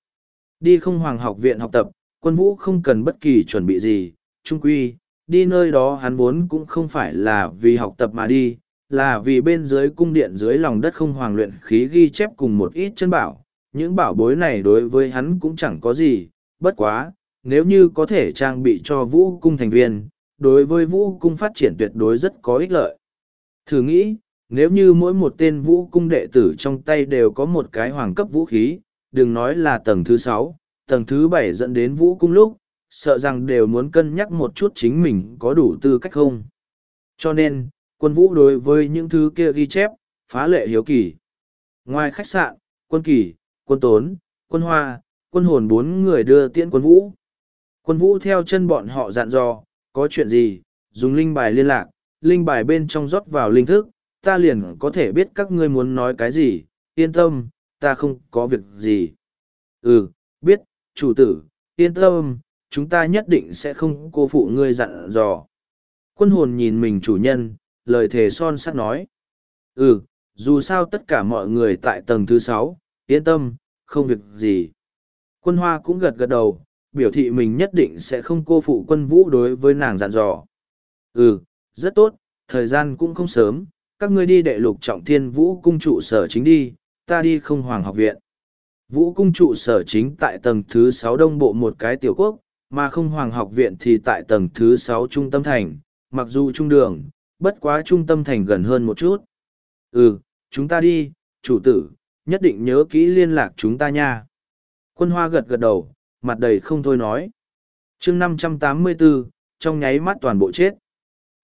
Đi không hoàng học viện học tập, quân vũ không cần bất kỳ chuẩn bị gì, trung quy, đi nơi đó hắn vốn cũng không phải là vì học tập mà đi, là vì bên dưới cung điện dưới lòng đất không hoàng luyện khí ghi chép cùng một ít chân bảo. Những bảo bối này đối với hắn cũng chẳng có gì, bất quá, nếu như có thể trang bị cho vũ cung thành viên, đối với vũ cung phát triển tuyệt đối rất có ích lợi. Thử nghĩ, nếu như mỗi một tên vũ cung đệ tử trong tay đều có một cái hoàng cấp vũ khí, đừng nói là tầng thứ sáu, tầng thứ bảy dẫn đến vũ cung lúc, sợ rằng đều muốn cân nhắc một chút chính mình có đủ tư cách không. Cho nên, quân vũ đối với những thứ kia ghi chép, phá lệ hiếu kỳ. Ngoài khách sạn, quân kỳ, quân tốn, quân hoa, quân hồn bốn người đưa tiễn quân vũ. Quân vũ theo chân bọn họ dặn dò, có chuyện gì, dùng linh bài liên lạc, linh bài bên trong rót vào linh thức, ta liền có thể biết các ngươi muốn nói cái gì, yên tâm, ta không có việc gì. Ừ, biết, chủ tử, yên tâm, chúng ta nhất định sẽ không cô phụ ngươi dặn dò. Quân hồn nhìn mình chủ nhân, lời thề son sắt nói. Ừ, dù sao tất cả mọi người tại tầng thứ sáu, yên tâm, không việc gì. Quân hoa cũng gật gật đầu, biểu thị mình nhất định sẽ không cô phụ quân vũ đối với nàng dặn dò. Ừ, rất tốt, thời gian cũng không sớm, các ngươi đi đệ lục trọng thiên vũ cung trụ sở chính đi, ta đi không hoàng học viện. Vũ cung trụ sở chính tại tầng thứ sáu đông bộ một cái tiểu quốc, mà không hoàng học viện thì tại tầng thứ sáu trung tâm thành, mặc dù trung đường, bất quá trung tâm thành gần hơn một chút. Ừ, chúng ta đi, chủ tử, nhất định nhớ kỹ liên lạc chúng ta nha. Quân hoa gật gật đầu, mặt đầy không thôi nói. chương năm trăm tám mươi 584, trong nháy mắt toàn bộ chết.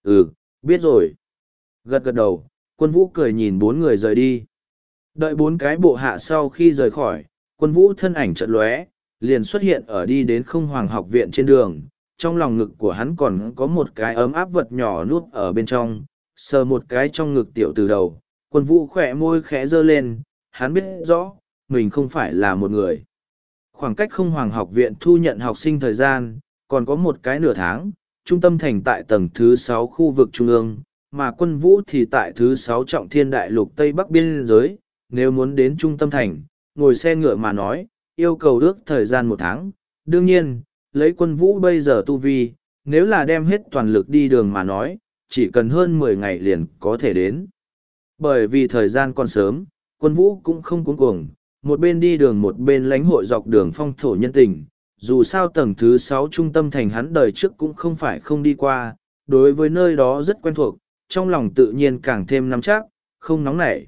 Ừ, biết rồi. Gật gật đầu, quân vũ cười nhìn bốn người rời đi. Đợi bốn cái bộ hạ sau khi rời khỏi, quân vũ thân ảnh chợt lóe, liền xuất hiện ở đi đến không hoàng học viện trên đường. Trong lòng ngực của hắn còn có một cái ấm áp vật nhỏ nuốt ở bên trong, sờ một cái trong ngực tiểu từ đầu. Quân vũ khẽ môi khẽ dơ lên, hắn biết rõ, mình không phải là một người. Khoảng cách không hoàng học viện thu nhận học sinh thời gian, còn có một cái nửa tháng, trung tâm thành tại tầng thứ sáu khu vực trung ương, mà quân vũ thì tại thứ sáu trọng thiên đại lục Tây Bắc biên giới, nếu muốn đến trung tâm thành, ngồi xe ngựa mà nói, yêu cầu ước thời gian một tháng. Đương nhiên, lấy quân vũ bây giờ tu vi, nếu là đem hết toàn lực đi đường mà nói, chỉ cần hơn mười ngày liền có thể đến. Bởi vì thời gian còn sớm, quân vũ cũng không cuống cuồng, một bên đi đường một bên lãnh hội dọc đường phong thổ nhân tình. Dù sao tầng thứ sáu trung tâm thành hắn đời trước cũng không phải không đi qua, đối với nơi đó rất quen thuộc, trong lòng tự nhiên càng thêm nắm chắc, không nóng nảy.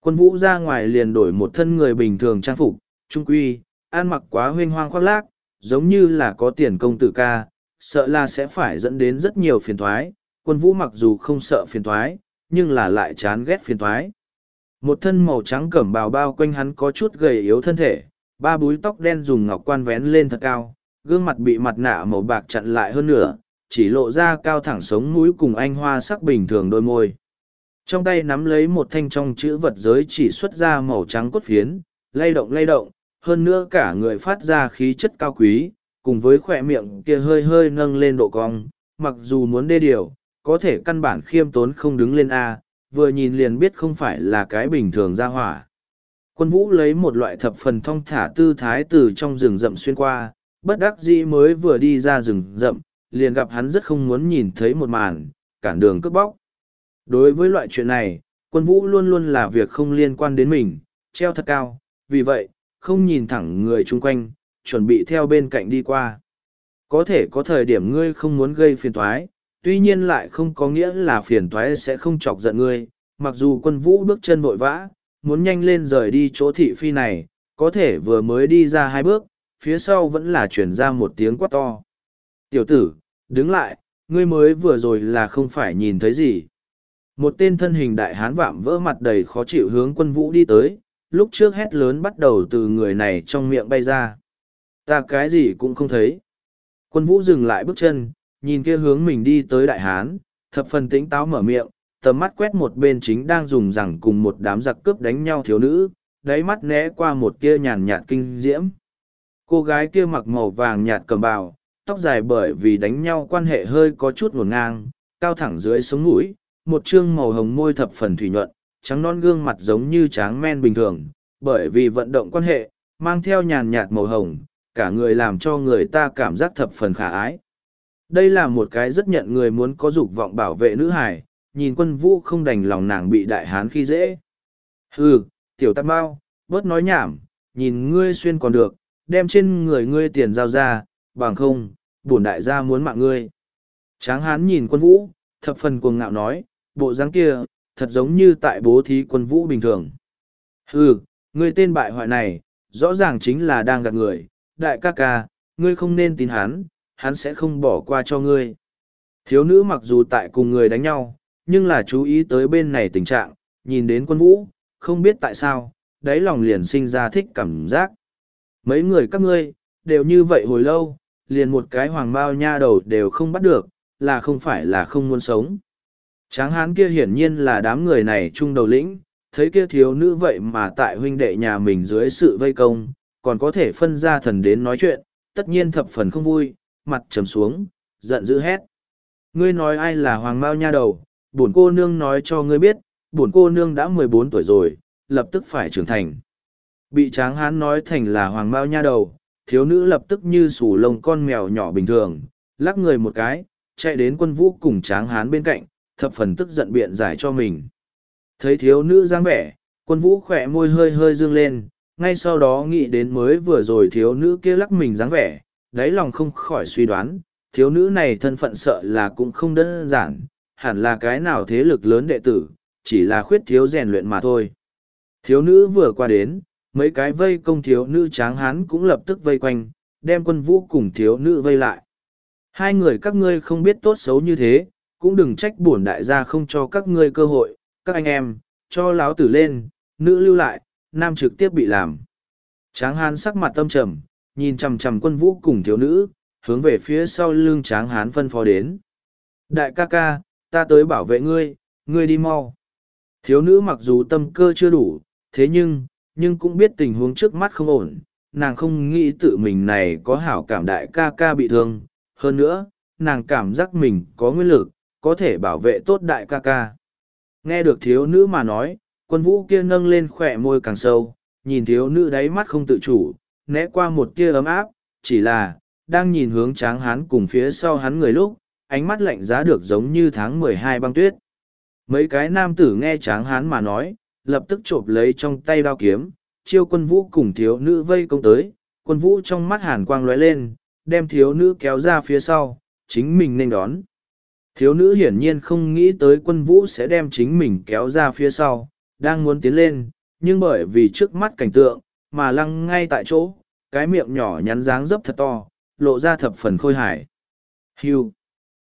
Quân vũ ra ngoài liền đổi một thân người bình thường trang phục, trung quy, ăn mặc quá huyên hoang khoác lác, giống như là có tiền công tử ca, sợ là sẽ phải dẫn đến rất nhiều phiền toái. Quân vũ mặc dù không sợ phiền toái, nhưng là lại chán ghét phiền toái. Một thân màu trắng cẩm bào bao quanh hắn có chút gầy yếu thân thể, ba búi tóc đen dùng ngọc quan vén lên thật cao, gương mặt bị mặt nạ màu bạc chặn lại hơn nửa, chỉ lộ ra cao thẳng sống mũi cùng anh hoa sắc bình thường đôi môi. Trong tay nắm lấy một thanh trong chữ vật giới chỉ xuất ra màu trắng cốt phiến, lay động lay động, hơn nữa cả người phát ra khí chất cao quý, cùng với khoe miệng kia hơi hơi nâng lên độ cong, mặc dù muốn đê điều, có thể căn bản khiêm tốn không đứng lên A, vừa nhìn liền biết không phải là cái bình thường ra hỏa. Quân vũ lấy một loại thập phần thong thả tư thái từ trong rừng rậm xuyên qua, bất đắc dĩ mới vừa đi ra rừng rậm, liền gặp hắn rất không muốn nhìn thấy một màn, cản đường cướp bóc. Đối với loại chuyện này, quân vũ luôn luôn là việc không liên quan đến mình, treo thật cao, vì vậy, không nhìn thẳng người chung quanh, chuẩn bị theo bên cạnh đi qua. Có thể có thời điểm ngươi không muốn gây phiền toái, tuy nhiên lại không có nghĩa là phiền toái sẽ không chọc giận ngươi, mặc dù quân vũ bước chân vội vã, muốn nhanh lên rời đi chỗ thị phi này, có thể vừa mới đi ra hai bước, phía sau vẫn là chuyển ra một tiếng quát to. Tiểu tử, đứng lại, ngươi mới vừa rồi là không phải nhìn thấy gì. Một tên thân hình đại hán vạm vỡ mặt đầy khó chịu hướng quân vũ đi tới, lúc trước hét lớn bắt đầu từ người này trong miệng bay ra. Ta cái gì cũng không thấy. Quân vũ dừng lại bước chân, nhìn kia hướng mình đi tới đại hán, thập phần tĩnh táo mở miệng, tầm mắt quét một bên chính đang dùng rằng cùng một đám giặc cướp đánh nhau thiếu nữ, đáy mắt né qua một kia nhàn nhạt kinh diễm. Cô gái kia mặc màu vàng nhạt cầm bào, tóc dài bởi vì đánh nhau quan hệ hơi có chút ngổn ngang, cao thẳng dưới sống mũi, một trương màu hồng môi thập phần thủy nhuận, trắng non gương mặt giống như tráng men bình thường, bởi vì vận động quan hệ, mang theo nhàn nhạt màu hồng, cả người làm cho người ta cảm giác thập phần khả ái. Đây là một cái rất nhận người muốn có dục vọng bảo vệ nữ hải, nhìn quân vũ không đành lòng nàng bị đại hán khi dễ. Hừ, tiểu tam bao, bớt nói nhảm, nhìn ngươi xuyên còn được, đem trên người ngươi tiền giao ra, bằng không, bổn đại gia muốn mạng ngươi. Tráng hán nhìn quân vũ, thập phần cuồng ngạo nói, bộ dáng kia, thật giống như tại bố thí quân vũ bình thường. Hừ, ngươi tên bại hoại này, rõ ràng chính là đang gạt người, đại ca ca, ngươi không nên tin hắn, hắn sẽ không bỏ qua cho ngươi. Thiếu nữ mặc dù tại cùng người đánh nhau, nhưng là chú ý tới bên này tình trạng, nhìn đến quân vũ, không biết tại sao, đáy lòng liền sinh ra thích cảm giác. Mấy người các ngươi, đều như vậy hồi lâu, liền một cái hoàng bao nha đầu đều không bắt được, là không phải là không muốn sống. Tráng hán kia hiển nhiên là đám người này trung đầu lĩnh, thấy kia thiếu nữ vậy mà tại huynh đệ nhà mình dưới sự vây công, còn có thể phân ra thần đến nói chuyện, tất nhiên thập phần không vui, mặt trầm xuống, giận dữ hét. Ngươi nói ai là hoàng mao nha đầu, bổn cô nương nói cho ngươi biết, bổn cô nương đã mười bốn tuổi rồi, lập tức phải trưởng thành. Bị tráng hán nói thành là hoàng mao nha đầu, thiếu nữ lập tức như sủ lông con mèo nhỏ bình thường, lắc người một cái, chạy đến quân vũ cùng tráng hán bên cạnh, thập phần tức giận biện giải cho mình. Thấy thiếu nữ dáng vẻ, quân vũ khỏe môi hơi hơi dương lên, ngay sau đó nghĩ đến mới vừa rồi thiếu nữ kia lắc mình dáng vẻ, đáy lòng không khỏi suy đoán, thiếu nữ này thân phận sợ là cũng không đơn giản, hẳn là cái nào thế lực lớn đệ tử, chỉ là khuyết thiếu rèn luyện mà thôi. Thiếu nữ vừa qua đến, mấy cái vây công thiếu nữ tráng hán cũng lập tức vây quanh, đem quân vũ cùng thiếu nữ vây lại. Hai người các ngươi không biết tốt xấu như thế, cũng đừng trách bổn đại gia không cho các ngươi cơ hội, các anh em, cho láo tử lên, nữ lưu lại, nam trực tiếp bị làm. Tráng hán sắc mặt tâm trầm, nhìn chằm chằm quân vũ cùng thiếu nữ, hướng về phía sau lưng tráng hán phân phó đến. Đại ca ca, ta tới bảo vệ ngươi, ngươi đi mau. Thiếu nữ mặc dù tâm cơ chưa đủ, thế nhưng, nhưng cũng biết tình huống trước mắt không ổn, nàng không nghĩ tự mình này có hảo cảm đại ca ca bị thương. Hơn nữa, nàng cảm giác mình có nguyên lực, có thể bảo vệ tốt đại ca ca. Nghe được thiếu nữ mà nói, quân vũ kia nâng lên khỏe môi càng sâu, nhìn thiếu nữ đáy mắt không tự chủ, né qua một tia ấm áp, chỉ là, đang nhìn hướng tráng hán cùng phía sau hắn người lúc, ánh mắt lạnh giá được giống như tháng mười hai băng tuyết. Mấy cái nam tử nghe tráng hán mà nói, lập tức chộp lấy trong tay đao kiếm, chiêu quân vũ cùng thiếu nữ vây công tới, quân vũ trong mắt hàn quang lóe lên, đem thiếu nữ kéo ra phía sau, chính mình nên đón. Thiếu nữ hiển nhiên không nghĩ tới quân vũ sẽ đem chính mình kéo ra phía sau, đang muốn tiến lên, nhưng bởi vì trước mắt cảnh tượng, mà lăng ngay tại chỗ, cái miệng nhỏ nhắn dáng dấp thật to, lộ ra thập phần khôi hài. Hưu.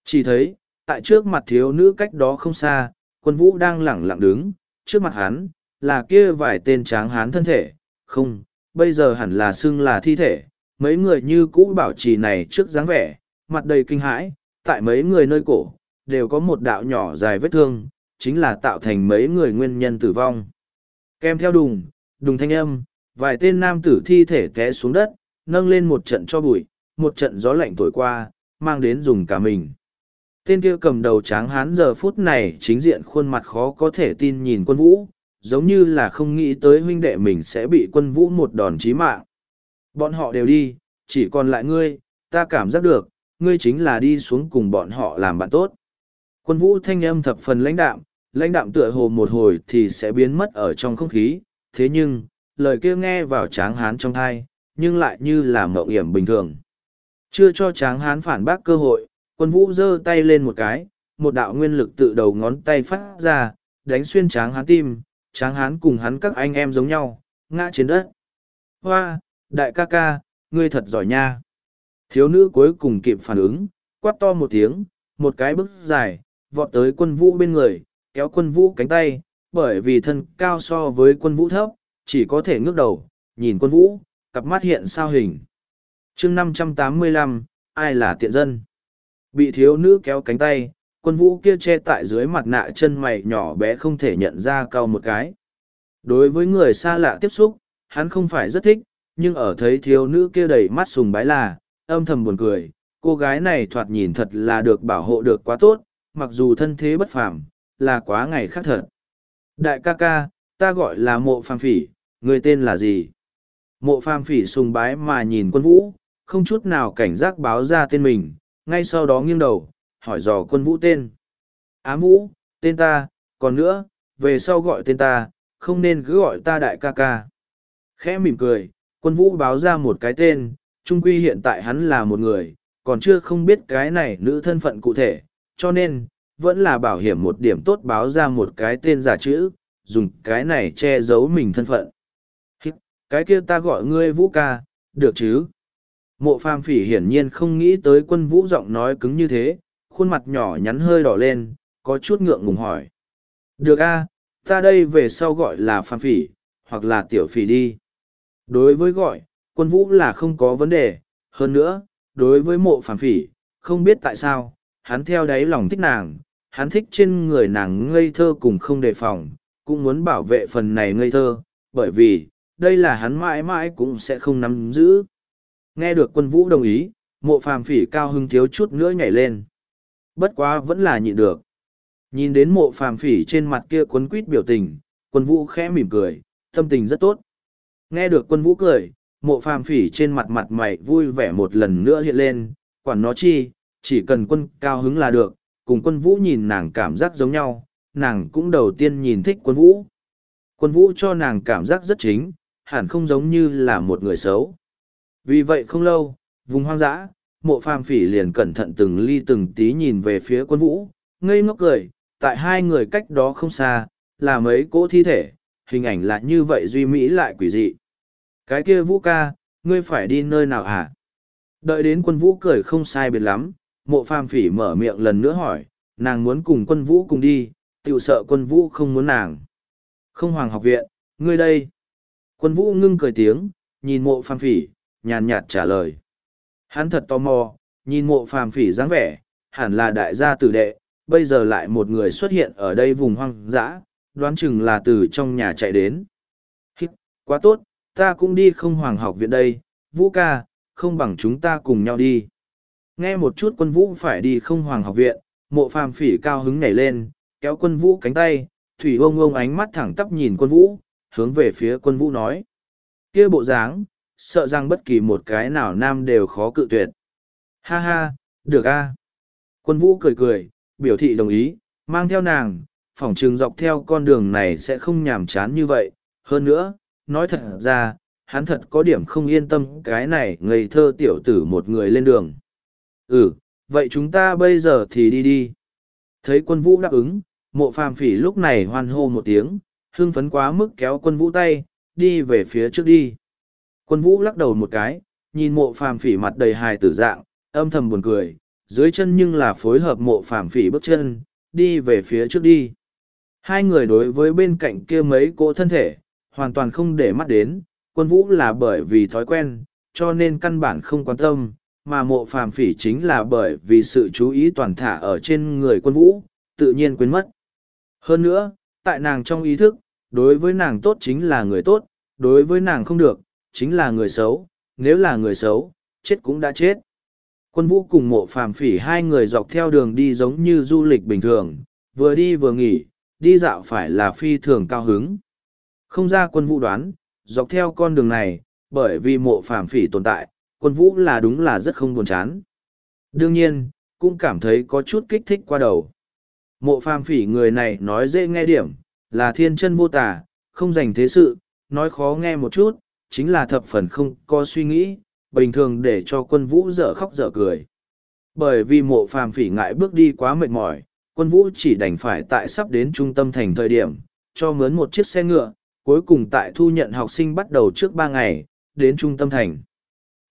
Chỉ thấy, tại trước mặt thiếu nữ cách đó không xa, quân vũ đang lẳng lặng đứng, trước mặt hắn, là kia vài tên tráng hán thân thể, không, bây giờ hẳn là xưng là thi thể, mấy người như cũ bảo trì này trước dáng vẻ, mặt đầy kinh hãi, tại mấy người nơi cổ, đều có một đạo nhỏ dài vết thương, chính là tạo thành mấy người nguyên nhân tử vong. Kèm theo đùng, đùng thanh âm, vài tên nam tử thi thể té xuống đất, nâng lên một trận cho bụi, một trận gió lạnh thổi qua, mang đến dùng cả mình. Tên kia cầm đầu tráng hán giờ phút này chính diện khuôn mặt khó có thể tin nhìn quân vũ, giống như là không nghĩ tới huynh đệ mình sẽ bị quân vũ một đòn chí mạng. Bọn họ đều đi, chỉ còn lại ngươi, ta cảm giác được, ngươi chính là đi xuống cùng bọn họ làm bạn tốt. Quân vũ thanh âm thập phần lãnh đạm, lãnh đạm tựa hồ một hồi thì sẽ biến mất ở trong không khí, thế nhưng, lời kia nghe vào tráng hán trong thai, nhưng lại như là mộng hiểm bình thường. Chưa cho tráng hán phản bác cơ hội, quân vũ giơ tay lên một cái, một đạo nguyên lực tự đầu ngón tay phát ra, đánh xuyên tráng hán tim, tráng hán cùng hắn các anh em giống nhau, ngã trên đất. Hoa, đại ca ca, ngươi thật giỏi nha. Thiếu nữ cuối cùng kịp phản ứng, quát to một tiếng, một cái bước dài, vọt tới quân vũ bên người, kéo quân vũ cánh tay, bởi vì thân cao so với quân vũ thấp, chỉ có thể ngước đầu, nhìn quân vũ, cặp mắt hiện sao hình. chương năm trăm tám mươi lăm ai là tiện dân? Bị thiếu nữ kéo cánh tay, quân vũ kia che tại dưới mặt nạ chân mày nhỏ bé không thể nhận ra cao một cái. Đối với người xa lạ tiếp xúc, hắn không phải rất thích, nhưng ở thấy thiếu nữ kia đầy mắt sùng bái là, âm thầm buồn cười, cô gái này thoạt nhìn thật là được bảo hộ được quá tốt, mặc dù thân thế bất phàm, là quá ngày khác thật. Đại ca ca, ta gọi là mộ phàm phỉ, người tên là gì? Mộ phàm phỉ sùng bái mà nhìn quân vũ, không chút nào cảnh giác báo ra tên mình, ngay sau đó nghiêng đầu, hỏi dò quân vũ tên. Ám vũ, tên ta, còn nữa, về sau gọi tên ta, không nên cứ gọi ta đại ca ca. Khẽ mỉm cười, quân vũ báo ra một cái tên, trung quy hiện tại hắn là một người, còn chưa không biết cái này nữ thân phận cụ thể, cho nên, vẫn là bảo hiểm một điểm tốt báo ra một cái tên giả chữ, dùng cái này che giấu mình thân phận. Cái kia ta gọi ngươi vũ ca, được chứ? Mộ phàm phỉ hiển nhiên không nghĩ tới quân vũ giọng nói cứng như thế, khuôn mặt nhỏ nhắn hơi đỏ lên, có chút ngượng ngùng hỏi. Được a, ta đây về sau gọi là phàm phỉ, hoặc là tiểu phỉ đi. Đối với gọi, quân vũ là không có vấn đề, hơn nữa, đối với mộ phàm phỉ, không biết tại sao, hắn theo đáy lòng thích nàng, hắn thích trên người nàng ngây thơ cùng không đề phòng, cũng muốn bảo vệ phần này ngây thơ, bởi vì, đây là hắn mãi mãi cũng sẽ không nắm giữ. Nghe được quân vũ đồng ý, mộ phàm phỉ cao hưng thiếu chút nữa nhảy lên. Bất quá vẫn là nhịn được. Nhìn đến mộ phàm phỉ trên mặt kia cuốn quýt biểu tình, quân vũ khẽ mỉm cười, tâm tình rất tốt. Nghe được quân vũ cười, mộ phàm phỉ trên mặt mặt mày vui vẻ một lần nữa hiện lên, quản nó chi, chỉ cần quân cao hứng là được, cùng quân vũ nhìn nàng cảm giác giống nhau, nàng cũng đầu tiên nhìn thích quân vũ. Quân vũ cho nàng cảm giác rất chính, hẳn không giống như là một người xấu. Vì vậy không lâu, vùng hoang dã, mộ phàm phỉ liền cẩn thận từng ly từng tí nhìn về phía quân vũ, ngây ngốc cười, tại hai người cách đó không xa, là mấy cỗ thi thể, hình ảnh là như vậy duy mỹ lại quỷ dị. Cái kia vũ ca, ngươi phải đi nơi nào hả? Đợi đến quân vũ cười không sai biệt lắm, mộ phàm phỉ mở miệng lần nữa hỏi, nàng muốn cùng quân vũ cùng đi, tiểu sợ quân vũ không muốn nàng. Không hoàng học viện, ngươi đây. Quân vũ ngưng cười tiếng, nhìn mộ phàm phỉ, nhàn nhạt trả lời. Hắn thật tò mò, nhìn mộ phàm phỉ dáng vẻ, hẳn là đại gia tử đệ, bây giờ lại một người xuất hiện ở đây vùng hoang dã, đoán chừng là từ trong nhà chạy đến. Hít, quá tốt, ta cũng đi không hoàng học viện đây, vũ ca, không bằng chúng ta cùng nhau đi. Nghe một chút quân vũ phải đi không hoàng học viện, mộ phàm phỉ cao hứng nhảy lên, kéo quân vũ cánh tay, thủy ông ông ánh mắt thẳng tắp nhìn quân vũ, hướng về phía quân vũ nói. kia bộ dáng, sợ rằng bất kỳ một cái nào nam đều khó cự tuyệt. Ha ha, được a. Quân vũ cười cười, biểu thị đồng ý, mang theo nàng, phỏng trường dọc theo con đường này sẽ không nhàm chán như vậy. Hơn nữa, nói thật ra, hắn thật có điểm không yên tâm cái này ngây thơ tiểu tử một người lên đường. Ừ, vậy chúng ta bây giờ thì đi đi. Thấy quân vũ đáp ứng, mộ phàm phỉ lúc này hoan hô một tiếng, hưng phấn quá mức kéo quân vũ tay, đi về phía trước đi. Quân vũ lắc đầu một cái, nhìn mộ phàm phỉ mặt đầy hài tử dạng, âm thầm buồn cười, dưới chân nhưng là phối hợp mộ phàm phỉ bước chân, đi về phía trước đi. Hai người đối với bên cạnh kia mấy cỗ thân thể, hoàn toàn không để mắt đến, quân vũ là bởi vì thói quen, cho nên căn bản không quan tâm, mà mộ phàm phỉ chính là bởi vì sự chú ý toàn thả ở trên người quân vũ, tự nhiên quên mất. Hơn nữa, tại nàng trong ý thức, đối với nàng tốt chính là người tốt, đối với nàng không được, chính là người xấu, nếu là người xấu, chết cũng đã chết. Quân vũ cùng mộ phàm phỉ hai người dọc theo đường đi giống như du lịch bình thường, vừa đi vừa nghỉ, đi dạo phải là phi thường cao hứng. Không ra quân vũ đoán, dọc theo con đường này, bởi vì mộ phàm phỉ tồn tại, quân vũ là đúng là rất không buồn chán. Đương nhiên, cũng cảm thấy có chút kích thích qua đầu. Mộ phàm phỉ người này nói dễ nghe điểm, là thiên chân vô tả, không dành thế sự, nói khó nghe một chút, chính là thập phần không có suy nghĩ, bình thường để cho quân vũ dở khóc dở cười. Bởi vì mộ phàm phỉ ngại bước đi quá mệt mỏi, quân vũ chỉ đành phải tại sắp đến trung tâm thành thời điểm, cho mướn một chiếc xe ngựa, cuối cùng tại thu nhận học sinh bắt đầu trước ba ngày, đến trung tâm thành.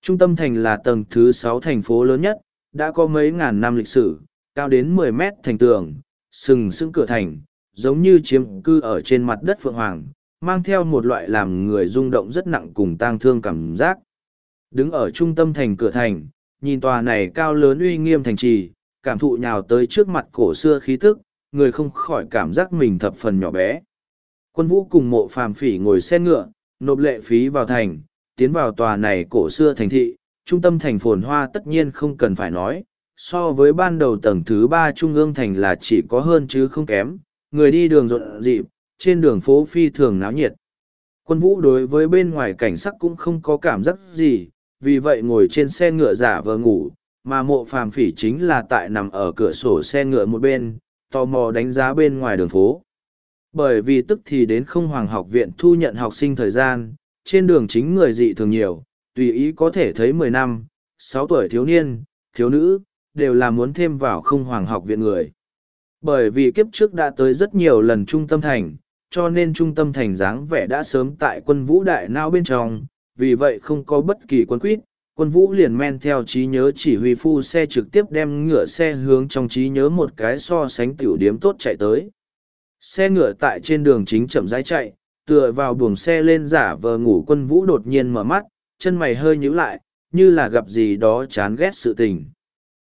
Trung tâm thành là tầng thứ sáu thành phố lớn nhất, đã có mấy ngàn năm lịch sử, cao đến mười mét thành tường, sừng sững cửa thành, giống như chiếm cư ở trên mặt đất phượng hoàng, mang theo một loại làm người rung động rất nặng cùng tang thương cảm giác. Đứng ở trung tâm thành cửa thành, nhìn tòa này cao lớn uy nghiêm thành trì, cảm thụ nhào tới trước mặt cổ xưa khí tức, người không khỏi cảm giác mình thập phần nhỏ bé. Quân vũ cùng mộ phàm phỉ ngồi xe ngựa, nộp lệ phí vào thành, tiến vào tòa này cổ xưa thành thị, trung tâm thành phồn hoa tất nhiên không cần phải nói, so với ban đầu tầng thứ ba trung ương thành là chỉ có hơn chứ không kém, người đi đường rộn rịp, trên đường phố phi thường náo nhiệt. Quân vũ đối với bên ngoài cảnh sắc cũng không có cảm giác gì, vì vậy ngồi trên xe ngựa giả vờ ngủ, mà mộ phàm phỉ chính là tại nằm ở cửa sổ xe ngựa một bên, tò mò đánh giá bên ngoài đường phố. Bởi vì tức thì đến không hoàng học viện thu nhận học sinh thời gian, trên đường chính người dị thường nhiều, tùy ý có thể thấy mười năm, sáu tuổi thiếu niên, thiếu nữ, đều là muốn thêm vào không hoàng học viện người. Bởi vì kiếp trước đã tới rất nhiều lần trung tâm thành, cho nên trung tâm thành dáng vẻ đã sớm tại quân vũ đại não bên trong, vì vậy không có bất kỳ quân quýt, quân vũ liền men theo trí nhớ chỉ huy phu xe trực tiếp đem ngựa xe hướng trong trí nhớ một cái so sánh tiểu điếm tốt chạy tới. Xe ngựa tại trên đường chính chậm rãi chạy, tựa vào buồng xe lên giả vờ ngủ quân vũ đột nhiên mở mắt, chân mày hơi nhíu lại, như là gặp gì đó chán ghét sự tình.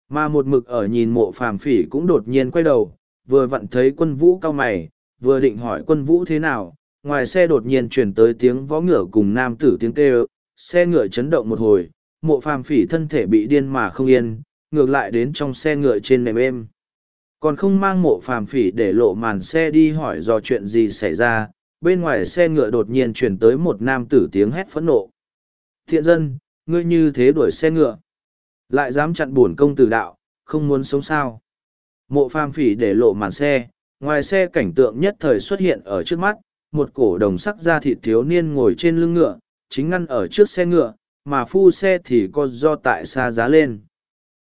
Mà một mực ở nhìn mộ phàm phỉ cũng đột nhiên quay đầu, vừa vặn thấy quân vũ cao mày, vừa định hỏi quân vũ thế nào, ngoài xe đột nhiên truyền tới tiếng vó ngựa cùng nam tử tiếng kêu, xe ngựa chấn động một hồi, mộ phàm phỉ thân thể bị điên mà không yên, ngược lại đến trong xe ngựa trên nệm êm. Còn không mang mộ phàm phỉ để lộ màn xe đi hỏi do chuyện gì xảy ra, bên ngoài xe ngựa đột nhiên truyền tới một nam tử tiếng hét phẫn nộ. Thiện dân, ngươi như thế đuổi xe ngựa. Lại dám chặn buồn công tử đạo, không muốn sống sao. Mộ phàm phỉ để lộ màn xe, ngoài xe cảnh tượng nhất thời xuất hiện ở trước mắt, một cổ đồng sắc da thịt thiếu niên ngồi trên lưng ngựa, chính ngăn ở trước xe ngựa, mà phu xe thì có do tại xa giá lên.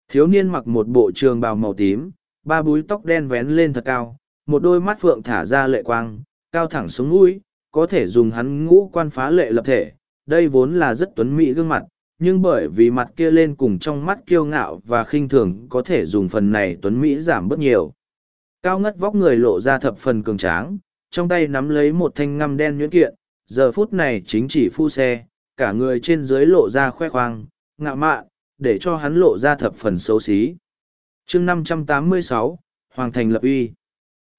Thiếu niên mặc một bộ trường bào màu tím, ba búi tóc đen vén lên thật cao, một đôi mắt phượng thả ra lệ quang, cao thẳng xuống mũi, có thể dùng hắn ngũ quan phá lệ lập thể. Đây vốn là rất tuấn mỹ gương mặt, nhưng bởi vì mặt kia lên cùng trong mắt kiêu ngạo và khinh thường có thể dùng phần này tuấn mỹ giảm bớt nhiều. Cao ngất vóc người lộ ra thập phần cường tráng, trong tay nắm lấy một thanh ngăm đen nhuyễn kiện, giờ phút này chính chỉ phu xe, cả người trên dưới lộ ra khoe khoang, ngạo mạn, để cho hắn lộ ra thập phần xấu xí. chương năm trăm tám mươi sáu Hoàng Thành lập uy.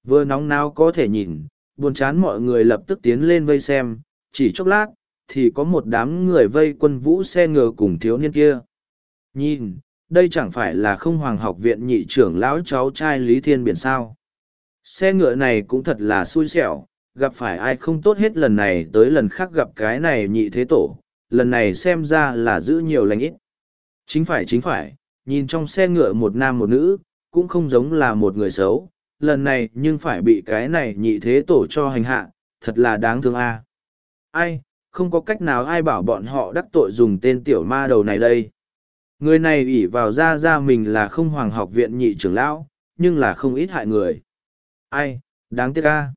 Vừa nóng náo có thể nhìn, buồn chán mọi người lập tức tiến lên vây xem, chỉ chốc lát, thì có một đám người vây quân vũ xe ngựa cùng thiếu niên kia. Nhìn, đây chẳng phải là không hoàng học viện nhị trưởng lão cháu trai Lý Thiên Biển sao. Xe ngựa này cũng thật là xui xẻo, gặp phải ai không tốt hết lần này tới lần khác gặp cái này nhị thế tổ, lần này xem ra là giữ nhiều lành ít. Chính phải chính phải, nhìn trong xe ngựa một nam một nữ, cũng không giống là một người xấu, lần này nhưng phải bị cái này nhị thế tổ cho hành hạ, thật là đáng thương a. Ai, không có cách nào ai bảo bọn họ đắc tội dùng tên tiểu ma đầu này đây. Người này ủy vào ra ra mình là không hoàng học viện nhị trưởng lão, nhưng là không ít hại người. Ai, đáng tiếc ca.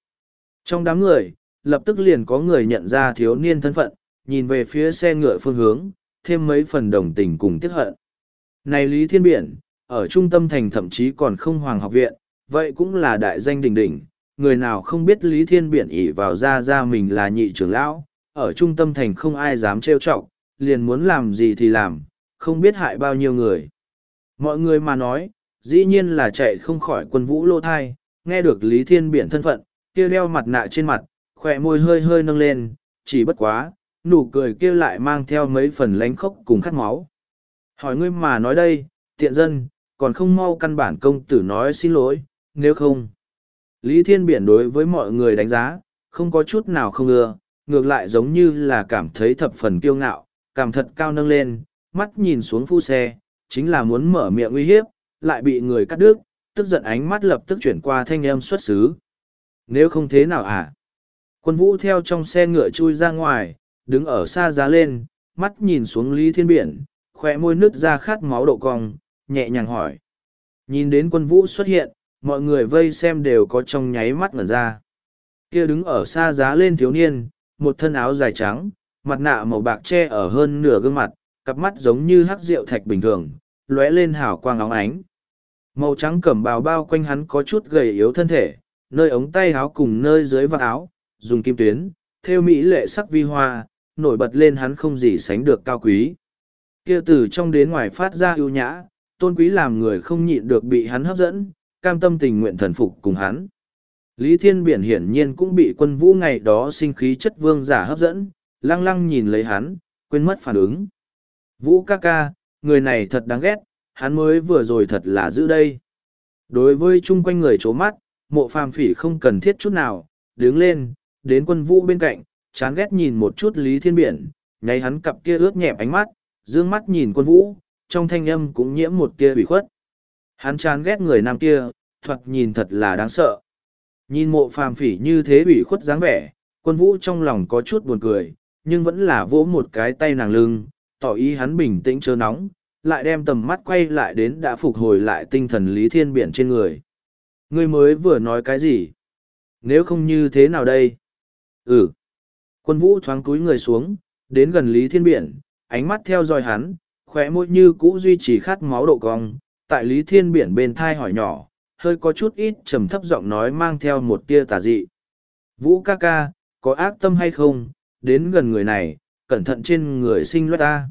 Trong đám người, lập tức liền có người nhận ra thiếu niên thân phận, nhìn về phía xe ngựa phương hướng, thêm mấy phần đồng tình cùng tiếc hận. Này Lý Thiên Biển, ở trung tâm thành thậm chí còn không hoàng học viện, vậy cũng là đại danh đỉnh đỉnh, người nào không biết Lý Thiên Biển ỷ vào ra ra mình là nhị trưởng lão, ở trung tâm thành không ai dám trêu chọc, liền muốn làm gì thì làm, không biết hại bao nhiêu người. Mọi người mà nói, dĩ nhiên là chạy không khỏi quân vũ lô thai, nghe được Lý Thiên Biển thân phận, kia đeo mặt nạ trên mặt, khỏe môi hơi hơi nâng lên, chỉ bất quá, nụ cười kia lại mang theo mấy phần lánh khốc cùng khát máu. Hỏi ngươi mà nói đây, tiện dân, còn không mau căn bản công tử nói xin lỗi, nếu không. Lý Thiên Biển đối với mọi người đánh giá, không có chút nào không ưa, ngược lại giống như là cảm thấy thập phần kiêu ngạo, cảm thật cao nâng lên, mắt nhìn xuống phu xe, chính là muốn mở miệng uy hiếp, lại bị người cắt đứt, tức giận ánh mắt lập tức chuyển qua thanh em xuất xứ. Nếu không thế nào à? Quân vũ theo trong xe ngựa chui ra ngoài, đứng ở xa giá lên, mắt nhìn xuống Lý Thiên Biển, khỏe môi nứt ra khát máu độ cong, nhẹ nhàng hỏi. Nhìn đến quân vũ xuất hiện, mọi người vây xem đều có trong nháy mắt ngẩn ra. Kia đứng ở xa giá lên thiếu niên, một thân áo dài trắng, mặt nạ màu bạc che ở hơn nửa gương mặt, cặp mắt giống như hắc rượu thạch bình thường, lóe lên hào quang óng ánh. Màu trắng cẩm bào bao quanh hắn có chút gầy yếu thân thể, nơi ống tay áo cùng nơi dưới vạt áo, dùng kim tuyến, theo mỹ lệ sắc vi hoa, nổi bật lên hắn không gì sánh được cao quý. Kia từ trong đến ngoài phát ra ưu nhã, tôn quý làm người không nhịn được bị hắn hấp dẫn, cam tâm tình nguyện thần phục cùng hắn. Lý Thiên Biển hiển nhiên cũng bị quân vũ ngày đó sinh khí chất vương giả hấp dẫn, lăng lăng nhìn lấy hắn, quên mất phản ứng. Vũ ca ca, người này thật đáng ghét, hắn mới vừa rồi thật là giữ đây. Đối với chung quanh người chố mắt, mộ phàm phỉ không cần thiết chút nào, đứng lên, đến quân vũ bên cạnh, chán ghét nhìn một chút Lý Thiên Biển, nháy hắn cặp kia ướt nhẹp ánh mắt, dương mắt nhìn quân vũ, trong thanh âm cũng nhiễm một tia bị khuất. Hắn chán ghét người nam kia, thoạt nhìn thật là đáng sợ. Nhìn mộ phàm phỉ như thế bị khuất dáng vẻ, quân vũ trong lòng có chút buồn cười, nhưng vẫn là vỗ một cái tay nàng lưng, tỏ ý hắn bình tĩnh chớ nóng, lại đem tầm mắt quay lại đến đã phục hồi lại tinh thần Lý Thiên Biển trên người. Ngươi mới vừa nói cái gì? Nếu không như thế nào đây? Ừ. Quân vũ thoáng cúi người xuống, đến gần Lý Thiên Biển, ánh mắt theo dõi hắn, khóe môi như cũ duy trì khát máu độ cong, tại Lý Thiên Biển bên thai hỏi nhỏ, hơi có chút ít trầm thấp giọng nói mang theo một tia tà dị. Vũ ca ca, có ác tâm hay không, đến gần người này, cẩn thận trên người sinh loát ta.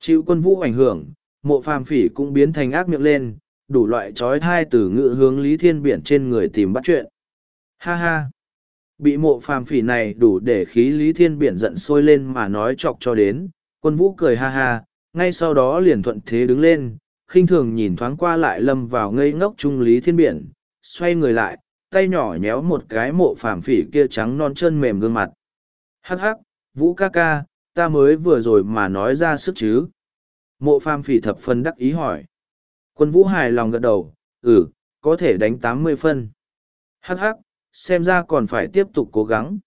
Chịu quân vũ ảnh hưởng, mộ phàm phỉ cũng biến thành ác miệng lên, đủ loại trói thai từ ngự hướng Lý Thiên Biển trên người tìm bắt chuyện. Ha ha! Bị mộ phàm phỉ này đủ để khí Lý Thiên Biển giận sôi lên mà nói chọc cho đến, quân vũ cười ha ha, ngay sau đó liền thuận thế đứng lên, khinh thường nhìn thoáng qua lại lâm vào ngây ngốc trung Lý Thiên Biển, xoay người lại, tay nhỏ nhéo một cái mộ phàm phỉ kia trắng non chân mềm gương mặt. Hắc hắc, vũ ca ca, ta mới vừa rồi mà nói ra sức chứ. Mộ phàm phỉ thập phân đắc ý hỏi. Quân vũ hài lòng gật đầu, ừ, có thể đánh tám mươi phân. Hắc hắc, xem ra còn phải tiếp tục cố gắng.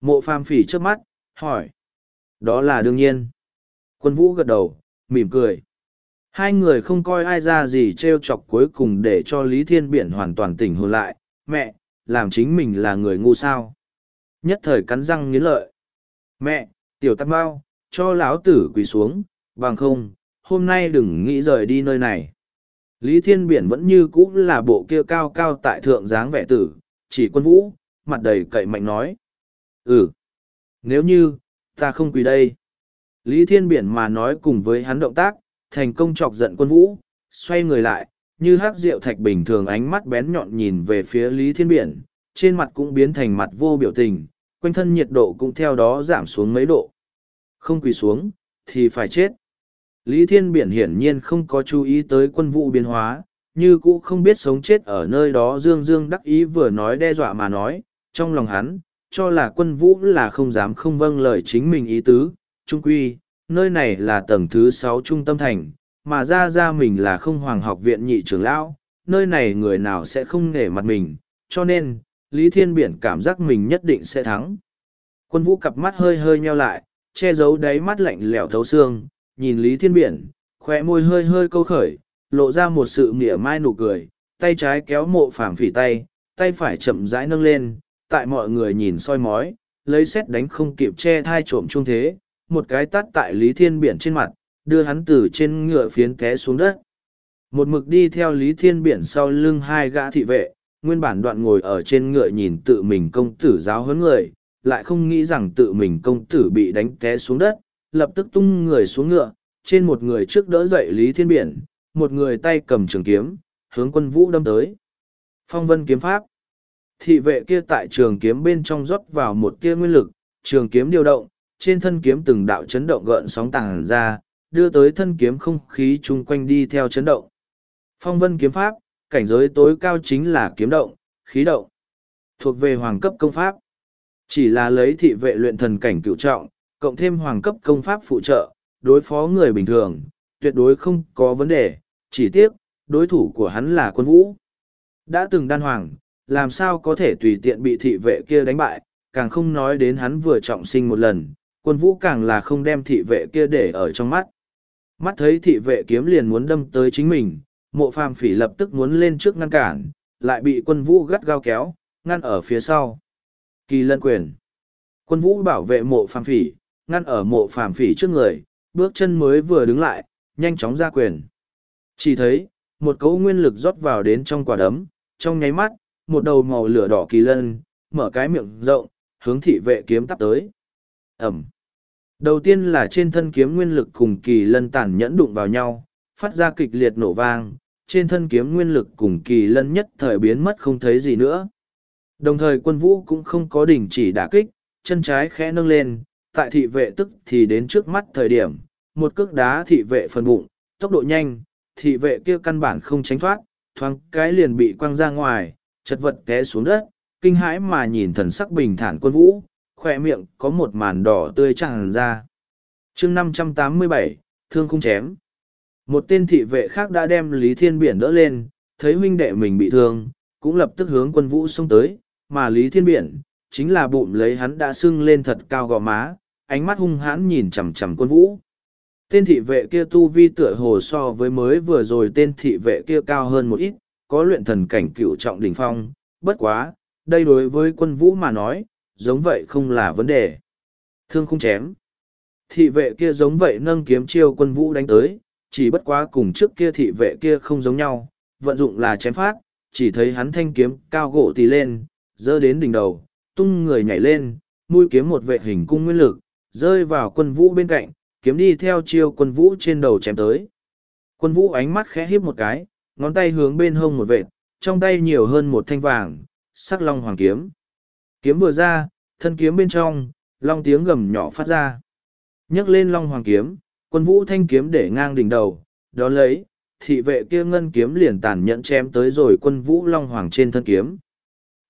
Mộ phàm phỉ trước mắt, hỏi. Đó là đương nhiên. Quân vũ gật đầu, mỉm cười. Hai người không coi ai ra gì trêu chọc cuối cùng để cho Lý Thiên Biển hoàn toàn tỉnh hồn lại. Mẹ, làm chính mình là người ngu sao. Nhất thời cắn răng nghiến lợi. Mẹ, tiểu tắt bao, cho lão tử quỳ xuống, bằng không, hôm nay đừng nghĩ rời đi nơi này. Lý Thiên Biển vẫn như cũ là bộ kia cao cao tại thượng dáng vẻ tử, chỉ quân vũ, mặt đầy cậy mạnh nói. Ừ, nếu như, ta không quỳ đây. Lý Thiên Biển mà nói cùng với hắn động tác, thành công chọc giận quân vũ, xoay người lại, như hắc rượu thạch bình thường ánh mắt bén nhọn nhìn về phía Lý Thiên Biển, trên mặt cũng biến thành mặt vô biểu tình, quanh thân nhiệt độ cũng theo đó giảm xuống mấy độ. Không quỳ xuống, thì phải chết. Lý Thiên Biển hiển nhiên không có chú ý tới quân vụ biến hóa, như cũ không biết sống chết ở nơi đó Dương Dương đắc ý vừa nói đe dọa mà nói, trong lòng hắn, cho là quân vũ là không dám không vâng lời chính mình ý tứ, trung quy, nơi này là tầng thứ sáu trung tâm thành, mà ra ra mình là không hoàng học viện nhị trưởng lão, nơi này người nào sẽ không nể mặt mình, cho nên, Lý Thiên Biển cảm giác mình nhất định sẽ thắng. Quân vũ cặp mắt hơi hơi nheo lại, che giấu đáy mắt lạnh lẽo thấu xương, nhìn Lý Thiên Biển, khóe môi hơi hơi câu khởi, lộ ra một sự mỉa mai nụ cười, tay trái kéo mộ phàm phỉ tay, tay phải chậm rãi nâng lên, tại mọi người nhìn soi mói, lấy xét đánh không kịp che thai trộm trung thế, một cái tắt tại Lý Thiên Biển trên mặt, đưa hắn từ trên ngựa phiến té xuống đất. Một mực đi theo Lý Thiên Biển sau lưng hai gã thị vệ, nguyên bản đoạn ngồi ở trên ngựa nhìn tự mình công tử giáo huấn người, lại không nghĩ rằng tự mình công tử bị đánh té xuống đất, lập tức tung người xuống ngựa, trên một người trước đỡ dậy Lý Thiên Biển, một người tay cầm trường kiếm, hướng quân vũ đâm tới. Phong vân kiếm pháp. Thị vệ kia tại trường kiếm bên trong rót vào một tia nguyên lực, trường kiếm điều động, trên thân kiếm từng đạo chấn động gợn sóng tàng ra, đưa tới thân kiếm không khí chung quanh đi theo chấn động. Phong vân kiếm pháp, cảnh giới tối cao chính là kiếm động, khí động. Thuộc về hoàng cấp công pháp. Chỉ là lấy thị vệ luyện thần cảnh cựu trọng, cộng thêm hoàng cấp công pháp phụ trợ, đối phó người bình thường, tuyệt đối không có vấn đề, chỉ tiếc, đối thủ của hắn là quân vũ. Đã từng đan hoàng, làm sao có thể tùy tiện bị thị vệ kia đánh bại, càng không nói đến hắn vừa trọng sinh một lần, quân vũ càng là không đem thị vệ kia để ở trong mắt. Mắt thấy thị vệ kiếm liền muốn đâm tới chính mình, mộ phàm phỉ lập tức muốn lên trước ngăn cản, lại bị quân vũ gắt gao kéo, ngăn ở phía sau. Kỳ lân quyền. Quân vũ bảo vệ mộ phàm phỉ, ngăn ở mộ phàm phỉ trước người, bước chân mới vừa đứng lại, nhanh chóng ra quyền. Chỉ thấy, một cấu nguyên lực rót vào đến trong quả đấm, trong nháy mắt, một đầu màu lửa đỏ kỳ lân, mở cái miệng rộng, hướng thị vệ kiếm tắp tới. Ẩm. Đầu tiên là trên thân kiếm nguyên lực cùng kỳ lân tàn nhẫn đụng vào nhau, phát ra kịch liệt nổ vang, trên thân kiếm nguyên lực cùng kỳ lân nhất thời biến mất không thấy gì nữa. Đồng thời quân vũ cũng không có đình chỉ đả kích, chân trái khẽ nâng lên, tại thị vệ tức thì đến trước mắt thời điểm, một cước đá thị vệ phần bụng, tốc độ nhanh, thị vệ kia căn bản không tránh thoát, thoáng cái liền bị quăng ra ngoài, chật vật té xuống đất, kinh hãi mà nhìn thần sắc bình thản quân vũ, khoe miệng có một màn đỏ tươi tràn ra. chương năm trăm tám mươi bảy thương không chém. Một tên thị vệ khác đã đem Lý Thiên Biển đỡ lên, thấy huynh đệ mình bị thương, cũng lập tức hướng quân vũ xông tới, mà Lý Thiên Biển, chính là bụng lấy hắn đã sưng lên thật cao gò má, ánh mắt hung hãn nhìn chằm chằm quân vũ. Tên thị vệ kia tu vi tựa hồ so với mới vừa rồi tên thị vệ kia cao hơn một ít, có luyện thần cảnh cựu trọng đỉnh phong, bất quá, đây đối với quân vũ mà nói, giống vậy không là vấn đề. Thương không chém. Thị vệ kia giống vậy nâng kiếm chiêu quân vũ đánh tới, chỉ bất quá cùng trước kia thị vệ kia không giống nhau, vận dụng là chém phát, chỉ thấy hắn thanh kiếm cao gỗ tì lên, dơ đến đỉnh đầu, tung người nhảy lên, mũi kiếm một vệ hình cung nguyên lực, rơi vào quân vũ bên cạnh, kiếm đi theo chiêu quân vũ trên đầu chém tới. Quân vũ ánh mắt khẽ híp một cái, ngón tay hướng bên hông một vệt, trong tay nhiều hơn một thanh vàng, sắc long hoàng kiếm. Kiếm vừa ra, thân kiếm bên trong, long tiếng gầm nhỏ phát ra. nhấc lên long hoàng kiếm, quân vũ thanh kiếm để ngang đỉnh đầu, đó lấy, thị vệ kia ngân kiếm liền tàn nhẫn chém tới rồi quân vũ long hoàng trên thân kiếm.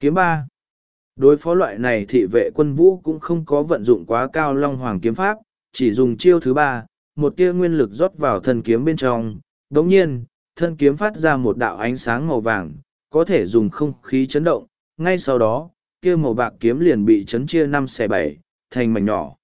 Kiếm ba Đối phó loại này thị vệ quân vũ cũng không có vận dụng quá cao long hoàng kiếm pháp, chỉ dùng chiêu thứ ba, một tia nguyên lực rót vào thân kiếm bên trong. Đồng nhiên, thân kiếm phát ra một đạo ánh sáng màu vàng, có thể dùng không khí chấn động, ngay sau đó, kia màu bạc kiếm liền bị chấn chia năm xẻ bảy, thành mảnh nhỏ.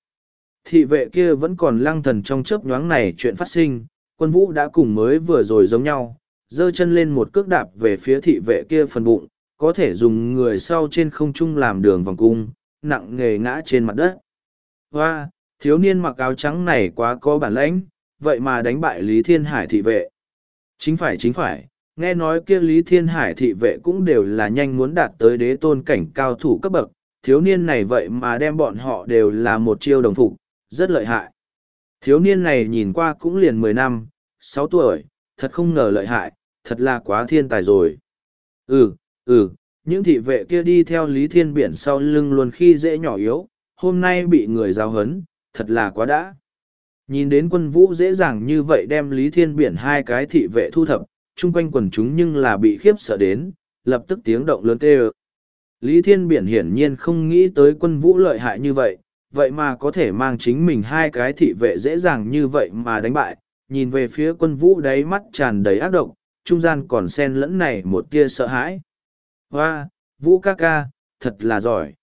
Thị vệ kia vẫn còn lăng thần trong chớp nhoáng này chuyện phát sinh, quân vũ đã cùng mới vừa rồi giống nhau, giơ chân lên một cước đạp về phía thị vệ kia phần bụng, có thể dùng người sau trên không trung làm đường vòng cung, nặng nghề ngã trên mặt đất. Hoa, thiếu niên mặc áo trắng này quá có bản lãnh, vậy mà đánh bại Lý Thiên Hải thị vệ. Chính phải chính phải, nghe nói kia Lý Thiên Hải thị vệ cũng đều là nhanh muốn đạt tới đế tôn cảnh cao thủ cấp bậc, thiếu niên này vậy mà đem bọn họ đều là một chiêu đồng phục, rất lợi hại. Thiếu niên này nhìn qua cũng liền mười năm, sáu tuổi, thật không ngờ lợi hại, thật là quá thiên tài rồi. Ừ, ừ, những thị vệ kia đi theo Lý Thiên Biển sau lưng luôn khi dễ nhỏ yếu, hôm nay bị người giao hấn, thật là quá đã. Nhìn đến quân vũ dễ dàng như vậy đem Lý Thiên Biển hai cái thị vệ thu thập, chung quanh quần chúng nhưng là bị khiếp sợ đến, lập tức tiếng động lớn kêu. Lý Thiên Biển hiển nhiên không nghĩ tới quân vũ lợi hại như vậy, vậy mà có thể mang chính mình hai cái thị vệ dễ dàng như vậy mà đánh bại, nhìn về phía quân vũ đáy mắt tràn đầy ác độc, trung gian còn xen lẫn này một tia sợ hãi. Hoa, vũ ca ca, thật là giỏi.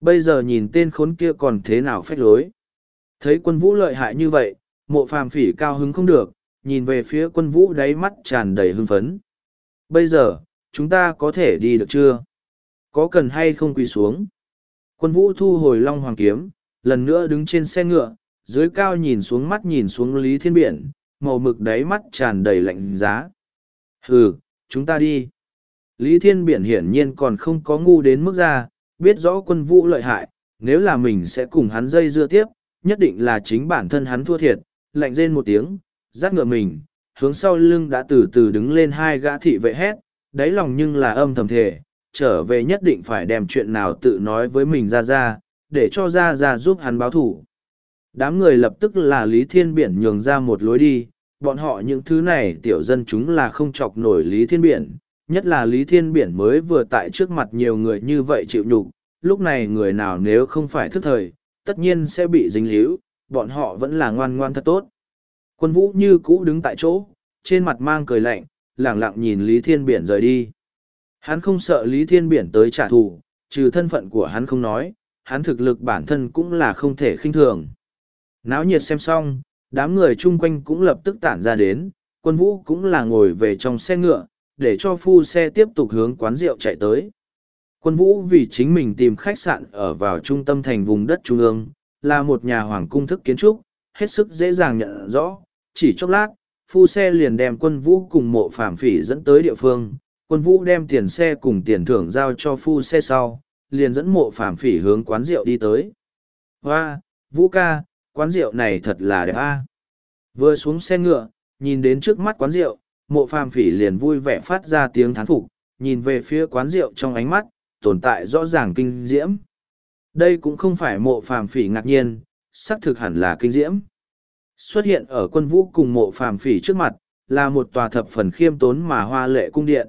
Bây giờ nhìn tên khốn kia còn thế nào phách lối. Thấy quân vũ lợi hại như vậy, mộ phàm phỉ cao hứng không được, nhìn về phía quân vũ đáy mắt tràn đầy hưng phấn. Bây giờ, chúng ta có thể đi được chưa? Có cần hay không quỳ xuống? Quân vũ thu hồi long hoàng kiếm, lần nữa đứng trên xe ngựa, dưới cao nhìn xuống mắt nhìn xuống Lý Thiên Biển, màu mực đáy mắt tràn đầy lạnh giá. Hừ, chúng ta đi. Lý Thiên Biển hiển nhiên còn không có ngu đến mức ra, biết rõ quân vũ lợi hại, nếu là mình sẽ cùng hắn dây dưa tiếp, nhất định là chính bản thân hắn thua thiệt, lạnh rên một tiếng, dắt ngựa mình, hướng sau lưng đã từ từ đứng lên hai gã thị vệ hét, đáy lòng nhưng là âm thầm thề, trở về nhất định phải đem chuyện nào tự nói với mình ra ra, để cho ra ra giúp hắn báo thủ. Đám người lập tức là Lý Thiên Biển nhường ra một lối đi, bọn họ những thứ này tiểu dân chúng là không chọc nổi Lý Thiên Biển, nhất là Lý Thiên Biển mới vừa tại trước mặt nhiều người như vậy chịu nhục, lúc này người nào nếu không phải thức thời, tất nhiên sẽ bị dính líu, bọn họ vẫn là ngoan ngoan thật tốt. Quân vũ như cũ đứng tại chỗ, trên mặt mang cười lạnh, lẳng lặng nhìn Lý Thiên Biển rời đi. Hắn không sợ Lý Thiên Biển tới trả thù, trừ thân phận của hắn không nói, hắn thực lực bản thân cũng là không thể khinh thường. Náo nhiệt xem xong, đám người chung quanh cũng lập tức tản ra đến, quân vũ cũng là ngồi về trong xe ngựa, để cho phu xe tiếp tục hướng quán rượu chạy tới. Quân vũ vì chính mình tìm khách sạn ở vào trung tâm thành vùng đất trung ương, là một nhà hoàng cung thức kiến trúc, hết sức dễ dàng nhận rõ, chỉ chốc lát, phu xe liền đem quân vũ cùng mộ phàm phỉ dẫn tới địa phương, quân vũ đem tiền xe cùng tiền thưởng giao cho phu xe sau, liền dẫn mộ phàm phỉ hướng quán rượu đi tới. Hoa, vũ ca, quán rượu này thật là đẹp a. Vừa xuống xe ngựa, nhìn đến trước mắt quán rượu, mộ phàm phỉ liền vui vẻ phát ra tiếng thán phục, nhìn về phía quán rượu trong ánh mắt, tồn tại rõ ràng kinh diễm. Đây cũng không phải mộ phàm phỉ ngạc nhiên, xác thực hẳn là kinh diễm. Xuất hiện ở quân vũ cùng mộ phàm phỉ trước mặt, là một tòa thập phần khiêm tốn mà hoa lệ cung điện.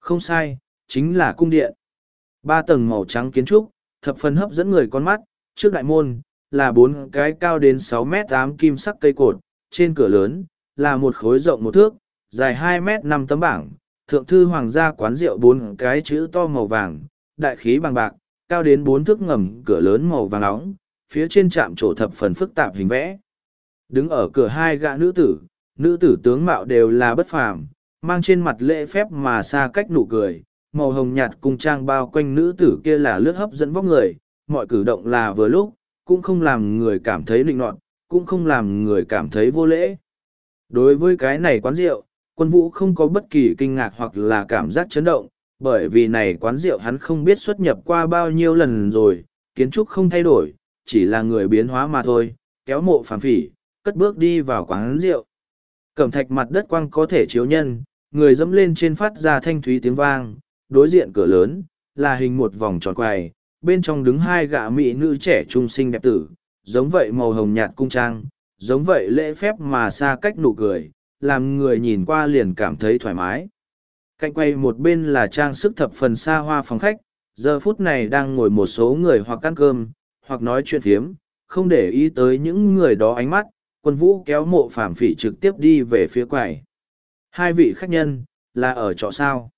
Không sai, chính là cung điện. Ba tầng màu trắng kiến trúc, thập phần hấp dẫn người con mắt, trước đại môn, là bốn cái cao đến sáu mét tám kim sắc cây cột, trên cửa lớn, là một khối rộng một thước, dài hai mét năm tấm bảng, thượng thư hoàng gia quán rượu bốn cái chữ to màu vàng, đại khí bằng bạc, cao đến bốn thước ngầm cửa lớn màu vàng nóng, phía trên trạm trổ thập phần phức tạp hình vẽ. Đứng ở cửa hai gã nữ tử, nữ tử tướng mạo đều là bất phàm, mang trên mặt lễ phép mà xa cách nụ cười, màu hồng nhạt cùng trang bao quanh nữ tử kia là lướt hấp dẫn vóc người, mọi cử động là vừa lúc, cũng không làm người cảm thấy lịnh nọt, cũng không làm người cảm thấy vô lễ. Đối với cái này quán rượu, quân vũ không có bất kỳ kinh ngạc hoặc là cảm giác chấn động, bởi vì này quán rượu hắn không biết xuất nhập qua bao nhiêu lần rồi, kiến trúc không thay đổi, chỉ là người biến hóa mà thôi, kéo mộ phàm phỉ, cất bước đi vào quán rượu. Cẩm thạch mặt đất quang có thể chiếu nhân, người dẫm lên trên phát ra thanh thúy tiếng vang, đối diện cửa lớn, là hình một vòng tròn quầy, bên trong đứng hai gã mỹ nữ trẻ trung sinh đẹp tử, giống vậy màu hồng nhạt cung trang, giống vậy lễ phép mà xa cách nụ cười, làm người nhìn qua liền cảm thấy thoải mái. Cạnh quay một bên là trang sức thập phần xa hoa phòng khách, giờ phút này đang ngồi một số người hoặc ăn cơm, hoặc nói chuyện phiếm, không để ý tới những người đó ánh mắt, quân vũ kéo mộ phàm phỉ trực tiếp đi về phía quầy. Hai vị khách nhân, là ở chỗ sao?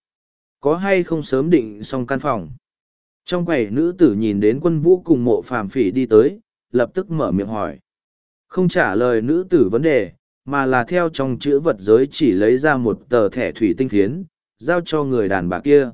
Có hay không sớm định xong căn phòng? Trong quầy nữ tử nhìn đến quân vũ cùng mộ phàm phỉ đi tới, lập tức mở miệng hỏi. Không trả lời nữ tử vấn đề, mà là theo trong chữ vật giới chỉ lấy ra một tờ thẻ thủy tinh phiến, giao cho người đàn bà kia.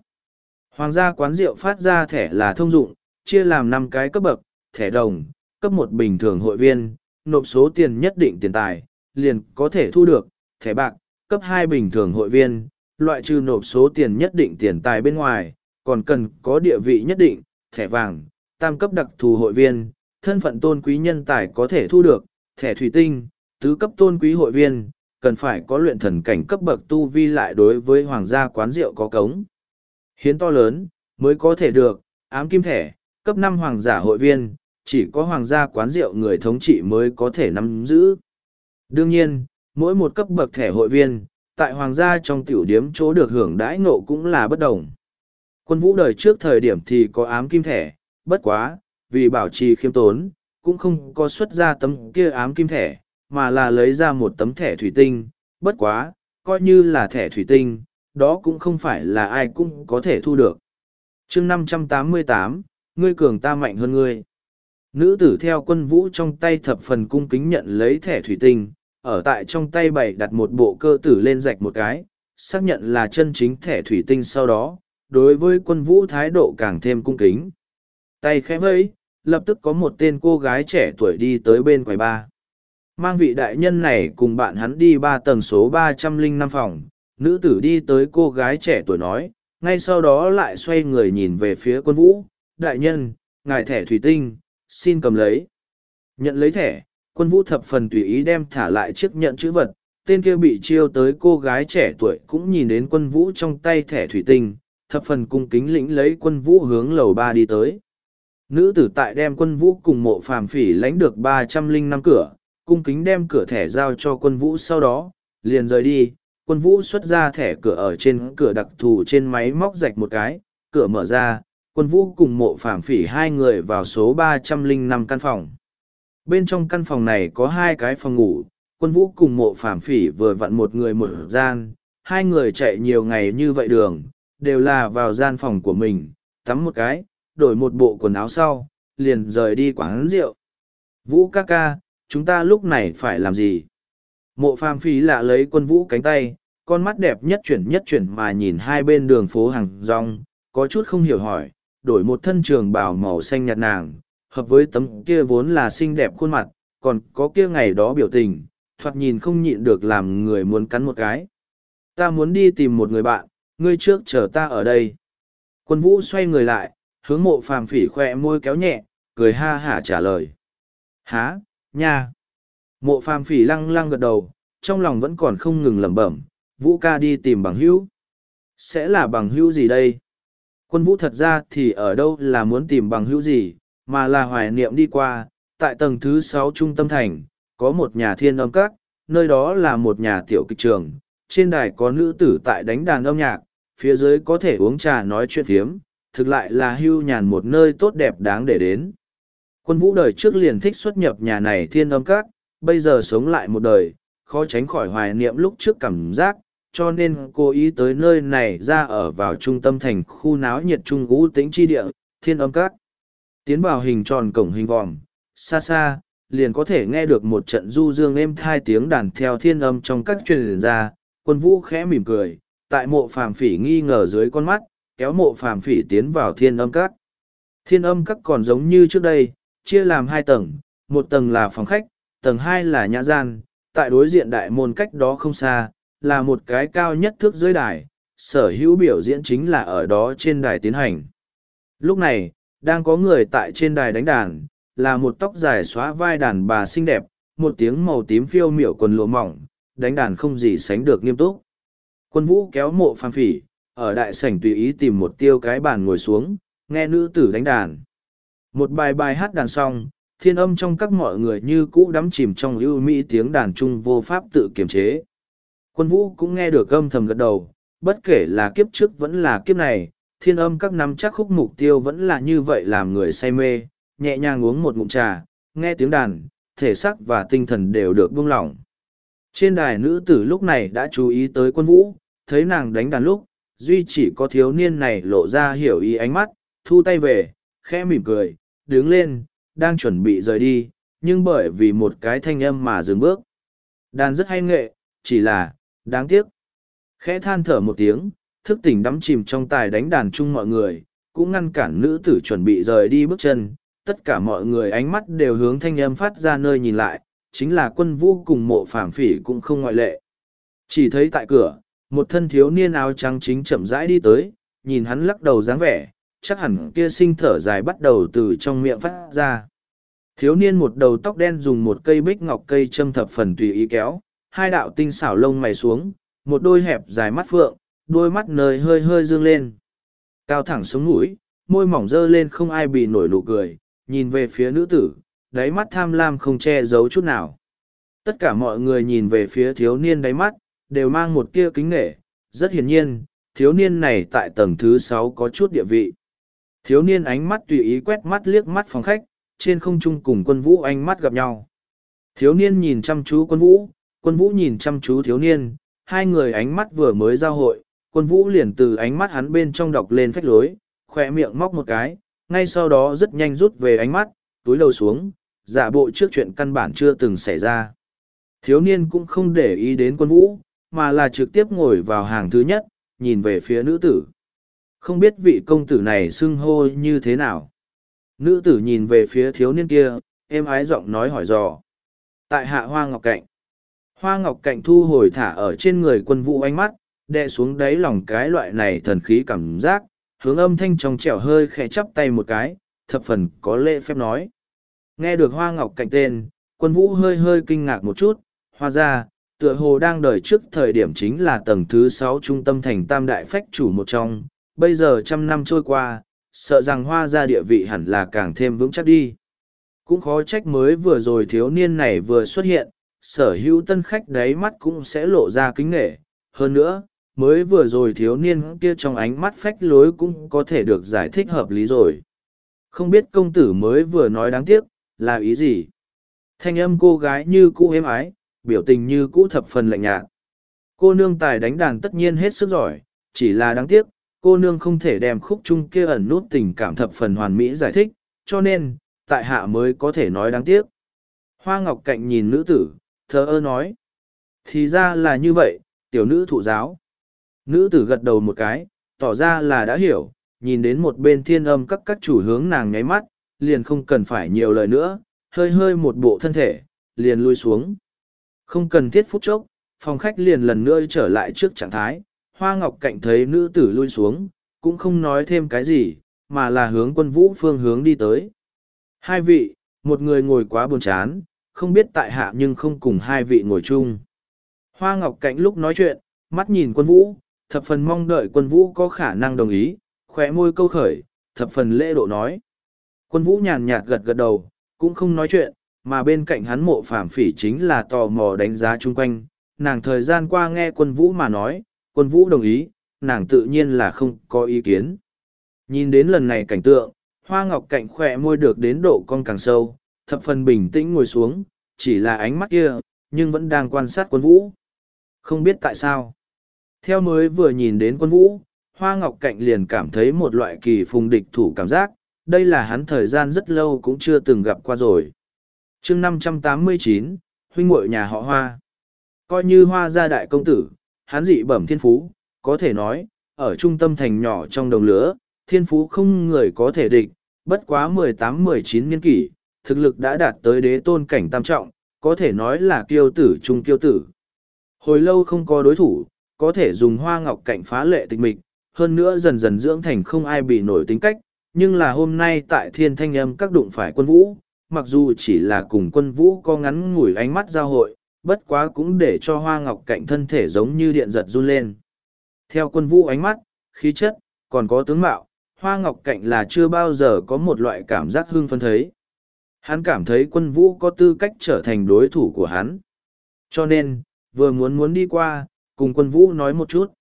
Hoàng gia quán rượu phát ra thẻ là thông dụng, chia làm năm cái cấp bậc, thẻ đồng, cấp một bình thường hội viên, nộp số tiền nhất định tiền tài, liền có thể thu được, thẻ bạc, cấp hai bình thường hội viên, loại trừ nộp số tiền nhất định tiền tài bên ngoài, còn cần có địa vị nhất định, thẻ vàng, tam cấp đặc thù hội viên, thân phận tôn quý nhân tài có thể thu được, thẻ thủy tinh, tứ cấp tôn quý hội viên, cần phải có luyện thần cảnh cấp bậc tu vi lại đối với hoàng gia quán rượu có cống. Hiến to lớn, mới có thể được, ám kim thẻ, cấp năm hoàng giả hội viên, chỉ có hoàng gia quán rượu người thống trị mới có thể nắm giữ. Đương nhiên, mỗi một cấp bậc thẻ hội viên, tại hoàng gia trong tiểu điếm chỗ được hưởng đãi ngộ cũng là bất đồng. Quân vũ đời trước thời điểm thì có ám kim thẻ, bất quá, vì bảo trì khiêm tốn, cũng không có xuất ra tấm kia ám kim thẻ, mà là lấy ra một tấm thẻ thủy tinh, bất quá, coi như là thẻ thủy tinh, đó cũng không phải là ai cũng có thể thu được. chương 588, ngươi cường ta mạnh hơn ngươi. Nữ tử theo quân vũ trong tay thập phần cung kính nhận lấy thẻ thủy tinh, ở tại trong tay bày đặt một bộ cơ tử lên rạch một cái, xác nhận là chân chính thẻ thủy tinh sau đó, đối với quân vũ thái độ càng thêm cung kính. Tay khẽ vẫy, lập tức có một tên cô gái trẻ tuổi đi tới bên quầy ba. Mang vị đại nhân này cùng bạn hắn đi ba tầng số ba trăm linh năm phòng, nữ tử đi tới cô gái trẻ tuổi nói, ngay sau đó lại xoay người nhìn về phía quân vũ, đại nhân, ngài thẻ thủy tinh, xin cầm lấy. Nhận lấy thẻ, quân vũ thập phần tùy ý đem thả lại chiếc nhận chữ vật, tên kia bị chiêu tới cô gái trẻ tuổi cũng nhìn đến quân vũ trong tay thẻ thủy tinh, thập phần cung kính lĩnh lấy quân vũ hướng lầu ba đi tới. Nữ tử tại đem quân vũ cùng mộ phàm phỉ lãnh được ba trăm linh năm cửa, cung kính đem cửa thẻ giao cho quân vũ sau đó, liền rời đi, quân vũ xuất ra thẻ cửa ở trên cửa đặc thù trên máy móc rạch một cái, cửa mở ra, quân vũ cùng mộ phàm phỉ hai người vào số ba trăm linh năm căn phòng. Bên trong căn phòng này có hai cái phòng ngủ, quân vũ cùng mộ phàm phỉ vừa vặn một người một gian, hai người chạy nhiều ngày như vậy đường, đều là vào gian phòng của mình, tắm một cái, đổi một bộ quần áo sau, liền rời đi quán rượu. Vũ ca ca, chúng ta lúc này phải làm gì? Mộ phàm phí lạ lấy quân vũ cánh tay, con mắt đẹp nhất chuyển nhất chuyển mà nhìn hai bên đường phố hàng rong, có chút không hiểu hỏi, đổi một thân trường bào màu xanh nhạt nàng, hợp với tấm kia vốn là xinh đẹp khuôn mặt, còn có kia ngày đó biểu tình, thoạt nhìn không nhịn được làm người muốn cắn một cái. Ta muốn đi tìm một người bạn, ngươi trước chờ ta ở đây. Quân vũ xoay người lại, hướng mộ phàm phỉ khoe môi kéo nhẹ, cười ha hả trả lời. Há, nha. Mộ phàm phỉ lăng lăng gật đầu, trong lòng vẫn còn không ngừng lẩm bẩm, vũ ca đi tìm bằng hữu. Sẽ là bằng hữu gì đây? Quân vũ thật ra thì ở đâu là muốn tìm bằng hữu gì, mà là hoài niệm đi qua, tại tầng thứ sáu trung tâm thành, có một nhà thiên âm các, nơi đó là một nhà tiểu kịch trường, trên đài có nữ tử tại đánh đàn âm nhạc, phía dưới có thể uống trà nói chuyện thiếm, thực lại là hưu nhàn một nơi tốt đẹp đáng để đến. Quân vũ đời trước liền thích xuất nhập nhà này thiên âm các, bây giờ sống lại một đời, khó tránh khỏi hoài niệm lúc trước cảm giác, cho nên cô ý tới nơi này ra ở vào trung tâm thành khu náo nhiệt trung ngũ tĩnh chi địa, thiên âm các. Tiến vào hình tròn cổng hình vòm, xa xa, liền có thể nghe được một trận du dương êm thai tiếng đàn theo thiên âm trong các truyền ra, quân vũ khẽ mỉm cười, tại mộ phàm phỉ nghi ngờ dưới con mắt, kéo mộ phàm phỉ tiến vào thiên âm các. Thiên âm các còn giống như trước đây, chia làm hai tầng, một tầng là phòng khách, tầng hai là nhã gian, tại đối diện đại môn cách đó không xa, là một cái cao nhất thước dưới đài, sở hữu biểu diễn chính là ở đó trên đài tiến hành. Lúc này, đang có người tại trên đài đánh đàn, là một tóc dài xóa vai đàn bà xinh đẹp, một tiếng màu tím phiêu miểu quần lụa mỏng, đánh đàn không gì sánh được nghiêm túc. Quân vũ kéo mộ phàm phỉ, ở đại sảnh tùy ý tìm một tiêu cái bàn ngồi xuống, nghe nữ tử đánh đàn. Một bài bài hát đàn xong, thiên âm trong các mọi người như cũ đắm chìm trong ưu mỹ tiếng đàn trung vô pháp tự kiềm chế. Quân vũ cũng nghe được âm thầm gật đầu, bất kể là kiếp trước vẫn là kiếp này, thiên âm các năm chắc khúc mục tiêu vẫn là như vậy làm người say mê, nhẹ nhàng uống một ngụm trà, nghe tiếng đàn, thể xác và tinh thần đều được buông lỏng. Trên đài nữ tử lúc này đã chú ý tới quân vũ, thấy nàng đánh đàn lúc, duy chỉ có thiếu niên này lộ ra hiểu ý ánh mắt, thu tay về, khẽ mỉm cười, đứng lên, đang chuẩn bị rời đi, nhưng bởi vì một cái thanh âm mà dừng bước. Đàn rất hay nghệ, chỉ là, đáng tiếc. Khẽ than thở một tiếng, thức tỉnh đắm chìm trong tài đánh đàn chung mọi người, cũng ngăn cản nữ tử chuẩn bị rời đi bước chân. Tất cả mọi người ánh mắt đều hướng thanh âm phát ra nơi nhìn lại, chính là quân vũ cùng mộ phàm phỉ cũng không ngoại lệ. Chỉ thấy tại cửa, một thân thiếu niên áo trắng chính chậm rãi đi tới, nhìn hắn lắc đầu dáng vẻ, chắc hẳn kia sinh thở dài bắt đầu từ trong miệng phát ra. Thiếu niên một đầu tóc đen dùng một cây bích ngọc cây châm thập phần tùy ý kéo, hai đạo tinh xảo lông mày xuống, một đôi hẹp dài mắt phượng, đôi mắt nơi hơi hơi dương lên. Cao thẳng sống mũi, môi mỏng dơ lên không ai bị nổi nụ cười, nhìn về phía nữ tử, đáy mắt tham lam không che giấu chút nào. Tất cả mọi người nhìn về phía thiếu niên đáy mắt, đều mang một tia kính nghệ, rất hiển nhiên, thiếu niên này tại tầng thứ sáu có chút địa vị. Thiếu niên ánh mắt tùy ý quét mắt liếc mắt phòng khách, trên không trung cùng quân vũ ánh mắt gặp nhau. Thiếu niên nhìn chăm chú quân vũ, quân vũ nhìn chăm chú thiếu niên, hai người ánh mắt vừa mới giao hội, quân vũ liền từ ánh mắt hắn bên trong đọc lên phách lối, khỏe miệng móc một cái, ngay sau đó rất nhanh rút về ánh mắt, túi lầu xuống, giả bộ trước chuyện căn bản chưa từng xảy ra. Thiếu niên cũng không để ý đến quân vũ, mà là trực tiếp ngồi vào hàng thứ nhất, nhìn về phía nữ tử. Không biết vị công tử này xưng hô như thế nào. Nữ tử nhìn về phía thiếu niên kia, êm ái giọng nói hỏi dò. Tại hạ hoa ngọc cạnh. Hoa ngọc cạnh thu hồi thả ở trên người quân vũ ánh mắt, đè xuống đáy lòng cái loại này thần khí cảm giác, hướng âm thanh trong trẻo hơi khẽ chắp tay một cái, thập phần có lễ phép nói. Nghe được hoa ngọc cạnh tên, quân vũ hơi hơi kinh ngạc một chút, hoa ra, tựa hồ đang đợi trước thời điểm chính là tầng thứ sáu trung tâm thành tam đại phách chủ một trong, bây giờ trăm năm trôi qua, sợ rằng hoa ra địa vị hẳn là càng thêm vững chắc đi. Cũng khó trách mới vừa rồi thiếu niên này vừa xuất hiện, sở hữu tân khách đáy mắt cũng sẽ lộ ra kính nghệ. Hơn nữa, mới vừa rồi thiếu niên kia trong ánh mắt phách lối cũng có thể được giải thích hợp lý rồi. Không biết công tử mới vừa nói đáng tiếc, là ý gì? Thanh âm cô gái như cũ êm ái, biểu tình như cũ thập phần lạnh nhạt. Cô nương tài đánh đàn tất nhiên hết sức giỏi, chỉ là đáng tiếc, cô nương không thể đem khúc chung kia ẩn nút tình cảm thập phần hoàn mỹ giải thích, cho nên, tại hạ mới có thể nói đáng tiếc. Hoa Ngọc Cạnh nhìn nữ tử, thờ ơ nói. Thì ra là như vậy, tiểu nữ thụ giáo. Nữ tử gật đầu một cái, tỏ ra là đã hiểu, nhìn đến một bên thiên âm các các chủ hướng nàng nháy mắt, liền không cần phải nhiều lời nữa, hơi hơi một bộ thân thể, liền lui xuống. Không cần thiết phút chốc, phòng khách liền lần nữa trở lại trước trạng thái, Hoa Ngọc Cạnh thấy nữ tử lui xuống, cũng không nói thêm cái gì, mà là hướng quân vũ phương hướng đi tới. Hai vị, một người ngồi quá buồn chán, không biết tại hạ nhưng không cùng hai vị ngồi chung. Hoa Ngọc Cạnh lúc nói chuyện, mắt nhìn quân vũ, thập phần mong đợi quân vũ có khả năng đồng ý, khóe môi câu khởi, thập phần lễ độ nói. Quân vũ nhàn nhạt gật gật đầu, cũng không nói chuyện, mà bên cạnh hắn mộ phàm phỉ chính là tò mò đánh giá chung quanh. Nàng thời gian qua nghe quân vũ mà nói, quân vũ đồng ý, nàng tự nhiên là không có ý kiến. Nhìn đến lần này cảnh tượng, hoa ngọc cạnh khỏe môi được đến độ con càng sâu, thập phần bình tĩnh ngồi xuống, chỉ là ánh mắt kia, nhưng vẫn đang quan sát quân vũ. Không biết tại sao. Theo mới vừa nhìn đến quân vũ, hoa ngọc cạnh liền cảm thấy một loại kỳ phùng địch thủ cảm giác, đây là hắn thời gian rất lâu cũng chưa từng gặp qua rồi. chương năm trăm tám mươi chín huynh muội nhà họ hoa. Coi như hoa gia đại công tử, hắn dị bẩm thiên phú, có thể nói, ở trung tâm thành nhỏ trong đồng lứa, thiên phú không người có thể địch, bất quá mười tám mười chín niên kỷ, thực lực đã đạt tới đế tôn cảnh tam trọng, có thể nói là kiêu tử trung kiêu tử. Hồi lâu không có đối thủ, có thể dùng hoa ngọc cảnh phá lệ tịch mịch, hơn nữa dần dần dưỡng thành không ai bị nổi tính cách, nhưng là hôm nay tại thiên thanh âm các đụng phải quân vũ, mặc dù chỉ là cùng quân vũ có ngắn ngủi ánh mắt giao hội, bất quá cũng để cho hoa ngọc cạnh thân thể giống như điện giật run lên. Theo quân vũ ánh mắt, khí chất, còn có tướng mạo, hoa ngọc cạnh là chưa bao giờ có một loại cảm giác hưng phấn thấy. Hắn cảm thấy quân vũ có tư cách trở thành đối thủ của hắn. Cho nên, vừa muốn muốn đi qua, cùng quân vũ nói một chút.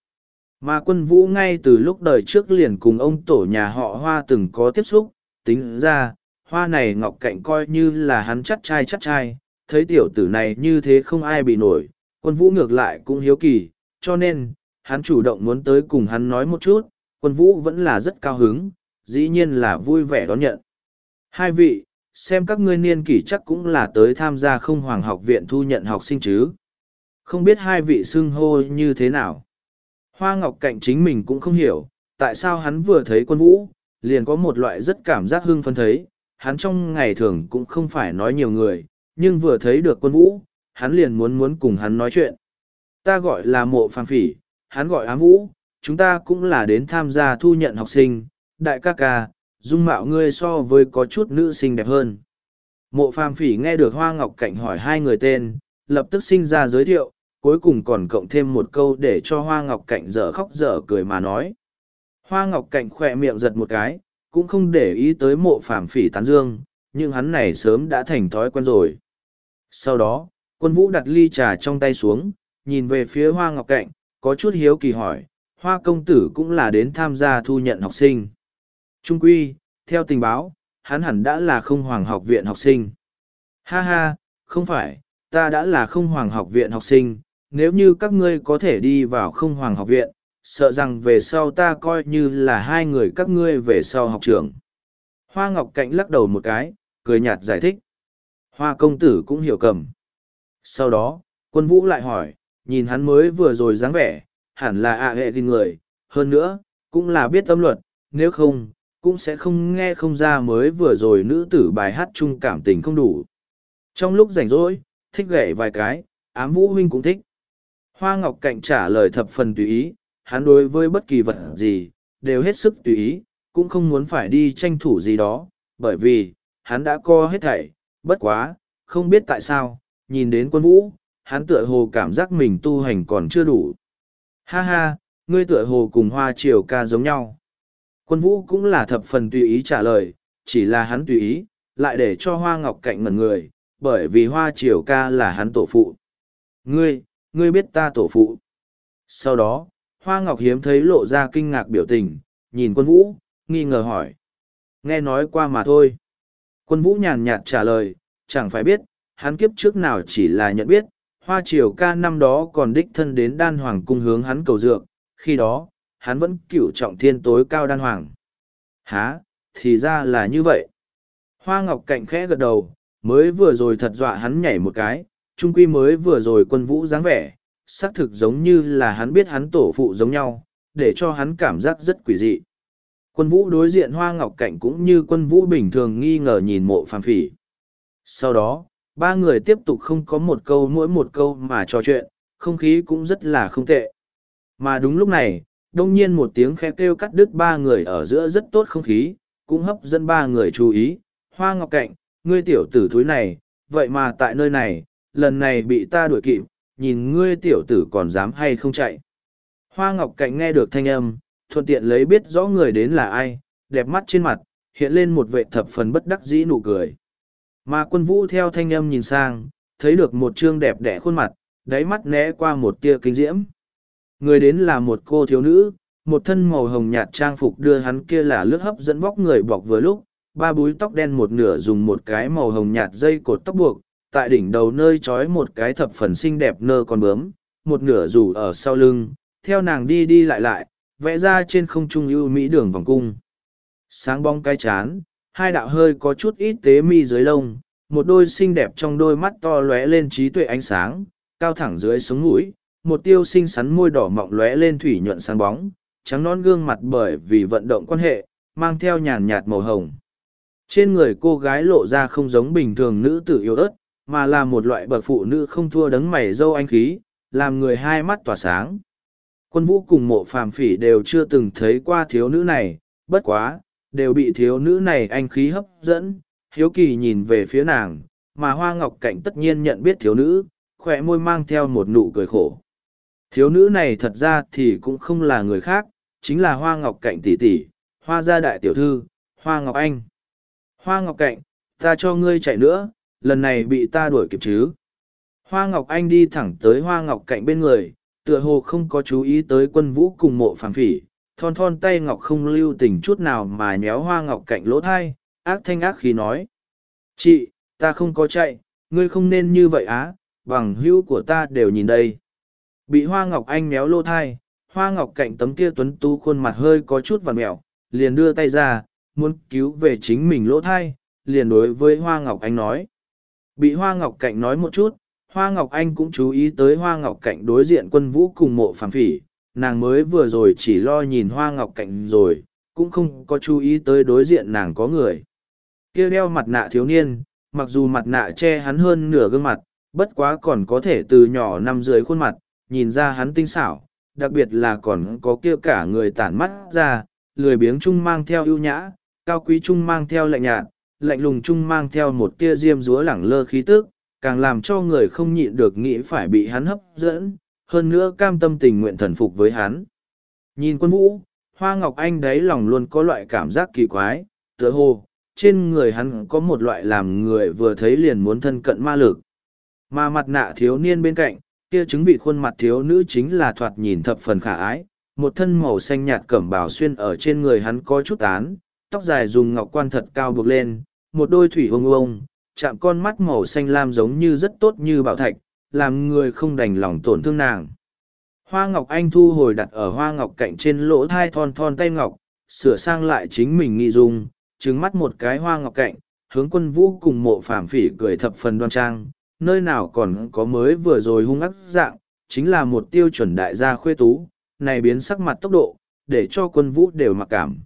Mà quân vũ ngay từ lúc đời trước liền cùng ông tổ nhà họ hoa từng có tiếp xúc, tính ra, hoa này ngọc cạnh coi như là hắn chắc trai chắc trai, thấy tiểu tử này như thế không ai bị nổi, quân vũ ngược lại cũng hiếu kỳ, cho nên, hắn chủ động muốn tới cùng hắn nói một chút, quân vũ vẫn là rất cao hứng, dĩ nhiên là vui vẻ đón nhận. Hai vị, xem các ngươi niên kỷ chắc cũng là tới tham gia không hoàng học viện thu nhận học sinh chứ. Không biết hai vị xưng hô như thế nào. Hoa Ngọc Cạnh chính mình cũng không hiểu, tại sao hắn vừa thấy quân vũ, liền có một loại rất cảm giác hưng phấn thấy, hắn trong ngày thường cũng không phải nói nhiều người, nhưng vừa thấy được quân vũ, hắn liền muốn muốn cùng hắn nói chuyện. Ta gọi là mộ phàm phỉ, hắn gọi ám vũ, chúng ta cũng là đến tham gia thu nhận học sinh, đại ca ca, dung mạo ngươi so với có chút nữ sinh đẹp hơn. Mộ phàm phỉ nghe được Hoa Ngọc Cảnh hỏi hai người tên, lập tức sinh ra giới thiệu, cuối cùng còn cộng thêm một câu để cho Hoa Ngọc Cảnh dở khóc dở cười mà nói. Hoa Ngọc Cảnh khỏe miệng giật một cái, cũng không để ý tới mộ phàm phỉ tán dương, nhưng hắn này sớm đã thành thói quen rồi. Sau đó, quân vũ đặt ly trà trong tay xuống, nhìn về phía Hoa Ngọc Cạnh, có chút hiếu kỳ hỏi, Hoa công tử cũng là đến tham gia thu nhận học sinh. Trung quy, theo tình báo, hắn hẳn đã là không hoàng học viện học sinh. Ha ha, không phải, ta đã là không hoàng học viện học sinh, nếu như các ngươi có thể đi vào không hoàng học viện, sợ rằng về sau ta coi như là hai người các ngươi về sau học trường. Hoa Ngọc Cạnh lắc đầu một cái, cười nhạt giải thích. Hoa công tử cũng hiểu cầm. Sau đó, quân vũ lại hỏi, nhìn hắn mới vừa rồi dáng vẻ, hẳn là ạ hệ tin người, hơn nữa, cũng là biết tâm luật, nếu không, cũng sẽ không nghe không ra mới vừa rồi nữ tử bài hát chung cảm tình không đủ. Trong lúc rảnh rỗi, thích gậy vài cái, ám vũ huynh cũng thích. Hoa Ngọc Cạnh trả lời thập phần tùy ý, hắn đối với bất kỳ vật gì, đều hết sức tùy ý, cũng không muốn phải đi tranh thủ gì đó, bởi vì, hắn đã co hết thảy, bất quá, không biết tại sao, nhìn đến quân vũ, hắn tựa hồ cảm giác mình tu hành còn chưa đủ. Ha ha, ngươi tựa hồ cùng hoa triều ca giống nhau. Quân vũ cũng là thập phần tùy ý trả lời, chỉ là hắn tùy ý, lại để cho hoa ngọc cạnh ngần người, bởi vì hoa triều ca là hắn tổ phụ. Ngươi, ngươi biết ta tổ phụ. Sau đó, hoa ngọc hiếm thấy lộ ra kinh ngạc biểu tình, nhìn quân vũ, nghi ngờ hỏi. Nghe nói qua mà thôi. Quân vũ nhàn nhạt trả lời, chẳng phải biết, hắn kiếp trước nào chỉ là nhận biết, hoa triều ca năm đó còn đích thân đến đan hoàng cung hướng hắn cầu dược, khi đó, hắn vẫn cửu trọng thiên tối cao đan hoàng. há, thì ra là như vậy. Hoa ngọc cạnh khẽ gật đầu, mới vừa rồi thật dọa hắn nhảy một cái, trung quy mới vừa rồi quân vũ dáng vẻ, xác thực giống như là hắn biết hắn tổ phụ giống nhau, để cho hắn cảm giác rất quỷ dị. Quân vũ đối diện hoa ngọc cảnh cũng như quân vũ bình thường nghi ngờ nhìn mộ phàm phỉ. Sau đó, ba người tiếp tục không có một câu mỗi một câu mà trò chuyện, không khí cũng rất là không tệ. Mà đúng lúc này, đông nhiên một tiếng khẽ kêu cắt đứt ba người ở giữa rất tốt không khí, cũng hấp dẫn ba người chú ý. Hoa Ngọc Cạnh, ngươi tiểu tử thúi này, vậy mà tại nơi này, lần này bị ta đuổi kịp, nhìn ngươi tiểu tử còn dám hay không chạy. Hoa Ngọc Cạnh nghe được thanh âm, thuận tiện lấy biết rõ người đến là ai, đẹp mắt trên mặt, hiện lên một vệ thập phần bất đắc dĩ nụ cười. Mà quân vũ theo thanh âm nhìn sang, thấy được một trương đẹp đẽ khuôn mặt, đáy mắt né qua một tia kinh diễm. Người đến là một cô thiếu nữ, một thân màu hồng nhạt trang phục đưa hắn kia là lướt hấp dẫn vóc người bọc vừa lúc, ba búi tóc đen một nửa dùng một cái màu hồng nhạt dây cột tóc buộc, tại đỉnh đầu nơi trói một cái thập phần xinh đẹp nơ con bướm, một nửa rủ ở sau lưng, theo nàng đi đi lại lại, vẽ ra trên không trung ưu mỹ đường vòng cung. Sáng bóng cái chán, hai đạo hơi có chút ít tế mi dưới lông, một đôi xinh đẹp trong đôi mắt to lóe lên trí tuệ ánh sáng, cao thẳng dưới sống mũi, một tiêu xinh xắn môi đỏ mọng lóe lên thủy nhuận sáng bóng, trắng non gương mặt bởi vì vận động quan hệ, mang theo nhàn nhạt màu hồng. Trên người cô gái lộ ra không giống bình thường nữ tử yêu ớt, mà là một loại bậc phụ nữ không thua đấng mày dâu anh khí, làm người hai mắt tỏa sáng. Quân vũ cùng mộ phàm phỉ đều chưa từng thấy qua thiếu nữ này, bất quá, đều bị thiếu nữ này anh khí hấp dẫn, hiếu kỳ nhìn về phía nàng, mà hoa ngọc cảnh tất nhiên nhận biết thiếu nữ, khỏe môi mang theo một nụ cười khổ. Thiếu nữ này thật ra thì cũng không là người khác, chính là hoa ngọc cạnh tỷ tỷ, hoa gia đại tiểu thư, hoa ngọc anh. Hoa ngọc cạnh, ta cho ngươi chạy nữa, lần này bị ta đuổi kịp chứ. Hoa ngọc anh đi thẳng tới hoa ngọc cạnh bên người, tựa hồ không có chú ý tới quân vũ cùng mộ phàm phỉ, thon thon tay ngọc không lưu tình chút nào mà nhéo hoa ngọc cạnh lỗ thai, ác thanh ác khí nói. Chị, ta không có chạy, ngươi không nên như vậy á, bằng hữu của ta đều nhìn đây. Bị hoa ngọc anh méo lô thai, hoa ngọc cạnh tấm kia tuấn tú khuôn mặt hơi có chút vằn mẹo, liền đưa tay ra, muốn cứu về chính mình lỗ thai, liền đối với hoa ngọc anh nói. Bị hoa ngọc cạnh nói một chút, hoa ngọc anh cũng chú ý tới hoa ngọc cạnh đối diện quân vũ cùng mộ phàm phỉ, nàng mới vừa rồi chỉ lo nhìn hoa ngọc cạnh rồi, cũng không có chú ý tới đối diện nàng có người. kia đeo mặt nạ thiếu niên, mặc dù mặt nạ che hắn hơn nửa gương mặt, bất quá còn có thể từ nhỏ nằm dưới khuôn mặt, nhìn ra hắn tinh xảo, đặc biệt là còn có kia cả người tản mắt ra, lười biếng trung mang theo ưu nhã, cao quý trung mang theo lạnh nhạt, lạnh lùng trung mang theo một tia diêm rúa lẳng lơ khí tức, càng làm cho người không nhịn được nghĩ phải bị hắn hấp dẫn, hơn nữa cam tâm tình nguyện thần phục với hắn. Nhìn quân vũ, Hoa Ngọc Anh đấy lòng luôn có loại cảm giác kỳ quái, tựa hồ, trên người hắn có một loại làm người vừa thấy liền muốn thân cận ma lực. Mà mặt nạ thiếu niên bên cạnh, kia chứng vị khuôn mặt thiếu nữ chính là thoạt nhìn thập phần khả ái, một thân màu xanh nhạt cẩm bào xuyên ở trên người hắn có chút tán, tóc dài dùng ngọc quan thật cao buộc lên, một đôi thủy ông ông, chạm con mắt màu xanh lam giống như rất tốt như bảo thạch, làm người không đành lòng tổn thương nàng. Hoa ngọc anh thu hồi đặt ở hoa ngọc cạnh trên lỗ thai thon thon tay ngọc, sửa sang lại chính mình nghi dung, trứng mắt một cái hoa ngọc cạnh, hướng quân vũ cùng mộ phàm phỉ cười thập phần đoan trang, nơi nào còn có mới vừa rồi hung ác dạng, chính là một tiêu chuẩn đại gia khuê tú, này biến sắc mặt tốc độ, để cho quân vũ đều mặc cảm.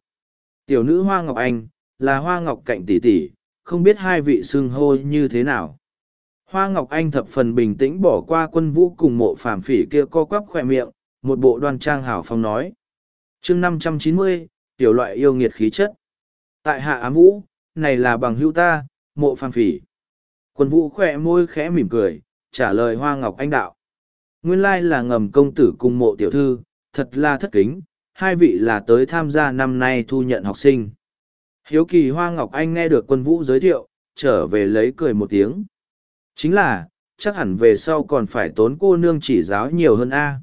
Tiểu nữ Hoa Ngọc Anh, là Hoa Ngọc Cạnh tỷ tỷ, không biết hai vị xưng hô như thế nào. Hoa Ngọc Anh thập phần bình tĩnh bỏ qua quân vũ cùng mộ phàm phỉ kia co quắp khỏe miệng, một bộ đoan trang hảo phong nói. chương năm trăm chín mươi tiểu loại yêu nghiệt khí chất. Tại hạ ám vũ, này là bằng hữu ta, mộ phàm phỉ. Quân vũ khỏe môi khẽ mỉm cười, trả lời Hoa Ngọc Anh đạo. Nguyên lai là ngầm công tử cùng mộ tiểu thư, thật là thất kính, hai vị là tới tham gia năm nay thu nhận học sinh. Hiếu kỳ Hoa Ngọc Anh nghe được quân vũ giới thiệu, trở về lấy cười một tiếng. Chính là, chắc hẳn về sau còn phải tốn cô nương chỉ giáo nhiều hơn a.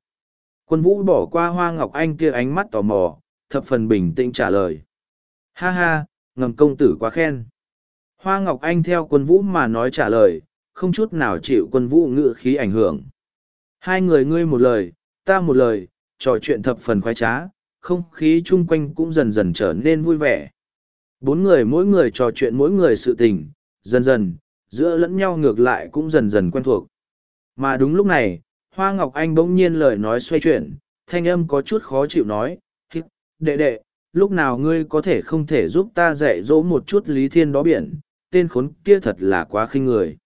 Quân vũ bỏ qua Hoa Ngọc Anh kia ánh mắt tò mò, thập phần bình tĩnh trả lời. Ha ha, ngầm công tử quá khen. Hoa Ngọc Anh theo quân vũ mà nói trả lời, không chút nào chịu quân vũ ngự khí ảnh hưởng. Hai người ngươi một lời, ta một lời, trò chuyện thập phần khoái trá, không khí chung quanh cũng dần dần trở nên vui vẻ. Bốn người mỗi người trò chuyện mỗi người sự tình, dần dần, giữa lẫn nhau ngược lại cũng dần dần quen thuộc. Mà đúng lúc này, Hoa Ngọc Anh bỗng nhiên lời nói xoay chuyển, thanh âm có chút khó chịu nói, đệ đệ, lúc nào ngươi có thể không thể giúp ta dạy dỗ một chút lý thiên đó biển, tên khốn kia thật là quá khinh người.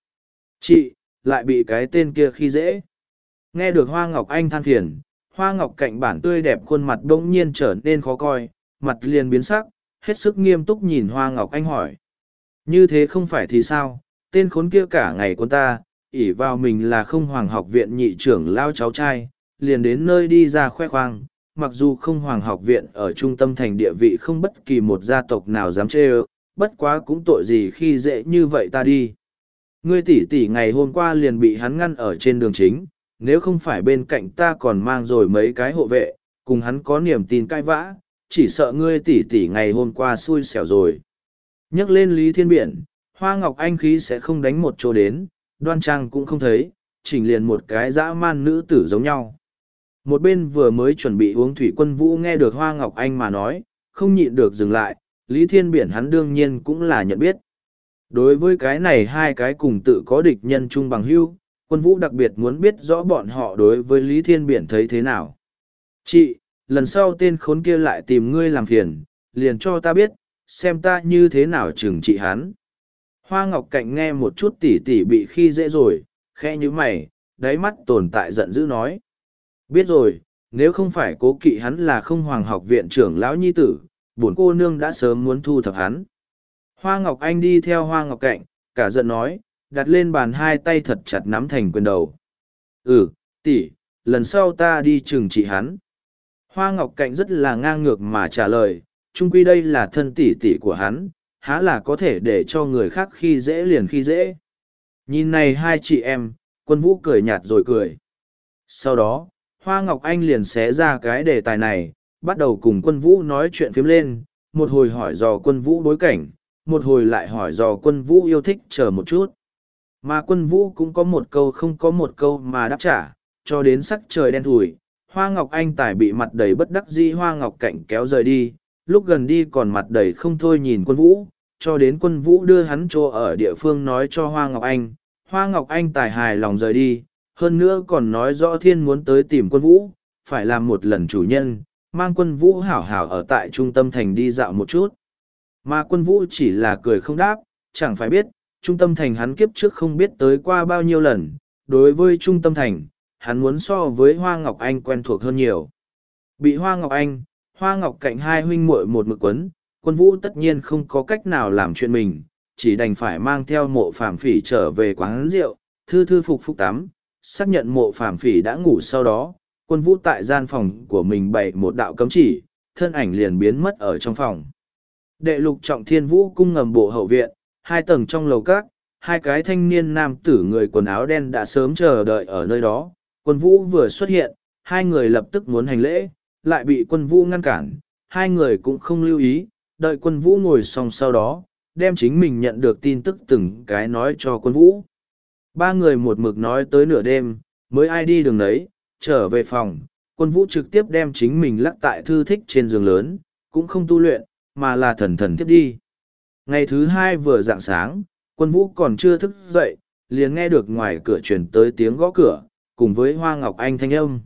Chị, lại bị cái tên kia khi dễ. Nghe được Hoa Ngọc Anh than phiền, hoa ngọc cạnh bản tươi đẹp khuôn mặt bỗng nhiên trở nên khó coi mặt liền biến sắc hết sức nghiêm túc nhìn hoa ngọc anh hỏi như thế không phải thì sao tên khốn kia cả ngày con ta ỉ vào mình là không hoàng học viện nhị trưởng lao cháu trai liền đến nơi đi ra khoe khoang mặc dù không hoàng học viện ở trung tâm thành địa vị không bất kỳ một gia tộc nào dám chê ơ bất quá cũng tội gì khi dễ như vậy ta đi. Ngươi tỷ tỷ ngày hôm qua liền bị hắn ngăn ở trên đường chính, nếu không phải bên cạnh ta còn mang rồi mấy cái hộ vệ, cùng hắn có niềm tin cãi vã, chỉ sợ ngươi tỷ tỷ ngày hôm qua xui xẻo rồi. Nhắc lên lý thiên biển, hoa ngọc anh khí sẽ không đánh một chỗ đến, đoan trang cũng không thấy, chỉnh liền một cái dã man nữ tử giống nhau. Một bên vừa mới chuẩn bị uống thủy quân vũ nghe được hoa ngọc anh mà nói, không nhịn được dừng lại lý thiên biển hắn đương nhiên cũng là nhận biết. Đối với cái này hai cái cùng tự có địch nhân chung bằng hưu, quân vũ đặc biệt muốn biết rõ bọn họ đối với lý thiên biển thấy thế nào. Chị, lần sau tên khốn kia lại tìm ngươi làm phiền, liền cho ta biết, xem ta như thế nào trừng trị hắn. Hoa ngọc cạnh nghe một chút tỉ tỉ bị khi dễ rồi, khẽ như mày, đáy mắt tồn tại giận dữ nói. Biết rồi, nếu không phải cố kỵ hắn là không hoàng học viện trưởng lão nhi tử bổn cô nương đã sớm muốn thu thập hắn. Hoa ngọc anh đi theo hoa ngọc cạnh cả giận nói đặt lên bàn hai tay thật chặt nắm thành quyền đầu. Ừ tỷ, lần sau ta đi trừng trị hắn. Hoa ngọc cạnh rất là ngang ngược mà trả lời chung quy đây là thân tỷ tỷ của hắn há là có thể để cho người khác khi dễ liền khi dễ. Nhìn này hai chị em quân vũ cười nhạt rồi cười. Sau đó hoa ngọc anh liền xé ra cái đề tài này bắt đầu cùng quân vũ nói chuyện phiếm lên, một hồi hỏi dò quân vũ bối cảnh, một hồi lại hỏi dò quân vũ yêu thích chờ một chút. Mà quân vũ cũng có một câu không có một câu mà đáp trả, cho đến sắc trời đen thủi, hoa ngọc anh tài bị mặt đầy bất đắc dĩ hoa ngọc cạnh kéo rời đi, lúc gần đi còn mặt đầy không thôi nhìn quân vũ, cho đến quân vũ đưa hắn cho ở địa phương nói cho hoa ngọc anh, hoa ngọc anh tài hài lòng rời đi, hơn nữa còn nói rõ thiên muốn tới tìm quân vũ, phải làm một lần chủ nhân mang quân vũ hảo hảo ở tại trung tâm thành đi dạo một chút mà quân vũ chỉ là cười không đáp chẳng phải biết trung tâm thành hắn kiếp trước không biết tới qua bao nhiêu lần đối với trung tâm thành hắn muốn so với Hoa Ngọc Anh quen thuộc hơn nhiều. Bị Hoa Ngọc Anh, Hoa Ngọc cạnh hai huynh muội một mực quấn, quân vũ tất nhiên không có cách nào làm chuyện mình, chỉ đành phải mang theo mộ phàm phỉ trở về quán rượu, thư thư phục phục tắm, xác nhận mộ phàm phỉ đã ngủ sau đó, quân vũ tại gian phòng của mình bày một đạo cấm chỉ, thân ảnh liền biến mất ở trong phòng. Đệ lục trọng thiên vũ cung ngầm bộ hậu viện, hai tầng trong lầu các, hai cái thanh niên nam tử người quần áo đen đã sớm chờ đợi ở nơi đó, Quân vũ vừa xuất hiện, hai người lập tức muốn hành lễ, lại bị quân vũ ngăn cản, hai người cũng không lưu ý, đợi quân vũ ngồi xong sau đó, đem chính mình nhận được tin tức từng cái nói cho quân vũ. Ba người một mực nói tới nửa đêm, mới ai đi đường đấy, trở về phòng, quân vũ trực tiếp đem chính mình lắc tại thư thích trên giường lớn, cũng không tu luyện, mà là thần thần tiếp đi. Ngày thứ hai vừa dạng sáng, quân vũ còn chưa thức dậy, liền nghe được ngoài cửa truyền tới tiếng gõ cửa, cùng với hoa ngọc anh thanh âm.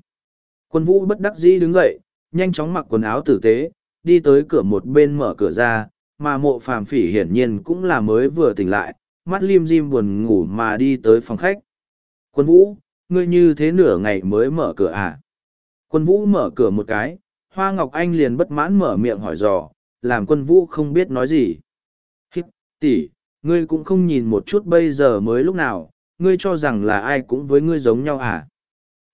Quân vũ bất đắc dĩ đứng dậy, nhanh chóng mặc quần áo tử tế, đi tới cửa một bên mở cửa ra, mà mộ phàm phỉ hiển nhiên cũng là mới vừa tỉnh lại, mắt lim dim buồn ngủ mà đi tới phòng khách. Quân vũ, ngươi như thế nửa ngày mới mở cửa à? Quân vũ mở cửa một cái, Hoa Ngọc Anh liền bất mãn mở miệng hỏi dò, làm quân vũ không biết nói gì. Hít, tỷ, ngươi cũng không nhìn một chút bây giờ mới lúc nào, ngươi cho rằng là ai cũng với ngươi giống nhau à?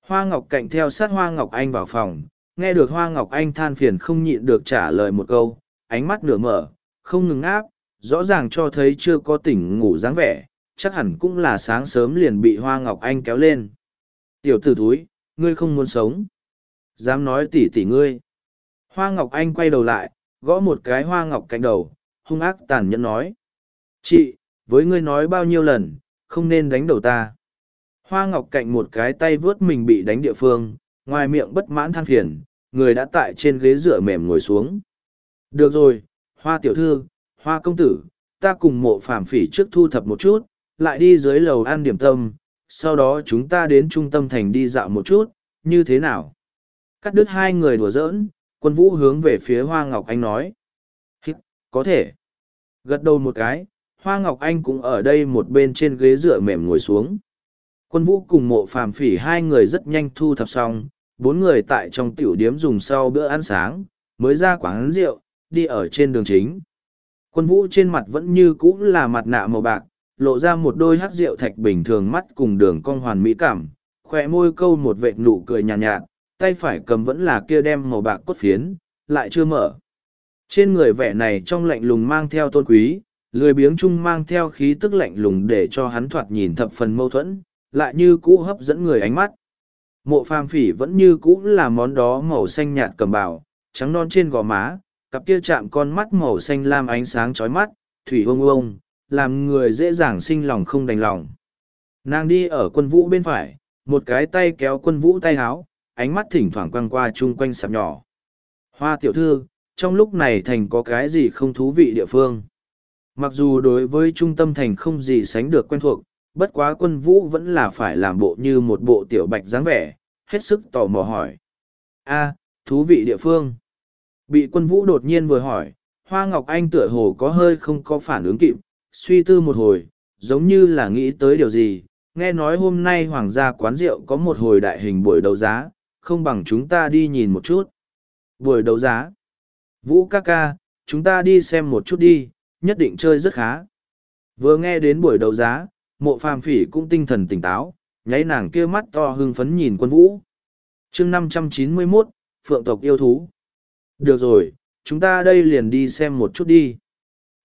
Hoa Ngọc Cạnh theo sát Hoa Ngọc Anh vào phòng, nghe được Hoa Ngọc Anh than phiền không nhịn được trả lời một câu, ánh mắt nửa mở, không ngừng áp, rõ ràng cho thấy chưa có tỉnh ngủ dáng vẻ, chắc hẳn cũng là sáng sớm liền bị Hoa Ngọc Anh kéo lên. Tiểu tử thúi, ngươi không muốn sống. Dám nói tỉ tỉ ngươi. Hoa Ngọc Anh quay đầu lại, gõ một cái Hoa Ngọc cạnh đầu, hung ác tàn nhẫn nói. Chị, với ngươi nói bao nhiêu lần, không nên đánh đầu ta. Hoa ngọc cạnh một cái tay vớt mình bị đánh địa phương, ngoài miệng bất mãn than phiền, người đã tại trên ghế dựa mềm ngồi xuống. Được rồi, hoa tiểu thư, hoa công tử, ta cùng mộ phàm phỉ trước thu thập một chút, lại đi dưới lầu ăn điểm tâm, sau đó chúng ta đến trung tâm thành đi dạo một chút, như thế nào? Cắt đứt hai người đùa giỡn, quân vũ hướng về phía hoa ngọc anh nói. Hít, có thể. Gật đầu một cái, Hoa Ngọc Anh cũng ở đây một bên trên ghế dựa mềm ngồi xuống. Quân vũ cùng mộ phàm phỉ hai người rất nhanh thu thập xong, bốn người tại trong tiểu điếm dùng sau bữa ăn sáng, mới ra quán rượu, đi ở trên đường chính. Quân vũ trên mặt vẫn như cũ là mặt nạ màu bạc, lộ ra một đôi hắc rượu thạch bình thường mắt cùng đường cong hoàn mỹ cảm, khỏe môi câu một vệt nụ cười nhàn nhạt, nhạt, tay phải cầm vẫn là kia đem màu bạc cốt phiến, lại chưa mở. Trên người vẻ này trong lạnh lùng mang theo tôn quý, lười biếng chung mang theo khí tức lạnh lùng để cho hắn thoạt nhìn thập phần mâu thuẫn, lại như cũ hấp dẫn người ánh mắt. Mộ phàm phỉ vẫn như cũ là món đó màu xanh nhạt cầm bảo, trắng non trên gò má, cặp kia chạm con mắt màu xanh lam ánh sáng chói mắt, thủy ông ông, làm người dễ dàng sinh lòng không đành lòng. Nàng đi ở quân vũ bên phải, một cái tay kéo quân vũ tay háo, ánh mắt thỉnh thoảng quăng qua chung quanh sạp nhỏ. Hoa tiểu thư, trong lúc này thành có cái gì không thú vị địa phương. Mặc dù đối với trung tâm thành không gì sánh được quen thuộc, bất quá quân vũ vẫn là phải làm bộ như một bộ tiểu bạch dáng vẻ, hết sức tò mò hỏi. a thú vị địa phương. Bị quân vũ đột nhiên vừa hỏi, Hoa Ngọc Anh tựa hồ có hơi không có phản ứng kịp, suy tư một hồi, giống như là nghĩ tới điều gì, nghe nói hôm nay hoàng gia quán rượu có một hồi đại hình buổi đấu giá, không bằng chúng ta đi nhìn một chút. Buổi đấu giá. Vũ ca ca, chúng ta đi xem một chút đi, nhất định chơi rất khá. Vừa nghe đến buổi đấu giá, mộ phàm phỉ cũng tinh thần tỉnh táo, nháy nàng kia mắt to hưng phấn nhìn quân vũ. chương năm trăm chín mươi mốt Phượng tộc yêu thú. Được rồi, chúng ta đây liền đi xem một chút đi.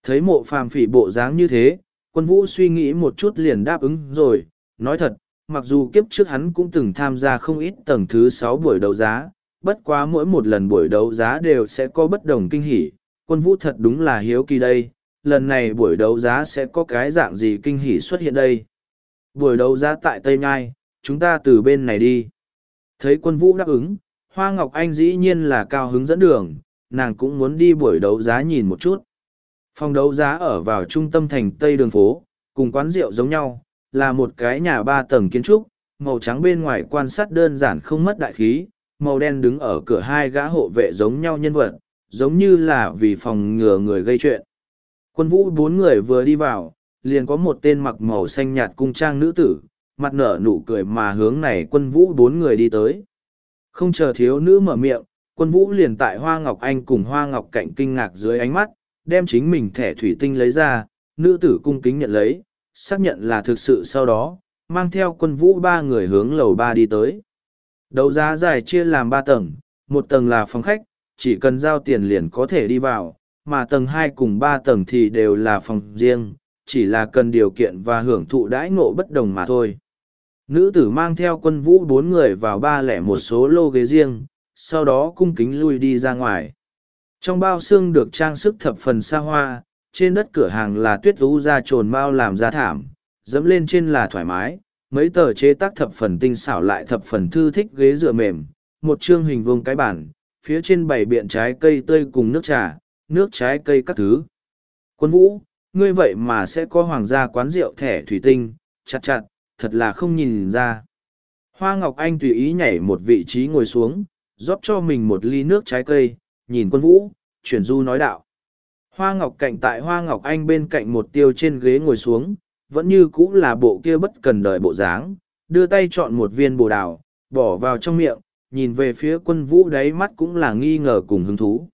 Thấy mộ phàm phỉ bộ dáng như thế, quân vũ suy nghĩ một chút liền đáp ứng rồi, nói thật, mặc dù kiếp trước hắn cũng từng tham gia không ít tầng thứ sáu buổi đấu giá, bất quá mỗi một lần buổi đấu giá đều sẽ có bất đồng kinh hỉ, quân vũ thật đúng là hiếu kỳ đây, lần này buổi đấu giá sẽ có cái dạng gì kinh hỉ xuất hiện đây. Buổi đấu giá tại Tây Nhai, chúng ta từ bên này đi. Thấy quân vũ đáp ứng, Hoa Ngọc Anh dĩ nhiên là cao hứng dẫn đường, nàng cũng muốn đi buổi đấu giá nhìn một chút. Phòng đấu giá ở vào trung tâm thành Tây đường phố, cùng quán rượu giống nhau, là một cái nhà ba tầng kiến trúc, màu trắng bên ngoài quan sát đơn giản không mất đại khí, màu đen đứng ở cửa hai gã hộ vệ giống nhau nhân vật, giống như là vì phòng ngừa người gây chuyện. Quân vũ bốn người vừa đi vào, liền có một tên mặc màu xanh nhạt cung trang nữ tử, mặt nở nụ cười mà hướng này quân vũ bốn người đi tới. Không chờ thiếu nữ mở miệng, quân vũ liền tại Hoa Ngọc Anh cùng Hoa Ngọc Cạnh kinh ngạc dưới ánh mắt, đem chính mình thẻ thủy tinh lấy ra, nữ tử cung kính nhận lấy, xác nhận là thực sự sau đó, mang theo quân vũ ba người hướng lầu ba đi tới. Đấu giá dài chia làm ba tầng, một tầng là phòng khách, chỉ cần giao tiền liền có thể đi vào, mà tầng hai cùng ba tầng thì đều là phòng riêng, chỉ là cần điều kiện và hưởng thụ đãi ngộ bất đồng mà thôi. Nữ tử mang theo quân vũ bốn người vào ba lẻ một số lô ghế riêng, sau đó cung kính lui đi ra ngoài. Trong bao xương được trang sức thập phần xa hoa, trên đất cửa hàng là tuyết lũ da trồn bao làm ra thảm, dẫm lên trên là thoải mái, mấy tờ chế tác thập phần tinh xảo lại thập phần thư thích ghế dựa mềm, một chương hình vuông cái bản, phía trên bảy biện trái cây tươi cùng nước trà, nước trái cây các thứ. Quân vũ, ngươi vậy mà sẽ có hoàng gia quán rượu thẻ thủy tinh, chặt chặt, thật là không nhìn ra. Hoa Ngọc Anh tùy ý nhảy một vị trí ngồi xuống, rót cho mình một ly nước trái cây, nhìn quân vũ, chuyển du nói đạo. Hoa Ngọc cạnh tại Hoa Ngọc Anh bên cạnh một tiêu trên ghế ngồi xuống, vẫn như cũ là bộ kia bất cần đời bộ dáng, đưa tay chọn một viên bồ đào, bỏ vào trong miệng, nhìn về phía quân vũ đáy mắt cũng là nghi ngờ cùng hứng thú.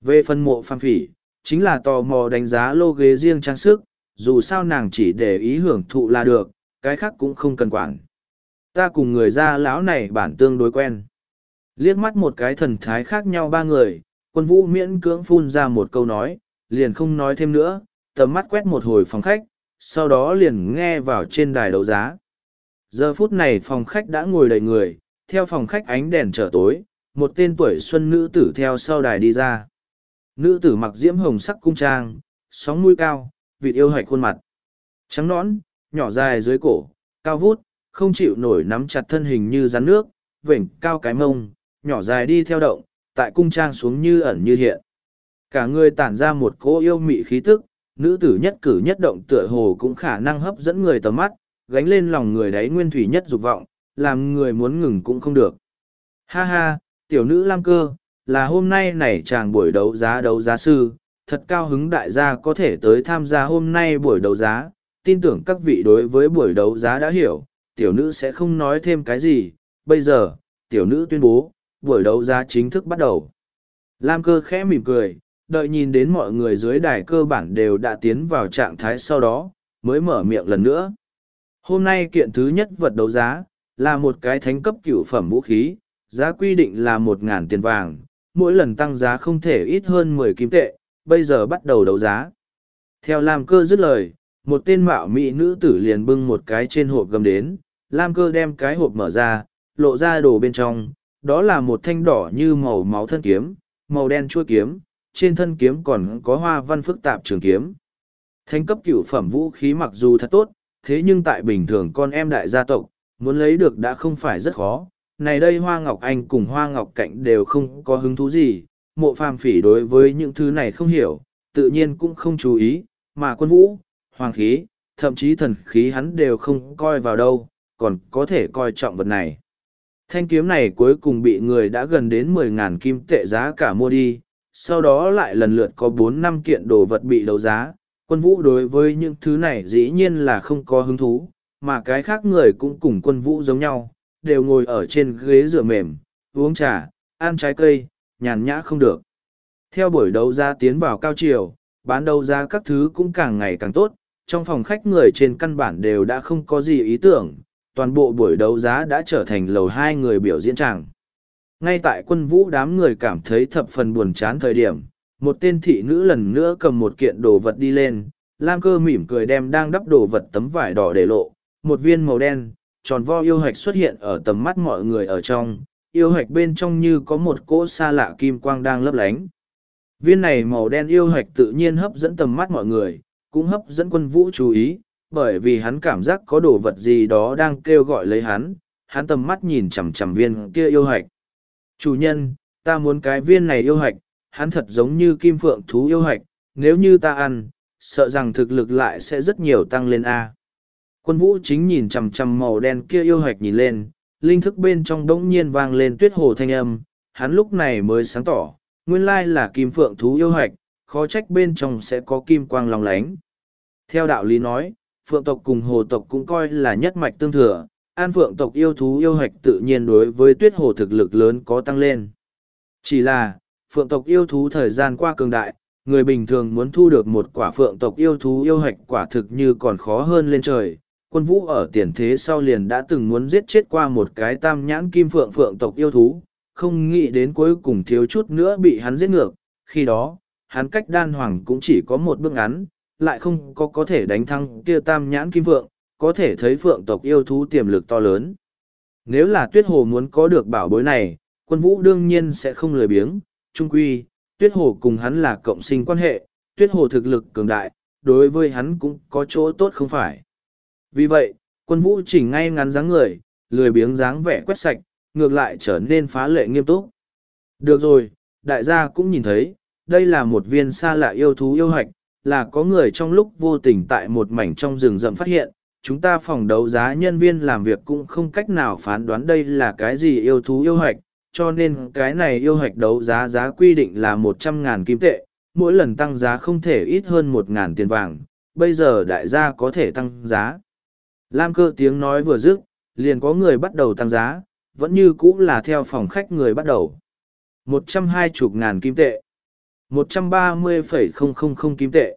Về phần mộ phàm phỉ, chính là tò mò đánh giá lô ghế riêng trang sức, dù sao nàng chỉ để ý hưởng thụ là được, cái khác cũng không cần quản. Ta cùng người gia lão này bản tương đối quen. Liếc mắt một cái thần thái khác nhau ba người, quân vũ miễn cưỡng phun ra một câu nói, liền không nói thêm nữa, tầm mắt quét một hồi phòng khách, sau đó liền nghe vào trên đài đấu giá. Giờ phút này phòng khách đã ngồi đầy người, theo phòng khách ánh đèn trở tối, một tên tuổi xuân nữ tử theo sau đài đi ra. Nữ tử mặc diễm hồng sắc cung trang, sóng mũi cao, vịt yêu hạch khuôn mặt. Trắng nõn, nhỏ dài dưới cổ, cao vút, không chịu nổi nắm chặt thân hình như rắn nước, vểnh cao cái mông, nhỏ dài đi theo động, tại cung trang xuống như ẩn như hiện. Cả người tản ra một cỗ yêu mị khí tức, nữ tử nhất cử nhất động tựa hồ cũng khả năng hấp dẫn người tầm mắt, gánh lên lòng người đấy nguyên thủy nhất dục vọng, làm người muốn ngừng cũng không được. Ha ha, tiểu nữ Lam Cơ, là hôm nay này chàng buổi đấu giá đấu giá sư, thật cao hứng đại gia có thể tới tham gia hôm nay buổi đấu giá, tin tưởng các vị đối với buổi đấu giá đã hiểu, tiểu nữ sẽ không nói thêm cái gì, bây giờ, tiểu nữ tuyên bố, buổi đấu giá chính thức bắt đầu. Lam cơ khẽ mỉm cười, đợi nhìn đến mọi người dưới đài cơ bản đều đã tiến vào trạng thái sau đó, mới mở miệng lần nữa. Hôm nay kiện thứ nhất vật đấu giá, là một cái thánh cấp cửu phẩm vũ khí, giá quy định là một ngàn tiền vàng, mỗi lần tăng giá không thể ít hơn mười kim tệ, bây giờ bắt đầu đấu giá. Theo Lam cơ dứt lời, một tên mạo mỹ nữ tử liền bưng một cái trên hộp gầm đến, Lam cơ đem cái hộp mở ra, lộ ra đồ bên trong, đó là một thanh đỏ như màu máu thân kiếm, màu đen chua kiếm, trên thân kiếm còn có hoa văn phức tạp trường kiếm. Thánh cấp cửu phẩm vũ khí mặc dù thật tốt, thế nhưng tại bình thường con em đại gia tộc, muốn lấy được đã không phải rất khó. Này đây Hoa Ngọc Anh cùng Hoa Ngọc Cạnh đều không có hứng thú gì, mộ phàm phỉ đối với những thứ này không hiểu, tự nhiên cũng không chú ý, mà quân vũ, hoàng khí, thậm chí thần khí hắn đều không coi vào đâu, còn có thể coi trọng vật này. Thanh kiếm này cuối cùng bị người đã gần đến mười ngàn kim tệ giá cả mua đi, sau đó lại lần lượt có bốn năm kiện đồ vật bị đấu giá. Quân vũ đối với những thứ này dĩ nhiên là không có hứng thú, mà cái khác người cũng cùng quân vũ giống nhau, đều ngồi ở trên ghế dựa mềm, uống trà, ăn trái cây, nhàn nhã không được. Theo buổi đấu giá tiến vào cao chiều, bán đấu giá các thứ cũng càng ngày càng tốt, trong phòng khách người trên căn bản đều đã không có gì ý tưởng, toàn bộ buổi đấu giá đã trở thành lầu hai người biểu diễn tràng. Ngay tại quân vũ đám người cảm thấy thập phần buồn chán thời điểm, một tên thị nữ lần nữa cầm một kiện đồ vật đi lên, Lam cơ mỉm cười đem đang đắp đồ vật tấm vải đỏ để lộ, một viên màu đen, tròn vo yêu hạch xuất hiện ở tầm mắt mọi người ở trong, yêu hạch bên trong như có một cỗ xa lạ kim quang đang lấp lánh. Viên này màu đen yêu hạch tự nhiên hấp dẫn tầm mắt mọi người, cũng hấp dẫn quân vũ chú ý, bởi vì hắn cảm giác có đồ vật gì đó đang kêu gọi lấy hắn, hắn tầm mắt nhìn chằm chằm viên kia yêu hạch. Chủ nhân, ta muốn cái viên này yêu hạch, hắn thật giống như kim phượng thú yêu hạch, nếu như ta ăn, sợ rằng thực lực lại sẽ rất nhiều tăng lên A. Quân vũ chính nhìn chằm chằm màu đen kia yêu hạch nhìn lên, linh thức bên trong đống nhiên vang lên tuyết hồ thanh âm, hắn lúc này mới sáng tỏ, nguyên lai là kim phượng thú yêu hạch, khó trách bên trong sẽ có kim quang lòng lánh. Theo đạo lý nói, phượng tộc cùng hồ tộc cũng coi là nhất mạch tương thừa, an phượng tộc yêu thú yêu hạch tự nhiên đối với tuyết hồ thực lực lớn có tăng lên. Chỉ là, phượng tộc yêu thú thời gian qua cường đại, người bình thường muốn thu được một quả phượng tộc yêu thú yêu hạch quả thực như còn khó hơn lên trời. Quân vũ ở tiền thế sau liền đã từng muốn giết chết qua một cái tam nhãn kim phượng phượng tộc yêu thú, không nghĩ đến cuối cùng thiếu chút nữa bị hắn giết ngược. Khi đó, hắn cách đan hoàng cũng chỉ có một bước ngắn, lại không có có thể đánh thăng kia tam nhãn kim vượng có thể thấy phượng tộc yêu thú tiềm lực to lớn. Nếu là tuyết hồ muốn có được bảo bối này, quân vũ đương nhiên sẽ không lười biếng, trung quy, tuyết hồ cùng hắn là cộng sinh quan hệ, tuyết hồ thực lực cường đại, đối với hắn cũng có chỗ tốt không phải. Vì vậy, quân vũ chỉnh ngay ngắn dáng người, lười biếng dáng vẻ quét sạch, ngược lại trở nên phá lệ nghiêm túc. Được rồi, đại gia cũng nhìn thấy, đây là một viên xa lạ yêu thú yêu hạch, là có người trong lúc vô tình tại một mảnh trong rừng rậm phát hiện, chúng ta phòng đấu giá nhân viên làm việc cũng không cách nào phán đoán đây là cái gì yêu thú yêu hạch, cho nên cái này yêu hạch đấu giá giá quy định là một trăm ngàn kim tệ, mỗi lần tăng giá không thể ít hơn một ngàn tiền vàng, bây giờ đại gia có thể tăng giá. Lam cơ tiếng nói vừa dứt, liền có người bắt đầu tăng giá, vẫn như cũ là theo phòng khách người bắt đầu. một trăm hai mươi ngàn kim tệ, một trăm ba mươi phẩy không không không kim tệ,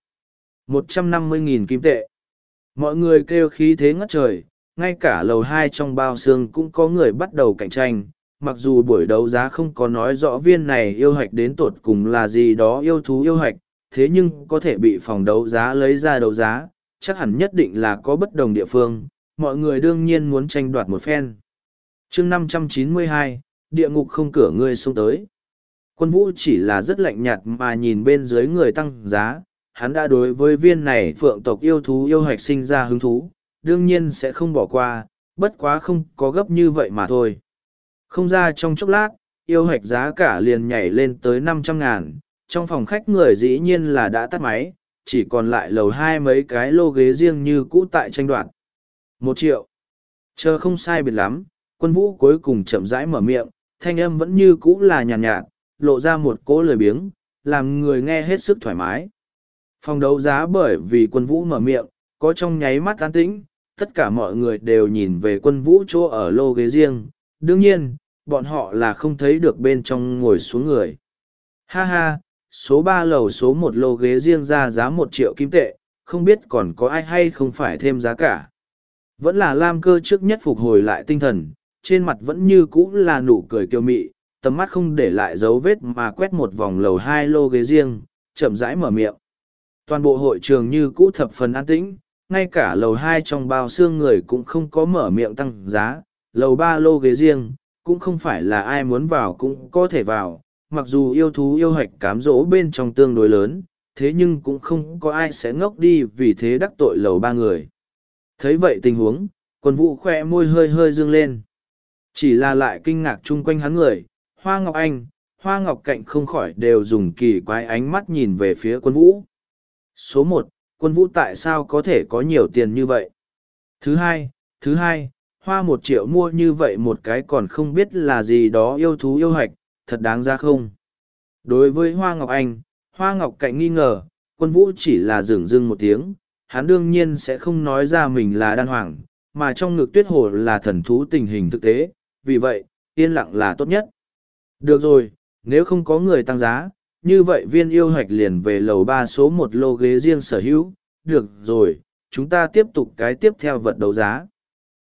một trăm năm mươi nghìn kim tệ. Mọi người kêu khí thế ngất trời, ngay cả lầu hai trong bao xương cũng có người bắt đầu cạnh tranh. Mặc dù buổi đấu giá không có nói rõ viên này yêu hạch đến tột cùng là gì đó yêu thú yêu hạch, thế nhưng có thể bị phòng đấu giá lấy ra đấu giá, chắc hẳn nhất định là có bất đồng địa phương, mọi người đương nhiên muốn tranh đoạt một phen. chương năm trăm chín mươi hai, địa ngục không cửa ngươi xông tới. Quân vũ chỉ là rất lạnh nhạt mà nhìn bên dưới người tăng giá, hắn đã đối với viên này phượng tộc yêu thú yêu hạch sinh ra hứng thú, đương nhiên sẽ không bỏ qua, bất quá không có gấp như vậy mà thôi. Không ra trong chốc lát, yêu hạch giá cả liền nhảy lên tới năm trăm ngàn, trong phòng khách người dĩ nhiên là đã tắt máy, chỉ còn lại lầu hai mấy cái lô ghế riêng như cũ tại tranh đoạt. Một triệu. Chờ không sai biệt lắm, quân vũ cuối cùng chậm rãi mở miệng, thanh âm vẫn như cũ là nhàn nhạt, nhạt, lộ ra một cỗ lời biếng, làm người nghe hết sức thoải mái. Phòng đấu giá bởi vì quân vũ mở miệng, có trong nháy mắt an tĩnh, tất cả mọi người đều nhìn về quân vũ chỗ ở lô ghế riêng. Đương nhiên, bọn họ là không thấy được bên trong ngồi xuống người. Ha ha, số ba lầu số một lô ghế riêng ra giá một triệu kim tệ, không biết còn có ai hay không phải thêm giá cả. Vẫn là Lam cơ trước nhất phục hồi lại tinh thần, trên mặt vẫn như cũ là nụ cười kiêu mị, tầm mắt không để lại dấu vết mà quét một vòng lầu hai lô ghế riêng, chậm rãi mở miệng. Toàn bộ hội trường như cũ thập phần an tĩnh, ngay cả lầu hai trong bao xương người cũng không có mở miệng tăng giá, lầu ba lô ghế riêng, cũng không phải là ai muốn vào cũng có thể vào, mặc dù yêu thú yêu hạch cám dỗ bên trong tương đối lớn, thế nhưng cũng không có ai sẽ ngốc đi vì thế đắc tội lầu ba người. Thấy vậy tình huống, quân vũ khoe môi hơi hơi dương lên. Chỉ là lại kinh ngạc chung quanh hắn người, Hoa Ngọc Anh, Hoa Ngọc Cạnh không khỏi đều dùng kỳ quái ánh mắt nhìn về phía quân vũ. Số một, quân vũ tại sao có thể có nhiều tiền như vậy? Thứ hai, thứ hai, hoa một triệu mua như vậy một cái còn không biết là gì đó yêu thú yêu hạch, thật đáng ra không? Đối với Hoa Ngọc Anh, Hoa Ngọc Cạnh nghi ngờ, quân vũ chỉ là dừng dưng một tiếng, hắn đương nhiên sẽ không nói ra mình là đan hoàng, mà trong ngực tuyết hồ là thần thú tình hình thực tế, vì vậy, yên lặng là tốt nhất. Được rồi, nếu không có người tăng giá, như vậy viên yêu hoạch liền về lầu ba số một lô ghế riêng sở hữu, được rồi, chúng ta tiếp tục cái tiếp theo vật đấu giá.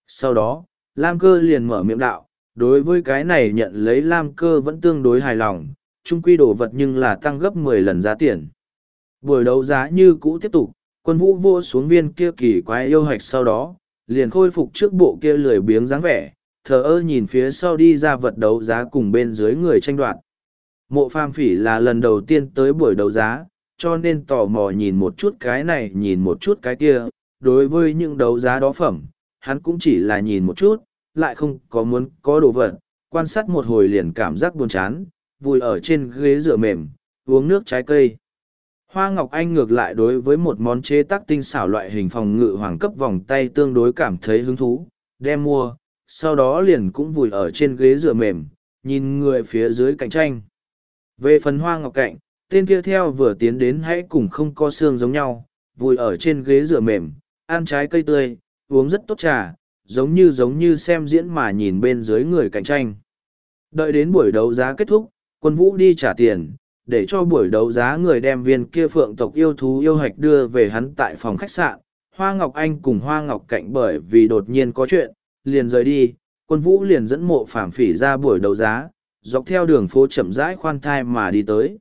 Sau đó, Lam cơ liền mở miệng đạo, đối với cái này nhận lấy Lam cơ vẫn tương đối hài lòng, chung quy đồ vật nhưng là tăng gấp mười lần giá tiền. Buổi đấu giá như cũ tiếp tục, quân vũ vô xuống viên kia kỳ quái yêu hạch sau đó, liền khôi phục trước bộ kia lười biếng dáng vẻ, thờ ơ nhìn phía sau đi ra vật đấu giá cùng bên dưới người tranh đoạt. Mộ phàm phỉ là lần đầu tiên tới buổi đấu giá, cho nên tò mò nhìn một chút cái này nhìn một chút cái kia, đối với những đấu giá đó phẩm, hắn cũng chỉ là nhìn một chút, lại không có muốn có đồ vật, quan sát một hồi liền cảm giác buồn chán, vùi ở trên ghế dựa mềm, uống nước trái cây. Hoa Ngọc Anh ngược lại đối với một món chế tác tinh xảo loại hình phòng ngự hoàng cấp vòng tay tương đối cảm thấy hứng thú, đem mua, sau đó liền cũng vùi ở trên ghế dựa mềm, nhìn người phía dưới cạnh tranh. Về phần Hoa Ngọc Cạnh, tên kia theo vừa tiến đến hãy cùng không có xương giống nhau, vùi ở trên ghế dựa mềm, ăn trái cây tươi, uống rất tốt trà, giống như giống như xem diễn mà nhìn bên dưới người cạnh tranh. Đợi đến buổi đấu giá kết thúc, quân vũ đi trả tiền, để cho buổi đấu giá người đem viên kia phượng tộc yêu thú yêu hạch đưa về hắn tại phòng khách sạn. Hoa Ngọc Anh cùng Hoa Ngọc Cạnh bởi vì đột nhiên có chuyện, liền rời đi, quân vũ liền dẫn mộ phàm phỉ ra buổi đấu giá, dọc theo đường phố chậm rãi khoan thai mà đi tới.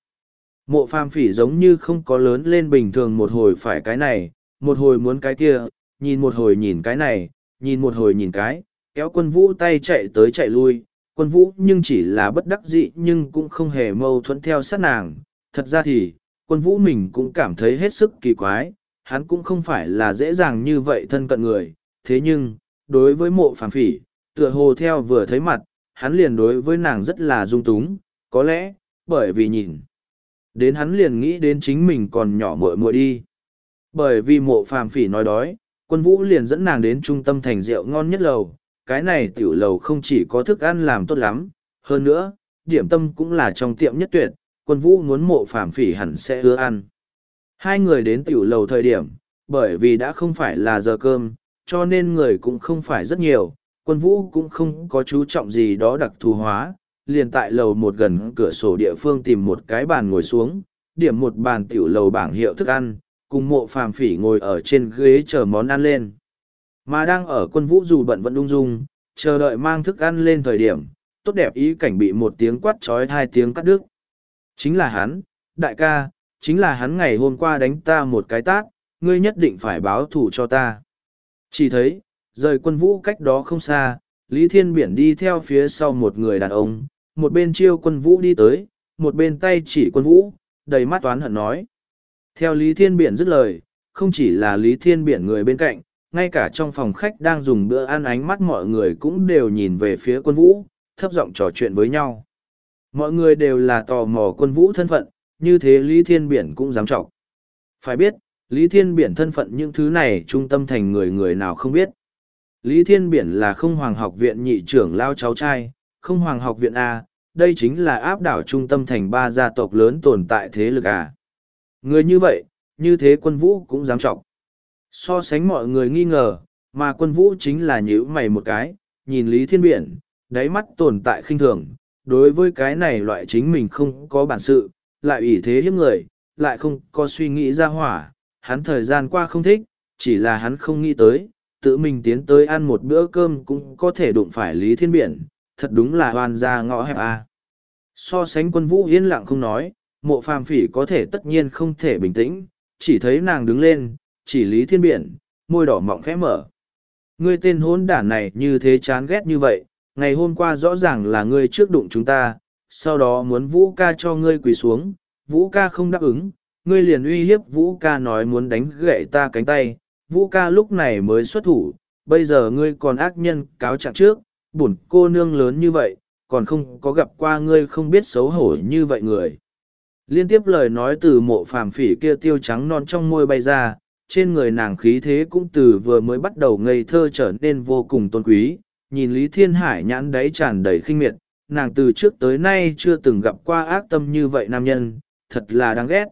Mộ phàm phỉ giống như không có lớn lên bình thường một hồi phải cái này, một hồi muốn cái kia, nhìn một hồi nhìn cái này, nhìn một hồi nhìn cái, kéo quân vũ tay chạy tới chạy lui, quân vũ nhưng chỉ là bất đắc dĩ nhưng cũng không hề mâu thuẫn theo sát nàng. Thật ra thì, quân vũ mình cũng cảm thấy hết sức kỳ quái, hắn cũng không phải là dễ dàng như vậy thân cận người, thế nhưng, đối với mộ phàm phỉ, tựa hồ theo vừa thấy mặt, hắn liền đối với nàng rất là dung túng, có lẽ, bởi vì nhìn. Đến hắn liền nghĩ đến chính mình còn nhỏ muội muội đi. Bởi vì mộ phàm phỉ nói đói, quân vũ liền dẫn nàng đến trung tâm thành rượu ngon nhất lầu, cái này tiểu lầu không chỉ có thức ăn làm tốt lắm, hơn nữa, điểm tâm cũng là trong tiệm nhất tuyệt, quân vũ muốn mộ phàm phỉ hẳn sẽ ưa ăn. Hai người đến tiểu lầu thời điểm, bởi vì đã không phải là giờ cơm, cho nên người cũng không phải rất nhiều, quân vũ cũng không có chú trọng gì đó đặc thù hóa, liền tại lầu một gần cửa sổ địa phương tìm một cái bàn ngồi xuống, điểm một bàn tiểu lầu bảng hiệu thức ăn, cùng mộ phàm phỉ ngồi ở trên ghế chờ món ăn lên. Mà đang ở quân vũ dù bận vẫn ung dung, chờ đợi mang thức ăn lên thời điểm, tốt đẹp ý cảnh bị một tiếng quát trói hai tiếng cắt đứt. Chính là hắn, đại ca, chính là hắn ngày hôm qua đánh ta một cái tát, ngươi nhất định phải báo thù cho ta. Chỉ thấy, rời quân vũ cách đó không xa, Lý Thiên Biển đi theo phía sau một người đàn ông, một bên chiêu quân vũ đi tới, một bên tay chỉ quân vũ, đầy mắt toán hận nói. Theo Lý Thiên Biển dứt lời, không chỉ là Lý Thiên Biển người bên cạnh, ngay cả trong phòng khách đang dùng bữa ăn ánh mắt mọi người cũng đều nhìn về phía quân vũ, thấp giọng trò chuyện với nhau. Mọi người đều là tò mò quân vũ thân phận, như thế Lý Thiên Biển cũng dám trọng. Phải biết, Lý Thiên Biển thân phận những thứ này trung tâm thành người người nào không biết. Lý Thiên Biển là không hoàng học viện nhị trưởng lao cháu trai, không hoàng học viện A, đây chính là áp đảo trung tâm thành ba gia tộc lớn tồn tại thế lực A. Người như vậy, như thế quân vũ cũng dám trọng. So sánh mọi người nghi ngờ, mà quân vũ chính là nhíu mày một cái, nhìn Lý Thiên Biển, đáy mắt tồn tại khinh thường, đối với cái này loại chính mình không có bản sự, lại ủy thế hiếp người, lại không có suy nghĩ ra hỏa, hắn thời gian qua không thích, chỉ là hắn không nghĩ tới, tự mình tiến tới ăn một bữa cơm cũng có thể đụng phải Lý Thiên Biển, thật đúng là hoàn ra ngõ hẹp a. So sánh quân vũ yên lặng không nói, mộ phàm phỉ có thể tất nhiên không thể bình tĩnh, chỉ thấy nàng đứng lên, chỉ Lý Thiên Biển, môi đỏ mọng khẽ mở. Ngươi tên hôn đản này như thế chán ghét như vậy, ngày hôm qua rõ ràng là ngươi trước đụng chúng ta, sau đó muốn vũ ca cho ngươi quỳ xuống, vũ ca không đáp ứng, ngươi liền uy hiếp vũ ca nói muốn đánh gậy ta cánh tay, vũ ca lúc này mới xuất thủ, bây giờ ngươi còn ác nhân cáo trạng trước, bổn cô nương lớn như vậy, còn không có gặp qua ngươi không biết xấu hổ như vậy người. Liên tiếp lời nói từ mộ phàm phỉ kia tiêu trắng non trong môi bay ra, trên người nàng khí thế cũng từ vừa mới bắt đầu ngây thơ trở nên vô cùng tôn quý, nhìn Lý Thiên Hải nhãn đáy tràn đầy khinh miệt, nàng từ trước tới nay chưa từng gặp qua ác tâm như vậy nam nhân, thật là đáng ghét.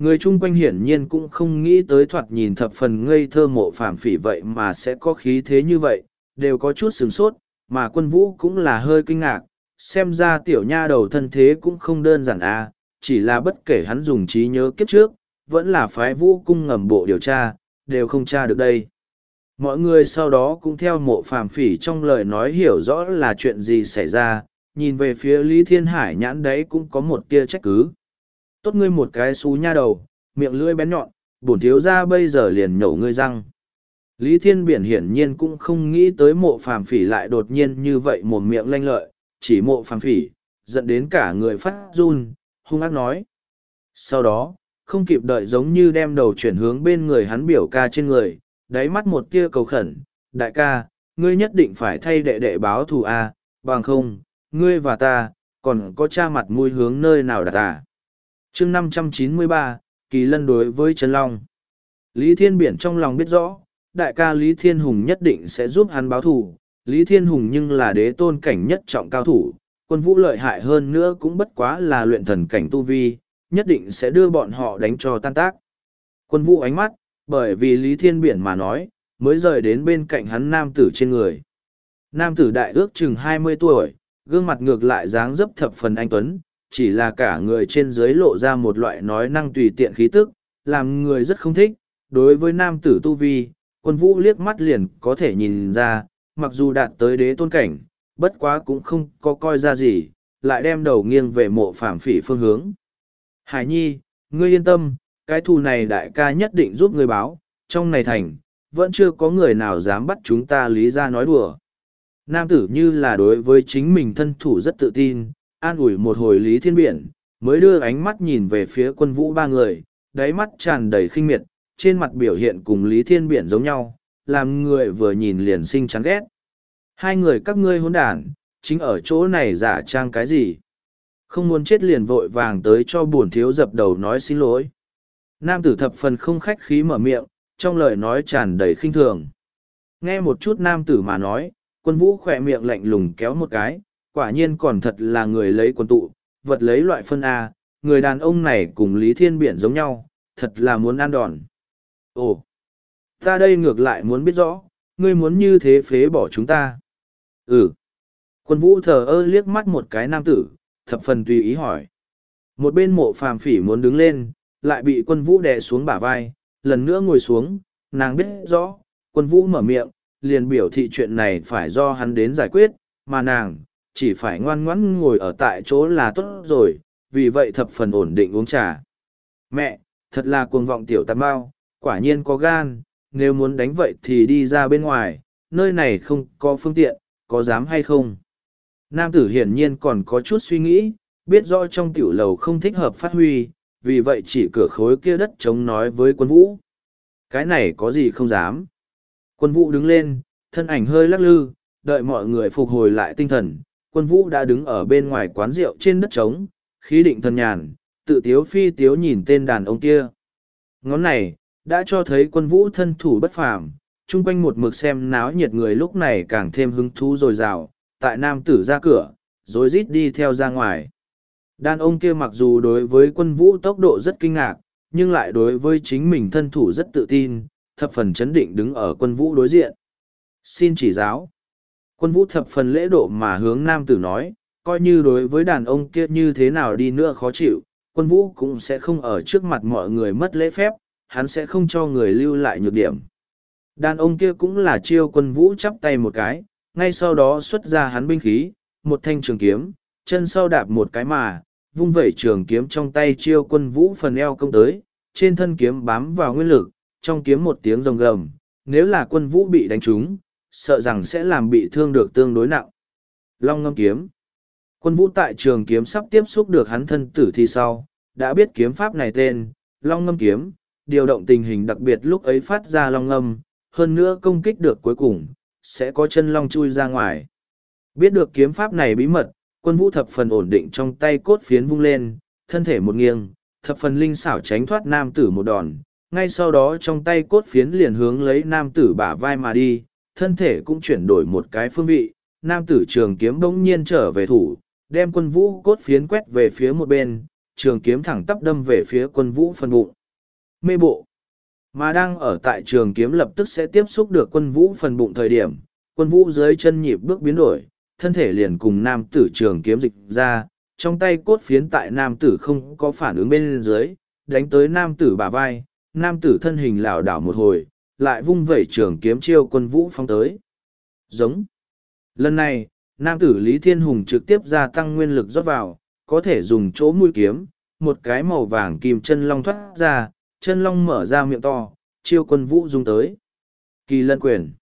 Người chung quanh hiển nhiên cũng không nghĩ tới thoạt nhìn thập phần ngây thơ mộ phàm phỉ vậy mà sẽ có khí thế như vậy, đều có chút sửng sốt, mà quân vũ cũng là hơi kinh ngạc, xem ra tiểu nha đầu thân thế cũng không đơn giản à, chỉ là bất kể hắn dùng trí nhớ kiếp trước, vẫn là phái vũ cung ngầm bộ điều tra, đều không tra được đây. Mọi người sau đó cũng theo mộ phàm phỉ trong lời nói hiểu rõ là chuyện gì xảy ra, nhìn về phía Lý Thiên Hải nhãn đấy cũng có một tia trách cứ. Tốt ngươi một cái xú nha đầu, miệng lưỡi bén nhọn, bổn thiếu ra bây giờ liền nhổ ngươi răng. Lý Thiên Biển hiển nhiên cũng không nghĩ tới mộ phàm phỉ lại đột nhiên như vậy một miệng lanh lợi, chỉ mộ phàm phỉ, dẫn đến cả người phát run, hung ác nói. Sau đó, không kịp đợi giống như đem đầu chuyển hướng bên người hắn biểu ca trên người, đáy mắt một tia cầu khẩn, đại ca, ngươi nhất định phải thay đệ đệ báo thù A, bằng không, ngươi và ta, còn có cha mặt mũi hướng nơi nào đặt à chương năm trăm chín mươi ba kỳ lân đối với Trần Long. Lý Thiên Biển trong lòng biết rõ, đại ca Lý Thiên Hùng nhất định sẽ giúp hắn báo thù. Lý Thiên Hùng nhưng là đế tôn cảnh nhất trọng cao thủ, quân vũ lợi hại hơn nữa cũng bất quá là luyện thần cảnh tu vi, nhất định sẽ đưa bọn họ đánh cho tan tác. Quân vũ ánh mắt, bởi vì Lý Thiên Biển mà nói, mới rời đến bên cạnh hắn nam tử trên người. Nam tử đại ước chừng hai mươi tuổi, gương mặt ngược lại dáng dấp thập phần anh Tuấn, chỉ là cả người trên dưới lộ ra một loại nói năng tùy tiện khí tức, làm người rất không thích. Đối với nam tử tu vi, quân vũ liếc mắt liền có thể nhìn ra, mặc dù đạt tới đế tôn cảnh, bất quá cũng không có coi ra gì, lại đem đầu nghiêng về mộ phạm phỉ phương hướng. Hải nhi, ngươi yên tâm, cái thù này đại ca nhất định giúp ngươi báo, trong này thành, vẫn chưa có người nào dám bắt chúng ta lý ra nói đùa. Nam tử như là đối với chính mình thân thủ rất tự tin, an ủi một hồi lý thiên biển, mới đưa ánh mắt nhìn về phía quân vũ ba người, đáy mắt tràn đầy khinh miệt, trên mặt biểu hiện cùng lý thiên biển giống nhau, làm người vừa nhìn liền sinh chán ghét. Hai người các ngươi hỗn đản, chính ở chỗ này giả trang cái gì? Không muốn chết liền vội vàng tới cho buồn thiếu dập đầu nói xin lỗi. Nam tử thập phần không khách khí mở miệng, trong lời nói tràn đầy khinh thường. Nghe một chút nam tử mà nói, quân vũ khỏe miệng lạnh lùng kéo một cái, quả nhiên còn thật là người lấy quần tụ, vật lấy loại phân A, người đàn ông này cùng Lý Thiên Biển giống nhau, thật là muốn ăn đòn. Ồ, ta đây ngược lại muốn biết rõ, ngươi muốn như thế phế bỏ chúng ta. Ừ. Quân vũ thờ ơ liếc mắt một cái nam tử, thập phần tùy ý hỏi. Một bên mộ phàm phỉ muốn đứng lên, lại bị quân vũ đè xuống bả vai, lần nữa ngồi xuống, nàng biết rõ, quân vũ mở miệng, liền biểu thị chuyện này phải do hắn đến giải quyết, mà nàng, chỉ phải ngoan ngoãn ngồi ở tại chỗ là tốt rồi, vì vậy thập phần ổn định uống trà. Mẹ, thật là cuồng vọng tiểu tạp bao, quả nhiên có gan, nếu muốn đánh vậy thì đi ra bên ngoài, nơi này không có phương tiện, có dám hay không? Nam tử hiển nhiên còn có chút suy nghĩ, biết rõ trong tiểu lầu không thích hợp phát huy, vì vậy chỉ cửa khối kia đất chống nói với quân vũ. Cái này có gì không dám. Quân vũ đứng lên, thân ảnh hơi lắc lư, đợi mọi người phục hồi lại tinh thần. Quân vũ đã đứng ở bên ngoài quán rượu trên đất trống, khí định thần nhàn, tự tiếu phi tiếu nhìn tên đàn ông kia. Ngón này, đã cho thấy quân vũ thân thủ bất phàm, chung quanh một mực xem náo nhiệt người lúc này càng thêm hứng thú dồi dào, tại nam tử ra cửa, rồi rít đi theo ra ngoài. Đàn ông kia mặc dù đối với quân vũ tốc độ rất kinh ngạc, nhưng lại đối với chính mình thân thủ rất tự tin, thập phần chấn định đứng ở quân vũ đối diện. Xin chỉ giáo. Quân vũ thập phần lễ độ mà hướng nam tử nói, coi như đối với đàn ông kia như thế nào đi nữa khó chịu, quân vũ cũng sẽ không ở trước mặt mọi người mất lễ phép, hắn sẽ không cho người lưu lại nhược điểm. Đàn ông kia cũng là chiêu quân vũ chắp tay một cái, ngay sau đó xuất ra hắn binh khí, một thanh trường kiếm, chân sau đạp một cái mà, vung vẩy trường kiếm trong tay chiêu quân vũ phần eo công tới, trên thân kiếm bám vào nguyên lực, trong kiếm một tiếng rồng gầm, nếu là quân vũ bị đánh trúng, sợ rằng sẽ làm bị thương được tương đối nặng. Long ngâm kiếm Quân vũ tại trường kiếm sắp tiếp xúc được hắn thân tử thì sau, đã biết kiếm pháp này tên, Long ngâm kiếm, điều động tình hình đặc biệt lúc ấy phát ra long ngâm, hơn nữa công kích được cuối cùng, sẽ có chân long chui ra ngoài. Biết được kiếm pháp này bí mật, quân vũ thập phần ổn định trong tay cốt phiến vung lên, thân thể một nghiêng, thập phần linh xảo tránh thoát nam tử một đòn, ngay sau đó trong tay cốt phiến liền hướng lấy nam tử bả vai mà đi, thân thể cũng chuyển đổi một cái phương vị, nam tử trường kiếm bỗng nhiên trở về thủ, đem quân vũ cốt phiến quét về phía một bên, trường kiếm thẳng tắp đâm về phía quân vũ phần bụng. Mê bộ mà đang ở tại trường kiếm lập tức sẽ tiếp xúc được quân vũ phần bụng thời điểm, quân vũ dưới chân nhịp bước biến đổi, thân thể liền cùng nam tử trường kiếm dịch ra, trong tay cốt phiến tại nam tử không có phản ứng bên dưới, đánh tới nam tử bả vai, nam tử thân hình lảo đảo một hồi, lại vung vẩy trường kiếm chiêu quân vũ phong tới. Giống. Lần này, nam tử Lý Thiên Hùng trực tiếp gia tăng nguyên lực rót vào, có thể dùng chỗ mũi kiếm, một cái màu vàng kim chân long thoát ra, chân long mở ra miệng to, chiêu quân vũ dung tới. Kỳ lân quyền.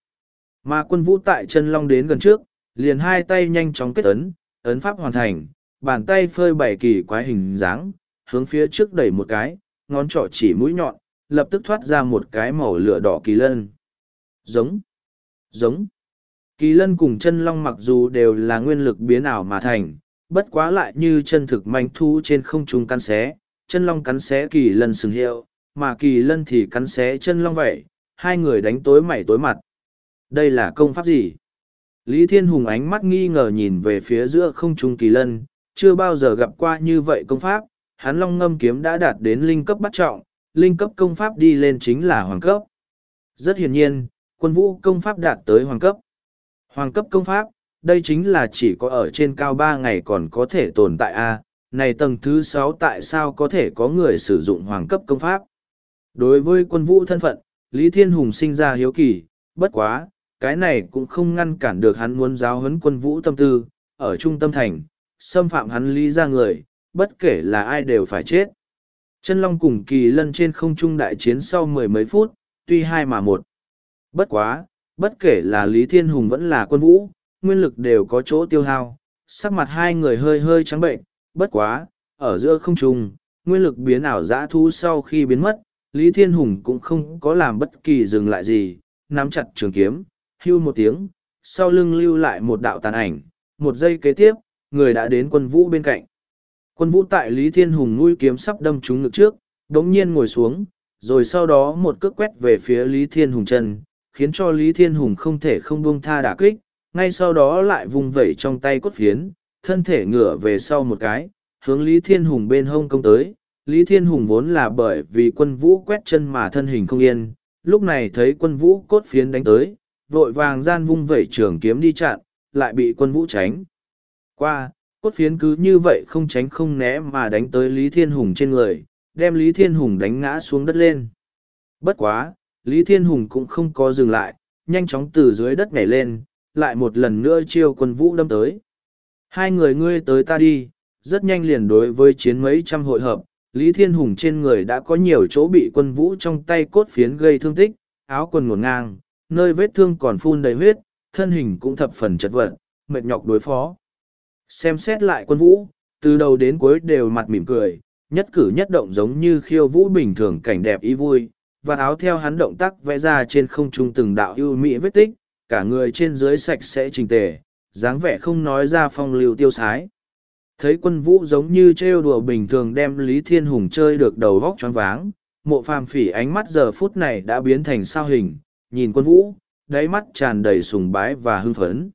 Mà quân vũ tại chân long đến gần trước, liền hai tay nhanh chóng kết ấn, ấn pháp hoàn thành, bàn tay phơi bảy kỳ quái hình dáng, hướng phía trước đẩy một cái, ngón trỏ chỉ mũi nhọn, lập tức thoát ra một cái màu lửa đỏ kỳ lân. Giống. Giống. Kỳ lân cùng chân long mặc dù đều là nguyên lực biến ảo mà thành, bất quá lại như chân thực manh thu trên không trung cắn xé, chân long cắn xé kỳ lân sừng hiệu, mà kỳ lân thì cắn xé chân long vậy, hai người đánh tối mảy tối mặt. Đây là công pháp gì? Lý Thiên Hùng ánh mắt nghi ngờ nhìn về phía giữa không trung kỳ lân, chưa bao giờ gặp qua như vậy công pháp, hắn long ngâm kiếm đã đạt đến linh cấp bắt trọng, linh cấp công pháp đi lên chính là hoàng cấp. Rất hiển nhiên, quân vũ công pháp đạt tới hoàng cấp. Hoàng cấp công pháp, đây chính là chỉ có ở trên cao ba ngày còn có thể tồn tại a. này tầng thứ sáu tại sao có thể có người sử dụng hoàng cấp công pháp? Đối với quân vũ thân phận, Lý Thiên Hùng sinh ra hiếu kỳ, bất quá, cái này cũng không ngăn cản được hắn muốn giáo huấn quân vũ tâm tư, ở trung tâm thành, xâm phạm hắn lý ra người, bất kể là ai đều phải chết. Chân Long cùng kỳ lân trên không trung đại chiến sau mười mấy phút, tuy hai mà một. Bất quá, bất kể là Lý Thiên Hùng vẫn là quân vũ, nguyên lực đều có chỗ tiêu hao, sắc mặt hai người hơi hơi trắng bệnh, bất quá, ở giữa không trung, nguyên lực biến ảo dã thu sau khi biến mất, Lý Thiên Hùng cũng không có làm bất kỳ dừng lại gì, nắm chặt trường kiếm, hưu một tiếng, sau lưng lưu lại một đạo tàn ảnh, một giây kế tiếp, người đã đến quân vũ bên cạnh. Quân vũ tại Lý Thiên Hùng nuôi kiếm sắp đâm trúng ngực trước, đống nhiên ngồi xuống, rồi sau đó một cước quét về phía Lý Thiên Hùng chân, khiến cho Lý Thiên Hùng không thể không buông tha đả kích, ngay sau đó lại vùng vẩy trong tay cốt phiến, thân thể ngửa về sau một cái, hướng Lý Thiên Hùng bên hông công tới. Lý Thiên Hùng vốn là bởi vì quân vũ quét chân mà thân hình không yên, lúc này thấy quân vũ cốt phiến đánh tới, vội vàng gian vung vẩy trường kiếm đi chặn, lại bị quân vũ tránh. Qua, cốt phiến cứ như vậy không tránh không né mà đánh tới Lý Thiên Hùng trên người, đem Lý Thiên Hùng đánh ngã xuống đất lên. Bất quá, Lý Thiên Hùng cũng không có dừng lại, nhanh chóng từ dưới đất nhảy lên, lại một lần nữa chiêu quân vũ đâm tới. Hai người ngươi tới ta đi, rất nhanh liền đối với chiến mấy trăm hội hợp, Lý Thiên Hùng trên người đã có nhiều chỗ bị quân vũ trong tay cốt phiến gây thương tích, áo quần ngổn ngang, nơi vết thương còn phun đầy huyết, thân hình cũng thập phần chật vật, mệt nhọc đối phó. Xem xét lại quân vũ, từ đầu đến cuối đều mặt mỉm cười, nhất cử nhất động giống như khiêu vũ bình thường cảnh đẹp ý vui, và áo theo hắn động tác vẽ ra trên không trung từng đạo ưu mỹ vết tích, cả người trên dưới sạch sẽ trình tề, dáng vẻ không nói ra phong lưu tiêu sái. Thấy quân vũ giống như trêu đùa bình thường đem Lý Thiên Hùng chơi được đầu vóc choáng váng, mộ phàm phỉ ánh mắt giờ phút này đã biến thành sao hình, nhìn quân vũ, đáy mắt tràn đầy sùng bái và hưng phấn.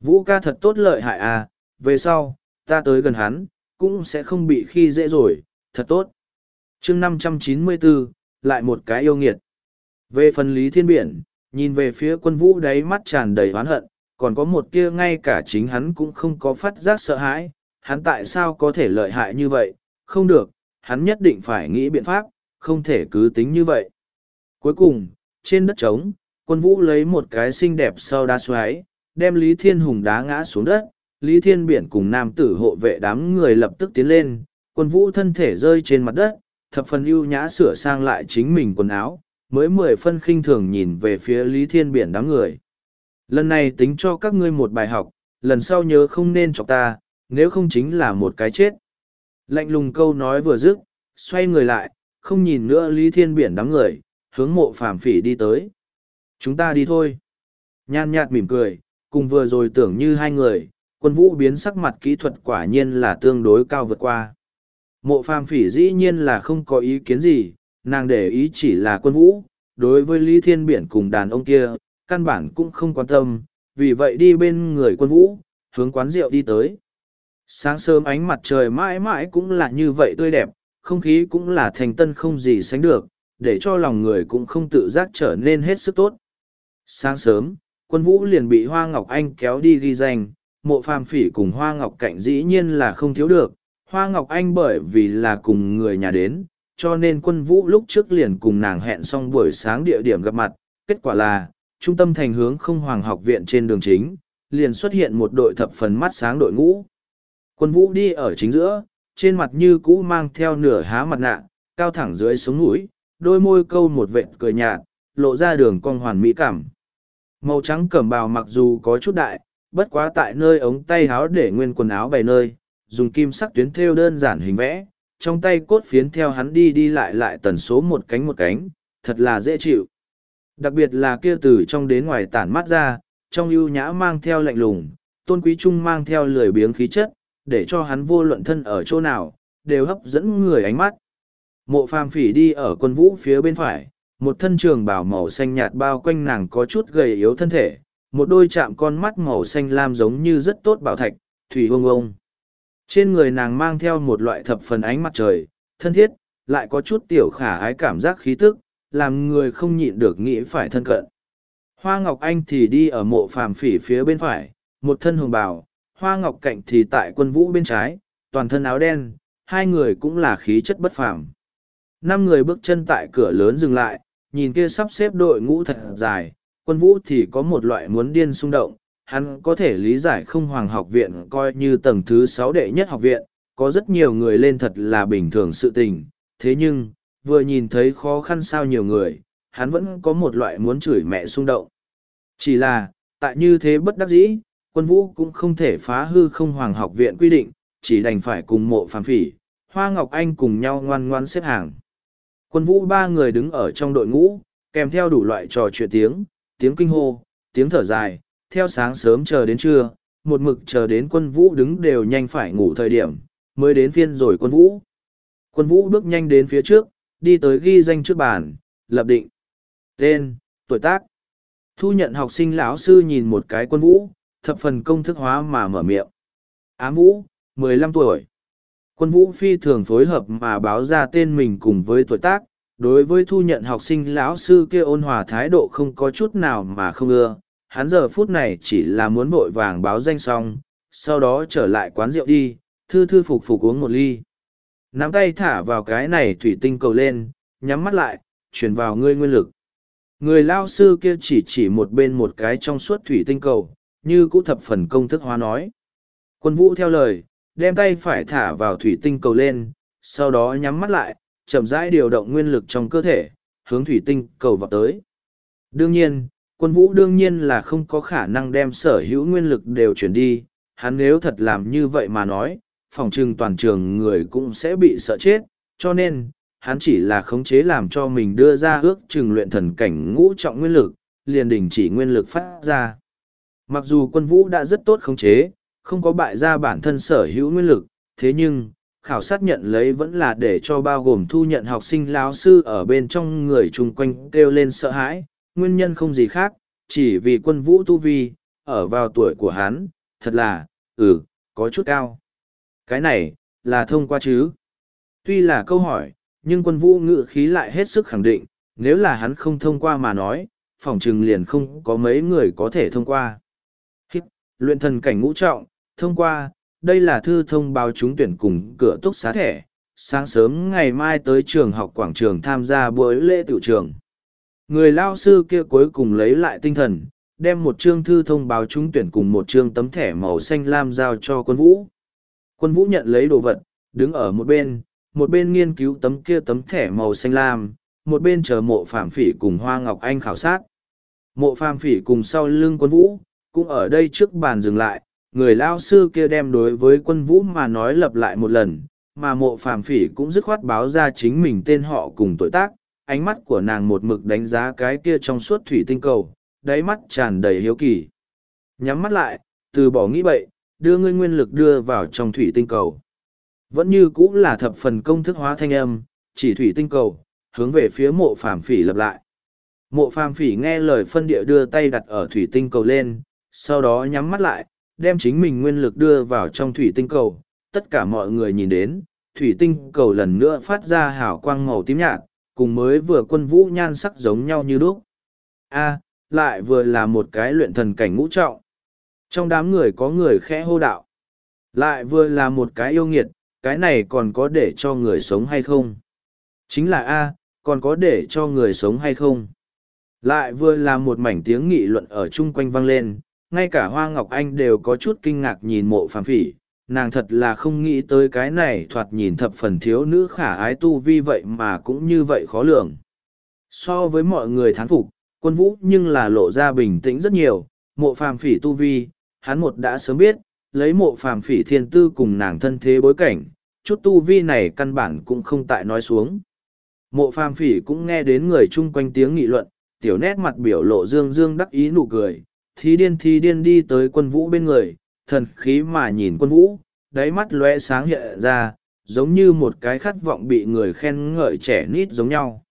Vũ ca thật tốt lợi hại à, về sau, ta tới gần hắn, cũng sẽ không bị khi dễ rồi, thật tốt. chương năm trăm chín mươi bốn lại một cái yêu nghiệt. Về phần Lý Thiên Biển, nhìn về phía quân vũ đáy mắt tràn đầy oán hận, còn có một tia ngay cả chính hắn cũng không có phát giác sợ hãi, hắn tại sao có thể lợi hại như vậy, không được, hắn nhất định phải nghĩ biện pháp, không thể cứ tính như vậy. Cuối cùng, trên đất trống, quân vũ lấy một cái xinh đẹp sau đá xoáy, đem Lý Thiên Hùng đá ngã xuống đất, Lý Thiên Biển cùng nam tử hộ vệ đám người lập tức tiến lên, quân vũ thân thể rơi trên mặt đất, thập phần ưu nhã sửa sang lại chính mình quần áo, mới mười phân khinh thường nhìn về phía Lý Thiên Biển đám người. Lần này tính cho các ngươi một bài học, lần sau nhớ không nên chọc ta, nếu không chính là một cái chết. Lạnh lùng câu nói vừa dứt, xoay người lại, không nhìn nữa Lý Thiên Biển đám người, hướng mộ phàm phỉ đi tới. Chúng ta đi thôi. Nhan nhạt mỉm cười, cùng vừa rồi tưởng như hai người, quân vũ biến sắc mặt kỹ thuật quả nhiên là tương đối cao vượt qua. Mộ phàm phỉ dĩ nhiên là không có ý kiến gì, nàng để ý chỉ là quân vũ, đối với Lý Thiên Biển cùng đàn ông kia, căn bản cũng không quan tâm, vì vậy đi bên người quân vũ, hướng quán rượu đi tới. Sáng sớm ánh mặt trời mãi mãi cũng là như vậy tươi đẹp, không khí cũng là thành tân không gì sánh được, để cho lòng người cũng không tự giác trở nên hết sức tốt. Sáng sớm, quân vũ liền bị Hoa Ngọc Anh kéo đi ghi danh, mộ phàm phỉ cùng Hoa Ngọc Cạnh dĩ nhiên là không thiếu được. Hoa Ngọc Anh bởi vì là cùng người nhà đến, cho nên quân vũ lúc trước liền cùng nàng hẹn xong buổi sáng địa điểm gặp mặt. Kết quả là, trung tâm thành hướng không hoàng học viện trên đường chính, liền xuất hiện một đội thập phần mắt sáng đội ngũ. Quân vũ đi ở chính giữa, trên mặt như cũ mang theo nửa há mặt nạ, cao thẳng dưới sống mũi, đôi môi câu một vệt cười nhạt, lộ ra đường cong hoàn mỹ cảm. Màu trắng cẩm bào mặc dù có chút đại, bất quá tại nơi ống tay áo để nguyên quần áo bày nơi, dùng kim sắc tuyến thêu đơn giản hình vẽ, trong tay cốt phiến theo hắn đi đi lại lại tần số một cánh một cánh, thật là dễ chịu. Đặc biệt là kia từ trong đến ngoài tản mắt ra, trong ưu nhã mang theo lạnh lùng, tôn quý trung mang theo lười biếng khí chất, để cho hắn vô luận thân ở chỗ nào, đều hấp dẫn người ánh mắt. Mộ phàm phỉ đi ở quân vũ phía bên phải, một thân trường bảo màu xanh nhạt bao quanh nàng có chút gầy yếu thân thể, một đôi chạm con mắt màu xanh lam giống như rất tốt bảo thạch, thủy ông ông. Trên người nàng mang theo một loại thập phần ánh mặt trời, thân thiết, lại có chút tiểu khả ái cảm giác khí tức, làm người không nhịn được nghĩ phải thân cận. Hoa Ngọc Anh thì đi ở mộ phàm phỉ phía bên phải, một thân hồng bào, Hoa Ngọc Cạnh thì tại quân vũ bên trái, toàn thân áo đen, hai người cũng là khí chất bất phàm. Năm người bước chân tại cửa lớn dừng lại, nhìn kia sắp xếp đội ngũ thật dài, quân vũ thì có một loại muốn điên xung động, hắn có thể lý giải không hoàng học viện coi như tầng thứ sáu đệ nhất học viện, có rất nhiều người lên thật là bình thường sự tình, thế nhưng, vừa nhìn thấy khó khăn sao nhiều người, hắn vẫn có một loại muốn chửi mẹ xung động. Chỉ là, tại như thế bất đắc dĩ, quân vũ cũng không thể phá hư không hoàng học viện quy định, chỉ đành phải cùng mộ phàm phỉ, Hoa Ngọc Anh cùng nhau ngoan ngoan xếp hàng. Quân vũ ba người đứng ở trong đội ngũ, kèm theo đủ loại trò chuyện tiếng, tiếng kinh hô, tiếng thở dài, theo sáng sớm chờ đến trưa, một mực chờ đến quân vũ đứng đều nhanh phải ngủ thời điểm, mới đến phiên rồi quân vũ. Quân vũ bước nhanh đến phía trước, đi tới ghi danh trước bàn, lập định. Tên, tuổi tác. Thu nhận học sinh lão sư nhìn một cái quân vũ, thập phần công thức hóa mà mở miệng. Ám vũ, mười lăm tuổi. Quân vũ phi thường phối hợp mà báo ra tên mình cùng với tuổi tác, đối với thu nhận học sinh lão sư kia ôn hòa thái độ không có chút nào mà không ưa, hắn giờ phút này chỉ là muốn vội vàng báo danh xong, sau đó trở lại quán rượu đi, thư thư phục phục uống một ly. Nắm tay thả vào cái này thủy tinh cầu lên, nhắm mắt lại, chuyển vào ngươi nguyên lực. Người lao sư kia chỉ chỉ một bên một cái trong suốt thủy tinh cầu, như cũ thập phần công thức hóa nói. Quân vũ theo lời, đem tay phải thả vào thủy tinh cầu lên, sau đó nhắm mắt lại, chậm rãi điều động nguyên lực trong cơ thể, hướng thủy tinh cầu vào tới. Đương nhiên, quân vũ đương nhiên là không có khả năng đem sở hữu nguyên lực đều chuyển đi, hắn nếu thật làm như vậy mà nói, phòng trừng toàn trường người cũng sẽ bị sợ chết, cho nên, hắn chỉ là khống chế làm cho mình đưa ra ước chừng luyện thần cảnh ngũ trọng nguyên lực, liền đình chỉ nguyên lực phát ra. Mặc dù quân vũ đã rất tốt khống chế, không có bại ra bản thân sở hữu nguyên lực, thế nhưng, khảo sát nhận lấy vẫn là để cho bao gồm thu nhận học sinh lão sư ở bên trong người chung quanh kêu lên sợ hãi, nguyên nhân không gì khác, chỉ vì quân vũ tu vi, ở vào tuổi của hắn, thật là, ừ, có chút cao. Cái này, là thông qua chứ. Tuy là câu hỏi, nhưng quân vũ ngự khí lại hết sức khẳng định, nếu là hắn không thông qua mà nói, phòng trừng liền không có mấy người có thể thông qua. Hít, luyện thần cảnh ngũ trọng, thông qua, đây là thư thông báo trúng tuyển cùng cửa túc xá thẻ, sáng sớm ngày mai tới trường học quảng trường tham gia buổi lễ tiểu trường. Người lao sư kia cuối cùng lấy lại tinh thần, đem một chương thư thông báo trúng tuyển cùng một chương tấm thẻ màu xanh lam giao cho quân vũ. Quân vũ nhận lấy đồ vật, đứng ở một bên, một bên nghiên cứu tấm kia tấm thẻ màu xanh lam, một bên chờ mộ phạm phỉ cùng Hoa Ngọc Anh khảo sát. Mộ phạm phỉ cùng sau lưng quân vũ, cũng ở đây trước bàn dừng lại, người lao sư kia đem đối với quân vũ mà nói lặp lại một lần, mà mộ phàm phỉ cũng dứt khoát báo ra chính mình tên họ cùng tuổi tác, ánh mắt của nàng một mực đánh giá cái kia trong suốt thủy tinh cầu, đáy mắt tràn đầy hiếu kỳ. Nhắm mắt lại, từ bỏ nghĩ bậy, đưa ngươi nguyên lực đưa vào trong thủy tinh cầu. Vẫn như cũng là thập phần công thức hóa thanh âm, chỉ thủy tinh cầu, hướng về phía mộ phàm phỉ lập lại. Mộ phàm phỉ nghe lời phân địa đưa tay đặt ở thủy tinh cầu lên, sau đó nhắm mắt lại, đem chính mình nguyên lực đưa vào trong thủy tinh cầu. Tất cả mọi người nhìn đến, thủy tinh cầu lần nữa phát ra hào quang màu tím nhạt, cùng mới vừa quân vũ nhan sắc giống nhau như đúc. A, lại vừa là một cái luyện thần cảnh ngũ trọng. Trong đám người có người khẽ hô đạo. Lại vừa là một cái yêu nghiệt, cái này còn có để cho người sống hay không? Chính là A, còn có để cho người sống hay không? Lại vừa là một mảnh tiếng nghị luận ở chung quanh vang lên, ngay cả Hoa Ngọc Anh đều có chút kinh ngạc nhìn mộ phàm phỉ, nàng thật là không nghĩ tới cái này thoạt nhìn thập phần thiếu nữ khả ái tu vi vậy mà cũng như vậy khó lường. So với mọi người thán phục, quân vũ nhưng là lộ ra bình tĩnh rất nhiều, mộ phàm phỉ tu vi, hắn một đã sớm biết, lấy mộ phàm phỉ thiên tư cùng nàng thân thế bối cảnh, chút tu vi này căn bản cũng không tại nói xuống. Mộ phàm phỉ cũng nghe đến người chung quanh tiếng nghị luận, tiểu nét mặt biểu lộ dương dương đắc ý nụ cười, thí điên thí điên đi tới quân vũ bên người, thần khí mà nhìn quân vũ, đáy mắt lóe sáng hiện ra, giống như một cái khát vọng bị người khen ngợi trẻ nít giống nhau.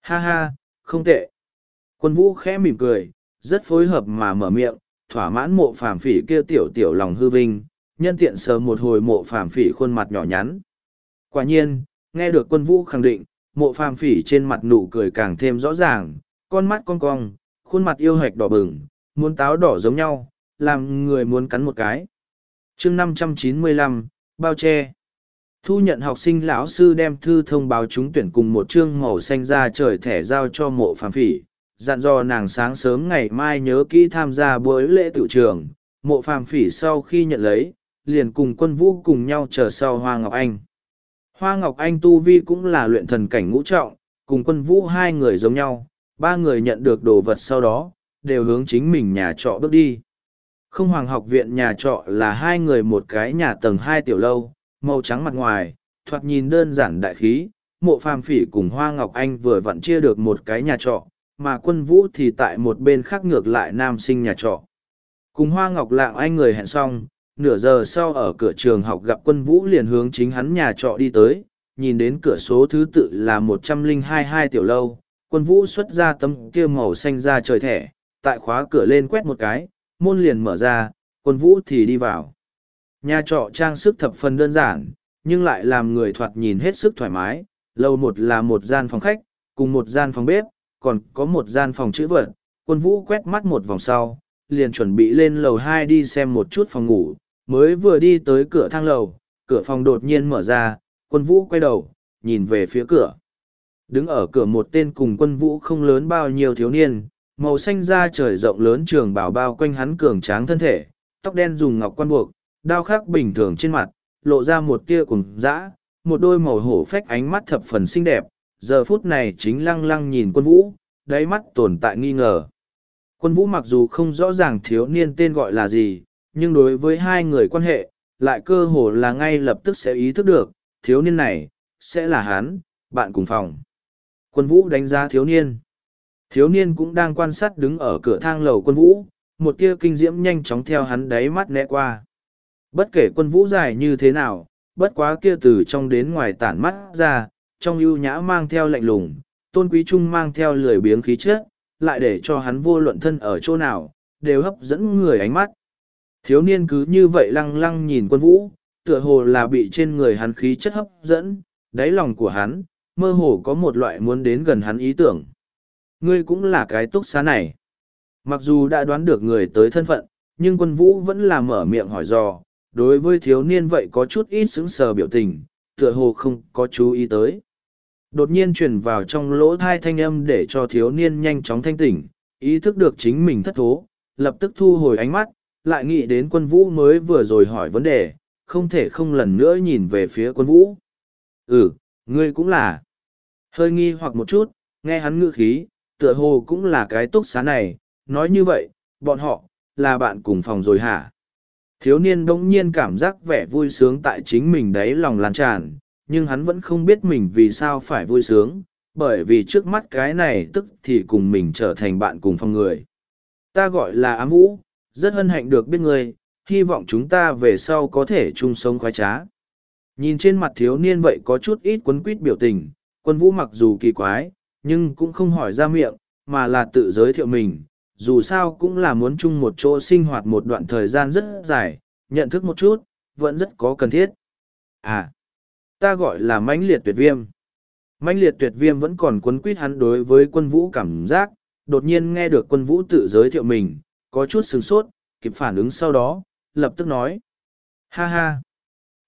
Ha ha, không tệ. Quân vũ khẽ mỉm cười, rất phối hợp mà mở miệng, thỏa mãn mộ phàm phỉ kia tiểu tiểu lòng hư vinh, nhân tiện sờ một hồi mộ phàm phỉ khuôn mặt nhỏ nhắn. Quả nhiên, nghe được quân vũ khẳng định, mộ phàm phỉ trên mặt nụ cười càng thêm rõ ràng, con mắt cong cong, khuôn mặt yêu hạch đỏ bừng, muốn táo đỏ giống nhau, làm người muốn cắn một cái. chương 595, bao che. Thu nhận học sinh lão sư đem thư thông báo trúng tuyển cùng một chương màu xanh ra trời thẻ giao cho mộ phàm phỉ, dặn dò nàng sáng sớm ngày mai nhớ kỹ tham gia buổi lễ tự trường. Mộ phàm phỉ sau khi nhận lấy, liền cùng quân vũ cùng nhau chờ sau Hoa Ngọc Anh. Hoa Ngọc Anh tu vi cũng là luyện thần cảnh ngũ trọng, cùng quân vũ hai người giống nhau, ba người nhận được đồ vật sau đó, đều hướng chính mình nhà trọ bước đi. Không hoàng học viện nhà trọ là hai người một cái nhà tầng hai tiểu lâu, màu trắng mặt ngoài, thoạt nhìn đơn giản đại khí, mộ phàm phỉ cùng Hoa Ngọc Anh vừa vặn chia được một cái nhà trọ, mà quân vũ thì tại một bên khác ngược lại nam sinh nhà trọ. Cùng Hoa Ngọc Lạng Anh người hẹn xong, nửa giờ sau ở cửa trường học gặp quân vũ liền hướng chính hắn nhà trọ đi tới, nhìn đến cửa số thứ tự là một trăm linh hai hai tiểu lâu, quân vũ xuất ra tấm kia màu xanh ra trời thẻ, tại khóa cửa lên quét một cái, môn liền mở ra, quân vũ thì đi vào. Nhà trọ trang sức thập phần đơn giản, nhưng lại làm người thoạt nhìn hết sức thoải mái, lầu một là một gian phòng khách, cùng một gian phòng bếp, còn có một gian phòng chữ vật, quân vũ quét mắt một vòng sau, liền chuẩn bị lên lầu hai đi xem một chút phòng ngủ, mới vừa đi tới cửa thang lầu, cửa phòng đột nhiên mở ra, quân vũ quay đầu, nhìn về phía cửa. Đứng ở cửa một tên cùng quân vũ không lớn bao nhiêu thiếu niên, màu xanh da trời rộng lớn trường bảo bao quanh hắn cường tráng thân thể, tóc đen dùng ngọc quan buộc, đao khắc bình thường trên mặt, lộ ra một tia cùng dã, một đôi màu hổ phách ánh mắt thập phần xinh đẹp, giờ phút này chính lăng lăng nhìn quân vũ, đáy mắt tồn tại nghi ngờ. Quân vũ mặc dù không rõ ràng thiếu niên tên gọi là gì, nhưng đối với hai người quan hệ, lại cơ hồ là ngay lập tức sẽ ý thức được, thiếu niên này, sẽ là hắn, bạn cùng phòng. Quân vũ đánh giá thiếu niên. Thiếu niên cũng đang quan sát đứng ở cửa thang lầu quân vũ, một tia kinh diễm nhanh chóng theo hắn đáy mắt né qua. Bất kể quân vũ dài như thế nào, bất quá kia từ trong đến ngoài tản mắt ra, trong ưu nhã mang theo lạnh lùng, tôn quý trung mang theo lười biếng khí chất, lại để cho hắn vô luận thân ở chỗ nào, đều hấp dẫn người ánh mắt. Thiếu niên cứ như vậy lăng lăng nhìn quân vũ, tựa hồ là bị trên người hắn khí chất hấp dẫn, đáy lòng của hắn, mơ hồ có một loại muốn đến gần hắn ý tưởng. Ngươi cũng là cái túc xá này. Mặc dù đã đoán được người tới thân phận, nhưng quân vũ vẫn là mở miệng hỏi dò, đối với thiếu niên vậy có chút ít sững sờ biểu tình, tựa hồ không có chú ý tới. Đột nhiên truyền vào trong lỗ thai thanh âm để cho thiếu niên nhanh chóng thanh tỉnh, ý thức được chính mình thất thố, lập tức thu hồi ánh mắt, lại nghĩ đến quân vũ mới vừa rồi hỏi vấn đề, không thể không lần nữa nhìn về phía quân vũ. Ừ, ngươi cũng là. Hơi nghi hoặc một chút, nghe hắn ngữ khí, tựa hồ cũng là cái túc xá này, nói như vậy, bọn họ, là bạn cùng phòng rồi hả? Thiếu niên đông nhiên cảm giác vẻ vui sướng tại chính mình đấy lòng lan tràn, nhưng hắn vẫn không biết mình vì sao phải vui sướng, bởi vì trước mắt cái này tức thì cùng mình trở thành bạn cùng phòng người. Ta gọi là ám vũ, rất hân hạnh được biết ngươi, hy vọng chúng ta về sau có thể chung sống khoái trá. Nhìn trên mặt thiếu niên vậy có chút ít quấn quýt biểu tình, quân vũ mặc dù kỳ quái, nhưng cũng không hỏi ra miệng, mà là tự giới thiệu mình, dù sao cũng là muốn chung một chỗ sinh hoạt một đoạn thời gian rất dài, nhận thức một chút, vẫn rất có cần thiết. À, ta gọi là mãnh liệt tuyệt viêm. Mãnh liệt tuyệt viêm vẫn còn quấn quýt hắn đối với quân vũ cảm giác, đột nhiên nghe được quân vũ tự giới thiệu mình, có chút sừng sốt, kịp phản ứng sau đó, lập tức nói. Ha ha!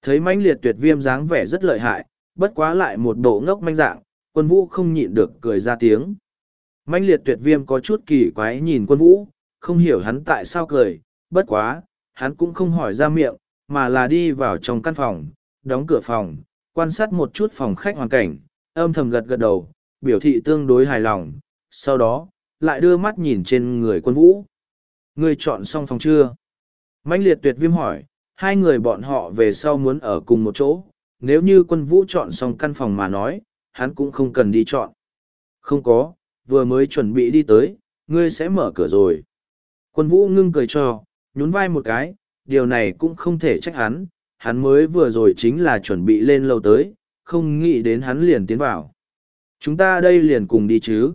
Thấy mãnh liệt tuyệt viêm dáng vẻ rất lợi hại, bất quá lại một bộ ngốc manh dạng, quân vũ không nhịn được cười ra tiếng. Manh liệt tuyệt viêm có chút kỳ quái nhìn quân vũ, không hiểu hắn tại sao cười, bất quá, hắn cũng không hỏi ra miệng, mà là đi vào trong căn phòng, đóng cửa phòng, quan sát một chút phòng khách hoàn cảnh, âm thầm gật gật đầu, biểu thị tương đối hài lòng, sau đó, lại đưa mắt nhìn trên người quân vũ. Người chọn xong phòng chưa? Manh liệt tuyệt viêm hỏi, hai người bọn họ về sau muốn ở cùng một chỗ, nếu như quân vũ chọn xong căn phòng mà nói, hắn cũng không cần đi chọn. Không có, vừa mới chuẩn bị đi tới, ngươi sẽ mở cửa rồi. Quân vũ ngưng cười cho, nhún vai một cái, điều này cũng không thể trách hắn, hắn mới vừa rồi chính là chuẩn bị lên lâu tới, không nghĩ đến hắn liền tiến vào. Chúng ta đây liền cùng đi chứ.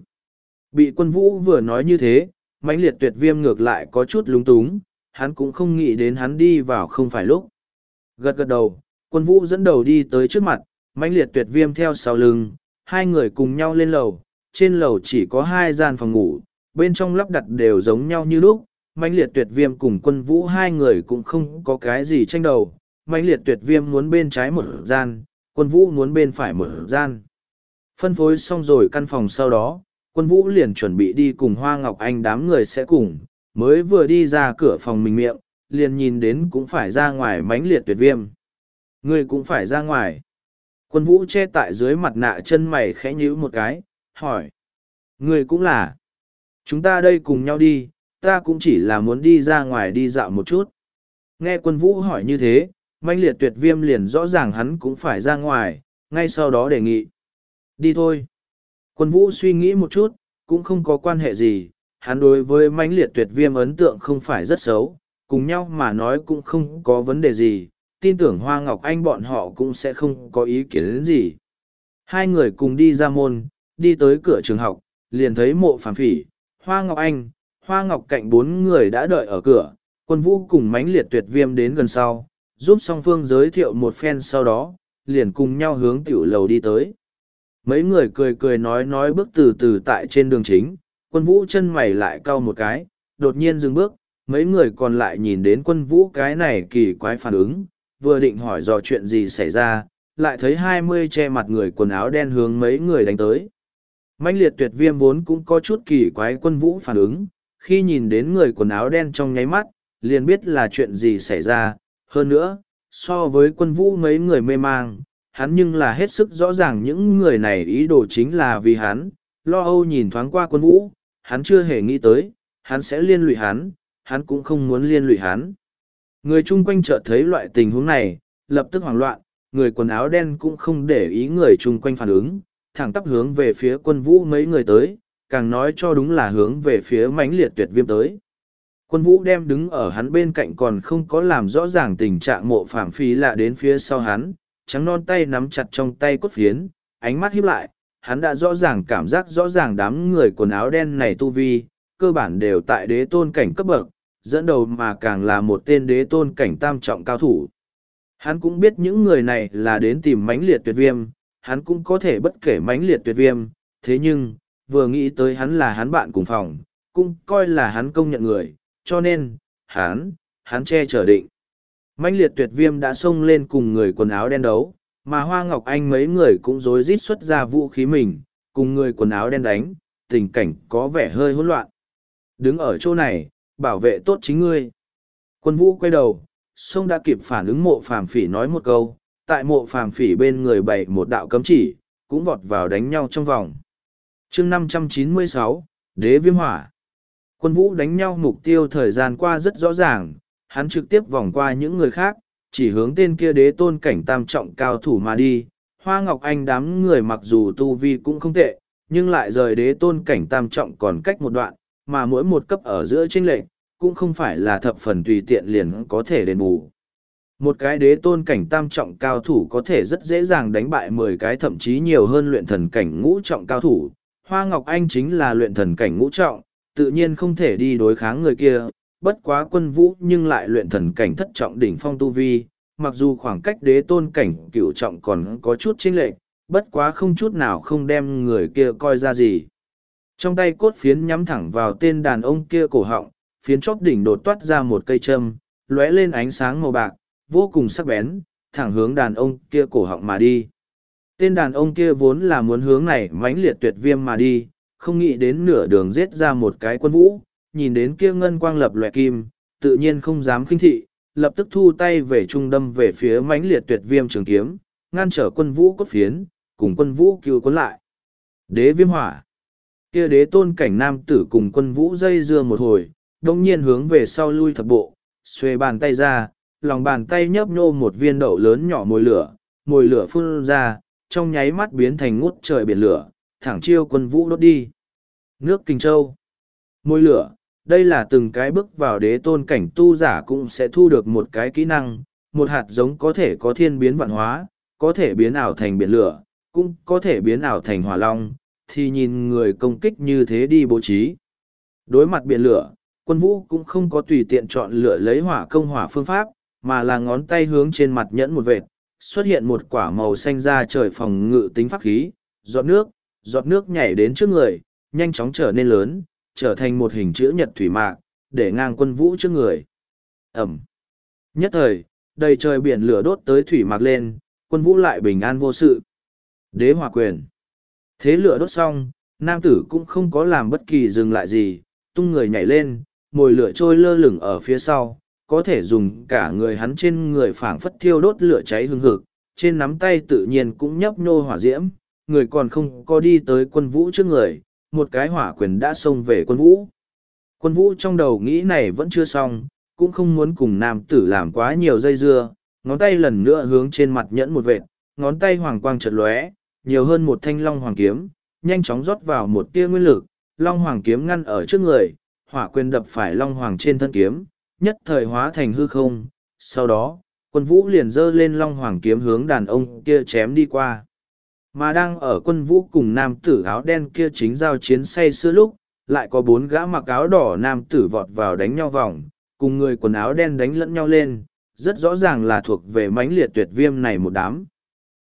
Bị quân vũ vừa nói như thế, mãnh liệt tuyệt viêm ngược lại có chút lúng túng, hắn cũng không nghĩ đến hắn đi vào không phải lúc. Gật gật đầu, quân vũ dẫn đầu đi tới trước mặt, mãnh liệt tuyệt viêm theo sau lưng, hai người cùng nhau lên lầu, trên lầu chỉ có hai gian phòng ngủ, bên trong lắp đặt đều giống nhau như lúc, mãnh liệt tuyệt viêm cùng quân vũ hai người cũng không có cái gì tranh đầu, mãnh liệt tuyệt viêm muốn bên trái một gian, quân vũ muốn bên phải một gian. Phân phối xong rồi căn phòng sau đó, quân vũ liền chuẩn bị đi cùng Hoa Ngọc Anh đám người sẽ cùng, mới vừa đi ra cửa phòng mình miệng, liền nhìn đến cũng phải ra ngoài mãnh liệt tuyệt viêm. Ngươi cũng phải ra ngoài. Quân vũ che tại dưới mặt nạ chân mày khẽ nhíu một cái, hỏi. Người cũng là. Chúng ta đây cùng nhau đi, ta cũng chỉ là muốn đi ra ngoài đi dạo một chút. Nghe quân vũ hỏi như thế, manh liệt tuyệt viêm liền rõ ràng hắn cũng phải ra ngoài, ngay sau đó đề nghị. Đi thôi. Quân vũ suy nghĩ một chút, cũng không có quan hệ gì, hắn đối với manh liệt tuyệt viêm ấn tượng không phải rất xấu, cùng nhau mà nói cũng không có vấn đề gì, tin tưởng Hoa Ngọc Anh bọn họ cũng sẽ không có ý kiến đến gì. Hai người cùng đi ra môn, đi tới cửa trường học, liền thấy mộ phàm phỉ, Hoa Ngọc Anh, Hoa Ngọc Cạnh bốn người đã đợi ở cửa, quân vũ cùng Mánh liệt tuyệt viêm đến gần sau, giúp song phương giới thiệu một phen sau đó, liền cùng nhau hướng tiểu lầu đi tới. Mấy người cười cười nói nói bước từ từ tại trên đường chính, quân vũ chân mày lại cau một cái, đột nhiên dừng bước, mấy người còn lại nhìn đến quân vũ cái này kỳ quái phản ứng, vừa định hỏi dò chuyện gì xảy ra, lại thấy hai mươi che mặt người quần áo đen hướng mấy người đánh tới. Mạnh liệt tuyệt viêm vốn cũng có chút kỳ quái quân vũ phản ứng, khi nhìn đến người quần áo đen trong nháy mắt, liền biết là chuyện gì xảy ra, hơn nữa, so với quân vũ mấy người mê mang, hắn nhưng là hết sức rõ ràng những người này ý đồ chính là vì hắn, lo âu nhìn thoáng qua quân vũ, hắn chưa hề nghĩ tới, hắn sẽ liên lụy hắn, hắn cũng không muốn liên lụy hắn. Người chung quanh chợt thấy loại tình huống này, lập tức hoảng loạn, người quần áo đen cũng không để ý người chung quanh phản ứng, thẳng tắp hướng về phía quân vũ mấy người tới, càng nói cho đúng là hướng về phía mãnh liệt tuyệt viêm tới. Quân vũ đem đứng ở hắn bên cạnh còn không có làm rõ ràng tình trạng mộ phạm phi lạ đến phía sau hắn, trắng non tay nắm chặt trong tay cốt phiến, ánh mắt híp lại, hắn đã rõ ràng cảm giác rõ ràng đám người quần áo đen này tu vi, cơ bản đều tại đế tôn cảnh cấp bậc, dẫn đầu mà càng là một tên đế tôn cảnh tam trọng cao thủ. Hắn cũng biết những người này là đến tìm mãnh liệt tuyệt viêm, hắn cũng có thể bất kể mãnh liệt tuyệt viêm, thế nhưng, vừa nghĩ tới hắn là hắn bạn cùng phòng, cũng coi là hắn công nhận người, cho nên, hắn, hắn che chở định. mãnh liệt tuyệt viêm đã xông lên cùng người quần áo đen đấu, mà Hoa Ngọc Anh mấy người cũng rối rít xuất ra vũ khí mình, cùng người quần áo đen đánh, tình cảnh có vẻ hơi hỗn loạn. Đứng ở chỗ này, bảo vệ tốt chính ngươi. Quân vũ quay đầu, sông đã kịp phản ứng mộ phàm phỉ nói một câu, tại mộ phàm phỉ bên người bày một đạo cấm chỉ, cũng vọt vào đánh nhau trong vòng. chương năm trăm chín mươi sáu Đế Viêm Hỏa Quân vũ đánh nhau mục tiêu thời gian qua rất rõ ràng, hắn trực tiếp vòng qua những người khác, chỉ hướng tên kia đế tôn cảnh tam trọng cao thủ mà đi. Hoa Ngọc Anh đám người mặc dù tu vi cũng không tệ, nhưng lại rời đế tôn cảnh tam trọng còn cách một đoạn, mà mỗi một cấp ở giữa tranh lệch cũng không phải là thập phần tùy tiện liền có thể đền bù. Một cái đế tôn cảnh tam trọng cao thủ có thể rất dễ dàng đánh bại mười cái thậm chí nhiều hơn luyện thần cảnh ngũ trọng cao thủ. Hoa Ngọc Anh chính là luyện thần cảnh ngũ trọng, tự nhiên không thể đi đối kháng người kia, bất quá quân vũ nhưng lại luyện thần cảnh thất trọng đỉnh phong tu vi, mặc dù khoảng cách đế tôn cảnh cửu trọng còn có chút chênh lệch, bất quá không chút nào không đem người kia coi ra gì. Trong tay cốt phiến nhắm thẳng vào tên đàn ông kia cổ họng, phiến chóp đỉnh đột toát ra một cây châm, lóe lên ánh sáng màu bạc, vô cùng sắc bén, thẳng hướng đàn ông kia cổ họng mà đi. Tên đàn ông kia vốn là muốn hướng này mãnh liệt tuyệt viêm mà đi, không nghĩ đến nửa đường giết ra một cái quân vũ, nhìn đến kia ngân quang lập loè kim, tự nhiên không dám khinh thị, lập tức thu tay về trung đâm về phía mãnh liệt tuyệt viêm trường kiếm, ngăn trở quân vũ cốt phiến, cùng quân vũ cứu quân lại. Đế viêm hỏa. Kia đế tôn cảnh nam tử cùng quân vũ dây dưa một hồi, đồng nhiên hướng về sau lui thập bộ, xuê bàn tay ra, lòng bàn tay nhấp nhô một viên đậu lớn nhỏ mồi lửa, mồi lửa phun ra, trong nháy mắt biến thành ngút trời biển lửa, thẳng chiêu quân vũ đốt đi. Nước Kinh Châu Mồi lửa, đây là từng cái bước vào đế tôn cảnh tu giả cũng sẽ thu được một cái kỹ năng, một hạt giống có thể có thiên biến vạn hóa, có thể biến ảo thành biển lửa, cũng có thể biến ảo thành hỏa long, thì nhìn người công kích như thế đi bố trí. Đối mặt biển lửa, quân vũ cũng không có tùy tiện chọn lựa lấy hỏa công hỏa phương pháp, mà là ngón tay hướng trên mặt nhẫn một vệt, xuất hiện một quả màu xanh ra trời phòng ngự tính pháp khí, giọt nước, giọt nước nhảy đến trước người, nhanh chóng trở nên lớn, trở thành một hình chữ nhật thủy mạc, để ngang quân vũ trước người. Ẩm. Nhất thời, đầy trời biển lửa đốt tới thủy mạc lên, quân vũ lại bình an vô sự. Đế hòa quyền. Thế lửa đốt xong, nam tử cũng không có làm bất kỳ dừng lại gì, tung người nhảy lên, mồi lửa trôi lơ lửng ở phía sau, có thể dùng cả người hắn trên người phảng phất thiêu đốt lửa cháy hương hực, trên nắm tay tự nhiên cũng nhấp nhô hỏa diễm, người còn không có đi tới quân vũ trước người, một cái hỏa quyền đã xông về quân vũ. Quân vũ trong đầu nghĩ này vẫn chưa xong, cũng không muốn cùng nam tử làm quá nhiều dây dưa, ngón tay lần nữa hướng trên mặt nhẫn một vệt, ngón tay hoàng quang chợt lóe, nhiều hơn một thanh long hoàng kiếm, nhanh chóng rót vào một tia nguyên lực, long hoàng kiếm ngăn ở trước người, hỏa quyền đập phải long hoàng trên thân kiếm, nhất thời hóa thành hư không, sau đó, quân vũ liền dơ lên long hoàng kiếm hướng đàn ông kia chém đi qua. Mà đang ở quân vũ cùng nam tử áo đen kia chính giao chiến say sưa lúc, lại có bốn gã mặc áo đỏ nam tử vọt vào đánh nhau vòng, cùng người quần áo đen đánh lẫn nhau lên, rất rõ ràng là thuộc về mãnh liệt tuyệt viêm này một đám.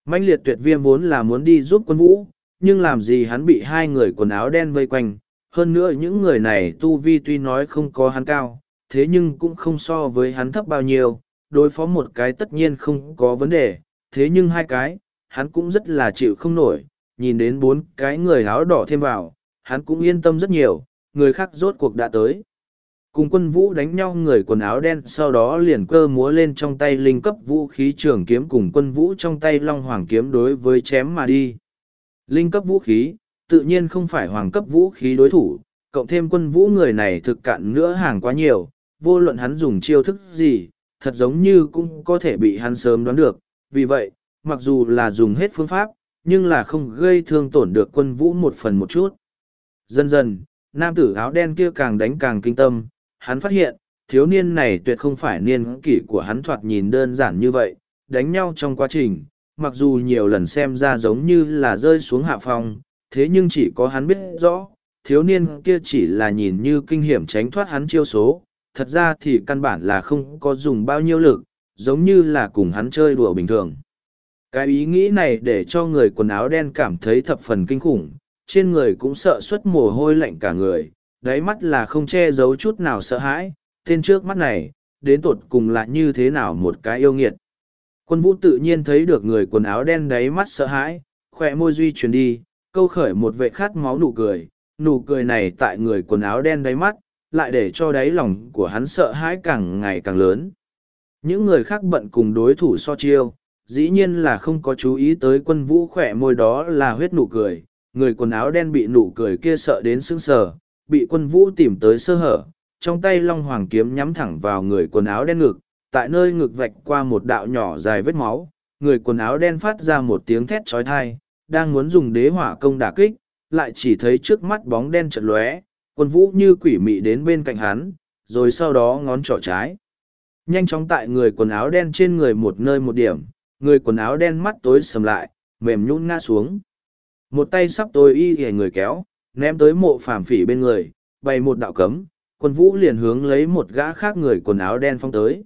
Mãnh liệt tuyệt viêm vốn là muốn đi giúp quân vũ, nhưng làm gì hắn bị hai người quần áo đen vây quanh, hơn nữa những người này tu vi tuy nói không có hắn cao, thế nhưng cũng không so với hắn thấp bao nhiêu, đối phó một cái tất nhiên không có vấn đề, thế nhưng hai cái, hắn cũng rất là chịu không nổi, nhìn đến bốn cái người áo đỏ thêm vào, hắn cũng yên tâm rất nhiều, người khác rốt cuộc đã tới. Cùng quân vũ đánh nhau người quần áo đen sau đó liền cơ múa lên trong tay linh cấp vũ khí trường kiếm cùng quân vũ trong tay long hoàng kiếm đối với chém mà đi. Linh cấp vũ khí, tự nhiên không phải hoàng cấp vũ khí đối thủ, cộng thêm quân vũ người này thực cạn nữa hàng quá nhiều, vô luận hắn dùng chiêu thức gì, thật giống như cũng có thể bị hắn sớm đoán được, vì vậy, mặc dù là dùng hết phương pháp, nhưng là không gây thương tổn được quân vũ một phần một chút. Dần dần, nam tử áo đen kia càng đánh càng kinh tâm, hắn phát hiện, thiếu niên này tuyệt không phải niên kỷ của hắn thoạt nhìn đơn giản như vậy, đánh nhau trong quá trình, mặc dù nhiều lần xem ra giống như là rơi xuống hạ phòng, thế nhưng chỉ có hắn biết rõ, thiếu niên kia chỉ là nhìn như kinh hiểm tránh thoát hắn chiêu số, thật ra thì căn bản là không có dùng bao nhiêu lực, giống như là cùng hắn chơi đùa bình thường. Cái ý nghĩ này để cho người quần áo đen cảm thấy thập phần kinh khủng, trên người cũng sợ xuất mồ hôi lạnh cả người, đáy mắt là không che giấu chút nào sợ hãi, tên trước mắt này, đến tột cùng là như thế nào một cái yêu nghiệt. Quân vũ tự nhiên thấy được người quần áo đen đáy mắt sợ hãi, khỏe môi duy chuyển đi, câu khởi một vệ khát máu nụ cười, nụ cười này tại người quần áo đen đáy mắt, lại để cho đáy lòng của hắn sợ hãi càng ngày càng lớn. Những người khác bận cùng đối thủ so chiêu, dĩ nhiên là không có chú ý tới quân vũ khỏe môi đó là huyết nụ cười, người quần áo đen bị nụ cười kia sợ đến sững sờ, bị quân vũ tìm tới sơ hở, trong tay long hoàng kiếm nhắm thẳng vào người quần áo đen ngực, tại nơi ngực vạch qua một đạo nhỏ dài vết máu, người quần áo đen phát ra một tiếng thét chói tai, đang muốn dùng đế hỏa công đả kích, lại chỉ thấy trước mắt bóng đen chợt lóe, quân vũ như quỷ mị đến bên cạnh hắn, rồi sau đó ngón trỏ trái. Nhanh chóng tại người quần áo đen trên người một nơi một điểm, người quần áo đen mắt tối sầm lại, mềm nhũn ngã xuống. Một tay sắp tôi y hề người kéo, ném tới mộ phàm phỉ bên người, bày một đạo cấm, quân vũ liền hướng lấy một gã khác người quần áo đen phong tới.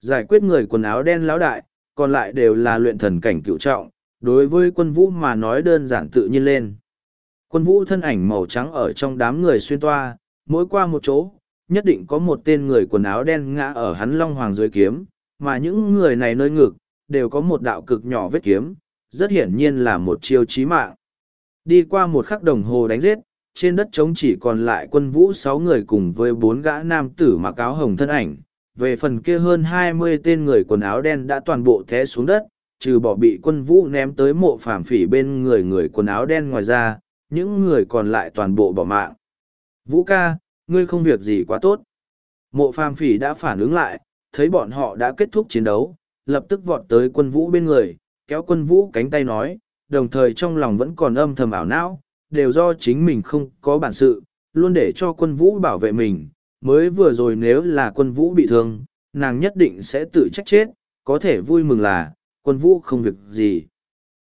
Giải quyết người quần áo đen lão đại, còn lại đều là luyện thần cảnh cựu trọng, đối với quân vũ mà nói đơn giản tự nhiên lên. Quân vũ thân ảnh màu trắng ở trong đám người xuyên toa, mỗi qua một chỗ, nhất định có một tên người quần áo đen ngã ở hắn long hoàng dưới kiếm, mà những người này nơi ngực, đều có một đạo cực nhỏ vết kiếm, rất hiển nhiên là một chiêu chí mạng. Đi qua một khắc đồng hồ đánh giết, trên đất trống chỉ còn lại quân vũ sáu người cùng với bốn gã nam tử mặc áo hồng thân ảnh. Về phần kia hơn hai mươi tên người quần áo đen đã toàn bộ té xuống đất, trừ bỏ bị quân vũ ném tới mộ phàm phỉ bên người người quần áo đen ngoài ra, những người còn lại toàn bộ bỏ mạng. Vũ ca, ngươi không việc gì quá tốt. Mộ phàm phỉ đã phản ứng lại, thấy bọn họ đã kết thúc chiến đấu, lập tức vọt tới quân vũ bên người, kéo quân vũ cánh tay nói, đồng thời trong lòng vẫn còn âm thầm ảo não, đều do chính mình không có bản sự, luôn để cho quân vũ bảo vệ mình, mới vừa rồi nếu là quân vũ bị thương, nàng nhất định sẽ tự trách chết, có thể vui mừng là, quân vũ không việc gì.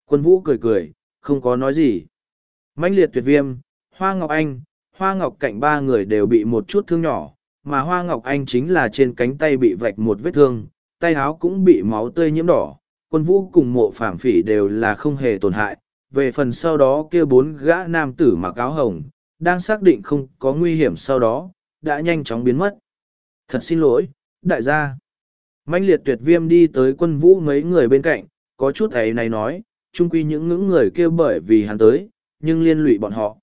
Quân vũ cười cười, không có nói gì. mãnh liệt tuyệt viêm, Hoa Ngọc Anh, Hoa Ngọc Cạnh ba người đều bị một chút thương nhỏ, mà Hoa Ngọc Anh chính là trên cánh tay bị vạch một vết thương, tay áo cũng bị máu tươi nhiễm đỏ, quân vũ cùng mộ phạm phỉ đều là không hề tổn hại. Về phần sau đó kia bốn gã nam tử mặc áo hồng, đang xác định không có nguy hiểm sau đó, đã nhanh chóng biến mất. Thật xin lỗi, đại gia. Mạnh liệt tuyệt viêm đi tới quân vũ mấy người bên cạnh, có chút ấy này nói, chung quy những ngưỡng người kia bởi vì hắn tới, nhưng liên lụy bọn họ.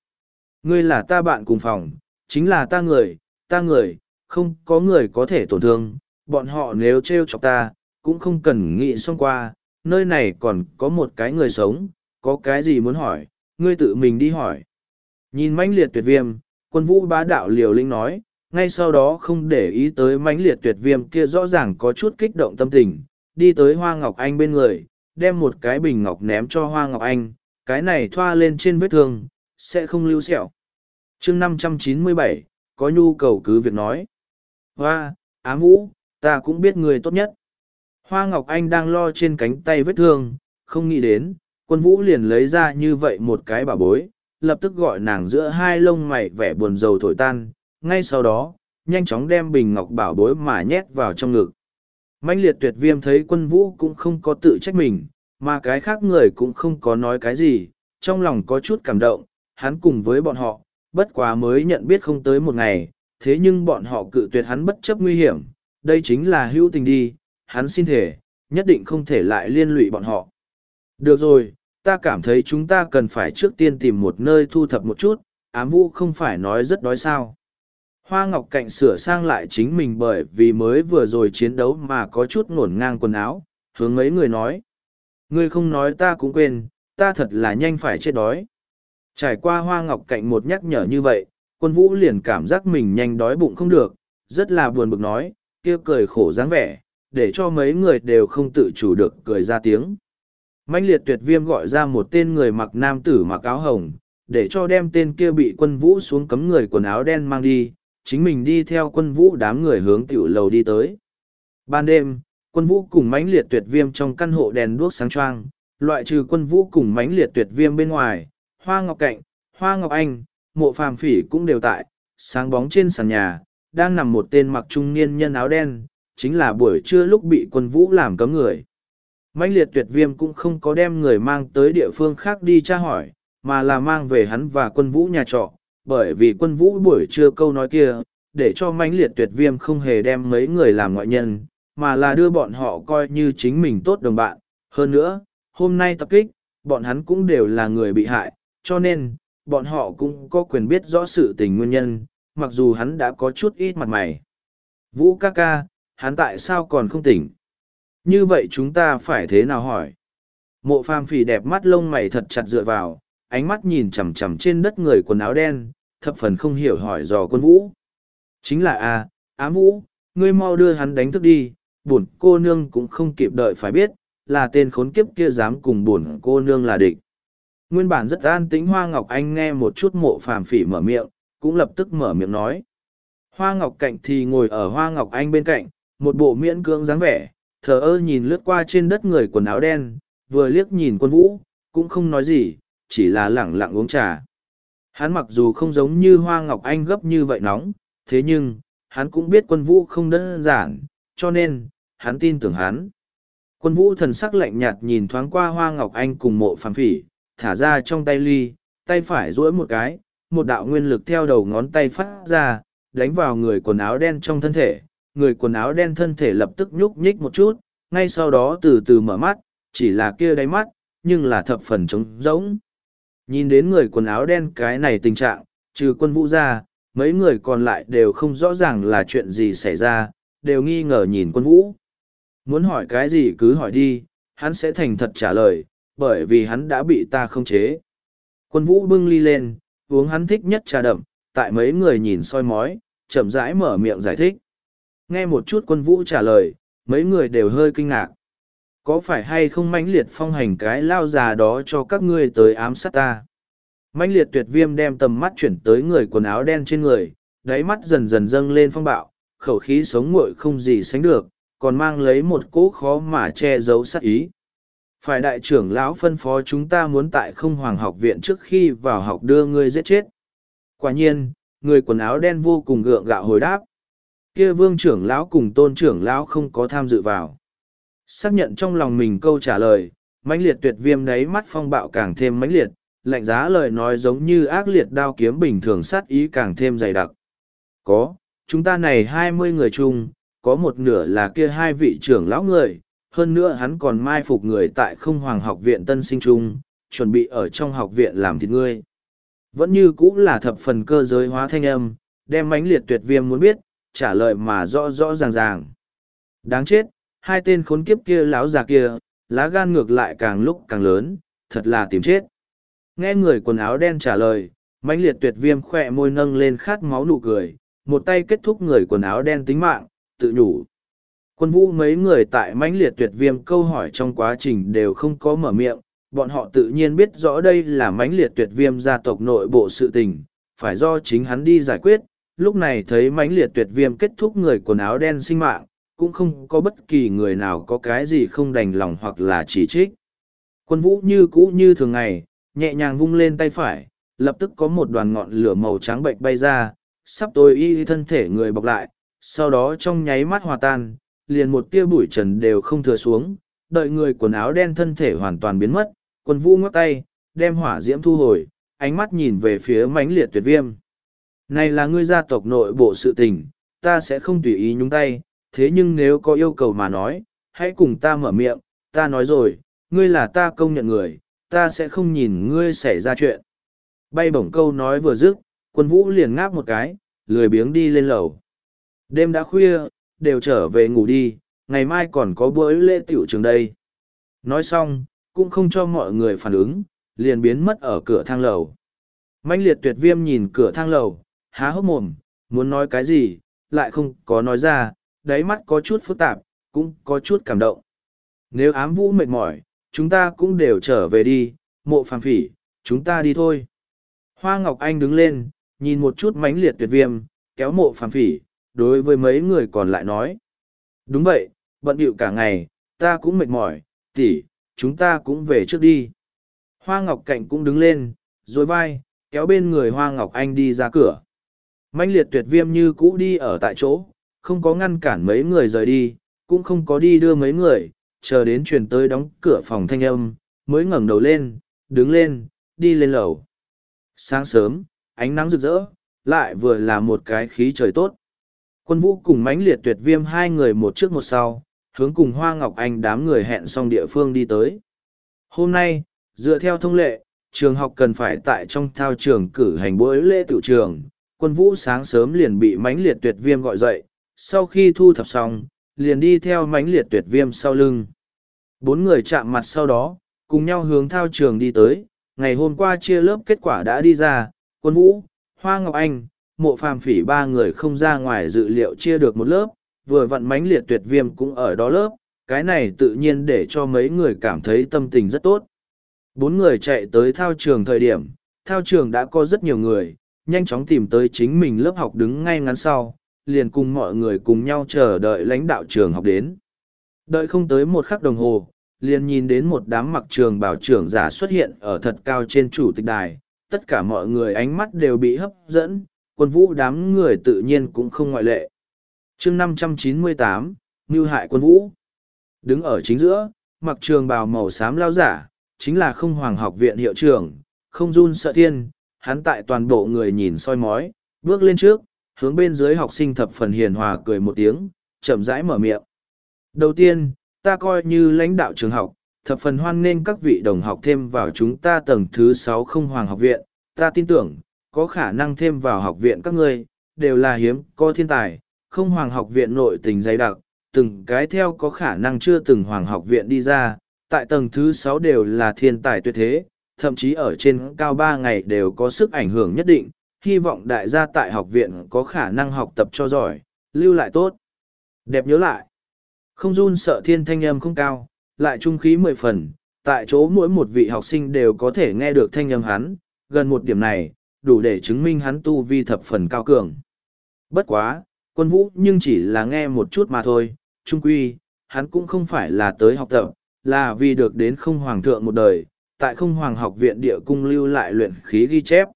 Ngươi là ta bạn cùng phòng, chính là ta người, ta người, không có người có thể tổn thương, bọn họ nếu treo chọc ta, cũng không cần nghĩ xong qua, nơi này còn có một cái người sống, có cái gì muốn hỏi, ngươi tự mình đi hỏi. Nhìn mãnh liệt tuyệt viêm, quân vũ bá đạo liều linh nói, ngay sau đó không để ý tới mãnh liệt tuyệt viêm kia rõ ràng có chút kích động tâm tình, đi tới Hoa Ngọc Anh bên người, đem một cái bình ngọc ném cho Hoa Ngọc Anh, cái này thoa lên trên vết thương, sẽ không lưu sẹo. chương 597, có nhu cầu cứ việc nói. Hoa, ám vũ, ta cũng biết người tốt nhất. Hoa Ngọc Anh đang lo trên cánh tay vết thương, không nghĩ đến, quân vũ liền lấy ra như vậy một cái bà bối, lập tức gọi nàng giữa hai lông mày vẻ buồn rầu thổi tan, ngay sau đó, nhanh chóng đem bình ngọc bảo bối mà nhét vào trong ngực. Mạnh liệt tuyệt viêm thấy quân vũ cũng không có tự trách mình, mà cái khác người cũng không có nói cái gì, trong lòng có chút cảm động, hắn cùng với bọn họ, bất quá mới nhận biết không tới một ngày, thế nhưng bọn họ cự tuyệt hắn bất chấp nguy hiểm, đây chính là hữu tình đi, hắn xin thể, nhất định không thể lại liên lụy bọn họ. Được rồi, ta cảm thấy chúng ta cần phải trước tiên tìm một nơi thu thập một chút, ám vũ không phải nói rất đói sao. Hoa Ngọc Cạnh sửa sang lại chính mình bởi vì mới vừa rồi chiến đấu mà có chút ngổn ngang quần áo, hướng mấy người nói. Ngươi không nói ta cũng quên, ta thật là nhanh phải chết đói. Trải qua Hoa Ngọc Cạnh một nhắc nhở như vậy, quân vũ liền cảm giác mình nhanh đói bụng không được, rất là buồn bực nói, kia cười khổ dáng vẻ, để cho mấy người đều không tự chủ được cười ra tiếng. Mạnh liệt tuyệt viêm gọi ra một tên người mặc nam tử mặc áo hồng, để cho đem tên kia bị quân vũ xuống cấm người quần áo đen mang đi, chính mình đi theo quân vũ đám người hướng tiểu lầu đi tới. Ban đêm, quân vũ cùng mãnh liệt tuyệt viêm trong căn hộ đèn đuốc sáng choang, loại trừ quân vũ cùng mãnh liệt tuyệt viêm bên ngoài, hoa ngọc cạnh, hoa ngọc anh, mộ phàm phỉ cũng đều tại, sáng bóng trên sàn nhà, đang nằm một tên mặc trung niên nhân áo đen, chính là buổi trưa lúc bị quân vũ làm cấm người. Mạnh liệt tuyệt viêm cũng không có đem người mang tới địa phương khác đi tra hỏi, mà là mang về hắn và quân vũ nhà trọ, bởi vì quân vũ buổi trưa câu nói kia, để cho mãnh liệt tuyệt viêm không hề đem mấy người làm ngoại nhân, mà là đưa bọn họ coi như chính mình tốt đồng bạn. Hơn nữa, hôm nay tập kích, bọn hắn cũng đều là người bị hại, cho nên, bọn họ cũng có quyền biết rõ sự tình nguyên nhân, mặc dù hắn đã có chút ít mặt mày. Vũ ca ca, hắn tại sao còn không tỉnh? Như vậy chúng ta phải thế nào hỏi? Mộ phàm phì đẹp mắt lông mày thật chặt dựa vào, ánh mắt nhìn chằm chằm trên đất người quần áo đen, thập phần không hiểu hỏi dò quân vũ. Chính là a, ám vũ, ngươi mau đưa hắn đánh thức đi, bổn cô nương cũng không kịp đợi phải biết, là tên khốn kiếp kia dám cùng bổn cô nương là địch. Nguyên bản rất an tĩnh Hoa Ngọc Anh nghe một chút mộ phàm phỉ mở miệng, cũng lập tức mở miệng nói. Hoa Ngọc Cạnh thì ngồi ở Hoa Ngọc Anh bên cạnh, một bộ miễn cưỡng dáng vẻ, thờ ơ nhìn lướt qua trên đất người quần áo đen, vừa liếc nhìn quân vũ, cũng không nói gì, chỉ là lẳng lặng uống trà. Hắn mặc dù không giống như Hoa Ngọc Anh gấp như vậy nóng, thế nhưng, hắn cũng biết quân vũ không đơn giản, cho nên, hắn tin tưởng hắn. Quân vũ thần sắc lạnh nhạt nhìn thoáng qua Hoa Ngọc Anh cùng mộ phàm phỉ, thả ra trong tay ly, tay phải duỗi một cái, một đạo nguyên lực theo đầu ngón tay phát ra, đánh vào người quần áo đen trong thân thể. Người quần áo đen thân thể lập tức nhúc nhích một chút, ngay sau đó từ từ mở mắt, chỉ là kia đáy mắt, nhưng là thập phần trống rỗng. Nhìn đến người quần áo đen cái này tình trạng, trừ quân vũ ra, mấy người còn lại đều không rõ ràng là chuyện gì xảy ra, đều nghi ngờ nhìn quân vũ. Muốn hỏi cái gì cứ hỏi đi, hắn sẽ thành thật trả lời, bởi vì hắn đã bị ta không chế. Quân vũ bưng ly lên, uống hắn thích nhất trà đậm, tại mấy người nhìn soi mói, chậm rãi mở miệng giải thích. Nghe một chút quân vũ trả lời, mấy người đều hơi kinh ngạc. Có phải hay không mãnh liệt phong hành cái lao già đó cho các ngươi tới ám sát ta? mãnh liệt tuyệt viêm đem tầm mắt chuyển tới người quần áo đen trên người, đáy mắt dần dần dâng lên phong bạo, khẩu khí sống nguội không gì sánh được, còn mang lấy một cỗ khó mà che giấu sát ý. Phải đại trưởng lão phân phó chúng ta muốn tại không hoàng học viện trước khi vào học đưa ngươi giết chết. Quả nhiên, người quần áo đen vô cùng gượng gạo hồi đáp. Kia vương trưởng lão cùng tôn trưởng lão không có tham dự vào. Xác nhận trong lòng mình câu trả lời, mãnh liệt tuyệt viêm đáy mắt phong bạo càng thêm mãnh liệt, lạnh giá lời nói giống như ác liệt đao kiếm bình thường sát ý càng thêm dày đặc. Có, chúng ta này hai mươi người chung, có một nửa là kia hai vị trưởng lão người, hơn nữa hắn còn mai phục người tại không hoàng học viện tân sinh trung, chuẩn bị ở trong học viện làm thịt ngươi. Vẫn như cũng là thập phần cơ giới hóa thanh âm, đem mãnh liệt tuyệt viêm muốn biết, trả lời mà rõ rõ ràng ràng. Đáng chết, hai tên khốn kiếp kia láo già kia, lá gan ngược lại càng lúc càng lớn, thật là tìm chết. Nghe người quần áo đen trả lời, mãnh liệt tuyệt viêm khỏe môi nâng lên khát máu nụ cười, một tay kết thúc người quần áo đen tính mạng, tự nhủ. Quân vũ mấy người tại mãnh liệt tuyệt viêm câu hỏi trong quá trình đều không có mở miệng, bọn họ tự nhiên biết rõ đây là mãnh liệt tuyệt viêm gia tộc nội bộ sự tình, phải do chính hắn đi giải quyết. Lúc này thấy mãnh liệt tuyệt viêm kết thúc người quần áo đen sinh mạng, cũng không có bất kỳ người nào có cái gì không đành lòng hoặc là chỉ trích. Quân vũ như cũ như thường ngày, nhẹ nhàng vung lên tay phải, lập tức có một đoàn ngọn lửa màu trắng bệnh bay ra, sắp tối y thân thể người bọc lại, sau đó trong nháy mắt hòa tan, liền một tia bụi trần đều không thừa xuống, đợi người quần áo đen thân thể hoàn toàn biến mất, quân vũ ngóc tay, đem hỏa diễm thu hồi, ánh mắt nhìn về phía mãnh liệt tuyệt viêm. Này là ngươi gia tộc nội bộ sự tình, ta sẽ không tùy ý nhúng tay, thế nhưng nếu có yêu cầu mà nói, hãy cùng ta mở miệng, ta nói rồi, ngươi là ta công nhận người, ta sẽ không nhìn ngươi xảy ra chuyện. Bay bổng câu nói vừa dứt, quân vũ liền ngáp một cái, lười biếng đi lên lầu. Đêm đã khuya, đều trở về ngủ đi, ngày mai còn có bữa lễ tiểu trường đây. Nói xong, cũng không cho mọi người phản ứng, liền biến mất ở cửa thang lầu. Mạnh liệt tuyệt viêm nhìn cửa thang lầu, há hốc mồm, muốn nói cái gì, lại không có nói ra, đáy mắt có chút phức tạp, cũng có chút cảm động. Nếu ám vũ mệt mỏi, chúng ta cũng đều trở về đi, mộ phàm phỉ, chúng ta đi thôi. Hoa Ngọc Anh đứng lên, nhìn một chút mãnh liệt tuyệt viêm, kéo mộ phàm phỉ, đối với mấy người còn lại nói. Đúng vậy, bận điệu cả ngày, ta cũng mệt mỏi, tỷ, chúng ta cũng về trước đi. Hoa Ngọc Cạnh cũng đứng lên, rồi vai, kéo bên người Hoa Ngọc Anh đi ra cửa. Mãnh liệt tuyệt viêm như cũ đi ở tại chỗ, không có ngăn cản mấy người rời đi, cũng không có đi đưa mấy người, chờ đến truyền tới đóng cửa phòng thanh âm, mới ngẩng đầu lên, đứng lên, đi lên lầu. Sáng sớm, ánh nắng rực rỡ, lại vừa là một cái khí trời tốt. Quân vũ cùng mãnh liệt tuyệt viêm hai người một trước một sau, hướng cùng Hoa Ngọc Anh đám người hẹn xong địa phương đi tới. Hôm nay, dựa theo thông lệ, trường học cần phải tại trong thao trường cử hành buổi lễ tự trường. Quân vũ sáng sớm liền bị mãnh liệt tuyệt viêm gọi dậy, sau khi thu thập xong, liền đi theo mãnh liệt tuyệt viêm sau lưng. Bốn người chạm mặt sau đó, cùng nhau hướng thao trường đi tới. Ngày hôm qua chia lớp kết quả đã đi ra, quân vũ, Hoa Ngọc Anh, mộ phàm phỉ ba người không ra ngoài dự liệu chia được một lớp, vừa vặn mãnh liệt tuyệt viêm cũng ở đó lớp, cái này tự nhiên để cho mấy người cảm thấy tâm tình rất tốt. Bốn người chạy tới thao trường thời điểm, thao trường đã có rất nhiều người, nhanh chóng tìm tới chính mình lớp học đứng ngay ngắn sau, liền cùng mọi người cùng nhau chờ đợi lãnh đạo trường học đến. Đợi không tới một khắc đồng hồ, liền nhìn đến một đám mặc trường bảo trưởng giả xuất hiện ở thật cao trên chủ tịch đài, tất cả mọi người ánh mắt đều bị hấp dẫn, quân vũ đám người tự nhiên cũng không ngoại lệ. chương 598, Ngưu hại quân vũ. Đứng ở chính giữa, mặc trường bào màu xám lao giả, chính là không hoàng học viện hiệu trưởng, không run sợ thiên, hắn tại toàn bộ người nhìn soi mói, bước lên trước, hướng bên dưới học sinh thập phần hiền hòa cười một tiếng, chậm rãi mở miệng. Đầu tiên, ta coi như lãnh đạo trường học, thập phần hoan nghênh các vị đồng học thêm vào chúng ta tầng thứ sáu không hoàng học viện, ta tin tưởng, có khả năng thêm vào học viện các ngươi, đều là hiếm, có thiên tài, không hoàng học viện nội tình dày đặc, từng cái theo có khả năng chưa từng hoàng học viện đi ra, tại tầng thứ sáu đều là thiên tài tuyệt thế, thậm chí ở trên cao ba ngày đều có sức ảnh hưởng nhất định, hy vọng đại gia tại học viện có khả năng học tập cho giỏi, lưu lại tốt. Đẹp nhớ lại, không run sợ thiên thanh âm không cao, lại trung khí mười phần, tại chỗ mỗi một vị học sinh đều có thể nghe được thanh âm hắn, gần một điểm này, đủ để chứng minh hắn tu vi thập phần cao cường. Bất quá, quân vũ nhưng chỉ là nghe một chút mà thôi, trung quy, hắn cũng không phải là tới học tập, là vì được đến không hoàng thượng một đời, tại không hoàng học viện địa cung lưu lại luyện khí ghi chép.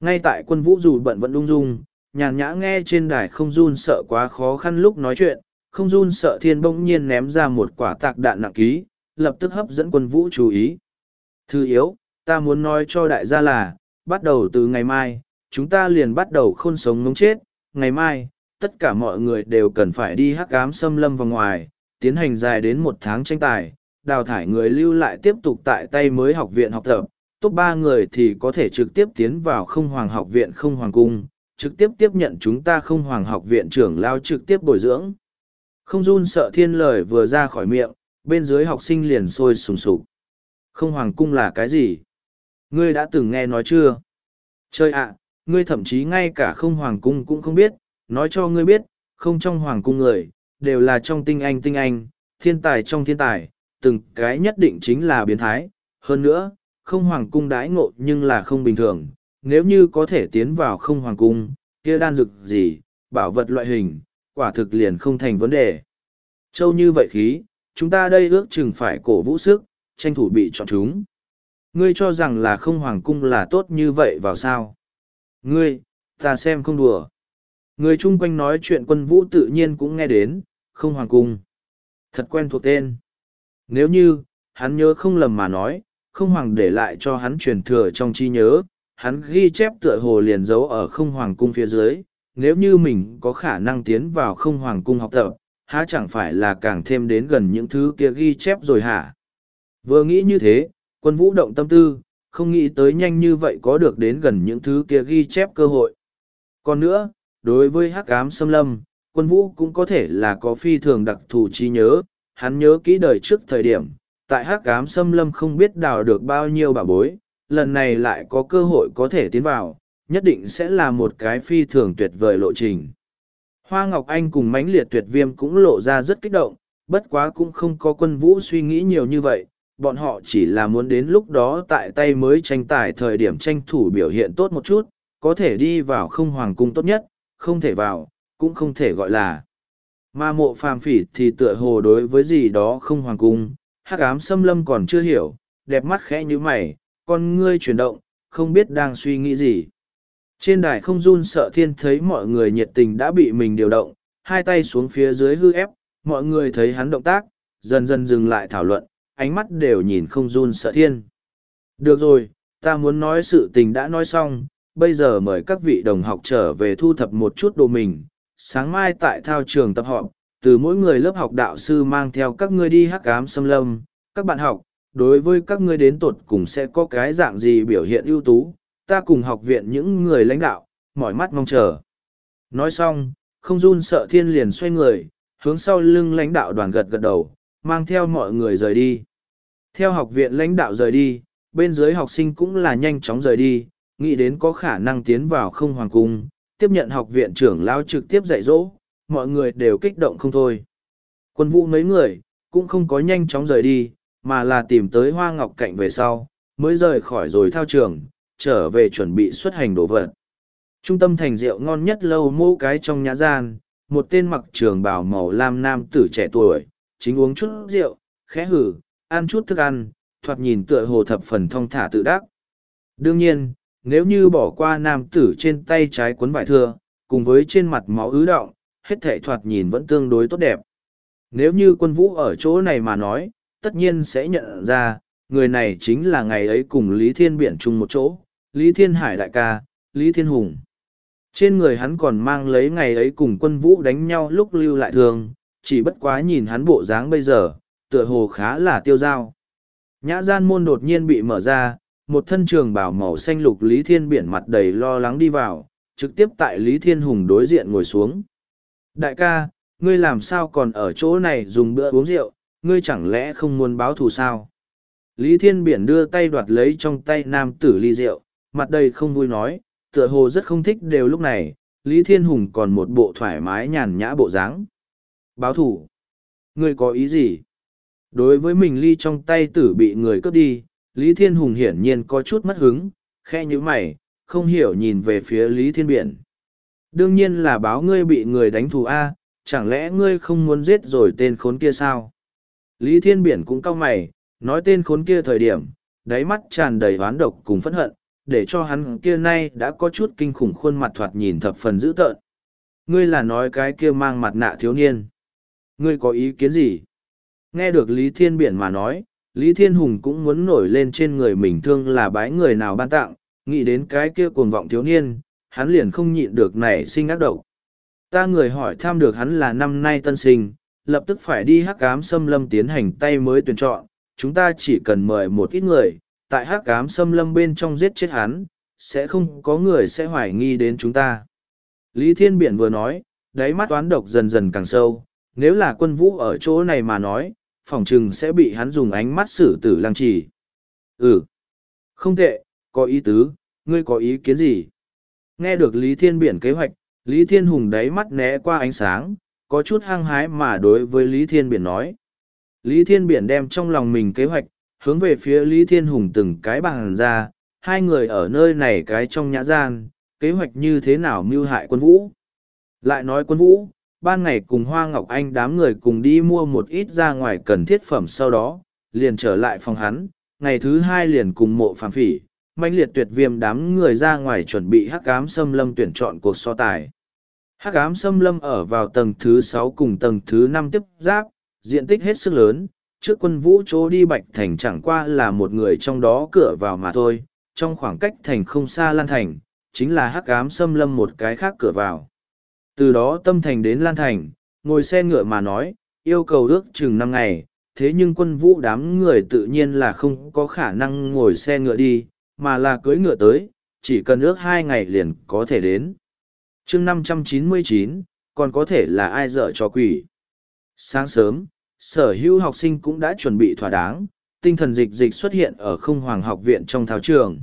Ngay tại quân vũ dù bận vẫn lung dung, nhàn nhã nghe trên đài không run sợ quá khó khăn lúc nói chuyện, không run sợ thiên bỗng nhiên ném ra một quả tạc đạn nặng ký, lập tức hấp dẫn quân vũ chú ý. Thư yếu, ta muốn nói cho đại gia là, bắt đầu từ ngày mai, chúng ta liền bắt đầu khôn sống ngống chết, ngày mai, tất cả mọi người đều cần phải đi hắc ám xâm lâm vào ngoài, tiến hành dài đến một tháng tranh tài, đào thải người lưu lại tiếp tục tại tay mới học viện học tập, top ba người thì có thể trực tiếp tiến vào không hoàng học viện không hoàng cung, trực tiếp tiếp nhận chúng ta không hoàng học viện trưởng lao trực tiếp bồi dưỡng. Không run sợ thiên lời vừa ra khỏi miệng, bên dưới học sinh liền sôi sùng sục. Không hoàng cung là cái gì? Ngươi đã từng nghe nói chưa? Chơi ạ, ngươi thậm chí ngay cả không hoàng cung cũng không biết, nói cho ngươi biết, không trong hoàng cung người, đều là trong tinh anh tinh anh, thiên tài trong thiên tài, từng cái nhất định chính là biến thái. Hơn nữa, không hoàng cung đãi ngộ nhưng là không bình thường, nếu như có thể tiến vào không hoàng cung, kia đan dược gì, bảo vật loại hình, quả thực liền không thành vấn đề. Châu như vậy khí, chúng ta đây ước chừng phải cổ vũ sức, tranh thủ bị chọn chúng. Ngươi cho rằng là không hoàng cung là tốt như vậy vào sao? Ngươi, ta xem không đùa. Người chung quanh nói chuyện quân vũ tự nhiên cũng nghe đến, không hoàng cung. Thật quen thuộc tên. Nếu như, hắn nhớ không lầm mà nói, không hoàng để lại cho hắn truyền thừa trong trí nhớ, hắn ghi chép tựa hồ liền giấu ở không hoàng cung phía dưới. Nếu như mình có khả năng tiến vào không hoàng cung học tập, há chẳng phải là càng thêm đến gần những thứ kia ghi chép rồi hả? Vừa nghĩ như thế, quân vũ động tâm tư, không nghĩ tới nhanh như vậy có được đến gần những thứ kia ghi chép cơ hội. Còn nữa, đối với hắc ám xâm lâm, quân vũ cũng có thể là có phi thường đặc thù trí nhớ, hắn nhớ kỹ đời trước thời điểm, tại hắc ám xâm lâm không biết đào được bao nhiêu bà bối, lần này lại có cơ hội có thể tiến vào, nhất định sẽ là một cái phi thường tuyệt vời lộ trình. Hoa Ngọc Anh cùng mãnh liệt tuyệt viêm cũng lộ ra rất kích động, bất quá cũng không có quân vũ suy nghĩ nhiều như vậy, bọn họ chỉ là muốn đến lúc đó tại tay mới tranh tài thời điểm tranh thủ biểu hiện tốt một chút, có thể đi vào không hoàng cung tốt nhất, không thể vào, cũng không thể gọi là. Mà mộ phàm phỉ thì tựa hồ đối với gì đó không hoàng cung, hắc ám xâm lâm còn chưa hiểu, đẹp mắt khẽ như mày, con ngươi chuyển động, không biết đang suy nghĩ gì. Trên đài không run sợ thiên thấy mọi người nhiệt tình đã bị mình điều động, hai tay xuống phía dưới hư ép, mọi người thấy hắn động tác, dần dần dừng lại thảo luận, ánh mắt đều nhìn không run sợ thiên. Được rồi, ta muốn nói sự tình đã nói xong, bây giờ mời các vị đồng học trở về thu thập một chút đồ mình, sáng mai tại thao trường tập họp, từ mỗi người lớp học đạo sư mang theo các ngươi đi hắc ám xâm lâm, các bạn học, đối với các ngươi đến tột cùng sẽ có cái dạng gì biểu hiện ưu tú, ta cùng học viện những người lãnh đạo, mỏi mắt mong chờ. Nói xong, không run sợ thiên liền xoay người, hướng sau lưng lãnh đạo đoàn gật gật đầu, mang theo mọi người rời đi. Theo học viện lãnh đạo rời đi, bên dưới học sinh cũng là nhanh chóng rời đi, nghĩ đến có khả năng tiến vào không hoàng cung, tiếp nhận học viện trưởng lao trực tiếp dạy dỗ, mọi người đều kích động không thôi. Quân vũ mấy người, cũng không có nhanh chóng rời đi, mà là tìm tới hoa ngọc cạnh về sau, mới rời khỏi rồi thao trường, trở về chuẩn bị xuất hành đồ vật. Trung tâm thành rượu ngon nhất lâu mô cái trong nhã gian, một tên mặc trường bào màu lam nam tử trẻ tuổi, chính uống chút rượu, khẽ hử, ăn chút thức ăn, thoạt nhìn tựa hồ thập phần thong thả tự đắc. Đương nhiên, nếu như bỏ qua nam tử trên tay trái cuốn vải thưa, cùng với trên mặt máu ứ động, hết thể thoạt nhìn vẫn tương đối tốt đẹp. Nếu như quân vũ ở chỗ này mà nói, tất nhiên sẽ nhận ra, người này chính là ngày ấy cùng Lý Thiên Biển chung một chỗ, Lý Thiên Hải đại ca, Lý Thiên Hùng. Trên người hắn còn mang lấy ngày ấy cùng quân vũ đánh nhau lúc lưu lại thường, chỉ bất quá nhìn hắn bộ dáng bây giờ, tựa hồ khá là tiêu dao. Nhã gian môn đột nhiên bị mở ra, một thân trường bảo màu xanh lục Lý Thiên Biển mặt đầy lo lắng đi vào, trực tiếp tại Lý Thiên Hùng đối diện ngồi xuống. Đại ca, ngươi làm sao còn ở chỗ này dùng bữa uống rượu, ngươi chẳng lẽ không muốn báo thù sao? Lý Thiên Biển đưa tay đoạt lấy trong tay nam tử ly rượu, mặt đầy không vui nói, tựa hồ rất không thích đều lúc này, Lý Thiên Hùng còn một bộ thoải mái nhàn nhã bộ dáng. Báo thủ. Ngươi có ý gì? Đối với mình ly trong tay tử bị người cướp đi, Lý Thiên Hùng hiển nhiên có chút mất hứng, khe như mày, không hiểu nhìn về phía Lý Thiên Biển. Đương nhiên là báo ngươi bị người đánh thù A, chẳng lẽ ngươi không muốn giết rồi tên khốn kia sao? Lý Thiên Biển cũng cau mày, nói tên khốn kia thời điểm, đáy mắt tràn đầy oán độc cùng phẫn hận, để cho hắn kia nay đã có chút kinh khủng khuôn mặt thoạt nhìn thập phần dữ tợn. Ngươi là nói cái kia mang mặt nạ thiếu niên. Ngươi có ý kiến gì? Nghe được Lý Thiên Biển mà nói, Lý Thiên Hùng cũng muốn nổi lên trên người mình thương là bái người nào ban tặng, nghĩ đến cái kia cuồng vọng thiếu niên, hắn liền không nhịn được nảy sinh ác độc. Ta người hỏi tham được hắn là năm nay tân sinh, lập tức phải đi hắc cám xâm lâm tiến hành tay mới tuyển chọn, chúng ta chỉ cần mời một ít người, tại hắc cám xâm lâm bên trong giết chết hắn, sẽ không có người sẽ hoài nghi đến chúng ta. Lý Thiên Biển vừa nói, đáy mắt toán độc dần dần càng sâu, nếu là quân vũ ở chỗ này mà nói, phòng trừng sẽ bị hắn dùng ánh mắt xử tử lăng trì. Ừ, không tệ, có ý tứ, ngươi có ý kiến gì? Nghe được Lý Thiên Biển kế hoạch, Lý Thiên Hùng đáy mắt né qua ánh sáng, có chút hăng hái mà đối với Lý Thiên Biển nói. Lý Thiên Biển đem trong lòng mình kế hoạch, hướng về phía Lý Thiên Hùng từng cái bằng ra, hai người ở nơi này cái trong nhã gian, kế hoạch như thế nào mưu hại quân vũ. Lại nói quân vũ, ban ngày cùng Hoa Ngọc Anh đám người cùng đi mua một ít ra ngoài cần thiết phẩm sau đó, liền trở lại phòng hắn, ngày thứ hai liền cùng mộ phàm phỉ, mãnh liệt tuyệt viêm đám người ra ngoài chuẩn bị hắc ám xâm lâm tuyển chọn cuộc so tài. Hắc ám xâm lâm ở vào tầng thứ sáu cùng tầng thứ năm tiếp giáp, diện tích hết sức lớn, trước quân vũ chỗ đi bạch thành chẳng qua là một người trong đó cửa vào mà thôi, trong khoảng cách thành không xa lan thành, chính là hắc ám xâm lâm một cái khác cửa vào. Từ đó tâm thành đến lan thành, ngồi xe ngựa mà nói, yêu cầu ước chừng năm ngày, thế nhưng quân vũ đám người tự nhiên là không có khả năng ngồi xe ngựa đi, mà là cưỡi ngựa tới, chỉ cần ước hai ngày liền có thể đến. chương năm trăm chín mươi chín còn có thể là ai dở cho quỷ. Sáng sớm, sở hữu học sinh cũng đã chuẩn bị thỏa đáng, tinh thần dịch dịch xuất hiện ở không hoàng học viện trong thao trường.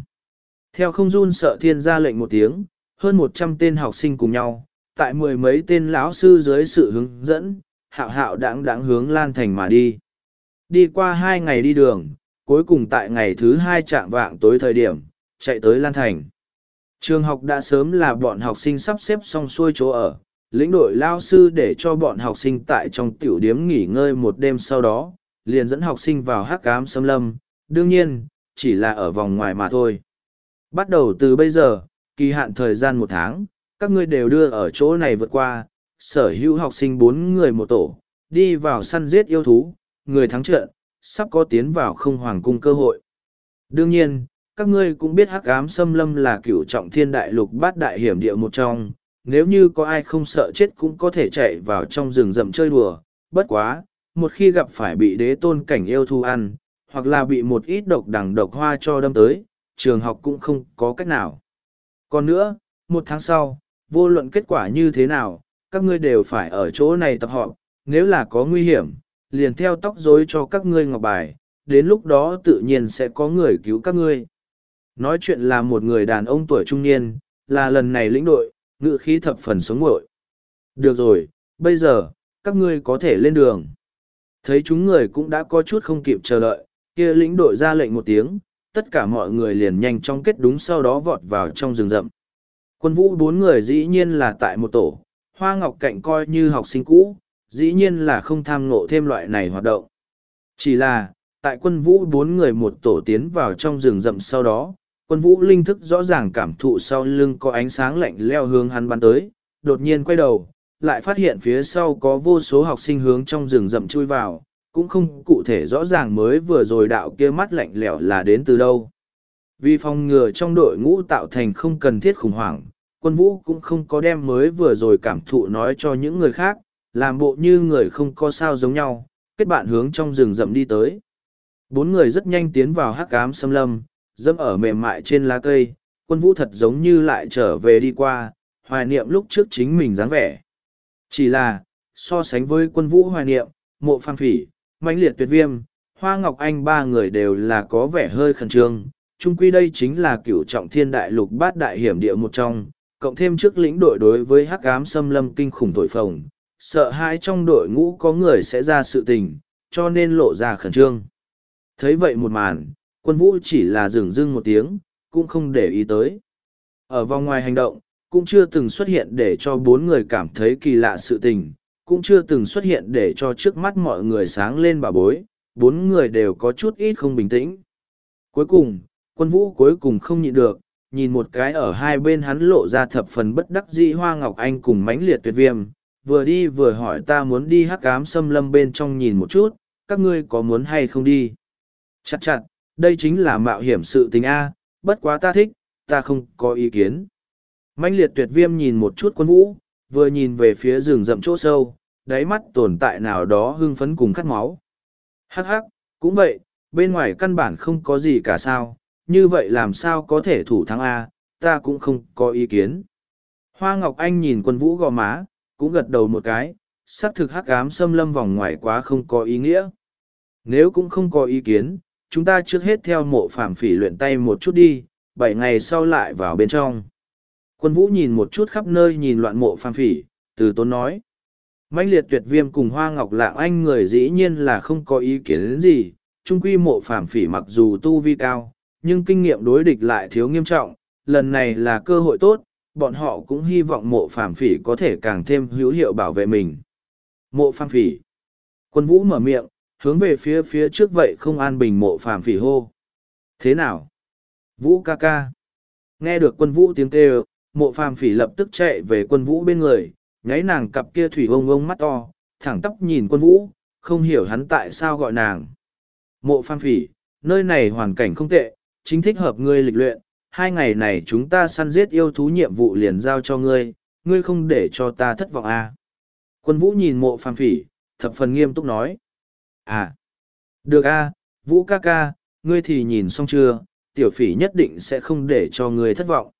Theo không run sợ thiên ra lệnh một tiếng, hơn một trăm tên học sinh cùng nhau, tại mười mấy tên lão sư dưới sự hướng dẫn, hạo hạo đáng đáng hướng Lan Thành mà đi. Đi qua hai ngày đi đường, cuối cùng tại ngày thứ hai chạm vạng tối thời điểm, chạy tới Lan Thành. Trường học đã sớm là bọn học sinh sắp xếp xong xuôi chỗ ở, lĩnh đội lao sư để cho bọn học sinh tại trong tiểu điếm nghỉ ngơi một đêm sau đó, liền dẫn học sinh vào hát cám xâm lâm, đương nhiên, chỉ là ở vòng ngoài mà thôi. Bắt đầu từ bây giờ, kỳ hạn thời gian một tháng, các ngươi đều đưa ở chỗ này vượt qua, sở hữu học sinh bốn người một tổ, đi vào săn giết yêu thú, người thắng trận, sắp có tiến vào không hoàng cung cơ hội. Đương nhiên, các ngươi cũng biết hắc ám xâm lâm là cửu trọng thiên đại lục bát đại hiểm địa một trong, nếu như có ai không sợ chết cũng có thể chạy vào trong rừng rậm chơi đùa, bất quá, một khi gặp phải bị đế tôn cảnh yêu thu ăn, hoặc là bị một ít độc đằng độc hoa cho đâm tới, trường học cũng không có cách nào. Còn nữa, một tháng sau, vô luận kết quả như thế nào, các ngươi đều phải ở chỗ này tập họp, nếu là có nguy hiểm, liền theo tóc rối cho các ngươi ngọc bài, đến lúc đó tự nhiên sẽ có người cứu các ngươi. Nói chuyện là một người đàn ông tuổi trung niên, là lần này lĩnh đội, ngự khí thập phần sống ngội. Được rồi, bây giờ, các ngươi có thể lên đường. Thấy chúng người cũng đã có chút không kịp chờ đợi, kia lĩnh đội ra lệnh một tiếng, tất cả mọi người liền nhanh chóng kết đúng sau đó vọt vào trong rừng rậm. Quân vũ bốn người dĩ nhiên là tại một tổ, Hoa Ngọc Cạnh coi như học sinh cũ, dĩ nhiên là không tham ngộ thêm loại này hoạt động. Chỉ là, tại quân vũ bốn người một tổ tiến vào trong rừng rậm sau đó, quân vũ linh thức rõ ràng cảm thụ sau lưng có ánh sáng lạnh leo hướng hắn bắn tới, đột nhiên quay đầu, lại phát hiện phía sau có vô số học sinh hướng trong rừng rậm chui vào, cũng không cụ thể rõ ràng mới vừa rồi đạo kia mắt lạnh lẽo là đến từ đâu. Vì phòng ngừa trong đội ngũ tạo thành không cần thiết khủng hoảng, quân vũ cũng không có đem mới vừa rồi cảm thụ nói cho những người khác, làm bộ như người không có sao giống nhau, kết bạn hướng trong rừng rậm đi tới. Bốn người rất nhanh tiến vào hắc ám xâm lâm, dẫm ở mềm mại trên lá cây, quân vũ thật giống như lại trở về đi qua, hoài niệm lúc trước chính mình dáng vẻ. Chỉ là, so sánh với quân vũ hoài niệm, mộ phang phỉ, mãnh liệt tuyệt viêm, hoa ngọc anh ba người đều là có vẻ hơi khẩn trương. Chung quy đây chính là cửu trọng thiên đại lục bát đại hiểm địa một trong, cộng thêm trước lĩnh đội đối với hắc ám xâm lâm kinh khủng thổi phồng, sợ hãi trong đội ngũ có người sẽ ra sự tình, cho nên lộ ra khẩn trương. Thấy vậy một màn, quân vũ chỉ là dừng dưng một tiếng, cũng không để ý tới. Ở vòng ngoài hành động, cũng chưa từng xuất hiện để cho bốn người cảm thấy kỳ lạ sự tình, cũng chưa từng xuất hiện để cho trước mắt mọi người sáng lên bà bối, bốn người đều có chút ít không bình tĩnh. Cuối cùng, quân vũ cuối cùng không nhịn được, nhìn một cái ở hai bên hắn lộ ra thập phần bất đắc dĩ hoa ngọc anh cùng mãnh liệt tuyệt viêm, vừa đi vừa hỏi ta muốn đi hắc ám xâm lâm bên trong nhìn một chút, các ngươi có muốn hay không đi? Chặt chặt, đây chính là mạo hiểm sự tình A, bất quá ta thích, ta không có ý kiến. mãnh liệt tuyệt viêm nhìn một chút quân vũ, vừa nhìn về phía rừng rậm chỗ sâu, đáy mắt tồn tại nào đó hưng phấn cùng khát máu. Hắc hắc, cũng vậy, bên ngoài căn bản không có gì cả sao, như vậy làm sao có thể thủ thắng A, ta cũng không có ý kiến. Hoa Ngọc Anh nhìn quân vũ gò má, cũng gật đầu một cái, xác thực hắc ám xâm lâm vòng ngoài quá không có ý nghĩa. Nếu cũng không có ý kiến, chúng ta trước hết theo mộ phàm phỉ luyện tay một chút đi, bảy ngày sau lại vào bên trong. Quân vũ nhìn một chút khắp nơi nhìn loạn mộ phàm phỉ, từ tốn nói. mãnh liệt tuyệt viêm cùng hoa ngọc lạng anh người dĩ nhiên là không có ý kiến gì, trung quy mộ phàm phỉ mặc dù tu vi cao, nhưng kinh nghiệm đối địch lại thiếu nghiêm trọng, lần này là cơ hội tốt, bọn họ cũng hy vọng mộ phàm phỉ có thể càng thêm hữu hiệu bảo vệ mình. Mộ phàm phỉ. Quân vũ mở miệng, hướng về phía phía trước vậy không an bình mộ phàm phỉ hô. Thế nào? Vũ ca ca. Nghe được quân vũ tiếng kêu, mộ phàm phỉ lập tức chạy về quân vũ bên người, nháy nàng cặp kia thủy ông ông mắt to, thẳng tóc nhìn quân vũ, không hiểu hắn tại sao gọi nàng. Mộ phàm phỉ, nơi này hoàn cảnh không tệ, chính thích hợp ngươi lịch luyện, hai ngày này chúng ta săn giết yêu thú nhiệm vụ liền giao cho ngươi, ngươi không để cho ta thất vọng à. Quân vũ nhìn mộ phàm phỉ, thập phần nghiêm túc nói. À, được a, vũ ca ca, ngươi thì nhìn xong chưa, tiểu phỉ nhất định sẽ không để cho ngươi thất vọng.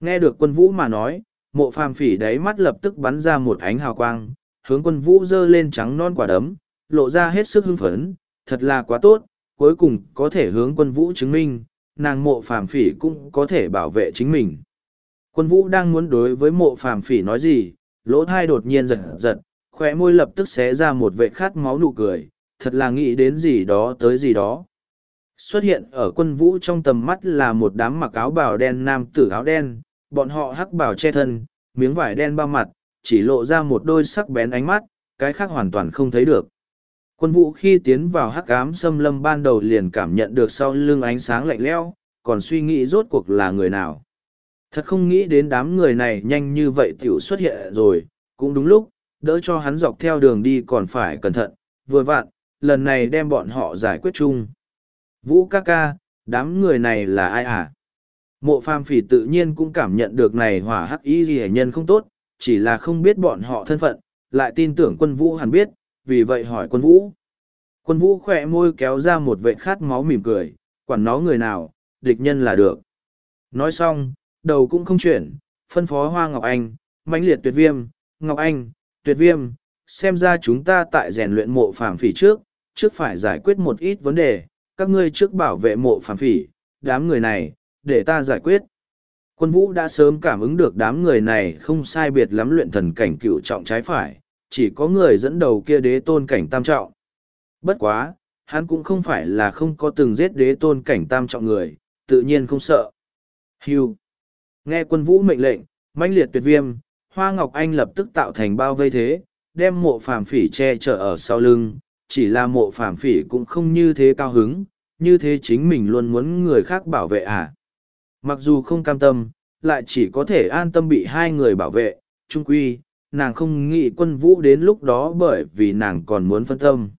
Nghe được quân vũ mà nói, mộ phàm phỉ đáy mắt lập tức bắn ra một ánh hào quang, hướng quân vũ dơ lên trắng non quả đấm, lộ ra hết sức hưng phấn, thật là quá tốt, cuối cùng có thể hướng quân vũ chứng minh, nàng mộ phàm phỉ cũng có thể bảo vệ chính mình. Quân vũ đang muốn đối với mộ phàm phỉ nói gì, lỗ thai đột nhiên giật giật, khóe môi lập tức xé ra một vệ khát máu nụ cười, thật là nghĩ đến gì đó tới gì đó. Xuất hiện ở quân vũ trong tầm mắt là một đám mặc áo bào đen nam tử áo đen, bọn họ hắc bào che thân, miếng vải đen bao mặt, chỉ lộ ra một đôi sắc bén ánh mắt, cái khác hoàn toàn không thấy được. Quân vũ khi tiến vào hắc ám xâm lâm ban đầu liền cảm nhận được sau lưng ánh sáng lạnh lẽo, còn suy nghĩ rốt cuộc là người nào. Thật không nghĩ đến đám người này nhanh như vậy tiểu xuất hiện rồi, cũng đúng lúc, đỡ cho hắn dọc theo đường đi còn phải cẩn thận, vừa vặn, lần này đem bọn họ giải quyết chung. Vũ ca ca, đám người này là ai à? Mộ phàm phỉ tự nhiên cũng cảm nhận được này hỏa hắc y gì nhân không tốt, chỉ là không biết bọn họ thân phận, lại tin tưởng quân vũ hẳn biết, vì vậy hỏi quân vũ. Quân vũ khỏe môi kéo ra một vệ khát máu mỉm cười, quản nó người nào, địch nhân là được. Nói xong, đầu cũng không chuyển, phân phó Hoa Ngọc Anh, mãnh liệt tuyệt viêm, Ngọc Anh, tuyệt viêm, xem ra chúng ta tại rèn luyện mộ phàm phỉ trước, trước phải giải quyết một ít vấn đề, các ngươi trước bảo vệ mộ phàm phỉ, đám người này, để ta giải quyết. Quân vũ đã sớm cảm ứng được đám người này không sai biệt lắm luyện thần cảnh cựu trọng trái phải, chỉ có người dẫn đầu kia đế tôn cảnh tam trọng. Bất quá, hắn cũng không phải là không có từng giết đế tôn cảnh tam trọng người, tự nhiên không sợ. Hưu. Nghe quân vũ mệnh lệnh, mãnh liệt tuyệt viêm, Hoa Ngọc Anh lập tức tạo thành bao vây thế, đem mộ phàm phỉ che chở ở sau lưng, chỉ là mộ phàm phỉ cũng không như thế cao hứng, như thế chính mình luôn muốn người khác bảo vệ à. Mặc dù không cam tâm, lại chỉ có thể an tâm bị hai người bảo vệ, trung quy, nàng không nghĩ quân vũ đến lúc đó bởi vì nàng còn muốn phân tâm.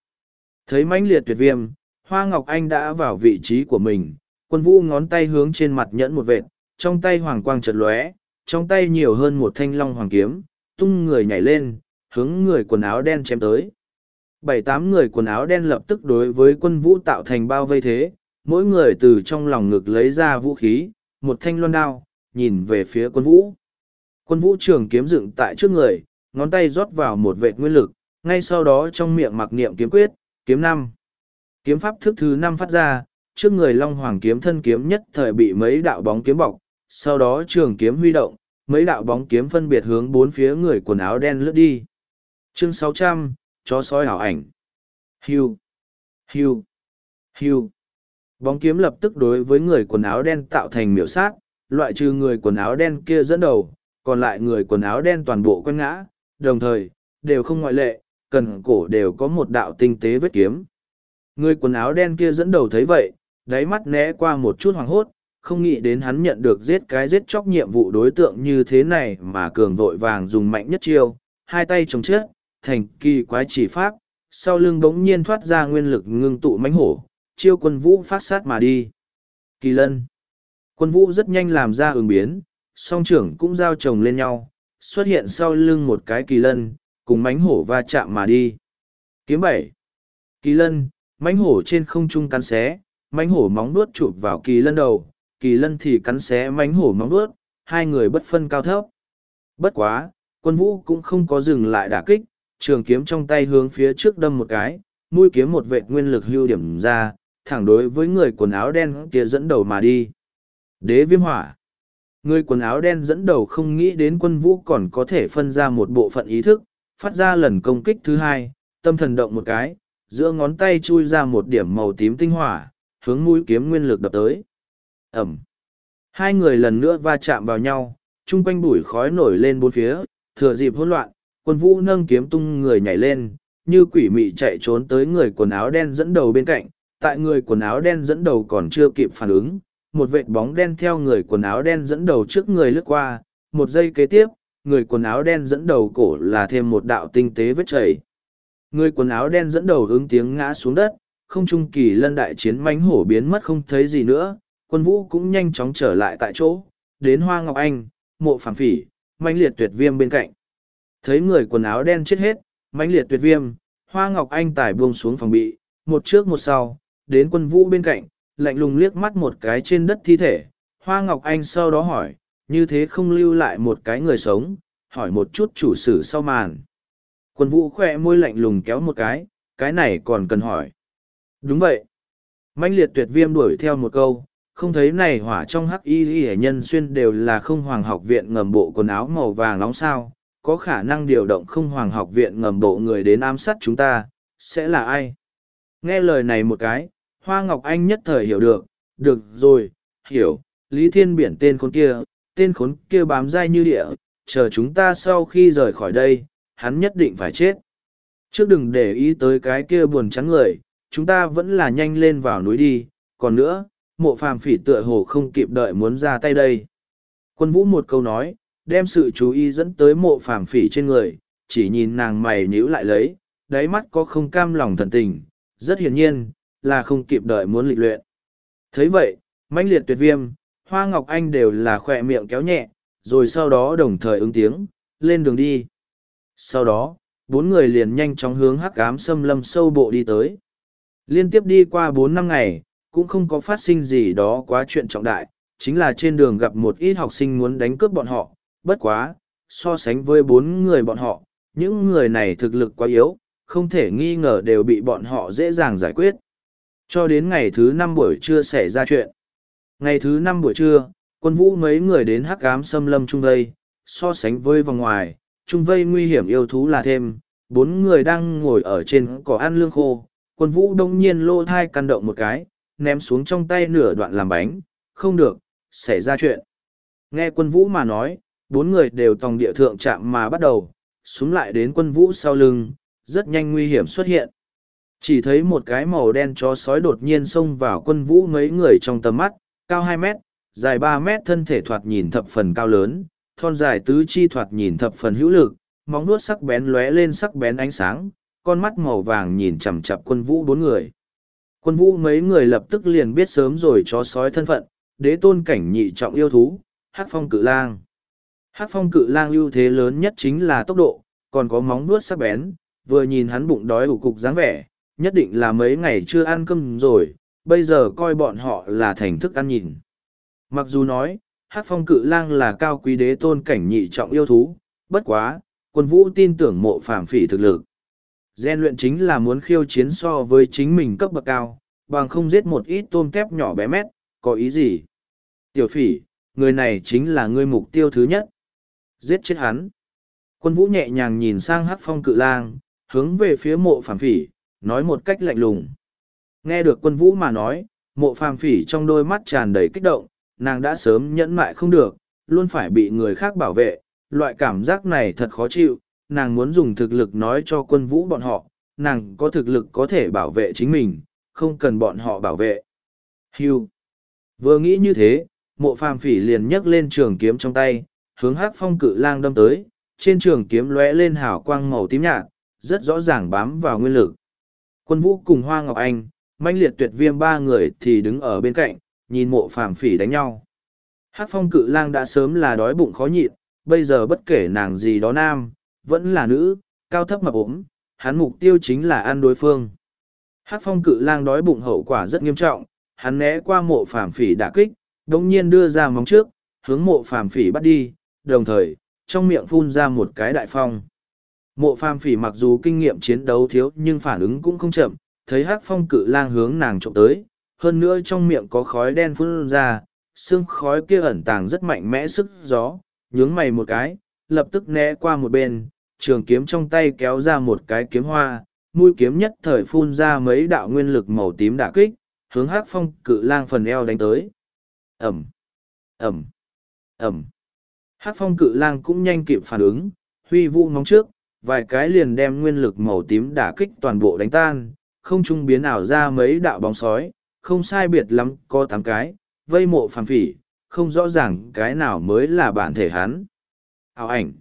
Thấy mãnh liệt tuyệt viêm, Hoa Ngọc Anh đã vào vị trí của mình, quân vũ ngón tay hướng trên mặt nhẫn một vệt, trong tay hoàng quang chợt lóe, trong tay nhiều hơn một thanh long hoàng kiếm, tung người nhảy lên, hướng người quần áo đen chém tới. Bảy tám người quần áo đen lập tức đối với quân vũ tạo thành bao vây thế, mỗi người từ trong lòng ngực lấy ra vũ khí, một thanh loan đao, nhìn về phía quân vũ. Quân vũ trường kiếm dựng tại trước người, ngón tay rót vào một vệt nguyên lực, ngay sau đó trong miệng mặc niệm kiếm quyết, kiếm năm. Kiếm pháp thức thứ năm phát ra, trước người Long Hoàng kiếm thân kiếm nhất thời bị mấy đạo bóng kiếm bọc, sau đó trường kiếm huy động, mấy đạo bóng kiếm phân biệt hướng bốn phía người quần áo đen lướt đi. Chương 600, chó sói hảo ảnh. Hưu, hưu, hưu. Bóng kiếm lập tức đối với người quần áo đen tạo thành miểu sát, loại trừ người quần áo đen kia dẫn đầu, còn lại người quần áo đen toàn bộ quanh ngã, đồng thời, đều không ngoại lệ, cần cổ đều có một đạo tinh tế vết kiếm. Người quần áo đen kia dẫn đầu thấy vậy, đáy mắt né qua một chút hoàng hốt, không nghĩ đến hắn nhận được giết cái giết chóc nhiệm vụ đối tượng như thế này mà cường vội vàng dùng mạnh nhất chiêu, hai tay chống chết, thành kỳ quái chỉ pháp, sau lưng bỗng nhiên thoát ra nguyên lực ngưng tụ mãnh hổ, chiêu quân vũ phát sát mà đi. Kỳ lân. Quân vũ rất nhanh làm ra ứng biến, song trưởng cũng giao chồng lên nhau, xuất hiện sau lưng một cái kỳ lân, cùng mãnh hổ va chạm mà đi. Kiếm bảy. Kỳ lân, mãnh hổ trên không trung cắn xé, mãnh hổ móng nuốt chụp vào kỳ lân đầu, kỳ lân thì cắn xé mãnh hổ móng nuốt, hai người bất phân cao thấp. Bất quá, quân vũ cũng không có dừng lại đả kích, trường kiếm trong tay hướng phía trước đâm một cái, mũi kiếm một vệt nguyên lực hưu điểm ra, thẳng đối với người quần áo đen kia dẫn đầu mà đi. Đế viêm hỏa. Người quần áo đen dẫn đầu không nghĩ đến quân vũ còn có thể phân ra một bộ phận ý thức, phát ra lần công kích thứ hai, tâm thần động một cái, giữa ngón tay chui ra một điểm màu tím tinh hỏa, hướng mũi kiếm nguyên lực đập tới. Ẩm. Hai người lần nữa va chạm vào nhau, chung quanh bụi khói nổi lên bốn phía, thừa dịp hỗn loạn, quân vũ nâng kiếm tung người nhảy lên, như quỷ mị chạy trốn tới người quần áo đen dẫn đầu bên cạnh, tại người quần áo đen dẫn đầu còn chưa kịp phản ứng, một vệt bóng đen theo người quần áo đen dẫn đầu trước người lướt qua, một giây kế tiếp, người quần áo đen dẫn đầu cổ là thêm một đạo tinh tế vết chảy. Người quần áo đen dẫn đầu ứng tiếng ngã xuống đất, không trung kỳ lân đại chiến mánh hổ biến mất không thấy gì nữa, quân vũ cũng nhanh chóng trở lại tại chỗ, đến Hoa Ngọc Anh, mộ phẳng phỉ, mãnh liệt tuyệt viêm bên cạnh. Thấy người quần áo đen chết hết, mãnh liệt tuyệt viêm, Hoa Ngọc Anh tải buông xuống phòng bị, một trước một sau, đến quân vũ bên cạnh, lạnh lùng liếc mắt một cái trên đất thi thể. Hoa Ngọc Anh sau đó hỏi, như thế không lưu lại một cái người sống, hỏi một chút chủ sử sau màn. Quân vũ khỏe môi lạnh lùng kéo một cái, cái này còn cần hỏi. Đúng vậy. Mạnh liệt tuyệt viêm đuổi theo một câu, không thấy này hỏa trong hắc y y nhân xuyên đều là không hoàng học viện ngầm bộ quần áo màu vàng nóng sao, có khả năng điều động không hoàng học viện ngầm bộ người đến ám sát chúng ta, sẽ là ai? Nghe lời này một cái, Hoa Ngọc Anh nhất thời hiểu được, được rồi, hiểu, Lý Thiên Biển tên khốn kia, tên khốn kia bám dai như địa, chờ chúng ta sau khi rời khỏi đây, hắn nhất định phải chết. Trước đừng để ý tới cái kia buồn trắng người, chúng ta vẫn là nhanh lên vào núi đi, còn nữa, mộ phàm phỉ tựa hồ không kịp đợi muốn ra tay đây. Quân vũ một câu nói, đem sự chú ý dẫn tới mộ phàm phỉ trên người, chỉ nhìn nàng mày nhíu lại lấy, đáy mắt có không cam lòng thần tình, rất hiển nhiên, là không kịp đợi muốn lịch luyện. thấy vậy, mãnh liệt tuyệt viêm, hoa ngọc anh đều là khỏe miệng kéo nhẹ, rồi sau đó đồng thời ứng tiếng, lên đường đi. Sau đó, bốn người liền nhanh chóng hướng hắc ám xâm lâm sâu bộ đi tới. Liên tiếp đi qua bốn năm ngày, cũng không có phát sinh gì đó quá chuyện trọng đại, chính là trên đường gặp một ít học sinh muốn đánh cướp bọn họ, bất quá, so sánh với bốn người bọn họ, những người này thực lực quá yếu, không thể nghi ngờ đều bị bọn họ dễ dàng giải quyết. Cho đến ngày thứ năm buổi trưa xảy ra chuyện. Ngày thứ năm buổi trưa, quân vũ mấy người đến hắc ám xâm lâm trung vây, so sánh với vòng ngoài, trung vây nguy hiểm yêu thú là thêm, bốn người đang ngồi ở trên cỏ ăn lương khô, quân vũ đông nhiên lô thai căn động một cái, ném xuống trong tay nửa đoạn làm bánh, không được, xảy ra chuyện. Nghe quân vũ mà nói, bốn người đều tòng địa thượng chạm mà bắt đầu, xuống lại đến quân vũ sau lưng, rất nhanh nguy hiểm xuất hiện. Chỉ thấy một cái màu đen chó sói đột nhiên xông vào quân vũ mấy người trong tầm mắt, cao hai mét, dài ba mét thân thể thoạt nhìn thập phần cao lớn, thon dài tứ chi thoạt nhìn thập phần hữu lực, móng vuốt sắc bén lóe lên sắc bén ánh sáng, con mắt màu vàng nhìn chằm chằm quân vũ bốn người. Quân vũ mấy người lập tức liền biết sớm rồi chó sói thân phận, đế tôn cảnh nhị trọng yêu thú, hắc phong cự lang. Hắc phong cự lang ưu thế lớn nhất chính là tốc độ, còn có móng vuốt sắc bén, vừa nhìn hắn bụng đói ủ cục dáng vẻ, nhất định là mấy ngày chưa ăn cơm rồi, bây giờ coi bọn họ là thành thức ăn nhìn. Mặc dù nói, Hắc phong cự lang là cao quý đế tôn cảnh nhị trọng yêu thú, bất quá, quân vũ tin tưởng mộ phàm phỉ thực lực. Gen luyện chính là muốn khiêu chiến so với chính mình cấp bậc cao, bằng không giết một ít tôm tép nhỏ bé mét, có ý gì? Tiểu phỉ, người này chính là ngươi mục tiêu thứ nhất. Giết chết hắn. Quân vũ nhẹ nhàng nhìn sang hắc phong cự lang, hướng về phía mộ phàm phỉ, nói một cách lạnh lùng. Nghe được quân vũ mà nói, mộ phàm phỉ trong đôi mắt tràn đầy kích động, nàng đã sớm nhẫn mại không được, luôn phải bị người khác bảo vệ, loại cảm giác này thật khó chịu, nàng muốn dùng thực lực nói cho quân vũ bọn họ, nàng có thực lực có thể bảo vệ chính mình, không cần bọn họ bảo vệ. Hưu. Vừa nghĩ như thế, mộ phàm phỉ liền nhấc lên trường kiếm trong tay, hướng hắc phong cự lang đâm tới, trên trường kiếm lóe lên hào quang màu tím nhạt, rất rõ ràng bám vào nguyên lực. Quân vũ cùng Hoa Ngọc Anh, manh liệt tuyệt viêm ba người thì đứng ở bên cạnh, nhìn mộ phàm phỉ đánh nhau. Hắc phong cự lang đã sớm là đói bụng khó nhịn, bây giờ bất kể nàng gì đó nam, vẫn là nữ, cao thấp mập ốm, hắn mục tiêu chính là ăn đối phương. Hắc phong cự lang đói bụng hậu quả rất nghiêm trọng, hắn né qua mộ phàm phỉ đả kích, đồng nhiên đưa ra móng trước, hướng mộ phàm phỉ bắt đi, đồng thời, trong miệng phun ra một cái đại phong. Mộ phàm phỉ mặc dù kinh nghiệm chiến đấu thiếu nhưng phản ứng cũng không chậm, thấy hắc phong cự lang hướng nàng trộm tới, hơn nữa trong miệng có khói đen phun ra, xương khói kia ẩn tàng rất mạnh mẽ sức gió, nhướng mày một cái, lập tức né qua một bên, trường kiếm trong tay kéo ra một cái kiếm hoa, mũi kiếm nhất thời phun ra mấy đạo nguyên lực màu tím đả kích, hướng hắc phong cự lang phần eo đánh tới. Ẩm, Ẩm, Ẩm. Hắc phong cự lang cũng nhanh kịp phản ứng, huy vũ ngóng trước, vài cái liền đem nguyên lực màu tím đả kích toàn bộ đánh tan, không trung biến ảo ra mấy đạo bóng sói, không sai biệt lắm có tám cái, vây mộ phàm phỉ, không rõ ràng cái nào mới là bản thể hắn. Ảo ảnh.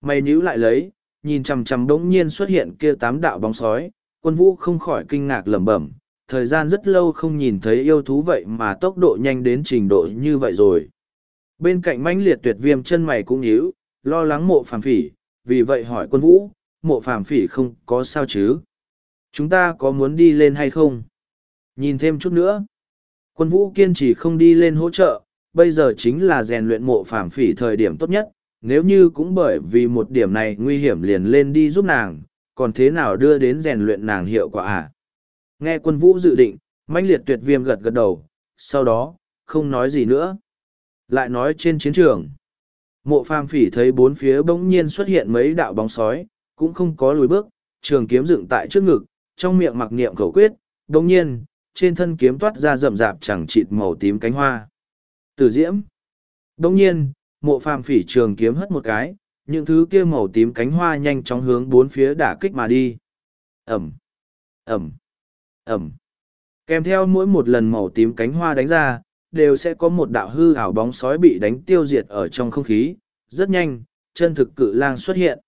Mày níu lại lấy, nhìn chằm chằm đống nhiên xuất hiện kia tám đạo bóng sói, quân vũ không khỏi kinh ngạc lẩm bẩm. Thời gian rất lâu không nhìn thấy yêu thú vậy mà tốc độ nhanh đến trình độ như vậy rồi. Bên cạnh mãnh liệt tuyệt viêm chân mày cũng nhíu, lo lắng mộ phàm phỉ, vì vậy hỏi quân vũ, mộ phàm phỉ không có sao chứ? Chúng ta có muốn đi lên hay không? Nhìn thêm chút nữa. Quân vũ kiên trì không đi lên hỗ trợ, bây giờ chính là rèn luyện mộ phàm phỉ thời điểm tốt nhất, nếu như cũng bởi vì một điểm này nguy hiểm liền lên đi giúp nàng, còn thế nào đưa đến rèn luyện nàng hiệu quả à? Nghe quân vũ dự định, mãnh liệt tuyệt viêm gật gật đầu, sau đó, không nói gì nữa. Lại nói trên chiến trường, mộ phàm phỉ thấy bốn phía bỗng nhiên xuất hiện mấy đạo bóng sói, cũng không có lùi bước, trường kiếm dựng tại trước ngực, trong miệng mặc niệm khẩu quyết, bỗng nhiên, trên thân kiếm toát ra rậm rạp chẳng chịt màu tím cánh hoa. Tử diễm. Bỗng nhiên, mộ phàm phỉ trường kiếm hất một cái, những thứ kia màu tím cánh hoa nhanh chóng hướng bốn phía đả kích mà đi. Ẩm, Ẩm, Ẩm. Kèm theo mỗi một lần màu tím cánh hoa đánh ra, đều sẽ có một đạo hư ảo bóng sói bị đánh tiêu diệt ở trong không khí. Rất nhanh, chân thực cự lang xuất hiện.